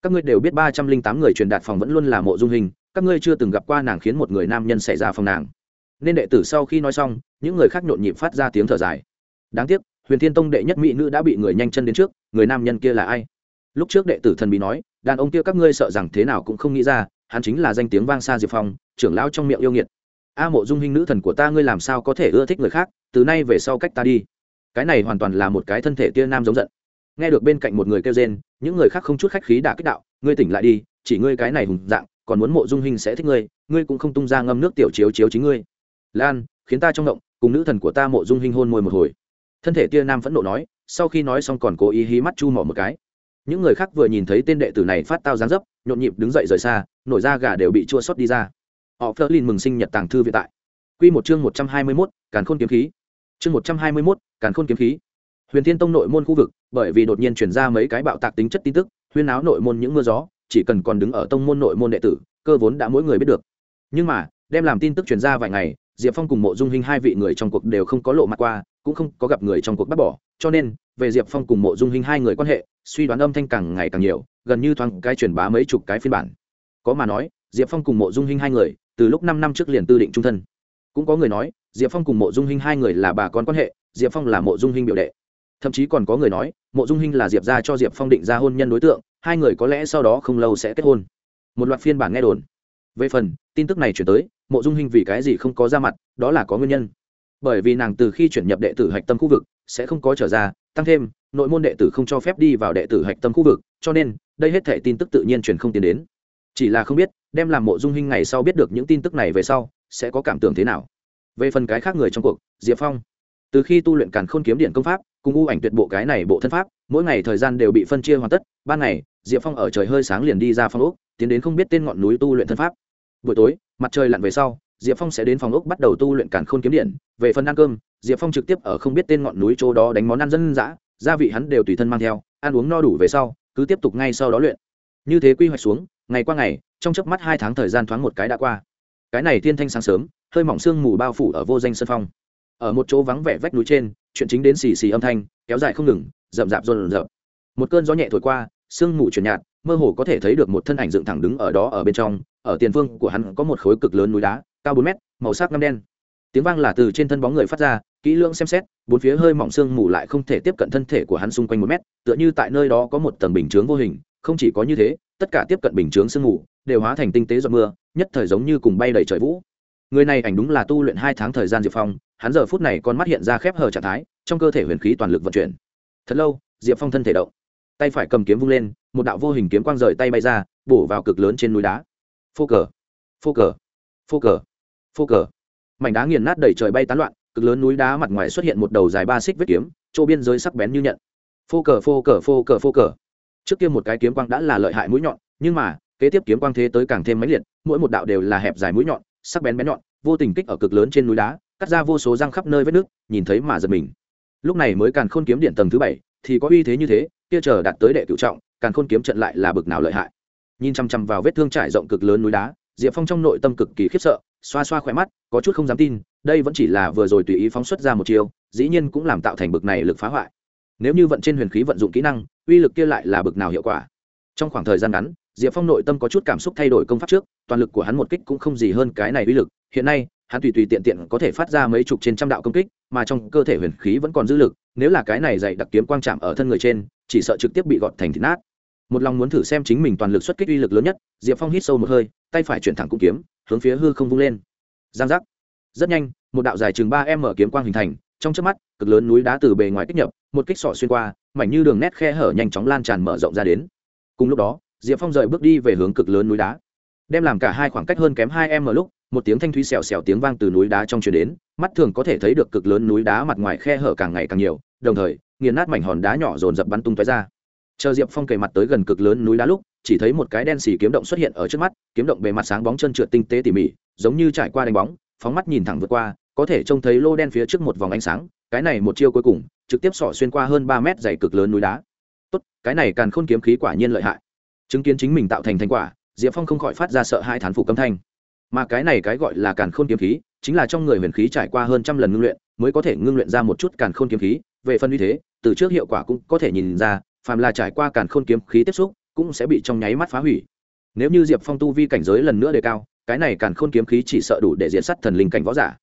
Các ngươi đều biết ba trăm linh tám người truyền đạt phòng vẫn luôn là mộ dung hình, các ngươi chưa từng gặp qua nàng khiến một người nam nhân xảy ra phòng nàng nên đệ tử sau khi nói xong, những người khác nhộn nhịp phát ra tiếng thở dài. Đáng tiếc, huyền thiên tông đệ nhất mỹ nữ đã bị người nhanh chân đến trước, người nam nhân kia là ai? Lúc trước đệ tử thần bí nói, đàn ông kia các ngươi sợ rằng thế nào cũng không nghĩ ra, hắn chính là danh tiếng vang xa diệp phong, trưởng lão trong miệng yêu nghiệt. A mộ dung hình nữ thần của ta ngươi làm sao có thể ưa thích người khác, từ nay về sau cách ta đi. Cái này hoàn toàn là một cái thân thể tia nam giống giận. Nghe được bên cạnh một người kêu rên, những người khác không chút khách khí đả kích đạo, ngươi tỉnh lại đi, chỉ ngươi cái này hùng dạng, còn muốn mộ dung hình sẽ thích ngươi ngươi cũng không tung ra ngâm nước tiểu chiếu chiếu chính ngươi lan, khiến ta trong động cùng nữ thần của ta mộ dung hình hôn môi một hồi. Thân thể tia nam phẫn nộ nói, sau khi nói xong còn cố ý hí mắt chu mỏ một cái. Những người khác vừa nhìn thấy tên đệ tử này phát tao gián dấp, nhộn nhịp đứng dậy rời xa, nổi da gà đều bị chua xót đi ra. Họ phớt lên mừng sinh nhật tàng thư viện tại. Q một chương một trăm hai mươi mốt, càn khôn kiếm khí. Chương một trăm hai mươi mốt, càn khôn kiếm khí. Huyền thiên tông nội môn khu vực, bởi vì đột nhiên chuyển ra mấy cái bạo tạc tính chất tin tức, huyên áo nội môn những mưa gió, chỉ cần còn đứng ở tông môn nội môn đệ tử, cơ vốn đã mỗi người biết được. Nhưng mà, đem làm tin tức chuyển ra vài ngày diệp phong cùng mộ dung hình hai vị người trong cuộc đều không có lộ mặt qua, cũng không có gặp người trong cuộc bắt bỏ. Cho nên, về diệp phong cùng mộ dung hình hai người quan hệ, suy đoán âm thanh càng ngày càng nhiều, gần như thoáng cái truyền bá mấy chục cái phiên bản. Có mà nói, diệp phong cùng mộ dung hình hai người, từ lúc năm năm trước liền tư định trung thân. Cũng có người nói, diệp phong cùng mộ dung hình hai người là bà con quan hệ, diệp phong là mộ dung hình biểu đệ. Thậm chí còn có người nói, mộ dung hình là diệp ra cho diệp phong định ra hôn nhân đối tượng, hai người có lẽ sau đó không lâu sẽ kết hôn. Một loạt phiên bản nghe đồn. Về phần, tin tức này chuyển tới mộ dung hình vì cái gì không có ra mặt, đó là có nguyên nhân. Bởi vì nàng từ khi chuyển nhập đệ tử hạch tâm khu vực, sẽ không có trở ra, tăng thêm, nội môn đệ tử không cho phép đi vào đệ tử hạch tâm khu vực, cho nên, đây hết thể tin tức tự nhiên truyền không tiến đến. Chỉ là không biết, đem làm mộ dung hình ngày sau biết được những tin tức này về sau, sẽ có cảm tưởng thế nào. Về phần cái khác người trong cuộc, diệp phong. Từ khi tu luyện càn khôn kiếm điện công pháp, cùng u ảnh tuyệt bộ cái này bộ thân pháp, mỗi ngày thời gian đều bị phân chia hoàn tất, ban ngày, diệp phong ở trời hơi sáng liền đi ra phong úc tiến đến không biết tên ngọn núi tu luyện thân pháp buổi tối, mặt trời lặn về sau, diệp phong sẽ đến phòng ốc bắt đầu tu luyện càn khôn kiếm điện. Về phần ăn cơm, diệp phong trực tiếp ở không biết tên ngọn núi chỗ đó đánh món ăn dân dã, gia vị hắn đều tùy thân mang theo, ăn uống no đủ về sau, cứ tiếp tục ngay sau đó luyện. Như thế quy hoạch xuống, ngày qua ngày, trong chớp mắt hai tháng thời gian thoáng một cái đã qua. Cái này thiên thanh sáng sớm, hơi mỏng sương mù bao phủ ở vô danh sân phong. Ở một chỗ vắng vẻ vách núi trên, chuyện chính đến xì xì âm thanh, kéo dài không ngừng, rậm rạp rộn rợp một cơn gió nhẹ thổi qua, sương mù chuyển nhạt, mơ hồ có thể thấy được một thân ảnh dựng thẳng đứng ở đó ở bên trong ở tiền phương của hắn có một khối cực lớn núi đá, cao bốn mét, màu sắc ngăm đen. Tiếng vang là từ trên thân bóng người phát ra, kỹ lưỡng xem xét, bốn phía hơi mỏng xương mù lại không thể tiếp cận thân thể của hắn xung quanh một mét, tựa như tại nơi đó có một tầng bình chướng vô hình, không chỉ có như thế, tất cả tiếp cận bình chướng sương mù đều hóa thành tinh tế giọt mưa, nhất thời giống như cùng bay đầy trời vũ. Người này ảnh đúng là tu luyện hai tháng thời gian diệp phong, hắn giờ phút này con mắt hiện ra khép hờ trạng thái, trong cơ thể huyền khí toàn lực vận chuyển. Thật lâu, diệp phong thân thể động. Tay phải cầm kiếm vung lên, một đạo vô hình kiếm quang rời tay bay ra, bổ vào cực lớn trên núi đá phô cờ. Phô cờ. Phô cờ. Phô cờ. Mảnh đá nghiền nát đầy trời bay tán loạn, cực lớn núi đá mặt ngoài xuất hiện một đầu dài ba xích vết kiếm, chỗ biên giới sắc bén như nhận. Phô cờ phô cờ phô cờ phô cờ. Trước kia một cái kiếm quang đã là lợi hại mũi nhọn, nhưng mà, kế tiếp kiếm quang thế tới càng thêm mãnh liệt, mỗi một đạo đều là hẹp dài mũi nhọn, sắc bén bén nhọn, vô tình kích ở cực lớn trên núi đá, cắt ra vô số răng khắp nơi vết nước, nhìn thấy mà giật mình. Lúc này mới càn khôn kiếm điện tầng thứ bảy, thì có uy thế như thế, kia chờ đạt tới đệ cựu trọng, càn khôn kiếm trận lại là bực nào lợi hại nhìn chăm chăm vào vết thương trải rộng cực lớn núi đá, diệp phong trong nội tâm cực kỳ khiếp sợ, xoa xoa khỏe mắt, có chút không dám tin, đây vẫn chỉ là vừa rồi tùy ý phóng xuất ra một chiều dĩ nhiên cũng làm tạo thành bực này lực phá hoại. Nếu như vận trên huyền khí vận dụng kỹ năng, uy lực kia lại là bực nào hiệu quả? Trong khoảng thời gian ngắn, diệp phong nội tâm có chút cảm xúc thay đổi công pháp trước, toàn lực của hắn một kích cũng không gì hơn cái này uy lực, hiện nay, hắn tùy tùy tiện tiện có thể phát ra mấy chục trên trăm đạo công kích, mà trong cơ thể huyền khí vẫn còn dư lực, nếu là cái này dày đặc kiếm quang chạm ở thân người trên, chỉ sợ trực tiếp bị gọt thành thịt nát một lòng muốn thử xem chính mình toàn lực xuất kích uy lực lớn nhất, diệp phong hít sâu một hơi, tay phải chuyển thẳng cung kiếm, hướng phía hư không vung lên. Giang giác. Rất nhanh, một đạo dài chừng ba m mở kiếm quang hình thành, trong trước mắt, cực lớn núi đá từ bề ngoài kích nhập, một kích sọ xuyên qua, mảnh như đường nét khe hở nhanh chóng lan tràn mở rộng ra đến. Cùng lúc đó, diệp phong rời bước đi về hướng cực lớn núi đá. Đem làm cả hai khoảng cách hơn kém hai m ở lúc, một tiếng thanh thúy xèo xèo tiếng vang từ núi đá trong truyền đến, mắt thường có thể thấy được cực lớn núi đá mặt ngoài khe hở càng ngày càng nhiều, đồng thời, nghiền nát mảnh hòn đá nhỏ dồn dập bắn tung tóe ra chờ diệp phong kề mặt tới gần cực lớn núi đá lúc, chỉ thấy một cái đen xì kiếm động xuất hiện ở trước mắt, kiếm động bề mặt sáng bóng chân trượt tinh tế tỉ mỉ, giống như trải qua đánh bóng, phóng mắt nhìn thẳng vượt qua, có thể trông thấy lô đen phía trước một vòng ánh sáng, cái này một chiêu cuối cùng, trực tiếp xỏ xuyên qua hơn ba mét dày cực lớn núi đá. Tốt, cái này càng khôn kiếm khí quả nhiên lợi hại. Chứng kiến chính mình tạo thành thành quả, diệp phong không khỏi phát ra sợ hai thán phục âm thanh. Mà cái này cái gọi là càn khôn kiếm khí, chính là trong người huyền khí trải qua hơn trăm lần ngưng luyện, mới có thể ngưng luyện ra một chút càn khôn kiếm khí, về phân uy thế, từ trước hiệu quả cũng có thể nhìn ra phàm là trải qua càn khôn kiếm khí tiếp xúc, cũng sẽ bị trong nháy mắt phá hủy. Nếu như diệp phong tu vi cảnh giới lần nữa đề cao, cái này càn khôn kiếm khí chỉ sợ đủ để diện sắt thần linh cảnh võ giả.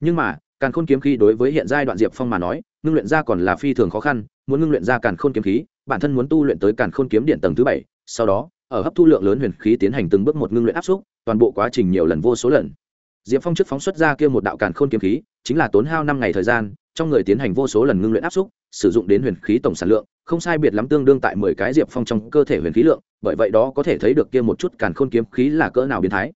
Nhưng mà, càn khôn kiếm khí đối với hiện giai đoạn diệp phong mà nói, ngưng luyện ra còn là phi thường khó khăn, muốn ngưng luyện ra càn khôn kiếm khí, bản thân muốn tu luyện tới càn khôn kiếm điện tầng thứ bảy, sau đó, ở hấp thu lượng lớn huyền khí tiến hành từng bước một ngưng luyện áp xúc, toàn bộ quá trình nhiều lần vô số lần. Diệp phong trước phóng xuất ra kia một đạo càn khôn kiếm khí, chính là tốn hao năm ngày thời gian, trong người tiến hành vô số lần ngưng luyện áp xúc, sử dụng đến huyền khí tổng sản lượng không sai biệt lắm tương đương tại mười cái diệp phong trong cơ thể huyền khí lượng, bởi vậy đó có thể thấy được kia một chút càn khôn kiếm khí là cỡ nào biến thái.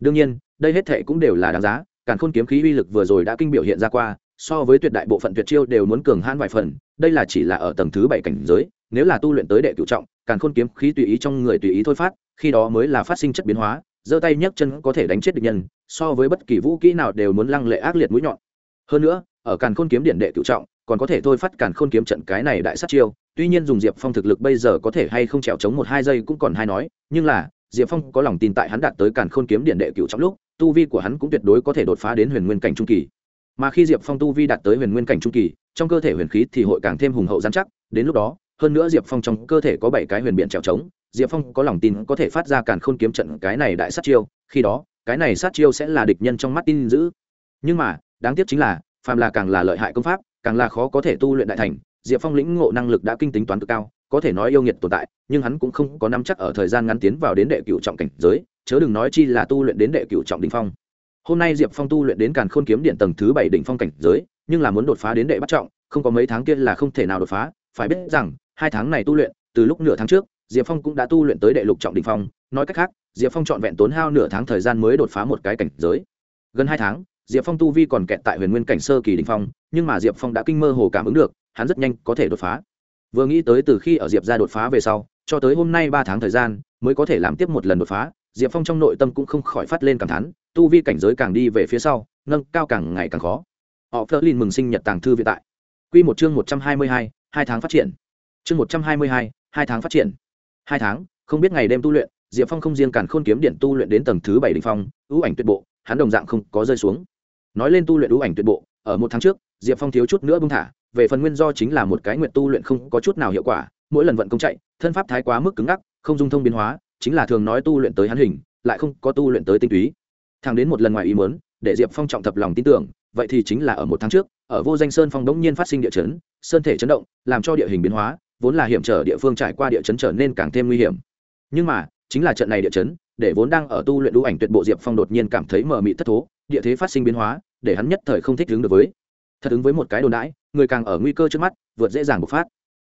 Đương nhiên, đây hết thệ cũng đều là đáng giá, càn khôn kiếm khí uy lực vừa rồi đã kinh biểu hiện ra qua, so với tuyệt đại bộ phận tuyệt chiêu đều muốn cường hãn vài phần, đây là chỉ là ở tầng thứ bảy cảnh giới, nếu là tu luyện tới đệ cựu trọng, càn khôn kiếm khí tùy ý trong người tùy ý thôi phát, khi đó mới là phát sinh chất biến hóa, giơ tay nhấc chân có thể đánh chết địch nhân, so với bất kỳ vũ kỹ nào đều muốn lăng lệ ác liệt mũi nhọn. Hơn nữa, ở càn khôn kiếm điện đệ cựu trọng, còn có thể thôi phát càn khôn kiếm trận cái này đại sát chiêu tuy nhiên dùng diệp phong thực lực bây giờ có thể hay không trèo chống một hai giây cũng còn hay nói, nhưng là, diệp phong có lòng tin tại hắn đạt tới càn khôn kiếm điện đệ cựu trong lúc, tu vi của hắn cũng tuyệt đối có thể đột phá đến huyền nguyên cảnh trung kỳ. Mà khi diệp phong tu vi đạt tới huyền nguyên cảnh trung kỳ, trong cơ thể huyền khí thì hội càng thêm hùng hậu giám chắc, đến lúc đó, hơn nữa diệp phong trong cơ thể có bảy cái huyền biện trèo trống, diệp phong có lòng tin có thể phát ra càn khôn kiếm trận cái này đại sát chiêu, khi đó, cái này sát chiêu sẽ là địch nhân trong mắt tin giữ. Nhưng mà, đáng tiếc chính là, phàm là càng là lợi hại công pháp, càng là khó có thể tu luyện đại thành diệp phong lĩnh ngộ năng lực đã kinh tính toán cực cao, có thể nói yêu nghiệt tồn tại, nhưng hắn cũng không có nắm chắc ở thời gian ngắn tiến vào đến đệ cựu trọng cảnh giới, chớ đừng nói chi là tu luyện đến đệ cựu trọng đỉnh phong. Hôm nay diệp phong tu luyện đến càn khôn kiếm điện tầng thứ bảy đỉnh phong cảnh giới, nhưng là muốn đột phá đến đệ bắt trọng, không có mấy tháng kia là không thể nào đột phá. Phải biết rằng, hai tháng này tu luyện, từ lúc nửa tháng trước, diệp phong cũng đã tu luyện tới đệ lục trọng đỉnh phong. Nói cách khác, diệp phong trọn vẹn tốn hao nửa tháng thời gian mới đột phá một cái cảnh giới. Gần hai tháng, diệp phong tu vi còn kẹt tại huyền nguyên cảnh sơ kỳ đỉnh phong, nhưng mà diệp phong đã kinh mơ hồ cảm ứng được hắn rất nhanh có thể đột phá. Vừa nghĩ tới từ khi ở diệp ra đột phá về sau, cho tới hôm nay ba tháng thời gian, mới có thể làm tiếp một lần đột phá, diệp phong trong nội tâm cũng không khỏi phát lên cảm thán, tu vi cảnh giới càng đi về phía sau, nâng cao càng ngày càng khó. Họ phớt lên mừng sinh nhật tàng thư viện tại. Q một chương một trăm hai mươi hai hai tháng phát triển. Chương một trăm hai mươi hai hai tháng phát triển. Hai tháng, không biết ngày đêm tu luyện, diệp phong không riêng càn khôn kiếm điện tu luyện đến tầng thứ bảy đình phong, ưu ảnh tuyệt bộ, hắn đồng dạng không có rơi xuống. Nói lên tu luyện ưu ảnh tuyệt bộ, ở một tháng trước, diệp phong thiếu chút nữa bưng thả về phần nguyên do chính là một cái nguyện tu luyện không có chút nào hiệu quả, mỗi lần vận công chạy, thân pháp thái quá mức cứng ngắc, không dung thông biến hóa, chính là thường nói tu luyện tới hắn hình, lại không có tu luyện tới tinh túy. Thằng đến một lần ngoài ý muốn, để diệp phong trọng thập lòng tin tưởng, vậy thì chính là ở một tháng trước, ở vô danh sơn phong đống nhiên phát sinh địa chấn, sơn thể chấn động, làm cho địa hình biến hóa, vốn là hiểm trở địa phương trải qua địa chấn trở nên càng thêm nguy hiểm. Nhưng mà, chính là trận này địa chấn, để vốn đang ở tu luyện đũ ảnh tuyệt bộ diệp phong đột nhiên cảm thấy mờ mị thất thố, địa thế phát sinh biến hóa, để hắn nhất thời không thích ứng được với thật ứng với một cái đồn đãi người càng ở nguy cơ trước mắt vượt dễ dàng bộc phát.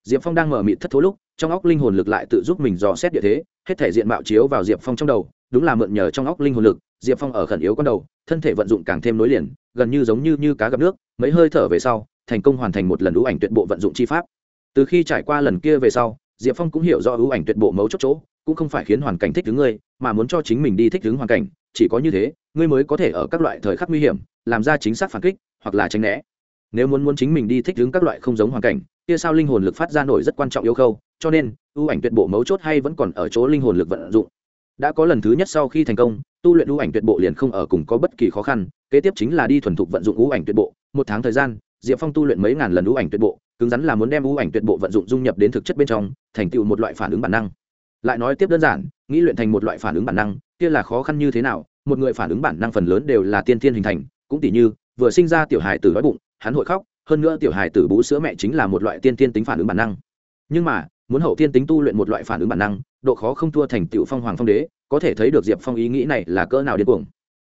Diệp phong đang mở mịt thất thố lúc trong óc linh hồn lực lại tự giúp mình dò xét địa thế hết thể diện mạo chiếu vào diệp phong trong đầu đúng là mượn nhờ trong óc linh hồn lực diệp phong ở khẩn yếu con đầu thân thể vận dụng càng thêm nối liền gần như giống như, như cá gặp nước mấy hơi thở về sau thành công hoàn thành một lần ưu ảnh tuyệt bộ vận dụng chi pháp. Từ khi trải qua lần kia về sau diệp phong cũng hiểu rõ ưu ảnh tuyệt bộ mấu chốt chỗ cũng không phải khiến hoàn cảnh thích ứng ngươi mà muốn cho chính mình đi thích ứng hoàn cảnh chỉ có như thế ngươi mới có thể ở các loại thời khắc nguy hiểm làm ra chính xác phản kích hoặc là tránh né nếu muốn muốn chính mình đi thích ứng các loại không giống hoàn cảnh, kia sao linh hồn lực phát ra nổi rất quan trọng yêu khâu, cho nên, ưu ảnh tuyệt bộ mấu chốt hay vẫn còn ở chỗ linh hồn lực vận dụng. Đã có lần thứ nhất sau khi thành công, tu luyện ưu ảnh tuyệt bộ liền không ở cùng có bất kỳ khó khăn, kế tiếp chính là đi thuần thục vận dụng ưu ảnh tuyệt bộ. Một tháng thời gian, diệp phong tu luyện mấy ngàn lần ưu ảnh tuyệt bộ, cứng rắn là muốn đem ưu ảnh tuyệt bộ vận dụng dung nhập đến thực chất bên trong, thành tựu một loại phản ứng bản năng. Lại nói tiếp đơn giản, nghĩ luyện thành một loại phản ứng bản năng, kia là khó khăn như thế nào? Một người phản ứng bản năng phần lớn đều là tiên thiên hình thành, cũng tỷ như, vừa sinh ra tiểu hài tử đói bụng hắn hội khóc, hơn nữa tiểu hài tử bú sữa mẹ chính là một loại tiên tiên tính phản ứng bản năng. Nhưng mà, muốn hậu tiên tính tu luyện một loại phản ứng bản năng, độ khó không thua thành tiểu phong hoàng phong đế, có thể thấy được diệp phong ý nghĩ này là cỡ nào điên cuồng.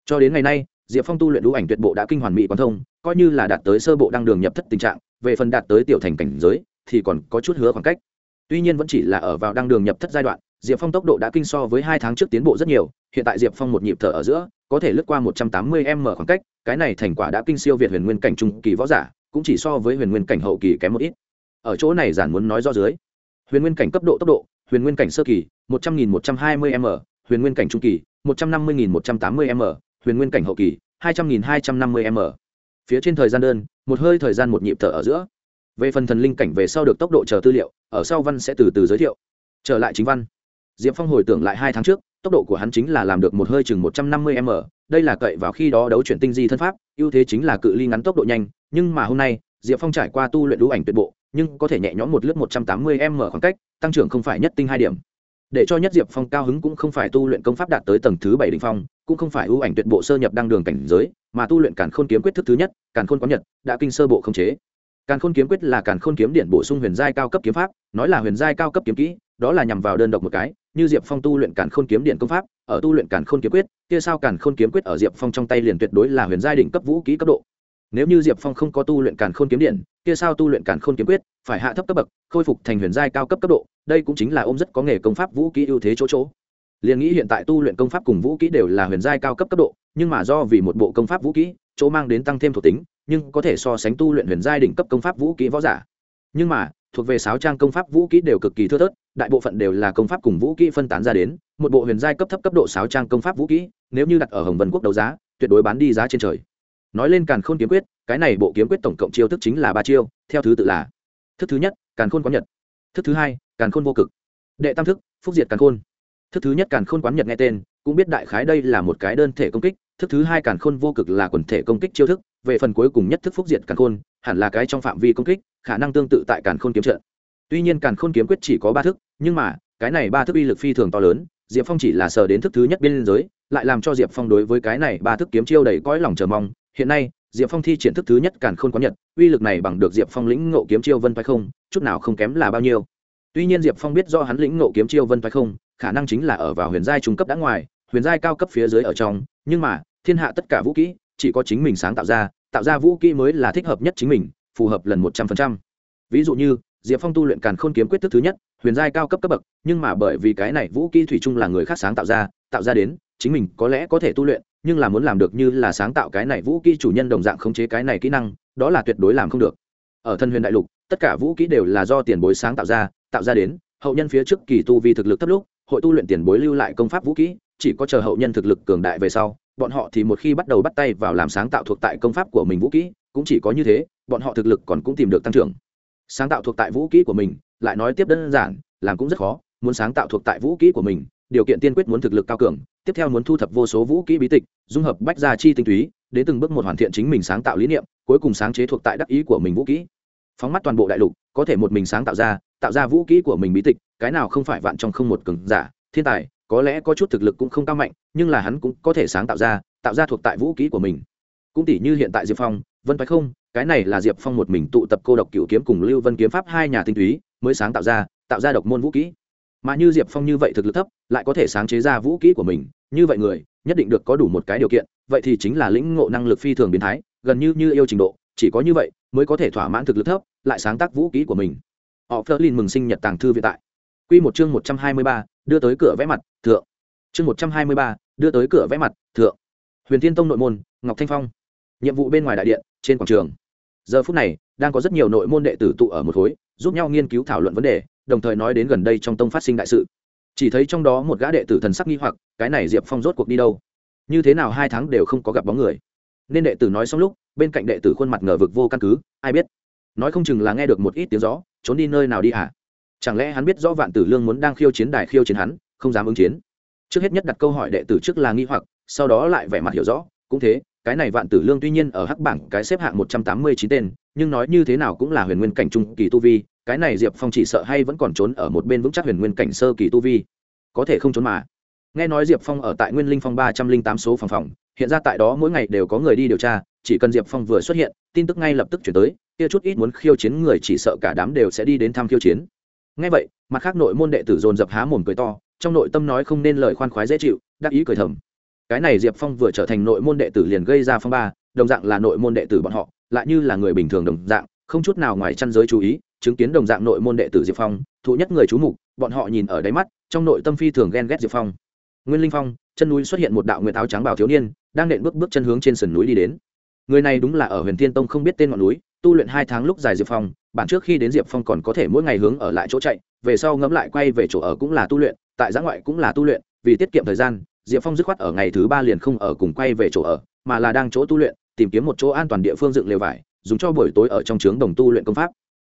Cho đến ngày nay, diệp phong tu luyện đũ ảnh tuyệt bộ đã kinh hoàn mỹ quán thông, coi như là đạt tới sơ bộ đăng đường nhập thất tình trạng, về phần đạt tới tiểu thành cảnh giới, thì còn có chút hứa khoảng cách. Tuy nhiên vẫn chỉ là ở vào đăng đường nhập thất giai đoạn diệp phong tốc độ đã kinh so với hai tháng trước tiến bộ rất nhiều, hiện tại diệp phong một nhịp thở ở giữa, có thể lướt qua một trăm tám mươi m khoảng cách, cái này thành quả đã kinh siêu việt huyền nguyên cảnh trung kỳ võ giả, cũng chỉ so với huyền nguyên cảnh hậu kỳ kém một ít. Ở chỗ này giản muốn nói do dưới. Huyền nguyên cảnh cấp độ tốc độ, huyền nguyên cảnh sơ kỳ, một trăm nghìn một trăm hai mươi m, huyền nguyên cảnh trung kỳ, một trăm năm mươi nghìn một trăm tám mươi m, huyền nguyên cảnh hậu kỳ, hai trăm nghìn hai trăm năm mươi m. Phía trên thời gian đơn, một hơi thời gian một nhịp thở ở giữa. Về phần thần linh cảnh về sau được tốc độ chờ tư liệu, ở sau văn sẽ từ từ giới thiệu. Trở lại chính văn diệp phong hồi tưởng lại hai tháng trước, tốc độ của hắn chính là làm được một hơi chừng một trăm năm mươi m, đây là cậy vào khi đó đấu chuyển tinh di thân pháp, ưu thế chính là cự ly ngắn tốc độ nhanh, nhưng mà hôm nay, diệp phong trải qua tu luyện đũ ảnh tuyệt bộ, nhưng có thể nhẹ nhõm một lướt một trăm tám mươi m khoảng cách, tăng trưởng không phải nhất tinh hai điểm. Để cho nhất diệp phong cao hứng cũng không phải tu luyện công pháp đạt tới tầng thứ bảy đỉnh phong, cũng không phải ưu ảnh tuyệt bộ sơ nhập đăng đường cảnh giới, mà tu luyện càn khôn kiếm quyết thức thứ nhất, càn khôn quán nhật, đã kinh sơ bộ không chế. Càn khôn kiếm quyết là càn khôn kiếm điện bổ sung huyền giai cao cấp kiếm pháp, nói là huyền giai cao cấp kiếm kỹ, đó là nhằm vào đơn độc một cái như diệp phong tu luyện càn khôn kiếm điện công pháp, ở tu luyện càn khôn kiếm quyết, kia sao càn khôn kiếm quyết ở diệp phong trong tay liền tuyệt đối là huyền giai đỉnh cấp vũ ký cấp độ. Nếu như diệp phong không có tu luyện càn khôn kiếm điện, kia sao tu luyện càn khôn kiếm quyết, phải hạ thấp cấp bậc, khôi phục thành huyền giai cao cấp cấp độ, đây cũng chính là ôm rất có nghề công pháp vũ ký ưu thế chỗ chỗ. Liền nghĩ hiện tại tu luyện công pháp cùng vũ ký đều là huyền giai cao cấp cấp độ, nhưng mà do vì một bộ công pháp vũ ký chỗ mang đến tăng thêm thuộc tính, nhưng có thể so sánh tu luyện huyền giai đỉnh cấp công pháp vũ ký võ giả. Nhưng mà thuộc về sáu trang công pháp vũ kỹ đều cực kỳ thưa thớt, đại bộ phận đều là công pháp cùng vũ kỹ phân tán ra đến, một bộ huyền giai cấp thấp cấp độ sáu trang công pháp vũ kỹ, nếu như đặt ở hồng vân quốc đấu giá, tuyệt đối bán đi giá trên trời. Nói lên càn khôn kiếm quyết, cái này bộ kiếm quyết tổng cộng chiêu thức chính là ba chiêu, theo thứ tự là thức thứ nhất, càn khôn quán nhật. Thức thứ hai, càn khôn vô cực. Đệ tam thức, phúc diệt càn khôn. Thức thứ nhất, càn khôn quán nhật nghe tên, cũng biết đại khái đây là một cái đơn thể công kích, thức thứ hai, càn khôn vô cực là quần thể công kích chiêu thức về phần cuối cùng nhất thức phúc diệt càn khôn, hẳn là cái trong phạm vi công kích, khả năng tương tự tại càn khôn kiếm trận. Tuy nhiên càn khôn kiếm quyết chỉ có ba thức, nhưng mà, cái này ba thức uy lực phi thường to lớn, diệp phong chỉ là sờ đến thức thứ nhất biên giới, lại làm cho diệp phong đối với cái này ba thức kiếm chiêu đầy cõi lòng chờ mong. Hiện nay, diệp phong thi triển thức thứ nhất càn khôn quán nhật, uy lực này bằng được diệp phong lĩnh ngộ kiếm chiêu vân phái không, chút nào không kém là bao nhiêu. Tuy nhiên diệp phong biết do hắn lĩnh ngộ kiếm chiêu vân phái không, khả năng chính là ở vào huyền giai trung cấp đã ngoài, huyền giai cao cấp phía dưới ở trong, nhưng mà, thiên hạ tất cả vũ kỹ chỉ có chính mình sáng tạo ra tạo ra vũ kỹ mới là thích hợp nhất chính mình, phù hợp lần một trăm phần trăm. Ví dụ như, diệp phong tu luyện càn khôn kiếm quyết thức thứ nhất, huyền giai cao cấp cấp bậc, nhưng mà bởi vì cái này vũ kỹ thủy chung là người khác sáng tạo ra tạo ra đến, chính mình có lẽ có thể tu luyện, nhưng là muốn làm được như là sáng tạo cái này vũ kỹ chủ nhân đồng dạng khống chế cái này kỹ năng, đó là tuyệt đối làm không được. Ở thân huyền đại lục, tất cả vũ kỹ đều là do tiền bối sáng tạo ra tạo ra đến, hậu nhân phía trước kỳ tu vì thực lực thấp lúc, hội tu luyện tiền bối lưu lại công pháp vũ kỹ chỉ có chờ hậu nhân thực lực cường đại về sau, bọn họ thì một khi bắt đầu bắt tay vào làm sáng tạo thuộc tại công pháp của mình vũ kỹ, cũng chỉ có như thế, bọn họ thực lực còn cũng tìm được tăng trưởng. Sáng tạo thuộc tại vũ kỹ của mình, lại nói tiếp đơn giản, làm cũng rất khó, muốn sáng tạo thuộc tại vũ kỹ của mình, điều kiện tiên quyết muốn thực lực cao cường, tiếp theo muốn thu thập vô số vũ kỹ bí tịch, dung hợp bách gia chi tinh túy, đến từng bước một hoàn thiện chính mình sáng tạo lý niệm, cuối cùng sáng chế thuộc tại đắc ý của mình vũ kỹ. Phóng mắt toàn bộ đại lục, có thể một mình sáng tạo ra tạo ra vũ kỹ của mình bí tịch, cái nào không phải vạn trong không một cường giả, thiên tài có lẽ có chút thực lực cũng không cao mạnh, nhưng là hắn cũng có thể sáng tạo ra tạo ra thuộc tại vũ kỹ của mình. Cũng tỷ như hiện tại diệp phong, vân phải không, cái này là diệp phong một mình tụ tập cô độc cựu kiếm cùng lưu vân kiếm pháp hai nhà tinh túy, mới sáng tạo ra tạo ra độc môn vũ kỹ mà như diệp phong như vậy thực lực thấp, lại có thể sáng chế ra vũ kỹ của mình, như vậy người, nhất định được có đủ một cái điều kiện, vậy thì chính là lĩnh ngộ năng lực phi thường biến thái, gần như như yêu trình độ, chỉ có như vậy mới có thể thỏa mãn thực lực thấp, lại sáng tác vũ kỹ của mình. Họ phớt lên mừng sinh nhật tàng thư viện tại. Q một chương một trăm hai mươi ba đưa tới cửa vẽ mặt, thượng. Chương một trăm hai mươi ba, đưa tới cửa vẽ mặt, thượng. Huyền thiên tông nội môn, ngọc thanh phong. Nhiệm vụ bên ngoài đại điện, trên quảng trường. Giờ phút này, đang có rất nhiều nội môn đệ tử tụ ở một khối, giúp nhau nghiên cứu thảo luận vấn đề, đồng thời nói đến gần đây trong tông phát sinh đại sự. Chỉ thấy trong đó một gã đệ tử thần sắc nghi hoặc, cái này diệp phong rốt cuộc đi đâu? Như thế nào hai tháng đều không có gặp bóng người? Nên đệ tử nói xong lúc, bên cạnh đệ tử khuôn mặt ngờ vực vô căn cứ, ai biết? Nói không chừng là nghe được một ít tiếng gió, trốn đi nơi nào đi à chẳng lẽ hắn biết rõ vạn tử lương muốn đang khiêu chiến đài khiêu chiến hắn, không dám ứng chiến? Trước hết nhất đặt câu hỏi đệ tử trước là nghi hoặc, sau đó lại vẻ mặt hiểu rõ, cũng thế, cái này vạn tử lương tuy nhiên ở hắc bảng cái xếp hạng một trăm tám mươi chín tên, nhưng nói như thế nào cũng là huyền nguyên cảnh trung kỳ tu vi, cái này diệp phong chỉ sợ hay vẫn còn trốn ở một bên vững chắc huyền nguyên cảnh sơ kỳ tu vi. Có thể không trốn mà. Nghe nói diệp phong ở tại nguyên linh phong ba trăm linh tám số phòng phòng, hiện ra tại đó mỗi ngày đều có người đi điều tra, chỉ cần diệp phong vừa xuất hiện, tin tức ngay lập tức chuyển tới, kia chút ít muốn khiêu chiến người chỉ sợ cả đám đều sẽ đi đến thăm khiêu chiến ngay vậy, mặt khác nội môn đệ tử dồn dập há mồm cười to, trong nội tâm nói không nên lời khoan khoái dễ chịu, đắc ý cười thầm. Cái này diệp phong vừa trở thành nội môn đệ tử liền gây ra phong ba, đồng dạng là nội môn đệ tử bọn họ, lại như là người bình thường đồng dạng, không chút nào ngoài chăn giới chú ý, chứng kiến đồng dạng nội môn đệ tử diệp phong, thụ nhất người chú mục, bọn họ nhìn ở đáy mắt, trong nội tâm phi thường ghen ghét diệp phong. Nguyên linh phong, chân núi xuất hiện một đạo nguyệt áo trắng bảo thiếu niên, đang nện bước bước chân hướng trên sườn núi đi đến. Người này đúng là ở huyền thiên tông không biết tên ngọn núi, tu luyện hai tháng lúc dài diệp phong bản trước khi đến diệp phong còn có thể mỗi ngày hướng ở lại chỗ chạy, về sau ngẫm lại quay về chỗ ở cũng là tu luyện, tại giã ngoại cũng là tu luyện, vì tiết kiệm thời gian, diệp phong dứt khoát ở ngày thứ ba liền không ở cùng quay về chỗ ở, mà là đang chỗ tu luyện, tìm kiếm một chỗ an toàn địa phương dựng lều vải, dùng cho buổi tối ở trong trướng đồng tu luyện công pháp.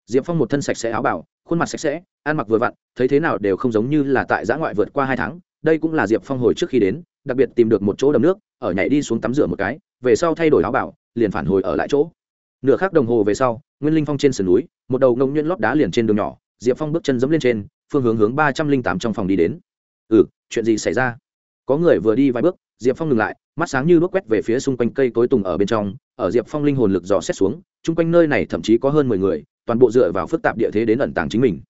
Diệp phong một thân sạch sẽ áo bảo, khuôn mặt sạch sẽ, ăn mặc vừa vặn, thấy thế nào đều không giống như là tại giã ngoại vượt qua hai tháng, đây cũng là diệp phong hồi trước khi đến, đặc biệt tìm được một chỗ đầm nước, ở nhảy đi xuống tắm rửa một cái, về sau thay đổi áo bảo, liền phản hồi ở lại chỗ nửa khắc đồng hồ về sau, nguyên linh phong trên sườn núi, một đầu ngông nhuyễn lót đá liền trên đường nhỏ, diệp phong bước chân dẫm lên trên, phương hướng hướng ba trăm linh tám trong phòng đi đến. Ừ chuyện gì xảy ra? Có người vừa đi vài bước, diệp phong ngừng lại, mắt sáng như bước quét về phía xung quanh cây cối tùng ở bên trong, ở diệp phong linh hồn lực dò xét xuống, chung quanh nơi này thậm chí có hơn mười người, toàn bộ dựa vào phức tạp địa thế đến ẩn tàng chính mình.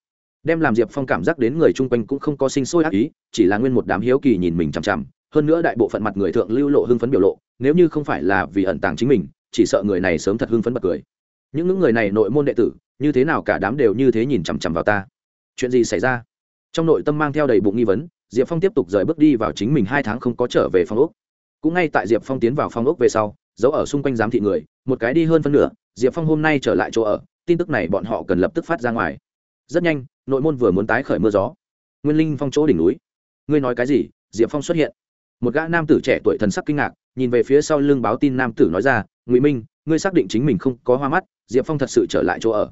Đem làm diệp phong cảm giác đến người chung quanh cũng không có sinh sôi ác ý, chỉ là nguyên một đám hiếu kỳ nhìn mình chằm chằm, hơn nữa đại bộ phận mặt người thượng lưu lộ hưng phấn biểu lộ, nếu như không phải là vì ẩn tàng chính mình chỉ sợ người này sớm thật hưng phấn bật cười. Những những người này nội môn đệ tử, như thế nào cả đám đều như thế nhìn chằm chằm vào ta. Chuyện gì xảy ra? Trong nội tâm mang theo đầy bụng nghi vấn, diệp phong tiếp tục rời bước đi vào chính mình hai tháng không có trở về phòng ốc. Cũng ngay tại diệp phong tiến vào phòng ốc về sau giấu ở xung quanh giám thị người, một cái đi hơn phân nửa, diệp phong hôm nay trở lại chỗ ở, tin tức này bọn họ cần lập tức phát ra ngoài. Rất nhanh, nội môn vừa muốn tái khởi mưa gió. Nguyên linh phong chỗ đỉnh núi. Ngươi nói cái gì? Diệp phong xuất hiện. Một gã nam tử trẻ tuổi thần sắc kinh ngạc, nhìn về phía sau lưng báo tin nam tử nói ra ngụy minh ngươi xác định chính mình không có hoa mắt diệp phong thật sự trở lại chỗ ở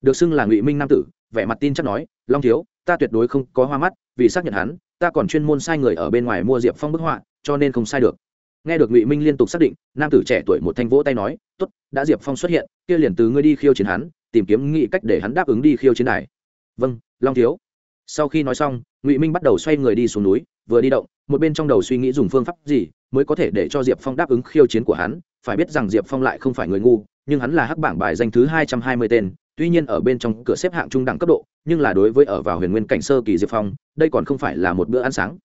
được xưng là ngụy minh nam tử vẻ mặt tin chắc nói long thiếu ta tuyệt đối không có hoa mắt vì xác nhận hắn ta còn chuyên môn sai người ở bên ngoài mua diệp phong bức họa cho nên không sai được nghe được ngụy minh liên tục xác định nam tử trẻ tuổi một thanh vỗ tay nói t ố t đã diệp phong xuất hiện kia liền từ ngươi đi khiêu chiến hắn tìm kiếm nghị cách để hắn đáp ứng đi khiêu chiến này vâng long thiếu sau khi nói xong, ngụy minh bắt đầu xoay người đi xuống núi, vừa đi động, một bên trong đầu suy nghĩ dùng phương pháp gì mới có thể để cho diệp phong đáp ứng khiêu chiến của hắn. Phải biết rằng diệp phong lại không phải người ngu, nhưng hắn là hắc bảng bài danh thứ hai trăm hai mươi tên, tuy nhiên ở bên trong cửa xếp hạng trung đẳng cấp độ, nhưng là đối với ở vào huyền nguyên cảnh sơ kỳ diệp phong, đây còn không phải là một bữa ăn sáng.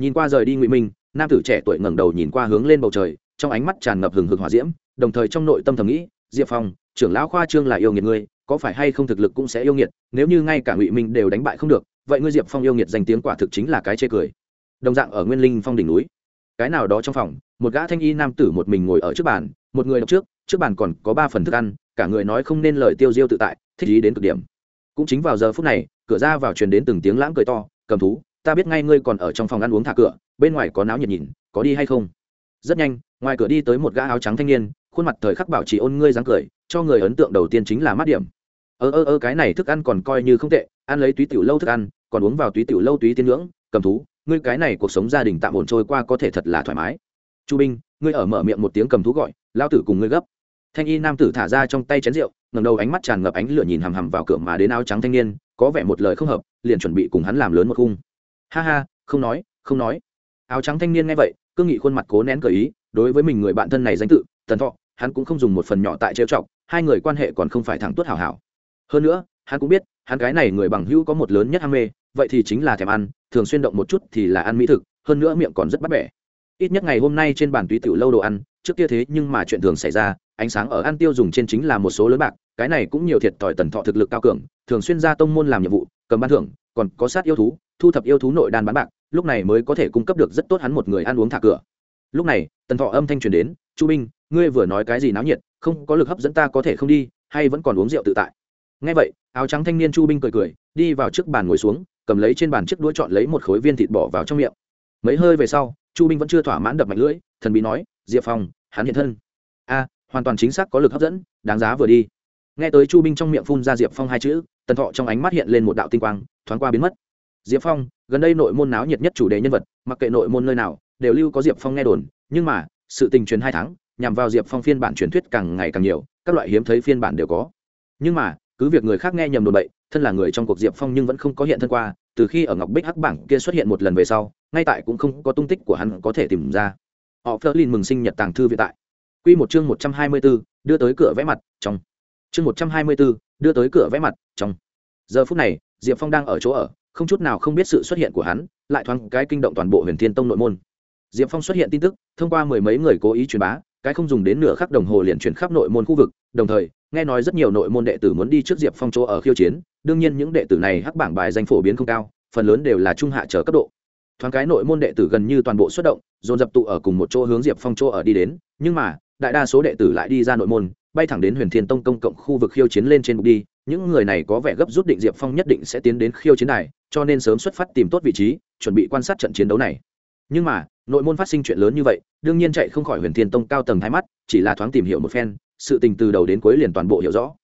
Nhìn qua rời đi ngụy minh, nam tử trẻ tuổi ngẩng đầu nhìn qua hướng lên bầu trời, trong ánh mắt tràn ngập hừng hực hỏa diễm, đồng thời trong nội tâm thầm nghĩ, diệp phong, trưởng lão khoa trương là yêu nghiệt ngươi, có phải hay không thực lực cũng sẽ yêu nghiệt, nếu như ngay cả ngụy minh đều đánh bại không được vậy ngươi diệp phong yêu nghiệt danh tiếng quả thực chính là cái chê cười đồng dạng ở nguyên linh phong đỉnh núi cái nào đó trong phòng một gã thanh y nam tử một mình ngồi ở trước bàn một người đọc trước trước bàn còn có ba phần thức ăn cả người nói không nên lời tiêu diêu tự tại thích ý đến cực điểm cũng chính vào giờ phút này cửa ra vào truyền đến từng tiếng lãng cười to cầm thú ta biết ngay ngươi còn ở trong phòng ăn uống thả cửa bên ngoài có náo nhiệt nhìn có đi hay không rất nhanh ngoài cửa đi tới một gã áo trắng thanh niên khuôn mặt thời khắc bảo trì ôn ngươi dáng cười cho người ấn tượng đầu tiên chính là mát điểm ơ ơ ơ cái này thức ăn còn coi như không tệ ăn lấy túy tiểu lâu thức ăn, còn uống vào túy tiểu lâu túy tiên ngưỡng, cầm thú, ngươi cái này cuộc sống gia đình tạm ổn trôi qua có thể thật là thoải mái. Chu binh ngươi ở mở miệng một tiếng cầm thú gọi lao tử cùng ngươi gấp. Thanh y nam tử thả ra trong tay chén rượu ngầm đầu ánh mắt tràn ngập ánh lửa nhìn hằm hằm vào cửa mà đến áo trắng thanh niên, có vẻ một lời không hợp, liền chuẩn bị cùng hắn làm lớn một khung. Ha ha, không nói không nói. Áo trắng thanh niên nghe vậy cương nghị khuôn mặt cố nén cờ ý, đối với mình người bạn thân này danh tự tần thọ, hắn cũng không dùng một phần nhỏ tại trêu chọc, hai người quan hệ còn không phải thẳng tuốt hảo hảo. Hơn nữa, hắn cũng biết hắn cái này người bằng hữu có một lớn nhất ham mê, vậy thì chính là thèm ăn, thường xuyên động một chút thì là ăn mỹ thực, hơn nữa miệng còn rất bắt bẻ. Ít nhất ngày hôm nay trên bàn túy tiểu lâu đồ ăn, trước kia thế nhưng mà chuyện thường xảy ra, ánh sáng ở ăn tiêu dùng trên chính là một số lớn bạc, cái này cũng nhiều thiệt thòi tần thọ thực lực cao cường, thường xuyên ra tông môn làm nhiệm vụ, cầm ban thưởng, còn có sát yêu thú, thu thập yêu thú nội đan bán bạc, lúc này mới có thể cung cấp được rất tốt hắn một người ăn uống thả cửa. Lúc này, tần thọ âm thanh truyền đến, chu minh, ngươi vừa nói cái gì náo nhiệt, không có lực hấp dẫn ta có thể không đi, hay vẫn còn uống rượu tự tại? Ngay vậy, áo trắng thanh niên chu binh cười cười, đi vào trước bàn ngồi xuống, cầm lấy trên bàn chiếc đũa chọn lấy một khối viên thịt bỏ vào trong miệng. Mấy hơi về sau, chu binh vẫn chưa thỏa mãn đập mạnh lưỡi, thần bí nói, diệp phong, hắn hiện thân. A, hoàn toàn chính xác có lực hấp dẫn, đáng giá vừa đi. Nghe tới chu binh trong miệng phun ra diệp phong hai chữ, tần thọ trong ánh mắt hiện lên một đạo tinh quang, thoáng qua biến mất. Diệp phong, gần đây nội môn náo nhiệt nhất chủ đề nhân vật, mặc kệ nội môn nơi nào, đều lưu có diệp phong nghe đồn, nhưng mà, sự tình truyền hai tháng, nhằm vào diệp phong phiên bản truyền thuyết càng ngày càng nhiều, các loại hiếm thấy phiên bản đều có. Nhưng mà cứ việc người khác nghe nhầm đồn bậy, thân là người trong cuộc diệp phong nhưng vẫn không có hiện thân qua, từ khi ở ngọc bích hắc bảng kia xuất hiện một lần về sau, ngay tại cũng không có tung tích của hắn có thể tìm ra. Họ phơ lin mừng sinh nhật tàng thư viện tại. Q một chương một trăm hai mươi b ố đưa tới cửa vẽ mặt, trong. Chương một trăm hai mươi b ố đưa tới cửa vẽ mặt, trong. Giờ phút này, diệp phong đang ở chỗ ở, không chút nào không biết sự xuất hiện của hắn, lại thoáng cái kinh động toàn bộ huyền thiên tông nội môn. Diệp phong xuất hiện tin tức, thông qua mười mấy người cố ý truyền bá, cái không dùng đến nửa khắc đồng hồ liền chuyển khắp nội môn khu vực, đồng thời nghe nói rất nhiều nội môn đệ tử muốn đi trước diệp phong chỗ ở khiêu chiến, đương nhiên những đệ tử này hắc bảng bài danh phổ biến không cao, phần lớn đều là trung hạ trở cấp độ. Thoáng cái nội môn đệ tử gần như toàn bộ xuất động, dồn dập tụ ở cùng một chỗ hướng diệp phong chỗ ở đi đến, nhưng mà, đại đa số đệ tử lại đi ra nội môn, bay thẳng đến huyền thiên tông công cộng khu vực khiêu chiến lên trên bục đi, những người này có vẻ gấp rút định diệp phong nhất định sẽ tiến đến khiêu chiến này cho nên sớm xuất phát tìm tốt vị trí, chuẩn bị quan sát trận chiến đấu này. Nhưng mà nội môn phát sinh chuyện lớn như vậy, đương nhiên chạy không khỏi huyền thiên tông cao tầng hai mắt, chỉ là thoáng tìm hiểu một phen, sự tình từ đầu đến cuối liền toàn bộ hiểu rõ.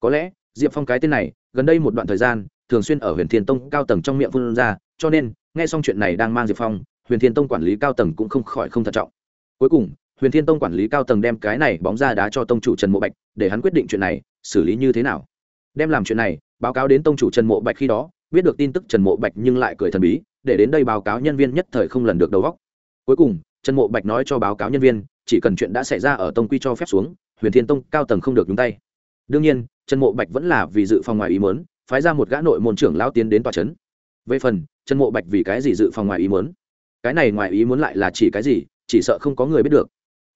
Có lẽ, diệp phong cái tên này, gần đây một đoạn thời gian, thường xuyên ở huyền thiên tông cao tầng trong miệng phun ra, cho nên, nghe xong chuyện này đang mang diệp phong, huyền thiên tông quản lý cao tầng cũng không khỏi không thận trọng. Cuối cùng, huyền thiên tông quản lý cao tầng đem cái này bóng ra đá cho tông chủ trần mộ bạch, để hắn quyết định chuyện này, xử lý như thế nào. Đem làm chuyện này, báo cáo đến tông chủ trần mộ bạch khi đó, biết được tin tức trần mộ bạch nhưng lại cười thần bí, để đến đây báo cáo nhân viên nhất thời không lần được đầu góc cuối cùng, trần mộ bạch nói cho báo cáo nhân viên, chỉ cần chuyện đã xảy ra ở tông quy cho phép xuống, huyền thiên tông cao tầng không được nhúng tay. Đương nhiên, trần mộ bạch vẫn là vì dự phòng ngoài ý mớn phái ra một gã nội môn trưởng lao tiến đến tòa trấn. Về phần, trần mộ bạch vì cái gì dự phòng ngoài ý mớn cái này ngoài ý muốn lại là chỉ cái gì, chỉ sợ không có người biết được.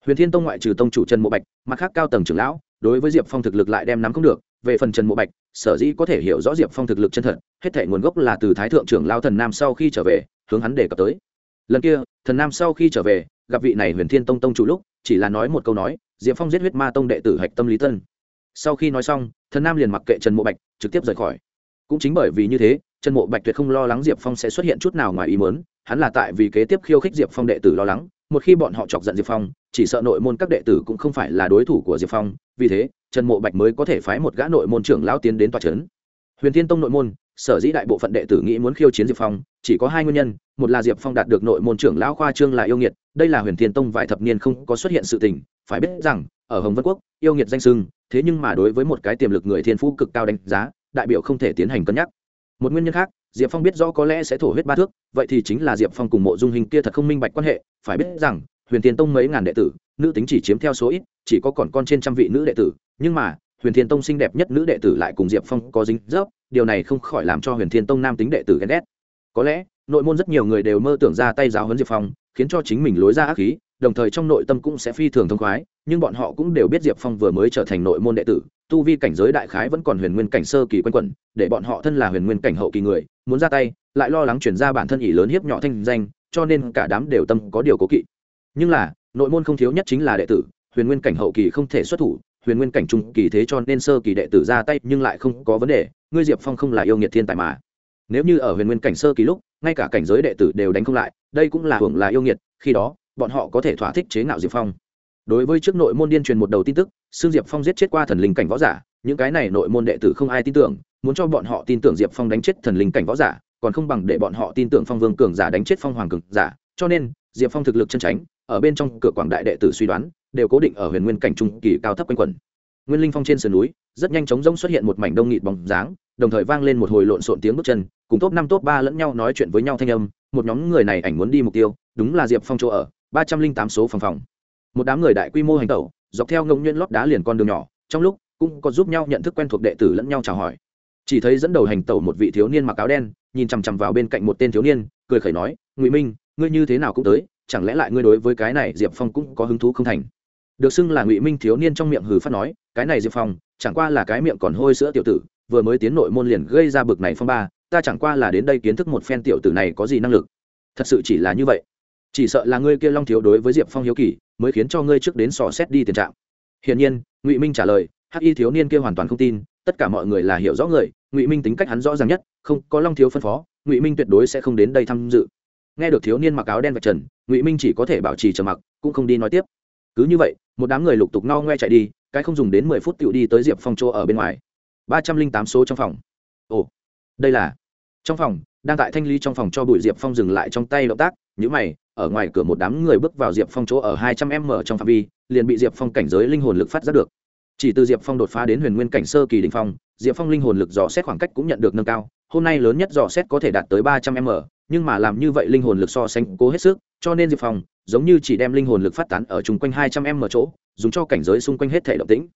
Huyền thiên tông ngoại trừ tông chủ trần mộ bạch, mặt khác cao tầng trưởng lão, đối với diệp phong thực lực lại đem nắm không được. Về phần trần mộ bạch, sở dĩ có thể hiểu rõ diệp phong thực lực chân thật, hết thể nguồn gốc là từ thái thượng trưởng lao thần nam sau khi trở về, hướng hắn đề cập tới lần kia, thần nam sau khi trở về, gặp vị này huyền thiên tông tông chủ lúc, chỉ là nói một câu nói, diệp phong giết huyết ma tông đệ tử hạch tâm lý tân. Sau khi nói xong, thần nam liền mặc kệ trần mộ bạch, trực tiếp rời khỏi. Cũng chính bởi vì như thế, trần mộ bạch tuyệt không lo lắng diệp phong sẽ xuất hiện chút nào ngoài ý mớn hắn là tại vì kế tiếp khiêu khích diệp phong đệ tử lo lắng, một khi bọn họ chọc giận diệp phong, chỉ sợ nội môn các đệ tử cũng không phải là đối thủ của diệp phong, vì thế, trần mộ bạch mới có thể phái một gã nội môn trưởng lão tiến đến tòa c h ấ n huyền thiên tông nội môn sở dĩ đại bộ phận đệ tử nghĩ muốn khiêu chiến diệp phong, chỉ có hai nguyên nhân. Một là diệp phong đạt được nội môn trưởng lão khoa trương là yêu nghiệt, đây là huyền thiên tông vài thập niên không có xuất hiện sự tình. Phải biết rằng, ở hồng vân quốc, yêu nghiệt danh sưng, thế nhưng mà đối với một cái tiềm lực người thiên phú cực cao đánh giá, đại biểu không thể tiến hành cân nhắc. Một nguyên nhân khác, diệp phong biết rõ có lẽ sẽ thổ huyết ba thước, vậy thì chính là diệp phong cùng mộ dung hình kia thật không minh bạch quan hệ. Phải biết rằng, huyền thiên tông mấy ngàn đệ tử, nữ tính chỉ chiếm theo số ít, chỉ có còn con trên trăm vị nữ đệ tử, nhưng mà, huyền thiên tông xinh đẹp nhất nữ đệ tử lại cùng diệp phong có dính dấp điều này không khỏi làm cho huyền thiên tông nam tính đệ tử ghen ghét. Có lẽ, nội môn rất nhiều người đều mơ tưởng ra tay giáo huấn diệp phong, khiến cho chính mình lối ra ác khí, đồng thời trong nội tâm cũng sẽ phi thường thông khoái, nhưng bọn họ cũng đều biết diệp phong vừa mới trở thành nội môn đệ tử, tu vi cảnh giới đại khái vẫn còn huyền nguyên cảnh sơ kỳ quanh quẩn, để bọn họ thân là huyền nguyên cảnh hậu kỳ người, muốn ra tay, lại lo lắng chuyển ra bản thân ỷ lớn hiếp nhỏ thanh danh, cho nên cả đám đều tâm có điều cố kỵ. Nhưng là, nội môn không thiếu nhất chính là đệ tử, huyền nguyên cảnh hậu kỳ không thể xuất thủ huyền nguyên cảnh trung kỳ thế cho nên sơ kỳ đệ tử ra tay nhưng lại không có vấn đề, ngươi diệp phong không là yêu nghiệt thiên tài mà. Nếu như ở huyền nguyên cảnh sơ kỳ lúc, ngay cả cảnh giới đệ tử đều đánh không lại, đây cũng là hưởng là yêu nghiệt, khi đó, bọn họ có thể thỏa thích chế ngạo diệp phong. Đối với trước nội môn điên truyền một đầu tin tức, xương diệp phong giết chết qua thần linh cảnh võ giả, những cái này nội môn đệ tử không ai tin tưởng, muốn cho bọn họ tin tưởng diệp phong đánh chết thần linh cảnh võ giả, còn không bằng để bọn họ tin tưởng phong vương cường giả đánh chết phong hoàng cường giả, cho nên, diệp phong thực lực chân tránh, ở bên trong cửa quảng đại đệ tử suy đoán đều cố định ở huyền nguyên cảnh trung kỳ cao thấp quanh quẩn. Nguyên linh phong trên sườn núi, rất nhanh chóng rông xuất hiện một mảnh đông nghịt bóng dáng, đồng thời vang lên một hồi lộn xộn tiếng bước chân, cùng top năm, top ba lẫn nhau nói chuyện với nhau thanh âm, một nhóm người này ảnh muốn đi mục tiêu, đúng là diệp phong chỗ ở, ba trăm linh tám số phòng phòng. Một đám người đại quy mô hành tẩu, dọc theo ngông nhuyễn lót đá liền con đường nhỏ, trong lúc cũng có giúp nhau nhận thức quen thuộc đệ tử lẫn nhau chào hỏi. Chỉ thấy dẫn đầu hành tẩu một vị thiếu niên mặc áo đen, nhìn chằm chằm vào bên cạnh một tên thiếu niên, cười khẩy nói, ngụy minh, ngươi như thế nào cũng tới, chẳng lẽ lại ngươi đối với cái này diệp phong cũng có hứng thú không thành? Được xưng là ngụy minh thiếu niên trong miệng hừ phát nói, cái này diệp phong, chẳng qua là cái miệng còn hôi sữa tiểu tử, vừa mới tiến nội môn liền gây ra bực này phong ba, ta chẳng qua là đến đây kiến thức một phen tiểu tử này có gì năng lực. Thật sự chỉ là như vậy. Chỉ sợ là ngươi kia long thiếu đối với diệp phong hiếu kỳ, mới khiến cho ngươi trước đến sò xét đi tiền trạng hiển nhiên, ngụy minh trả lời, hắc y thiếu niên kia hoàn toàn không tin, tất cả mọi người là hiểu rõ người, ngụy minh tính cách hắn rõ ràng nhất, không có long thiếu phân phó, ngụy minh tuyệt đối sẽ không đến đây tham dự. Nghe được thiếu niên mặc áo đen vạch trần, ngụy minh chỉ có thể bảo trì trầm mặc, cũng không đi nói tiếp. Cứ như vậy một đám người lục tục no ngoe chạy đi, cái không dùng đến mười phút tựu đi tới diệp phong chỗ ở bên ngoài. Ba trăm linh tám số trong phòng. Ồ, đây là trong phòng, đang tại thanh lý trong phòng cho bụi diệp phong dừng lại trong tay động tác nhữ mày, ở ngoài cửa một đám người bước vào diệp phong chỗ ở hai trăm m trong phạm vi, liền bị diệp phong cảnh giới linh hồn lực phát giác được chỉ từ diệp phong đột phá đến huyền nguyên cảnh sơ kỳ đình phong, diệp phong linh hồn lực dò xét khoảng cách cũng nhận được nâng cao. Hôm nay lớn nhất dò xét có thể đạt tới ba trăm m, nhưng mà làm như vậy linh hồn lực so sánh cố hết sức, cho nên diệp phong giống như chỉ đem linh hồn lực phát tán ở chung quanh hai trăm m chỗ, dùng cho cảnh giới xung quanh hết thể động tĩnh.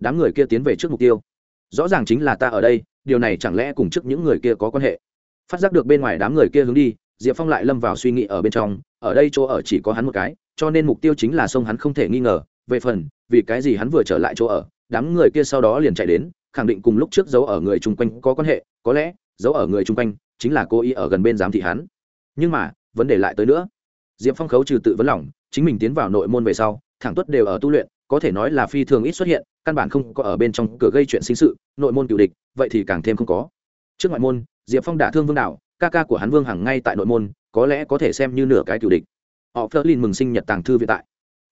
Đám người kia tiến về trước mục tiêu. Rõ ràng chính là ta ở đây, điều này chẳng lẽ cùng trước những người kia có quan hệ? Phát giác được bên ngoài đám người kia hướng đi, diệp phong lại lâm vào suy nghĩ ở bên trong, ở đây chỗ ở chỉ có hắn một cái, cho nên mục tiêu chính là sông hắn không thể nghi ngờ về phần vì cái gì hắn vừa trở lại chỗ ở đám người kia sau đó liền chạy đến khẳng định cùng lúc trước giấu ở người chung quanh có quan hệ có lẽ giấu ở người chung quanh chính là cô ý ở gần bên giám thị hắn. Nhưng mà vấn đề lại tới nữa. Diệp phong khấu trừ tự vấn lỏng, chính mình tiến vào nội môn về sau thẳng tuất đều ở tu luyện có thể nói là phi thường ít xuất hiện căn bản không có ở bên trong cửa gây chuyện sinh sự nội môn cựu địch vậy thì càng thêm không có. Trước ngoại môn diệp phong đả thương vương đạo ca ca của hắn vương hằng ngay tại nội môn có lẽ có thể xem như nửa cái cựu địch. Họ phớt lên mừng sinh nhật tàng thư vĩ tại.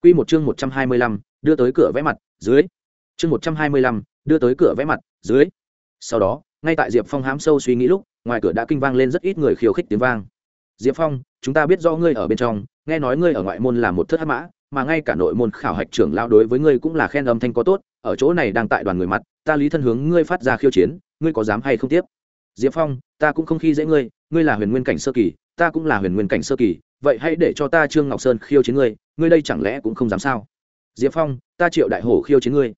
Quy một chương một trăm hai mươi lăm, đưa tới cửa vẽ mặt, dưới. Chương một trăm hai mươi lăm, đưa tới cửa vẽ mặt, dưới. Sau đó, ngay tại diệp phong hám sâu suy nghĩ lúc, ngoài cửa đã kinh vang lên rất ít người khiêu khích tiếng vang. Diệp phong, chúng ta biết rõ ngươi ở bên trong, nghe nói ngươi ở ngoại môn là một thất hắc mã, mà ngay cả nội môn khảo hạch trưởng lão đối với ngươi cũng là khen âm thanh có tốt, ở chỗ này đang tại đoàn người mặt, ta lý thân hướng ngươi phát ra khiêu chiến, ngươi có dám hay không tiếp? Diệp phong, ta cũng không khi dễ ngươi ngươi là huyền nguyên cảnh sơ kỳ, ta cũng là huyền nguyên cảnh sơ kỳ, vậy hãy để cho ta trương ngọc sơn khiêu chiến ngươi ngươi đây chẳng lẽ cũng không dám sao? Diệp phong, ta triệu đại hổ khiêu chiến ngươi.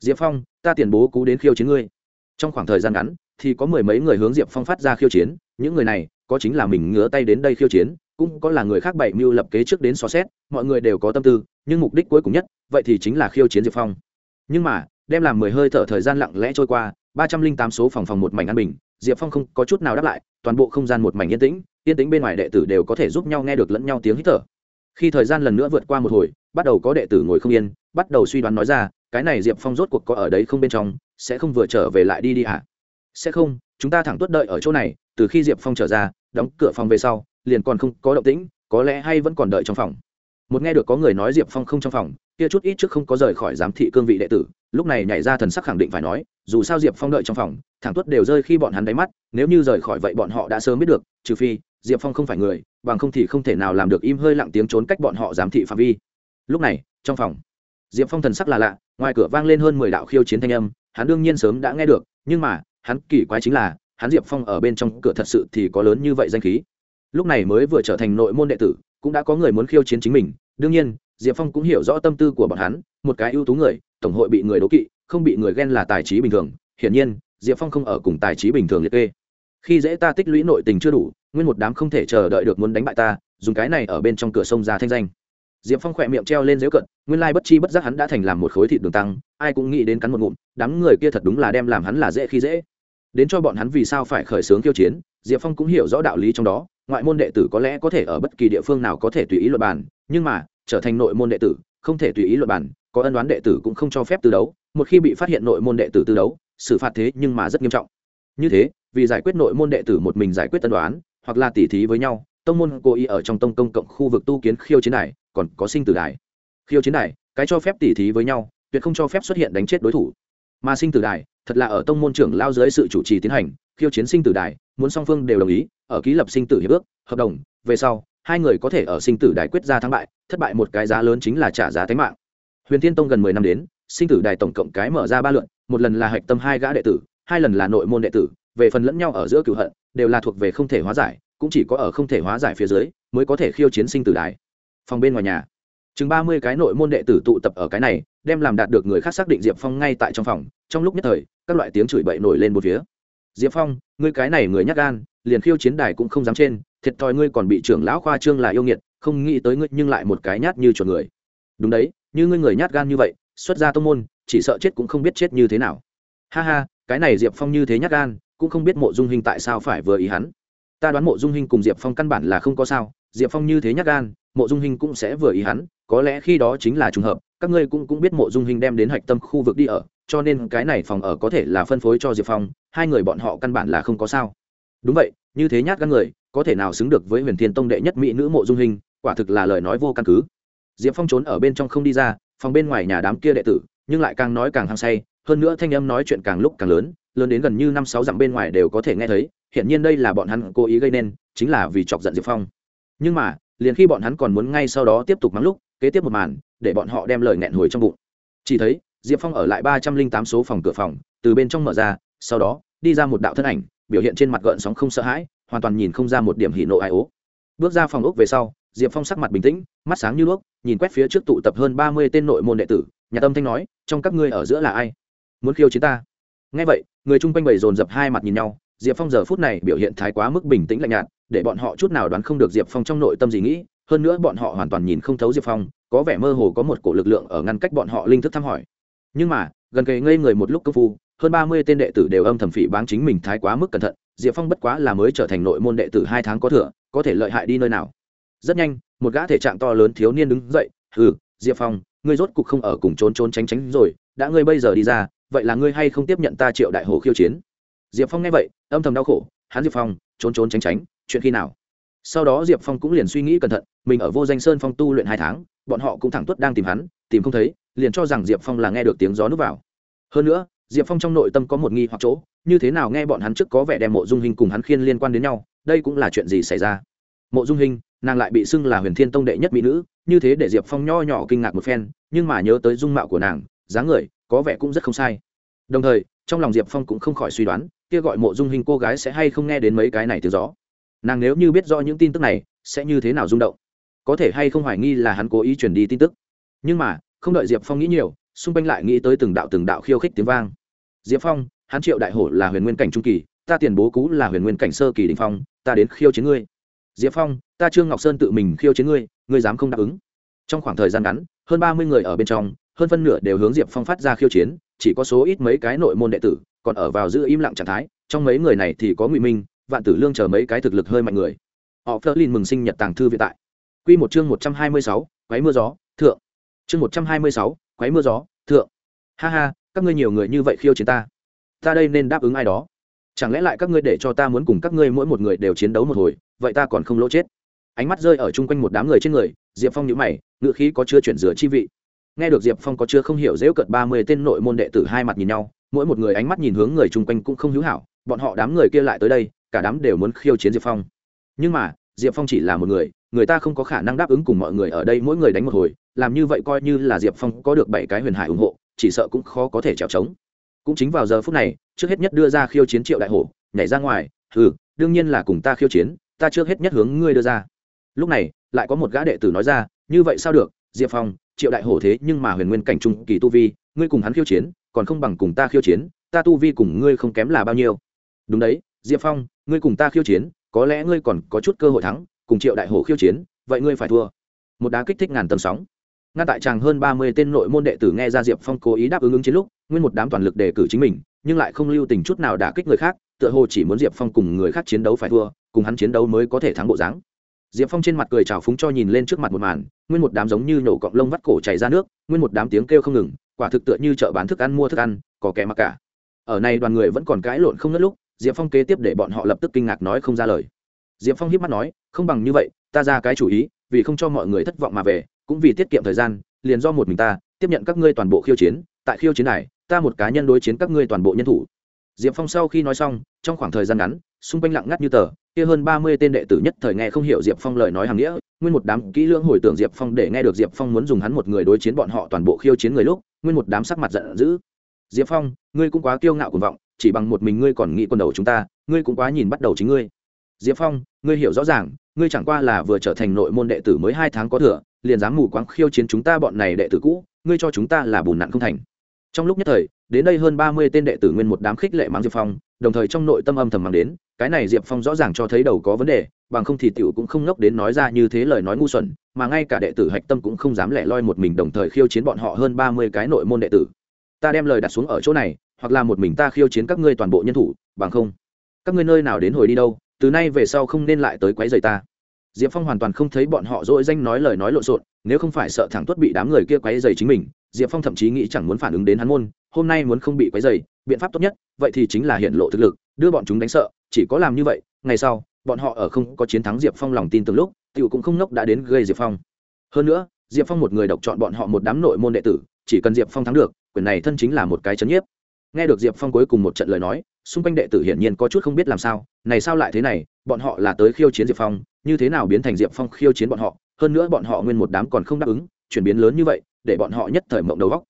Diệp phong, ta tiền bố cú đến khiêu chiến ngươi. Trong khoảng thời gian ngắn, thì có mười mấy người hướng diệp phong phát ra khiêu chiến, những người này, có chính là mình ngứa tay đến đây khiêu chiến, cũng có là người khác bày mưu lập kế trước đến xó xét, mọi người đều có tâm tư, nhưng mục đích cuối cùng nhất, vậy thì chính là khiêu chiến diệp phong. Nhưng mà, đem làm mười hơi thở thời gian lặng lẽ trôi qua, ba trăm linh tám số phòng phòng một mảnh an bình, diệp phong không có chút nào đáp lại, toàn bộ không gian một mảnh yên tĩnh yên tĩnh bên ngoài đệ tử đều có thể giúp nhau nghe được lẫn nhau tiếng hít thở khi thời gian lần nữa vượt qua một hồi, bắt đầu có đệ tử ngồi không yên, bắt đầu suy đoán nói ra, cái này diệp phong rốt cuộc có ở đấy không bên trong, sẽ không vừa trở về lại đi đi à? sẽ không, chúng ta thẳng tuất đợi ở chỗ này, từ khi diệp phong trở ra, đóng cửa phòng về sau, liền còn không có động tĩnh, có lẽ hay vẫn còn đợi trong phòng một nghe được có người nói diệp phong không trong phòng, kia chút ít trước không có rời khỏi giám thị cương vị đệ tử, lúc này nhảy ra thần sắc khẳng định phải nói, dù sao diệp phong đợi trong phòng, thẳng tuất đều rơi khi bọn hắn đáy mắt, nếu như rời khỏi vậy bọn họ đã sớm biết được, trừ phi diệp phong không phải người, bằng không thì không thể nào làm được im hơi lặng tiếng trốn cách bọn họ giám thị phạm vi. Lúc này, trong phòng, diệp phong thần sắc là lạ, ngoài cửa vang lên hơn mười đạo khiêu chiến thanh âm, hắn đương nhiên sớm đã nghe được, nhưng mà, hắn kỳ quái chính là, hắn diệp phong ở bên trong cửa thật sự thì có lớn như vậy danh khí. Lúc này mới vừa trở thành nội môn đệ tử, cũng đã có người muốn khiêu chiến chính mình. Đương nhiên, diệp phong cũng hiểu rõ tâm tư của bọn hắn, một cái ưu tú người, tổng hội bị người đố kỵ, không bị người ghen là tài trí bình thường. Hiển nhiên, diệp phong không ở cùng tài trí bình thường liệt kê. Khi dễ ta tích lũy nội tình chưa đủ nguyên một đám không thể chờ đợi được muốn đánh bại ta, dùng cái này ở bên trong cửa sông ra thanh danh. Diệp phong khỏe miệng treo lên dễu cận, nguyên lai bất chi bất giác hắn đã thành làm một khối thịt đường tăng, ai cũng nghĩ đến cắn một ngụm, đám người kia thật đúng là đem làm hắn là dễ khi dễ. Đến cho bọn hắn vì sao phải khởi xướng kiêu chiến, diệp phong cũng hiểu rõ đạo lý trong đó, ngoại môn đệ tử có lẽ có thể ở bất kỳ địa phương nào có thể tùy ý luật bàn, nhưng mà, trở thành nội môn đệ tử, không thể tùy ý luật bàn, có ân đoán đệ tử cũng không cho phép từ đấu, một khi bị phát hiện nội môn đệ tử từ đấu, xử phạt thế nhưng mà rất nghiêm trọng. Như thế, vì giải quyết nội môn đệ tử một mình giải quyết tân đoán hoặc là tỉ thí với nhau, tông môn cố ý ở trong tông công cộng khu vực tu kiến khiêu chiến đài, còn có sinh tử đài. Khiêu chiến đài, cái cho phép tỉ thí với nhau, tuyệt không cho phép xuất hiện đánh chết đối thủ. Mà sinh tử đài, thật là ở tông môn trưởng lao dưới sự chủ trì tiến hành, khiêu chiến sinh tử đài, muốn song phương đều đồng ý, ở ký lập sinh tử hiệp ước, hợp đồng, về sau, hai người có thể ở sinh tử đài quyết ra thắng bại, thất bại một cái giá lớn chính là trả giá tính mạng. Huyền thiên tông gần mười năm đến, sinh tử đài tổng cộng cái mở ra ba lượn một lần là hạch tâm hai gã đệ tử, hai lần là nội môn đệ tử về phần lẫn nhau ở giữa cửu hận, đều là thuộc về không thể hóa giải, cũng chỉ có ở không thể hóa giải phía dưới mới có thể khiêu chiến sinh tử đài. Phòng bên ngoài nhà. Chừng ba mươi cái nội môn đệ tử tụ tập ở cái này, đem làm đạt được người khác xác định diệp phong ngay tại trong phòng, trong lúc nhất thời, các loại tiếng chửi bậy nổi lên một phía. Diệp phong, ngươi cái này người nhắc gan, liền khiêu chiến đài cũng không dám trên, thiệt thòi ngươi còn bị trưởng lão khoa trương là yêu nghiệt, không nghĩ tới ngươi nhưng lại một cái nhát như chuột người. Đúng đấy, như ngươi người nhát gan như vậy, xuất ra tô môn, chỉ sợ chết cũng không biết chết như thế nào. Ha ha, cái này diệp phong như thế nhát gan cũng không biết mộ dung hình tại sao phải vừa ý hắn. Ta đoán mộ dung hình cùng diệp phong căn bản là không có sao, diệp phong như thế nhát gan, mộ dung hình cũng sẽ vừa ý hắn, có lẽ khi đó chính là trùng hợp, các ngươi cũng cũng biết mộ dung hình đem đến hạch tâm khu vực đi ở, cho nên cái này phòng ở có thể là phân phối cho diệp phong, hai người bọn họ căn bản là không có sao. Đúng vậy, như thế nhát gan người, có thể nào xứng được với huyền thiên tông đệ nhất mỹ nữ mộ dung hình, quả thực là lời nói vô căn cứ. Diệp phong trốn ở bên trong không đi ra, phòng bên ngoài nhà đám kia đệ tử, nhưng lại càng nói càng hăng say, hơn nữa thanh âm nói chuyện càng lúc càng lớn lớn đến gần như năm sáu dặm bên ngoài đều có thể nghe thấy hiện nhiên đây là bọn hắn cố ý gây nên, chính là vì chọc giận diệp phong. Nhưng mà, liền khi bọn hắn còn muốn ngay sau đó tiếp tục mắng lúc, kế tiếp một màn, để bọn họ đem lời nghẹn hồi trong bụng. Chỉ thấy, diệp phong ở lại ba trăm linh tám số phòng cửa phòng, từ bên trong mở ra, sau đó, đi ra một đạo thân ảnh, biểu hiện trên mặt gợn sóng không sợ hãi, hoàn toàn nhìn không ra một điểm hỉ nộ ai ố. Bước ra phòng ốc về sau, diệp phong sắc mặt bình tĩnh, mắt sáng như đuốc, nhìn quét phía trước tụ tập hơn ba mươi tên nội môn đệ tử, nhà tâm thanh nói, trong các ngươi ở giữa là ai? Muốn khiêu chiến ta? Ngay vậy, người chung quanh bầy dồn dập hai mặt nhìn nhau, diệp phong giờ phút này biểu hiện thái quá mức bình tĩnh lạnh nhạt, để bọn họ chút nào đoán không được diệp phong trong nội tâm gì nghĩ, hơn nữa bọn họ hoàn toàn nhìn không thấu diệp phong, có vẻ mơ hồ có một cổ lực lượng ở ngăn cách bọn họ linh thức thăm hỏi. Nhưng mà, gần kề ngây người một lúc công phu, hơn ba mươi tên đệ tử đều âm thầm phỉ báng chính mình thái quá mức cẩn thận, diệp phong bất quá là mới trở thành nội môn đệ tử hai tháng có thừa, có thể lợi hại đi nơi nào. Rất nhanh, một gã thể trạng to lớn thiếu niên đứng dậy ừ diệp phong, ngươi rốt cục không ở cùng trốn trốn tránh tránh rồi, đã ngươi bây giờ đi ra vậy là ngươi hay không tiếp nhận ta triệu đại hồ khiêu chiến? Diệp phong nghe vậy, âm thầm đau khổ, hắn diệp phong, trốn trốn tránh tránh, chuyện khi nào? Sau đó diệp phong cũng liền suy nghĩ cẩn thận, mình ở vô danh sơn phong tu luyện hai tháng, bọn họ cũng thẳng tuất đang tìm hắn, tìm không thấy, liền cho rằng diệp phong là nghe được tiếng gió núp vào. Hơn nữa, diệp phong trong nội tâm có một nghi hoặc chỗ, như thế nào nghe bọn hắn trước có vẻ đem mộ dung hình cùng hắn khiên liên quan đến nhau, đây cũng là chuyện gì xảy ra? Mộ dung hình nàng lại bị xưng là huyền thiên tông đệ nhất mỹ nữ, như thế để diệp phong nho nhỏ kinh ngạc một phen, nhưng mà nhớ tới dung mạo của nàng, dáng người có vẻ cũng rất không sai. Đồng thời, trong lòng diệp phong cũng không khỏi suy đoán, kia gọi mộ dung hình cô gái sẽ hay không nghe đến mấy cái này tiếng gió. Nàng nếu như biết rõ những tin tức này, sẽ như thế nào rung động? Có thể hay không hoài nghi là hắn cố ý truyền đi tin tức? Nhưng mà, không đợi diệp phong nghĩ nhiều, xung quanh lại nghĩ tới từng đạo từng đạo khiêu khích tiếng vang. Diệp phong, hắn triệu đại hổ là huyền nguyên cảnh trung kỳ, ta tiền bố cũ là huyền nguyên cảnh sơ kỳ đình phong, ta đến khiêu chiến ngươi. Diệp phong, ta trương ngọc sơn tự mình khiêu chiến ngươi ngươi dám không đáp ứng? Trong khoảng thời gian ngắn, hơn ba mươi người ở bên trong hơn phân nửa đều hướng diệp phong phát ra khiêu chiến, chỉ có số ít mấy cái nội môn đệ tử còn ở vào giữ im lặng trạng thái, trong mấy người này thì có ngụy minh, vạn tử lương chờ mấy cái thực lực hơi mạnh người. Họ phớt lên mừng sinh nhật tàng thư viện tại. Quy một chương một trăm hai mươi sáu, quấy mưa gió, thượng. Chương một trăm hai mươi sáu, quấy mưa gió, thượng. Ha ha, các ngươi nhiều người như vậy khiêu chiến ta. Ta đây nên đáp ứng ai đó? Chẳng lẽ lại các ngươi để cho ta muốn cùng các ngươi mỗi một người đều chiến đấu một hồi, vậy ta còn không lỗ chết? Ánh mắt rơi ở chung quanh một đám người trên người, diệp phong nhữ mày ngựa khí có chưa chuyển rửa chi vị nghe được diệp phong có chưa không hiểu dễu cận ba mươi tên nội môn đệ tử hai mặt nhìn nhau, mỗi một người ánh mắt nhìn hướng người chung quanh cũng không hữu hảo, bọn họ đám người kia lại tới đây, cả đám đều muốn khiêu chiến diệp phong. Nhưng mà, diệp phong chỉ là một người người ta không có khả năng đáp ứng cùng mọi người ở đây mỗi người đánh một hồi, làm như vậy coi như là diệp phong có được bảy cái huyền hải ủng hộ, chỉ sợ cũng khó có thể trèo trống. Cũng chính vào giờ phút này, trước hết nhất đưa ra khiêu chiến triệu đại hổ, nhảy ra ngoài ừ đương nhiên là cùng ta khiêu chiến, ta trước hết nhất hướng ngươi đưa ra. Lúc này, lại có một gã đệ tử nói ra, như vậy sao được diệp phong, triệu đại hổ thế nhưng mà huyền nguyên cảnh trung kỳ tu vi, ngươi cùng hắn khiêu chiến, còn không bằng cùng ta khiêu chiến, ta tu vi cùng ngươi không kém là bao nhiêu. Đúng đấy, diệp phong, ngươi cùng ta khiêu chiến, có lẽ ngươi còn có chút cơ hội thắng, cùng triệu đại hổ khiêu chiến, vậy ngươi phải thua. Một đá kích thích ngàn tầng sóng. Ngăn tại chàng hơn ba mươi tên nội môn đệ tử nghe ra diệp phong cố ý đáp ứng ứng chiến lúc, nguyên một đám toàn lực đề cử chính mình, nhưng lại không lưu tình chút nào đả kích người khác, tựa hồ chỉ muốn diệp phong cùng người khác chiến đấu phải thua, cùng hắn chiến đấu mới có thể thắng bộ dáng diệp phong trên mặt cười trào phúng cho nhìn lên trước mặt một màn, nguyên một đám giống như nổ cọng lông vắt cổ chảy ra nước, nguyên một đám tiếng kêu không ngừng, quả thực tựa như chợ bán thức ăn mua thức ăn, có kẻ mặc cả. Ở này đoàn người vẫn còn cãi lộn không ngất lúc, diệp phong kế tiếp để bọn họ lập tức kinh ngạc nói không ra lời. Diệp phong hiếp mắt nói, không bằng như vậy, ta ra cái chủ ý, vì không cho mọi người thất vọng mà về, cũng vì tiết kiệm thời gian, liền do một mình ta, tiếp nhận các ngươi toàn bộ khiêu chiến, tại khiêu chiến này, ta một cá nhân đối chiến các ngươi toàn bộ nhân thủ. Diệp phong sau khi nói xong, trong khoảng thời gian ngắn xung quanh lặng ngắt như tờ, kia hơn ba mươi tên đệ tử nhất thời nghe không hiểu diệp phong lời nói hàng nghĩa, nguyên một đám kỹ lưỡng hồi tưởng diệp phong để nghe được diệp phong muốn dùng hắn một người đối chiến bọn họ toàn bộ khiêu chiến người lúc, nguyên một đám sắc mặt giận dữ. Diệp phong, ngươi cũng quá kiêu ngạo cuồng vọng, chỉ bằng một mình ngươi còn nghĩ quân đầu chúng ta, ngươi cũng quá nhìn bắt đầu chính ngươi. Diệp phong, ngươi hiểu rõ ràng, ngươi chẳng qua là vừa trở thành nội môn đệ tử mới hai tháng có thừa, liền dám mù quáng khiêu chiến chúng ta bọn này đệ tử cũ, ngươi cho chúng ta là bùn nặn không thành. Trong lúc nhất thời, đến đây hơn ba mươi tên đệ tử nguyên một đám khích lệ mắng diệp phong đồng thời trong nội tâm âm thầm mang đến, cái này diệp phong rõ ràng cho thấy đầu có vấn đề, bằng không thì tiểu cũng không ngốc đến nói ra như thế lời nói ngu xuẩn, mà ngay cả đệ tử hạch tâm cũng không dám lẻ loi một mình đồng thời khiêu chiến bọn họ hơn ba mươi cái nội môn đệ tử. Ta đem lời đặt xuống ở chỗ này, hoặc là một mình ta khiêu chiến các ngươi toàn bộ nhân thủ, bằng không. Các ngươi nơi nào đến hồi đi đâu, từ nay về sau không nên lại tới quấy rầy ta. Diệp phong hoàn toàn không thấy bọn họ dỗi danh nói lời nói lộn xộn, nếu không phải sợ thẳng tuất bị đám người kia quấy rầy chính mình, diệp phong thậm chí nghĩ chẳng muốn phản ứng đến hắn môn, hôm nay muốn không bị quấy rầy biện pháp tốt nhất, vậy thì chính là hiện lộ thực lực, đưa bọn chúng đánh sợ, chỉ có làm như vậy, ngày sau, bọn họ ở không có chiến thắng diệp phong lòng tin từng lúc t cũng không ngốc đã đến gây diệp phong. Hơn nữa, diệp phong một người độc chọn bọn họ một đám nội môn đệ tử, chỉ cần diệp phong thắng được, quyền này thân chính là một cái chấn nhiếp. Nghe được diệp phong cuối cùng một trận lời nói, xung quanh đệ tử hiển nhiên có chút không biết làm sao, này sao lại thế này, bọn họ là tới khiêu chiến diệp phong, như thế nào biến thành diệp phong khiêu chiến bọn họ, hơn nữa bọn họ nguyên một đám còn không đáp ứng, chuyển biến lớn như vậy, để bọn họ nhất thời mộng đầu góc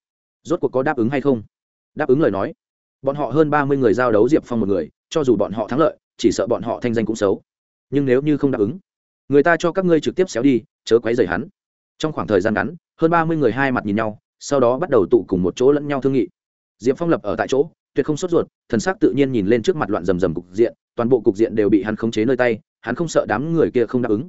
rốt cuộc có đáp ứng hay không? Đáp ứng lời nói bọn họ hơn ba mươi người giao đấu diệp phong một người, cho dù bọn họ thắng lợi, chỉ sợ bọn họ thanh danh cũng xấu. Nhưng nếu như không đáp ứng, người ta cho các ngươi trực tiếp xéo đi, chớ quấy rầy hắn. Trong khoảng thời gian ngắn, hơn ba mươi người hai mặt nhìn nhau, sau đó bắt đầu tụ cùng một chỗ lẫn nhau thương nghị. Diệp phong lập ở tại chỗ, tuyệt không sốt ruột, thần sắc tự nhiên nhìn lên trước mặt loạn rầm rầm cục diện, toàn bộ cục diện đều bị hắn khống chế nơi tay, hắn không sợ đám người kia không đáp ứng.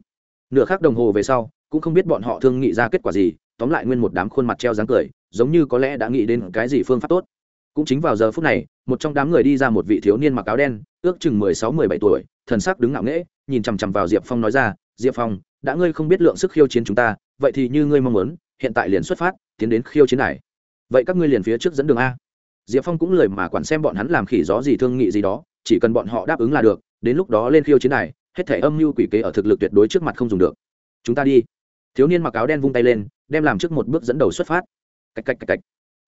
Nửa khắc đồng hồ về sau, cũng không biết bọn họ thương nghị ra kết quả gì, tóm lại nguyên một đám khuôn mặt treo dáng cười, giống như có lẽ đã nghĩ đến cái gì phương pháp tốt cũng chính vào giờ phút này, một trong đám người đi ra một vị thiếu niên mặc áo đen, ước chừng mười sáu, mười bảy tuổi, thần sắc đứng ngạo nghễ, nhìn chằm chằm vào diệp phong nói ra, diệp phong, đã ngươi không biết lượng sức khiêu chiến chúng ta, vậy thì như ngươi mong muốn, hiện tại liền xuất phát, tiến đến khiêu chiến này. Vậy các ngươi liền phía trước dẫn đường a. Diệp phong cũng lời mà quản xem bọn hắn làm khỉ gió gì thương nghị gì đó, chỉ cần bọn họ đáp ứng là được, đến lúc đó lên khiêu chiến này, hết thể âm mưu quỷ kế ở thực lực tuyệt đối trước mặt không dùng được. Chúng ta đi. Thiếu niên mặc áo đen vung tay lên, đem làm trước một bước dẫn đầu xuất phát. Cạch cạch cạch cạch.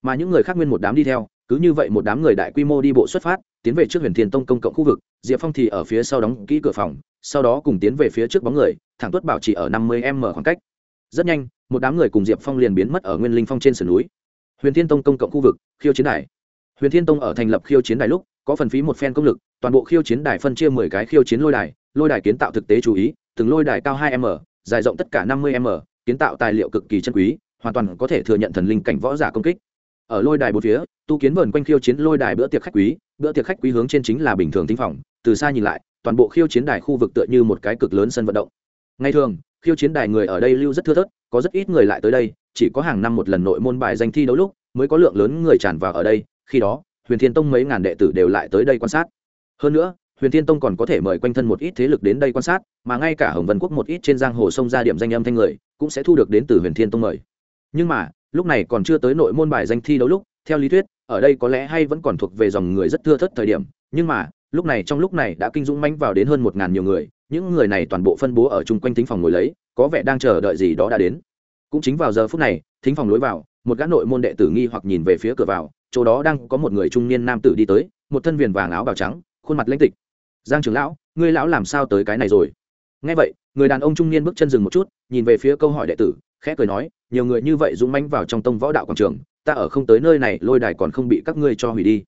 mà những người khác nguyên một đám đi theo cứ như vậy một đám người đại quy mô đi bộ xuất phát, tiến về trước huyền thiên tông công cộng khu vực, diệp phong thì ở phía sau đóng kỹ cửa phòng, sau đó cùng tiến về phía trước bóng người, thẳng tuất bảo chỉ ở năm mươi m khoảng cách. Rất nhanh, một đám người cùng diệp phong liền biến mất ở nguyên linh phong trên sườn núi. Huyền thiên tông công cộng khu vực, khiêu chiến đài. Huyền thiên tông ở thành lập khiêu chiến đài lúc, có phần phí một phen công lực, toàn bộ khiêu chiến đài phân chia mười cái khiêu chiến lôi đài lôi đài kiến tạo thực tế chú ý, từng lôi đài cao hai m, dài rộng tất cả năm mươi m, kiến tạo tài liệu cực kỳ chân quý, hoàn toàn có thể thừa nhận thần linh cảnh võ giả công kích ở lôi đài bốn phía, tu kiến vờn quanh khiêu chiến lôi đài bữa tiệc khách quý, bữa tiệc khách quý hướng trên chính là bình thường tinh phòng, từ xa nhìn lại, toàn bộ khiêu chiến đài khu vực tựa như một cái cực lớn sân vận động. Ngay thường, khiêu chiến đài người ở đây lưu rất thưa thớt, có rất ít người lại tới đây, chỉ có hàng năm một lần nội môn bài danh thi đấu lúc mới có lượng lớn người tràn vào ở đây, khi đó, huyền thiên tông mấy ngàn đệ tử đều lại tới đây quan sát. Hơn nữa, huyền thiên tông còn có thể mời quanh thân một ít thế lực đến đây quan sát, mà ngay cả hồng vân quốc một ít trên giang hồ sông ra điểm danh âm thanh người cũng sẽ thu được đến từ huyền thiên tông mời. Nhưng mà lúc này còn chưa tới nội môn bài danh thi đấu lúc, theo lý thuyết, ở đây có lẽ hay vẫn còn thuộc về dòng người rất thưa thất thời điểm, nhưng mà, lúc này trong lúc này đã kinh dũng manh vào đến hơn một ngàn nhiều người, những người này toàn bộ phân bố ở chung quanh thính phòng ngồi lấy, có vẻ đang chờ đợi gì đó đã đến. Cũng chính vào giờ phút này, thính phòng lối vào, một gã nội môn đệ tử nghi hoặc nhìn về phía cửa vào, chỗ đó đang có một người trung niên nam tử đi tới, một thân viền vàng áo bào trắng, khuôn mặt lãnh tịch. Giang trưởng lão, ngươi lão làm sao tới cái này rồi? Nghe vậy, người đàn ông trung niên bước chân dừng một chút, nhìn về phía câu hỏi đệ tử khẽ cười nói, nhiều người như vậy dũng mãnh vào trong tông võ đạo quảng trường, ta ở không tới nơi này, lôi đài còn không bị các ngươi cho hủy đi.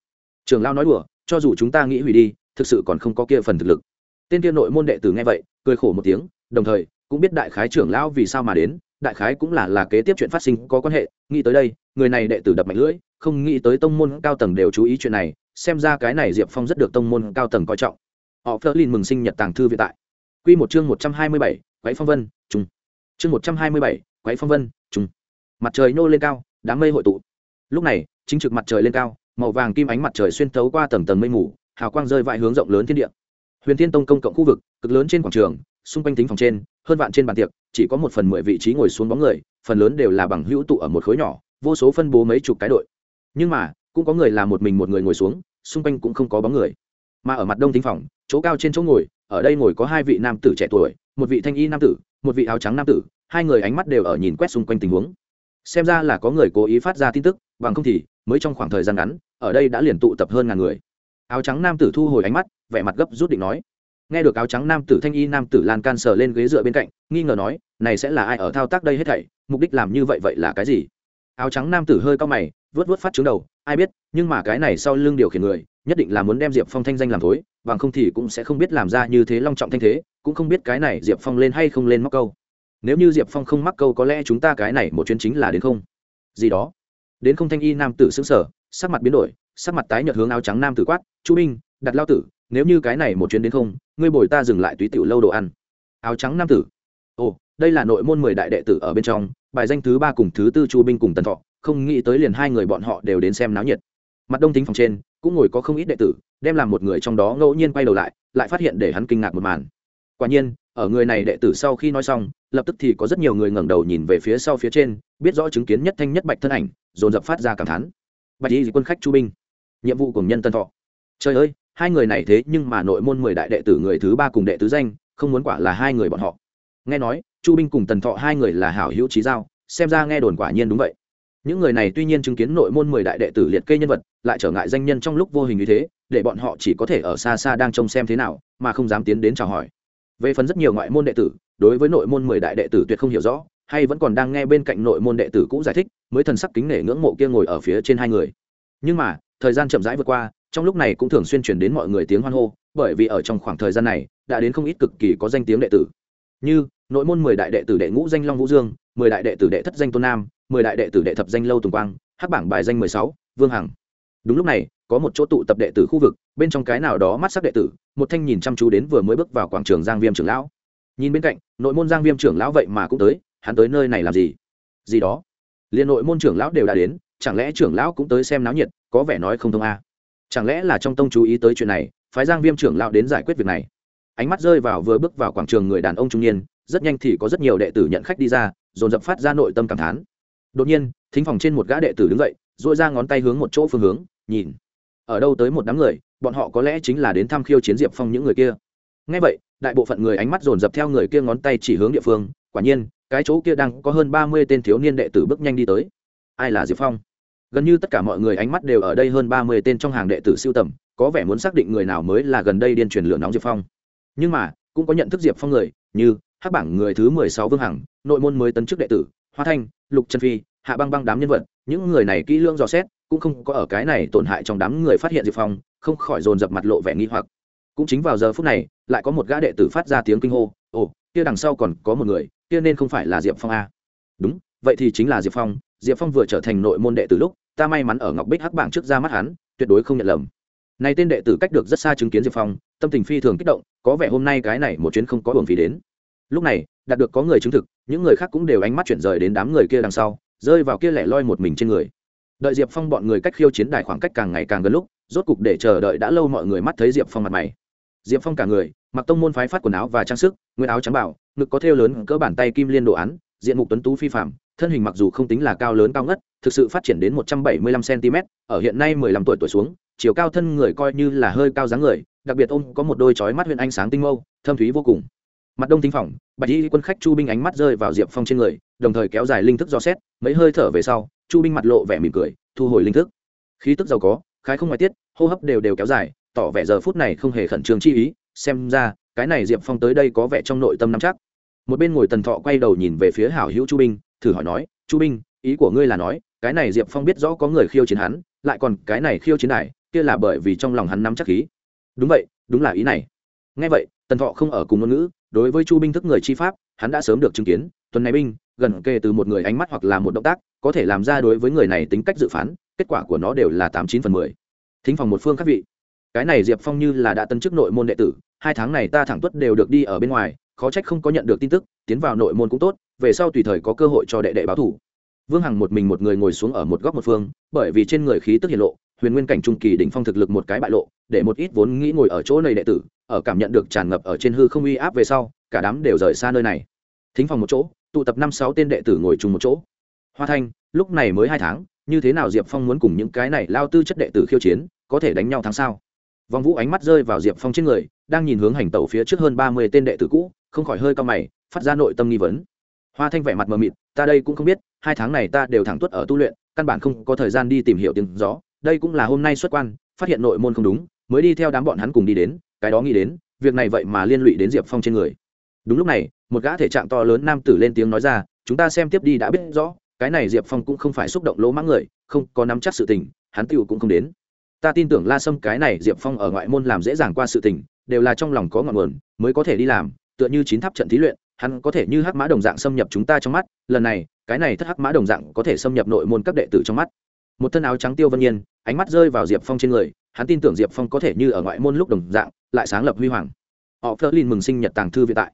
Trường lao nói đùa, cho dù chúng ta nghĩ hủy đi, thực sự còn không có kia phần thực lực. Tên kia nội môn đệ tử nghe vậy, cười khổ một tiếng, đồng thời, cũng biết đại khái trưởng lão vì sao mà đến, đại khái cũng là là kế tiếp chuyện phát sinh có quan hệ, nghĩ tới đây, người này đệ tử đập mạnh lưỡi, không nghĩ tới tông môn cao tầng đều chú ý chuyện này, xem ra cái này diệp phong rất được tông môn cao tầng coi trọng. Họ phơ mừng sinh nhật tàng thư viện tại. Q một chương một trăm hai mươi bảy quáy phong vân trung chương một trăm hai mươi bảy quáy phong vân, trùng. mặt trời nô lên cao, đám mây hội tụ. Lúc này, chính trực mặt trời lên cao, màu vàng kim ánh mặt trời xuyên thấu qua tầng tầng mây mù, hào quang rơi vãi hướng rộng lớn thiên địa. Huyền thiên tông công cộng khu vực, cực lớn trên quảng trường, xung quanh tính phòng trên, hơn vạn trên bàn tiệc, chỉ có một phần mười vị trí ngồi xuống bóng người, phần lớn đều là bằng hữu tụ ở một khối nhỏ, vô số phân bố mấy chục cái đội. Nhưng mà, cũng có người là một mình một người ngồi xuống, xung quanh cũng không có bóng người. Mà ở mặt đông tính phòng, chỗ cao trên chỗ ngồi, ở đây ngồi có hai vị nam tử trẻ tuổi, một vị thanh y nam tử, một vị áo trắng nam tử hai người ánh mắt đều ở nhìn quét xung quanh tình huống. Xem ra là có người cố ý phát ra tin tức, bằng không thì, mới trong khoảng thời gian ngắn, ở đây đã liền tụ tập hơn ngàn người. Áo trắng nam tử thu hồi ánh mắt, vẻ mặt gấp rút định nói. Nghe được áo trắng nam tử thanh y nam tử lan can sờ lên ghế dựa bên cạnh, nghi ngờ nói, này sẽ là ai ở thao tác đây hết thảy? Mục đích làm như vậy vậy là cái gì? Áo trắng nam tử hơi cao mày vớt vớt phát trứng đầu, ai biết, nhưng mà cái này sau lưng điều khiển người, nhất định là muốn đem diệp phong thanh danh làm thối, bằng không thì cũng sẽ không biết làm ra như thế long trọng thanh thế, cũng không biết cái này diệp phong lên hay không lên móc câu nếu như diệp phong không mắc câu có lẽ chúng ta cái này một chuyến chính là đến không? Gì đó. Đến không thanh y nam tử xứng sở sắc mặt biến đổi, sắc mặt tái nhợt hướng áo trắng nam tử quát, chu binh đặt lao tử, nếu như cái này một chuyến đến không, ngươi bồi ta dừng lại túy tiểu lâu đồ ăn. Áo trắng nam tử. Ồ, đây là nội môn mười đại đệ tử ở bên trong, bài danh thứ ba cùng thứ tư chu binh cùng tần thọ, không nghĩ tới liền hai người bọn họ đều đến xem náo nhiệt. Mặt đông tính phòng trên, cũng ngồi có không ít đệ tử, đem làm một người trong đó ngẫu nhiên quay đầu lại lại phát hiện để hắn kinh ngạc một màn quả nhiên, ở người này đệ tử sau khi nói xong, lập tức thì có rất nhiều người ngẩng đầu nhìn về phía sau phía trên, biết rõ chứng kiến nhất thanh nhất bạch thân ảnh, dồn dập phát ra cảm thán. Bạch y quân khách chu binh, nhiệm vụ cùng nhân tân thọ. Trời ơi, hai người này thế nhưng mà nội môn mười đại đệ tử người thứ ba cùng đệ tứ danh, không muốn quả là hai người bọn họ. Nghe nói, chu binh cùng tần thọ hai người là hảo hữu trí giao, xem ra nghe đồn quả nhiên đúng vậy. Những người này tuy nhiên chứng kiến nội môn mười đại đệ tử liệt kê nhân vật, lại trở ngại danh nhân trong lúc vô hình như thế, để bọn họ chỉ có thể ở xa xa đang trông xem thế nào, mà không dám tiến đến chào hỏi về phần rất nhiều ngoại môn đệ tử, đối với nội môn mười đại đệ tử tuyệt không hiểu rõ, hay vẫn còn đang nghe bên cạnh nội môn đệ tử cũ giải thích, mới thần sắc kính nể ngưỡng mộ kia ngồi ở phía trên hai người. Nhưng mà, thời gian chậm rãi vượt qua, trong lúc này cũng thường xuyên truyền đến mọi người tiếng hoan hô, bởi vì ở trong khoảng thời gian này, đã đến không ít cực kỳ có danh tiếng đệ tử. Như, nội môn mười đại đệ tử đệ ngũ danh long vũ dương, mười đại đệ tử đệ thất danh tôn nam, mười đại đệ tử đệ thập danh lâu tùng quang, hắc bảng bài danh mười sáu, vương hằng. Đúng lúc này, có một chỗ tụ tập đệ tử khu vực, bên trong cái nào đó mắt sắc đệ tử một thanh nhìn chăm chú đến vừa mới bước vào quảng trường giang viêm trưởng lão. Nhìn bên cạnh, nội môn giang viêm trưởng lão vậy mà cũng tới, hắn tới nơi này làm gì? Gì đó? Liền nội môn trưởng lão đều đã đến, chẳng lẽ trưởng lão cũng tới xem náo nhiệt, có vẻ nói không thông a à. chẳng lẽ là trong tông chú ý tới chuyện này, phái giang viêm trưởng lão đến giải quyết việc này? Ánh mắt rơi vào vừa bước vào quảng trường người đàn ông trung niên, rất nhanh thì có rất nhiều đệ tử nhận khách đi ra, dồn dập phát ra nội tâm cảm thán. Đột nhiên, thính phòng trên một gã đệ tử đứng dậy dội ra ngón tay hướng một chỗ phương hướng, nhìn ở đâu tới một đám người, bọn họ có lẽ chính là đến thăm khiêu chiến diệp phong những người kia. Ngay vậy, đại bộ phận người ánh mắt dồn dập theo người kia ngón tay chỉ hướng địa phương, quả nhiên, cái chỗ kia đang có hơn ba mươi tên thiếu niên đệ tử bước nhanh đi tới. Ai là diệp phong? Gần như tất cả mọi người ánh mắt đều ở đây hơn ba mươi tên trong hàng đệ tử siêu tầm, có vẻ muốn xác định người nào mới là gần đây điên truyền lửa nóng diệp phong. Nhưng mà, cũng có nhận thức diệp phong người, như hắc bảng người thứ mười sáu vương hằng, nội môn mới tấn chức đệ tử, hoa thanh, lục trần phi, hạ băng băng đám nhân vật những người này kỹ lưỡng dò xét, cũng không có ở cái này tổn hại trong đám người phát hiện diệp phong, không khỏi dồn dập mặt lộ vẻ nghi hoặc. Cũng chính vào giờ phút này, lại có một gã đệ tử phát ra tiếng kinh hô, ồ, kia đằng sau còn có một người, kia nên không phải là diệp phong a. Đúng, vậy thì chính là diệp phong diệp phong vừa trở thành nội môn đệ tử lúc, ta may mắn ở ngọc bích hắc bảng trước ra mắt hắn, tuyệt đối không nhận lầm. Này tên đệ tử cách được rất xa chứng kiến diệp phong, tâm tình phi thường kích động, có vẻ hôm nay cái này một chuyến không có hưởng phí đến. Lúc này, đạt được có người chứng thực, những người khác cũng đều ánh mắt chuyển rời đến đám người kia đằng sau rơi vào kia lẻ loi một mình trên người. Đợi diệp phong bọn người cách khiêu chiến đài khoảng cách càng ngày càng gần lúc, rốt cục để chờ đợi đã lâu mọi người mắt thấy diệp phong mặt mày. Diệp phong cả người, mặc tông môn phái phát quần áo và trang sức nguyên áo trắng bảo ngực có thêu lớn cỡ bàn tay kim liên đồ án, diện mục tuấn tú phi phạm thân hình mặc dù không tính là cao lớn cao ngất, thực sự phát triển đến một trăm bảy mươi lăm cm ở hiện nay mười lăm tuổi tuổi xuống, chiều cao thân người coi như là hơi cao dáng người, đặc biệt ông có một đôi chói mắt huyện ánh sáng tinh mâu, thâm thúy vô cùng mặt đông thính phòng bạch y quân khách chu binh ánh mắt rơi vào diệp phong trên người, đồng thời kéo dài linh thức do xét, mấy hơi thở về sau, chu binh mặt lộ vẻ mỉm cười, thu hồi linh thức. Khí tức giàu có, khái không ngoại tiết, hô hấp đều đều kéo dài, tỏ vẻ giờ phút này không hề khẩn trương chi ý, xem ra, cái này diệp phong tới đây có vẻ trong nội tâm nắm chắc. Một bên ngồi tần thọ quay đầu nhìn về phía hảo hữu chu binh, thử hỏi nói, chu binh, ý của ngươi là nói, cái này diệp phong biết rõ có người khiêu chiến hắn, lại còn cái này khiêu chiến này kia là bởi vì trong lòng hắn nắm chắc khí. Đúng vậy, đúng là ý này. Ngay vậy, tần thọ không ở cùng ngôn ngữ đối với chu binh thức người chi pháp, hắn đã sớm được chứng kiến, tuần này binh, gần kề từ một người ánh mắt hoặc là một động tác, có thể làm ra đối với người này tính cách dự phán, kết quả của nó đều là tám chín phần mười. Thính phòng một phương các vị. Cái này diệp phong như là đã tân chức nội môn đệ tử, hai tháng này ta thẳng tuất đều được đi ở bên ngoài, khó trách không có nhận được tin tức, tiến vào nội môn cũng tốt, về sau tùy thời có cơ hội cho đệ đệ báo thủ. Vương hằng một mình một người ngồi xuống ở một góc một phương, bởi vì trên người khí tức hiện lộ, huyền nguyên cảnh trung kỳ đỉnh phong thực lực một cái bại lộ, để một ít vốn nghĩ ngồi ở chỗ này đệ tử ở cảm nhận được tràn ngập ở trên hư không uy áp về sau, cả đám đều rời xa nơi này. Thính phòng một chỗ, tụ tập năm sáu tên đệ tử ngồi chung một chỗ. Hoa thanh, lúc này mới hai tháng, như thế nào diệp phong muốn cùng những cái này lao tư chất đệ tử khiêu chiến, có thể đánh nhau tháng sau vong vũ ánh mắt rơi vào diệp phong trên người, đang nhìn hướng hành tẩu phía trước hơn ba mươi tên đệ tử cũ, không khỏi hơi cao mày, phát ra nội tâm nghi vấn. Hoa thanh vẻ mặt mờ mịt, ta đây cũng không biết, hai tháng này ta đều thẳng tuất ở tu luyện, căn bản không có thời gian đi tìm hiểu tiếng gió, đây cũng là hôm nay xuất quan, phát hiện nội môn không đúng, mới đi theo đám bọn hắn cùng đi đến cái đó nghĩ đến, việc này vậy mà liên lụy đến diệp phong trên người. Đúng lúc này, một gã thể trạng to lớn nam tử lên tiếng nói ra, chúng ta xem tiếp đi đã biết rõ, cái này diệp phong cũng không phải xúc động lỗ mãng người, không có nắm chắc sự tình, hắn tựu cũng không đến. Ta tin tưởng la sâm cái này diệp phong ở ngoại môn làm dễ dàng qua sự tình, đều là trong lòng có ngọn nguồn, mới có thể đi làm, tựa như chín tháp trận thí luyện, hắn có thể như hắc mã đồng dạng xâm nhập chúng ta trong mắt, lần này, cái này thất hắc mã đồng dạng có thể xâm nhập nội môn các đệ tử trong mắt. Một thân áo trắng tiêu vân nhiên, ánh mắt rơi vào diệp phong trên người hắn tin tưởng diệp phong có thể như ở ngoại môn lúc đồng dạng, lại sáng lập huy hoàng. Họ phớt lên mừng sinh nhật tàng thư viện tại.